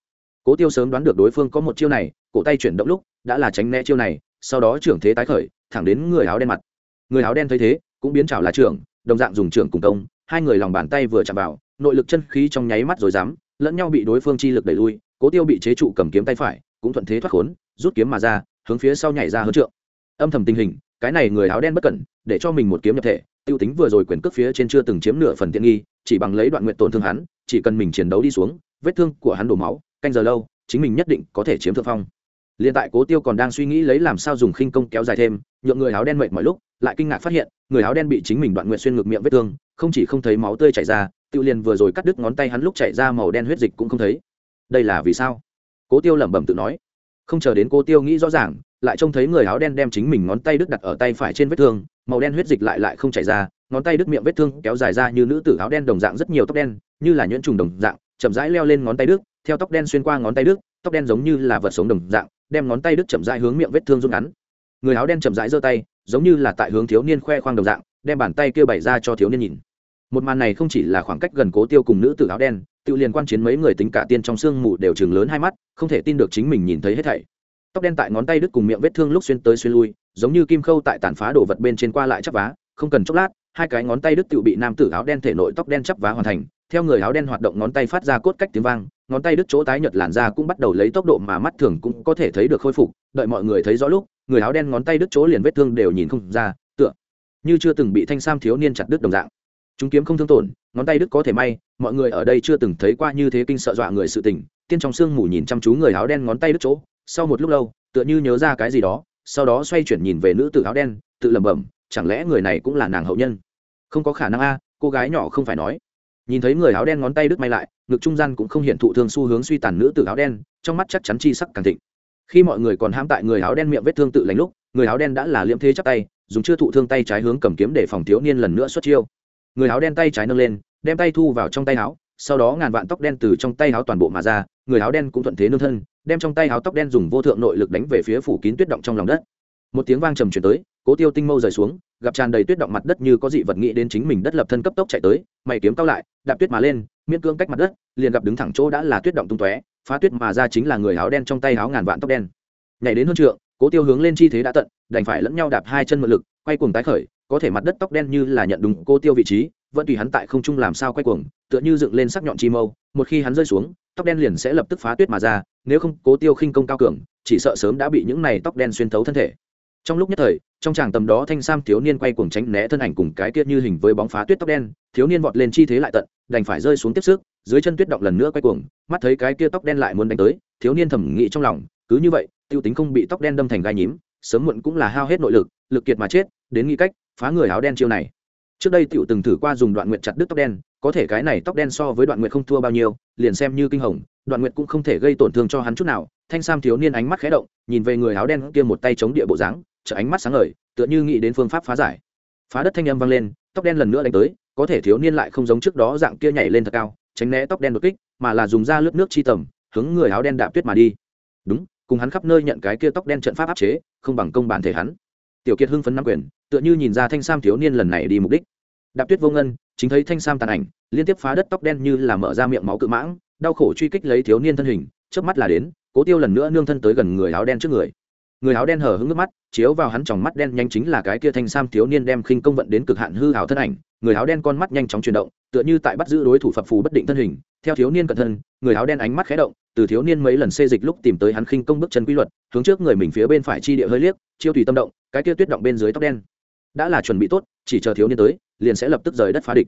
cố tiêu sớm đoán được đối phương có một chiêu này, cổ tay chuyển động lúc, đã là tránh né chiêu này, sau đó trưởng thế tái khởi, thẳng đến người áo đen mặt. Người áo đen thấy thế, cũng biến chảo là trưởng, đồng dạng dùng trưởng cùng công, hai người lòng bàn tay vừa chạm vào, nội lực chân khí trong nháy mắt rồi dám, lẫn nhau bị đối phương chi lực đẩy lui, cố tiêu bị chế trụ cầm kiếm tay phải, cũng thuận thế thoát khốn, rút kiếm mà ra, hướng phía sau nhảy ra hơn trượng. Âm thầm tình hình, cái này người áo đen bất cẩn, để cho mình một kiếm nhập thể, tiêu tính vừa rồi quyền cước phía trên chưa từng chiếm nửa phần tiện nghi, chỉ bằng lấy đoạn nguyện tổn thương hắn, chỉ cần mình chiến đấu đi xuống, vết thương của hắn đổ máu canh giờ lâu chính mình nhất định có thể chiếm thượng phong Liên tại Cố Tiêu còn đang suy nghĩ lấy làm sao dùng khinh công kéo dài thêm, nhượng người áo đen mệt mọi lúc, lại kinh ngạc phát hiện, người áo đen bị chính mình đoạn nguyện xuyên ngược miệng vết thương, không chỉ không thấy máu tươi chảy ra, Tiêu Liên vừa rồi cắt đứt ngón tay hắn lúc chảy ra màu đen huyết dịch cũng không thấy. Đây là vì sao? Cố Tiêu lẩm bẩm tự nói. Không chờ đến Cố Tiêu nghĩ rõ ràng, lại trông thấy người áo đen đem chính mình ngón tay đứt đặt ở tay phải trên vết thương, màu đen huyết dịch lại lại không chảy ra, ngón tay đứt miệng vết thương kéo dài ra như nữ tử áo đen đồng dạng rất nhiều tóc đen, như là nhuyễn trùng đồng dạng, chậm rãi leo lên ngón tay đứt, theo tóc đen xuyên qua ngón tay đứt, tóc đen giống như là vật sống đồng dạng, đem ngón tay đứt chậm rãi hướng miệng vết thương rút ngắn. Người áo đen chậm rãi giơ tay giống như là tại hướng thiếu niên khoe khoang đồng dạng đem bàn tay kia bày ra cho thiếu niên nhìn. Một màn này không chỉ là khoảng cách gần cố tiêu cùng nữ tử áo đen tự liền quan chiến mấy người tính cả tiên trong xương mù đều chừng lớn hai mắt không thể tin được chính mình nhìn thấy hết thảy. Tóc đen tại ngón tay đứt cùng miệng vết thương lúc xuyên tới xuyên lui giống như kim khâu tại tàn phá đồ vật bên trên qua lại chắp vá không cần chốc lát hai cái ngón tay đứt tự bị nam tử áo đen thể nội tóc đen chắp vá hoàn thành theo người áo đen hoạt động ngón tay phát ra cốt cách tiếng vang, ngón tay đứt chỗ tái nhợt làn da cũng bắt đầu lấy tốc độ mà mắt thường cũng có thể thấy được khôi phục, đợi mọi người thấy rõ lúc, người áo đen ngón tay đứt chỗ liền vết thương đều nhìn không ra, tựa như chưa từng bị thanh sam thiếu niên chặt đứt đồng dạng. Chúng kiếm không thương tổn, ngón tay đứt có thể may, mọi người ở đây chưa từng thấy qua như thế kinh sợ dọa người sự tình, tiên trong sương mù nhìn chăm chú người áo đen ngón tay đứt chỗ, sau một lúc lâu, tựa như nhớ ra cái gì đó, sau đó xoay chuyển nhìn về nữ tử áo đen, tự lẩm bẩm, chẳng lẽ người này cũng là nàng hậu nhân? Không có khả năng a, cô gái nhỏ không phải nói nhìn thấy người áo đen ngón tay đứt may lại, ngực trung gian cũng không hiện thụ thương xu hướng suy tàn nữ tử áo đen, trong mắt chắc chắn chi sắc càng thịnh. Khi mọi người còn hãm tại người áo đen miệng vết thương tự lành lúc, người áo đen đã là liễm thế chắc tay, dùng chưa thụ thương tay trái hướng cầm kiếm để phòng thiếu niên lần nữa xuất chiêu. Người áo đen tay trái nâng lên, đem tay thu vào trong tay áo, sau đó ngàn vạn tóc đen từ trong tay áo toàn bộ mà ra, người áo đen cũng thuận thế nương thân, đem trong tay áo tóc đen dùng vô thượng nội lực đánh về phía phủ kín tuyết động trong lòng đất. Một tiếng vang trầm chuyển tới, cố tiêu tinh mâu rời xuống gặp tràn đầy tuyết động mặt đất như có dị vật nghĩ đến chính mình đất lập thân cấp tốc chạy tới, mày kiếm cao lại, đạp tuyết mà lên, miễn cưỡng cách mặt đất, liền gặp đứng thẳng chỗ đã là tuyết động tung tóe, phá tuyết mà ra chính là người áo đen trong tay áo ngàn vạn tóc đen. Nhảy đến hơn trượng, cố tiêu hướng lên chi thế đã tận, đành phải lẫn nhau đạp hai chân mượn lực, quay cuồng tái khởi, có thể mặt đất tóc đen như là nhận đúng cô tiêu vị trí, vẫn tùy hắn tại không trung làm sao quay cuồng, tựa như dựng lên sắc nhọn chi mâu, một khi hắn rơi xuống, tóc đen liền sẽ lập tức phá tuyết mà ra, nếu không cố tiêu khinh công cao cường, chỉ sợ sớm đã bị những này tóc đen xuyên thấu thân thể trong lúc nhất thời, trong tràng tầm đó thanh sam thiếu niên quay cuồng tránh né thân ảnh cùng cái tiết như hình với bóng phá tuyết tóc đen, thiếu niên vọt lên chi thế lại tận, đành phải rơi xuống tiếp sức, dưới chân tuyết động lần nữa quay cuồng, mắt thấy cái kia tóc đen lại muốn đánh tới, thiếu niên thẩm nghĩ trong lòng, cứ như vậy, tiêu tính không bị tóc đen đâm thành gai nhím, sớm muộn cũng là hao hết nội lực lực kiệt mà chết, đến nghĩ cách, phá người áo đen chiêu này. Trước đây tiểu từng thử qua dùng đoạn nguyện chặt đứt tóc đen, có thể cái này tóc đen so với đoạn nguyện không thua bao nhiêu, liền xem như kinh hồng, đoạn nguyện cũng không thể gây tổn thương cho hắn chút nào, thanh sam thiếu niên ánh mắt khẽ động, nhìn về người áo đen kia một tay chống địa bộ dáng chợ ánh mắt sáng ngời, tựa như nghĩ đến phương pháp phá giải. Phá đất thanh âm vang lên, tóc đen lần nữa đánh tới, có thể thiếu niên lại không giống trước đó dạng kia nhảy lên thật cao, tránh né tóc đen đột kích, mà là dùng da lướt nước chi tầm, hướng người áo đen đạp tuyết mà đi. Đúng, cùng hắn khắp nơi nhận cái kia tóc đen trận pháp áp chế, không bằng công bản thể hắn. Tiểu kiệt hưng phấn nắm quyền, tựa như nhìn ra thanh sam thiếu niên lần này đi mục đích. Đạp tuyết vô ngân, chính thấy thanh sam tàn ảnh, liên tiếp phá đất tóc đen như là mở ra miệng máu cự mãng, đau khổ truy kích lấy thiếu niên thân hình trước mắt là đến, cố tiêu lần nữa nương thân tới gần người áo đen trước người người áo đen hở hứng nước mắt, chiếu vào hắn tròng mắt đen nhanh chính là cái kia thanh sam thiếu niên đem khinh công vận đến cực hạn hư hào thân ảnh. Người áo đen con mắt nhanh chóng chuyển động, tựa như tại bắt giữ đối thủ phập phù bất định thân hình. Theo thiếu niên cẩn thân người áo đen ánh mắt khé động, từ thiếu niên mấy lần xê dịch lúc tìm tới hắn khinh công bước chân quy luật, hướng trước người mình phía bên phải chi địa hơi liếc, chiêu tùy tâm động, cái kia tuyết động bên dưới tóc đen. Đã là chuẩn bị tốt, chỉ chờ thiếu niên tới, liền sẽ lập tức rời đất phá địch.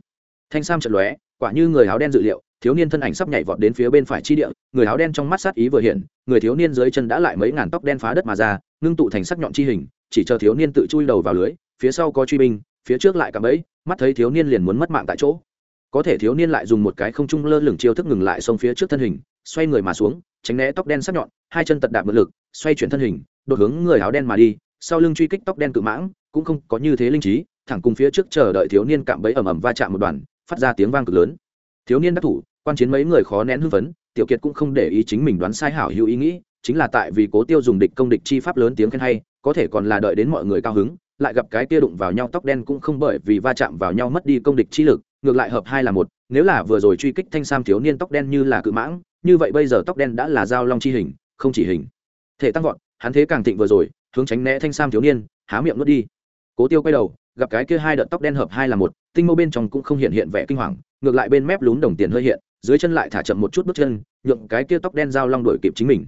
Thanh sam trận lóe, quả như người áo đen dự liệu thiếu niên thân ảnh sắp nhảy vọt đến phía bên phải chi địa, người áo đen trong mắt sát ý vừa hiện, người thiếu niên dưới chân đã lại mấy ngàn tóc đen phá đất mà ra, ngưng tụ thành sắc nhọn chi hình, chỉ chờ thiếu niên tự chui đầu vào lưới, phía sau có truy binh, phía trước lại cả bẫy, mắt thấy thiếu niên liền muốn mất mạng tại chỗ. Có thể thiếu niên lại dùng một cái không trung lơ lửng chiêu thức ngừng lại xông phía trước thân hình, xoay người mà xuống, tránh né tóc đen sắc nhọn, hai chân tật đạp mượn lực, xoay chuyển thân hình, đột hướng người áo đen mà đi, sau lưng truy kích tóc đen cự mãng, cũng không có như thế linh trí, thẳng cùng phía trước chờ đợi thiếu niên cạm bẫy ầm ầm va chạm một đoàn, phát ra tiếng vang cực lớn thiếu niên đắc thủ, quan chiến mấy người khó nén hưng phấn, tiểu kiệt cũng không để ý chính mình đoán sai hảo hữu ý nghĩ, chính là tại vì cố tiêu dùng địch công địch chi pháp lớn tiếng khen hay, có thể còn là đợi đến mọi người cao hứng, lại gặp cái kia đụng vào nhau tóc đen cũng không bởi vì va chạm vào nhau mất đi công địch chi lực, ngược lại hợp hai là một, nếu là vừa rồi truy kích thanh sam thiếu niên tóc đen như là cự mãng, như vậy bây giờ tóc đen đã là dao long chi hình, không chỉ hình. Thể tăng vọt, hắn thế càng thịnh vừa rồi, hướng tránh né thanh sam thiếu niên, há miệng nuốt đi. Cố tiêu quay đầu, gặp cái kia hai đợt tóc đen hợp hai là một, tinh mâu bên trong cũng không hiện hiện vẻ kinh hoàng ngược lại bên mép lún đồng tiền hơi hiện, dưới chân lại thả chậm một chút bước chân, nhượng cái kia tóc đen dao long đổi kịp chính mình.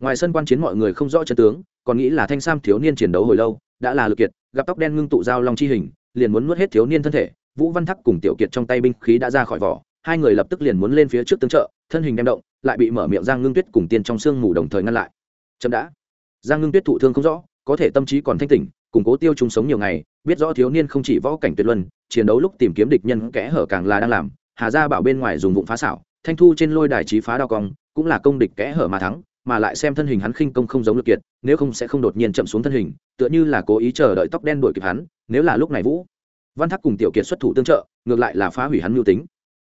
Ngoài sân quan chiến mọi người không rõ chân tướng, còn nghĩ là thanh sam thiếu niên chiến đấu hồi lâu, đã là lực kiệt, gặp tóc đen ngưng tụ dao long chi hình, liền muốn nuốt hết thiếu niên thân thể, vũ văn thắc cùng tiểu kiệt trong tay binh khí đã ra khỏi vỏ, hai người lập tức liền muốn lên phía trước tướng trợ, thân hình đem động, lại bị mở miệng giang ngưng tuyết cùng tiên trong sương mù đồng thời ngăn lại. Chậm đã. Giang ngưng tuyết thụ thương không rõ có thể tâm trí còn thanh tỉnh củng cố tiêu chúng sống nhiều ngày, biết rõ thiếu niên không chỉ võ cảnh tuyệt luân, chiến đấu lúc tìm kiếm địch nhân kẽ hở càng là đang làm, hà gia bảo bên ngoài dùng vụng phá xảo, thanh thu trên lôi đài trí phá đao cong, cũng là công địch kẽ hở mà thắng, mà lại xem thân hình hắn khinh công không giống lực kiệt, nếu không sẽ không đột nhiên chậm xuống thân hình, tựa như là cố ý chờ đợi tóc đen đuổi kịp hắn, nếu là lúc này vũ văn thắc cùng tiểu kiệt xuất thủ tương trợ, ngược lại là phá hủy hắn mưu tính.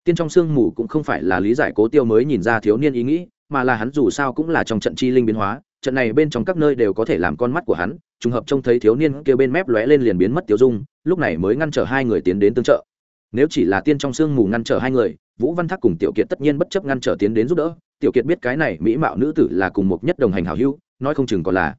Tiên trong sương mù cũng không phải là lý giải cố tiêu mới nhìn ra thiếu niên ý nghĩ, mà là hắn dù sao cũng là trong trận chi linh biến hóa trận này bên trong các nơi đều có thể làm con mắt của hắn, trùng hợp trông thấy thiếu niên kia bên mép lóe lên liền biến mất tiêu dung, lúc này mới ngăn trở hai người tiến đến tương trợ. Nếu chỉ là tiên trong sương mù ngăn trở hai người, vũ văn thác cùng tiểu kiệt tất nhiên bất chấp ngăn trở tiến đến giúp đỡ. Tiểu kiệt biết cái này mỹ mạo nữ tử là cùng một nhất đồng hành hảo hữu, nói không chừng còn là.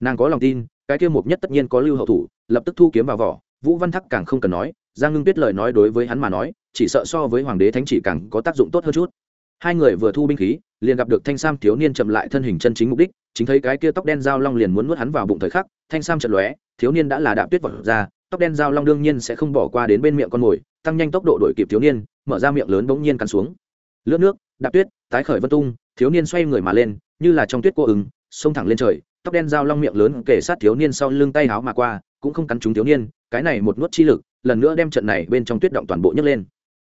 Nàng có lòng tin, cái kia một nhất tất nhiên có lưu hậu thủ, lập tức thu kiếm vào vỏ. Vũ văn thắc càng không cần nói, giang ngưng biết lời nói đối với hắn mà nói, chỉ sợ so với hoàng đế thánh chỉ càng có tác dụng tốt hơn chút. Hai người vừa thu binh khí, liền gặp được thanh sam thiếu niên chậm lại thân hình chân chính mục đích chính thấy cái kia tóc đen dao long liền muốn nuốt hắn vào bụng thời khắc, thanh sam trận lóe, thiếu niên đã là đạp tuyết vật ra, tóc đen dao long đương nhiên sẽ không bỏ qua đến bên miệng con mồi, tăng nhanh tốc độ đổi kịp thiếu niên, mở ra miệng lớn bỗng nhiên cắn xuống. Lướt nước, đạp tuyết, tái khởi vân tung, thiếu niên xoay người mà lên, như là trong tuyết cô ứng, xông thẳng lên trời, tóc đen dao long miệng lớn kể sát thiếu niên sau lưng tay háo mà qua, cũng không cắn trúng thiếu niên, cái này một nuốt chi lực, lần nữa đem trận này bên trong tuyết động toàn bộ nhấc lên.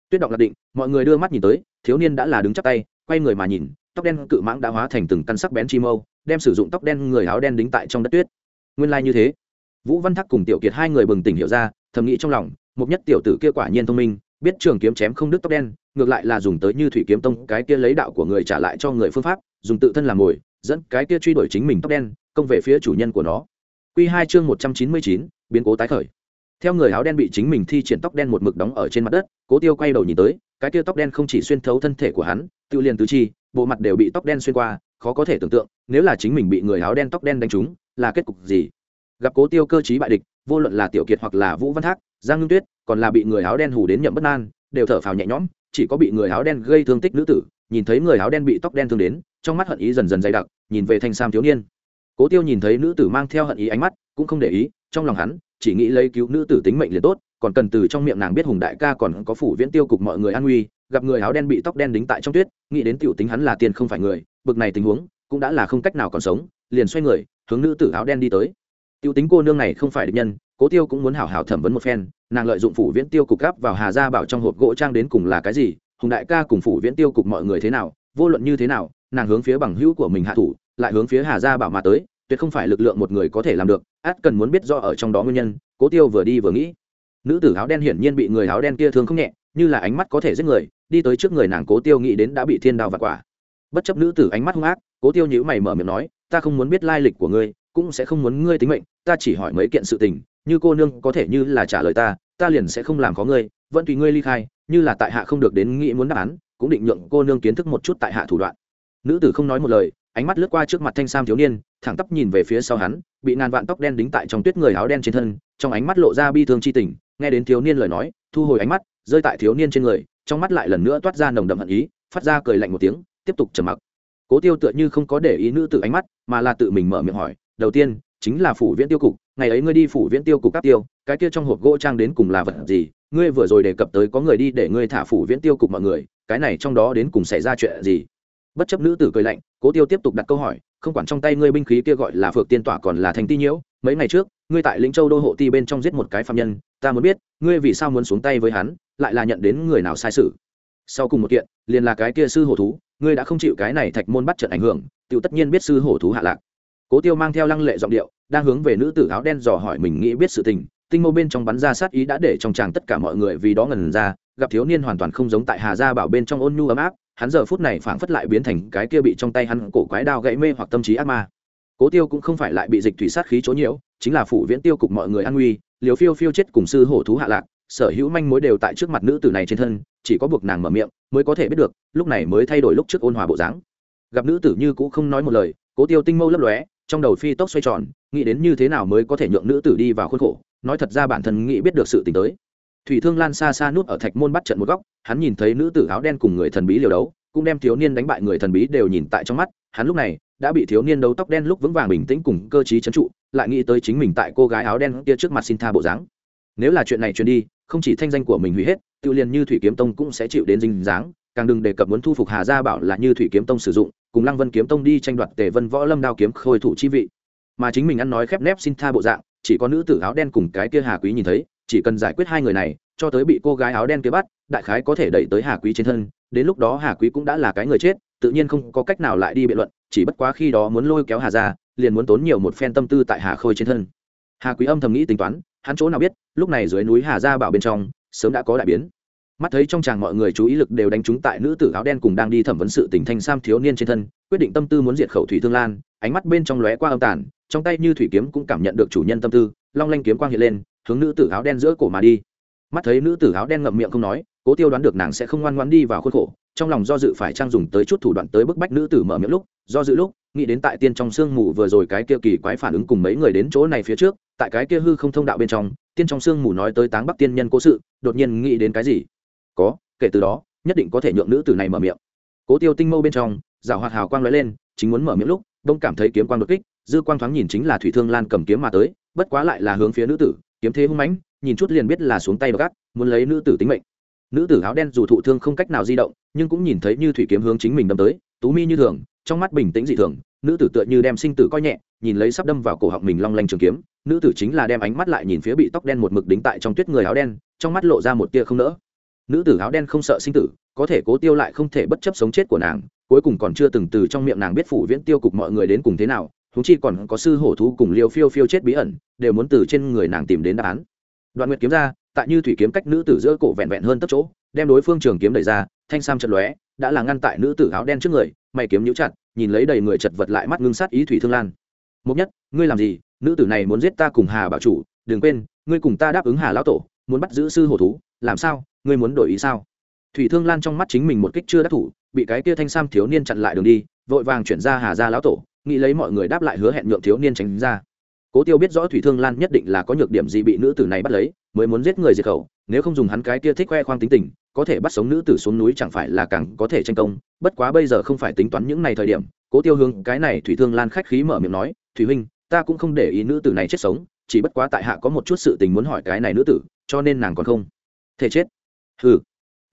Tuyết động lạc định, mọi người đưa mắt nhìn tới, thiếu niên đã là đứng chắc tay, quay người mà nhìn, tóc đen cự mãng đã hóa thành từng căn sắc bén chi mâu đem sử dụng tóc đen người áo đen đính tại trong đất tuyết. Nguyên lai như thế. Vũ văn thắc cùng tiểu kiệt hai người bừng tỉnh hiểu ra, thầm nghĩ trong lòng, một nhất tiểu tử kia quả nhiên thông minh, biết trường kiếm chém không đứt tóc đen, ngược lại là dùng tới như thủy kiếm tông, cái kia lấy đạo của người trả lại cho người phương pháp, dùng tự thân làm mồi, dẫn cái kia truy đuổi chính mình tóc đen, công về phía chủ nhân của nó. Q hai chương một trăm chín mươi chín, biến cố tái khởi. Theo người áo đen bị chính mình thi triển tóc đen một mực đóng ở trên mặt đất, cố tiêu quay đầu nhìn tới, cái kia tóc đen không chỉ xuyên thấu thân thể của hắn, tự liền tứ chi, bộ mặt đều bị tóc đen xuyên qua khó có thể tưởng tượng, nếu là chính mình bị người áo đen tóc đen đánh trúng, là kết cục gì? Gặp cố tiêu cơ chí bại địch, vô luận là tiểu kiệt hoặc là vũ văn thác, giang ngưng tuyết, còn là bị người áo đen hù đến nhậm bất an, đều thở phào nhẹ nhõm, chỉ có bị người áo đen gây thương tích nữ tử, nhìn thấy người áo đen bị tóc đen thương đến, trong mắt hận ý dần dần dày đặc, nhìn về thanh sam thiếu niên. Cố tiêu nhìn thấy nữ tử mang theo hận ý ánh mắt, cũng không để ý, trong lòng hắn chỉ nghĩ lấy cứu nữ tử tính mệnh liền tốt, còn cần từ trong miệng nàng biết hùng đại ca còn có phủ viễn tiêu cục mọi người an nguy, gặp người áo đen bị tóc đen đính tại trong tuyết, nghĩ đến tiểu tính hắn là tiền không phải người, bực này tình huống, cũng đã là không cách nào còn sống, liền xoay người, hướng nữ tử áo đen đi tới. Tiểu tính cô nương này không phải địch nhân, cố tiêu cũng muốn hảo hảo thẩm vấn một phen, nàng lợi dụng phủ viễn tiêu cục gáp vào hà gia bảo trong hộp gỗ trang đến cùng là cái gì, hùng đại ca cùng phủ viễn tiêu cục mọi người thế nào, vô luận như thế nào, nàng hướng phía bằng hữu của mình hạ thủ, lại hướng phía hà gia bảo mà tới tuyệt không phải lực lượng một người có thể làm được, át cần muốn biết do ở trong đó nguyên nhân, cố tiêu vừa đi vừa nghĩ. Nữ tử áo đen hiển nhiên bị người áo đen kia thương không nhẹ, như là ánh mắt có thể giết người, đi tới trước người nàng cố tiêu nghĩ đến đã bị thiên đao và quả. Bất chấp nữ tử ánh mắt hung ác, cố tiêu nhữ mày mở miệng nói, ta không muốn biết lai lịch của ngươi, cũng sẽ không muốn ngươi tính mệnh, ta chỉ hỏi mấy kiện sự tình, như cô nương có thể như là trả lời ta ta liền sẽ không làm có ngươi, vẫn tùy ngươi ly khai, như là tại hạ không được đến nghĩ muốn đáp án, cũng định nhượng cô nương kiến thức một chút tại hạ thủ đoạn. Nữ tử không nói một lời, ánh mắt lướt qua trước mặt thanh sam thiếu niên thẳng tắp nhìn về phía sau hắn, bị ngàn vạn tóc đen đính tại trong tuyết người áo đen trên thân, trong ánh mắt lộ ra bi thương chi tình, nghe đến thiếu niên lời nói, thu hồi ánh mắt, rơi tại thiếu niên trên người, trong mắt lại lần nữa toát ra nồng đậm hận ý, phát ra cười lạnh một tiếng, tiếp tục trầm mặc. Cố tiêu tựa như không có để ý nữ tử ánh mắt, mà là tự mình mở miệng hỏi, đầu tiên, chính là phủ viễn tiêu cục, ngày ấy ngươi đi phủ viễn tiêu cục các tiêu, cái kia trong hộp gỗ trang đến cùng là vật gì? Ngươi vừa rồi đề cập tới có người đi để ngươi thả phủ viễn tiêu cục mọi người, cái này trong đó đến cùng xảy ra chuyện gì? Bất chấp nữ tử cười lạnh, cố tiêu tiếp tục đặt câu hỏi không quản trong tay ngươi binh khí kia gọi là phược tiên tỏa còn là thành ti nhiễu, mấy ngày trước, ngươi tại lĩnh châu đô hộ ti bên trong giết một cái phạm nhân, ta muốn biết, ngươi vì sao muốn xuống tay với hắn, lại là nhận đến người nào sai sự? Sau cùng một kiện, liền là cái kia sư hổ thú, ngươi đã không chịu cái này thạch môn bắt trận ảnh hưởng tự tất nhiên biết sư hổ thú hạ lạc. Cố tiêu mang theo lăng lệ giọng điệu, đang hướng về nữ tử áo đen dò hỏi mình nghĩ biết sự tình, tinh mâu bên trong bắn ra sát ý đã để trong chàng tất cả mọi người vì đó ngần ra, gặp thiếu niên hoàn toàn không giống tại hà gia bảo bên trong ôn nhu ấm áp hắn giờ phút này phảng phất lại biến thành cái kia bị trong tay hắn cổ quái đao gãy mê hoặc tâm trí ác ma. Cố tiêu cũng không phải lại bị dịch thủy sát khí chỗ nhiễu, chính là phủ viễn tiêu cục mọi người an nguy liều phiêu phiêu chết cùng sư hổ thú hạ lạc, sở hữu manh mối đều tại trước mặt nữ tử này trên thân, chỉ có buộc nàng mở miệng mới có thể biết được, lúc này mới thay đổi lúc trước ôn hòa bộ dáng. Gặp nữ tử như cũng không nói một lời, cố tiêu tinh mâu lấp lóe, trong đầu phi tốc xoay tròn, nghĩ đến như thế nào mới có thể nhượng nữ tử đi vào khuôn khổ, nói thật ra bản thân nghĩ biết được sự t tới thủy thương lan xa xa nút ở thạch môn bắt trận một góc, hắn nhìn thấy nữ tử áo đen cùng người thần bí liều đấu, cũng đem thiếu niên đánh bại người thần bí đều nhìn tại trong mắt. Hắn lúc này đã bị thiếu niên đấu tóc đen lúc vững vàng bình tĩnh cùng cơ t trấn trụ, lại nghĩ tới chính mình tại cô gái áo đen kia trước mặt xin tha bộ dáng. Nếu là chuyện này truyền đi, không chỉ thanh danh của mình hủy hết, tự liền như thủy kiếm tông cũng sẽ chịu đến dinh dáng. Càng đừng đề cập muốn thu phục hà gia bảo là như thủy kiếm tông sử dụng, cùng lăng vân kiếm tông đi tranh đoạt tề vân võ lâm đao kiếm khôi thủ chi vị. Mà chính mình ăn nói khép nép xin tha bộ dạng, chỉ có nữ tử áo đen cùng cái kia hà quý nhìn thấy chỉ cần giải quyết hai người này, cho tới bị cô gái áo đen kia bắt, đại khái có thể đẩy tới hà quý trên thân. Đến lúc đó hà quý cũng đã là cái người chết, tự nhiên không có cách nào lại đi biện luận, chỉ bất quá khi đó muốn lôi kéo hà ra, liền muốn tốn nhiều một phen tâm tư tại hà khôi trên thân. Hà quý âm thầm nghĩ tính toán, hắn chỗ nào biết, lúc này dưới núi hà gia bảo bên trong, sớm đã có đại biến. Mắt thấy trong chàng mọi người chú ý lực đều đánh trúng tại nữ tử áo đen cùng đang đi thẩm vấn sự tình thanh sam thiếu niên trên thân, quyết định tâm tư muốn diệt khẩu thủy thương lan, ánh mắt bên trong lóe qua âm tàn, trong tay như thủy kiếm cũng cảm nhận được chủ nhân tâm tư, long lanh kiếm quang hiện lên hướng nữ tử áo đen giữa cổ mà đi. Mắt thấy nữ tử áo đen ngậm miệng không nói, cố tiêu đoán được nàng sẽ không ngoan ngoan đi vào khuôn khổ, trong lòng do dự phải trang dùng tới chút thủ đoạn tới bức bách nữ tử mở miệng lúc, do dự lúc, nghĩ đến tại tiên trong sương mù vừa rồi cái kia kỳ quái phản ứng cùng mấy người đến chỗ này phía trước, tại cái kia hư không thông đạo bên trong, tiên trong sương mù nói tới táng bắc tiên nhân cố sự, đột nhiên nghĩ đến cái gì? Có, kể từ đó, nhất định có thể nhượng nữ tử này mở miệng. Cố tiêu tinh mâu bên trong rào hoạt hào quang lóe lên, chính muốn mở miệng lúc, đông cảm thấy kiếm quang đột kích, dư quang thoáng nhìn chính là thủy thương lan cầm kiếm mà tới, bất quá lại là hướng phía nữ tử kiếm thế hung mãnh, nhìn chút liền biết là xuống tay gắt muốn lấy nữ tử tính mệnh. Nữ tử áo đen dù thụ thương không cách nào di động, nhưng cũng nhìn thấy như thủy kiếm hướng chính mình đâm tới, tú mi như thường, trong mắt bình tĩnh dị thường, nữ tử tựa như đem sinh tử coi nhẹ, nhìn lấy sắp đâm vào cổ họng mình long lanh trường kiếm, nữ tử chính là đem ánh mắt lại nhìn phía bị tóc đen một mực đính tại trong tuyết người áo đen, trong mắt lộ ra một tia không nỡ. Nữ tử áo đen không sợ sinh tử, có thể cố tiêu lại không thể bất chấp sống chết của nàng, cuối cùng còn chưa từng từ trong miệng nàng biết phủ viễn tiêu cục mọi người đến cùng thế nào thú chi còn có sư hổ thú cùng liêu phiêu phiêu chết bí ẩn, đều muốn từ trên người nàng tìm đến đáp án. Đoạn nguyệt kiếm ra, tại như thủy kiếm cách nữ tử giữa cổ vẹn vẹn hơn tất chỗ, đem đối phương trường kiếm đẩy ra, thanh sam trận lóe, đã là ngăn tại nữ tử áo đen trước người, mày kiếm nhũ chặt, nhìn lấy đầy người chật vật lại mắt ngưng sát ý thủy thương lan. Mục nhất, ngươi làm gì? Nữ tử này muốn giết ta cùng hà bảo chủ, đừng quên, ngươi cùng ta đáp ứng hà lão tổ, muốn bắt giữ sư hổ thú, làm sao? Ngươi muốn đổi ý sao? Thủy thương lan trong mắt chính mình một kích chưa đắc thủ, bị cái kia thanh sam thiếu niên chặn lại đường đi, vội vàng chuyển ra hà gia lão tổ nghĩ lấy mọi người đáp lại hứa hẹn nhượng thiếu niên tránh ra. Cố tiêu biết rõ thủy thương lan nhất định là có nhược điểm gì bị nữ tử này bắt lấy, mới muốn giết người diệt khẩu, nếu không dùng hắn cái kia thích khoe khoang tính tình, có thể bắt sống nữ tử xuống núi chẳng phải là càng có thể tranh công. Bất quá bây giờ không phải tính toán những này thời điểm, cố tiêu hướng cái này thủy thương lan khách khí mở miệng nói, thủy huynh, ta cũng không để ý nữ tử này chết sống, chỉ bất quá tại hạ có một chút sự tình muốn hỏi cái này nữ tử, cho nên nàng còn không thể chết. Ừ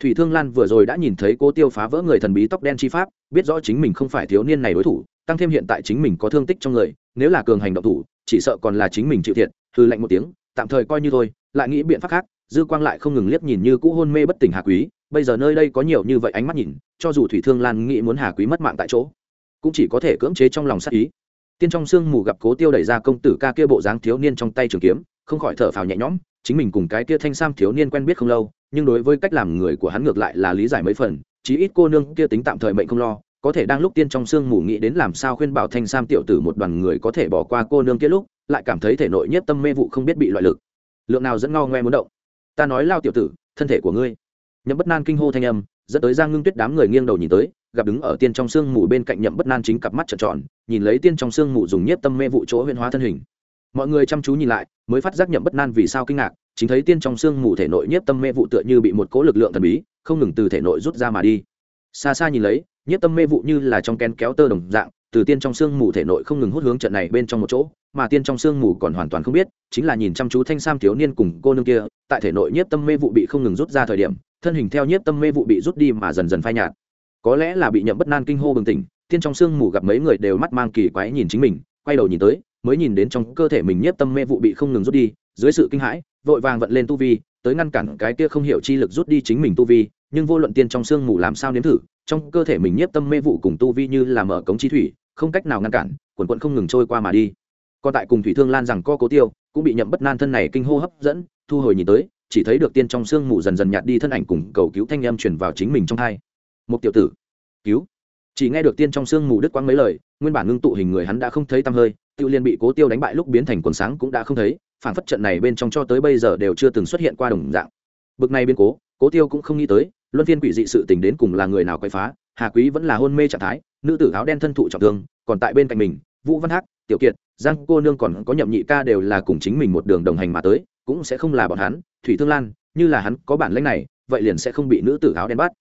thủy thương lan vừa rồi đã nhìn thấy cố tiêu phá vỡ người thần bí tóc đen chi pháp, biết rõ chính mình không phải thiếu niên này đối thủ tăng thêm hiện tại chính mình có thương tích trong người, nếu là cường hành động thủ, chỉ sợ còn là chính mình chịu thiệt hư lạnh một tiếng, tạm thời coi như thôi, lại nghĩ biện pháp khác, dư quang lại không ngừng liếc nhìn như cũ hôn mê bất tỉnh hà quý, bây giờ nơi đây có nhiều như vậy ánh mắt nhìn, cho dù thủy thương lan nghĩ muốn hà quý mất mạng tại chỗ, cũng chỉ có thể cưỡng chế trong lòng sát ý. Tiên trong sương mù gặp cố tiêu đẩy ra công tử ca kia bộ dáng thiếu niên trong tay trường kiếm, không khỏi thở phào nhẹ nhõm, chính mình cùng cái kia thanh sam thiếu niên quen biết không lâu, nhưng đối với cách làm người của hắn ngược lại là lý giải mấy phần, chí ít cô nương kia tính tạm thời mệnh không lo có thể đang lúc tiên trong sương mù nghĩ đến làm sao khuyên bảo thanh sam tiểu tử một đoàn người có thể bỏ qua cô nương kia lúc, lại cảm thấy thể nội nhất tâm mê vụ không biết bị loại lực. Lượng nào dẫn ngao ngoe muốn động. Ta nói lao tiểu tử, thân thể của ngươi. Nhậm bất nan kinh hô thanh âm, dẫn tới giang ngưng tuyết đám người nghiêng đầu nhìn tới, gặp đứng ở tiên trong sương mù bên cạnh nhậm bất nan chính cặp mắt trợn tròn, nhìn lấy tiên trong sương mù dùng nhiếp tâm mê vụ chỗ huyễn hóa thân hình. Mọi người chăm chú nhìn lại, mới phát giác nhậm bất nan vì sao kinh ngạc, chính thấy tiên trong sương mù thể nội nhiếp tâm mê vụ tựa như bị một cố lực lượng thần bí, không ngừng từ thể nội rút ra mà đi. Xa xa nhìn lấy nhiếp tâm mê vụ như là trong kén kéo tơ đồng dạng, từ tiên trong xương mù thể nội không ngừng hút hướng trận này bên trong một chỗ, mà tiên trong xương mù còn hoàn toàn không biết, chính là nhìn chăm chú thanh sam thiếu niên cùng cô nương kia, tại thể nội nhiếp tâm mê vụ bị không ngừng rút ra thời điểm, thân hình theo nhiếp tâm mê vụ bị rút đi mà dần dần phai nhạt. Có lẽ là bị nhậm bất nan kinh hô bừng tỉnh, tiên trong xương mù gặp mấy người đều mắt mang kỳ quái nhìn chính mình, quay đầu nhìn tới, mới nhìn đến trong cơ thể mình nhiếp tâm mê vụ bị không ngừng rút đi, dưới sự kinh hãi, vội vàng vận lên tu vi, tới ngăn cản cái kia không hiểu chi lực rút đi chính mình tu vi, nhưng vô luận tiên trong sương mù làm sao nếm thử trong cơ thể mình nhiếp tâm mê vụ cùng tu vi như là mở cống chi thủy, không cách nào ngăn cản, quần quận không ngừng trôi qua mà đi. Còn tại cùng thủy thương lan rằng co cố tiêu, cũng bị nhậm bất nan thân này kinh hô hấp dẫn, thu hồi nhìn tới, chỉ thấy được tiên trong sương mù dần dần nhạt đi thân ảnh cùng cầu cứu thanh âm truyền vào chính mình trong thai. Một tiểu tử, cứu. Chỉ nghe được tiên trong sương mù đứt quãng mấy lời, nguyên bản ngưng tụ hình người hắn đã không thấy tăm hơi, tự liên bị cố tiêu đánh bại lúc biến thành quần sáng cũng đã không thấy, phản phất trận này bên trong cho tới bây giờ đều chưa từng xuất hiện qua đồng dạng. Bực này biến cố cố tiêu cũng không nghĩ tới luân phiên quỷ dị sự tình đến cùng là người nào quay phá, hà quý vẫn là hôn mê trạng thái, nữ tử áo đen thân thụ trọng thương, còn tại bên cạnh mình, vũ văn hắc, tiểu kiệt, giang cô nương còn có nhậm nhị ca đều là cùng chính mình một đường đồng hành mà tới, cũng sẽ không là bọn hắn, thủy thương lan, như là hắn có bản lãnh này, vậy liền sẽ không bị nữ tử áo đen bắt.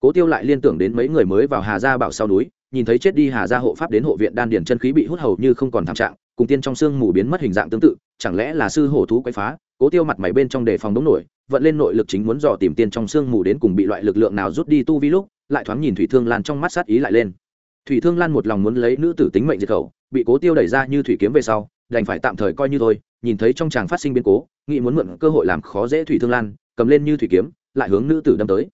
Cố tiêu lại liên tưởng đến mấy người mới vào hà gia bảo sau núi, nhìn thấy chết đi hà gia hộ pháp đến hộ viện đan điền chân khí bị hút hầu như không còn thảm trạng, cùng tiên trong xương mù biến mất hình dạng tương tự, chẳng lẽ là sư hổ thú quấy phá cố tiêu mặt mày bên trong đề phòng đống nổi, vận lên nội lực chính muốn dò tìm tiên trong xương mù đến cùng bị loại lực lượng nào rút đi tu vi lúc, lại thoáng nhìn thủy thương lan trong mắt sát ý lại lên. Thủy thương lan một lòng muốn lấy nữ tử tính mệnh diệt khẩu, bị cố tiêu đẩy ra như thủy kiếm về sau, đành phải tạm thời coi như thôi, nhìn thấy trong chàng phát sinh biến cố, nghĩ muốn mượn cơ hội làm khó dễ thủy thương lan, cầm lên như thủy kiếm, lại hướng nữ tử đâm tới.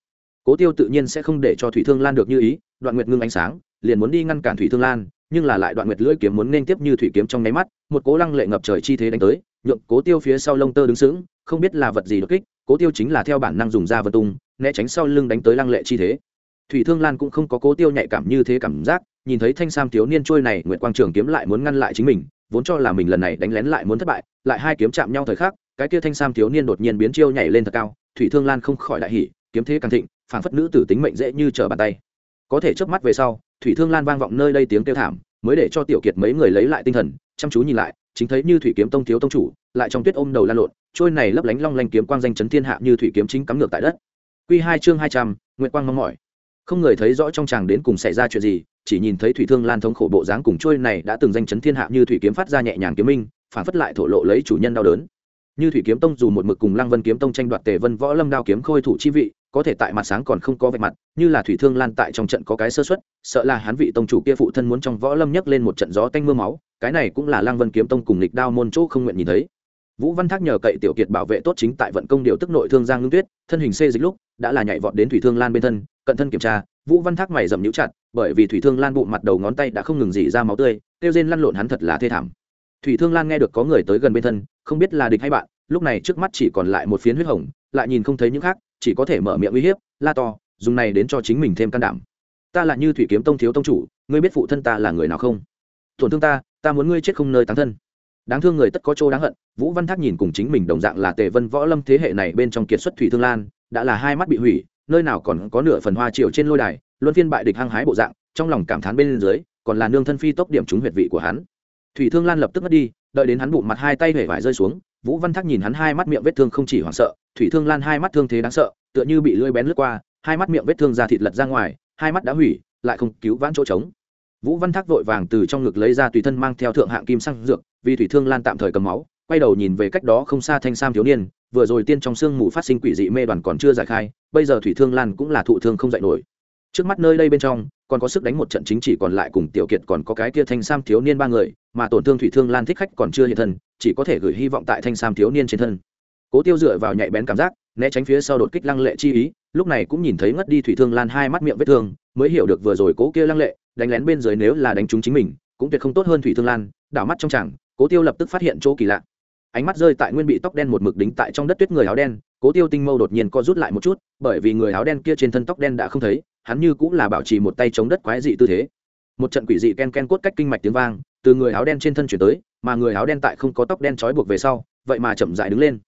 Cố tiêu tự nhiên sẽ không để cho thủy thương lan được như ý, đoạn nguyệt ngưng ánh sáng, liền muốn đi ngăn cản thủy thương lan, nhưng là lại đoạn nguyệt lưỡi kiếm muốn nên tiếp như thủy kiếm trong nháy mắt, một cố lăng lệ ngập trời chi thế đánh tới nhượng cố tiêu phía sau lông tơ đứng sững, không biết là vật gì đột kích, cố tiêu chính là theo bản năng dùng ra vật tung, né tránh sau lưng đánh tới lăng lệ chi thế. Thủy thương lan cũng không có cố tiêu nhạy cảm như thế cảm giác, nhìn thấy thanh sam thiếu niên trôi này, nguyệt quang trường kiếm lại muốn ngăn lại chính mình, vốn cho là mình lần này đánh lén lại muốn thất bại, lại hai kiếm chạm nhau thời khắc, cái kia thanh sam thiếu niên đột nhiên biến chiêu nhảy lên thật cao, thủy thương lan không khỏi đại hỉ, kiếm thế càng thịnh, phản phất nữ tử tính mệnh dễ như trở bàn tay. Có thể chớp mắt về sau, thủy thương lan vang vọng nơi đây tiếng kêu thảm, mới để cho tiểu kiệt mấy người lấy lại tinh thần, chăm chú nhìn lại chính thấy như thủy kiếm tông thiếu tông chủ, lại trong tuyết ôm đầu lan lộn, trôi này lấp lánh long lanh kiếm quang danh chấn thiên hạ như thủy kiếm chính cắm ngược tại đất. Quy hai chương hai trăm nguyễn quang mong mỏi. Không người thấy rõ trong chàng đến cùng xảy ra chuyện gì, chỉ nhìn thấy thủy thương lan thống khổ bộ dáng cùng trôi này đã từng danh chấn thiên hạ như thủy kiếm phát ra nhẹ nhàng kiếm minh, phản phất lại thổ lộ lấy chủ nhân đau đớn. Như thủy kiếm tông dù một mực cùng lăng vân kiếm tông tranh đoạt tề vân võ lâm đao kiếm khôi thủ chi vị có thể tại mặt sáng còn không có vạch mặt, như là thủy thương lan tại trong trận có cái sơ xuất sợ là hắn vị tông chủ kia phụ thân muốn trong võ lâm nhấc lên một trận gió tanh mưa máu, cái này cũng là lang vân kiếm tông cùng lịch đao môn chỗ không nguyện nhìn thấy. Vũ văn thác nhờ cậy tiểu kiệt bảo vệ tốt chính tại vận công điều tức nội thương giang ngưng tuyết, thân hình xê dịch lúc, đã là nhảy vọt đến thủy thương lan bên thân, cận thân kiểm tra, vũ văn thác mày dầm nhũ chặt, bởi vì thủy thương lan bụng mặt đầu ngón tay đã không ngừng dỉ ra máu tươi kêu rên lăn lộn hắn thật là thê thảm. Thủy thương lan nghe được có người tới gần bên thân, không biết là địch hay bạn, lúc này trước mắt chỉ còn lại một phiến huyết hồng, lại nhìn không thấy những khác chỉ có thể mở miệng uy hiếp, la to, dùng này đến cho chính mình thêm can đảm. Ta là như thủy kiếm tông thiếu tông chủ, ngươi biết phụ thân ta là người nào không? Tổn thương ta ta muốn ngươi chết không nơi tán thân. Đáng thương người tất có chỗ đáng hận, vũ văn thác nhìn cùng chính mình đồng dạng là tề vân võ lâm thế hệ này bên trong kiệt xuất thủy thương lan, đã là hai mắt bị hủy, nơi nào còn có nửa phần hoa triều trên lôi đài, luân phiên bại địch hăng hái bộ dạng, trong lòng cảm thán bên dưới, còn là nương thân phi tốc điểm trúng huyệt vị của hắn. Thủy thương lan lập tức mất đi, đợi đến hắn bụng mặt hai tay hể vải rơi xuống, vũ văn thác nhìn hắn hai mắt miệng vết thương không chỉ hoảng sợ thủy thương lan hai mắt thương thế đáng sợ, tựa như bị lưỡi bén lướt qua, hai mắt miệng vết thương ra thịt lật ra ngoài, hai mắt đã hủy, lại không cứu vãn chỗ trống. Vũ văn thác vội vàng từ trong ngực lấy ra tùy thân mang theo thượng hạng kim sang dược, vì thủy thương lan tạm thời cầm máu, quay đầu nhìn về cách đó không xa thanh sam thiếu niên, vừa rồi tiên trong sương mù phát sinh quỷ dị mê đoàn còn chưa giải khai, bây giờ thủy thương lan cũng là thụ thương không dạy nổi. Trước mắt nơi đây bên trong, còn có sức đánh một trận chính chỉ còn lại cùng tiểu kiệt còn có cái kia thanh sam thiếu niên ba người, mà tổn thương thủy thương lan thích khách còn chưa hiện thân, chỉ có thể gửi hy vọng tại thanh sam thiếu niên trên thân cố tiêu dựa vào nhạy bén cảm giác, né tránh phía sau đột kích lăng lệ chi ý, lúc này cũng nhìn thấy ngất đi thủy thương lan hai mắt miệng vết thương, mới hiểu được vừa rồi cố kia lăng lệ, đánh lén bên dưới nếu là đánh trúng chính mình, cũng tuyệt không tốt hơn thủy thương lan, đảo mắt trong chẳng, cố tiêu lập tức phát hiện chỗ kỳ lạ. Ánh mắt rơi tại nguyên bị tóc đen một mực đính tại trong đất tuyết người áo đen, cố tiêu tinh mâu đột nhiên co rút lại một chút, bởi vì người áo đen kia trên thân tóc đen đã không thấy, hắn như cũng là bảo trì một tay chống đất quái dị tư thế. Một trận quỷ dị ken ken cốt cách kinh mạch tiếng vang, từ người áo đen trên thân chuyển tới, mà người áo đen tại không có tóc đen trói buộc về sau, vậy mà chậm dại đứng lên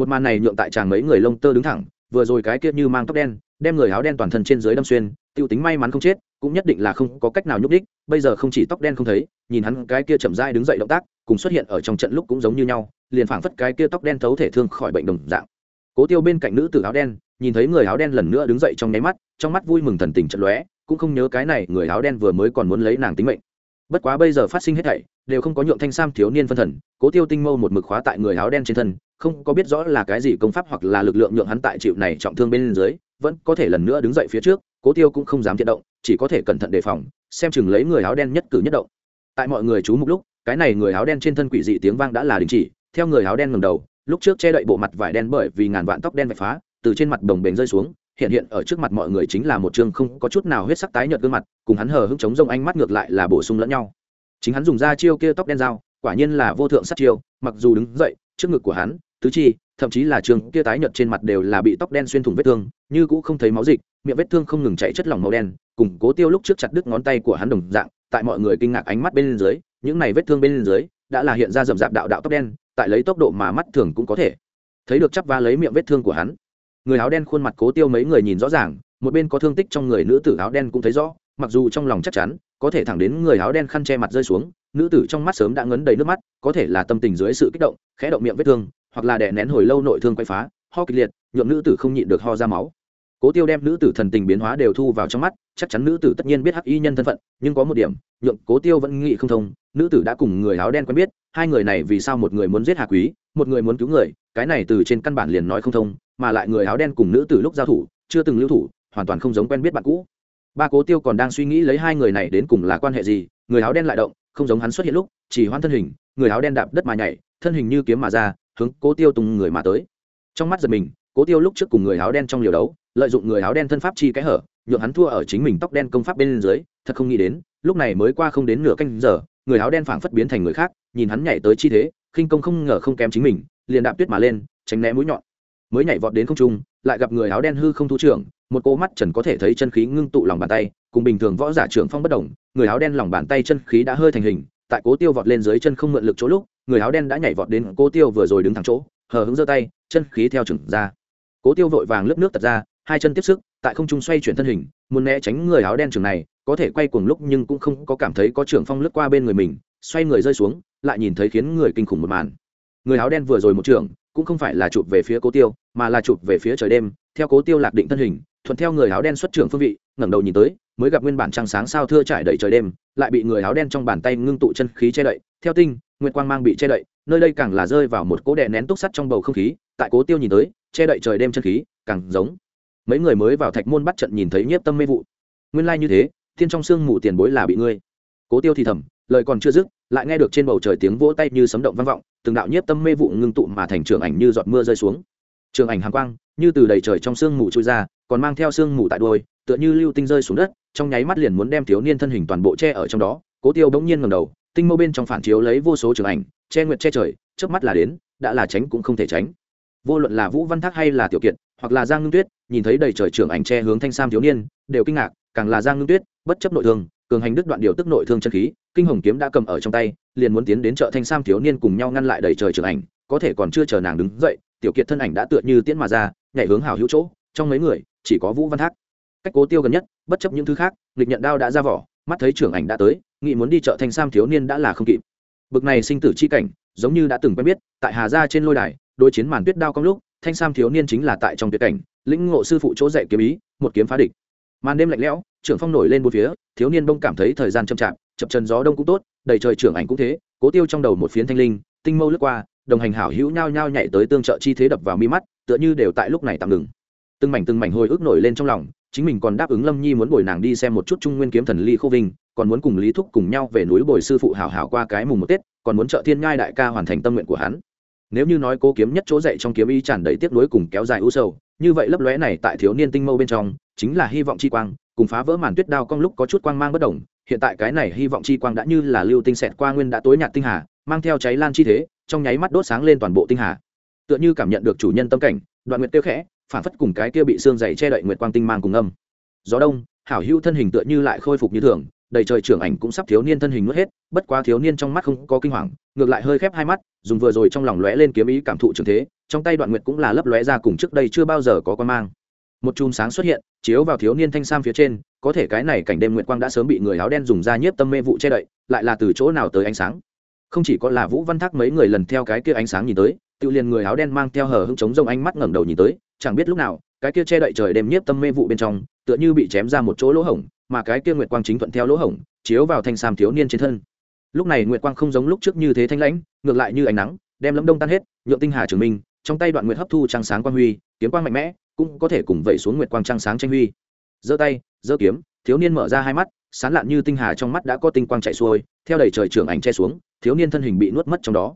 một màn này nhượng tại chàng mấy người lông tơ đứng thẳng, vừa rồi cái kia như mang tóc đen, đem người áo đen toàn thân trên dưới đâm xuyên, tiêu tính may mắn không chết, cũng nhất định là không có cách nào nhúc đích bây giờ không chỉ tóc đen không thấy, nhìn hắn cái kia chậm dai đứng dậy động tác, cùng xuất hiện ở trong trận lúc cũng giống như nhau, liền phảng phất cái kia tóc đen thấu thể thương khỏi bệnh đồng dạng. Cố tiêu bên cạnh nữ tử áo đen, nhìn thấy người áo đen lần nữa đứng dậy trong nháy mắt, trong mắt vui mừng thần tình trận lóe, cũng không nhớ cái này người áo đen vừa mới còn muốn lấy nàng tính mệnh bất quá bây giờ phát sinh hết thảy, đều không có nhượng thanh sam thiếu niên phân thần, cố tiêu tinh mâu một mực khóa tại người áo đen trên thân, không có biết rõ là cái gì công pháp hoặc là lực lượng nhượng hắn tại chịu này trọng thương bên dưới, vẫn có thể lần nữa đứng dậy phía trước, cố tiêu cũng không dám thiện động, chỉ có thể cẩn thận đề phòng, xem chừng lấy người áo đen nhất cử nhất động. Tại mọi người chú mục lúc, cái này người áo đen trên thân quỷ dị tiếng vang đã là đình chỉ, theo người áo đen ngầm đầu, lúc trước che đậy bộ mặt vải đen bởi vì ngàn vạn tóc đen vạch phá, từ trên mặt đồng bền rơi xuống hiện hiện ở trước mặt mọi người chính là một chương không có chút nào huyết sắc tái nhợt gương mặt, cùng hắn hờ hững chống rông ánh mắt ngược lại là bổ sung lẫn nhau. Chính hắn dùng ra chiêu kia tóc đen dao, quả nhiên là vô thượng sát chiêu, mặc dù đứng dậy, trước ngực của hắn, tứ chi, thậm chí là trường kia tái nhợt trên mặt đều là bị tóc đen xuyên thủng vết thương, như cũng không thấy máu dịch, miệng vết thương không ngừng chảy chất lỏng màu đen, cùng cố tiêu lúc trước chặt đứt ngón tay của hắn đồng dạng, tại mọi người kinh ngạc ánh mắt bên dưới, những này vết thương bên dưới, đã là hiện ra rậm rạp đạo đạo tóc đen, tại lấy tốc độ mà mắt thường cũng có thể thấy được chắp va lấy miệng vết thương của hắn người áo đen khuôn mặt cố tiêu mấy người nhìn rõ ràng, một bên có thương tích trong người nữ tử áo đen cũng thấy rõ, mặc dù trong lòng chắc chắn, có thể thẳng đến người áo đen khăn che mặt rơi xuống, nữ tử trong mắt sớm đã ngấn đầy nước mắt, có thể là tâm tình dưới sự kích động, khẽ động miệng vết thương, hoặc là đè nén hồi lâu nội thương quay phá, ho kịch liệt nhuộm nữ tử không nhịn được ho ra máu. Cố tiêu đem nữ tử thần tình biến hóa đều thu vào trong mắt, chắc chắn nữ tử tất nhiên biết hắc y nhân thân phận, nhưng có một điểm, nhượng cố tiêu vẫn nghĩ không thông, nữ tử đã cùng người áo đen quen biết, hai người này vì sao một người muốn giết hà quý, một người muốn cứu người cái này từ trên căn bản liền nói không thông, mà lại người áo đen cùng nữ tử lúc giao thủ, chưa từng lưu thủ, hoàn toàn không giống quen biết bạn cũ. Ba cố tiêu còn đang suy nghĩ lấy hai người này đến cùng là quan hệ gì, người áo đen lại động, không giống hắn xuất hiện lúc, chỉ hoan thân hình, người áo đen đạp đất mà nhảy, thân hình như kiếm mà ra, hướng cố tiêu tùng người mà tới. Trong mắt giật mình, cố tiêu lúc trước cùng người áo đen trong liều đấu, lợi dụng người áo đen thân pháp chi cái hở, nhượng hắn thua ở chính mình tóc đen công pháp bên dưới, thật không nghĩ đến, lúc này mới qua không đến nửa canh giờ, người áo đen phảng phất biến thành người khác, nhìn hắn nhảy tới chi thế, khinh công không ngờ không kém chính mình liền đạp tuyết mà lên, tránh né mũi nhọn. Mới nhảy vọt đến không trung, lại gặp người áo đen hư không thu trưởng, một cô mắt trần có thể thấy chân khí ngưng tụ lòng bàn tay, cùng bình thường võ giả trưởng phong bất động người áo đen lòng bàn tay chân khí đã hơi thành hình, tại cố tiêu vọt lên dưới chân không mượn lực chỗ lúc, người áo đen đã nhảy vọt đến cố tiêu vừa rồi đứng thẳng chỗ, hờ hứng giơ tay, chân khí theo trưởng ra. Cố tiêu vội vàng lướt nước tật ra, hai chân tiếp sức, tại không trung xoay chuyển thân hình, muốn né tránh người áo đen trường này, có thể quay cuồng lúc nhưng cũng không có cảm thấy có trưởng phong lướt qua bên người mình, xoay người rơi xuống, lại nhìn thấy khiến người kinh khủng một màn người áo đen vừa rồi một trường cũng không phải là chụp về phía cố tiêu, mà là chụp về phía trời đêm. Theo cố tiêu lạc định thân hình, thuận theo người áo đen xuất trường phương vị, ngẩng đầu nhìn tới, mới gặp nguyên bản trăng sáng sao thưa trải đầy trời đêm, lại bị người áo đen trong bàn tay ngưng tụ chân khí che đậy. Theo tinh, nguyệt quang mang bị che đậy, nơi đây càng là rơi vào một cố đè nén túc sắt trong bầu không khí, tại cố tiêu nhìn tới, che đậy trời đêm chân khí, càng giống. Mấy người mới vào thạch môn bắt trận nhìn thấy nhiếp tâm mê vụ. Nguyên lai như thế, thiên trong sương mù tiền bối là bị ngươi. Cố tiêu thì thầm, lời còn chưa dứt lại nghe được trên bầu trời tiếng vỗ tay như sấm động vang vọng, từng đạo nhiếp tâm mê vụ ngưng tụ mà thành trường ảnh như giọt mưa rơi xuống. Trường ảnh hàng quang, như từ đầy trời trong sương mù trôi ra, còn mang theo sương mù tại đuôi, tựa như lưu tinh rơi xuống đất, trong nháy mắt liền muốn đem thiếu niên thân hình toàn bộ che ở trong đó. Cố tiêu bỗng nhiên ngầm đầu, tinh mâu bên trong phản chiếu lấy vô số trường ảnh, che nguyệt che trời trước mắt là đến, đã là tránh cũng không thể tránh. Vô luận là vũ văn thác hay là tiểu kiệt, hoặc là giang ngưng tuyết, nhìn thấy đầy trời trường ảnh che hướng thanh sam thiếu niên, đều kinh ngạc, càng là giang ngưng tuyết, bất chấp nội thương, cường hành đức đoạn điều tức nội thương chân khí kinh hồng kiếm đã cầm ở trong tay, liền muốn tiến đến chợ thanh sam thiếu niên cùng nhau ngăn lại đầy trời trưởng ảnh, có thể còn chưa chờ nàng đứng dậy, tiểu kiệt thân ảnh đã tựa như tiễn mà ra, nhảy hướng hào hữu chỗ, trong mấy người, chỉ có vũ văn thác. Cách cố tiêu gần nhất, bất chấp những thứ khác, nghịch nhận đao đã ra vỏ, mắt thấy trưởng ảnh đã tới nghị muốn đi chợ thanh sam thiếu niên đã là không kịp. Bực này sinh tử chi cảnh, giống như đã từng quen biết, tại hà gia trên lôi đài, đối chiến màn tuyết đao công lúc, thanh sam thiếu niên chính là tại trong tuyệt cảnh, lĩnh ngộ sư phụ chỗ dạy kiếm ý, một kiếm phá địch. Màn đêm lạnh lẽo trưởng phong nổi lên bốn phía, thiếu niên bông cảm thấy thời gian chậm chạp, chập chân gió đông cũng tốt, đầy trời trưởng ảnh cũng thế, cố tiêu trong đầu một phiến thanh linh, tinh mâu lướt qua, đồng hành hảo hữu nhao nhao nhảy tới tương trợ chi thế đập vào mi mắt, tựa như đều tại lúc này tạm ngừng. Từng mảnh từng mảnh hồi ức nổi lên trong lòng, chính mình còn đáp ứng lâm nhi muốn bồi nàng đi xem một chút trung nguyên kiếm thần ly khô vinh, còn muốn cùng lý thúc cùng nhau về núi bồi sư phụ hảo hảo qua cái mùng một tết, còn muốn trợ thiên ngai đại ca hoàn thành tâm nguyện của hắn. Nếu như nói cố kiếm nhất chỗ dạy trong kiếm ý tràn đầy tiếc nuối cùng kéo dài u sầu, như vậy lấp lóe này tại thiếu niên tinh mâu bên trong, chính là hy vọng chi quang cùng phá vỡ màn tuyết đao cong lúc có chút quang mang bất đồng, hiện tại cái này hy vọng chi quang đã như là lưu tinh xẹt qua nguyên đã tối nhạt tinh hà, mang theo cháy lan chi thế, trong nháy mắt đốt sáng lên toàn bộ tinh hà. Tựa như cảm nhận được chủ nhân tâm cảnh, đoạn nguyệt tiêu khẽ, phản phất cùng cái kia bị xương dày che đậy nguyệt quang tinh mang cùng âm. Gió đông, hảo hữu thân hình tựa như lại khôi phục như thường, đầy trời trưởng ảnh cũng sắp thiếu niên thân hình nuốt hết, bất quá thiếu niên trong mắt không có kinh hoàng, ngược lại hơi khép hai mắt, dùng vừa rồi trong lòng lóe lên kiếm ý cảm thụ trường thế, trong tay đoạn nguyệt cũng là lấp lóe ra cùng trước đây chưa bao giờ có quan mang một chùm sáng xuất hiện, chiếu vào thiếu niên thanh sam phía trên, có thể cái này cảnh đêm nguyệt quang đã sớm bị người áo đen dùng da nhiếp tâm mê vụ che đậy, lại là từ chỗ nào tới ánh sáng? Không chỉ có là vũ văn thác mấy người lần theo cái kia ánh sáng nhìn tới tự liền người áo đen mang theo hờ hững chống rông ánh mắt ngẩng đầu nhìn tới, chẳng biết lúc nào, cái kia che đậy trời đêm nhiếp tâm mê vụ bên trong, tựa như bị chém ra một chỗ lỗ hổng, mà cái kia nguyệt quang chính thuận theo lỗ hổng, chiếu vào thanh sam thiếu niên trên thân. Lúc này nguyệt quang không giống lúc trước như thế thanh lãnh, ngược lại như ánh nắng, đem lâm đông tan hết, nhượng tinh hà trường minh, trong tay đoạn nguyệt hấp thu trăng sáng quang huy, kiếm quang mạnh mẽ cũng có thể cùng vẩy xuống nguyệt quang trăng sáng tranh huy. Giơ tay, giơ kiếm, thiếu niên mở ra hai mắt, sán lạn như tinh hà trong mắt đã có tinh quang chạy xuôi, theo đầy trời trưởng ảnh che xuống, thiếu niên thân hình bị nuốt mất trong đó.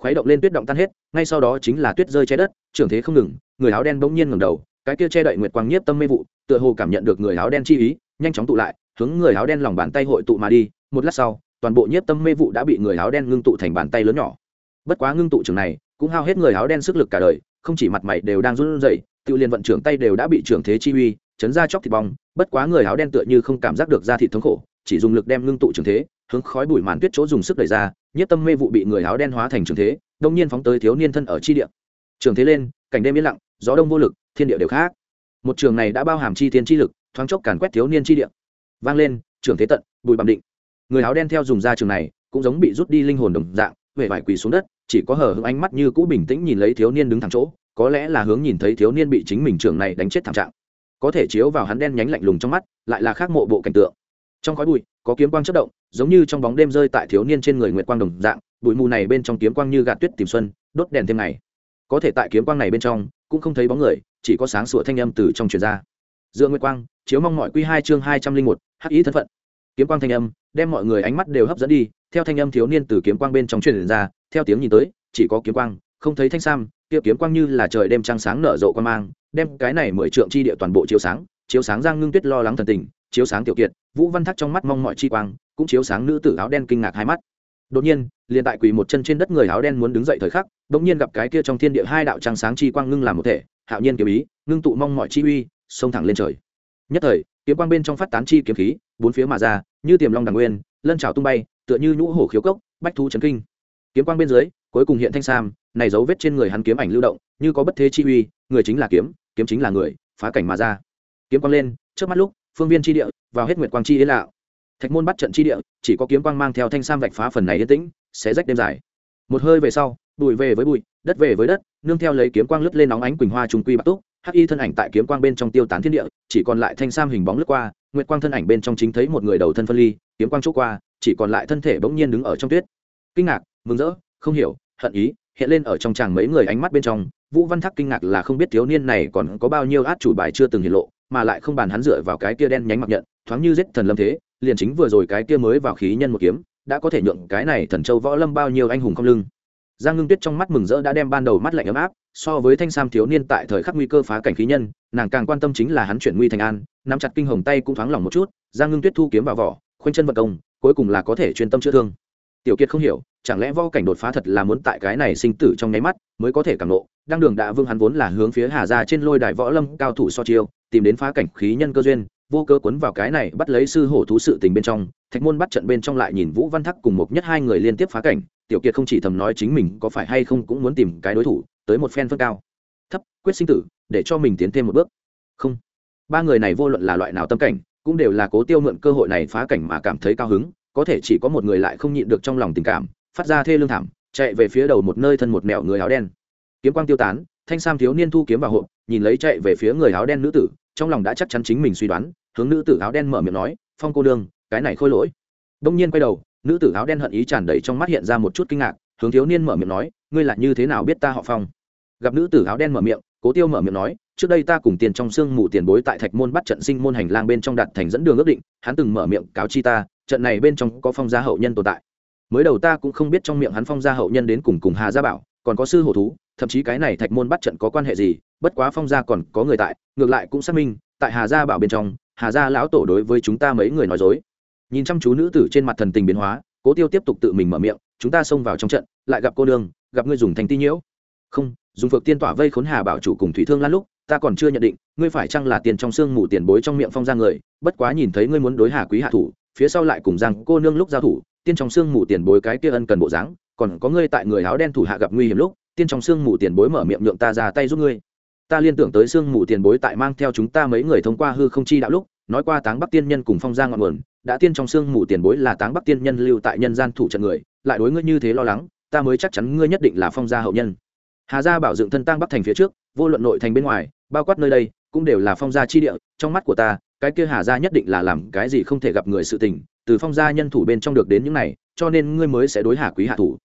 Khuấy động lên tuyết động tan hết, ngay sau đó chính là tuyết rơi che đất, trưởng thế không ngừng, người áo đen bỗng nhiên ngẩng đầu, cái kia che đậy nguyệt quang nhiếp tâm mê vụ, tựa hồ cảm nhận được người áo đen chi ý, nhanh chóng tụ lại, hướng người áo đen lòng bàn tay hội tụ mà đi, một lát sau, toàn bộ nhiếp tâm mê vụ đã bị người áo đen ngưng tụ thành bàn tay lớn nhỏ. Bất quá ngưng tụ trường này, cũng hao hết người áo đen sức lực cả đời, không chỉ mặt mày đều đang run rẩy tự liền vận trưởng tay đều đã bị trưởng thế chi uy, chấn ra chóc thịt bong, bất quá người áo đen tựa như không cảm giác được da thịt thống khổ, chỉ dùng lực đem ngưng tụ trường thế, hướng khói bụi màn tuyết chỗ dùng sức đẩy ra, nhất tâm mê vụ bị người áo đen hóa thành trường thế, đông nhiên phóng tới thiếu niên thân ở chi địa. Trường thế lên, cảnh đêm yên lặng, gió đông vô lực, thiên địa đều khác. Một trường này đã bao hàm chi thiên chi lực, thoáng chốc càn quét thiếu niên chi địa. Vang lên trường thế tận bùi bằng định. Người áo đen theo dùng ra trường này, cũng giống bị rút đi linh hồn đồng dạng, vẻ vải quỳ xuống đất, chỉ có hở hững ánh mắt như cũ bình tĩnh nhìn lấy thiếu niên đứng thẳng chỗ có lẽ là hướng nhìn thấy thiếu niên bị chính mình trưởng này đánh chết thảm trạng. Có thể chiếu vào hắn đen nhánh lạnh lùng trong mắt, lại là khác mộ bộ cảnh tượng. Trong khói bụi, có kiếm quang chất động, giống như trong bóng đêm rơi tại thiếu niên trên người nguyệt quang đồng dạng, bụi mù này bên trong kiếm quang như gạt tuyết tìm xuân, đốt đèn thêm ngày. Có thể tại kiếm quang này bên trong, cũng không thấy bóng người, chỉ có sáng sủa thanh âm từ trong truyền ra. Dựa nguyệt quang, chiếu mong mọi quy hai chương hai trăm linh một, hắc ý thân phận. Kiếm quang thanh âm, đem mọi người ánh mắt đều hấp dẫn đi, theo thanh âm thiếu niên từ kiếm quang bên trong truyền ra, theo tiếng nhìn tới, chỉ có kiếm quang, không thấy thanh sam kia kiếm quang như là trời đêm trăng sáng nở rộ quan mang, đem cái này mười trượng chi địa toàn bộ chiếu sáng chiếu sáng giang ngưng tuyết lo lắng thần tình, chiếu sáng tiểu kiệt, vũ văn thắc trong mắt mong mọi chi quang, cũng chiếu sáng nữ tử áo đen kinh ngạc hai mắt. Đột nhiên, liền tại quỳ một chân trên đất người áo đen muốn đứng dậy thời khắc bỗng nhiên gặp cái kia trong thiên địa hai đạo trăng sáng chi quang ngưng làm một thể, hạo nhiên kiếm ý, ngưng tụ mong mọi chi uy, xông thẳng lên trời. Nhất thời, kiếm quang bên trong phát tán chi kiếm khí, bốn phía mà ra, như tiềm long đằng nguyên, lân trào tung bay, tựa như nhũ hổ khiếu cốc, bách thú chấn kinh. Kiếm quang bên dưới, cuối cùng hiện thanh sam này dấu vết trên người hắn kiếm ảnh lưu động, như có bất thế chi uy, người chính là kiếm kiếm chính là người, phá cảnh mà ra. Kiếm quang lên trước mắt lúc, phương viên chi địa, vào hết nguyệt quang chi yên lạo thạch môn bắt trận chi địa, chỉ có kiếm quang mang theo thanh sam vạch phá phần này yên tĩnh, sẽ rách đêm dài. Một hơi về sau, bụi về với bụi, đất về với đất, nương theo lấy kiếm quang lướt lên nóng ánh quỳnh hoa trung quy bạc túc, hắc y thân ảnh tại kiếm quang bên trong tiêu tán thiên địa, chỉ còn lại thanh sam hình bóng lướt qua, nguyệt quang thân ảnh bên trong chính thấy một người đầu thân phân ly, kiếm quang chỗ qua, chỉ còn lại thân thể bỗng nhiên đứng ở trong tuyết. Kinh ngạc, mừng rỡ, không hiểu, hận ý hiện lên ở trong tràng mấy người ánh mắt bên trong, vũ văn thắc kinh ngạc là không biết thiếu niên này còn có bao nhiêu át chủ bài chưa từng hiện lộ, mà lại không bàn hắn dựa vào cái kia đen nhánh mặc nhận, thoáng như giết thần lâm thế, liền chính vừa rồi cái kia mới vào khí nhân một kiếm, đã có thể nhượng cái này thần châu võ lâm bao nhiêu anh hùng không lưng. Giang ngưng tuyết trong mắt mừng rỡ đã đem ban đầu mắt lạnh ấm áp, so với thanh sam thiếu niên tại thời khắc nguy cơ phá cảnh khí nhân, nàng càng quan tâm chính là hắn chuyển nguy thành an, nắm chặt kinh hồng tay cũng thoáng lòng một chút, giang ngưng tuyết thu kiếm vào vỏ, khoanh chân vận công, cuối cùng là có thể chuyên tâm chữa thương tiểu kiệt không hiểu, chẳng lẽ võ cảnh đột phá thật là muốn tại cái này sinh tử trong nháy mắt mới có thể cảm nộ đang đường đã vương hắn vốn là hướng phía hà ra trên lôi đài võ lâm cao thủ so chiêu, tìm đến phá cảnh khí nhân cơ duyên, vô cơ cuốn vào cái này bắt lấy sư hổ thú sự tình bên trong, thạch môn bắt trận bên trong lại nhìn vũ văn thắc cùng một nhất hai người liên tiếp phá cảnh, tiểu kiệt không chỉ thầm nói chính mình có phải hay không cũng muốn tìm cái đối thủ, tới một phen phân cao. Thấp, quyết sinh tử, để cho mình tiến thêm một bước. Không. Ba người này vô luận là loại nào tâm cảnh, cũng đều là cố tiêu mượn cơ hội này phá cảnh mà cảm thấy cao hứng có thể chỉ có một người lại không nhịn được trong lòng tình cảm, phát ra thê lương thảm, chạy về phía đầu một nơi thân một mẹo người áo đen. Kiếm quang tiêu tán, thanh sam thiếu niên thu kiếm vào hộp, nhìn lấy chạy về phía người áo đen nữ tử, trong lòng đã chắc chắn chính mình suy đoán, hướng nữ tử áo đen mở miệng nói, phong cô đương cái này khôi lỗi. Đông nhiên quay đầu, nữ tử áo đen hận ý tràn đầy trong mắt hiện ra một chút kinh ngạc, hướng thiếu niên mở miệng nói, ngươi là như thế nào biết ta họ phong? Gặp nữ tử áo đen mở miệng, cố tiêu mở miệng nói, trước đây ta cùng tiền trong xương mù tiền bối tại thạch môn bắt trận sinh môn hành lang bên trong đặt thành dẫn đường ước định, hắn từng mở miệng cáo chi ta trận này bên trong có phong gia hậu nhân tồn tại. Mới đầu ta cũng không biết trong miệng hắn phong gia hậu nhân đến cùng cùng hà gia bảo còn có sư hổ thú thậm chí cái này thạch môn bắt trận có quan hệ gì bất quá phong gia còn có người tại ngược lại cũng xác minh tại hà gia bảo bên trong hà gia lão tổ đối với chúng ta mấy người nói dối. Nhìn chăm chú nữ tử trên mặt thần tình biến hóa cố tiêu tiếp tục tự mình mở miệng chúng ta xông vào trong trận lại gặp cô Đường, gặp ngươi dùng thành ti nhiễu. Không dùng phược tiên tỏa vây khốn hà bảo chủ cùng thủy thương lan lúc ta còn chưa nhận định ngươi phải chăng là tiền trong xương mù tiền bối trong miệng phong ra người bất quá nhìn thấy ngươi muốn đối hà quý hạ thủ phía sau lại cùng rằng cô nương lúc giao thủ, tiên trong xương mù tiền bối cái kia ân cần bộ dáng, còn có ngươi tại người áo đen thủ hạ gặp nguy hiểm lúc, tiên trong xương mù tiền bối mở miệng nhượng ta ra tay giúp ngươi. Ta liên tưởng tới xương mù tiền bối tại mang theo chúng ta mấy người thông qua hư không chi đạo lúc, nói qua táng bắc tiên nhân cùng phong ra ngọn nguồn, đã tiên trong xương mù tiền bối là táng bắc tiên nhân lưu tại nhân gian thủ trận người, lại đối ngươi như thế lo lắng, ta mới chắc chắn ngươi nhất định là phong gia hậu nhân. Hà gia bảo dựng thân tăng bắc thành phía trước, vô luận nội thành bên ngoài, bao quát nơi đây, cũng đều là phong gia chi địa, trong mắt của ta cái kia hà gia nhất định là làm cái gì không thể gặp người sự tình, từ phong gia nhân thủ bên trong được đến những này, cho nên ngươi mới sẽ đối hà quý hạ thủ.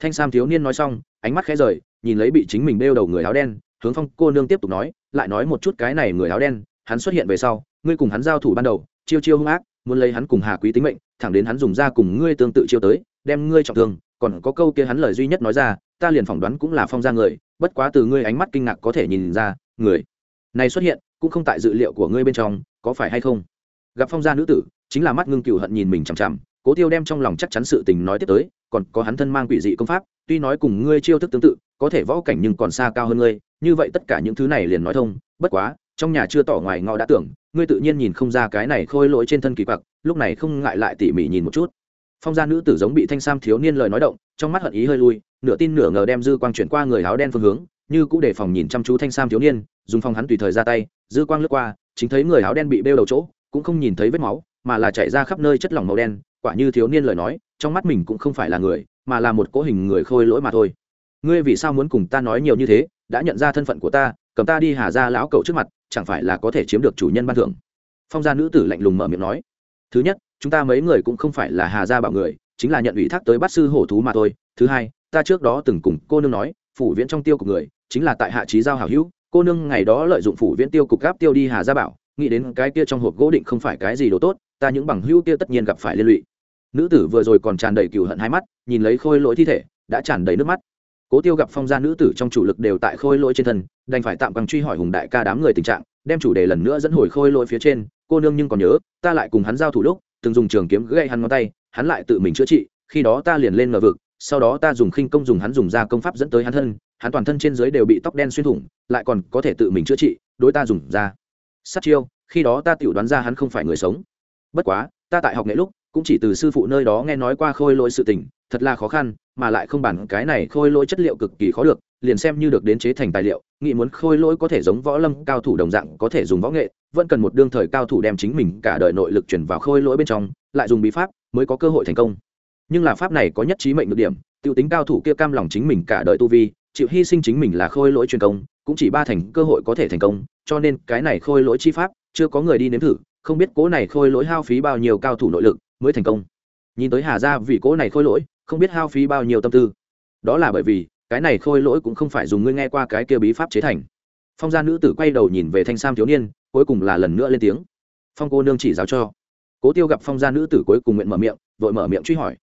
Thanh sam thiếu niên nói xong, ánh mắt khẽ rời, nhìn lấy bị chính mình đeo đầu người áo đen, hướng phong cô nương tiếp tục nói, lại nói một chút cái này người áo đen, hắn xuất hiện về sau, ngươi cùng hắn giao thủ ban đầu, chiêu chiêu hung ác, muốn lấy hắn cùng hà quý tính mệnh, thẳng đến hắn dùng ra cùng ngươi tương tự chiêu tới, đem ngươi trọng thương, còn có câu kia hắn lời duy nhất nói ra, ta liền phỏng đoán cũng là phong ra người, bất quá từ ngươi ánh mắt kinh ngạc có thể nhìn ra, người này xuất hiện cũng không tại dự liệu của ngươi bên trong, có phải hay không? Gặp phong gia nữ tử, chính là mắt ngưng cựu hận nhìn mình chằm chằm, cố tiêu đem trong lòng chắc chắn sự tình nói tiếp tới, còn có hắn thân mang quỷ dị công pháp, tuy nói cùng ngươi chiêu thức tương tự, có thể võ cảnh nhưng còn xa cao hơn ngươi, như vậy tất cả những thứ này liền nói thông, bất quá, trong nhà chưa tỏ ngoài ngọ đã tưởng, ngươi tự nhiên nhìn không ra cái này khôi lỗi trên thân kỳ quặc, lúc này không ngại lại tỉ mỉ nhìn một chút. Phong gia nữ tử giống bị thanh sam thiếu niên lời nói động, trong mắt hận ý hơi lui, nửa tin nửa ngờ đem dư quang chuyển qua người áo đen phương hướng, như cũng để phòng nhìn chăm chú thanh sam thiếu niên dùng phong hắn tùy thời ra tay, dư quang lướt qua, chính thấy người áo đen bị bêu đầu chỗ, cũng không nhìn thấy vết máu, mà là chạy ra khắp nơi chất lỏng màu đen, quả như thiếu niên lời nói, trong mắt mình cũng không phải là người, mà là một cỗ hình người khôi lỗi mà thôi. Ngươi vì sao muốn cùng ta nói nhiều như thế, đã nhận ra thân phận của ta, cầm ta đi hà ra lão cậu trước mặt, chẳng phải là có thể chiếm được chủ nhân ban thưởng? Phong gia nữ tử lạnh lùng mở miệng nói. Thứ nhất, chúng ta mấy người cũng không phải là hà gia bảo người, chính là nhận ủy thác tới bắt sư hổ thú mà thôi. Thứ hai, ta trước đó từng cùng cô nương nói, phủ viễn trong tiêu của người, chính là tại hạ trí giao hảo hữu cô nương ngày đó lợi dụng phủ viễn tiêu cục gáp tiêu đi hà gia bảo, nghĩ đến cái kia trong hộp gỗ định không phải cái gì đồ tốt, ta những bằng hữu kia tất nhiên gặp phải liên lụy. Nữ tử vừa rồi còn tràn đầy cừu hận hai mắt, nhìn lấy khôi lỗi thi thể, đã tràn đầy nước mắt. Cố tiêu gặp phong gia nữ tử trong chủ lực đều tại khôi lỗi trên thân, đành phải tạm bằng truy hỏi hùng đại ca đám người tình trạng, đem chủ đề lần nữa dẫn hồi khôi lỗi phía trên, cô nương nhưng còn nhớ, ta lại cùng hắn giao thủ lúc, từng dùng trường kiếm gãy hắn ngón tay, hắn lại tự mình chữa trị, khi đó ta liền lên ngờ vực, sau đó ta dùng khinh công dùng hắn dùng ra công pháp dẫn tới hắn thân hắn toàn thân trên dưới đều bị tóc đen xuyên thủng, lại còn có thể tự mình chữa trị, đối ta dùng ra. Sát chiêu, khi đó ta tự đoán ra hắn không phải người sống. Bất quá, ta tại học nghệ lúc, cũng chỉ từ sư phụ nơi đó nghe nói qua khôi lỗi sự tình, thật là khó khăn, mà lại không bản cái này khôi lỗi chất liệu cực kỳ khó được, liền xem như được đến chế thành tài liệu, nghĩ muốn khôi lỗi có thể giống võ lâm cao thủ đồng dạng có thể dùng võ nghệ, vẫn cần một đương thời cao thủ đem chính mình cả đời nội lực chuyển vào khôi lỗi bên trong, lại dùng bí pháp mới có cơ hội thành công. Nhưng là pháp này có nhất trí mệnh được điểm, tiêu tính cao thủ kia cam lòng chính mình cả đời tu vi chịu hy sinh chính mình là khôi lỗi truyền công, cũng chỉ ba thành cơ hội có thể thành công, cho nên cái này khôi lỗi chi pháp, chưa có người đi nếm thử, không biết cố này khôi lỗi hao phí bao nhiêu cao thủ nội lực mới thành công. Nhìn tới hà ra vì cố này khôi lỗi, không biết hao phí bao nhiêu tâm tư. Đó là bởi vì, cái này khôi lỗi cũng không phải dùng ngươi nghe qua cái kia bí pháp chế thành. Phong gia nữ tử quay đầu nhìn về thanh sam thiếu niên, cuối cùng là lần nữa lên tiếng. Phong cô nương chỉ giáo cho. Cố tiêu gặp phong gia nữ tử cuối cùng nguyện mở miệng, vội mở miệng truy hỏi.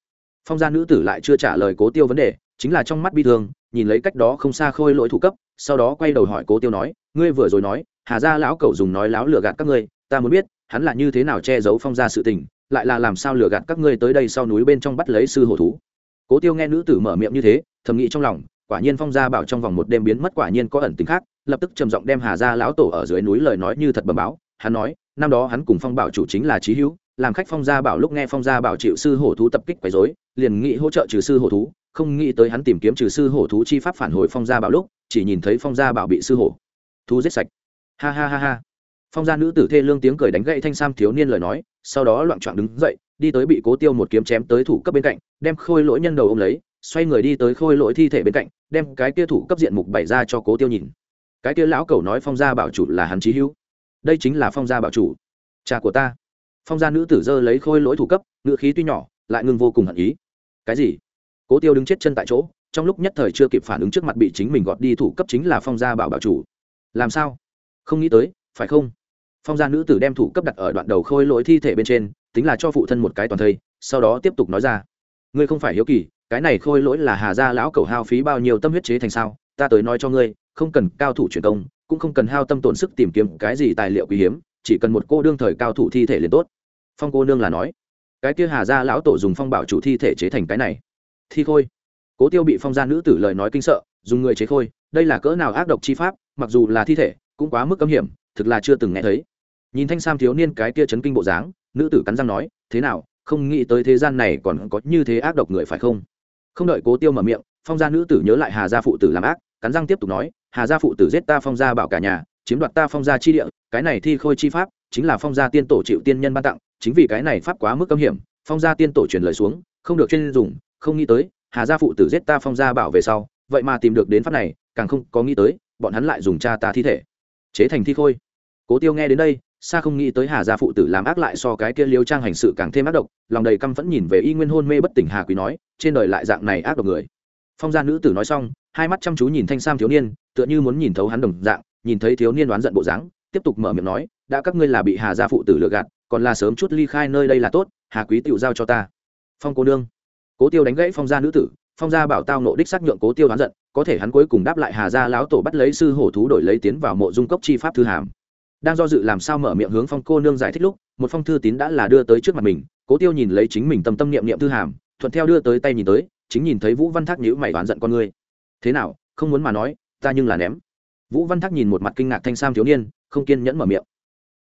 Phong gia nữ tử lại chưa trả lời cố tiêu vấn đề, chính là trong mắt bi thương nhìn lấy cách đó không xa khôi lỗi thủ cấp, sau đó quay đầu hỏi cố tiêu nói, ngươi vừa rồi nói, hà gia lão cẩu dùng nói láo lừa gạt các ngươi, ta muốn biết, hắn là như thế nào che giấu phong gia sự tình, lại là làm sao lừa gạt các ngươi tới đây sau núi bên trong bắt lấy sư hổ thú? Cố tiêu nghe nữ tử mở miệng như thế, thầm nghĩ trong lòng, quả nhiên phong gia bảo trong vòng một đêm biến mất quả nhiên có ẩn tính khác, lập tức trầm giọng đem hà gia lão tổ ở dưới núi lời nói như thật bẩm báo, hắn nói, năm đó hắn cùng phong bảo chủ chính là trí hữu, làm khách phong gia bảo lúc nghe phong gia bảo chịu sư hổ thú tập kích quấy rối, liền nghĩ hỗ trợ trừ sư hổ thú không nghĩ tới hắn tìm kiếm trừ sư hổ thú chi pháp phản hồi phong gia bảo lúc, chỉ nhìn thấy phong gia bảo bị sư hổ thú giết sạch. Ha ha ha ha. Phong gia nữ tử thê lương tiếng cười đánh gậy thanh sam thiếu niên lời nói, sau đó loạn trọn đứng dậy, đi tới bị cố tiêu một kiếm chém tới thủ cấp bên cạnh, đem khôi lỗi nhân đầu ôm lấy, xoay người đi tới khôi lỗi thi thể bên cạnh, đem cái kia thủ cấp diện mục bày ra cho cố tiêu nhìn. Cái kia lão cầu nói phong gia bảo chủ là hắn trí hữu. Đây chính là phong gia bảo chủ. Cha của ta. Phong gia nữ tử dơ lấy khôi lỗi thủ cấp ngựa khí tuy nhỏ, lại ngưng vô cùng hận ý. Cái gì? Cố tiêu đứng chết chân tại chỗ, trong lúc nhất thời chưa kịp phản ứng trước mặt bị chính mình gọt đi thủ cấp chính là phong gia bảo bảo chủ. Làm sao? Không nghĩ tới, phải không? Phong gia nữ tử đem thủ cấp đặt ở đoạn đầu khôi lỗi thi thể bên trên, tính là cho phụ thân một cái toàn thây, sau đó tiếp tục nói ra. Ngươi không phải hiếu kỳ, cái này khôi lỗi là hà gia lão cầu hao phí bao nhiêu tâm huyết chế thành sao? Ta tới nói cho ngươi, không cần cao thủ truyền công, cũng không cần hao tâm tổn sức tìm kiếm cái gì tài liệu quý hiếm, chỉ cần một cô đương thời cao thủ thi thể liền tốt. Phong cô nương là nói. Cái kia hà gia lão tổ dùng phong bảo chủ thi thể chế thành cái này thi khôi. Cố tiêu bị phong gia nữ tử lời nói kinh sợ, dùng người chế khôi, đây là cỡ nào ác độc chi pháp, mặc dù là thi thể, cũng quá mức cấm hiểm, thực là chưa từng nghe thấy. Nhìn thanh sam thiếu niên cái kia chấn kinh bộ dáng, nữ tử cắn răng nói, thế nào, không nghĩ tới thế gian này còn có như thế ác độc người phải không? Không đợi cố tiêu mở miệng, phong gia nữ tử nhớ lại hà gia phụ tử làm ác, cắn răng tiếp tục nói, hà gia phụ tử giết ta phong gia bảo cả nhà, chiếm đoạt ta phong gia chi địa, cái này thi khôi chi pháp chính là phong gia tiên tổ chịu tiên nhân ban tặng, chính vì cái này pháp quá mức âm hiểm, phong gia tiên tổ truyền lời xuống, không được chuyên dùng không nghĩ tới, hà gia phụ tử giết ta phong gia bảo về sau, vậy mà tìm được đến pháp này, càng không có nghĩ tới, bọn hắn lại dùng cha ta thi thể. Chế thành thi khôi. Cố tiêu nghe đến đây, xa không nghĩ tới hà gia phụ tử làm ác lại so cái kia liêu trang hành sự càng thêm ác độc, lòng đầy căm phẫn nhìn về y nguyên hôn mê bất tỉnh hà quý nói, trên đời lại dạng này ác độc người. Phong gia nữ tử nói xong, hai mắt chăm chú nhìn thanh sam thiếu niên, tựa như muốn nhìn thấu hắn đồng dạng, nhìn thấy thiếu niên đoán giận bộ dáng, tiếp tục mở miệng nói, đã các ngươi là bị hà gia phụ tử lừa gạt, còn là sớm chút ly khai nơi đây là tốt, hà quý tựu giao cho ta. Phong cô nương cố tiêu đánh gãy phong gia nữ tử, phong gia bảo tao nộ đích xác nhượng cố tiêu đoán giận, có thể hắn cuối cùng đáp lại hà gia lão tổ bắt lấy sư hổ thú đổi lấy tiến vào mộ dung cốc chi pháp thư hàm. Đang do dự làm sao mở miệng hướng phong cô nương giải thích lúc, một phong thư tín đã là đưa tới trước mặt mình, cố tiêu nhìn lấy chính mình tâm tâm niệm niệm thư hàm, thuận theo đưa tới tay nhìn tới, chính nhìn thấy vũ văn thác nhữ mày oán giận con ngươi thế nào, không muốn mà nói, ta nhưng là ném. Vũ văn thác nhìn một mặt kinh ngạc thanh sam thiếu niên, không kiên nhẫn mở miệng.